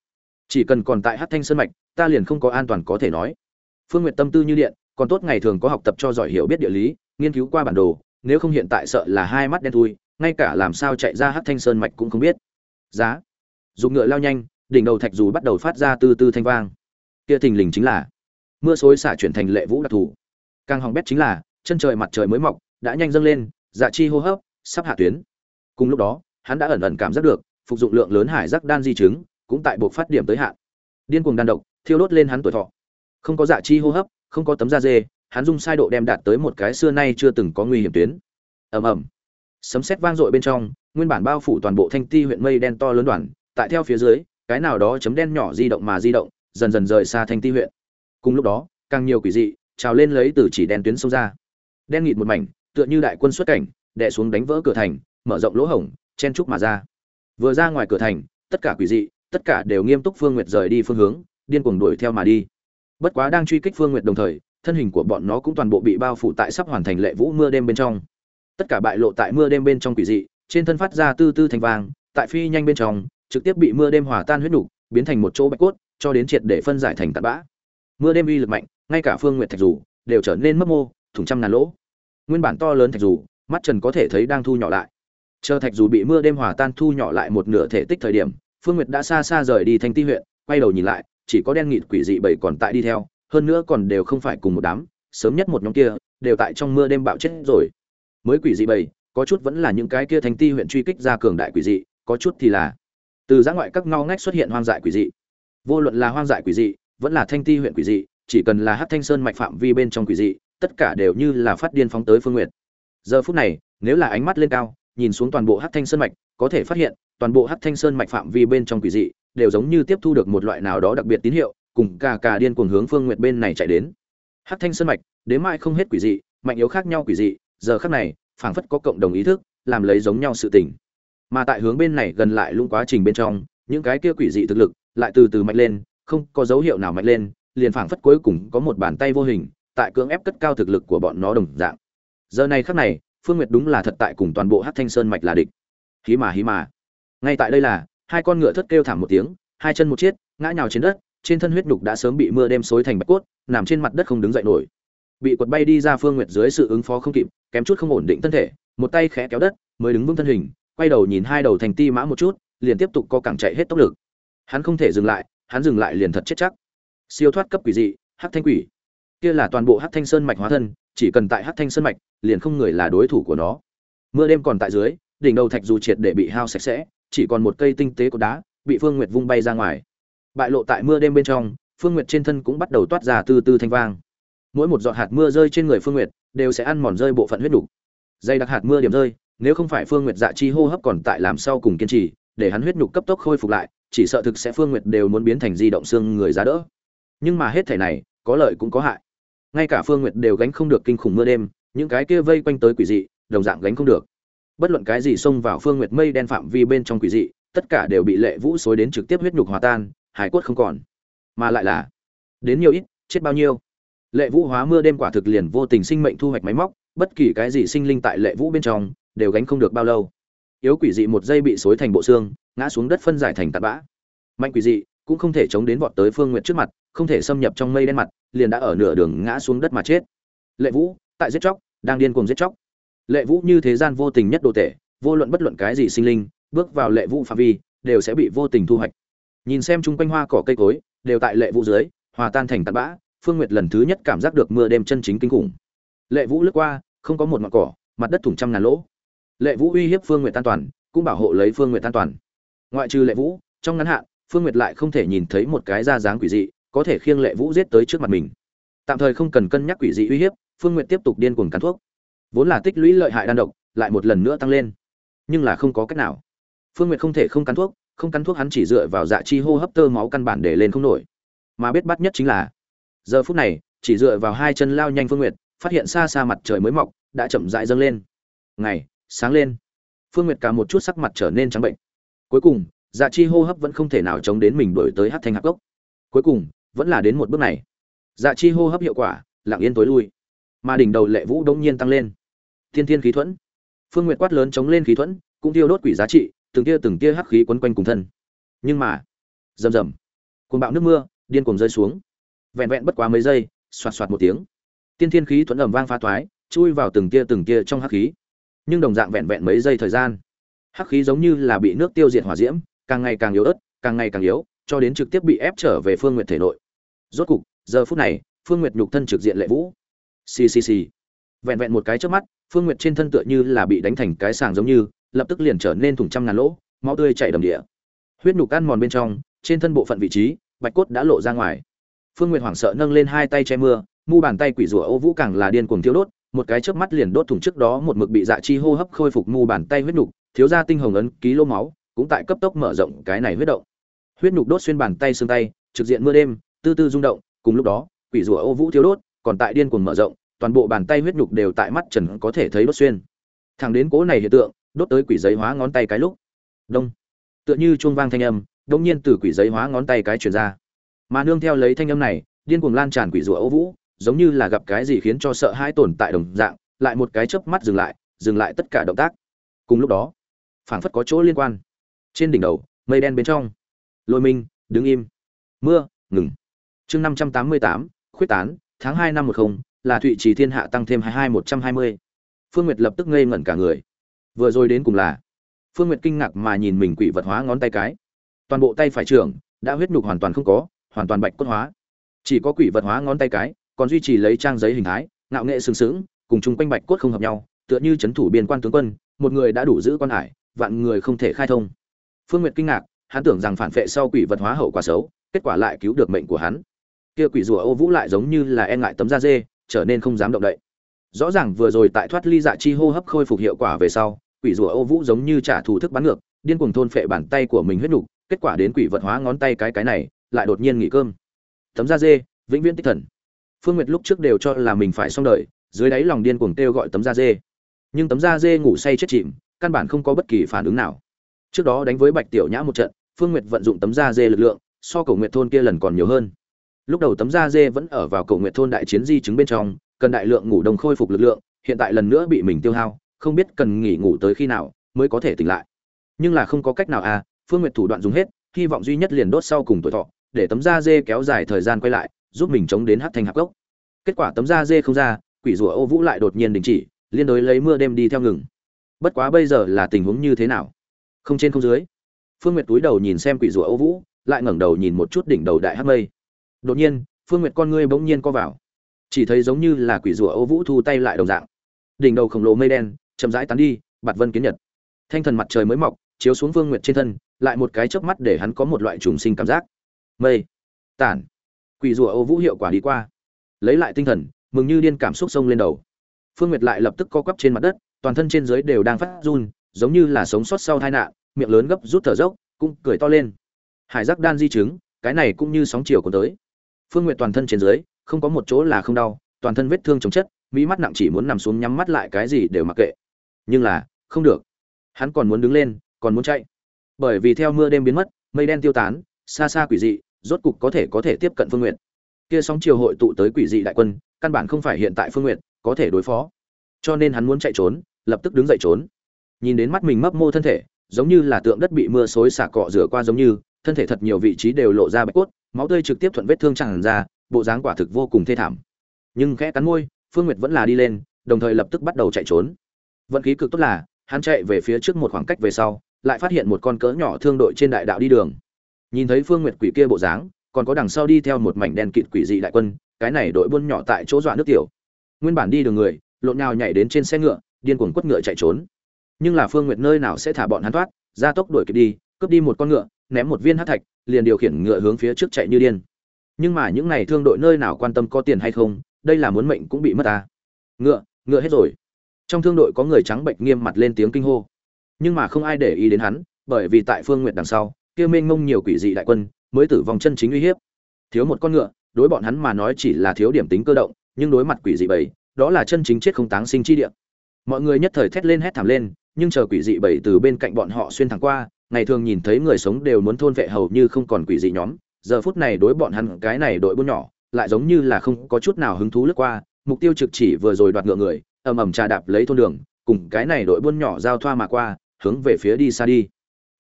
Chỉ cần còn tại hát thanh sơn mạch, ta liền không có an toàn có thể nói. Phương nguyệt tâm tư như điện còn tốt ngày thường có học tập cho giỏi hiểu biết địa lý, nghiên cứu qua bản đồ, nếu không hiện tại sợ là hai mắt đen thui, ngay cả làm sao chạy ra hát thanh sơn mạch cũng không biết. Giá. Dùng ngựa lao nhanh, đỉnh đầu thạch dù bắt đầu phát ra từ từ thanh vang. Kia thình lình chính là mưa xối xả chuyển thành lệ vũ đặc thù. Càng hỏng bét chính là, chân trời mặt trời mới mọc, đã nhanh dâng lên dạ chi hô hấp sắp hạ tuyến. Cùng lúc đó, hắn đã ẩn ẩn cảm giác được, phục dụng lượng lớn hải giác đan di chứng, cũng tại buộc phát điểm tới hạn. Điên cuồng đan độc, thiêu đốt lên hắn tuổi thọ. Không có dạ chi hô hấp không có tấm da dê, hắn dung sai độ đem đạt tới một cái xưa nay chưa từng có nguy hiểm tuyến. Ầm ầm. Sấm sét vang dội bên trong, nguyên bản bao phủ toàn bộ thanh ti huyện mây đen to lớn đoàn, tại theo phía dưới, cái nào đó chấm đen nhỏ di động mà di động, dần dần rời xa thanh ti huyện. Cùng lúc đó, càng nhiều quỷ dị trào lên lấy từ chỉ đen tuyến sông ra. Đen nghịt một mảnh, tựa như đại quân xuất cảnh, đè xuống đánh vỡ cửa thành, mở rộng lỗ hổng, chen trúc mà ra. Vừa ra ngoài cửa thành, tất cả quỷ dị, tất cả đều nghiêm túc phương nguyệt rời đi phương hướng, điên cuồng đuổi theo mà đi bất quá đang truy kích phương nguyệt đồng thời, thân hình của bọn nó cũng toàn bộ bị bao phủ tại sắp hoàn thành lệ vũ mưa đêm bên trong. Tất cả bại lộ tại mưa đêm bên trong quỷ dị, trên thân phát ra tư tư thành vàng tại phi nhanh bên trong, trực tiếp bị mưa đêm hòa tan huyết nục, biến thành một chỗ bạch cốt, cho đến triệt để phân giải thành tạt bã. Mưa đêm uy lực mạnh, ngay cả phương nguyệt thạch dù, đều trở nên mất mô, thủng trăm ngàn lỗ. Nguyên bản to lớn thạch dù, mắt trần có thể thấy đang thu nhỏ lại. Chờ thạch dù bị mưa đêm hòa tan thu nhỏ lại một nửa thể tích thời điểm, phương nguyệt đã xa xa rời đi thành ti huyện, quay đầu nhìn lại chỉ có đen nghịt quỷ dị bảy còn tại đi theo, hơn nữa còn đều không phải cùng một đám, sớm nhất một nhóm kia, đều tại trong mưa đêm bạo chết rồi. Mới quỷ dị bảy, có chút vẫn là những cái kia thành ti huyện truy kích ra cường đại quỷ dị, có chút thì là từ giã ngoại các ngao ngách xuất hiện hoang dại quỷ dị. Vô luận là hoang dại quỷ dị, vẫn là thanh ti huyện quỷ dị, chỉ cần là hắc thanh sơn mạch phạm vi bên trong quỷ dị, tất cả đều như là phát điên phóng tới phương nguyệt. Giờ phút này, nếu là ánh mắt lên cao, nhìn xuống toàn bộ hắc thanh sơn mạch, có thể phát hiện toàn bộ hắc thanh sơn mạch phạm vi bên trong quỷ dị đều giống như tiếp thu được một loại nào đó đặc biệt tín hiệu, cùng cả cả điên cuồng hướng phương nguyệt bên này chạy đến. Hát thanh sơn mạch, đến mai không hết quỷ dị, mạnh yếu khác nhau quỷ dị, giờ khắc này, phảng phất có cộng đồng ý thức, làm lấy giống nhau sự tình. Mà tại hướng bên này gần lại luôn quá trình bên trong, những cái kia quỷ dị thực lực lại từ từ mạnh lên, không có dấu hiệu nào mạnh lên, liền phảng phất cuối cùng có một bàn tay vô hình, tại cưỡng ép cất cao thực lực của bọn nó đồng dạng. Giờ này khắc này, phương nguyệt đúng là thật tại cùng toàn bộ hát thanh sơn mạch là địch. Hí mà hí mà. Ngay tại đây là hai con ngựa thất kêu thảm một tiếng hai chân một chiếc, ngã nhào trên đất trên thân huyết nhục đã sớm bị mưa đêm xối thành bạch cốt nằm trên mặt đất không đứng dậy nổi. Bị quật bay đi ra phương nguyệt dưới sự ứng phó không kịp kém chút không ổn định thân thể một tay khẽ kéo đất mới đứng vững thân hình quay đầu nhìn hai đầu thành ti mã một chút liền tiếp tục co cẳng chạy hết tốc lực. Hắn không thể dừng lại hắn dừng lại liền thật chết chắc. Siêu thoát cấp quỷ dị hắc thanh quỷ. Kia là toàn bộ hắc thanh sơn mạch hóa thân chỉ cần tại hắc thanh sơn mạch liền không người là đối thủ của nó. Mưa đêm còn tại dưới đỉnh đầu thạch dù triệt để bị hao sạch sẽ chỉ còn một cây tinh tế của đá, bị phương nguyệt vung bay ra ngoài. Bại lộ tại mưa đêm bên trong, phương nguyệt trên thân cũng bắt đầu toát ra từ từ thanh vang. Mỗi một giọt hạt mưa rơi trên người phương nguyệt, đều sẽ ăn mòn rơi bộ phận huyết đủ. dây đặc hạt mưa điểm rơi, nếu không phải phương nguyệt dạ chi hô hấp còn tại làm sau cùng kiên trì, để hắn huyết nhục cấp tốc khôi phục lại, chỉ sợ thực sẽ phương nguyệt đều muốn biến thành di động xương người giá đỡ. Nhưng mà hết thể này, có lợi cũng có hại. Ngay cả phương nguyệt đều gánh không được kinh khủng mưa đêm, những cái kia vây quanh tới quỷ dị, đồng dạng gánh không được bất luận cái gì xông vào phương nguyệt mây đen phạm vi bên trong quỷ dị, tất cả đều bị lệ vũ xối đến trực tiếp huyết nhục hòa tan, hải quất không còn. Mà lại là, đến nhiều ít, chết bao nhiêu? Lệ vũ hóa mưa đêm quả thực liền vô tình sinh mệnh thu hoạch máy móc, bất kỳ cái gì sinh linh tại lệ vũ bên trong, đều gánh không được bao lâu. Yếu quỷ dị một giây bị xối thành bộ xương, ngã xuống đất phân giải thành tạt bã. Mạnh quỷ dị cũng không thể chống đến vọt tới phương nguyệt trước mặt, không thể xâm nhập trong mây đen mặt, liền đã ở nửa đường ngã xuống đất mà chết. Lệ vũ, tại giết chóc, đang điên cuồng giết chóc lệ vũ như thế gian vô tình nhất đồ tể, vô luận bất luận cái gì sinh linh, bước vào lệ vũ phạm vi, đều sẽ bị vô tình thu hoạch. Nhìn xem chung quanh hoa cỏ cây cối, đều tại lệ vũ dưới, hòa tan thành tạt bã, phương nguyệt lần thứ nhất cảm giác được mưa đêm chân chính kinh khủng. Lệ vũ lướt qua, không có một ngọn cỏ, mặt đất thủng trăm ngàn lỗ. Lệ vũ uy hiếp phương nguyệt an toàn, cũng bảo hộ lấy phương nguyệt an toàn. Ngoại trừ lệ vũ, trong ngắn hạn, phương nguyệt lại không thể nhìn thấy một cái da dáng quỷ dị, có thể khiêng lệ vũ giết tới trước mặt mình. Tạm thời không cần cân nhắc quỷ dị uy hiếp, phương nguyệt tiếp tục điên cuồng cắn thuốc vốn là tích lũy lợi hại đan độc, lại một lần nữa tăng lên. Nhưng là không có cách nào. Phương nguyệt không thể không cắn thuốc, không cắn thuốc hắn chỉ dựa vào dạ chi hô hấp tơ máu căn bản để lên không nổi. Mà biết bắt nhất chính là, giờ phút này, chỉ dựa vào hai chân lao nhanh phương nguyệt, phát hiện xa xa mặt trời mới mọc, đã chậm rãi dâng lên. Ngày, sáng lên. Phương nguyệt cả một chút sắc mặt trở nên trắng bệnh. Cuối cùng dạ chi hô hấp vẫn không thể nào chống đến mình đổi tới hát thanh hạc gốc. Cuối cùng, vẫn là đến một bước này. Dạ chi hô hấp hiệu quả, lặng yên tối lui. Mà đỉnh đầu lệ vũ đông nhiên tăng lên thiên thiên khí thuẫn. Phương nguyệt quát lớn chống lên khí thuẫn, cũng tiêu đốt quỷ giá trị, từng tia từng tia hắc khí quấn quanh cùng thân. Nhưng mà, rầm rầm, cuồng bạo nước mưa, điên cuồng rơi xuống. Vẹn vẹn bất quá mấy giây, xoạt xoạt một tiếng, tiên thiên khí thuẫn ẩm vang pha thoái, chui vào từng tia từng tia trong hắc khí. Nhưng đồng dạng vẹn vẹn mấy giây thời gian, hắc khí giống như là bị nước tiêu diệt hỏa diễm, càng ngày càng yếu ớt, càng ngày càng yếu, cho đến trực tiếp bị ép trở về phương nguyệt thể nội. Rốt cục, giờ phút này, phương nguyệt nhục thân trực diện lệ vũ. Ccc vẹn vẹn một cái trước mắt phương nguyệt trên thân tựa như là bị đánh thành cái sàng giống như, lập tức liền trở nên thủng trăm ngàn lỗ, máu tươi chảy đầm địa. Huyết nhục ăn mòn bên trong, trên thân bộ phận vị trí, bạch cốt đã lộ ra ngoài. Phương nguyệt hoảng sợ nâng lên hai tay che mưa, mu bàn tay quỷ rủa ô vũ càng là điên cuồng thiếu đốt, một cái chớp mắt liền đốt thủng trước đó một mực bị dạ chi hô hấp khôi phục mu bàn tay huyết nhục thiếu ra tinh hồng ấn ký lô máu, cũng tại cấp tốc mở rộng cái này huyết động. Huyết nhục đốt xuyên bàn tay xương tay, trực diện mưa đêm, tư tư rung động, cùng lúc đó, quỷ rủa ô vũ thiếu đốt, còn tại điên cuồng mở rộng toàn bộ bàn tay huyết nhục đều tại mắt trần có thể thấy đốt xuyên. Thẳng đến cố này hiện tượng, đốt tới quỷ giấy hóa ngón tay cái lúc. Đông. Tựa như chuông vang thanh âm đông nhiên từ quỷ giấy hóa ngón tay cái truyền ra. Mà nương theo lấy thanh âm này, điên cuồng lan tràn quỷ rủa ô vũ, giống như là gặp cái gì khiến cho sợ hãi tồn tại đồng dạng, lại một cái chớp mắt dừng lại dừng lại tất cả động tác. Cùng lúc đó, phảng phất có chỗ liên quan. Trên đỉnh đầu, mây đen bên trong. Lôi minh, đứng im. Mưa, ngừng. Chương năm trăm tám mươi tám, khuyết tán, tháng hai năm một không là thụy trì thiên hạ tăng thêm hai hai một trăm hai mươi. Phương nguyệt lập tức ngây ngẩn cả người. Vừa rồi đến cùng là, phương nguyệt kinh ngạc mà nhìn mình quỷ vật hóa ngón tay cái. Toàn bộ tay phải trưởng đã huyết nhục hoàn toàn không có, hoàn toàn bạch cốt hóa. Chỉ có quỷ vật hóa ngón tay cái, còn duy trì lấy trang giấy hình thái, ngạo nghệ sừng sững, cùng chung quanh bạch cốt không hợp nhau, tựa như c h ấ n thủ biên quan tướng quân, một người đã đủ giữ quan hải, vạn người không thể khai thông. Phương nguyệt kinh ngạc, hắn tưởng rằng phản vệ sau quỷ vật hóa hậu quả xấu, kết quả lại cứu được mệnh của hắn. Kia quỷ rùa ô vũ lại giống như là e ngại tấm da dê trở nên không dám động đậy. Rõ ràng vừa rồi tại thoát ly dạ chi hô hấp khôi phục hiệu quả về sau, quỷ rùa ô vũ giống như trả thù thức bắn ngược, điên cuồng thôn phệ bàn tay của mình huyết nhục kết quả đến quỷ vật hóa ngón tay cái cái này, lại đột nhiên nghỉ cơm. Tấm da dê, vĩnh viễn tích thần. Phương nguyệt lúc trước đều cho là mình phải xong đời, dưới đáy lòng điên cuồng kêu gọi tấm da dê. Nhưng tấm da dê ngủ say chết chìm, căn bản không có bất kỳ phản ứng nào. Trước đó đánh với bạch tiểu nhã một trận, phương nguyệt vận dụng tấm da dê lực lượng, so cổ nguyệt thôn kia lần còn nhiều hơn lúc đầu tấm da dê vẫn ở vào cầu nguyện thôn đại chiến di chứng bên trong, cần đại lượng ngủ đông khôi phục lực lượng, hiện tại lần nữa bị mình tiêu hao, không biết cần nghỉ ngủ tới khi nào mới có thể tỉnh lại. Nhưng là không có cách nào à phương nguyệt thủ đoạn dùng hết, hy vọng duy nhất liền đốt sau cùng tuổi thọ, để tấm da dê kéo dài thời gian quay lại, giúp mình chống đến hát thành hạc gốc. Kết quả tấm da dê không ra, quỷ rùa ô vũ lại đột nhiên đình chỉ, liên đối lấy mưa đêm đi theo ngừng. Bất quá bây giờ là tình huống như thế nào? Không trên không dưới. Phương nguyệt túi đầu nhìn xem quỷ rùa ô vũ, lại ngẩng đầu nhìn một chút đỉnh đầu đại hát mây đột nhiên, phương nguyệt con ngươi bỗng nhiên co vào. Chỉ thấy giống như là quỷ rùa ô vũ thu tay lại đồng dạng. Đỉnh đầu khổng lồ mây đen, chậm rãi tán đi, bạt vân kiến nhật. Thanh thần mặt trời mới mọc, chiếu xuống phương nguyệt trên thân, lại một cái chớp mắt để hắn có một loại trùng sinh cảm giác. Mây, tản. Quỷ rùa ô vũ hiệu quả đi qua. Lấy lại tinh thần, mừng như điên cảm xúc sông lên đầu. Phương nguyệt lại lập tức co quắp trên mặt đất, toàn thân trên dưới đều đang phát run, giống như là sống sót sau tai nạn, miệng lớn gấp rút thở dốc, cũng cười to lên. Hải giác đan di chứng, cái này cũng như sóng chiều cuốn tới phương nguyệt toàn thân trên dưới, không có một chỗ là không đau, toàn thân vết thương chống chất, mỹ mắt nặng chỉ muốn nằm xuống nhắm mắt lại cái gì đều mặc kệ. Nhưng là, không được. Hắn còn muốn đứng lên, còn muốn chạy. Bởi vì theo mưa đêm biến mất, mây đen tiêu tán, xa xa quỷ dị, rốt cục có thể có thể tiếp cận phương nguyệt. Kia sóng chiều hội tụ tới quỷ dị đại quân, căn bản không phải hiện tại phương nguyệt, có thể đối phó. Cho nên hắn muốn chạy trốn, lập tức đứng dậy trốn. Nhìn đến mắt mình mấp mô thân thể, giống như là tượng đất bị mưa xối xả cọ rửa qua giống như, thân thể thật nhiều vị trí đều lộ ra bạch cốt máu tươi trực tiếp thuận vết thương tràn ra, bộ dáng quả thực vô cùng thê thảm. Nhưng khẽ cắn môi, phương nguyệt vẫn là đi lên, đồng thời lập tức bắt đầu chạy trốn. Vận khí cực tốt là, hắn chạy về phía trước một khoảng cách về sau, lại phát hiện một con cỡ nhỏ thương đội trên đại đạo đi đường. Nhìn thấy phương nguyệt quỷ kia bộ dáng, còn có đằng sau đi theo một mảnh đen kịt quỷ dị đại quân, cái này đội buôn nhỏ tại chỗ dọa nước tiểu. Nguyên bản đi đường người, lộn nhào nhảy đến trên xe ngựa, điên cuồng quất ngựa chạy trốn. Nhưng là phương nguyệt nơi nào sẽ thả bọn hắn thoát, ra tốc đuổi kịp đi, cướp đi một con ngựa ném một viên hắc thạch, liền điều khiển ngựa hướng phía trước chạy như điên. Nhưng mà những này thương đội nơi nào quan tâm có tiền hay không, đây là muốn mệnh cũng bị mất ta. Ngựa ngựa hết rồi. Trong thương đội có người trắng bệnh nghiêm mặt lên tiếng kinh hô. Nhưng mà không ai để ý đến hắn, bởi vì tại phương nguyện đằng sau, kia mênh mông nhiều quỷ dị đại quân mới tử vong chân chính uy hiếp. Thiếu một con ngựa, đối bọn hắn mà nói chỉ là thiếu điểm tính cơ động, nhưng đối mặt quỷ dị bảy đó là chân chính chết không táng sinh chi địa. Mọi người nhất thời thét lên hét thảm lên, nhưng chờ quỷ dị bảy từ bên cạnh bọn họ xuyên thẳng qua ngày thường nhìn thấy người sống đều muốn thôn vệ hầu như không còn quỷ dị nhóm, giờ phút này đối bọn hắn cái này đội buôn nhỏ, lại giống như là không có chút nào hứng thú lướt qua, mục tiêu trực chỉ vừa rồi đoạt ngựa người, ầm ầm trà đạp lấy thôn đường, cùng cái này đội buôn nhỏ giao thoa mà qua, hướng về phía đi xa đi.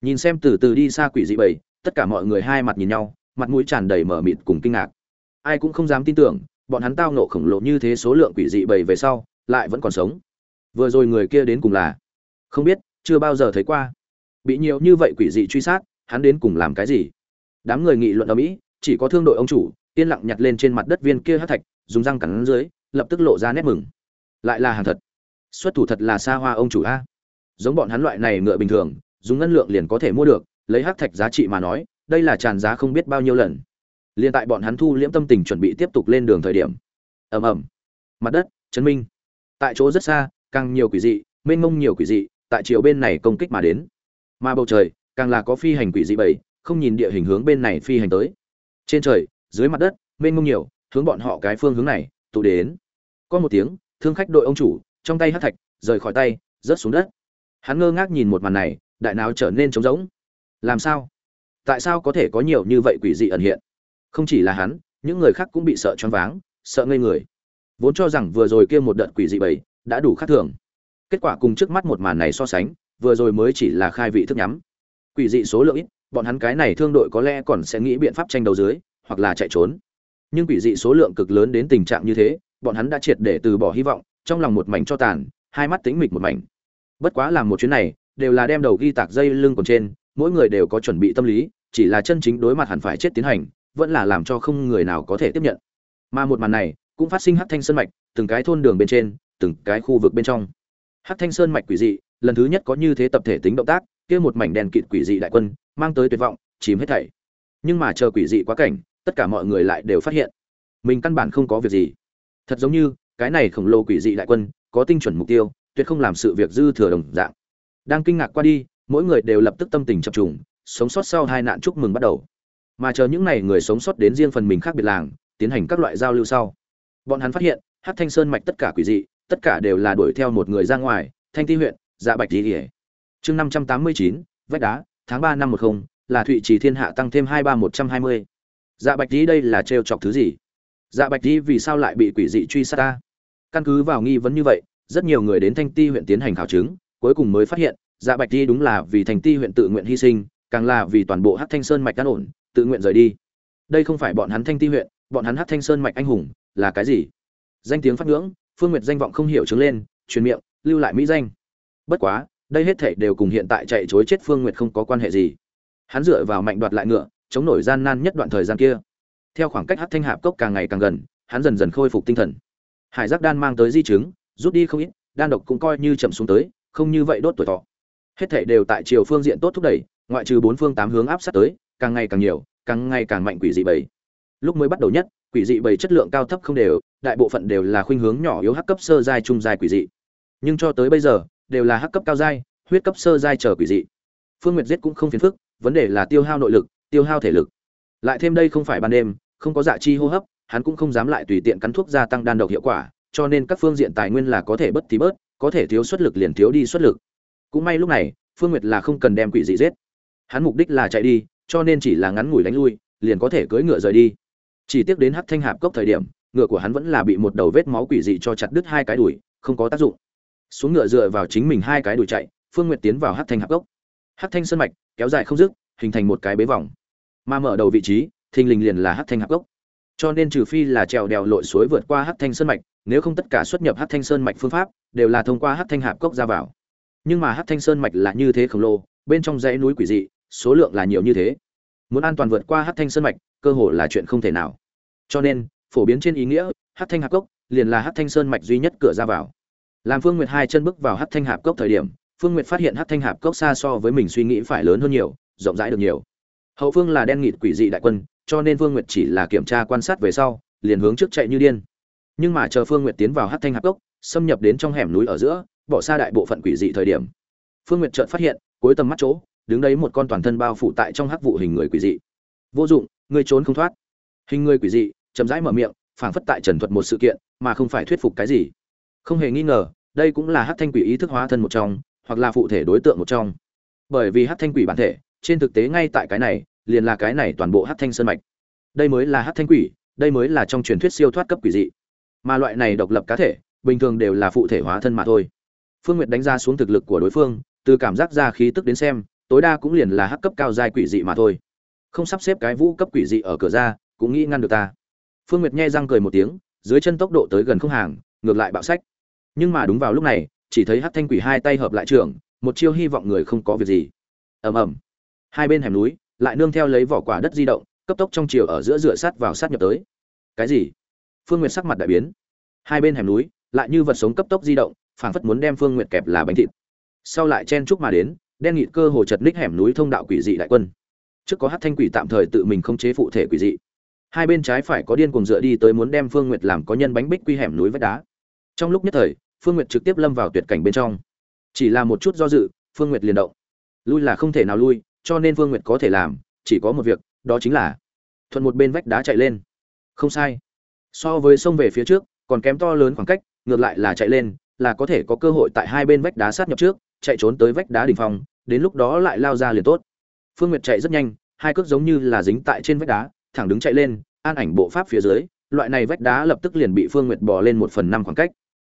Nhìn xem từ từ đi xa quỷ dị bầy tất cả mọi người hai mặt nhìn nhau, mặt mũi tràn đầy mở mịt cùng kinh ngạc. Ai cũng không dám tin tưởng, bọn hắn tao nộ khổng lồ như thế số lượng quỷ dị bầy về sau, lại vẫn còn sống. Vừa rồi người kia đến cùng là, không biết, chưa bao giờ thấy qua bị nhiều như vậy quỷ dị truy sát, hắn đến cùng làm cái gì? Đám người nghị luận ở mỹ, chỉ có thương đội ông chủ, yên lặng nhặt lên trên mặt đất viên kia hát thạch, dùng răng cắn dưới, lập tức lộ ra nét mừng. Lại là hàng thật. Xuất thủ thật là xa hoa ông chủ a. Giống bọn hắn loại này ngựa bình thường, dùng ngân lượng liền có thể mua được, lấy hát thạch giá trị mà nói, đây là tràn giá không biết bao nhiêu lần. Liền tại bọn hắn thu liễm tâm tình chuẩn bị tiếp tục lên đường thời điểm. Ầm ầm. Mặt đất, chấn minh. Tại chỗ rất xa, càng nhiều quỷ dị, mênh mông nhiều quỷ dị, tại chiều bên này công kích mà đến mà bầu trời càng là có phi hành quỷ dị bảy không nhìn địa hình hướng bên này phi hành tới. Trên trời, dưới mặt đất, mênh mông nhiều, hướng bọn họ cái phương hướng này, tụ đến. Có một tiếng, thương khách đội ông chủ, trong tay hát thạch, rời khỏi tay, rớt xuống đất. Hắn ngơ ngác nhìn một màn này, đại nào trở nên trống rỗng. Làm sao? Tại sao có thể có nhiều như vậy quỷ dị ẩn hiện? Không chỉ là hắn, những người khác cũng bị sợ choáng váng, sợ ngây người. Vốn cho rằng vừa rồi kia một đợt quỷ dị bảy đã đủ khác thường. Kết quả cùng trước mắt một màn này so sánh vừa rồi mới chỉ là khai vị thức nhắm. Quỷ dị số lượng ít, bọn hắn cái này thương đội có lẽ còn sẽ nghĩ biện pháp tranh đầu dưới, hoặc là chạy trốn. Nhưng quỷ dị số lượng cực lớn đến tình trạng như thế, bọn hắn đã triệt để từ bỏ hy vọng, trong lòng một mảnh cho tàn, hai mắt tính mịch một mảnh. Bất quá làm một chuyến này, đều là đem đầu ghi tạc dây lưng còn trên, mỗi người đều có chuẩn bị tâm lý, chỉ là chân chính đối mặt hẳn phải chết tiến hành, vẫn là làm cho không người nào có thể tiếp nhận. Mà một màn này, cũng phát sinh hắc thanh sơn mạch, từng cái thôn đường bên trên, từng cái khu vực bên trong. Hắc thanh sơn mạch quỷ dị lần thứ nhất có như thế tập thể tính động tác, kia một mảnh đèn kịt quỷ dị đại quân, mang tới tuyệt vọng, chìm hết thảy. Nhưng mà chờ quỷ dị quá cảnh, tất cả mọi người lại đều phát hiện, mình căn bản không có việc gì. Thật giống như, cái này khổng lồ quỷ dị đại quân, có tinh chuẩn mục tiêu, tuyệt không làm sự việc dư thừa đồng dạng. Đang kinh ngạc qua đi, mỗi người đều lập tức tâm tình chập trùng, sống sót sau hai nạn chúc mừng bắt đầu. Mà chờ những n à y người sống sót đến riêng phần mình khác biệt làng, tiến hành các loại giao lưu sau. Bọn hắn phát hiện hát thanh sơn mạch tất cả quỷ dị, tất cả đều là đuổi theo một người ra ngoài, thanh ti huyện dạ bạch tỉ ỉa chương năm trăm tám mươi chín, vách đá, tháng ba năm một không, là thụy trì thiên hạ tăng thêm hai ba một trăm hai mươi. Dạ bạch tỉ đây là trêu chọc thứ gì? Dạ bạch tỉ vì sao lại bị quỷ dị truy sát ta? Căn cứ vào nghi vấn như vậy, rất nhiều người đến thanh ti huyện tiến hành khảo chứng, cuối cùng mới phát hiện dạ bạch tỉ đúng là vì Thanh ti huyện tự nguyện hy sinh, càng là vì toàn bộ hát thanh sơn mạch đan ổn, tự nguyện rời đi. Đây không phải bọn hắn thanh ti huyện, bọn hắn hát thanh sơn mạch anh hùng, là cái gì? Danh tiếng phát ngưỡng, phương nguyệt danh vọng không hiểu chứng lên, truyền miệng, lưu lại mỹ danh bất quá, đây hết thảy đều cùng hiện tại chạy chối chết phương nguyệt không có quan hệ gì. Hắn dựa vào mạnh đoạt lại ngựa, chống nổi gian nan nhất đoạn thời gian kia. Theo khoảng cách hát thanh hạp cốc càng ngày càng gần, hắn dần dần khôi phục tinh thần. Hải giác đan mang tới di chứng, rút đi không ít, đan độc cũng coi như chậm xuống tới, không như vậy đốt tuổi thọ. Hết thảy đều tại chiều phương diện tốt thúc đẩy, ngoại trừ bốn phương tám hướng áp sát tới, càng ngày càng nhiều, càng ngày càng mạnh quỷ dị bảy lúc mới bắt đầu nhất, quỷ dị bảy chất lượng cao thấp không đều, đại bộ phận đều là khuynh hướng nhỏ yếu hắc cấp sơ giai trung giai quỷ dị. Nhưng cho tới bây giờ đều là hắc cấp cao giai, huyết cấp sơ giai trở quỷ dị. Phương nguyệt giết cũng không phiền phức, vấn đề là tiêu hao nội lực, tiêu hao thể lực. Lại thêm đây không phải ban đêm, không có dạ chi hô hấp, hắn cũng không dám lại tùy tiện cắn thuốc gia tăng đan độc hiệu quả, cho nên các phương diện tài nguyên là có thể bất tí bớt, có thể thiếu xuất lực liền thiếu đi xuất lực. Cũng may lúc này, phương nguyệt là không cần đem quỷ dị giết. Hắn mục đích là chạy đi, cho nên chỉ là ngắn ngủi đánh lui, liền có thể cưỡi ngựa rời đi. Chỉ tiếc đến hắc thanh hạp cốc thời điểm, ngựa của hắn vẫn là bị một đầu vết máu quỷ dị cho chặt đứt hai cái đùi, không có tác dụng xuống ngựa dựa vào chính mình hai cái đùi chạy phương nguyệt tiến vào hát thanh hạp gốc hát thanh sơn mạch kéo dài không dứt hình thành một cái bế vòng mà mở đầu vị trí thình lình liền là hát thanh hạp gốc, cho nên trừ phi là trèo đèo lội suối vượt qua hát thanh sơn mạch nếu không tất cả xuất nhập hát thanh sơn mạch phương pháp đều là thông qua hát thanh hạp cốc ra vào nhưng mà hát thanh sơn mạch là như thế khổng lồ bên trong dãy núi quỷ dị số lượng là nhiều như thế muốn an toàn vượt qua hát thanh sơn mạch cơ hồ là chuyện không thể nào cho nên phổ biến trên ý nghĩa hát thanh hạp cốc liền là hát thanh sơn mạch duy nhất cửa ra vào làm phương nguyệt hai chân bước vào hắc thanh hạp cốc thời điểm, phương nguyệt phát hiện hắc thanh hạp cốc xa so với mình suy nghĩ phải lớn hơn nhiều, rộng rãi được nhiều. Hậu phương là đen nghịt quỷ dị đại quân, cho nên phương nguyệt chỉ là kiểm tra quan sát về sau, liền hướng trước chạy như điên. Nhưng mà chờ phương nguyệt tiến vào hắc thanh hạp cốc, xâm nhập đến trong hẻm núi ở giữa, bỏ xa đại bộ phận quỷ dị thời điểm. Phương nguyệt chợt phát hiện, cuối tầm mắt chỗ, đứng đấy một con toàn thân bao phủ tại trong hắc vụ hình người quỷ dị. Vô dụng, ngươi trốn không thoát. Hình người quỷ dị, chậm rãi mở miệng, phảng phất tại trần thuật một sự kiện, mà không phải thuyết phục cái gì không hề nghi ngờ, đây cũng là hắc thanh quỷ ý thức hóa thân một trong, hoặc là phụ thể đối tượng một trong. Bởi vì hắc thanh quỷ bản thể, trên thực tế ngay tại cái này, liền là cái này toàn bộ hắc thanh sơn mạch. Đây mới là hắc thanh quỷ, đây mới là trong truyền thuyết siêu thoát cấp quỷ dị. Mà loại này độc lập cá thể, bình thường đều là phụ thể hóa thân mà thôi. Phương nguyệt đánh ra xuống thực lực của đối phương, từ cảm giác ra khí tức đến xem, tối đa cũng liền là hắc cấp cao giai quỷ dị mà thôi. Không sắp xếp cái vũ cấp quỷ dị ở cửa ra, cũng nghĩ ngăn được ta. Phương nguyệt nhai răng cười một tiếng, dưới chân tốc độ tới gần không hàng, ngược lại bạo sách nhưng mà đúng vào lúc này, chỉ thấy hắc thanh quỷ hai tay hợp lại trường, một chiêu hy vọng người không có việc gì. Ầm ầm. Hai bên hẻm núi, lại nương theo lấy vỏ quả đất di động, cấp tốc trong chiều ở giữa dựa sát vào sát nhập tới. Cái gì? Phương nguyệt sắc mặt đại biến. Hai bên hẻm núi, lại như vật sống cấp tốc di động, phảng phất muốn đem phương nguyệt kẹp là bánh thịt. Sau lại chen chúc mà đến, đen nghịt cơ hồ chật ních hẻm núi thông đạo quỷ dị đại quân. Trước có hát thanh quỷ tạm thời tự mình không chế phụ thể quỷ dị. Hai bên trái phải có điên cuồng dựa đi tới muốn đem phương nguyệt làm có nhân bánh bích quy hẻm núi vách đá trong lúc nhất thời phương nguyệt trực tiếp lâm vào tuyệt cảnh bên trong. Chỉ là một chút do dự phương nguyệt liền động. Lui là không thể nào lui cho nên phương nguyệt có thể làm chỉ có một việc đó chính là thuận một bên vách đá chạy lên. Không sai. So với sông về phía trước còn kém to lớn khoảng cách ngược lại là chạy lên là có thể có cơ hội tại hai bên vách đá sát nhập trước chạy trốn tới vách đá đỉnh phòng, đến lúc đó lại lao ra liền tốt. Phương nguyệt chạy rất nhanh hai cước giống như là dính tại trên vách đá thẳng đứng chạy lên an ảnh bộ pháp phía dưới loại này vách đá lập tức liền bị phương nguyệt bò lên một phần năm khoảng cách.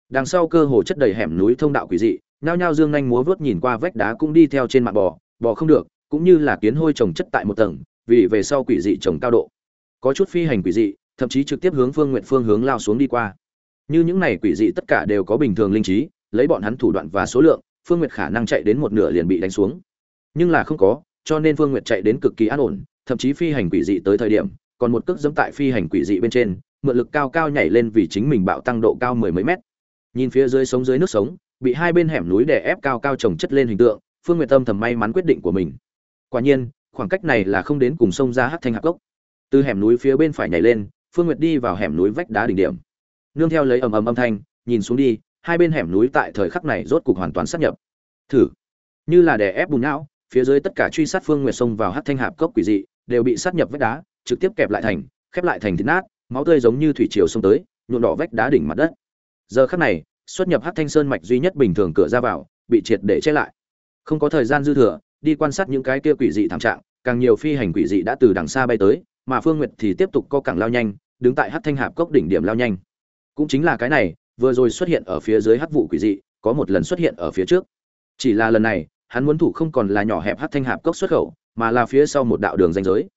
Đằng sau cơ hồ chất đầy hẻm núi thông đạo quỷ dị, nhao nhao dương nhanh múa vớt nhìn qua vách đá cũng đi theo trên mặt bò bò không được, cũng như là kiến hôi trồng chất tại một tầng, vì về sau quỷ dị trồng cao độ. Có chút phi hành quỷ dị, thậm chí trực tiếp hướng phương nguyện phương hướng lao xuống đi qua. Như những này quỷ dị tất cả đều có bình thường linh trí, lấy bọn hắn thủ đoạn và số lượng, phương nguyệt khả năng chạy đến một nửa liền bị đánh xuống. Nhưng là không có, cho nên phương nguyệt chạy đến cực kỳ an ổn, thậm chí phi hành quỷ dị tới thời điểm còn một cước dẫm tại phi hành quỷ dị bên trên, mượn lực cao cao nhảy lên vì chính mình bạo tăng độ cao mười mấy mét. Nhìn phía dưới sống dưới nước sống, bị hai bên hẻm núi đè ép cao cao trồng chất lên hình tượng, phương nguyệt tâm thầm may mắn quyết định của mình. Quả nhiên, khoảng cách này là không đến cùng sông ra hát thanh hạc gốc từ hẻm núi phía bên phải nhảy lên, phương nguyệt đi vào hẻm núi vách đá đỉnh điểm. Nương theo lấy ầm ầm âm thanh, nhìn xuống đi, hai bên hẻm núi tại thời khắc này rốt cục hoàn toàn sát nhập. Thử. Như là đè ép bùn não, phía dưới tất cả truy sát phương nguyệt xông vào hát thanh hạp cốc quỷ dị, đều bị sát nhập vách đá trực tiếp kẹp lại thành, khép lại thành thịt nát, máu tươi giống như thủy triều xông tới, nhuộm đỏ vách đá đỉnh mặt đất. Giờ khắc này, xuất nhập Hắc thanh sơn mạch duy nhất bình thường cửa ra vào, bị triệt để che lại. Không có thời gian dư thừa, đi quan sát những cái kia quỷ dị thảm trạng, càng nhiều phi hành quỷ dị đã từ đằng xa bay tới, mà phương nguyệt thì tiếp tục co cẳng lao nhanh, đứng tại Hắc thanh hạp cốc đỉnh điểm lao nhanh. Cũng chính là cái này, vừa rồi xuất hiện ở phía dưới hắc vụ quỷ dị, có một lần xuất hiện ở phía trước. Chỉ là lần này, hắn muốn thủ không còn là nhỏ hẹp Hắc thanh hạp cốc xuất khẩu, mà là phía sau một đạo đường ranh giới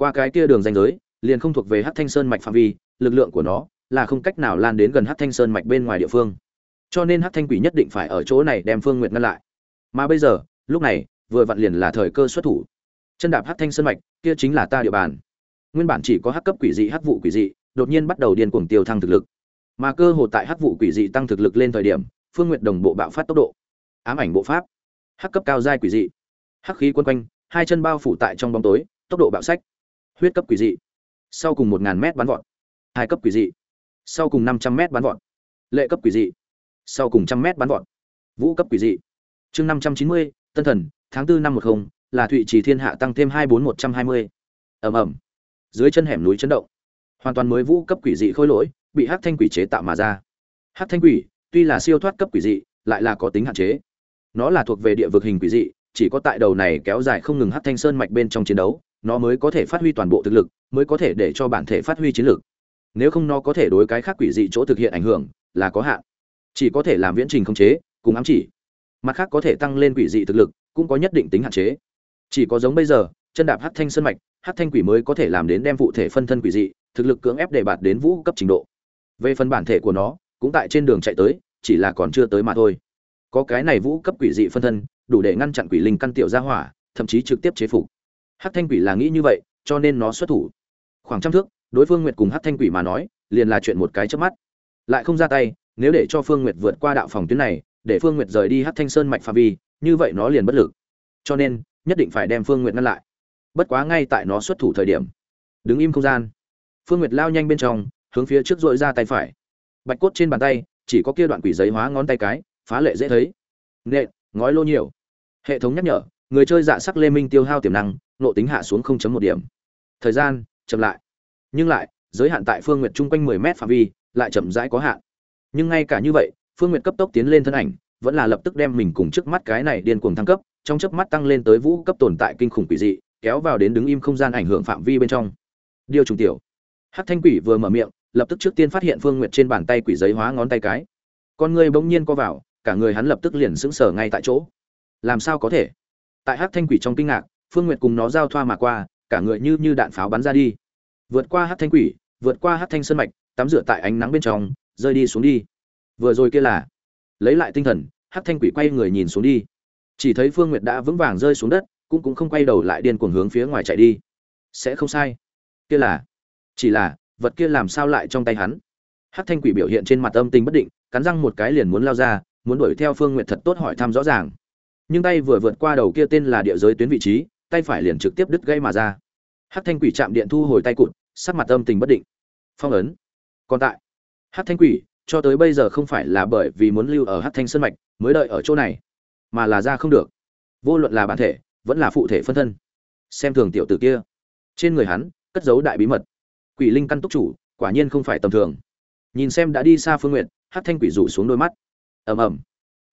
qua cái kia đường danh giới, liền không thuộc về hát thanh sơn mạch phạm vi, lực lượng của nó là không cách nào lan đến gần hát thanh sơn mạch bên ngoài địa phương. Cho nên hát thanh quỷ nhất định phải ở chỗ này đem phương nguyệt ngăn lại. Mà bây giờ, lúc này, vừa vặn liền là thời cơ xuất thủ. Chân đạp hát thanh sơn mạch, kia chính là ta địa bàn. Nguyên bản chỉ có hát cấp quỷ dị hát vụ quỷ dị, đột nhiên bắt đầu điên cuồng tiêu thăng thực lực. Mà cơ hồ tại hát vụ quỷ dị tăng thực lực lên thời điểm, phương nguyệt đồng bộ bạo phát tốc độ. Ám ảnh bộ pháp. Hắc cấp cao giai quỷ dị. Hắc khí quân quanh, hai chân bao phủ tại trong bóng tối, tốc độ bạo sách huyết cấp quỷ dị. Sau cùng một ngàn mét bắn vọt. Hai cấp quỷ dị. Sau cùng năm trăm mét bắn vọt. Lệ cấp quỷ dị. Sau cùng trăm mét bắn vọt. Vũ cấp quỷ dị. Chương năm trăm chín mươi, tân thần, tháng tư năm một không, là thụy trì thiên hạ tăng thêm hai bốn một trăm hai mươi. Ẩm ẩm dưới chân hẻm núi chấn động. Hoàn toàn mới vũ cấp quỷ dị khôi lỗi, bị hát thanh quỷ chế tạo mà ra. Hát thanh quỷ, tuy là siêu thoát cấp quỷ dị, lại là có tính hạn chế. Nó là thuộc về địa vực hình quỷ dị, chỉ có tại đầu này kéo dài không ngừng hát thanh sơn mạch bên trong chiến đấu nó mới có thể phát huy toàn bộ thực lực, mới có thể để cho bản thể phát huy chiến lực nếu không nó có thể đối cái khác quỷ dị chỗ thực hiện ảnh hưởng, là có hạn. Chỉ có thể làm viễn trình khống chế, cùng ám chỉ. Mặt khác có thể tăng lên quỷ dị thực lực, cũng có nhất định tính hạn chế. Chỉ có giống bây giờ, chân đạp hát thanh sơn mạch hát thanh quỷ mới có thể làm đến đem phụ thể phân thân quỷ dị, thực lực cưỡng ép để bạt đến vũ cấp trình độ. Về phần bản thể của nó, cũng tại trên đường chạy tới, chỉ là còn chưa tới mà thôi. Có cái này vũ cấp quỷ dị phân thân, đủ để ngăn chặn quỷ linh căn tiểu gia hỏa, thậm chí trực tiếp chế phục hát thanh quỷ là nghĩ như vậy, cho nên nó xuất thủ. Khoảng trăm thước, đối phương nguyệt cùng hát thanh quỷ mà nói, liền là chuyện một cái chớp mắt. Lại không ra tay, nếu để cho phương nguyệt vượt qua đạo phòng tuyến này, để phương nguyệt rời đi hát thanh sơn mạch phạm vi, như vậy nó liền bất lực. Cho nên, nhất định phải đem phương nguyệt ngăn lại. Bất quá ngay tại nó xuất thủ thời điểm, đứng im không gian, phương nguyệt lao nhanh bên trong, hướng phía trước dội ra tay phải. Bạch cốt trên bàn tay, chỉ có kia đoạn quỷ giấy hóa ngón tay cái, phá lệ dễ thấy. Nện, ngói lô nhiều. Hệ thống nhắc nhở, người chơi dạ sắc lê minh tiêu hao tiềm năng nộ tính hạ xuống 0.1 điểm. Thời gian, chậm lại. Nhưng lại, giới hạn tại phương nguyệt chung quanh 10 mét phạm vi, lại chậm rãi có hạn. Nhưng ngay cả như vậy, phương nguyệt cấp tốc tiến lên thân ảnh, vẫn là lập tức đem mình cùng trước mắt cái này điên cuồng thăng cấp, trong chớp mắt tăng lên tới vũ cấp tồn tại kinh khủng quỷ dị, kéo vào đến đứng im không gian ảnh hưởng phạm vi bên trong. Điều trùng tiểu. Hắc thanh quỷ vừa mở miệng, lập tức trước tiên phát hiện phương nguyệt trên bàn tay quỷ giấy hóa ngón tay cái. Con người bỗng nhiên co vào, cả người hắn lập tức liền sững sờ ngay tại chỗ. Làm sao có thể? Tại hắc thanh quỷ trong kinh ngạc phương nguyệt cùng nó giao thoa mà qua, cả người như như đạn pháo bắn ra đi. Vượt qua hắc thanh quỷ, vượt qua hắc thanh sơn mạch, tắm rửa tại ánh nắng bên trong, rơi đi xuống đi. Vừa rồi kia là, lấy lại tinh thần, hắc thanh quỷ quay người nhìn xuống đi. Chỉ thấy phương nguyệt đã vững vàng rơi xuống đất, cũng cũng không quay đầu lại điên cuồng hướng phía ngoài chạy đi. Sẽ không sai. Kia là, chỉ là, vật kia làm sao lại trong tay hắn? Hắc thanh quỷ biểu hiện trên mặt âm tình bất định, cắn răng một cái liền muốn lao ra, muốn đuổi theo phương nguyệt thật tốt hỏi thăm rõ ràng. Nhưng tay vừa vượt qua đầu kia tên là địa giới tuyến vị trí tay phải liền trực tiếp đứt gây mà ra. Hắc thanh quỷ chạm điện thu hồi tay cụt, sắc mặt âm tình bất định. Phong ấn. Còn tại. Hắc thanh quỷ, cho tới bây giờ không phải là bởi vì muốn lưu ở hắc thanh sơn mạch, mới đợi ở chỗ này, mà là ra không được. Vô luận là bản thể, vẫn là phụ thể phân thân. Xem thường tiểu tử kia. Trên người hắn, cất giấu đại bí mật. Quỷ linh căn túc chủ, quả nhiên không phải tầm thường. Nhìn xem đã đi xa phương nguyện hát thanh quỷ rủ xuống đôi mắt. Ầm ầm.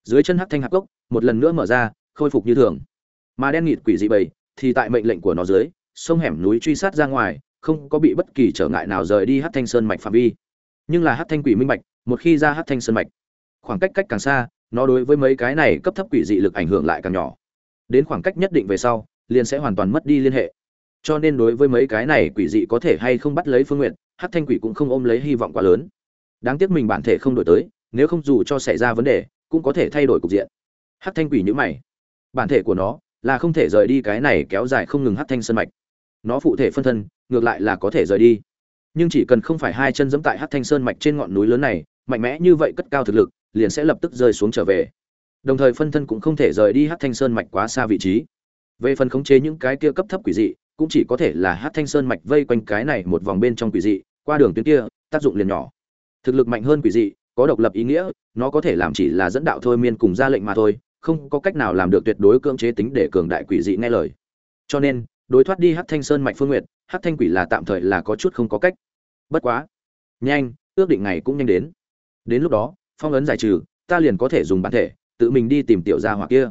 Dưới chân hát thanh hạc gốc một lần nữa mở ra, khôi phục như thường. Mà đen nghịt quỷ dị bầy thì tại mệnh lệnh của nó dưới, sông hẻm núi truy sát ra ngoài, không có bị bất kỳ trở ngại nào rời đi hát thanh sơn mạch phạm vi. Nhưng là hát thanh quỷ minh mạch một khi ra hát thanh sơn mạch, khoảng cách cách càng xa, nó đối với mấy cái này cấp thấp quỷ dị lực ảnh hưởng lại càng nhỏ. Đến khoảng cách nhất định về sau, liền sẽ hoàn toàn mất đi liên hệ. Cho nên đối với mấy cái này quỷ dị có thể hay không bắt lấy phương nguyện hát thanh quỷ cũng không ôm lấy hy vọng quá lớn. Đáng tiếc mình bản thể không đổi tới, nếu không dù cho xảy ra vấn đề, cũng có thể thay đổi cục diện. Hát thanh quỷ nhữ mày. Bản thể của nó là không thể rời đi cái này kéo dài không ngừng hắc thanh sơn mạch. Nó phụ thể phân thân, ngược lại là có thể rời đi. Nhưng chỉ cần không phải hai chân dẫm tại hắc thanh sơn mạch trên ngọn núi lớn này, mạnh mẽ như vậy cất cao thực lực, liền sẽ lập tức rơi xuống trở về. Đồng thời phân thân cũng không thể rời đi hắc thanh sơn mạch quá xa vị trí. Về phần khống chế những cái kia cấp thấp quỷ dị, cũng chỉ có thể là hắc thanh sơn mạch vây quanh cái này một vòng bên trong quỷ dị, qua đường tuyến kia, tác dụng liền nhỏ. Thực lực mạnh hơn quỷ dị, có độc lập ý nghĩa, nó có thể làm chỉ là dẫn đạo thôi miên cùng ra lệnh mà thôi không có cách nào làm được tuyệt đối cưỡng chế tính để cường đại quỷ dị nghe lời. Cho nên, đối thoát đi hắc thanh sơn mạch phương nguyệt, hắc thanh quỷ là tạm thời là có chút không có cách. Bất quá, nhanh, ước định ngày cũng nhanh đến. Đến lúc đó, phong ấn giải trừ, ta liền có thể dùng bản thể, tự mình đi tìm tiểu gia hỏa kia.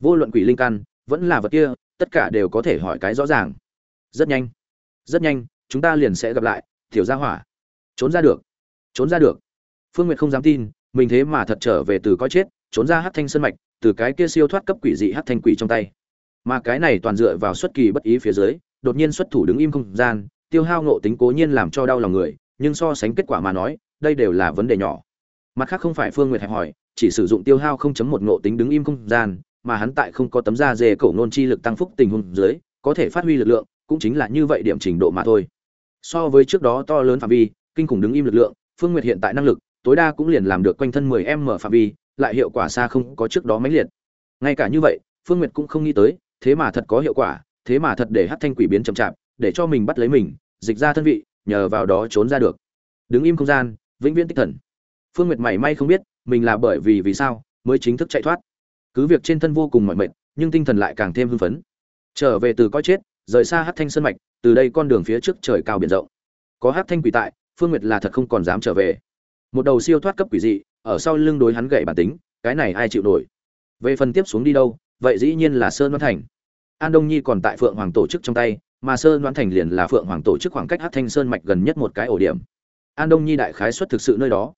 Vô luận quỷ linh căn, vẫn là vật kia, tất cả đều có thể hỏi cái rõ ràng. Rất nhanh rất nhanh, chúng ta liền sẽ gặp lại, tiểu gia hỏa. Trốn ra được, trốn ra được. Phương nguyệt không dám tin, mình thế mà thật trở về từ coi chết, trốn ra hát thanh sơn mạch từ cái kia siêu thoát cấp quỷ dị hát thanh quỷ trong tay. Mà cái này toàn dựa vào xuất kỳ bất ý phía dưới, đột nhiên xuất thủ đứng im không gian, tiêu hao ngộ tính cố nhiên làm cho đau lòng người, nhưng so sánh kết quả mà nói, đây đều là vấn đề nhỏ. Mặt khác không phải phương nguyệt hẹp hỏi, chỉ sử dụng tiêu hao 0.1 ngộ tính đứng im không gian, mà hắn tại không có tấm da dê cổ nôn chi lực tăng phúc tình huống dưới, có thể phát huy lực lượng, cũng chính là như vậy điểm trình độ mà thôi. So với trước đó to lớn phạm vi, kinh khủng đứng im lực lượng, phương nguyệt hiện tại năng lực, tối đa cũng liền làm được quanh thân 10 m phạm vi lại hiệu quả xa không có trước đó mãnh liệt. Ngay cả như vậy, phương nguyệt cũng không nghĩ tới, thế mà thật có hiệu quả, thế mà thật để Hắc thanh quỷ biến chậm chạp, để cho mình bắt lấy mình, dịch ra thân vị, nhờ vào đó trốn ra được. Đứng im không gian, vĩnh viễn tích thần. Phương nguyệt mảy may không biết, mình là bởi vì vì sao mới chính thức chạy thoát. Cứ việc trên thân vô cùng mỏi mệt, nhưng tinh thần lại càng thêm hưng phấn. Trở về từ coi chết, rời xa Hắc thanh sơn mạch, từ đây con đường phía trước trời cao biển rộng. Có Hắc thanh quỷ tại, phương nguyệt là thật không còn dám trở về. Một đầu siêu thoát cấp quỷ dị ở sau lưng đối hắn gậy bản tính, cái này ai chịu nổi? Về phần tiếp xuống đi đâu, vậy dĩ nhiên là sơn đoan thành. An đông nhi còn tại phượng hoàng tổ chức trong tay, mà sơn đoán thành liền là phượng hoàng tổ chức khoảng cách hát thanh sơn mạch gần nhất một cái ổ điểm. An đông nhi đại khái xuất thực sự nơi đó.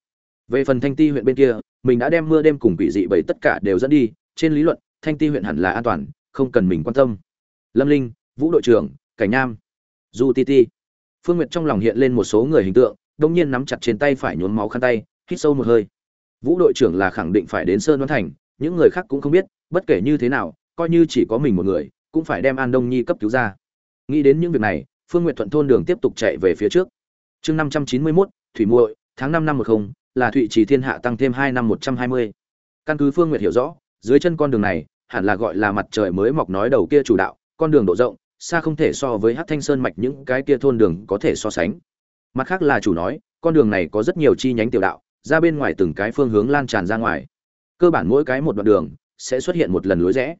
Về phần thanh ti huyện bên kia, mình đã đem mưa đêm cùng quỷ dị bảy tất cả đều dẫn đi, trên lý luận, thanh ti huyện hẳn là an toàn, không cần mình quan tâm. Lâm linh, vũ đội trưởng, cảnh nam, du ti ti. Phương nguyệt trong lòng hiện lên một số người hình tượng, đông nhiên nắm chặt trên tay phải nhuốm máu khăn tay, hít sâu một hơi vũ đội trưởng là khẳng định phải đến sơn đoan thành, những người khác cũng không biết, bất kể như thế nào, coi như chỉ có mình một người, cũng phải đem an đông nhi cấp cứu ra. Nghĩ đến những việc này, phương nguyệt thuận thôn đường tiếp tục chạy về phía trước. Chương năm trăm chín mươi mốt, thủy muội, tháng năm năm một không, là thụy trì thiên hạ tăng thêm hai năm một trăm hai mươi. Căn cứ phương nguyệt hiểu rõ, dưới chân con đường này, hẳn là gọi là mặt trời mới mọc nói đầu kia chủ đạo, con đường độ rộng, xa không thể so với hát thanh sơn mạch những cái kia thôn đường có thể so sánh. Mặt khác là chủ nói, con đường này có rất nhiều chi nhánh tiểu đạo ra bên ngoài từng cái phương hướng lan tràn ra ngoài. Cơ bản mỗi cái một đoạn đường sẽ xuất hiện một lần lối rẽ.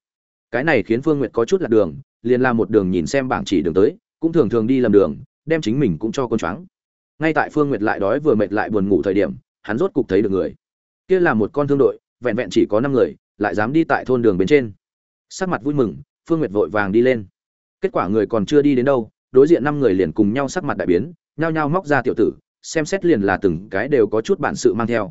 Cái này khiến phương nguyệt có chút lạc đường, liền làm một đường nhìn xem bảng chỉ đường tới, cũng thường thường đi lầm đường, đem chính mình cũng cho con choáng. Ngay tại phương nguyệt lại đói vừa mệt lại buồn ngủ thời điểm, hắn rốt cục thấy được người. Kia là một con thương đội, vẹn vẹn chỉ có năm người, lại dám đi tại thôn đường bên trên. Sắc mặt vui mừng, phương nguyệt vội vàng đi lên. Kết quả người còn chưa đi đến đâu, đối diện năm người liền cùng nhau sắc mặt đại biến, nhao nhao móc ra tiểu tử xem xét liền là từng cái đều có chút bản sự mang theo.